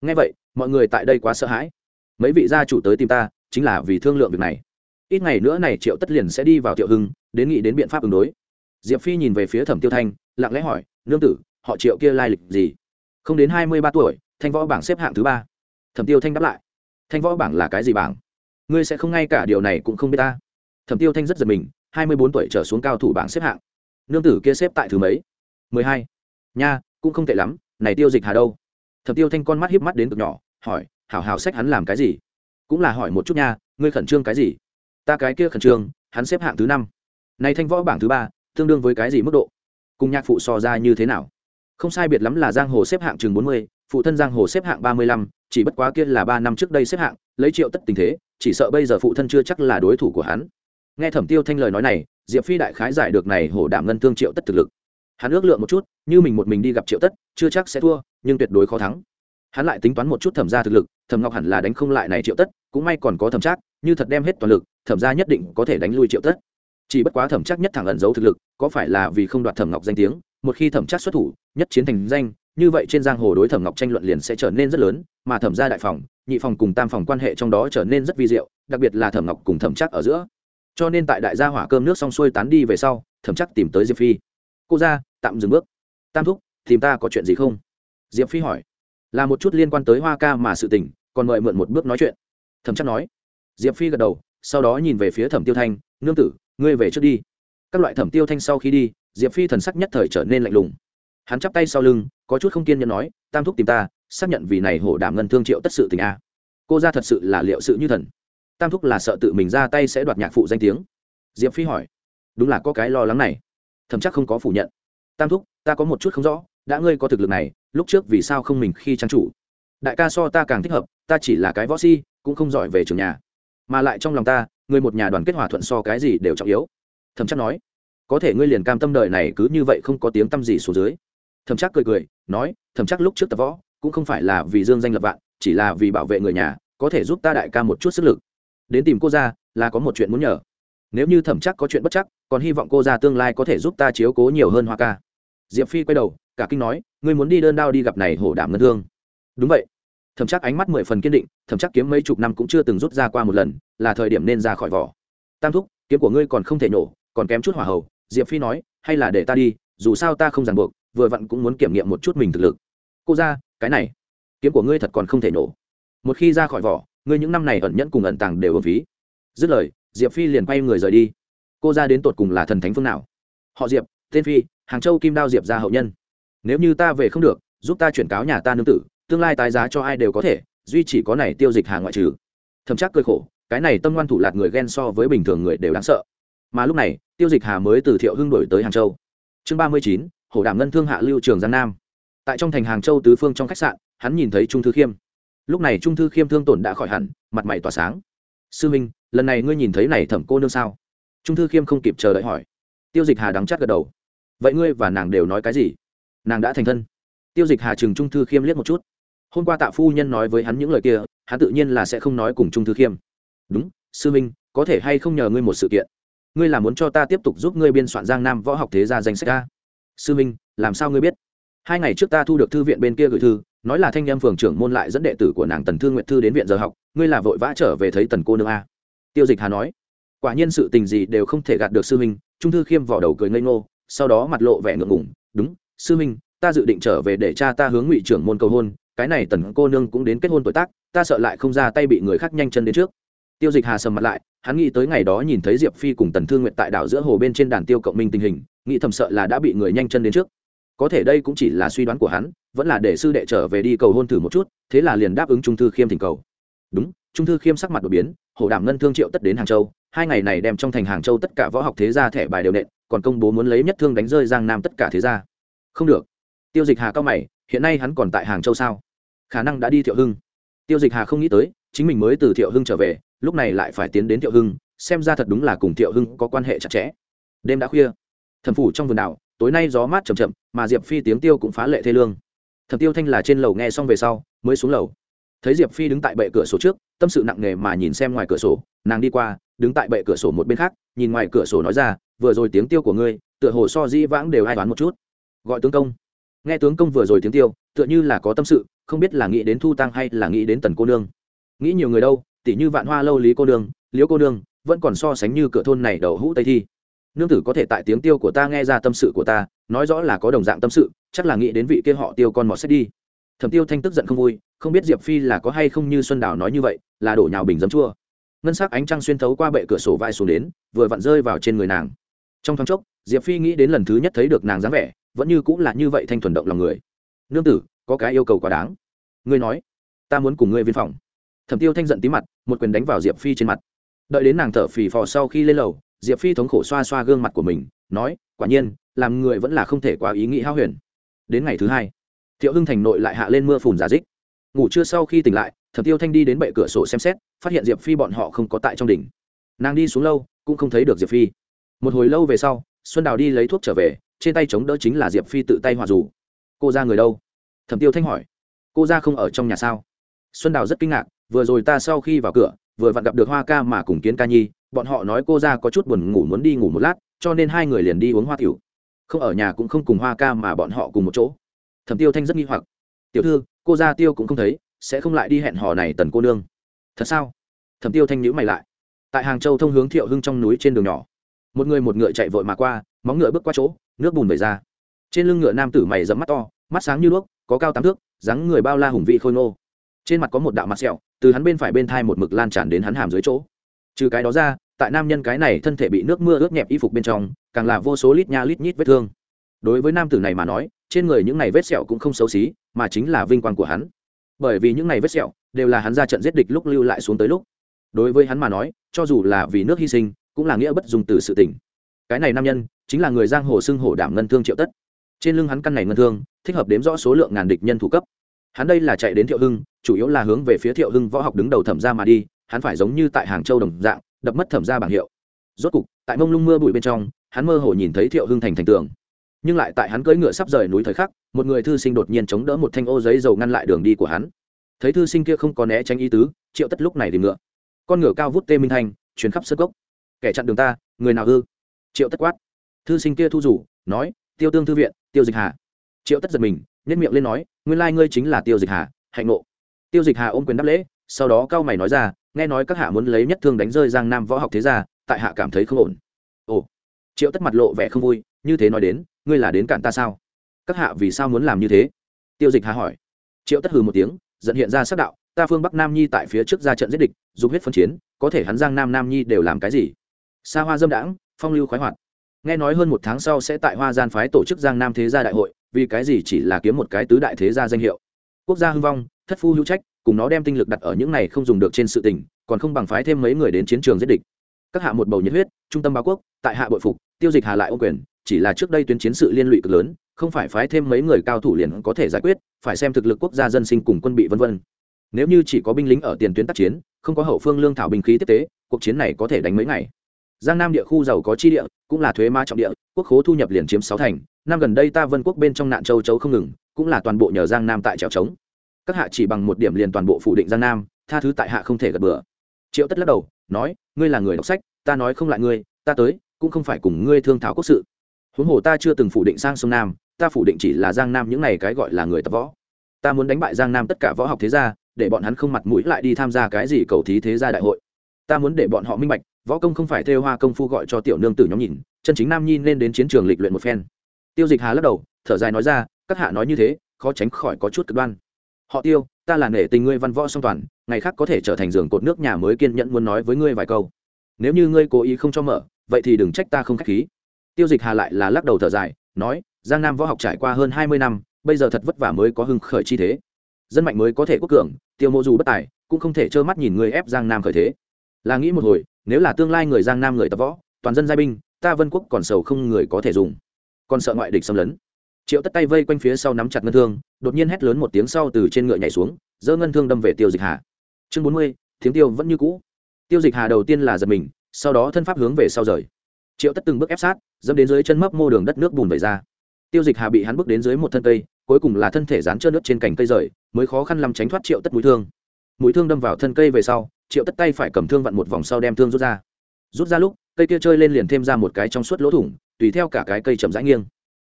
Ngay vậy, mọi người tại đây quá sợ hãi. Mấy vị gia chủ tới tìm ta, chính là vì thương lượng việc này. Ít ngày nữa này triệu tất liền sẽ đi vào tiệu hưng, đến nghĩ đến biện pháp ứng đối diệp phi nhìn về phía thẩm tiêu thanh, lặng lẽ hỏi, nương tử, họ triệu kia lai lịch gì? Không đến hai mươi ba tuổi, thanh võ bảng xếp hạng thứ ba. Thẩm tiêu thanh đáp lại, thanh võ bảng là cái gì bảng? Ngươi sẽ không ngay cả điều này cũng không biết ta. Thẩm tiêu thanh rất giật mình, hai mươi bốn tuổi trở xuống cao thủ bảng xếp hạng. Nương tử kia xếp tại thứ mấy? mười hai. Nha, cũng không tệ lắm, này tiêu dịch hà đâu? Thẩm tiêu thanh con mắt hiếp mắt đến cực nhỏ, hỏi, hảo hảo sách hắn làm cái gì? Cũng là hỏi một chút nha, ngươi khẩn trương cái gì? Ta cái kia khẩn trương, hắn xếp hạng thứ năm. Này thanh võ bảng thứ ba tương đương với cái gì mức độ? Cùng nhạc phụ so ra như thế nào? Không sai biệt lắm là giang hồ xếp hạng chừng bốn mươi, phụ thân giang hồ xếp hạng ba mươi lăm, chỉ bất quá kia là ba năm trước đây xếp hạng, lấy triệu tất tình thế, chỉ sợ bây giờ phụ thân chưa chắc là đối thủ của hắn. Nghe thẩm tiêu thanh lời nói này, diệp phi đại khái giải được này hổ đảm ngân thương triệu tất thực lực. Hắn ước lượng một chút, như mình một mình đi gặp triệu tất, chưa chắc sẽ thua, nhưng tuyệt đối khó thắng. Hắn lại tính toán một chút thẩm ra thực lực, thẩm ngọc hẳn là đánh không lại này triệu tất, cũng may còn có thẩm trác, như thật đem hết toàn lực, thẩm ra nhất định có thể đánh lui triệu tất chỉ bất quá thẩm chắc nhất thẳng ẩn giấu thực lực, có phải là vì không đoạt thẩm ngọc danh tiếng, một khi thẩm chắc xuất thủ, nhất chiến thành danh, như vậy trên giang hồ đối thẩm ngọc tranh luận liền sẽ trở nên rất lớn, mà thẩm ra đại phòng, nhị phòng cùng tam phòng quan hệ trong đó trở nên rất vi diệu, đặc biệt là thẩm ngọc cùng thẩm chắc ở giữa. Cho nên tại đại gia hỏa cơm nước xong xuôi tán đi về sau, thẩm chắc tìm tới diệp phi. Cô ra, tạm dừng bước. Tam thúc, tìm ta có chuyện gì không? Diệp phi hỏi. Là một chút liên quan tới hoa ca mà sự tình, còn mời mượn một bước nói chuyện. Thẩm chắc nói. Diệp phi gật đầu, sau đó nhìn về phía thẩm tiêu thanh. Nương tử ngươi về trước đi. Các loại thẩm tiêu thanh sau khi đi, diệp phi thần sắc nhất thời trở nên lạnh lùng. Hắn chắp tay sau lưng, có chút không kiên nhẫn nói, tam thúc tìm ta, xác nhận vì này hổ đảm ngân thương triệu tất sự tình a. Cô ra thật sự là liệu sự như thần. Tam thúc là sợ tự mình ra tay sẽ đoạt nhạc phụ danh tiếng. Diệp phi hỏi, đúng là có cái lo lắng này. Thầm chắc không có phủ nhận. Tam thúc, ta có một chút không rõ, đã ngươi có thực lực này, lúc trước vì sao không mình khi trang chủ? Đại ca so ta càng thích hợp, ta chỉ là cái võ si cũng không giỏi về trường nhà. Mà lại trong lòng ta người một nhà đoàn kết hòa thuận so cái gì đều trọng yếu. Thẩm chắc nói, có thể ngươi liền cam tâm đời này cứ như vậy không có tiếng tâm gì xuống dưới. Thẩm chắc cười cười, nói, thẩm chắc lúc trước tập võ, cũng không phải là vì dương danh lập vạn, chỉ là vì bảo vệ người nhà, có thể giúp ta đại ca một chút sức lực. Đến tìm cô ra là có một chuyện muốn nhờ. Nếu như thẩm chắc có chuyện bất chắc, còn hy vọng cô ra tương lai có thể giúp ta chiếu cố nhiều hơn hoa ca. Diệp phi quay đầu, cả kinh nói, ngươi muốn đi đơn đao đi gặp này hổ đảm ngân thương. Đúng vậy thẩm chắc ánh mắt mười phần kiên định, thẩm chắc kiếm mấy chục năm cũng chưa từng rút ra qua một lần, là thời điểm nên ra khỏi vỏ. Tam thúc, kiếm của ngươi còn không thể nổ còn kém chút hỏa hầu, diệp phi nói, hay là để ta đi, dù sao ta không ràng buộc, vừa vặn cũng muốn kiểm nghiệm một chút mình thực lực. Cô ra, cái này, kiếm của ngươi thật còn không thể nổ một khi ra khỏi vỏ, ngươi những năm này ẩn nhẫn cùng ẩn tàng đều ẩn phí. Dứt lời, diệp phi liền quay người rời đi. Cô ra đến tột cùng là thần thánh phương nào? Họ diệp, tên phi, hàng châu kim đao diệp ra hậu nhân. Nếu như ta về không được, giúp ta chuyển cáo nhà ta nương tử tương lai tái giá cho ai đều có thể, duy chỉ có này tiêu dịch hàng ngoại trừ. Thầm chắc cơi khổ, cái này tâm ngoan thủ lạt người ghen so với bình thường người đều đáng sợ. Mà lúc này, tiêu dịch hà mới từ thiệu hưng đổi tới hàng châu. Chương ba mươi chín, hổ đảm ngân thương hạ lưu trường giang nam. Tại trong thành hàng châu tứ phương trong khách sạn, hắn nhìn thấy trung thư khiêm. Lúc này trung thư khiêm thương tổn đã khỏi hẳn, mặt mày tỏa sáng. Sư minh, lần này ngươi nhìn thấy này thẩm cô nương sao? Trung thư khiêm không kịp chờ đợi hỏi. Tiêu dịch hà đắng chát gật đầu. Vậy ngươi và nàng đều nói cái gì? Nàng đã thành thân. Tiêu dịch hà chừng trung thư khiêm liếc một chút hôm qua tạ phu nhân nói với hắn những lời kia, hắn tự nhiên là sẽ không nói cùng trung thư khiêm. Đúng, sư minh có thể hay không nhờ ngươi một sự kiện? Ngươi là muốn cho ta tiếp tục giúp ngươi biên soạn giang nam võ học thế gia danh sách ca sư minh làm sao ngươi biết? Hai ngày trước ta thu được thư viện bên kia gửi thư, nói là thanh em phường trưởng môn lại dẫn đệ tử của nàng tần thương nguyện thư đến viện giờ học, ngươi là vội vã trở về thấy tần cô nương a? Tiêu dịch hà nói. Quả nhiên sự tình gì đều không thể gạt được sư minh trung thư khiêm vỏ đầu cười ngây ngô, sau đó mặt lộ vẻ ngượng ngủng đúng, sư minh ta dự định trở về để cha ta hướng ngụy trưởng môn cầu hôn cái này tần cô nương cũng đến kết hôn tuổi tác, ta sợ lại không ra tay bị người khác nhanh chân đến trước. Tiêu dịch hà sầm mặt lại, hắn nghĩ tới ngày đó nhìn thấy diệp phi cùng tần thương nguyện tại đảo giữa hồ bên trên đàn tiêu cộng minh tình hình, nghĩ thầm sợ là đã bị người nhanh chân đến trước. Có thể đây cũng chỉ là suy đoán của hắn, vẫn là để sư đệ trở về đi cầu hôn thử một chút, thế là liền đáp ứng trung thư khiêm thỉnh cầu. Đúng, trung thư khiêm sắc mặt đột biến, hồ đảm ngân thương triệu tất đến hàng châu, hai ngày này đem trong thành hàng châu tất cả võ học thế gia thẻ bài đều nện, còn công bố muốn lấy nhất thương đánh rơi giang nam tất cả thế gia. Không được. Tiêu dịch hà cao mày, hiện nay hắn còn tại hàng châu sao? Khả năng đã đi thiệu hưng. Tiêu dịch hà không nghĩ tới, chính mình mới từ thiệu hưng trở về, lúc này lại phải tiến đến thiệu hưng, xem ra thật đúng là cùng thiệu hưng có quan hệ chặt chẽ. Đêm đã khuya, thẩm phủ trong vườn đảo, tối nay gió mát chầm chậm, mà diệp phi tiếng tiêu cũng phá lệ thê lương. Thẩm tiêu thanh là trên lầu nghe xong về sau, mới xuống lầu. Thấy diệp phi đứng tại bệ cửa sổ trước, tâm sự nặng nề mà nhìn xem ngoài cửa sổ, nàng đi qua, đứng tại bệ cửa sổ một bên khác, nhìn ngoài cửa sổ nói ra, vừa rồi tiếng tiêu của ngươi, tựa hồ so dĩ vãng đều ai đoán một chút. Gọi tướng công nghe tướng công vừa rồi tiếng tiêu tựa như là có tâm sự, không biết là nghĩ đến thu tăng hay là nghĩ đến tần cô nương. Nghĩ nhiều người đâu, tỉ như vạn hoa lâu lý cô nương, liễu cô nương, vẫn còn so sánh như cửa thôn này đậu hũ tây thi. Nương tử có thể tại tiếng tiêu của ta nghe ra tâm sự của ta, nói rõ là có đồng dạng tâm sự, chắc là nghĩ đến vị kia họ tiêu con mọt xét đi. Thẩm tiêu thanh tức giận không vui, không biết diệp phi là có hay không như xuân đào nói như vậy, là đổ nhào bình dấm chua. Ngân sắc ánh trăng xuyên thấu qua bệ cửa sổ vai xuống đến, vừa vặn rơi vào trên người nàng. Trong thoáng chốc, diệp phi nghĩ đến lần thứ nhất thấy được nàng dáng vẻ vẫn như cũng là như vậy thanh thuần động lòng người. Nương tử, có cái yêu cầu quá đáng. Ngươi nói, ta muốn cùng ngươi viên phòng. Thẩm tiêu thanh giận tí mặt, một quyền đánh vào diệp phi trên mặt. Đợi đến nàng thở phì phò sau khi lên lầu, diệp phi thống khổ xoa xoa gương mặt của mình, nói, quả nhiên, làm người vẫn là không thể quá ý nghĩ hao huyền. Đến ngày thứ hai, thiệu hưng thành nội lại hạ lên mưa phùn giả dích. Ngủ trưa sau khi tỉnh lại, thẩm tiêu thanh đi đến bệ cửa sổ xem xét, phát hiện diệp phi bọn họ không có tại trong đỉnh. Nàng đi xuống lâu, cũng không thấy được diệp phi. Một hồi lâu về sau, xuân đào đi lấy thuốc trở về trên tay chống đỡ chính là diệp phi tự tay hòa dù. Cô ra người đâu? Thẩm tiêu thanh hỏi. Cô ra không ở trong nhà sao? Xuân đào rất kinh ngạc, vừa rồi ta sau khi vào cửa, vừa vặn gặp được hoa ca mà cùng kiến ca nhi, bọn họ nói cô ra có chút buồn ngủ muốn đi ngủ một lát, cho nên hai người liền đi uống hoa tiểu. Không ở nhà cũng không cùng hoa ca mà bọn họ cùng một chỗ. Thẩm tiêu thanh rất nghi hoặc. Tiểu thư, cô ra tiêu cũng không thấy, sẽ không lại đi hẹn hò này tần cô nương. Thật sao? Thẩm tiêu thanh nhữ mày lại. Tại hàng châu thông hướng thiệu hưng trong núi trên đường nhỏ. Một người một ngựa chạy vội mà qua, móng ngựa bước qua chỗ nước bùn vẩy ra. Trên lưng ngựa nam tử mày dẫm mắt to, mắt sáng như đuốc, có cao tám thước, dáng người bao la hùng vị khôi ngô. Trên mặt có một đạo mặt sẹo, từ hắn bên phải bên thai một mực lan tràn đến hắn hàm dưới chỗ. Trừ cái đó ra, tại nam nhân cái này thân thể bị nước mưa ướt nhẹp y phục bên trong, càng là vô số lít nha lít nhít vết thương. Đối với nam tử này mà nói, trên người những này vết sẹo cũng không xấu xí, mà chính là vinh quang của hắn. Bởi vì những này vết sẹo đều là hắn ra trận giết địch lúc lưu lại xuống tới lúc. Đối với hắn mà nói, cho dù là vì nước hy sinh, cũng là nghĩa bất dùng từ sự tỉnh cái này nam nhân chính là người giang hồ xưng hổ đảm ngân thương triệu tất. Trên lưng hắn căn này ngân thương, thích hợp đếm rõ số lượng ngàn địch nhân thủ cấp. Hắn đây là chạy đến thiệu hưng, chủ yếu là hướng về phía thiệu hưng võ học đứng đầu thẩm ra mà đi, hắn phải giống như tại hàng châu đồng dạng, đập mất thẩm ra bảng hiệu. Rốt cục, tại mông lung mưa bụi bên trong, hắn mơ hồ nhìn thấy thiệu hưng thành thành tường. Nhưng lại tại hắn cưỡi ngựa sắp rời núi thời khắc, một người thư sinh đột nhiên chống đỡ một thanh ô giấy dầu ngăn lại đường đi của hắn. Thấy thư sinh kia không có né tránh ý tứ, triệu tất lúc này tìm ngựa. Con ngựa cao vút tê minh thanh chuyến khắp sơ cốc. Kẻ chặn đường ta, người nào hư? Triệu tất quát. Thư sinh kia thu rủ, nói, tiêu tương thư viện, tiêu dịch hà. Triệu tất giật mình nhất miệng lên nói, nguyên lai ngươi chính là tiêu dịch hà, hạnh ngộ. Tiêu dịch hà ôm quyền đáp lễ, sau đó cao mày nói ra, nghe nói các hạ muốn lấy nhất thương đánh rơi giang nam võ học thế gia, tại hạ cảm thấy không ổn. Ồ. Triệu tất mặt lộ vẻ không vui, như thế nói đến, ngươi là đến cản ta sao? Các hạ vì sao muốn làm như thế? Tiêu dịch hà hỏi. Triệu tất hừ một tiếng dẫn hiện ra sắc đạo, ta phương bắc nam nhi tại phía trước ra trận giết địch dùng huyết phân chiến, có thể hắn giang nam nam nhi đều làm cái gì? Xa hoa dâm đãng phong lưu khoái hoạt. Nghe nói hơn một tháng sau sẽ tại hoa gian phái tổ chức giang nam thế gia đại hội, vì cái gì chỉ là kiếm một cái tứ đại thế gia danh hiệu? Quốc gia hưng vong, thất phu hữu trách, cùng nó đem tinh lực đặt ở những này không dùng được trên sự tình, còn không bằng phái thêm mấy người đến chiến trường giết địch. Các hạ một bầu nhiệt huyết, trung tâm báo quốc, tại hạ bội phục, tiêu dịch hà lại ô quyền, chỉ là trước đây tuyến chiến sự liên lụy cực lớn, không phải phái thêm mấy người cao thủ liền có thể giải quyết, phải xem thực lực quốc gia dân sinh cùng quân bị vân vân. Nếu như chỉ có binh lính ở tiền tuyến tác chiến, không có hậu phương lương thảo binh khí tiếp tế, cuộc chiến này có thể đánh mấy ngày giang nam địa khu giàu có chi địa, cũng là thuế ma trọng địa, quốc khố thu nhập liền chiếm sáu thành. Năm gần đây ta vân quốc bên trong nạn châu chấu không ngừng, cũng là toàn bộ nhờ giang nam tại trèo trống. Các hạ chỉ bằng một điểm liền toàn bộ phủ định giang nam, tha thứ tại hạ không thể gật bừa. Triệu tất lắc đầu, nói, ngươi là người đọc sách, ta nói không lại ngươi, ta tới, cũng không phải cùng ngươi thương thảo quốc sự. Huống hồ ta chưa từng phủ định sang sông nam, ta phủ định chỉ là giang nam những này cái gọi là người tập võ. Ta muốn đánh bại giang nam tất cả võ học thế gia, để bọn hắn không mặt mũi lại đi tham gia cái gì cầu thí thế gia đại hội. Ta muốn để bọn họ minh bạch võ công không phải thêu hoa công phu gọi cho tiểu nương tử nhóm nhìn, chân chính nam nhi nên đến chiến trường lịch luyện một phen. Tiêu dịch hà lắc đầu, thở dài nói ra, các hạ nói như thế, khó tránh khỏi có chút cực đoan. Họ tiêu, ta là nể tình ngươi văn võ song toàn, ngày khác có thể trở thành giường cột nước nhà mới kiên nhẫn muốn nói với ngươi vài câu. Nếu như ngươi cố ý không cho mở, vậy thì đừng trách ta không k h á c h khí. Tiêu dịch hà lại là lắc đầu thở dài, nói, giang nam võ học trải qua hơn hai mươi năm, bây giờ thật vất vả mới có hưng khởi chi thế. Dân mạnh mới có thể quốc cường, tiêu mô dù bất tài, cũng không thể trơ mắt nhìn người ép giang nam khởi thế. Là nghĩ một hồi nếu là tương lai người giang nam người tập võ, toàn dân giai binh, ta vân quốc còn sầu không người có thể dùng. Còn sợ ngoại địch xâm lấn. Triệu tất tay vây quanh phía sau nắm chặt ngân thương, đột nhiên hét lớn một tiếng sau từ trên ngựa nhảy xuống, giơ ngân thương đâm về tiêu dịch hà. Chương bốn mươi tiếng tiêu vẫn như cũ. Tiêu dịch hà đầu tiên là giật mình, sau đó thân pháp hướng về sau rời. Triệu tất từng bước ép sát, dẫm đến dưới chân mấp mô đường đất nước bùn vẩy ra. Tiêu dịch hà bị hắn bước đến dưới một thân cây, cuối cùng là thân thể dán trơn nước trên cành cây rời, mới khó khăn làm tránh thoát triệu tất mũi thương. Mũi thương đâm vào thân cây về sau triệu tất tay phải cầm thương vặn một vòng sau đem thương rút ra. Rút ra lúc, cây kia chơi lên liền thêm ra một cái trong suốt lỗ thủng, tùy theo cả cái cây chầm rãi nghiêng.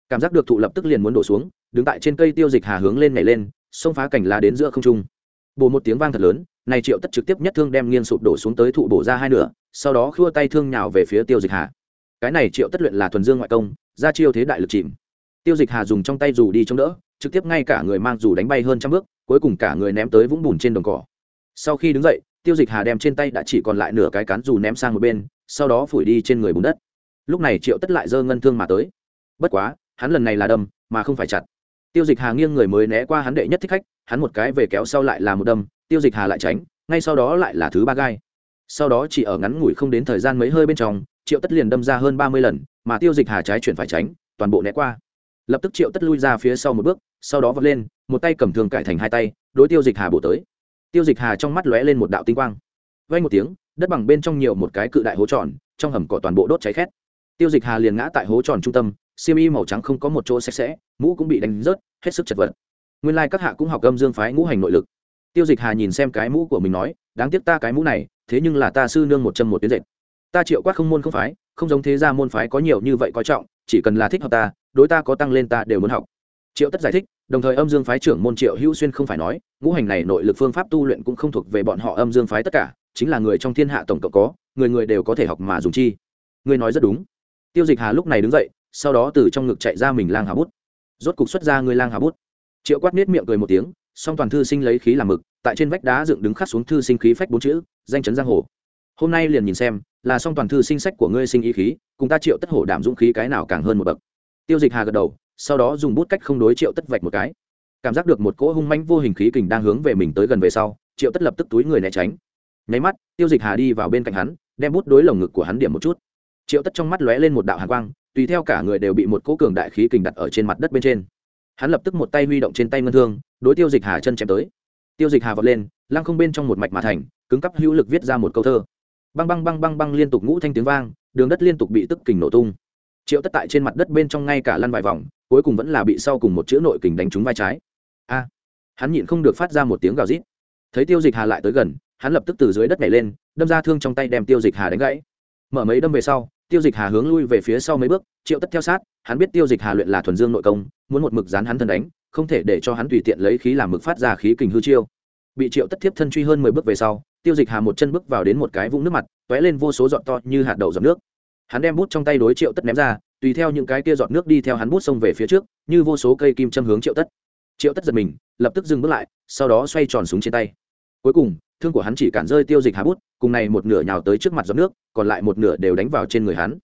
Cảm giác được thụ lập tức liền muốn đổ xuống, đứng tại trên cây tiêu dịch hà hướng lên nhảy lên, xông phá cành lá đến giữa không trung. Bồ một tiếng vang thật lớn, này triệu tất trực tiếp nhất thương đem nghiêng sụp đổ xuống tới thụ bổ ra hai nửa, sau đó khua tay thương nhào về phía tiêu dịch hà. Cái này triệu tất luyện là thuần dương ngoại công, ra chiêu thế đại lực chìm. Tiêu dịch hà dùng trong tay dù đi chống đỡ, trực tiếp ngay cả người mang dù đánh bay hơn trăm bước, cuối cùng cả người ném tới vũng bùn trên đồng cỏ. Sau khi đứng dậy tiêu dịch hà đem trên tay đã chỉ còn lại nửa cái cán dù ném sang một bên, sau đó phủi đi trên người bùn đất. Lúc này triệu tất lại giơ ngân thương mà tới. Bất quá, hắn lần này là đâm, mà không phải chặt. Tiêu dịch hà nghiêng người mới né qua hắn đệ nhất thích khách, hắn một cái về kéo sau lại là một đâm, tiêu dịch hà lại tránh, ngay sau đó lại là thứ ba gai. Sau đó chỉ ở ngắn ngủi không đến thời gian mấy hơi bên trong, triệu tất liền đâm ra hơn ba mươi lần, mà tiêu dịch hà trái chuyển phải tránh, toàn bộ né qua. Lập tức triệu tất lui ra phía sau một bước, sau đó vọt lên, một tay cầm thường cải thành hai tay, đối tiêu dịch hà bổ tới tiêu dịch hà trong mắt lóe lên một đạo tinh quang. Vây một tiếng, đất bằng bên trong nhiều một cái cự đại hố tròn, trong hầm cỏ toàn bộ đốt cháy khét. Tiêu dịch hà liền ngã tại hố tròn trung tâm siêm y màu trắng không có một chỗ sạch sẽ, mũ cũng bị đánh rớt, hết sức chật vật. Nguyên lai、like、các hạ cũng học âm dương phái ngũ hành nội lực. Tiêu dịch hà nhìn xem cái mũ của mình nói, đáng tiếc ta cái mũ này, thế nhưng là ta sư nương một trăm một tuyến dệt. Ta triệu quát không môn không phái, không giống thế ra môn phái có nhiều như vậy coi trọng, chỉ cần là thích hợp ta, đối ta có tăng lên ta đều muốn học triệu tất giải thích, đồng thời âm dương phái trưởng môn triệu hữu xuyên không phải nói, ngũ hành này nội lực phương pháp tu luyện cũng không thuộc về bọn họ âm dương phái tất cả, chính là người trong thiên hạ tổng cộng có, người người đều có thể học mà dùng chi. Ngươi nói rất đúng. Tiêu dịch hà lúc này đứng dậy, sau đó từ trong ngực chạy ra mình lang hà bút. Rốt cục xuất ra người lang hà bút. Triệu quát nết miệng cười một tiếng, song toàn thư sinh lấy khí làm mực, tại trên vách đá dựng đứng khắc xuống thư sinh khí phách bốn chữ, danh chấn giang hồ. Hôm nay liền nhìn xem, là song toàn thư sinh sách của ngươi sinh ý khí, cùng ta triệu tất hổ đảm dũng khí cái nào càng hơn một bậc. Tiêu dịch hà gật đầu sau đó dùng bút cách không đối triệu tất vạch một cái. Cảm giác được một cỗ hung manh vô hình khí kình đang hướng về mình tới gần về sau, triệu tất lập tức túi người né tránh. Nháy mắt, tiêu dịch hà đi vào bên cạnh hắn, đem bút đối lồng ngực của hắn điểm một chút. Triệu tất trong mắt lóe lên một đạo hàn quang, tùy theo cả người đều bị một cỗ cường đại khí kình đặt ở trên mặt đất bên trên. Hắn lập tức một tay huy động trên tay ngân thương, đối tiêu dịch hà chân chém tới. Tiêu dịch hà vọt lên, lăng không bên trong một mạch mà thành, cứng cắp hữu lực viết ra một câu thơ. Băng băng băng băng băng liên tục ngũ thanh tiếng vang, đường đất liên tục bị tức kình nổ tung triệu tất tại trên mặt đất bên trong ngay cả lăn vài vòng, cuối cùng vẫn là bị sau cùng một chữ nội kình đánh trúng vai trái. A! Hắn nhịn không được phát ra một tiếng gào rít. Thấy tiêu dịch hà lại tới gần, hắn lập tức từ dưới đất nhảy lên, đâm ra thương trong tay đem tiêu dịch hà đánh gãy. Mở mấy đâm về sau, tiêu dịch hà hướng lui về phía sau mấy bước, triệu tất theo sát, hắn biết tiêu dịch hà luyện là thuần dương nội công, muốn một mực dán hắn thân đánh, không thể để cho hắn tùy tiện lấy khí làm mực phát ra khí kình hư chiêu. Bị triệu tất tiếp thân truy hơn mười bước về sau, tiêu dịch hà một chân bước vào đến một cái vũng nước mặt t ó é lên vô số giọt to như hạt đậu giọt nước hắn đem bút trong tay đối triệu tất ném ra, tùy theo những cái kia giọt nước đi theo hắn bút xông về phía trước, như vô số cây kim châm hướng triệu tất. Triệu tất giật mình, lập tức dừng bước lại, sau đó xoay tròn súng trên tay. Cuối cùng, thương của hắn chỉ cản rơi tiêu dịch hà bút, cùng này một nửa nhào tới trước mặt giọt nước, còn lại một nửa đều đánh vào trên người hắn.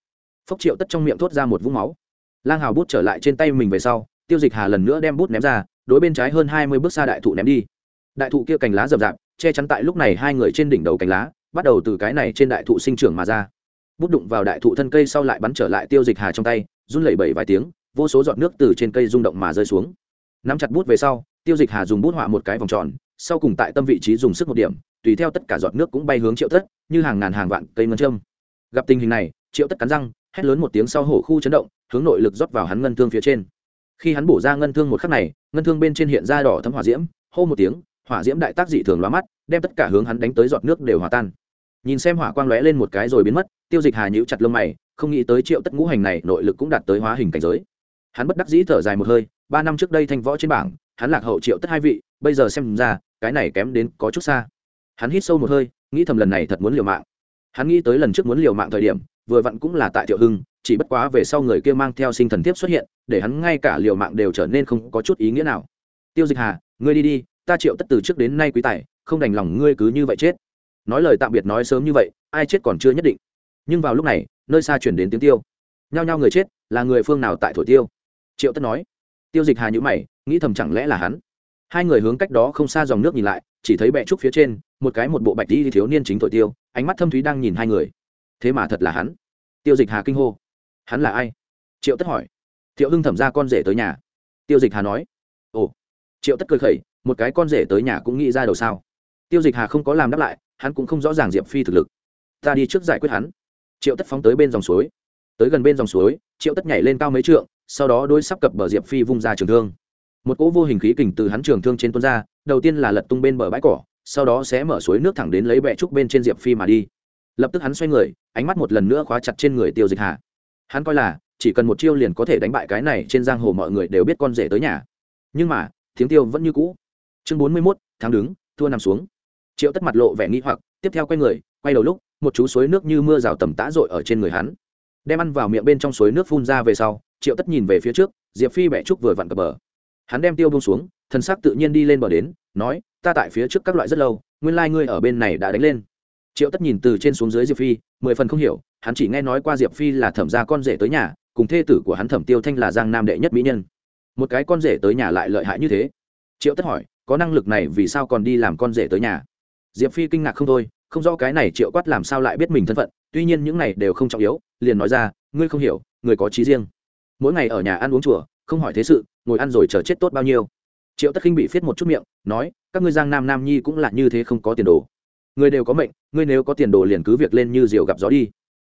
Phốc triệu tất trong miệng thốt ra một vũng máu. Lang hào bút trở lại trên tay mình về sau, tiêu dịch hà lần nữa đem bút ném ra, đối bên trái hơn hai mươi bước xa đại thụ ném đi. Đại thụ kia cành lá rậm rạp, che chắn tại lúc này hai người trên đỉnh đầu cành lá, bắt đầu từ cái này trên đại thụ sinh trưởng mà ra bút đụng vào đại thụ thân cây sau lại bắn trở lại tiêu dịch hà trong tay, run lẩy bẩy vài tiếng, vô số giọt nước từ trên cây rung động mà rơi xuống. Nắm chặt bút về sau, tiêu dịch hà dùng bút họa một cái vòng tròn, sau cùng tại tâm vị trí dùng sức một điểm, tùy theo tất cả giọt nước cũng bay hướng triệu tất như hàng ngàn hàng vạn cây ngân châm. Gặp tình hình này, triệu tất cắn răng, hét lớn một tiếng sau hổ khu chấn động, hướng nội lực rót vào hắn ngân thương phía trên. Khi hắn bổ ra ngân thương một khắc này, ngân thương bên trên hiện ra đỏ thấm hỏa diễm, hô một tiếng, hỏa diễm đại tác dị thường lóa mắt, đem tất cả hướng hắn đánh tới giọt nước đều hòa tan nhìn xem hỏa quang lóe lên một cái rồi biến mất, tiêu dịch hà nhíu chặt lông mày, không nghĩ tới triệu tất ngũ hành này nội lực cũng đạt tới hóa hình cảnh giới. Hắn bất đắc dĩ thở dài một hơi, ba năm trước đây thanh võ trên bảng, hắn lạc hậu triệu tất hai vị, bây giờ xem ra, cái này kém đến có chút xa. Hắn hít sâu một hơi, nghĩ thầm lần này thật muốn liều mạng. Hắn nghĩ tới lần trước muốn liều mạng thời điểm, vừa vặn cũng là tại thiệu hưng, chỉ bất quá về sau người kia mang theo sinh thần tiếp xuất hiện, để hắn ngay cả liều mạng đều trở nên không có chút ý nghĩa nào. Tiêu dịch hà, ngươi đi đi, ta triệu tất từ trước đến nay quý tài, không đành lòng ngươi cứ như vậy chết nói lời tạm biệt nói sớm như vậy, ai chết còn chưa nhất định. Nhưng vào lúc này, nơi xa chuyển đến tiếng tiêu. Nhao nhao người chết, là người phương nào tại thổi tiêu? Triệu tất nói. Tiêu dịch hà nhữ mày, nghĩ thầm chẳng lẽ là hắn? Hai người hướng cách đó không xa dòng nước nhìn lại, chỉ thấy bẹ trúc phía trên, một cái một bộ bạch đi thiếu niên chính thổi tiêu, ánh mắt thâm thúy đang nhìn hai người. Thế mà thật là hắn. Tiêu dịch hà kinh hô. Hắn là ai? Triệu tất hỏi. Thiệu hưng thẩm ra con rể tới nhà. Tiêu dịch hà nói. Ồ. Triệu tất cười khẩy, một cái con rể tới nhà cũng nghĩ ra đầu sao. Tiêu dịch hà không có làm đáp lại hắn cũng không rõ ràng diệp phi thực lực ta đi trước giải quyết hắn triệu tất phóng tới bên dòng suối tới gần bên dòng suối triệu tất nhảy lên cao mấy trượng sau đó đôi sắp cập bờ diệp phi vung ra trường thương một cỗ vô hình khí kình từ hắn trường thương trên tuôn ra đầu tiên là lật tung bên bờ bãi cỏ sau đó sẽ mở suối nước thẳng đến lấy bẹ trúc bên trên diệp phi mà đi lập tức hắn xoay người ánh mắt một lần nữa khóa chặt trên người tiêu dịch hà hắn coi là chỉ cần một chiêu liền có thể đánh bại cái này trên giang hồ mọi người đều biết con rể tới nhà nhưng mà tiếng tiêu vẫn như cũ chương bốn mươi mốt tháng đứng thua nằm xuống triệu tất mặt lộ vẻ nghi hoặc, tiếp theo quay người, quay đầu lúc, một chú suối nước như mưa rào tầm tã rội ở trên người hắn. Đem ăn vào miệng bên trong suối nước phun ra về sau, triệu tất nhìn về phía trước, diệp phi bẻ trúc vừa vặn cập bờ. Hắn đem tiêu bông xuống thân xác tự nhiên đi lên bờ đến, nói, ta tại phía trước các loại rất lâu, nguyên lai、like、ngươi ở bên này đã đánh lên. Triệu tất nhìn từ trên xuống dưới diệp phi, mười phần không hiểu, hắn chỉ nghe nói qua diệp phi là thẩm gia con rể tới nhà, cùng thê tử của hắn thẩm tiêu thanh là giang nam đệ nhất mỹ nhân. Một cái con rể tới nhà lại lợi hại như thế. Triệu tất hỏi, có năng lực này vì sao còn đi làm con rể tới nhà? Diệp phi kinh ngạc không thôi, không rõ cái này triệu quát làm sao lại biết mình thân phận, tuy nhiên những này đều không trọng yếu, liền nói ra, ngươi không hiểu, người có trí riêng. Mỗi ngày ở nhà ăn uống chùa, không hỏi thế sự, ngồi ăn rồi chờ chết tốt bao nhiêu. Triệu tất khinh bị phiết một chút miệng, nói, các ngươi giang nam nam nhi cũng là như thế không có tiền đồ. Người đều có mệnh, ngươi nếu có tiền đồ liền cứ việc lên như diều gặp gió đi.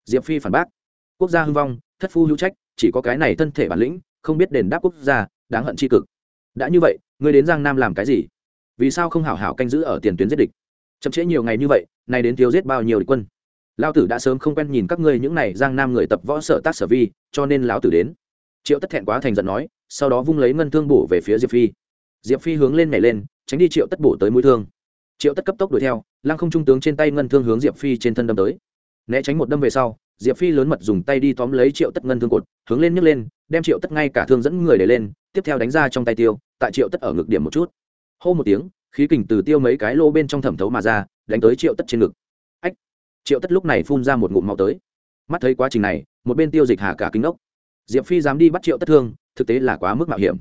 Diệp phi phản bác, quốc gia hưng vong, thất phu hữu trách, chỉ có cái này thân thể bản lĩnh, không biết đền đáp quốc gia, đáng hận tri cực. Đã như vậy, ngươi đến giang nam làm cái gì? Vì sao không hảo hảo canh giữ ở tiền tuyến giết địch? Chậm trễ nhiều ngày như vậy, nay đến thiếu giết bao nhiêu địch quân. Lao tử đã sớm không quen nhìn các ngươi những này giang nam người tập võ sở tác sở vi, cho nên lão tử đến. Triệu tất thẹn quá thành giận nói, sau đó vung lấy ngân thương bổ về phía diệp phi. Diệp phi hướng lên nhảy lên, tránh đi triệu tất bổ tới mũi thương. Triệu tất cấp tốc đuổi theo, lăng không trung tướng trên tay ngân thương hướng diệp phi trên thân đâm tới. Né tránh một đâm về sau, diệp phi lớn mật dùng tay đi tóm lấy triệu tất ngân thương cột, hướng lên nhấc lên, đem triệu tất ngay cả thương dẫn người để lên, tiếp theo đánh ra trong tay tiêu, tại triệu tất ở ngực điểm một chút. Hô một tiếng khí kình từ tiêu mấy cái lô bên trong thẩm thấu mà ra, đánh tới triệu tất trên ngực. Ách, triệu tất lúc này phun ra một ngụm máu tới. Mắt thấy quá trình này, một bên tiêu dịch hà cả kinh ốc diệp phi dám đi bắt triệu tất thương, thực tế là quá mức mạo hiểm.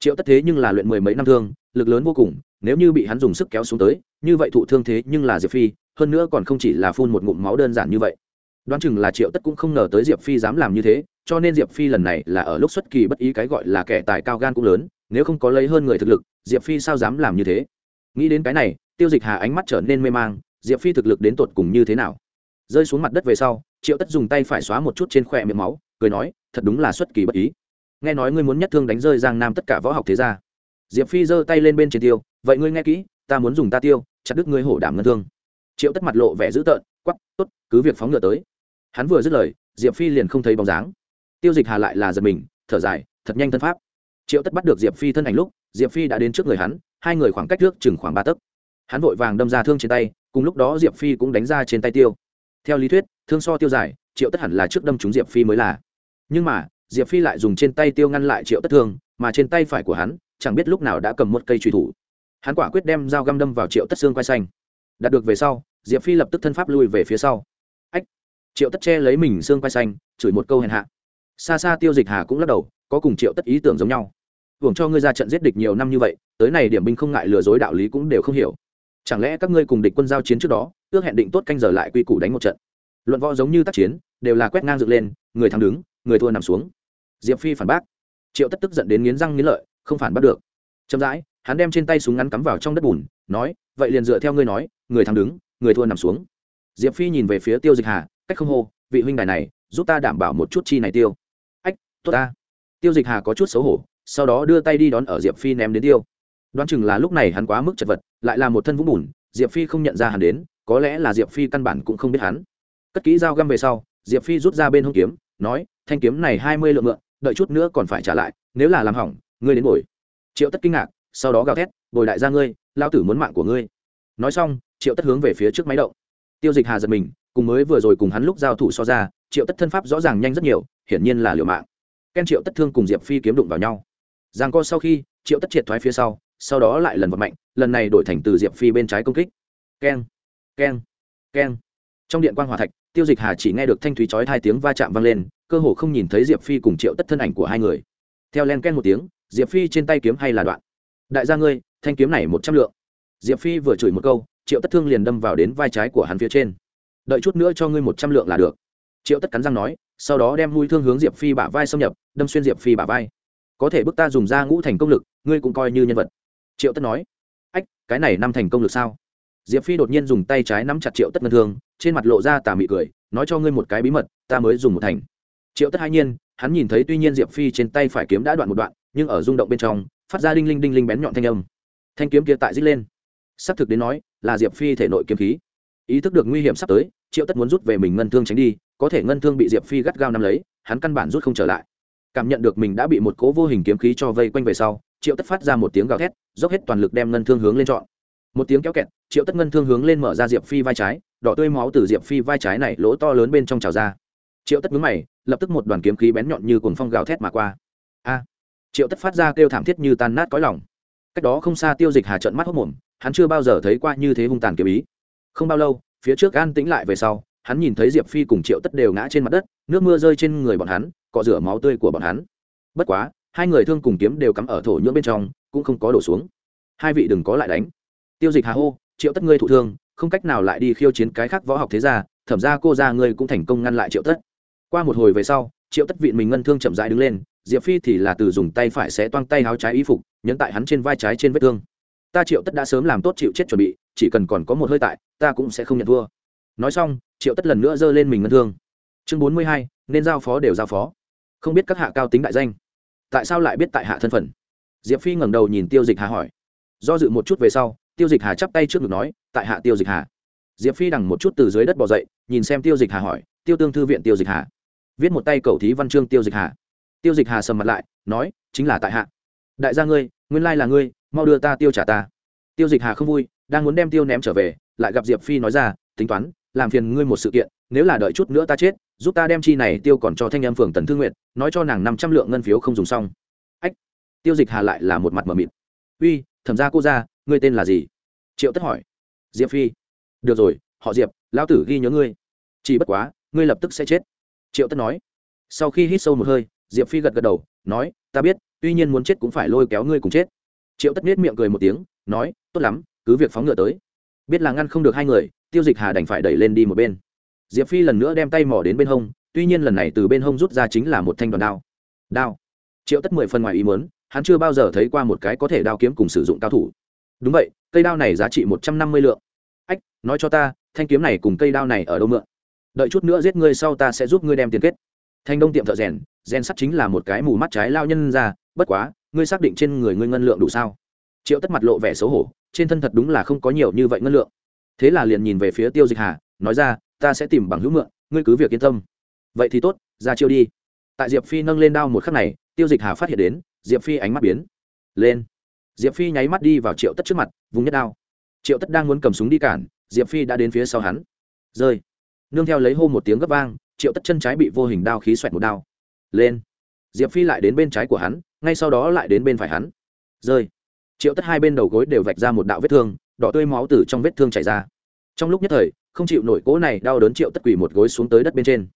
Triệu tất thế nhưng là luyện mười mấy năm thương, lực lớn vô cùng, nếu như bị hắn dùng sức kéo xuống tới, như vậy thụ thương thế nhưng là diệp phi, hơn nữa còn không chỉ là phun một ngụm máu đơn giản như vậy. Đoán chừng là triệu tất cũng không ngờ tới diệp phi dám làm như thế, cho nên diệp phi lần này là ở lúc xuất kỳ bất ý cái gọi là kẻ tài cao gan cũng lớn, nếu không có lấy hơn người thực lực, diệp phi sao dám làm như thế? Nghĩ đến cái này, tiêu dịch hà ánh mắt trở nên mê mang, diệp phi thực lực đến tột cùng như thế nào? Rơi xuống mặt đất về sau, triệu tất dùng tay phải xóa một chút trên khỏe miệng máu, cười nói, thật đúng là xuất kỳ bất ý. Nghe nói ngươi muốn nhất thương đánh rơi giang nam tất cả võ học thế gia. Diệp phi giơ tay lên bên trên tiêu, vậy ngươi nghe kỹ, ta muốn dùng ta tiêu, chặt đứt ngươi hổ đảm ngân thương. Triệu tất mặt lộ vẻ dữ tợn quắp tốt, cứ việc phóng ngựa tới. Hắn vừa dứt lời, diệp phi liền không thấy bóng dáng. Tiêu dịch hà lại là giật mình, thở dài, thật nhanh thân pháp. Triệu tất bắt được diệp phi thân ảnh lúc, diệp phi đã đến trước người hắn hai người khoảng cách trước chừng khoảng ba tấc. Hắn vội vàng đâm ra thương trên tay, cùng lúc đó diệp phi cũng đánh ra trên tay tiêu. Theo lý thuyết, thương so tiêu dài, triệu tất hẳn là trước đâm trúng diệp phi mới là. Nhưng mà, diệp phi lại dùng trên tay tiêu ngăn lại triệu tất thương, mà trên tay phải của hắn, chẳng biết lúc nào đã cầm một cây truy thủ. Hắn quả quyết đem dao găm đâm vào triệu tất xương quay xanh. Đạt được về sau, diệp phi lập tức thân pháp lui về phía sau. Ách! Triệu tất che lấy mình xương quay xanh, chửi một câu hèn hạ. Xa xa tiêu dịch hà cũng lắc đầu, có cùng triệu tất ý tưởng giống nhau hưởng cho ngươi ra trận giết địch nhiều năm như vậy, tới này điểm binh không ngại lừa dối đạo lý cũng đều không hiểu. Chẳng lẽ các ngươi cùng địch quân giao chiến trước đó, ước hẹn định tốt canh giờ lại quy củ đánh một trận? Luận võ giống như tác chiến, đều là quét ngang dựng lên, người thắng đứng, người thua nằm xuống. Diệp phi phản bác. Triệu tất tức giận đến nghiến răng nghiến lợi, không phản bắt được. Chậm rãi, hắn đem trên tay súng ngắn cắm vào trong đất bùn, nói, vậy liền dựa theo ngươi nói, người thắng đứng, người thua nằm xuống. Diệp phi nhìn về phía tiêu dịch hà, cách không hô, vị huynh đài này, giúp ta đảm bảo một chút chi này tiêu. Ách, tốt ta. Tiêu dịch hà có chút xấu hổ sau đó đưa tay đi đón ở diệp phi ném đến tiêu. Đoán chừng là lúc này hắn quá mức chật vật, lại là một thân vũng bùn, diệp phi không nhận ra hắn đến, có lẽ là diệp phi căn bản cũng không biết hắn. Cất kỹ dao găm về sau, diệp phi rút ra bên hông kiếm, nói, thanh kiếm này hai mươi lượng mượn, đợi chút nữa còn phải trả lại, nếu là làm hỏng, ngươi đến bồi. Triệu tất kinh ngạc, sau đó gào thét, bồi đại gia ngươi lao tử muốn mạng của ngươi. Nói xong, triệu tất hướng về phía trước máy động. Tiêu dịch hà giật mình, cùng mới vừa rồi cùng hắn lúc giao thủ so ra, triệu tất thân pháp rõ ràng nhanh rất nhiều, hiển nhiên là liều mạng. Ken triệu tất thương cùng diệp phi kiếm đụng vào nhau giang co sau khi, triệu tất triệt thoái phía sau sau đó lại lần vật mạnh lần này đổi thành từ diệp phi bên trái công kích. Keng keng keng. Trong điện quan hòa thạch, tiêu dịch hà chỉ nghe được thanh thúy chói hai tiếng va chạm vang lên, cơ hồ không nhìn thấy diệp phi cùng triệu tất thân ảnh của hai người. Theo len ken một tiếng, diệp phi trên tay kiếm hay là đoạn. Đại gia ngươi, thanh kiếm này một trăm lượng. Diệp phi vừa chửi một câu, triệu tất thương liền đâm vào đến vai trái của hắn phía trên. Đợi chút nữa cho ngươi một trăm lượng là được. Triệu tất cắn răng nói, sau đó đem mũi thương hướng diệp phi bả vai xâm nhập, đâm xuyên diệp phi bả vai có thể bức ta dùng ra ngũ thành công lực, ngươi cũng coi như nhân vật. Triệu tất nói. Ách, cái này năm thành công lực sao? Diệp phi đột nhiên dùng tay trái nắm chặt triệu tất ngân thương, trên mặt lộ ra tà mị cười, nói cho ngươi một cái bí mật, ta mới dùng một thành. Triệu tất hai nhiên, hắn nhìn thấy tuy nhiên diệp phi trên tay phải kiếm đã đoạn một đoạn, nhưng ở rung động bên trong, phát ra đinh linh đinh linh bén nhọn thanh âm. Thanh kiếm kia tại dít lên. Xác thực đến nói, là diệp phi thể nội kiếm khí. Ý thức được nguy hiểm sắp tới, triệu tất muốn rút về mình ngân thương tránh đi, có thể ngân thương bị diệp phi gắt gao nắm lấy, hắn căn bản rút không trở lại cảm nhận được mình đã bị một cố vô hình kiếm khí cho vây quanh về sau, triệu tất phát ra một tiếng gào thét, dốc hết toàn lực đem ngân thương hướng lên trọn một tiếng kéo kẹt, triệu tất ngân thương hướng lên mở ra diệp phi vai trái, đỏ tươi máu từ diệp phi vai trái này lỗ to lớn bên trong trào ra. Triệu tất mướn mày, lập tức một đoàn kiếm khí bén nhọn như cuồng phong gào thét mà qua. A! Triệu tất phát ra kêu thảm thiết như tan nát cõi lòng. Cách đó không xa tiêu dịch hà trận mắt hốc mồm, hắn chưa bao giờ thấy qua như thế hung tàn kiếm ý. Không bao lâu, phía trước an tĩnh lại về sau, hắn nhìn thấy diệp phi cùng triệu tất đều ngã trên mặt đất, nước mưa rơi trên người bọn hắn cọ rửa máu tươi của bọn hắn. Bất quá, hai người thương cùng kiếm đều cắm ở thổ nhưỡng bên trong, cũng không có đổ xuống. Hai vị đừng có lại đánh. Tiêu dịch hà hô, triệu tất ngươi thụ thương, không cách nào lại đi khiêu chiến cái khác võ học thế gia, thẩm ra cô ra ngươi cũng thành công ngăn lại triệu tất. Qua một hồi về sau, triệu tất vịn mình ngân thương chậm rãi đứng lên, diệp phi thì là từ dùng tay phải xé toang tay áo trái y phục, nhấn tại hắn trên vai trái trên vết thương. Ta triệu tất đã sớm làm tốt chịu chết chuẩn bị, chỉ cần còn có một hơi tại, ta cũng sẽ không nhận thua. Nói xong, triệu tất lần nữa giơ lên mình ngân thương. Chương bốn mươi hai, nên giao phó đều giao phó không biết các hạ cao tính đại danh. Tại sao lại biết tại hạ thân phận? Diệp phi ngẩng đầu nhìn tiêu dịch hà hỏi. Do dự một chút về sau, tiêu dịch hà chắp tay trước ngực nói, tại hạ tiêu dịch hà. Diệp phi đằng một chút từ dưới đất bỏ dậy, nhìn xem tiêu dịch hà hỏi, tiêu tương thư viện tiêu dịch hà? Viết một tay cầu thí văn chương tiêu dịch hà. Tiêu dịch hà sầm mặt lại, nói, chính là tại hạ. Đại gia ngươi, nguyên lai là ngươi, mau đưa ta tiêu trả ta. Tiêu dịch hà không vui, đang muốn đem tiêu ném trở về, lại gặp diệp phi nói ra, tính toán, làm phiền ngươi một sự kiện, nếu là đợi chút nữa ta chết giúp ta đem chi này tiêu còn cho thanh em phường tần thương nguyện nói cho nàng năm trăm lượng ngân phiếu không dùng xong. Ách, tiêu dịch hà lại là một mặt mờ mịt. Uy, thẩm ra cô ra ngươi tên là gì? Triệu tất hỏi. Diệp phi. Được rồi, họ diệp, lão tử ghi nhớ ngươi. Chỉ bất quá, ngươi lập tức sẽ chết. Triệu tất nói. Sau khi hít sâu một hơi, diệp phi gật gật đầu, nói, ta biết, tuy nhiên muốn chết cũng phải lôi kéo ngươi cùng chết. Triệu tất biết miệng cười một tiếng, nói, tốt lắm, cứ việc phóng ngựa tới. Biết là ngăn không được hai người, tiêu dịch hà đành phải đẩy lên đi một bên diệp phi lần nữa đem tay mỏ đến bên hông, tuy nhiên lần này từ bên hông rút ra chính là một thanh đoàn đao. Đao. Triệu tất mười phần ngoài ý muốn, hắn chưa bao giờ thấy qua một cái có thể đao kiếm cùng sử dụng cao thủ. Đúng vậy, cây đao này giá trị một trăm năm mươi lượng. Ách, nói cho ta, thanh kiếm này cùng cây đao này ở đâu mượn? Đợi chút nữa giết ngươi sau ta sẽ giúp ngươi đem tiền kết. Thanh đông tiệm thợ rèn rèn sắt chính là một cái mù mắt trái lao nhân ra, bất quá, ngươi xác định trên người ngươi ngân lượng đủ sao? Triệu tất mặt lộ vẻ xấu hổ, trên thân thật đúng là không có nhiều như vậy ngân lượng. Thế là liền nhìn về phía tiêu dịch hà, nói ra ta sẽ tìm bằng hữu mượn, ngươi cứ việc yên tâm. Vậy thì tốt, ra chiêu đi. Tại diệp phi nâng lên đao một khắc này, tiêu dịch hà phát hiện đến, diệp phi ánh mắt biến lên. Diệp phi nháy mắt đi vào triệu tất trước mặt, vùng nhất đao. Triệu tất đang muốn cầm súng đi cản, diệp phi đã đến phía sau hắn. Rơi. Nương theo lấy hô một tiếng gấp vang, triệu tất chân trái bị vô hình đao khí xoẹt một đao. Lên. Diệp phi lại đến bên trái của hắn, ngay sau đó lại đến bên phải hắn. Rơi. Triệu tất hai bên đầu gối đều vạch ra một đạo vết thương, đỏ tươi máu từ trong vết thương chảy ra. Trong lúc nhất thời không chịu nổi cỗ này đau đớn triệu tất quỳ một gối xuống tới đất bên trên.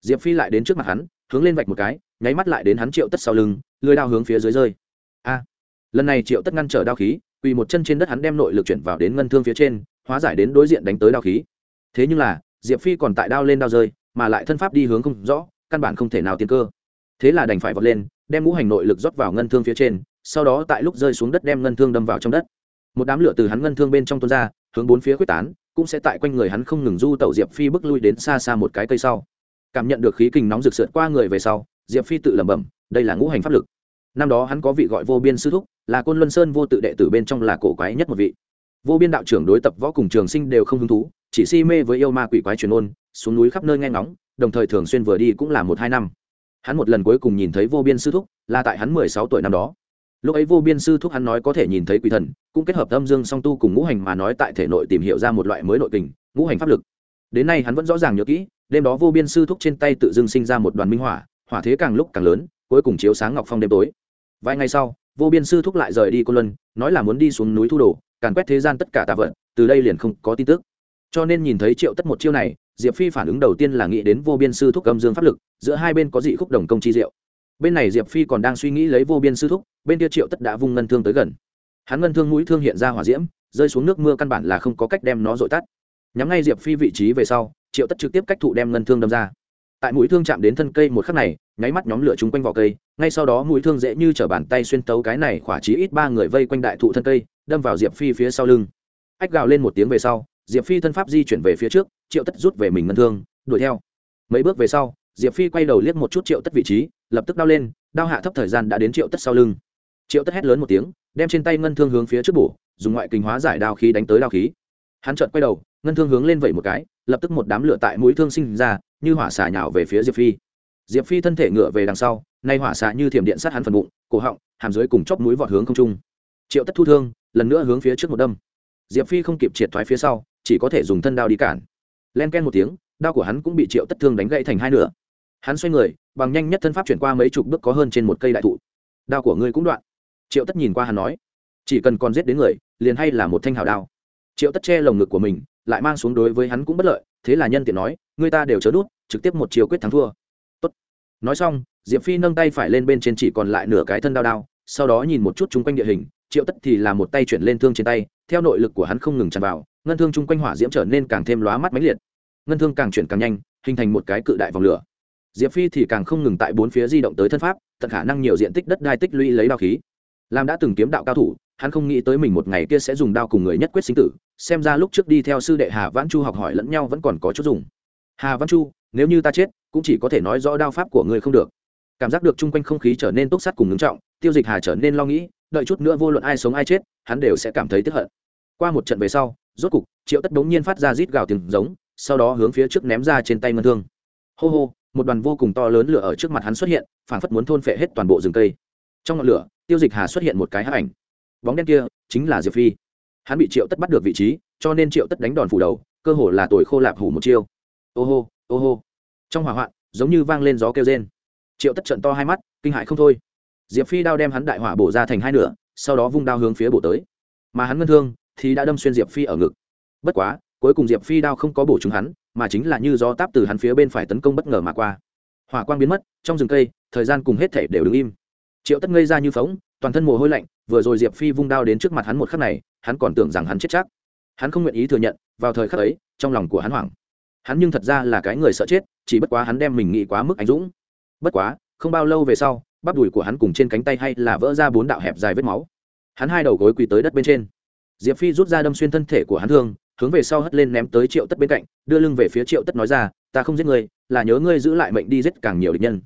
Diệp phi lại đến trước mặt hắn, hướng lên vạch một cái, nháy mắt lại đến hắn triệu tất sau lưng lưới đao hướng phía dưới rơi. A! Lần này triệu tất ngăn trở đao khí, quỳ một chân trên đất hắn đem nội lực chuyển vào đến ngân thương phía trên, hóa giải đến đối diện đánh tới đao khí. Thế nhưng là, diệp phi còn tại đao lên đao rơi, mà lại thân pháp đi hướng không rõ, căn bản không thể nào tiên cơ. Thế là đành phải vọt lên, đem ngũ hành nội lực rót vào ngân thương phía trên, sau đó tại lúc rơi xuống đất đem ngân thương đâm vào trong đất. Một đám lửa từ hắn ngân thương bên trong tuôn ra, hướng bốn phía quyết tán cũng sẽ tại quanh người hắn không ngừng du tẩu diệp phi bước lui đến xa xa một cái cây sau. Cảm nhận được khí kình nóng rực sượt qua người về sau, diệp phi tự lẩm bẩm, đây là ngũ hành pháp lực. Năm đó hắn có vị gọi vô biên sư thúc, là côn luân sơn vô tự đệ tử bên trong là cổ quái nhất một vị. Vô biên đạo trưởng đối tập võ cùng trường sinh đều không hứng thú, chỉ si mê với yêu ma quỷ quái truyền ôn, xuống núi khắp nơi nghe ngóng, đồng thời thường xuyên vừa đi cũng là một hai năm. Hắn một lần cuối cùng nhìn thấy vô biên sư thúc, là tại hắn mười sáu tuổi năm đó lúc ấy vô biên sư thúc hắn nói có thể nhìn thấy quỷ thần, cũng kết hợp âm dương song tu cùng ngũ hành mà nói tại thể nội tìm hiểu ra một loại mới nội tình ngũ hành pháp lực. Đến nay hắn vẫn rõ ràng nhớ kỹ, đêm đó vô biên sư thúc trên tay tự dưng sinh ra một đoàn minh hỏa hỏa thế càng lúc càng lớn, cuối cùng chiếu sáng ngọc phong đêm tối. Vài ngày sau, vô biên sư thúc lại rời đi cô luân, nói là muốn đi xuống núi thu đồ, càn quét thế gian tất cả tạ vận từ đây liền không có tin tức. Cho nên nhìn thấy triệu tất một chiêu này, diệp phi phản ứng đầu tiên là nghĩ đến vô biên sư thúc âm dương pháp lực, giữa hai bên có dị khúc đồng công chi diệu bên này diệp phi còn đang suy nghĩ lấy vô biên sư thúc, bên kia triệu tất đã vung ngân thương tới gần. Hắn ngân thương mũi thương hiện ra hỏa diễm, rơi xuống nước mưa căn bản là không có cách đem nó dội tắt. Nhắm ngay diệp phi vị trí về sau, triệu tất trực tiếp cách thụ đem ngân thương đâm ra. Tại mũi thương chạm đến thân cây một khắc này, nháy mắt nhóm lửa chúng quanh vỏ cây, ngay sau đó mũi thương dễ như t r ở bàn tay xuyên tấu cái này khỏa chí ít ba người vây quanh đại thụ thân cây, đâm vào diệp phi phía sau lưng. Ách gào lên một tiếng về sau, diệp phi thân pháp di chuyển về phía trước, triệu tất rút về mình ngân thương, đuổi theo. Mấy bước về sau diệp phi quay đầu liếc một chút triệu tất vị trí, lập tức đau lên đao hạ thấp thời gian đã đến triệu tất sau lưng. Triệu tất hét lớn một tiếng, đem trên tay ngân thương hướng phía trước bổ, dùng ngoại kinh hóa giải đao khí đánh tới đao khí. Hắn chợt quay đầu, ngân thương hướng lên vẩy một cái, lập tức một đám lửa tại mũi thương sinh ra, như hỏa xả nhào về phía diệp phi. Diệp phi thân thể ngựa về đằng sau, nay hỏa xả như thiểm điện sát hắn phần bụng, cổ họng, hàm dưới cùng chóp mũi vọt hướng không trung. Triệu tất thu thương, lần nữa hướng phía trước một đâm. Diệp phi không kịp triệt thoái phía sau, chỉ có thể dùng thân đao đi cản. Len ken một tiếng, đao của hắn cũng bị triệu tất thương đánh gãy thành hai nửa hắn xoay người, bằng nhanh nhất thân pháp chuyển qua mấy chục bước có hơn trên một cây đại thụ. Đao của ngươi cũng đoạn. Triệu tất nhìn qua hắn nói, chỉ cần còn giết đến người, liền hay là một thanh hào đao. Triệu tất che lồng ngực của mình, lại mang xuống đối với hắn cũng bất lợi, thế là nhân tiện nói, người ta đều chớ đút, trực tiếp một chiều quyết thắng thua. Tốt. nói xong, diệp phi nâng tay phải lên bên trên chỉ còn lại nửa cái thân đao đao, sau đó nhìn một chút chung quanh địa hình, triệu tất thì là một tay chuyển lên thương trên tay, theo nội lực của hắn không ngừng tràn vào, ngân thương chung quanh hỏa diễm trở nên càng thêm lóa mắt mãnh liệt. Ngân thương càng chuyển càng nhanh, hình thành một cái cự đại vòng lửa diệp phi thì càng không ngừng tại bốn phía di động tới thân pháp, tận khả năng nhiều diện tích đất đai tích lũy lấy đao khí. Làm đã từng kiếm đạo cao thủ, hắn không nghĩ tới mình một ngày kia sẽ dùng đao cùng người nhất quyết sinh tử, xem ra lúc trước đi theo sư đệ hà Văn chu học hỏi lẫn nhau vẫn còn có chút dùng. Hà Văn chu, nếu như ta chết, cũng chỉ có thể nói rõ đao pháp của người không được. Cảm giác được chung quanh không khí trở nên túc sắt cùng ngưng trọng, tiêu dịch hà trở nên lo nghĩ, đợi chút nữa vô luận ai sống ai chết, hắn đều sẽ cảm thấy tức hận. Qua một trận về sau, rốt cục, triệu tất đống nhiên phát ra rít gào tiếng giống, sau đó hướng phía trước ném ra trên tay ngân thương. Hô hô một đoàn vô cùng to lớn lửa ở trước mặt hắn xuất hiện, phảng phất muốn thôn phệ hết toàn bộ rừng cây. Trong ngọn lửa, tiêu dịch hà xuất hiện một cái hắc ảnh. Bóng đen kia chính là diệp phi. Hắn bị triệu tất bắt được vị trí, cho nên triệu tất đánh đòn phủ đầu, cơ hồ là tuổi khô lạp hủ một chiêu. Ô hô ô hô. Trong hỏa hoạn, giống như vang lên gió kêu rên. Triệu tất trận to hai mắt, kinh hại không thôi. Diệp phi đao đem hắn đại hỏa bổ ra thành hai nửa, sau đó vung đao hướng phía bổ tới. Mà hắn ngân thương thì đã đâm xuyên diệp phi ở ngực. Bất quá, cuối cùng diệp phi đao không có bổ trúng hắn mà chính là như gió táp từ hắn phía bên phải tấn công bất ngờ mà qua. Hỏa quang biến mất, trong rừng cây, thời gian cùng hết thể đều đứng im. Triệu tất ngây ra như phóng toàn thân mồ hôi lạnh, vừa rồi diệp phi vung đao đến trước mặt hắn một khắc này, hắn còn tưởng rằng hắn chết chắc. Hắn không nguyện ý thừa nhận, vào thời khắc ấy, trong lòng của hắn hoảng. Hắn nhưng thật ra là cái người sợ chết, chỉ bất quá hắn đem mình nghĩ quá mức anh dũng. Bất quá, không bao lâu về sau, bắp đùi của hắn cùng trên cánh tay hay là vỡ ra bốn đạo hẹp dài vết máu. Hắn hai đầu gối quỳ tới đất bên trên. Diệp phi rút ra đâm xuyên thân thể của hắn thương hướng về sau hất lên ném tới triệu tất bên cạnh, đưa lưng về phía triệu tất nói ra, ta không giết ngươi, là nhớ ngươi giữ lại mệnh đi giết càng nhiều địch nhân.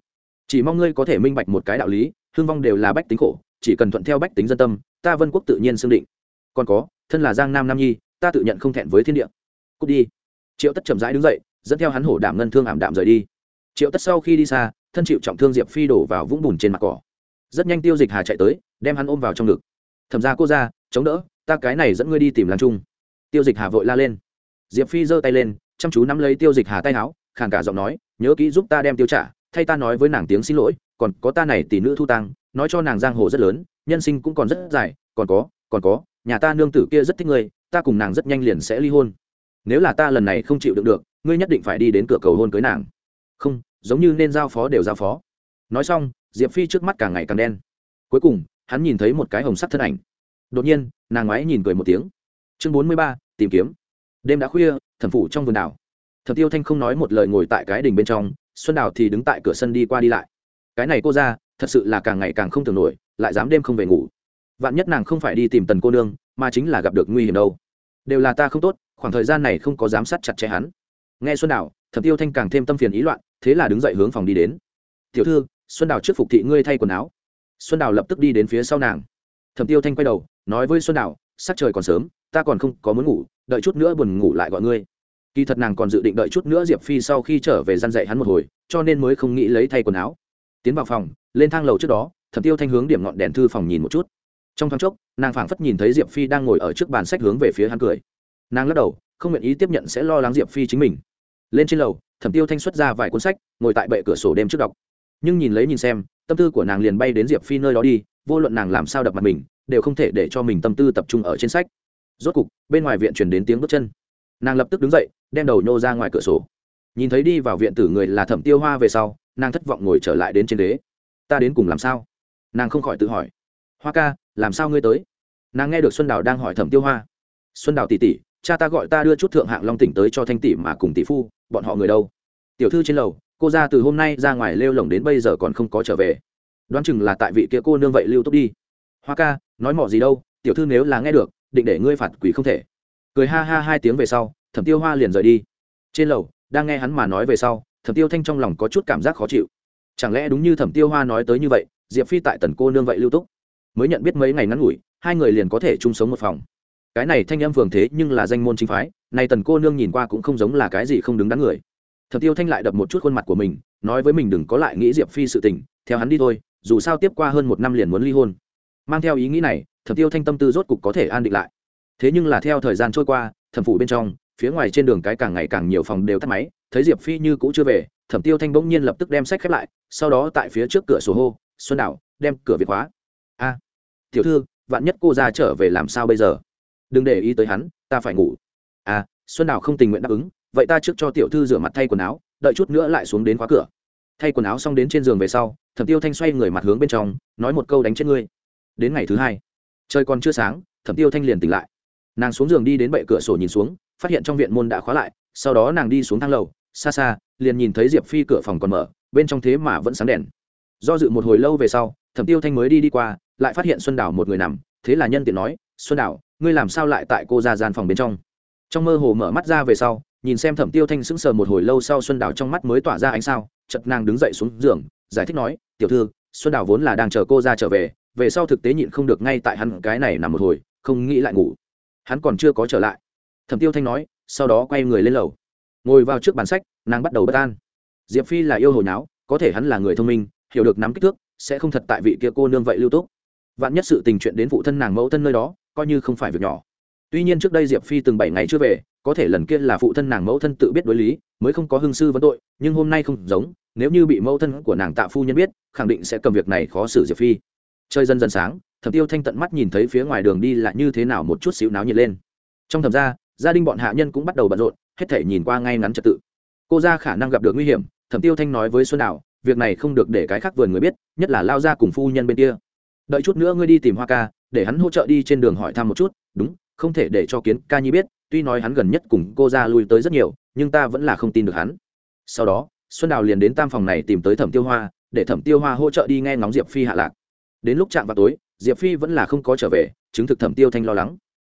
Chỉ mong ngươi có thể minh bạch một cái đạo lý, hương vong đều là bách tính khổ, chỉ cần thuận theo bách tính dân tâm, ta vân quốc tự nhiên xưng định. Còn có, thân là giang nam nam nhi, ta tự nhận không thẹn với thiên địa. Cút đi. Triệu tất chậm rãi đứng dậy, dẫn theo hắn hổ đảm ngân thương ảm đạm rời đi. Triệu tất sau khi đi xa, thân chịu trọng thương diệp phi đổ vào vũng bùn trên mặt cỏ. Rất nhanh tiêu dịch hà chạy tới, đem hắn ôm vào trong ngực. Thẩm ra cô ra chống đỡ, ta cái này dẫn ngươi đi tìm làm chung tiêu dịch hà vội la lên. Diệp phi giơ tay lên, chăm chú nắm lấy tiêu dịch hà tay áo, khàn cả giọng nói, nhớ kỹ giúp ta đem tiêu trả, thay ta nói với nàng tiếng xin lỗi, còn có ta này tỷ nữ thu tăng, nói cho nàng giang hồ rất lớn, nhân sinh cũng còn rất dài, còn có còn có, nhà ta nương tử kia rất thích ngươi, ta cùng nàng rất nhanh liền sẽ ly hôn. Nếu là ta lần này không chịu đựng được, ngươi nhất định phải đi đến cửa cầu hôn cưới nàng. Không, giống như nên giao phó đều giao phó. Nói xong, diệp phi trước mắt càng ngày càng đen. Cuối cùng, hắn nhìn thấy một cái hồng sắc thân ảnh. Đột nhiên, nàng ngoái nhìn cười một tiếng chương bốn mươi ba, tìm kiếm. Đêm đã khuya, thẩm phủ trong vườn đảo. Thẩm tiêu thanh không nói một lời ngồi tại cái đình bên trong, xuân đào thì đứng tại cửa sân đi qua đi lại. Cái này cô ra, thật sự là càng ngày càng không tưởng nổi, lại dám đêm không về ngủ. Vạn nhất nàng không phải đi tìm tần cô nương, mà chính là gặp được nguy hiểm đâu. Đều là ta không tốt, khoảng thời gian này không có giám sát chặt chẽ hắn. Nghe xuân đào, thẩm tiêu thanh càng thêm tâm phiền ý loạn, thế là đứng dậy hướng phòng đi đến. Tiểu thư, xuân đào trước phục thị ngươi thay quần áo. Xuân đào lập tức đi đến phía sau nàng. Thẩm tiêu thanh quay đầu, nói với xuân đào sắc trời còn sớm ta còn không có muốn ngủ, đợi chút nữa buồn ngủ lại gọi ngươi. Kỳ thật nàng còn dự định đợi chút nữa diệp phi sau khi trở về gian dạy hắn một hồi, cho nên mới không nghĩ lấy thay quần áo. Tiến vào phòng, lên thang lầu trước đó, thẩm tiêu thanh hướng điểm ngọn đèn thư phòng nhìn một chút. Trong thoáng chốc, nàng phảng phất nhìn thấy diệp phi đang ngồi ở trước bàn sách hướng về phía hắn cười. Nàng lắc đầu, không nguyện ý tiếp nhận sẽ lo lắng diệp phi chính mình. Lên trên lầu, thẩm tiêu thanh xuất ra vài cuốn sách, ngồi tại bệ cửa sổ đêm trước đọc. Nhưng nhìn lấy nhìn xem, tâm tư của nàng liền bay đến diệp phi nơi đó đi, vô luận nàng làm sao đập mặt mình, đều không thể để cho mình tâm tư tập trung ở trên sách rốt cục, bên ngoài viện truyền đến tiếng bước chân. Nàng lập tức đứng dậy, đem đầu nhô ra ngoài cửa sổ. Nhìn thấy đi vào viện tử người là thẩm tiêu hoa về sau, nàng thất vọng ngồi trở lại đến trên đế ta đến cùng làm sao? Nàng không khỏi tự hỏi. Hoa ca, làm sao ngươi tới? Nàng nghe được xuân đào đang hỏi thẩm tiêu hoa. Xuân đào tỉ tỉ cha ta gọi ta đưa chút thượng hạng long tỉnh tới cho thanh tỷ mà cùng tỷ phu, bọn họ người đâu? Tiểu thư trên lầu, cô ra từ hôm nay ra ngoài lêu lồng đến bây giờ còn không có trở về. Đoán chừng là tại vị kia cô nương vậy lưu tốt đi. Hoa ca, nói mỏ gì đâu, tiểu thư nếu là nghe được định để ngươi phạt quỷ không thể. Cười ha ha hai tiếng về sau, thẩm tiêu hoa liền rời đi. Trên lầu, đang nghe hắn mà nói về sau, thẩm tiêu thanh trong lòng có chút cảm giác khó chịu. Chẳng lẽ đúng như thẩm tiêu hoa nói tới như vậy, diệp phi tại tần cô nương vậy lưu túc? Mới nhận biết mấy ngày ngắn ngủi, hai người liền có thể chung sống một phòng. Cái này thanh em phường thế nhưng là danh môn chính phái này tần cô nương nhìn qua cũng không giống là cái gì không đứng đắn người. Thẩm tiêu thanh lại đập một chút khuôn mặt của mình, nói với mình đừng có lại nghĩ diệp phi sự tình, theo hắn đi thôi, dù sao tiếp qua hơn một năm liền muốn ly hôn. Mang theo ý nghĩ này thẩm tiêu thanh tâm tư rốt cục có thể an định lại. Thế nhưng là theo thời gian trôi qua, thẩm phủ bên trong, phía ngoài trên đường cái càng ngày càng nhiều phòng đều tắt máy, thấy diệp phi như cũ chưa về, thẩm tiêu thanh bỗng nhiên lập tức đem sách khép lại, sau đó tại phía trước cửa sổ hô, xuân đảo, đem cửa việt hóa. a, tiểu thư, vạn nhất cô ra trở về làm sao bây giờ? Đừng để ý tới hắn, ta phải ngủ. À xuân đảo không tình nguyện đáp ứng, vậy ta trước cho tiểu thư rửa mặt thay quần áo, đợi chút nữa lại xuống đến khóa cửa. Thay quần áo xong đến trên giường về sau, thẩm tiêu thanh xoay người mặt hướng bên trong, nói một câu đánh chết ngươi. Đến ngày thứ hai trời còn chưa sáng, thẩm tiêu thanh liền tỉnh lại. Nàng xuống giường đi đến bệ cửa sổ nhìn xuống, phát hiện trong viện môn đã khóa lại, sau đó nàng đi xuống thang lầu, xa xa, liền nhìn thấy diệp phi cửa phòng còn mở, bên trong thế mà vẫn sáng đèn. Do dự một hồi lâu về sau, thẩm tiêu thanh mới đi đi qua, lại phát hiện xuân đảo một người nằm, thế là nhân tiện nói, xuân đảo, ngươi làm sao lại tại cô ra gian phòng bên trong? Trong mơ hồ mở mắt ra về sau, nhìn xem thẩm tiêu thanh sững sờ một hồi lâu sau xuân đảo trong mắt mới tỏa ra ánh sao chật nàng đứng dậy xuống giường, giải thích nói, tiểu thư, xuân đảo vốn là đang chờ cô ra trở về về sau thực tế nhịn không được ngay tại hắn cái này nằm một hồi, không nghĩ lại ngủ. Hắn còn chưa có trở lại. Thẩm tiêu thanh nói, sau đó quay người lên lầu. Ngồi vào trước bàn sách, nàng bắt đầu bất an. Diệp phi là yêu hồi náo có thể hắn là người thông minh, hiểu được nắm kích thước, sẽ không thật tại vị kia cô nương vậy lưu túc. Vạn nhất sự tình chuyện đến phụ thân nàng mẫu thân nơi đó, coi như không phải việc nhỏ. Tuy nhiên trước đây diệp phi từng bảy ngày chưa về, có thể lần kia là phụ thân nàng mẫu thân tự biết đối lý, mới không có hương sư vấn tội, nhưng hôm nay không giống, nếu như bị mẫu thân của nàng tạ phu nhân biết, khẳng định sẽ cầm việc này khó xử diệp phi chơi dần dần sáng, thẩm tiêu thanh tận mắt nhìn thấy phía ngoài đường đi lại như thế nào một chút xíu náo nhiệt lên. Trong thẩm gia gia đình bọn hạ nhân cũng bắt đầu bận rộn, hết thể nhìn qua ngay ngắn trật tự. Cô ra khả năng gặp được nguy hiểm, thẩm tiêu thanh nói với xuân đào, việc này không được để cái khác vườn người biết, nhất là lao ra cùng phu nhân bên kia. Đợi chút nữa ngươi đi tìm hoa ca, để hắn hỗ trợ đi trên đường hỏi thăm một chút, đúng, không thể để cho kiến ca nhi biết, tuy nói hắn gần nhất cùng cô ra lui tới rất nhiều, nhưng ta vẫn là không tin được hắn. Sau đó, xuân đào liền đến tam phòng này tìm tới thẩm tiêu hoa, để thẩm tiêu hoa hỗ trợ đi nghe ngóng diệp phi hạ lạc đến lúc chạm vào tối, diệp phi vẫn là không có trở về, chứng thực thẩm tiêu thanh lo lắng.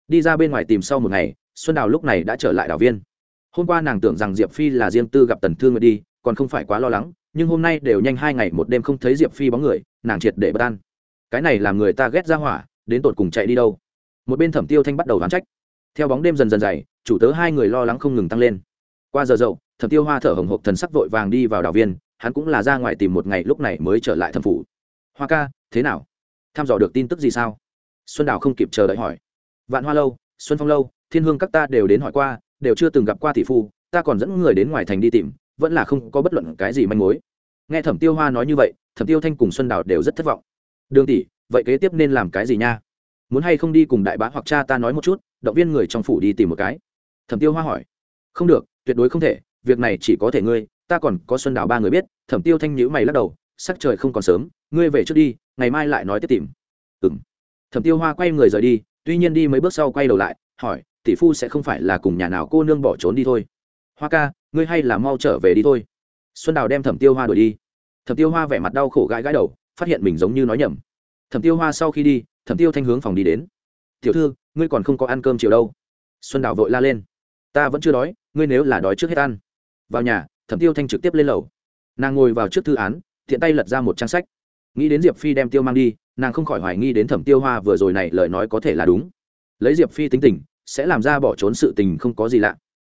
Đi ra bên ngoài tìm sau một ngày, xuân đào lúc này đã trở lại đảo viên. Hôm qua nàng tưởng rằng diệp phi là riêng tư gặp tần thương người đi, còn không phải quá lo lắng, nhưng hôm nay đều nhanh hai ngày một đêm không thấy diệp phi bóng người, nàng triệt để bất an. Cái này làm người ta ghét ra hỏa, đến tột cùng chạy đi đâu? Một bên thẩm tiêu thanh bắt đầu đoán trách. Theo bóng đêm dần dần dày, chủ tớ hai người lo lắng không ngừng tăng lên. Qua giờ dậu, thẩm tiêu hoa thở hồng hộc thần sắc vội vàng đi vào đảo viên, hắn cũng là ra ngoài tìm một ngày lúc này mới trở lại thẩm phủ. Hoa ca thế nào? Tham dò được tin tức gì sao? Xuân đào không kịp chờ đợi hỏi. Vạn hoa lâu, xuân phong lâu, thiên hương các ta đều đến hỏi qua, đều chưa từng gặp qua tỷ phu, ta còn dẫn người đến ngoài thành đi tìm, vẫn là không có bất luận cái gì manh mối. Nghe thẩm tiêu hoa nói như vậy, thẩm tiêu thanh cùng xuân đào đều rất thất vọng. Đường tỷ, vậy kế tiếp nên làm cái gì nha? Muốn hay không đi cùng đại bá hoặc cha ta nói một chút, động viên người trong phủ đi tìm một cái? Thẩm tiêu hoa hỏi. Không được, tuyệt đối không thể, việc này chỉ có thể ngươi, ta còn có xuân đào ba người biết, thẩm tiêu thanh nhữ mày lắc đầu, sắc trời không còn sớm, ngươi về trước đi ngày mai lại nói tiếp tìm. Ừng thẩm tiêu hoa quay người rời đi, tuy nhiên đi mấy bước sau quay đầu lại, hỏi, tỷ phu sẽ không phải là cùng nhà nào cô nương bỏ trốn đi thôi? Hoa ca, ngươi hay là mau trở về đi thôi. Xuân đào đem thẩm tiêu hoa đuổi đi. Thẩm tiêu hoa vẻ mặt đau khổ gãi gãi đầu, phát hiện mình giống như nói nhầm. Thẩm tiêu hoa sau khi đi, thẩm tiêu thanh hướng phòng đi đến. Tiểu thư, ngươi còn không có ăn cơm chiều đâu. Xuân đào vội la lên. Ta vẫn chưa đói, ngươi nếu là đói trước hết ăn. Vào nhà, thẩm tiêu thanh trực tiếp lên lầu. Nàng ngồi vào trước thư án thiện tay lật ra một trang sách nghĩ đến diệp phi đem tiêu mang đi, nàng không khỏi hoài nghi đến thẩm tiêu hoa vừa rồi này lời nói có thể là đúng. Lấy diệp phi tính tình, sẽ làm ra bỏ trốn sự tình không có gì lạ.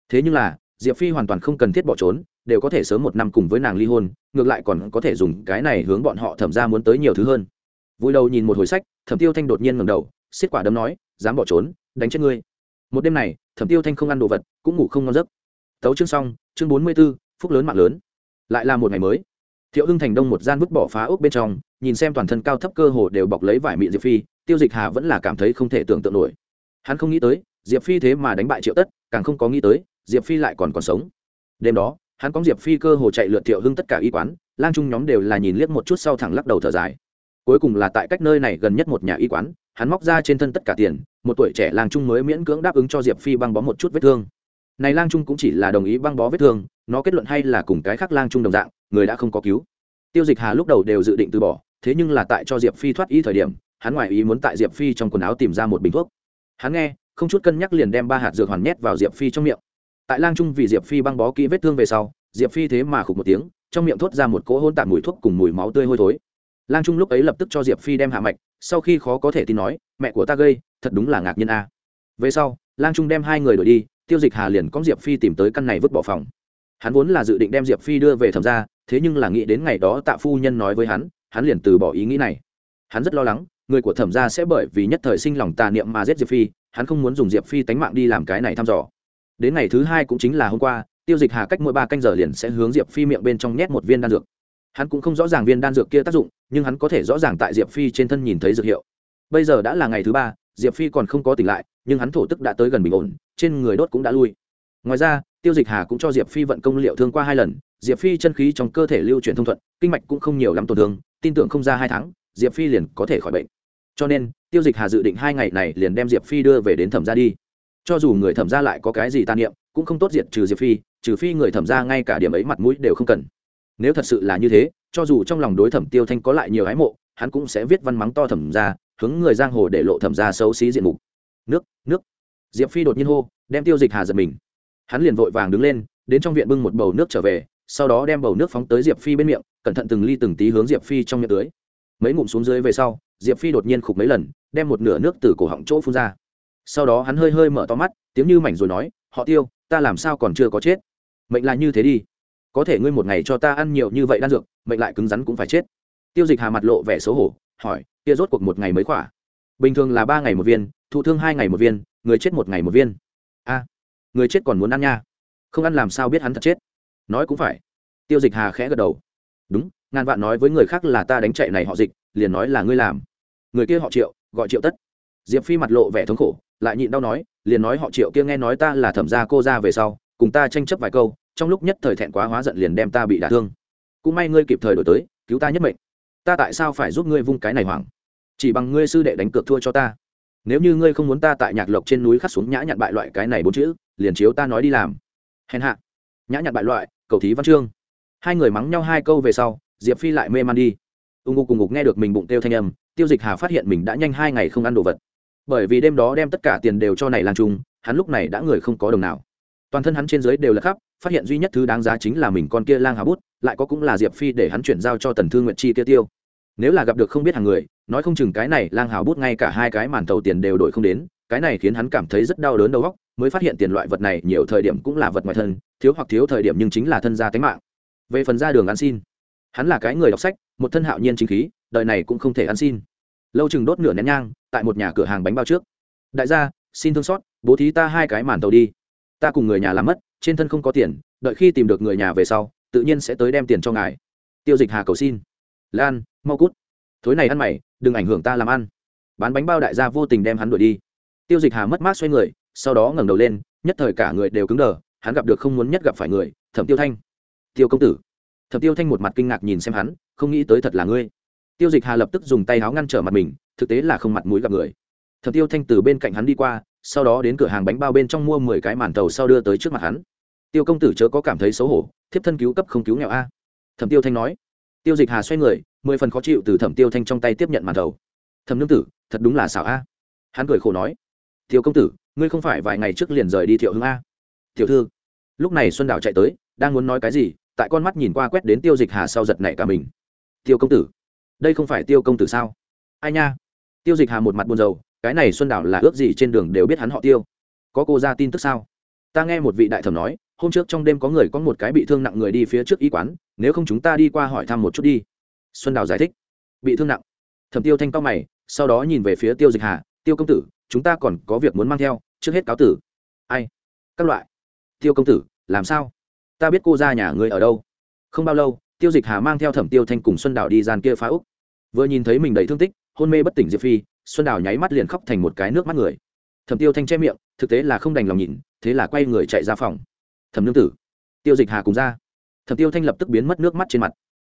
Thế nhưng là, diệp phi hoàn toàn không cần thiết bỏ trốn, đều có thể sớm một năm cùng với nàng ly hôn, ngược lại còn có thể dùng cái này hướng bọn họ thẩm ra muốn tới nhiều thứ hơn. Vui đầu nhìn một hồi sách, thẩm tiêu thanh đột nhiên ngầm đầu, xiết quả đấm nói, dám bỏ trốn, đánh chết ngươi. Một đêm này, thẩm tiêu thanh không ăn đồ vật, cũng ngủ không ngon giấc. Tấu chương xong, chương bốn mươi b ố phúc lớn mạng lớn. Lại là một ngày mới thiệu hưng thành đông một gian vứt bỏ phá ốc bên trong, nhìn xem toàn thân cao thấp cơ hồ đều bọc lấy vải mịn diệp phi, tiêu dịch hà vẫn là cảm thấy không thể tưởng tượng nổi. Hắn không nghĩ tới, diệp phi thế mà đánh bại triệu tất, càng không có nghĩ tới, diệp phi lại còn còn sống. Đêm đó, hắn có diệp phi cơ hồ chạy lượt thiệu hưng tất cả y quán, lang trung nhóm đều là nhìn liếc một chút sau thẳng lắc đầu thở dài. Cuối cùng là tại cách nơi này gần nhất một nhà y quán, hắn móc ra trên thân tất cả tiền, một tuổi trẻ lang trung mới miễn cưỡng đáp ứng cho diệp phi băng bó một chút vết thương. Này lang trung cũng chỉ là đồng ý băng bó vết thương nó kết luận hay là cùng cái khác lang trung đồng dạng, người đã không có cứu. Tiêu dịch hà lúc đầu đều dự định từ bỏ, thế nhưng là tại cho diệp phi thoát y thời điểm, hắn ngoài ý muốn tại diệp phi trong quần áo tìm ra một bình thuốc. Hắn nghe, không chút cân nhắc liền đem ba hạt dược hoàn nhét vào diệp phi trong miệng. Tại lang trung vì diệp phi băng bó kỹ vết thương về sau, diệp phi thế mà khục một tiếng, trong miệng thốt ra một cỗ hôn tạp mùi thuốc cùng mùi máu tươi hôi thối. Lang trung lúc ấy lập tức cho diệp phi đem hạ mạch, sau khi khó có thể tin nói, mẹ của ta gây, thật đúng là ngạc nhiên a. Về sau, lang trung đem hai người đổi đi, tiêu dịch hà liền có diệp phi tìm tới căn này vứt bỏ phòng hắn vốn là dự định đem diệp phi đưa về thẩm ra thế nhưng là nghĩ đến ngày đó tạ phu nhân nói với hắn hắn liền từ bỏ ý nghĩ này. Hắn rất lo lắng, người của thẩm gia sẽ bởi vì nhất thời sinh lòng tà niệm mà giết diệp phi, hắn không muốn dùng diệp phi tánh mạng đi làm cái này thăm dò. Đến ngày thứ hai cũng chính là hôm qua, tiêu dịch hà cách mỗi ba canh giờ liền sẽ hướng diệp phi miệng bên trong nhét một viên đan dược. Hắn cũng không rõ ràng viên đan dược kia tác dụng, nhưng hắn có thể rõ ràng tại diệp phi trên thân nhìn thấy dược hiệu. Bây giờ đã là ngày thứ ba, diệp phi còn không có tỉnh lại, nhưng hắn thổ tức đã tới gần bình ổn, trên người đốt cũng đã lui. Ngoài ra tiêu dịch hà cũng cho diệp phi vận công liệu thương qua hai lần, diệp phi chân khí trong cơ thể lưu chuyển thông thuận, kinh mạch cũng không nhiều lắm tổn thương, tin tưởng không ra hai tháng, diệp phi liền có thể khỏi bệnh. Cho nên, tiêu dịch hà dự định hai ngày này liền đem diệp phi đưa về đến thẩm gia đi. Cho dù người thẩm gia lại có cái gì tàn niệm, cũng không tốt diệt trừ diệp phi, trừ phi người thẩm gia ngay cả điểm ấy mặt mũi đều không cần. Nếu thật sự là như thế, cho dù trong lòng đối thẩm tiêu thanh có lại nhiều ái mộ, hắn cũng sẽ viết văn mắng to thẩm ra hướng người giang hồ để lộ thẩm ra xấu xí diện mục. Nước nước. Diệp phi đột nhiên hô, đem tiêu dịch hà giật mình hắn liền vội vàng đứng lên, đến trong viện bưng một bầu nước trở về, sau đó đem bầu nước phóng tới diệp phi bên miệng, cẩn thận từng ly từng tí hướng diệp phi trong miệng tưới. Mấy ngụm xuống dưới về sau, diệp phi đột nhiên khục mấy lần, đem một nửa nước từ cổ họng chỗ phun ra. Sau đó hắn hơi hơi mở to mắt, tiếng như mảnh rồi nói, họ tiêu, ta làm sao còn chưa có chết? Mệnh là như thế đi. Có thể ngươi một ngày cho ta ăn nhiều như vậy đan dược, mệnh lại cứng rắn cũng phải chết. Tiêu dịch hà mặt lộ vẻ xấu hổ, hỏi, kia rốt cuộc một ngày mới khỏa? Bình thường là ba ngày một viên, thụ thương hai ngày một viên, người chết một ngày một viên. A người chết còn muốn ăn nha. Không ăn làm sao biết hắn thật chết. Nói cũng phải. Tiêu dịch hà khẽ gật đầu. Đúng, ngàn vạn nói với người khác là ta đánh chạy này họ dịch, liền nói là ngươi làm. Người kia họ triệu, gọi triệu tất. Diệp phi mặt lộ vẻ thống khổ, lại nhịn đau nói, liền nói họ triệu kia nghe nói ta là thẩm gia cô ra về sau, cùng ta tranh chấp vài câu, trong lúc nhất thời thẹn quá hóa giận liền đem ta bị đả thương. Cũng may ngươi kịp thời đổi tới, cứu ta nhất mệnh. Ta tại sao phải giúp ngươi vung cái này hoảng? Chỉ bằng ngươi sư đệ đánh cược thua cho ta. Nếu như ngươi không muốn ta tại nhạc lộc trên núi khắc xuống nhã nhặn bại loại cái này bốn chữ liền chiếu ta nói đi làm. Hèn hạ. Nhã nhặn bại loại, cầu thí văn chương. Hai người mắng nhau hai câu về sau, diệp phi lại mê man đi. Ưng ngục cùng ngục nghe được mình bụng tiêu thanh âm, tiêu dịch hà phát hiện mình đã nhanh hai ngày không ăn đồ vật. Bởi vì đêm đó đem tất cả tiền đều cho này lan trung, hắn lúc này đã người không có đồng nào. Toàn thân hắn trên dưới đều là khắp, phát hiện duy nhất thứ đáng giá chính là mình con kia lang hà bút, lại có cũng là diệp phi để hắn chuyển giao cho tần thương nguyệt chi kia tiêu. Nếu là gặp được không biết hàng người, nói không chừng cái này lang hào bút ngay cả hai cái màn tàu tiền đều đổi không đến, cái này khiến hắn cảm thấy rất đau đớn đầu góc mới phát hiện tiền loại vật này nhiều thời điểm cũng là vật ngoài thân, thiếu hoặc thiếu thời điểm nhưng chính là thân gia tính mạng. Về phần ra đường ăn xin, hắn là cái người đọc sách, một thân hạo nhiên chính khí, đời này cũng không thể ăn xin. Lâu chừng đốt nửa nén nhang, tại một nhà cửa hàng bánh bao trước. Đại gia, xin thương xót, bố thí ta hai cái màn tàu đi. Ta cùng người nhà làm mất, trên thân không có tiền, đợi khi tìm được người nhà về sau, tự nhiên sẽ tới đem tiền cho ngài. Tiêu dịch hà cầu xin. Lan, mau cút. Thối này ăn mày, đừng ảnh hưởng ta làm ăn. Bán bánh bao đại gia vô tình đem hắn đuổi đi. Tiêu dịch hà mất mát xoay người sau đó ngẩng đầu lên, nhất thời cả người đều cứng đờ, hắn gặp được không muốn nhất gặp phải người, thẩm tiêu thanh. Tiêu công tử. Thẩm tiêu thanh một mặt kinh ngạc nhìn xem hắn, không nghĩ tới thật là ngươi. Tiêu dịch hà lập tức dùng tay áo ngăn trở mặt mình, thực tế là không mặt mũi gặp người. Thẩm tiêu thanh từ bên cạnh hắn đi qua, sau đó đến cửa hàng bánh bao bên trong mua mười cái màn tàu sau đưa tới trước mặt hắn. Tiêu công tử chớ có cảm thấy xấu hổ, thiếp thân cứu cấp không cứu nghèo a. Thẩm tiêu thanh nói. Tiêu dịch hà xoay người, mười phần khó chịu từ thẩm tiêu thanh trong tay tiếp nhận màn tàu. Thẩm nương tử, thật đúng là xảo a. Hắn cười khổ nói tiêu công tử, ngươi không phải vài ngày trước liền rời đi thiệu hưng a. Tiểu thư. Lúc này xuân đào chạy tới, đang muốn nói cái gì, tại con mắt nhìn qua quét đến tiêu dịch hà sau giật nảy cả mình. Tiêu công tử. Đây không phải tiêu công tử sao? Ai nha? Tiêu dịch hà một mặt buồn rầu, cái này xuân đào là ước gì trên đường đều biết hắn họ tiêu. Có cô ra tin tức sao? Ta nghe một vị đại thẩm nói, hôm trước trong đêm có người có một cái bị thương nặng người đi phía trước y quán, nếu không chúng ta đi qua hỏi thăm một chút đi. Xuân đào giải thích. Bị thương nặng. Thẩm tiêu thanh cao mày, sau đó nhìn về phía tiêu dịch hà, tiêu công tử chúng ta còn có việc muốn mang theo, trước hết cáo tử. Ai? Các loại. Tiêu công tử, làm sao? Ta biết cô ra nhà người ở đâu. Không bao lâu, tiêu dịch hà mang theo thẩm tiêu thanh cùng xuân đào đi gian kia phá úc. Vừa nhìn thấy mình đầy thương tích, hôn mê bất tỉnh diệp phi, xuân đào nháy mắt liền khóc thành một cái nước mắt người. Thẩm tiêu thanh che miệng, thực tế là không đành lòng nhìn, thế là quay người chạy ra phòng. Thẩm nương tử. Tiêu dịch hà cùng ra. Thẩm tiêu thanh lập tức biến mất nước mắt trên mặt.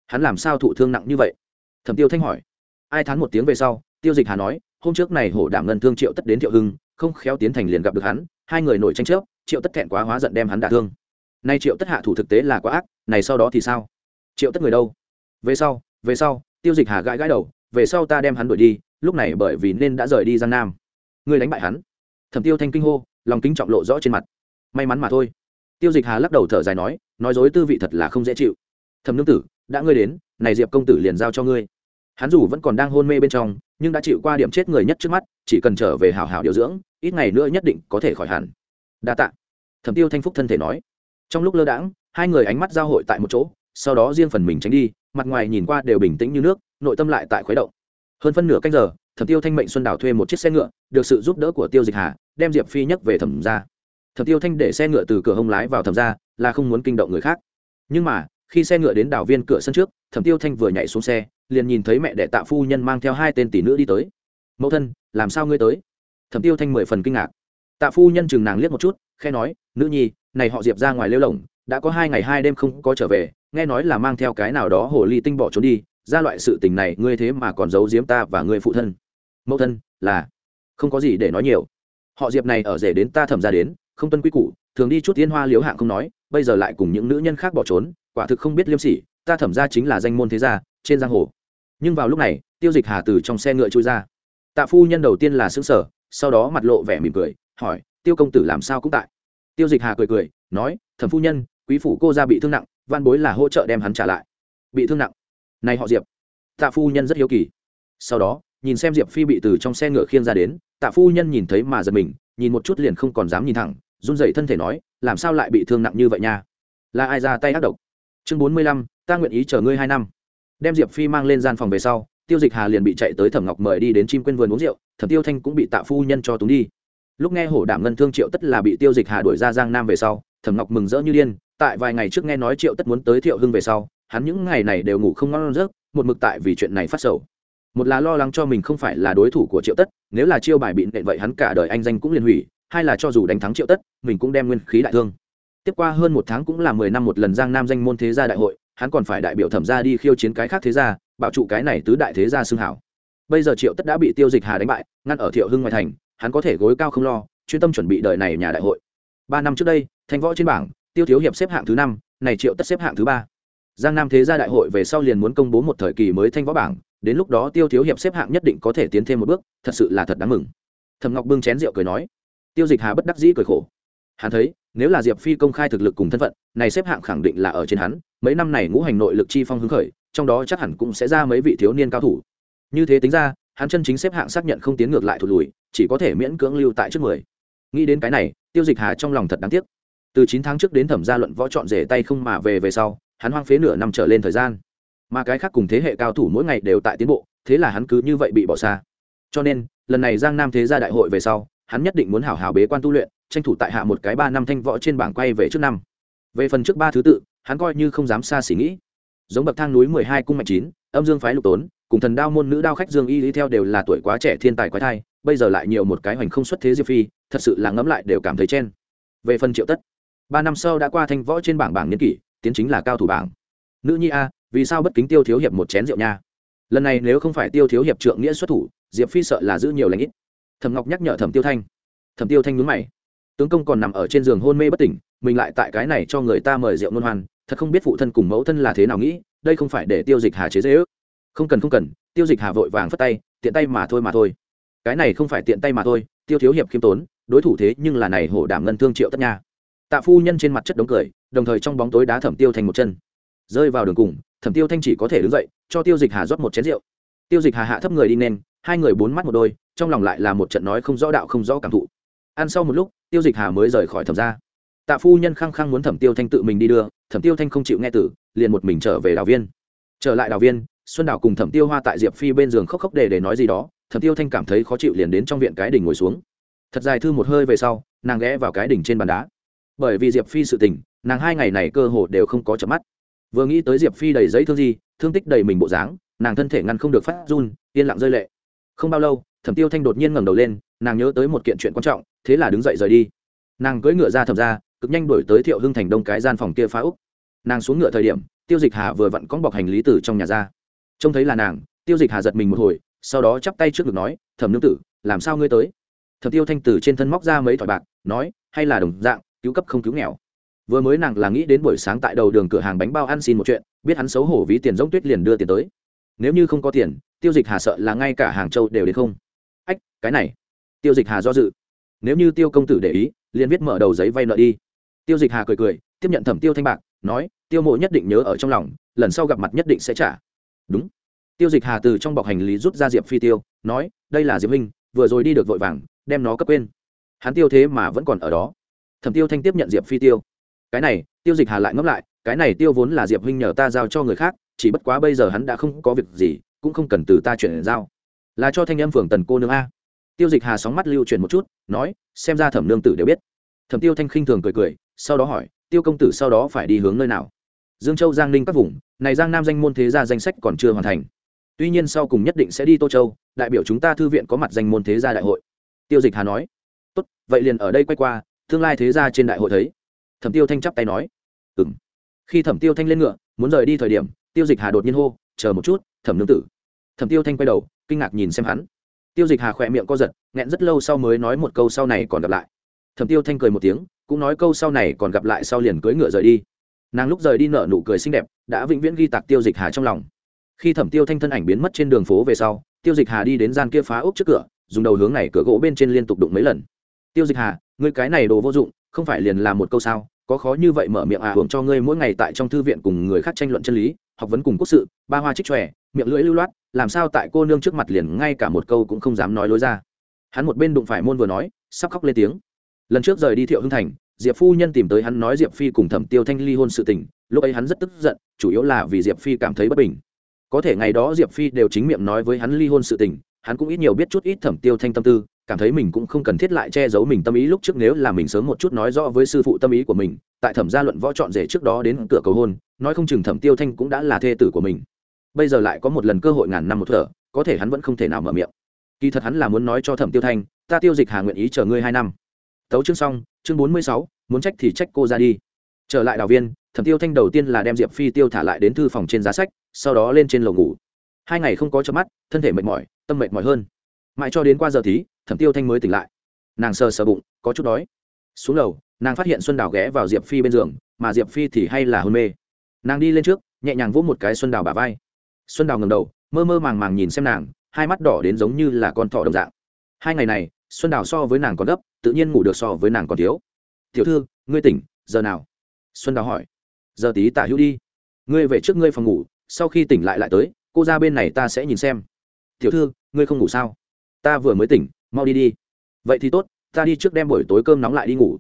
Hắn làm sao thụ thương nặng như vậy? Thẩm tiêu thanh hỏi. Ai thán một tiếng về sau? Tiêu dịch hà nói hôm trước này hổ đảm ngân thương triệu tất đến thiệu hưng, không khéo tiến thành liền gặp được hắn, hai người nổi tranh chấp triệu tất thẹn quá hóa giận đem hắn đả thương. Nay triệu tất hạ thủ thực tế là quá ác, này sau đó thì sao? Triệu tất người đâu? Về sau về sau, tiêu dịch hà gãi gãi đầu, về sau ta đem hắn đuổi đi, lúc này bởi vì nên đã rời đi giang nam. Ngươi đánh bại hắn. Thẩm tiêu thanh kinh hô, lòng kính trọng lộ rõ trên mặt. May mắn mà thôi. Tiêu dịch hà lắc đầu thở dài nói nói dối tư vị thật là không dễ chịu. Thẩm nương tử, đã ngươi đến, này diệp công tử liền giao cho ngươi hắn dù vẫn còn đang hôn mê bên trong, nhưng đã chịu qua điểm chết người nhất trước mắt, chỉ cần trở về hào hào điều dưỡng, ít ngày nữa nhất định có thể khỏi hẳn. Đa tạ. Thẩm tiêu thanh phúc thân thể nói. Trong lúc lơ đãng, hai người ánh mắt giao hội tại một chỗ, sau đó riêng phần mình tránh đi, mặt ngoài nhìn qua đều bình tĩnh như nước, nội tâm lại tại khuấy động. Hơn phân nửa canh giờ, thẩm tiêu thanh mệnh xuân đào thuê một chiếc xe ngựa, được sự giúp đỡ của tiêu dịch hà, đem diệp phi nhấc về thẩm ra thẩm tiêu thanh để xe ngựa từ cửa hông lái vào thẩm ra là không muốn kinh động người khác. Nhưng mà, khi xe ngựa đến đảo viên cửa sân trước, thẩm tiêu thanh vừa nhảy xuống xe liền nhìn thấy mẹ đệ tạ phu nhân mang theo hai tên tỷ nữ đi tới. Mẫu thân, làm sao ngươi tới? Thẩm tiêu thanh mười phần kinh ngạc. Tạ phu nhân chừng nàng liếc một chút khe nói, nữ nhi, này họ diệp ra ngoài lêu lồng, đã có hai ngày hai đêm không có trở về, nghe nói là mang theo cái nào đó hồ ly tinh bỏ trốn đi, ra loại sự tình này ngươi thế mà còn giấu giếm ta và ngươi phụ thân. Mẫu thân, là, không có gì để nói nhiều. Họ diệp này ở rể đến ta thẩm ra đến, không tuân quy củ, thường đi chút tiên hoa liếu hạng không nói, bây giờ lại cùng những nữ nhân khác bỏ trốn, quả thực không biết liêm sỉ, ta thẩm ra chính là danh môn thế gia, trên giang hồ nhưng vào lúc này, tiêu dịch hà từ trong xe ngựa trôi ra. Tạ phu nhân đầu tiên là xứng sở sau đó mặt lộ vẻ mỉm cười, hỏi, tiêu công tử làm sao cũng tại? Tiêu dịch hà cười cười, nói, thẩm phu nhân, quý phủ cô ra bị thương nặng, văn bối là hỗ trợ đem hắn trả lại. Bị thương nặng? Này họ diệp. Tạ phu nhân rất hiếu kỳ. Sau đó, nhìn xem diệp phi bị từ trong xe ngựa khiêng ra đến, tạ phu nhân nhìn thấy mà giật mình, nhìn một chút liền không còn dám nhìn thẳng, run dậy thân thể nói, làm sao lại bị thương nặng như vậy nha? Là ai ra tay ác độc? Chương bốn mươi lăm, ta nguyện ý chờ ngươi hai năm đem diệp phi mang lên gian phòng về sau, tiêu dịch hà liền bị chạy tới thẩm ngọc mời đi đến chim quên vườn uống rượu, thẩm tiêu thanh cũng bị tạ phu nhân cho túng đi. Lúc nghe hổ đảm ngân thương triệu tất là bị tiêu dịch hà đuổi ra giang nam về sau, thẩm ngọc mừng rỡ như điên, tại vài ngày trước nghe nói triệu tất muốn tới thiệu hưng về sau, hắn những ngày này đều ngủ không ngon giấc, một mực tại vì chuyện này phát sầu. Một là lo lắng cho mình không phải là đối thủ của triệu tất, nếu là chiêu bài bị nện vậy hắn cả đời anh danh cũng liền hủy, hai là cho dù đánh thắng triệu tất, mình cũng đem nguyên khí đại thương. Tiếp qua hơn một tháng cũng là mười năm một lần giang nam danh môn thế gia đại hội hắn còn phải đại biểu thẩm ra đi khiêu chiến cái khác thế gia, bảo trụ cái này tứ đại thế gia xưng hảo. Bây giờ triệu tất đã bị tiêu dịch hà đánh bại, ngăn ở thiệu hưng ngoài thành, hắn có thể gối cao không lo, chuyên tâm chuẩn bị đời này nhà đại hội. Ba năm trước đây, thanh võ trên bảng, tiêu thiếu hiệp xếp hạng thứ năm, này triệu tất xếp hạng thứ ba. Giang nam thế gia đại hội về sau liền muốn công bố một thời kỳ mới thanh võ bảng, đến lúc đó tiêu thiếu hiệp xếp hạng nhất định có thể tiến thêm một bước, thật sự là thật đáng mừng. Thầm ngọc bưng chén rượu cười nói. Tiêu dịch hà bất đắc dĩ cười khổ. Hắn thấy nếu là diệp phi công khai thực lực cùng thân phận, này xếp hạng khẳng định là ở trên hắn, mấy năm này ngũ hành nội lực chi phong hứng khởi, trong đó chắc hẳn cũng sẽ ra mấy vị thiếu niên cao thủ. Như thế tính ra, hắn chân chính xếp hạng xác nhận không tiến ngược lại thụt lùi, chỉ có thể miễn cưỡng lưu tại trước mười. Nghĩ đến cái này, tiêu dịch hà trong lòng thật đáng tiếc. Từ chín tháng trước đến thẩm gia luận võ chọn rể tay không mà về về sau, hắn hoang phế nửa năm trở lên thời gian. Mà cái khác cùng thế hệ cao thủ mỗi ngày đều tại tiến bộ, thế là hắn cứ như vậy bị bỏ xa. Cho nên, lần này giang nam thế gia đại hội về sau, hắn nhất định muốn hảo hảo bế quan tu luyện tranh thủ tại hạ một cái ba năm thanh võ trên bảng quay về trước năm. Về phần trước ba thứ tự, hắn coi như không dám xa xỉ nghĩ. Giống bậc thang núi mười hai cung mạnh chín, âm dương phái lục tốn, cùng thần đao môn nữ đao khách dương y lý theo đều là tuổi quá trẻ thiên tài quái thai, bây giờ lại nhiều một cái hoành không xuất thế diệp phi, thật sự là ngẫm lại đều cảm thấy chen. Về phần triệu tất, ba năm sau đã qua thanh võ trên bảng bảng niên kỷ, tiến chính là cao thủ bảng. Nữ nhi a, vì sao bất kính tiêu thiếu hiệp một chén rượu nha? Lần này nếu không phải tiêu thiếu hiệp trượng nghĩa xuất thủ, diệp phi sợ là giữ nhiều lãnh ít. Thẩm ngọc nhắc nhở thẩm tiêu thanh. Thẩm tiêu thanh nhún mày tướng công còn nằm ở trên giường hôn mê bất tỉnh, mình lại tại cái này cho người ta mời rượu nôn hoan, thật không biết phụ thân cùng mẫu thân là thế nào nghĩ, đây không phải để tiêu dịch hà chế dễ ước. Không cần không cần, tiêu dịch hà vội vàng phất tay, tiện tay mà thôi mà thôi. Cái này không phải tiện tay mà thôi, tiêu thiếu hiệp khiêm tốn, đối thủ thế nhưng là này hổ đảm ngân thương triệu tất nha. Tạ phu nhân trên mặt chất đống cười, đồng thời trong bóng tối đá thẩm tiêu thành một chân. Rơi vào đường cùng, thẩm tiêu thanh chỉ có thể đứng dậy, cho tiêu dịch hà rót một chén rượu. Tiêu dịch hà hạ thấp người đi nên, hai người bốn mắt một đôi, trong lòng lại là một trận nói không rõ đạo không rõ cảm thụ ăn sau một lúc, tiêu dịch hà mới rời khỏi thẩm ra tạ phu nhân khăng khăng muốn thẩm tiêu thanh tự mình đi đưa, thẩm tiêu thanh không chịu nghe tử, liền một mình trở về đào viên. Trở lại đào viên, xuân đào cùng thẩm tiêu hoa tại diệp phi bên giường khóc khóc để để nói gì đó, thẩm tiêu thanh cảm thấy khó chịu liền đến trong viện cái đỉnh ngồi xuống. Thật dài thư một hơi về sau, nàng ghé vào cái đỉnh trên bàn đá. Bởi vì diệp phi sự tình, nàng hai ngày này cơ hồ đều không có chợp mắt. Vừa nghĩ tới diệp phi đầy giấy thương gì thương tích đầy mình bộ dáng, nàng thân thể ngăn không được phát run, yên lặng rơi lệ. Không bao lâu thẩm tiêu thanh đột nhiên ngẩng đầu lên, nàng nhớ tới một kiện chuyện quan trọng, thế là đứng dậy rời đi. Nàng cưỡi ngựa ra thẩm ra cực nhanh đổi tới thiệu hưng thành đông cái gian phòng kia phá úc nàng xuống ngựa thời điểm, tiêu dịch hà vừa vặn cóng bọc hành lý tử trong nhà ra. Trông thấy là nàng, tiêu dịch hà giật mình một hồi, sau đó chắp tay trước ngực nói, thẩm nương tử, làm sao ngươi tới? Thẩm tiêu thanh tử trên thân móc ra mấy thỏi bạc, nói, hay là đồng dạng, cứu cấp không cứu nghèo. Vừa mới nàng là nghĩ đến buổi sáng tại đầu đường cửa hàng bánh bao ăn xin một chuyện, biết hắn xấu hổ ví tiền giống tuyết liền đưa tiền tới. Nếu như không có tiền, tiêu dịch hà sợ là ngay cả hàng châu đều đến không cái này. Tiêu dịch hà do dự. Nếu như tiêu công tử để ý, liền viết mở đầu giấy vay nợ đi. Tiêu dịch hà cười cười, tiếp nhận thẩm tiêu thanh bạc, nói, tiêu mộ nhất định nhớ ở trong lòng, lần sau gặp mặt nhất định sẽ trả. Đúng. Tiêu dịch hà từ trong bọc hành lý rút ra diệp phi tiêu, nói, đây là diệp minh vừa rồi đi được vội vàng, đem nó cấp quên. Hắn tiêu thế mà vẫn còn ở đó. Thẩm tiêu thanh tiếp nhận diệp phi tiêu. Cái này, tiêu dịch hà lại ngẫm lại, cái này tiêu vốn là diệp huynh nhờ ta giao cho người khác, chỉ bất quá bây giờ hắn đã không có việc gì, cũng không cần từ ta chuyển giao. Là cho thanh em phường tần cô nương a tiêu dịch hà sóng mắt lưu chuyển một chút, nói, xem ra thẩm nương tử đều biết. Thẩm tiêu thanh khinh thường cười cười, sau đó hỏi, tiêu công tử sau đó phải đi hướng nơi nào? Dương châu, giang ninh các vùng, này giang nam danh môn thế gia danh sách còn chưa hoàn thành. Tuy nhiên sau cùng nhất định sẽ đi tô châu, đại biểu chúng ta thư viện có mặt danh môn thế gia đại hội. Tiêu dịch hà nói, tốt, vậy liền ở đây quay qua, tương lai thế gia trên đại hội thấy. Thẩm tiêu thanh chắp tay nói ừ m khi thẩm tiêu thanh lên ngựa, muốn rời đi thời điểm, tiêu dịch hà đột nhiên hô, chờ một chút, thẩm nương tử. Thẩm tiêu thanh quay đầu, kinh ngạc nhìn xem hắn tiêu dịch hà khỏe miệng co giật, nghẹn rất lâu sau mới nói một câu sau này còn gặp lại. Thẩm tiêu thanh cười một tiếng, cũng nói câu sau này còn gặp lại sau liền cưỡi ngựa rời đi. Nàng lúc rời đi nở nụ cười xinh đẹp, đã vĩnh viễn ghi tạc tiêu dịch hà trong lòng. Khi thẩm tiêu thanh thân ảnh biến mất trên đường phố về sau, tiêu dịch hà đi đến gian kia phá ốc trước cửa, dùng đầu hướng này cửa gỗ bên trên liên tục đụng mấy lần. Tiêu dịch hà, ngươi cái này đồ vô dụng, không phải liền là một câu sao? Có khó như vậy mở miệng à hưởng cho ngươi mỗi ngày tại trong thư viện cùng người khác tranh luận chân lý học vấn cùng quốc sự, ba hoa trích tròe miệng lưỡi lưu loát, làm sao tại cô nương trước mặt liền ngay cả một câu cũng không dám nói lối ra. Hắn một bên đụng phải môn vừa nói, sắp khóc lên tiếng. Lần trước rời đi thiệu hưng thành, diệp phu nhân tìm tới hắn nói diệp phi cùng thẩm tiêu thanh ly hôn sự tình, lúc ấy hắn rất tức giận, chủ yếu là vì diệp phi cảm thấy bất bình. Có thể ngày đó diệp phi đều chính miệng nói với hắn ly hôn sự tình, hắn cũng ít nhiều biết chút ít thẩm tiêu thanh tâm tư, cảm thấy mình cũng không cần thiết lại che giấu mình tâm ý lúc trước nếu là mình sớm một chút nói rõ với sư phụ tâm ý của mình, tại thẩm gia luận võ chọn rể trước đó đến cửa cầu hôn nói không chừng thẩm tiêu thanh cũng đã là thê tử của mình. Bây giờ lại có một lần cơ hội ngàn năm một thở, có thể hắn vẫn không thể nào mở miệng. Kỳ thật hắn là muốn nói cho thẩm tiêu thanh, ta tiêu dịch hà nguyện ý chờ ngươi hai năm. Tấu chương xong, chương bốn mươi sáu, muốn trách thì trách cô ra đi. Trở lại đào viên, thẩm tiêu thanh đầu tiên là đem diệp phi tiêu thả lại đến thư phòng trên giá sách, sau đó lên trên lầu ngủ. Hai ngày không có chớp mắt, thân thể mệt mỏi, tâm mệt mỏi hơn. Mãi cho đến qua giờ tí, thẩm tiêu thanh mới tỉnh lại. Nàng sờ sờ bụng, có chút đói. Xuống lầu, nàng phát hiện xuân đào ghé vào diệp phi bên giường, mà diệp phi thì hay là hôn mê nàng đi lên trước, nhẹ nhàng vỗ một cái xuân đào bả vai. Xuân đào ngầm đầu, mơ mơ màng màng nhìn xem nàng, hai mắt đỏ đến giống như là con thỏ đồng dạng. Hai ngày này, xuân đào so với nàng còn gấp, tự nhiên ngủ được so với nàng còn thiếu. Tiểu thư, ngươi tỉnh, giờ nào? Xuân đào hỏi. Giờ tí tả hữu đi. Ngươi về trước ngươi phòng ngủ, sau khi tỉnh lại lại tới, cô ra bên này ta sẽ nhìn xem. Tiểu thư, ngươi không ngủ sao? Ta vừa mới tỉnh, mau đi đi. Vậy thì tốt, ta đi trước đem buổi tối cơm nóng lại đi ngủ.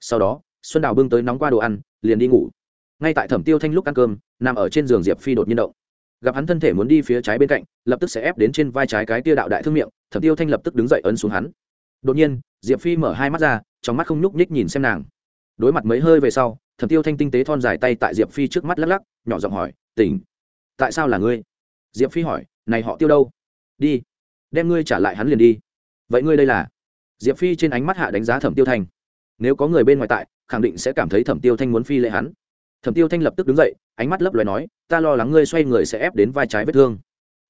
Sau đó, xuân đào bưng tới nóng qua đồ ăn, liền đi ngủ ngay tại thẩm tiêu thanh lúc ăn cơm, nằm ở trên giường diệp phi đột nhiên động. Gặp hắn thân thể muốn đi phía trái bên cạnh, lập tức sẽ ép đến trên vai trái cái tia đạo đại thương miệng, thẩm tiêu thanh lập tức đứng dậy ấn xuống hắn. Đột nhiên, diệp phi mở hai mắt ra, trong mắt không nhúc nhích nhìn xem nàng. Đối mặt mấy hơi về sau, thẩm tiêu thanh tinh tế thon dài tay tại diệp phi trước mắt lắc lắc, nhỏ giọng hỏi, tỉnh, tại sao là ngươi? Diệp phi hỏi, này họ tiêu đâu? Đi, đem ngươi trả lại hắn liền đi. Vậy ngươi đây là? Diệp phi trên ánh mắt hạ đánh giá thẩm tiêu thanh. Nếu có người bên ngoài tại, khẳng định sẽ cảm thấy thẩm tiêu thanh muốn phi lệ hắn thẩm tiêu thanh lập tức đứng dậy, ánh mắt lấp loài nói, ta lo lắng ngươi xoay người sẽ ép đến vai trái vết thương.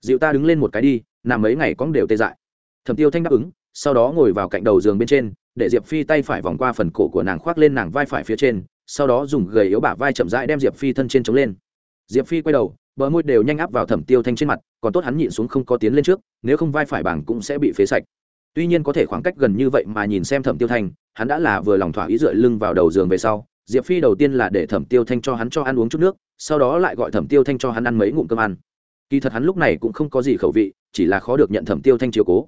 Dịu ta đứng lên một cái đi, nằm mấy ngày cóng đều tê dại. Thẩm tiêu thanh đáp ứng, sau đó ngồi vào cạnh đầu giường bên trên, để diệp phi tay phải vòng qua phần cổ của nàng khoác lên nàng vai phải phía trên, sau đó dùng gầy yếu bả vai chậm rãi đem diệp phi thân trên chống lên. Diệp phi quay đầu, bờ môi đều nhanh áp vào thẩm tiêu thanh trên mặt, còn tốt hắn nhịn xuống không có tiến lên trước, nếu không vai phải bảng cũng sẽ bị phế sạch. Tuy nhiên có thể khoảng cách gần như vậy mà nhìn xem thẩm tiêu thanh, hắn đã là vừa lòng thỏa ý dựa lưng vào đầu giường về sau diệp phi đầu tiên là để thẩm tiêu thanh cho hắn cho ăn uống chút nước, sau đó lại gọi thẩm tiêu thanh cho hắn ăn mấy ngụm cơm ăn. Kỳ thật hắn lúc này cũng không có gì khẩu vị, chỉ là khó được nhận thẩm tiêu thanh chiều cố.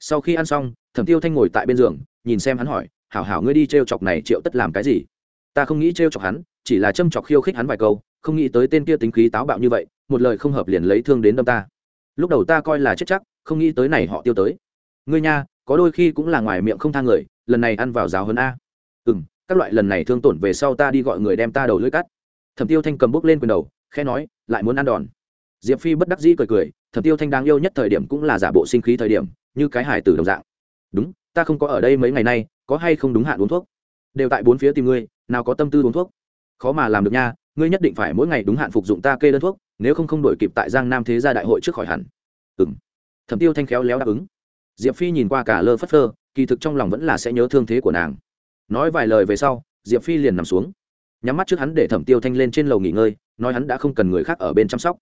Sau khi ăn xong, thẩm tiêu thanh ngồi tại bên giường, nhìn xem hắn hỏi, hảo hảo, ngươi đi t r e o chọc này triệu tất làm cái gì? Ta không nghĩ t r e o chọc hắn, chỉ là châm chọc khiêu khích hắn vài câu, không nghĩ tới tên kia tính khí táo bạo như vậy, một lời không hợp liền lấy thương đến đâm ta. Lúc đầu ta coi là chết chắc, không nghĩ tới này họ tiêu tới. Ngươi nha, có đôi khi cũng là ngoài miệng không thang người, lần này ăn vào giáo hơn a. Ừ m các loại lần này thương tổn về sau ta đi gọi người đem ta đầu lưỡi cắt. Thẩm tiêu thanh cầm bốc lên quyền đầu khe nói, lại muốn ăn đòn. Diệp phi bất đắc dĩ cười cười, thẩm tiêu thanh đáng yêu nhất thời điểm cũng là giả bộ sinh khí thời điểm, như cái hải tử đồng dạng. Đúng, ta không có ở đây mấy ngày nay, có hay không đúng hạn uống thuốc? Đều tại bốn phía tìm ngươi, nào có tâm tư uống thuốc? Khó mà làm được nha, ngươi nhất định phải mỗi ngày đúng hạn phục dụng ta kê đơn thuốc, nếu không không đổi kịp tại giang nam thế gia đại hội trước khỏi hẳn. Ừm. thẩm tiêu thanh khéo léo đáp ứng. Diệp phi nhìn qua cả lơ phất phơ, kỳ thực trong lòng vẫn là sẽ nhớ thương thế của nàng nói vài lời về sau, diệp phi liền nằm xuống. Nhắm mắt trước hắn để thẩm tiêu thanh lên trên lầu nghỉ ngơi, nói hắn đã không cần người khác ở bên chăm sóc.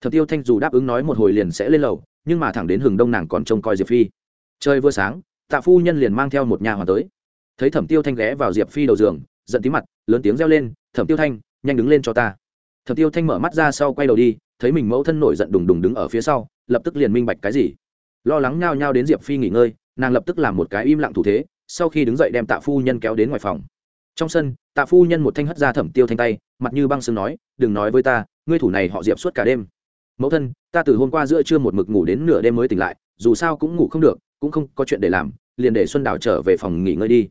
Thẩm tiêu thanh dù đáp ứng nói một hồi liền sẽ lên lầu, nhưng mà thẳng đến hừng đông nàng còn trông coi diệp phi. Chơi vừa sáng, tạ phu nhân liền mang theo một nhà hoàn tới. Thấy thẩm tiêu thanh ghé vào diệp phi đầu giường, giận tí mặt, lớn tiếng reo lên, thẩm tiêu thanh, nhanh đứng lên cho ta. Thẩm tiêu thanh mở mắt ra sau quay đầu đi, thấy mình mẫu thân nổi giận đùng đùng đứng ở phía sau, lập tức liền minh bạch cái gì. Lo lắng nhao nhao đến diệp phi nghỉ ngơi, nàng lập tức làm một cái im lặng thủ thế sau khi đứng dậy đem tạ phu nhân kéo đến ngoài phòng. Trong sân, tạ phu nhân một thanh hất ra thẩm tiêu thanh tay, mặt như băng sương nói, đừng nói với ta, ngươi thủ này họ diệp suốt cả đêm. Mẫu thân, ta từ hôm qua giữa trưa một mực ngủ đến nửa đêm mới tỉnh lại, dù sao cũng ngủ không được, cũng không có chuyện để làm, liền để xuân đào trở về phòng nghỉ ngơi đi.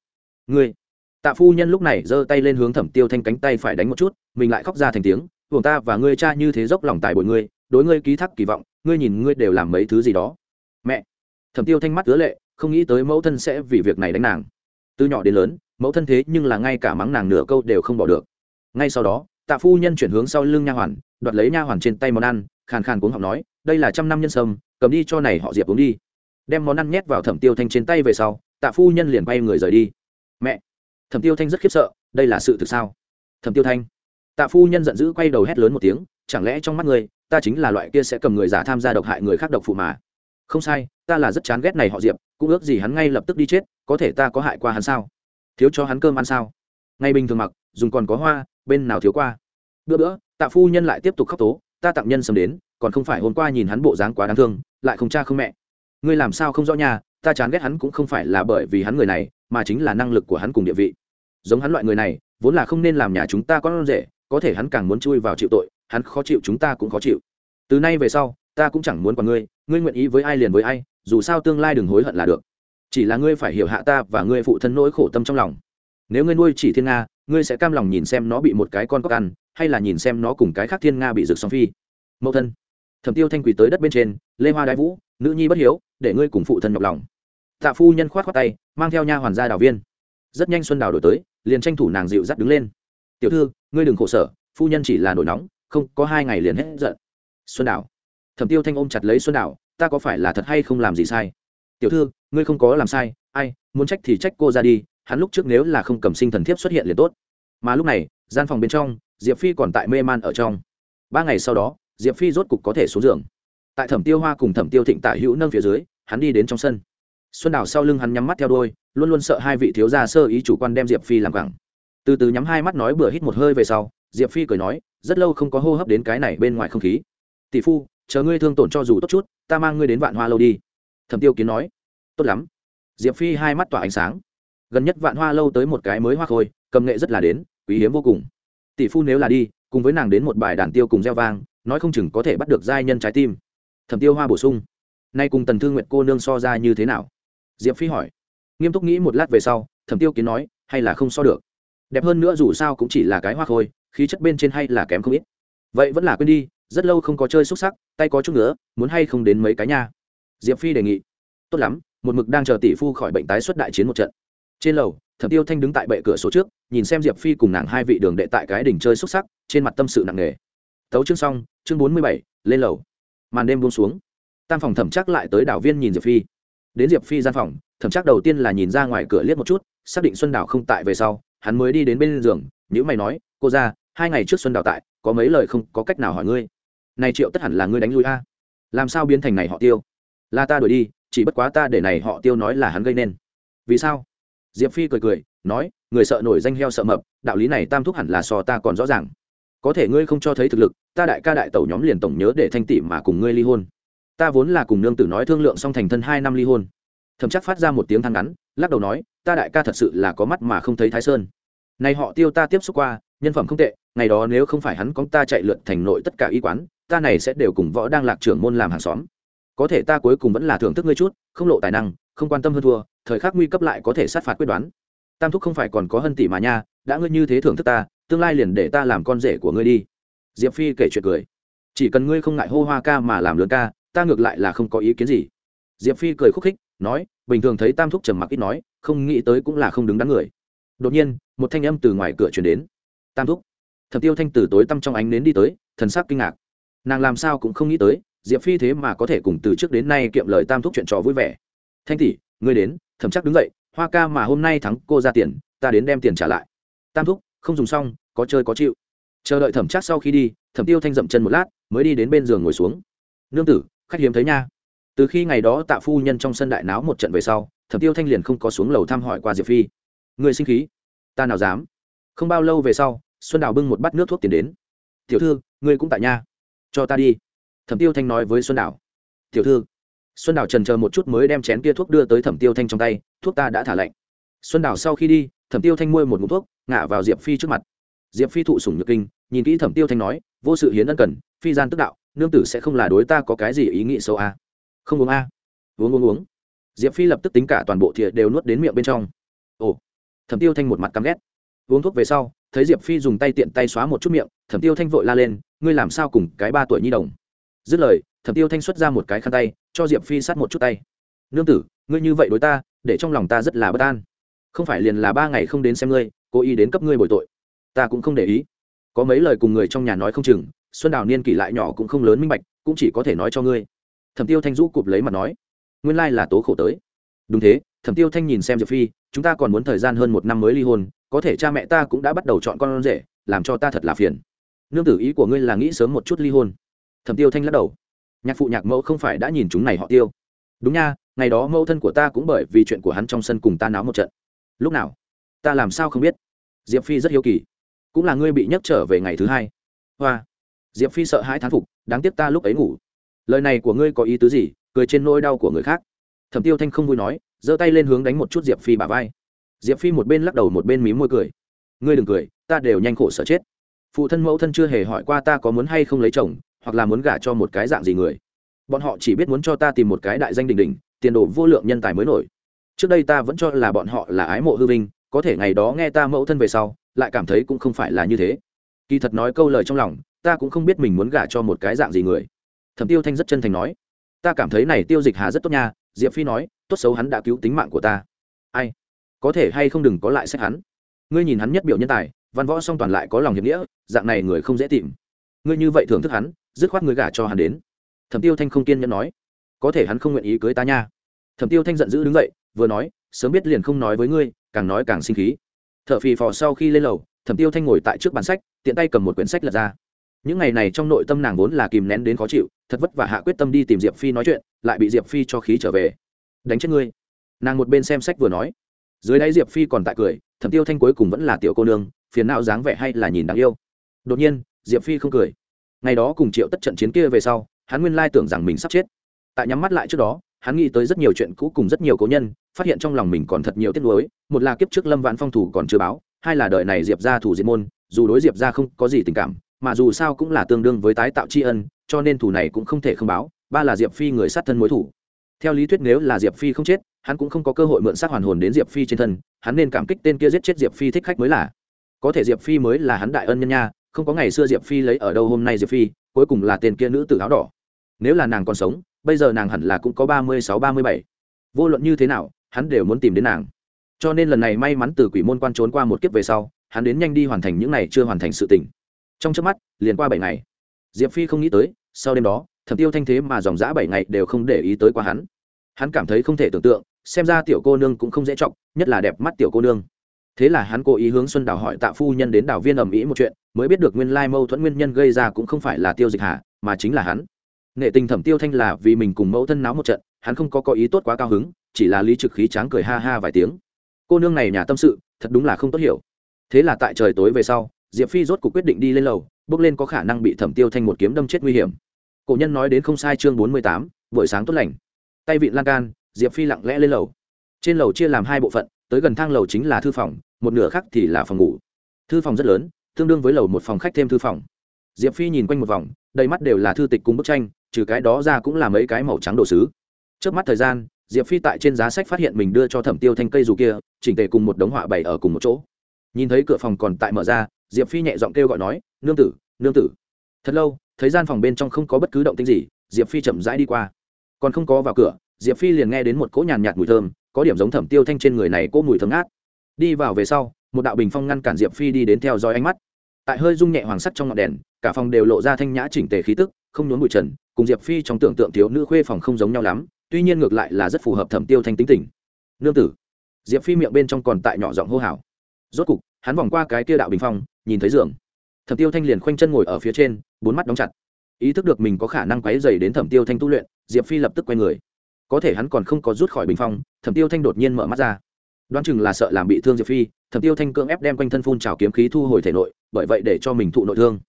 Ngươi? Tạ phu nhân lúc này giơ tay lên hướng thẩm tiêu thanh cánh tay phải đánh một chút, mình lại khóc ra thành tiếng buồng ta và ngươi cha như thế dốc lòng tài bồi ngươi, đối ngươi ký thác kỳ vọng, ngươi nhìn ngươi đều làm mấy thứ gì đó. Mẹ. Thẩm tiêu thanh mắt ứa lệ không nghĩ tới mẫu thân sẽ vì việc này đánh nàng. Từ nhỏ đến lớn, mẫu thân thế nhưng là ngay cả mắng nàng nửa câu đều không bỏ được. Ngay sau đó, tạ phu nhân chuyển hướng sau lưng nha hoàn, đoạt lấy nha hoàn trên tay món ăn, khàn khàn cuống học nói, đây là trăm năm nhân sâm, cầm đi cho này họ diệp uống đi. Đem món ăn nhét vào thẩm tiêu thanh trên tay về sau, tạ phu nhân liền bay người rời đi. Mẹ. Thẩm tiêu thanh rất khiếp sợ, đây là sự thực sao? Thẩm tiêu thanh. Tạ phu nhân giận dữ quay đầu hét lớn một tiếng, chẳng lẽ trong mắt người ta chính là loại kia sẽ cầm người giả tham gia độc hại người khác độc phụ mà? Không sai, ta là rất chán ghét này họ diệp, cũng ước gì hắn ngay lập tức đi chết, có thể ta có hại qua hắn sao? Thiếu cho hắn cơm ăn sao? Ngay bình thường mặc, dùng còn có hoa, bên nào thiếu qua? Bữa bữa, tạ phu nhân lại tiếp tục khóc tố, ta tặng nhân sầm đến, còn không phải hôm qua nhìn hắn bộ dáng quá đáng thương, lại không cha không mẹ. Ngươi làm sao không rõ nhà, ta chán ghét hắn cũng không phải là bởi vì hắn người này, mà chính là năng lực của hắn cùng địa vị. Giống hắn loại người này, vốn là không nên làm nhà chúng ta có non rể, có thể hắn càng muốn chui vào chịu tội, hắn khó chịu chúng ta cũng khó chịu. Từ nay về sau, ta cũng chẳng muốn còn ngươi ngươi nguyện ý với ai liền với ai, dù sao tương lai đừng hối hận là được. Chỉ là ngươi phải hiểu hạ ta và ngươi phụ thân nỗi khổ tâm trong lòng. Nếu ngươi nuôi chỉ thiên nga, ngươi sẽ cam lòng nhìn xem nó bị một cái con cóc ăn, hay là nhìn xem nó cùng cái khác thiên nga bị rực song phi. Mẫu thân, thẩm tiêu thanh quỳ tới đất bên trên, lê hoa đại vũ, nữ nhi bất hiếu, để ngươi cùng phụ thân nhọc lòng. Tạ phu nhân khoát khoát tay, mang theo nha hoàn gia đào viên. Rất nhanh xuân đào đổi tới, liền tranh thủ nàng dịu dắt đứng lên. Tiểu thư, ngươi đừng khổ sở, phu nhân chỉ là nổi nóng, không có hai ngày liền hết giận. Xuân đào thẩm tiêu thanh ôm chặt lấy xuân Đảo, ta có phải là thật hay không làm gì sai? Tiểu thư ngươi không có làm sai ai muốn trách thì trách cô ra đi hắn lúc trước nếu là không cầm sinh thần thiếp xuất hiện liền tốt. Mà lúc này gian phòng bên trong diệp phi còn tại mê man ở trong. Ba ngày sau đó diệp phi rốt cục có thể xuống giường. Tại thẩm tiêu hoa cùng thẩm tiêu thịnh tạ hữu nâng phía dưới hắn đi đến trong sân. Xuân đào sau lưng hắn nhắm mắt theo đôi luôn luôn sợ hai vị thiếu gia sơ ý chủ quan đem diệp phi làm gẳng từ từ nhắm hai mắt nói bừa hít một hơi về sau diệp phi cười nói rất lâu không có hô hấp đến cái này bên ngoài không khí. Tỷ phu chờ ngươi thương tổn cho dù tốt chút, ta mang ngươi đến vạn hoa lâu đi. Thẩm tiêu kiến nói. Tốt lắm. Diệp phi hai mắt tỏa ánh sáng. Gần nhất vạn hoa lâu tới một cái mới hoa khôi, cầm nghệ rất là đến, quý hiếm vô cùng. Tỷ phu nếu là đi, cùng với nàng đến một bài đàn tiêu cùng gieo vang, nói không chừng có thể bắt được giai nhân trái tim. Thẩm tiêu hoa bổ sung. Nay cùng tần thương nguyện cô nương so ra như thế nào? Diệp phi hỏi. Nghiêm túc nghĩ một lát về sau, thẩm tiêu kiến nói, hay là không so được. Đẹp hơn nữa dù sao cũng chỉ là cái hoa khôi, khí chất bên trên hay là kém không ít. Vậy vẫn là quên đi rất lâu không có chơi xúc sắc, tay có chút nữa muốn hay không đến mấy cái nha. Diệp phi đề nghị. Tốt lắm, một mực đang chờ tỷ phu khỏi bệnh tái xuất đại chiến một trận. Trên lầu, thẩm tiêu thanh đứng tại bệ cửa sổ trước, nhìn xem diệp phi cùng nàng hai vị đường đệ tại cái đỉnh chơi xúc sắc, trên mặt tâm sự nặng nề. Tấu chương xong, chương bốn mươi bảy, lên lầu. Màn đêm buông xuống. Tam phòng thẩm chắc lại tới đảo viên nhìn diệp phi. Đến diệp phi gian phòng, thẩm chắc đầu tiên là nhìn ra ngoài cửa liếc một chút, xác định xuân đảo không tại về sau, hắn mới đi đến bên giường nhữ mày nói, cô ra, hai ngày trước xuân đảo tại có mấy lời không có cách nào hỏi ngươi. Này triệu tất hẳn là ngươi đánh lui a. Làm sao biến thành này họ tiêu? Là ta đuổi đi, chỉ bất quá ta để này họ tiêu nói là hắn gây nên. Vì sao? Diệp phi cười cười, nói, người sợ nổi danh heo sợ mập, đạo lý này tam thúc hẳn là so ta còn rõ ràng. Có thể ngươi không cho thấy thực lực, ta đại ca đại tẩu nhóm liền tổng nhớ để thanh tỷ mà cùng ngươi ly hôn. Ta vốn là cùng nương tử nói thương lượng xong thành thân hai năm ly hôn. Thậm chắc phát ra một tiếng thang ngắn, lắc đầu nói, ta đại ca thật sự là có mắt mà không thấy thái sơn. Này họ tiêu ta tiếp xúc qua nhân phẩm không tệ, ngày đó nếu không phải hắn có ta chạy lượn thành nội tất cả y quán, ta này sẽ đều cùng võ đang lạc trưởng môn làm hàng xóm. Có thể ta cuối cùng vẫn là thưởng thức ngươi chút, không lộ tài năng, không quan tâm hơn thua, thời khắc nguy cấp lại có thể sát phạt quyết đoán. Tam thúc không phải còn có hân tỷ mà nha, đã ngươi như thế thưởng thức ta, tương lai liền để ta làm con rể của ngươi đi. Diệp phi kể chuyện cười. Chỉ cần ngươi không ngại hô hoa ca mà làm lớn ca, ta ngược lại là không có ý kiến gì. Diệp phi cười khúc khích, nói, bình thường thấy tam thúc trầm mặc ít nói, không nghĩ tới cũng là không đứng đắn người. Đột nhiên, một thanh âm từ ngoài cửa chuyển đến tam thúc. Thẩm tiêu thanh từ tối tăm trong ánh nến đi tới, thần sắc kinh ngạc. Nàng làm sao cũng không nghĩ tới, diệp phi thế mà có thể cùng từ trước đến nay kiệm lời tam thúc chuyện trò vui vẻ. Thanh tỷ, ngươi đến, thẩm chắc đứng dậy, hoa ca mà hôm nay thắng cô ra tiền, ta đến đem tiền trả lại. Tam thúc, không dùng xong, có chơi có chịu. Chờ đợi thẩm chắc sau khi đi, thẩm tiêu thanh dậm chân một lát, mới đi đến bên giường ngồi xuống. Nương tử, khách hiếm thấy nha. Từ khi ngày đó tạ phu nhân trong sân đại náo một trận về sau, thẩm tiêu thanh liền không có xuống lầu thăm hỏi qua diệp phi. Người sinh khí, ta nào dám? Không bao lâu về sau, xuân đào bưng một bát nước thuốc tiền đến. Tiểu thư, ngươi cũng tại nhà. cho ta đi. Thẩm tiêu thanh nói với xuân đào. Tiểu thư. Xuân đào trần chờ một chút mới đem chén kia thuốc đưa tới thẩm tiêu thanh trong tay, thuốc ta đã thả lạnh. Xuân đào sau khi đi, thẩm tiêu thanh mua một ngụm thuốc, ngả vào diệp phi trước mặt. Diệp phi thụ sủng nhược kinh, nhìn kỹ thẩm tiêu thanh nói, vô sự hiến ân cần, phi gian tức đạo, nương tử sẽ không là đối ta có cái gì ý nghĩ sâu a. À? không uống a. À? uống uống uống. Diệp phi lập tức tính cả toàn bộ thìa đều nuốt đến miệng bên trong. Ồ. Thẩm tiêu thanh một mặt căm ghét uống thuốc về sau, thấy diệp phi dùng tay tiện tay xóa một chút miệng, thẩm tiêu thanh vội la lên, ngươi làm sao cùng cái ba tuổi nhi đồng? Dứt lời, thẩm tiêu thanh xuất ra một cái khăn tay, cho diệp phi sát một chút tay. Nương tử, ngươi như vậy đối ta, để trong lòng ta rất là bất an. Không phải liền là ba ngày không đến xem ngươi, cố ý đến cấp ngươi bồi tội. Ta cũng không để ý. Có mấy lời cùng người trong nhà nói không chừng, xuân đào niên kỷ lại nhỏ cũng không lớn minh bạch, cũng chỉ có thể nói cho ngươi. Thẩm tiêu thanh rũ cụp lấy mà nói, nguyên lai là tố khổ tới. Đúng thế, thẩm tiêu thanh nhìn xem diệp phi, chúng ta còn muốn thời gian hơn một năm mới ly hôn có thể cha mẹ ta cũng đã bắt đầu chọn con rể, làm cho ta thật là phiền. Nương tử ý của ngươi là nghĩ sớm một chút ly hôn. Thẩm tiêu thanh lắc đầu. Nhạc phụ nhạc mẫu không phải đã nhìn chúng này họ tiêu. Đúng nha, ngày đó mẫu thân của ta cũng bởi vì chuyện của hắn trong sân cùng ta náo một trận. Lúc nào? Ta làm sao không biết? Diệp phi rất hiếu kỳ. Cũng là ngươi bị nhấc trở về ngày thứ hai. Hoa. Diệp phi sợ hãi thán phục, đáng tiếc ta lúc ấy ngủ. Lời này của ngươi có ý tứ gì? Cười trên nỗi đau của người khác. Thẩm tiêu thanh không vui nói, giơ tay lên hướng đánh một chút diệp phi bà vai diệp phi một bên lắc đầu một bên mí môi cười. Ngươi đừng cười, ta đều nhanh khổ sợ chết. Phụ thân mẫu thân chưa hề hỏi qua ta có muốn hay không lấy chồng, hoặc là muốn gả cho một cái dạng gì người. Bọn họ chỉ biết muốn cho ta tìm một cái đại danh đình đình tiền đồ vô lượng nhân tài mới nổi. Trước đây ta vẫn cho là bọn họ là ái mộ hư vinh, có thể ngày đó nghe ta mẫu thân về sau, lại cảm thấy cũng không phải là như thế. Kỳ thật nói câu lời trong lòng, ta cũng không biết mình muốn gả cho một cái dạng gì người. Thẩm tiêu thanh rất chân thành nói, ta cảm thấy này tiêu dịch hà rất tốt nha. Diệp phi nói, tốt xấu hắn đã cứu tính mạng của ta. Ai? Có thể hay không đừng có lại xét hắn. Ngươi nhìn hắn nhất biểu nhân tài, văn võ song toàn lại có lòng hiệp nghĩa, dạng này người không dễ tìm. Ngươi như vậy thưởng thức hắn, dứt khoát người gả cho hắn đến. Thẩm tiêu thanh không kiên nhẫn nói. Có thể hắn không nguyện ý cưới ta nha. Thẩm tiêu thanh giận dữ đứng dậy, vừa nói, sớm biết liền không nói với ngươi, càng nói càng sinh khí. T h ở phì phò sau khi lên lầu, thẩm tiêu thanh ngồi tại trước bàn sách, tiện tay cầm một quyển sách lật ra. Những ngày này trong nội tâm nàng vốn là kìm nén đến khó chịu, thật vất và hạ quyết tâm đi tìm diệp phi nói chuyện, lại bị diệp phi cho khí trở về. Đánh chết ngươi. Nàng một bên xem sách vừa nói dưới đáy diệp phi còn tại cười, thẩm tiêu thanh cuối cùng vẫn là tiểu cô nương, phiền não dáng vẻ hay là nhìn đáng yêu. Đột nhiên, diệp phi không cười. Ngày đó cùng triệu tất trận chiến kia về sau, hắn nguyên lai tưởng rằng mình sắp chết. Tại nhắm mắt lại trước đó, hắn nghĩ tới rất nhiều chuyện cũ cùng rất nhiều cố nhân, phát hiện trong lòng mình còn thật nhiều tiếc nuối, một là kiếp trước lâm vạn phong thủ còn chưa báo, hai là đời này diệp ra thủ diệt môn, dù đối diệp ra không có gì tình cảm, mà dù sao cũng là tương đương với tái tạo tri ân, cho nên thủ này cũng không thể không báo, ba là diệp phi người sát thân mối thủ. Theo lý thuyết nếu là diệp phi không chết hắn cũng không có cơ hội mượn xác hoàn hồn đến diệp phi trên thân, hắn nên cảm kích tên kia giết chết diệp phi thích khách mới là. Có thể diệp phi mới là hắn đại ân nhân nha, không có ngày xưa diệp phi lấy ở đâu hôm nay diệp phi, cuối cùng là tên kia nữ tử áo đỏ. Nếu là nàng còn sống, bây giờ nàng hẳn là cũng có ba mươi sáu, ba mươi bảy. Vô luận như thế nào, hắn đều muốn tìm đến nàng. Cho nên lần này may mắn từ quỷ môn quan trốn qua một kiếp về sau, hắn đến nhanh đi hoàn thành những này chưa hoàn thành sự tình. Trong trước mắt, liền qua bảy ngày. Diệp phi không nghĩ tới, sau đêm đó, thẩm tiêu thanh thế mà dòng dã bảy ngày đều không để ý tới qua hắn. Hắn cảm thấy không thể tưởng tượng xem ra tiểu cô nương cũng không dễ trọng nhất là đẹp mắt tiểu cô nương. Thế là hắn cố ý hướng xuân đào hỏi tạ phu nhân đến đảo viên ầm ĩ một chuyện, mới biết được nguyên lai mâu thuẫn nguyên nhân gây ra cũng không phải là tiêu dịch hà, mà chính là hắn. Nghệ tình thẩm tiêu thanh là vì mình cùng mẫu thân náo một trận, hắn không có có ý tốt quá cao hứng, chỉ là lý trực khí tráng cười ha ha vài tiếng. Cô nương này nhà tâm sự, thật đúng là không tốt hiểu. Thế là tại trời tối về sau, diệp phi rốt cuộc quyết định đi lên lầu, bước lên có khả năng bị thẩm tiêu thanh một kiếm đâm chết nguy hiểm. Cổ nhân nói đến không sai chương bốn mươi tám, buổi sáng tốt lành. Tay vịn lan can diệp phi lặng lẽ lên lầu. Trên lầu chia làm hai bộ phận, tới gần thang lầu chính là thư phòng, một nửa khác thì là phòng ngủ. Thư phòng rất lớn, tương đương với lầu một phòng khách thêm thư phòng. Diệp phi nhìn quanh một vòng, đầy mắt đều là thư tịch cùng bức tranh, trừ cái đó ra cũng là mấy cái màu trắng đồ sứ. Trước mắt thời gian, diệp phi tại trên giá sách phát hiện mình đưa cho thẩm tiêu thanh cây dù kia, chỉnh tề cùng một đống họa bày ở cùng một chỗ. Nhìn thấy cửa phòng còn tại mở ra, diệp phi nhẹ giọng kêu gọi nói, nương tử nương tử. Thật lâu thấy gian phòng bên trong không có bất cứ động tĩnh gì, diệp phi chậm rãi đi qua. Còn không có vào cửa diệp phi liền nghe đến một cỗ nhàn nhạt mùi thơm, có điểm giống thẩm tiêu thanh trên người này cỗ mùi thơm ngát. Đi vào về sau, một đạo bình phong ngăn cản diệp phi đi đến theo dõi ánh mắt. Tại hơi rung nhẹ hoàng sắt trong ngọn đèn, cả phòng đều lộ ra thanh nhã chỉnh tề khí tức, không nhốn bụi trần, cùng diệp phi trong tưởng tượng thiếu nữ khuê phòng không giống nhau lắm, tuy nhiên ngược lại là rất phù hợp thẩm tiêu thanh tính tình. Nương tử. Diệp phi miệng bên trong còn tại nhỏ giọng hô hào. Rốt cục, hắn vòng qua cái kia đạo bình phong, nhìn thấy giường. Thẩm tiêu thanh liền khoanh chân ngồi ở phía trên, bốn mắt đóng chặt. Ý thức được mình có khả năng quáy dày đến thẩm tiêu thanh tu luyện, diệp phi lập tức quay người có thể hắn còn không có rút khỏi bình phong, thẩm tiêu thanh đột nhiên mở mắt ra. Đoán chừng là sợ làm bị thương diệp phi, thẩm tiêu thanh cưỡng ép đem quanh thân phun trào kiếm khí thu hồi thể nội, bởi vậy để cho mình thụ nội thương.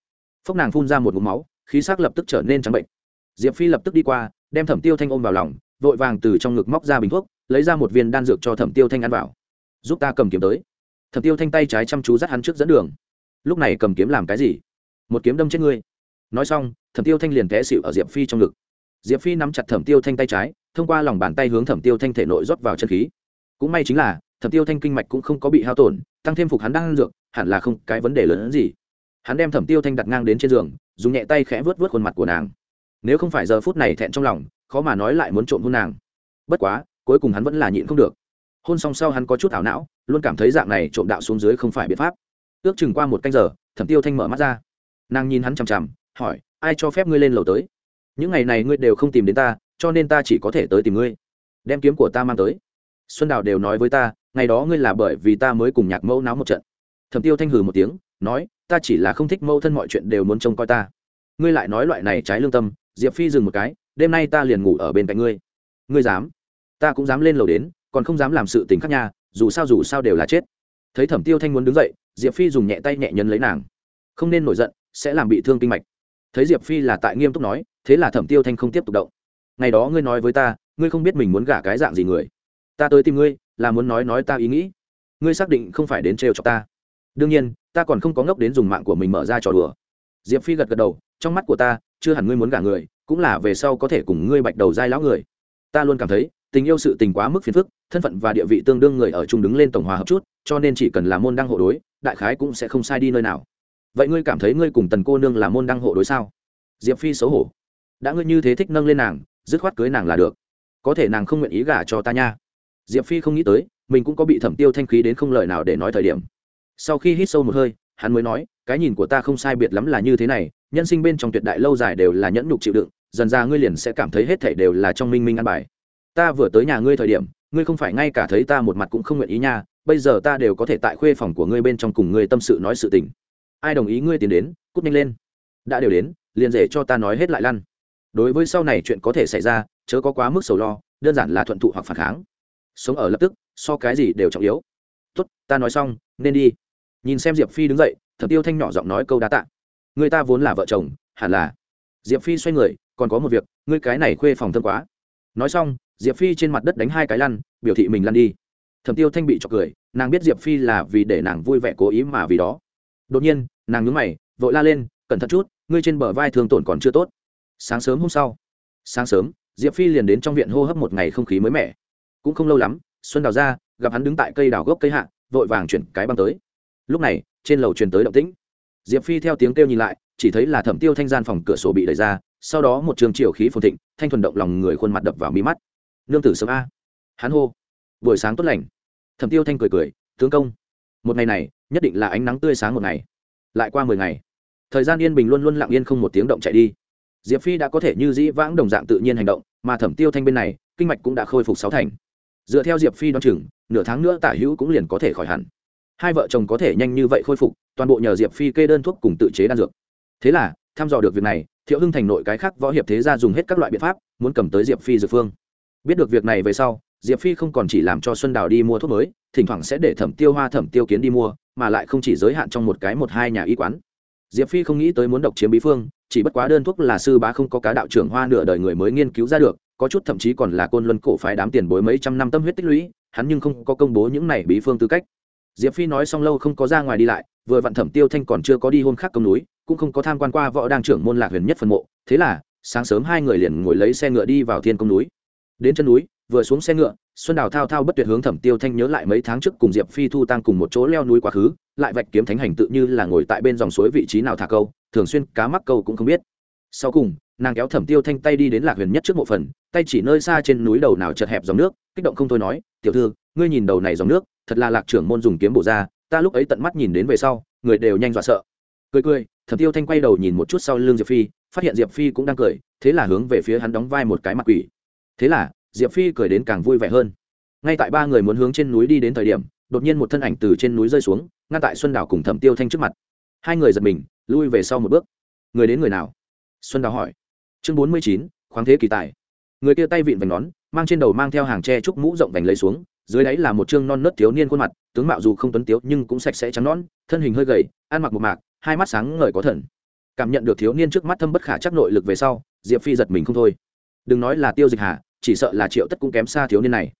Phốc nàng phun ra một ngụm máu, khí sắc lập tức trở nên trắng bệnh. Diệp phi lập tức đi qua, đem thẩm tiêu thanh ôm vào lòng, vội vàng từ trong ngực móc ra bình thuốc, lấy ra một viên đan dược cho thẩm tiêu thanh ăn vào. Giúp ta cầm kiếm tới. Thẩm tiêu thanh tay trái chăm chú dắt hắn trước dẫn đường. Lúc này cầm kiếm làm cái gì? Một kiếm đâm chết ngươi. Nói xong, thẩm tiêu thanh liền té xịu ở diệp phi trong ngực. Diệp phi nắm chặt thẩm tiêu thanh tay trái thông qua lòng bàn tay hướng thẩm tiêu thanh thể nội rót vào chân khí. Cũng may chính là, thẩm tiêu thanh kinh mạch cũng không có bị hao tổn, tăng thêm phục hắn đang ăn dược, hẳn là không cái vấn đề lớn hơn gì. Hắn đem thẩm tiêu thanh đặt ngang đến trên giường, dùng nhẹ tay khẽ vớt vớt khuôn mặt của nàng. Nếu không phải giờ phút này thẹn trong lòng, khó mà nói lại muốn trộm hôn nàng. Bất quá, cuối cùng hắn vẫn là nhịn không được. Hôn xong sau hắn có chút ảo não, luôn cảm thấy dạng này trộm đạo xuống dưới không phải biện pháp. Ước chừng qua một canh giờ, thẩm tiêu thanh mở mắt ra. Nàng nhìn hắn chằm chằm, hỏi, ai cho phép ngươi lên lầu tới? Những ngày này ngươi đều không tìm đến ta cho nên ta chỉ có thể tới tìm ngươi. Đem kiếm của ta mang tới. Xuân đào đều nói với ta ngày đó ngươi là bởi vì ta mới cùng nhạc mẫu náo một trận. Thẩm tiêu thanh hừ một tiếng nói ta chỉ là không thích mẫu thân mọi chuyện đều muốn trông coi ta. Ngươi lại nói loại này trái lương tâm diệp phi dừng một cái đêm nay ta liền ngủ ở bên cạnh ngươi. Ngươi dám? Ta cũng dám lên lầu đến còn không dám làm sự tình khác nhà, dù sao dù sao đều là chết. Thấy thẩm tiêu thanh muốn đứng dậy diệp phi dùng nhẹ tay nhẹ nhân lấy nàng. Không nên nổi giận sẽ làm bị thương kinh mạch. Thấy diệp phi là tại nghiêm túc nói thế là thẩm tiêu thanh không tiếp tục động ngày đó ngươi nói với ta, ngươi không biết mình muốn gả cái dạng gì người. Ta tới tìm ngươi, là muốn nói nói ta ý nghĩ. Ngươi xác định không phải đến trêu cho ta. Đương nhiên, ta còn không có ngốc đến dùng mạng của mình mở ra trò đùa. Diệp phi gật gật đầu, trong mắt của ta, chưa hẳn ngươi muốn gả người, cũng là về sau có thể cùng ngươi bạch đầu dai lão người. Ta luôn cảm thấy, tình yêu sự tình quá mức phiền phức, thân phận và địa vị tương đương người ở chung đứng lên tổng hòa hợp chút, cho nên chỉ cần là môn đăng hộ đối, đại khái cũng sẽ không sai đi nơi nào. Vậy ngươi cảm thấy ngươi cùng tần cô nương là môn đăng hộ đối sao? Diệp phi xấu hổ. Đã ngươi như thế thích nâng lên nàng dứt khoát cưới nàng là được. Có thể nàng không nguyện ý gả cho ta nha. Diệp phi không nghĩ tới, mình cũng có bị thẩm tiêu thanh khí đến không lời nào để nói thời điểm. Sau khi hít sâu một hơi, hắn mới nói, cái nhìn của ta không sai biệt lắm là như thế này, nhân sinh bên trong tuyệt đại lâu dài đều là nhẫn nhục chịu đựng, dần ra ngươi liền sẽ cảm thấy hết thảy đều là trong minh minh ăn bài. Ta vừa tới nhà ngươi thời điểm, ngươi không phải ngay cả thấy ta một mặt cũng không nguyện ý nha, bây giờ ta đều có thể tại khuê phòng của ngươi bên trong cùng ngươi tâm sự nói sự tình. Ai đồng ý ngươi tiến đến, cút nhanh lên. Đã đều đến, liền rể cho ta nói hết lại lăn đối với sau này chuyện có thể xảy ra, chớ có quá mức sầu lo, đơn giản là thuận thụ hoặc phản kháng. Sống ở lập tức, so cái gì đều trọng yếu. Tốt, ta nói xong, nên đi. Nhìn xem diệp phi đứng dậy, thẩm tiêu thanh nhỏ giọng nói câu đá tạ. Người ta vốn là vợ chồng, hẳn là. Diệp phi xoay người, còn có một việc, ngươi cái này khuê phòng thơm quá. Nói xong, diệp phi trên mặt đất đánh hai cái lăn, biểu thị mình lăn đi. Thẩm tiêu thanh bị trọc cười, nàng biết diệp phi là vì để nàng vui vẻ cố ý mà vì đó. Đột nhiên, nàng nhúng mày, vội la lên, cẩn thận chút, ngươi trên bờ vai thương tổn còn chưa tốt sáng sớm hôm sau. Sáng sớm, diệp phi liền đến trong viện hô hấp một ngày không khí mới mẻ. Cũng không lâu lắm, xuân đào ra, gặp hắn đứng tại cây đào gốc cây hạ, vội vàng chuyển cái băng tới. Lúc này, trên lầu truyền tới động tĩnh. Diệp phi theo tiếng kêu nhìn lại, chỉ thấy là thẩm tiêu thanh gian phòng cửa sổ bị đẩy ra, sau đó một trường chiều khí phồn thịnh, thanh thuần động lòng người khuôn mặt đập vào mi mắt. Nương tử sớm a. Hắn hô. Buổi sáng tốt lành. Thẩm tiêu thanh cười cười, tướng công. Một ngày này, nhất định là ánh nắng tươi sáng một ngày. Lại qua mười ngày. Thời gian yên bình luôn luôn lặng yên không một tiếng động chạy đi diệp phi đã có thể như dĩ vãng đồng dạng tự nhiên hành động, mà thẩm tiêu thanh bên này, kinh mạch cũng đã khôi phục sáu thành. Dựa theo diệp phi đ o á n chừng, nửa tháng nữa tả hữu cũng liền có thể khỏi hẳn. Hai vợ chồng có thể nhanh như vậy khôi phục, toàn bộ nhờ diệp phi kê đơn thuốc cùng tự chế đan dược. Thế là thăm dò được việc này, thiệu hưng thành nội cái khác võ hiệp thế gia dùng hết các loại biện pháp, muốn cầm tới diệp phi dược phương. Biết được việc này về sau, diệp phi không còn chỉ làm cho xuân đào đi mua thuốc mới, thỉnh thoảng sẽ để thẩm tiêu hoa, thẩm tiêu kiến đi mua, mà lại không chỉ giới hạn trong một cái một hai nhà y quán. Diệp phi không nghĩ tới muốn độc chiếm bí phương chỉ bất quá đơn thuốc là sư bá không có cá đạo trưởng hoa nửa đời người mới nghiên cứu ra được, có chút thậm chí còn là côn luân cổ phái đám tiền bối mấy trăm năm tâm huyết tích lũy, hắn nhưng không có công bố những này bí phương tư cách. Diệp phi nói xong lâu không có ra ngoài đi lại, vừa vặn thẩm tiêu thanh còn chưa có đi hôn khác công núi, cũng không có tham quan qua võ đang trưởng môn lạc huyền nhất phần mộ, thế là, sáng sớm hai người liền ngồi lấy xe ngựa đi vào thiên công núi. Đến chân núi, vừa xuống xe ngựa, xuân đào thao thao bất tuyệt hướng thẩm tiêu thanh nhớ lại mấy tháng trước cùng diệp phi thu tăng cùng một chỗ leo núi quá khứ lại vạch kiếm thánh hành tự như là ngồi tại bên dòng suối vị trí nào thả câu, thường xuyên cá mắc câu cũng không biết. Sau cùng, nàng kéo thẩm tiêu thanh tay đi đến lạc huyền nhất trước mộ phần, tay chỉ nơi xa trên núi đầu nào chật hẹp dòng nước, kích động không thôi nói, tiểu thư, ngươi nhìn đầu này dòng nước, thật là lạc trưởng môn dùng kiếm bổ ra, ta lúc ấy tận mắt nhìn đến về sau, người đều nhanh dọa sợ. Cười cười, thẩm tiêu thanh quay đầu nhìn một chút sau lưng diệp phi, phát hiện diệp phi cũng đang cười, thế là hướng về phía hắn đóng vai một cái mặt quỷ. Thế là, diệp phi cười đến càng vui vẻ hơn. Ngay tại ba người muốn hướng trên núi đi đến thời điểm, đột nhiên một thân ảnh từ trên núi rơi xuống ngăn tại xuân Đào cùng thẩm tiêu thanh trước mặt. Hai người giật mình, lui về sau một bước. Người đến người nào? Xuân đào hỏi. Chương bốn mươi chín, khoáng thế kỳ tài. Người kia tay vịn vành nón, mang trên đầu mang theo hàng tre trúc mũ rộng vành lấy xuống, dưới đáy là một chương non nớt thiếu niên khuôn mặt, tướng mạo dù không tuấn tiếu nhưng cũng sạch sẽ trắng nón thân hình hơi gầy, ăn mặc một mạc, hai mắt sáng ngời có thần. Cảm nhận được thiếu niên trước mắt thâm bất khả chắc nội lực về sau, diệp phi giật mình không thôi. Đừng nói là tiêu dịch hà, chỉ sợ là triệu tất cũng kém xa thiếu niên này.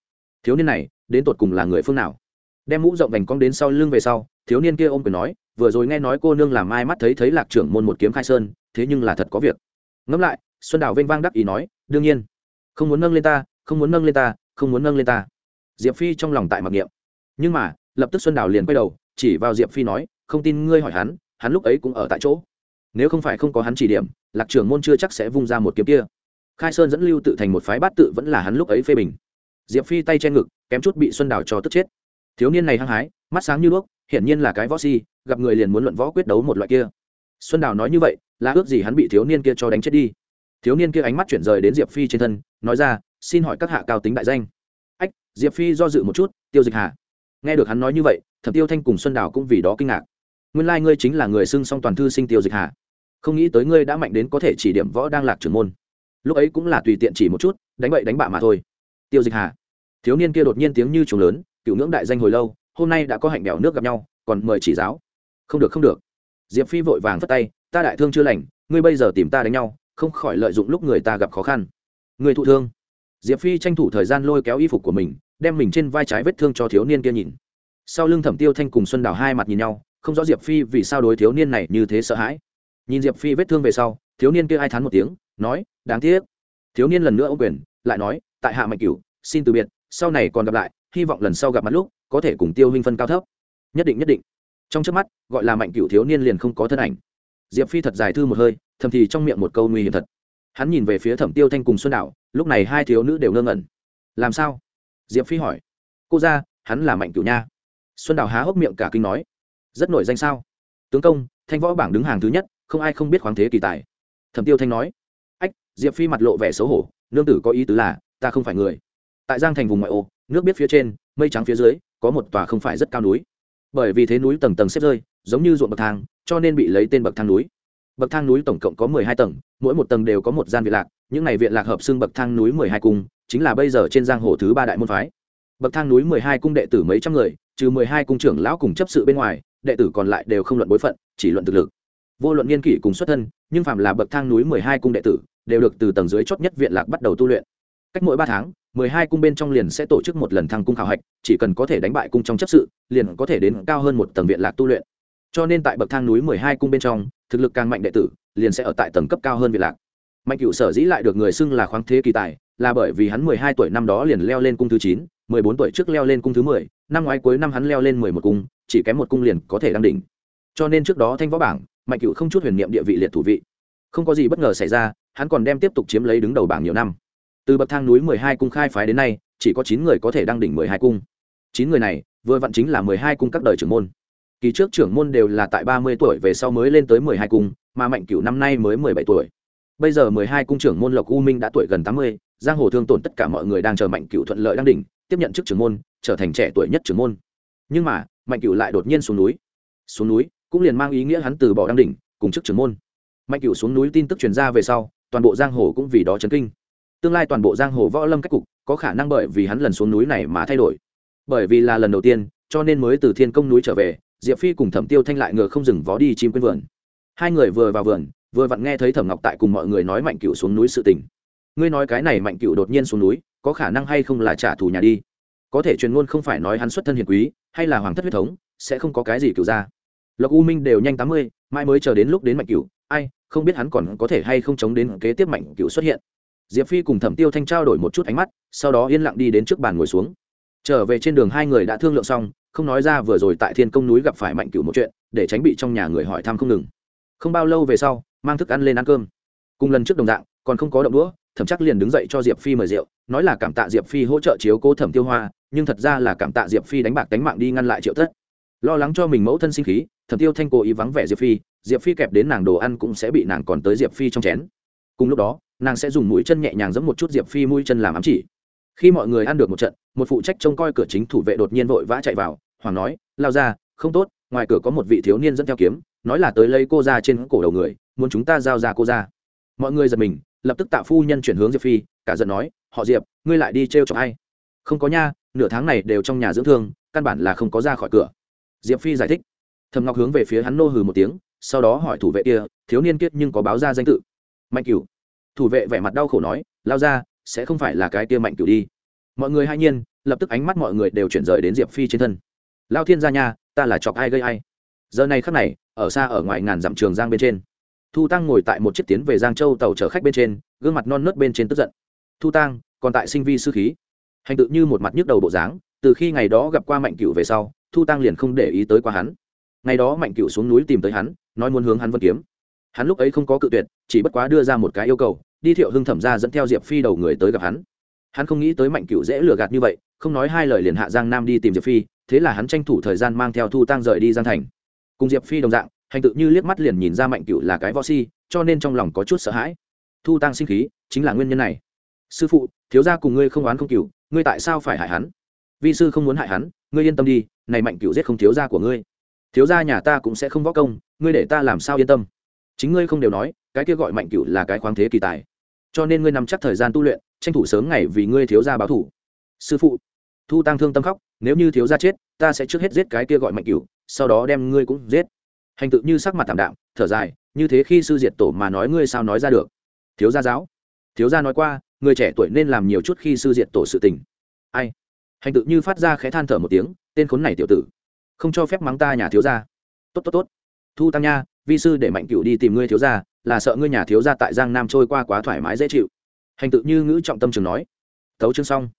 Thiếu niên này, đến tột cùng là người phương nào? Đem mũ rộng vành cong đến sau lưng về sau thiếu niên kia ôm quyền nói, vừa rồi nghe nói cô nương làm ai mắt thấy thấy lạc trưởng môn một kiếm khai sơn, thế nhưng là thật có việc. Ngẫm lại, xuân đào vênh vang đắc ý nói, đương nhiên, không muốn nâng lên ta, không muốn nâng lên ta, không muốn nâng lên ta. Diệp phi trong lòng tại mặc niệm. Nhưng mà, lập tức xuân đào liền quay đầu, chỉ vào diệp phi nói, không tin ngươi hỏi hắn hắn lúc ấy cũng ở tại chỗ. Nếu không phải không có hắn chỉ điểm, lạc trưởng môn chưa chắc sẽ vung ra một kiếm kia. Khai sơn dẫn lưu tự thành một phái bát tự vẫn là hắn lúc ấy phê bình. Diệp phi tay che ngực, kém chút bị xuân đào cho tức chết thiếu niên này hăng hái, mắt sáng như đuốc, hiển nhiên là cái võ si, gặp người liền muốn luận võ quyết đấu một loại kia. Xuân đào nói như vậy, là ước gì hắn bị thiếu niên kia cho đánh chết đi. Thiếu niên kia ánh mắt chuyển rời đến diệp phi trên thân, nói ra, xin hỏi các hạ cao tính đại danh. Ách, diệp phi do dự một chút, tiêu dịch hạ nghe được hắn nói như vậy, thẩm tiêu thanh cùng xuân đào cũng vì đó kinh ngạc. Nguyên lai、like、ngươi chính là người xưng song toàn thư sinh tiêu dịch hạ không nghĩ tới ngươi đã mạnh đến có thể chỉ điểm võ đang lạc trưởng môn. Lúc ấy cũng là tùy tiện chỉ một chút, đánh bậy đánh bạ mà thôi. Tiêu dịch hà. Thiếu niên kia đột nhiên tiếng như trùng lớn cựu ngưỡng đại danh hồi lâu, hôm nay đã có hạnh bèo nước gặp nhau, còn mời chỉ giáo. Không được không được. Diệp phi vội vàng phất tay, ta đại thương chưa lành, ngươi bây giờ tìm ta đánh nhau, không khỏi lợi dụng lúc người ta gặp khó khăn. Người thụ thương. Diệp phi tranh thủ thời gian lôi kéo y phục của mình, đem mình trên vai trái vết thương cho thiếu niên kia nhìn. Sau lưng thẩm tiêu thanh cùng xuân đào hai mặt nhìn nhau, không rõ diệp phi vì sao đối thiếu niên này như thế sợ hãi. Nhìn diệp phi vết thương về sau, thiếu niên kia ai thán một tiếng, nói, đáng tiếc. Thiếu niên lần nữa ô quyền, lại nói, tại hạ mạnh cửu, xin từ biệt, sau này còn gặp lại hy vọng lần sau gặp mặt lúc, có thể cùng tiêu huynh phân cao thấp. Nhất định nhất định. Trong trước mắt, gọi là mạnh cửu thiếu niên liền không có thân ảnh. Diệp phi thật dài thư một hơi, thầm thì trong miệng một câu nguy hiểm thật. Hắn nhìn về phía thẩm tiêu thanh cùng xuân đạo, lúc này hai thiếu nữ đều ngơ ngẩn. Làm sao? Diệp phi hỏi. Cô ra hắn là mạnh cửu nha. Xuân đào há hốc miệng cả kinh nói. Rất nổi danh sao? Tướng công, thanh võ bảng đứng hàng thứ nhất, không ai không biết khoáng thế kỳ tài. Thẩm tiêu thanh nói. Ách, diệp phi mặt lộ vẻ xấu hổ, nương tử có ý tứ là, ta không phải người tại giang thành vùng ngoại ô, nước biết phía trên, mây trắng phía dưới, có một tòa không phải rất cao núi. Bởi vì thế núi tầng tầng xếp rơi, giống như ruộng bậc thang, cho nên bị lấy tên bậc thang núi. Bậc thang núi tổng cộng có mười hai tầng, mỗi một tầng đều có một gian viện lạc, những này viện lạc hợp xưng bậc thang núi mười hai cung, chính là bây giờ trên giang hồ thứ ba đại môn phái. Bậc thang núi mười hai cung đệ tử mấy trăm người, trừ mười hai cung trưởng lão cùng chấp sự bên ngoài, đệ tử còn lại đều không luận bối phận, chỉ luận thực lực. Vô luận niên kỷ cùng xuất thân, nhưng phạm là bậc thang núi mười hai cung đệ tử, đều được từ tầng dưới chót nhất viện lạc bắt đầu tu luyện. Cách mỗi ba tháng mười hai cung bên trong liền sẽ tổ chức một lần thăng cung khảo hạch, chỉ cần có thể đánh bại cung trong chấp sự, liền có thể đến cao hơn một tầng viện lạc tu luyện. Cho nên tại bậc thang núi mười hai cung bên trong, thực lực càng mạnh đệ tử, liền sẽ ở tại tầng cấp cao hơn viện lạc. Mạnh cựu sở dĩ lại được người xưng là khoáng thế kỳ tài, là bởi vì hắn mười hai tuổi năm đó liền leo lên cung thứ chín, mười bốn tuổi trước leo lên cung thứ mười, năm ngoái cuối năm hắn leo lên mười một cung, chỉ kém một cung liền có thể đăng đỉnh. Cho nên trước đó thanh võ bảng, mạnh cựu không chút huyền niệm địa vị liệt thủ vị. Không có gì bất ngờ xảy ra, hắn còn đem tiếp tục chiếm lấy đứng đầu bảng nhiều năm từ bậc thang núi mười hai cung khai phái đến nay, chỉ có chín người có thể đăng đỉnh mười hai cung. Chín người này, vừa vặn chính là mười hai cung các đời trưởng môn. Kỳ trước trưởng môn đều là tại ba mươi tuổi về sau mới lên tới mười hai cung, mà mạnh cửu năm nay mới mười bảy tuổi. Bây giờ mười hai cung trưởng môn lộc u minh đã tuổi gần tám mươi, giang hồ thương tổn tất cả mọi người đang chờ mạnh cửu thuận lợi đăng đỉnh, tiếp nhận chức trưởng môn, trở thành trẻ tuổi nhất trưởng môn. Nhưng mà, mạnh cửu lại đột nhiên xuống núi. Xuống núi cũng liền mang ý nghĩa hắn từ bỏ đăng đỉnh, cùng chức trưởng môn. Mạnh cửu xuống núi tin tức truyền ra về sau, toàn bộ giang hồ cũng vì đó chấn kinh tương lai toàn bộ giang hồ võ lâm cách cục có khả năng bởi vì hắn lần xuống núi này mà thay đổi. Bởi vì là lần đầu tiên, cho nên mới từ thiên công núi trở về, diệp phi cùng thẩm tiêu thanh lại ngựa không dừng vó đi chim quên vườn. Hai người vừa vào vườn, vừa vặn nghe thấy thẩm ngọc tại cùng mọi người nói mạnh cựu xuống núi sự tình. Ngươi nói cái này mạnh cựu đột nhiên xuống núi, có khả năng hay không là trả thù nhà đi? Có thể truyền ngôn không phải nói hắn xuất thân hiền quý, hay là hoàng thất huyết thống, sẽ không có cái gì cựu ra. Lộc u minh đều nhanh tám mươi mai mới chờ đến lúc đến mạnh cựu ai, không biết hắn còn có thể hay không chống đến kế tiếp mạnh cựu xuất hiện diệp phi cùng thẩm tiêu thanh trao đổi một chút ánh mắt, sau đó yên lặng đi đến trước bàn ngồi xuống. Trở về trên đường hai người đã thương lượng xong, không nói ra vừa rồi tại thiên công núi gặp phải mạnh cựu một chuyện, để tránh bị trong nhà người hỏi thăm không ngừng. Không bao lâu về sau, mang thức ăn lên ăn cơm. Cùng lần trước đồng dạng, còn không có động đũa, thẩm chắc liền đứng dậy cho diệp phi mời rượu, nói là cảm tạ diệp phi hỗ trợ chiếu cố thẩm tiêu hoa, nhưng thật ra là cảm tạ diệp phi đánh bạc đánh mạng đi ngăn lại triệu thất. Lo lắng cho mình mẫu thân sinh khí, thẩm tiêu thanh cố ý vắng vẻ diệp phi diệp phi kẹp đến nàng đồ ăn cũng sẽ bị nàng còn tới diệp phi trong chén. Cùng lúc đó nàng sẽ dùng mũi chân nhẹ nhàng giẫm một chút diệp phi mũi chân làm ám chỉ. Khi mọi người ăn được một trận, một phụ trách trông coi cửa chính thủ vệ đột nhiên vội vã chạy vào hoàng nói, lao ra, không tốt, ngoài cửa có một vị thiếu niên dẫn theo kiếm, nói là tới lấy cô ra trên cổ đầu người, muốn chúng ta giao ra cô ra. Mọi người giật mình, lập tức tạ phu nhân chuyển hướng diệp phi, cả giận nói, họ diệp, ngươi lại đi t r e o chọc ai? Không có nha, nửa tháng này đều trong nhà dưỡng thương, căn bản là không có ra khỏi cửa. Diệp phi giải thích. Thầm ngọc hướng về phía hắn nô hừ một tiếng, sau đó hỏi thủ vệ kia, thiếu niên kiết nhưng có báo ra danh tự? Mạnh cửu thủ vệ vẻ mặt đau khổ nói, lao ra, sẽ không phải là cái kia mạnh cửu đi. Mọi người hai nhiên, lập tức ánh mắt mọi người đều chuyển rời đến diệp phi trên thân. Lao thiên gia nha, ta là chọc ai gây ai? Giờ này khắc này, ở xa ở ngoài ngàn dặm trường giang bên trên, thu tăng ngồi tại một chiếc tiến về giang châu tàu chở khách bên trên, gương mặt non nớt bên trên tức giận. Thu tăng còn tại sinh vi sư khí. Hành tự như một mặt nhức đầu bộ dáng, từ khi ngày đó gặp qua mạnh cựu về sau, thu tăng liền không để ý tới qua hắn. Ngày đó mạnh cựu xuống núi tìm tới hắn, nói muốn hướng hắn vân kiếm hắn lúc ấy không có cự tuyệt, chỉ bất quá đưa ra một cái yêu cầu, đi thiệu hưng thẩm ra dẫn theo diệp phi đầu người tới gặp hắn. Hắn không nghĩ tới mạnh cựu dễ lừa gạt như vậy, không nói hai lời liền hạ giang nam đi tìm diệp phi, thế là hắn tranh thủ thời gian mang theo thu tăng rời đi giang thành. Cùng diệp phi đồng dạng, hành tự như liếc mắt liền nhìn ra mạnh cựu là cái võ si, cho nên trong lòng có chút sợ hãi. Thu tăng sinh khí, chính là nguyên nhân này. Sư phụ, thiếu gia cùng ngươi không oán không cựu ngươi tại sao phải hại hắn? Vi sư không muốn hại hắn, ngươi yên tâm đi, này mạnh cựu giết không thiếu gia của ngươi. Thiếu gia nhà ta cũng sẽ không võ công, ngươi để ta làm sao yên tâm? Chính ngươi không đều nói, cái kia gọi mạnh cựu là cái khoáng thế kỳ tài. Cho nên ngươi nắm chắc thời gian tu luyện, tranh thủ sớm ngày vì ngươi thiếu gia báo thủ sư phụ, thu tăng thương tâm khóc, nếu như thiếu gia chết, ta sẽ trước hết giết cái kia gọi mạnh cửu, sau đó đem ngươi cũng giết. Hành tự như sắc mặt thảm đạm, thở dài, như thế khi sư diệt tổ mà nói ngươi sao nói ra được? Thiếu gia giáo. Thiếu gia nói qua, người trẻ tuổi nên làm nhiều chút khi sư diệt tổ sự tình. Ai? Hành tự như phát ra khẽ than thở một tiếng, tên khốn này tiểu tử, không cho phép mắng ta nhà thiếu gia. Tốt tốt tốt. Thu tăng nha vi sư để mạnh cựu đi tìm ngươi thiếu gia, là sợ ngươi nhà thiếu gia tại giang nam trôi qua quá thoải mái dễ chịu. Hành tự như ngữ trọng tâm trường nói. Tấu chương xong.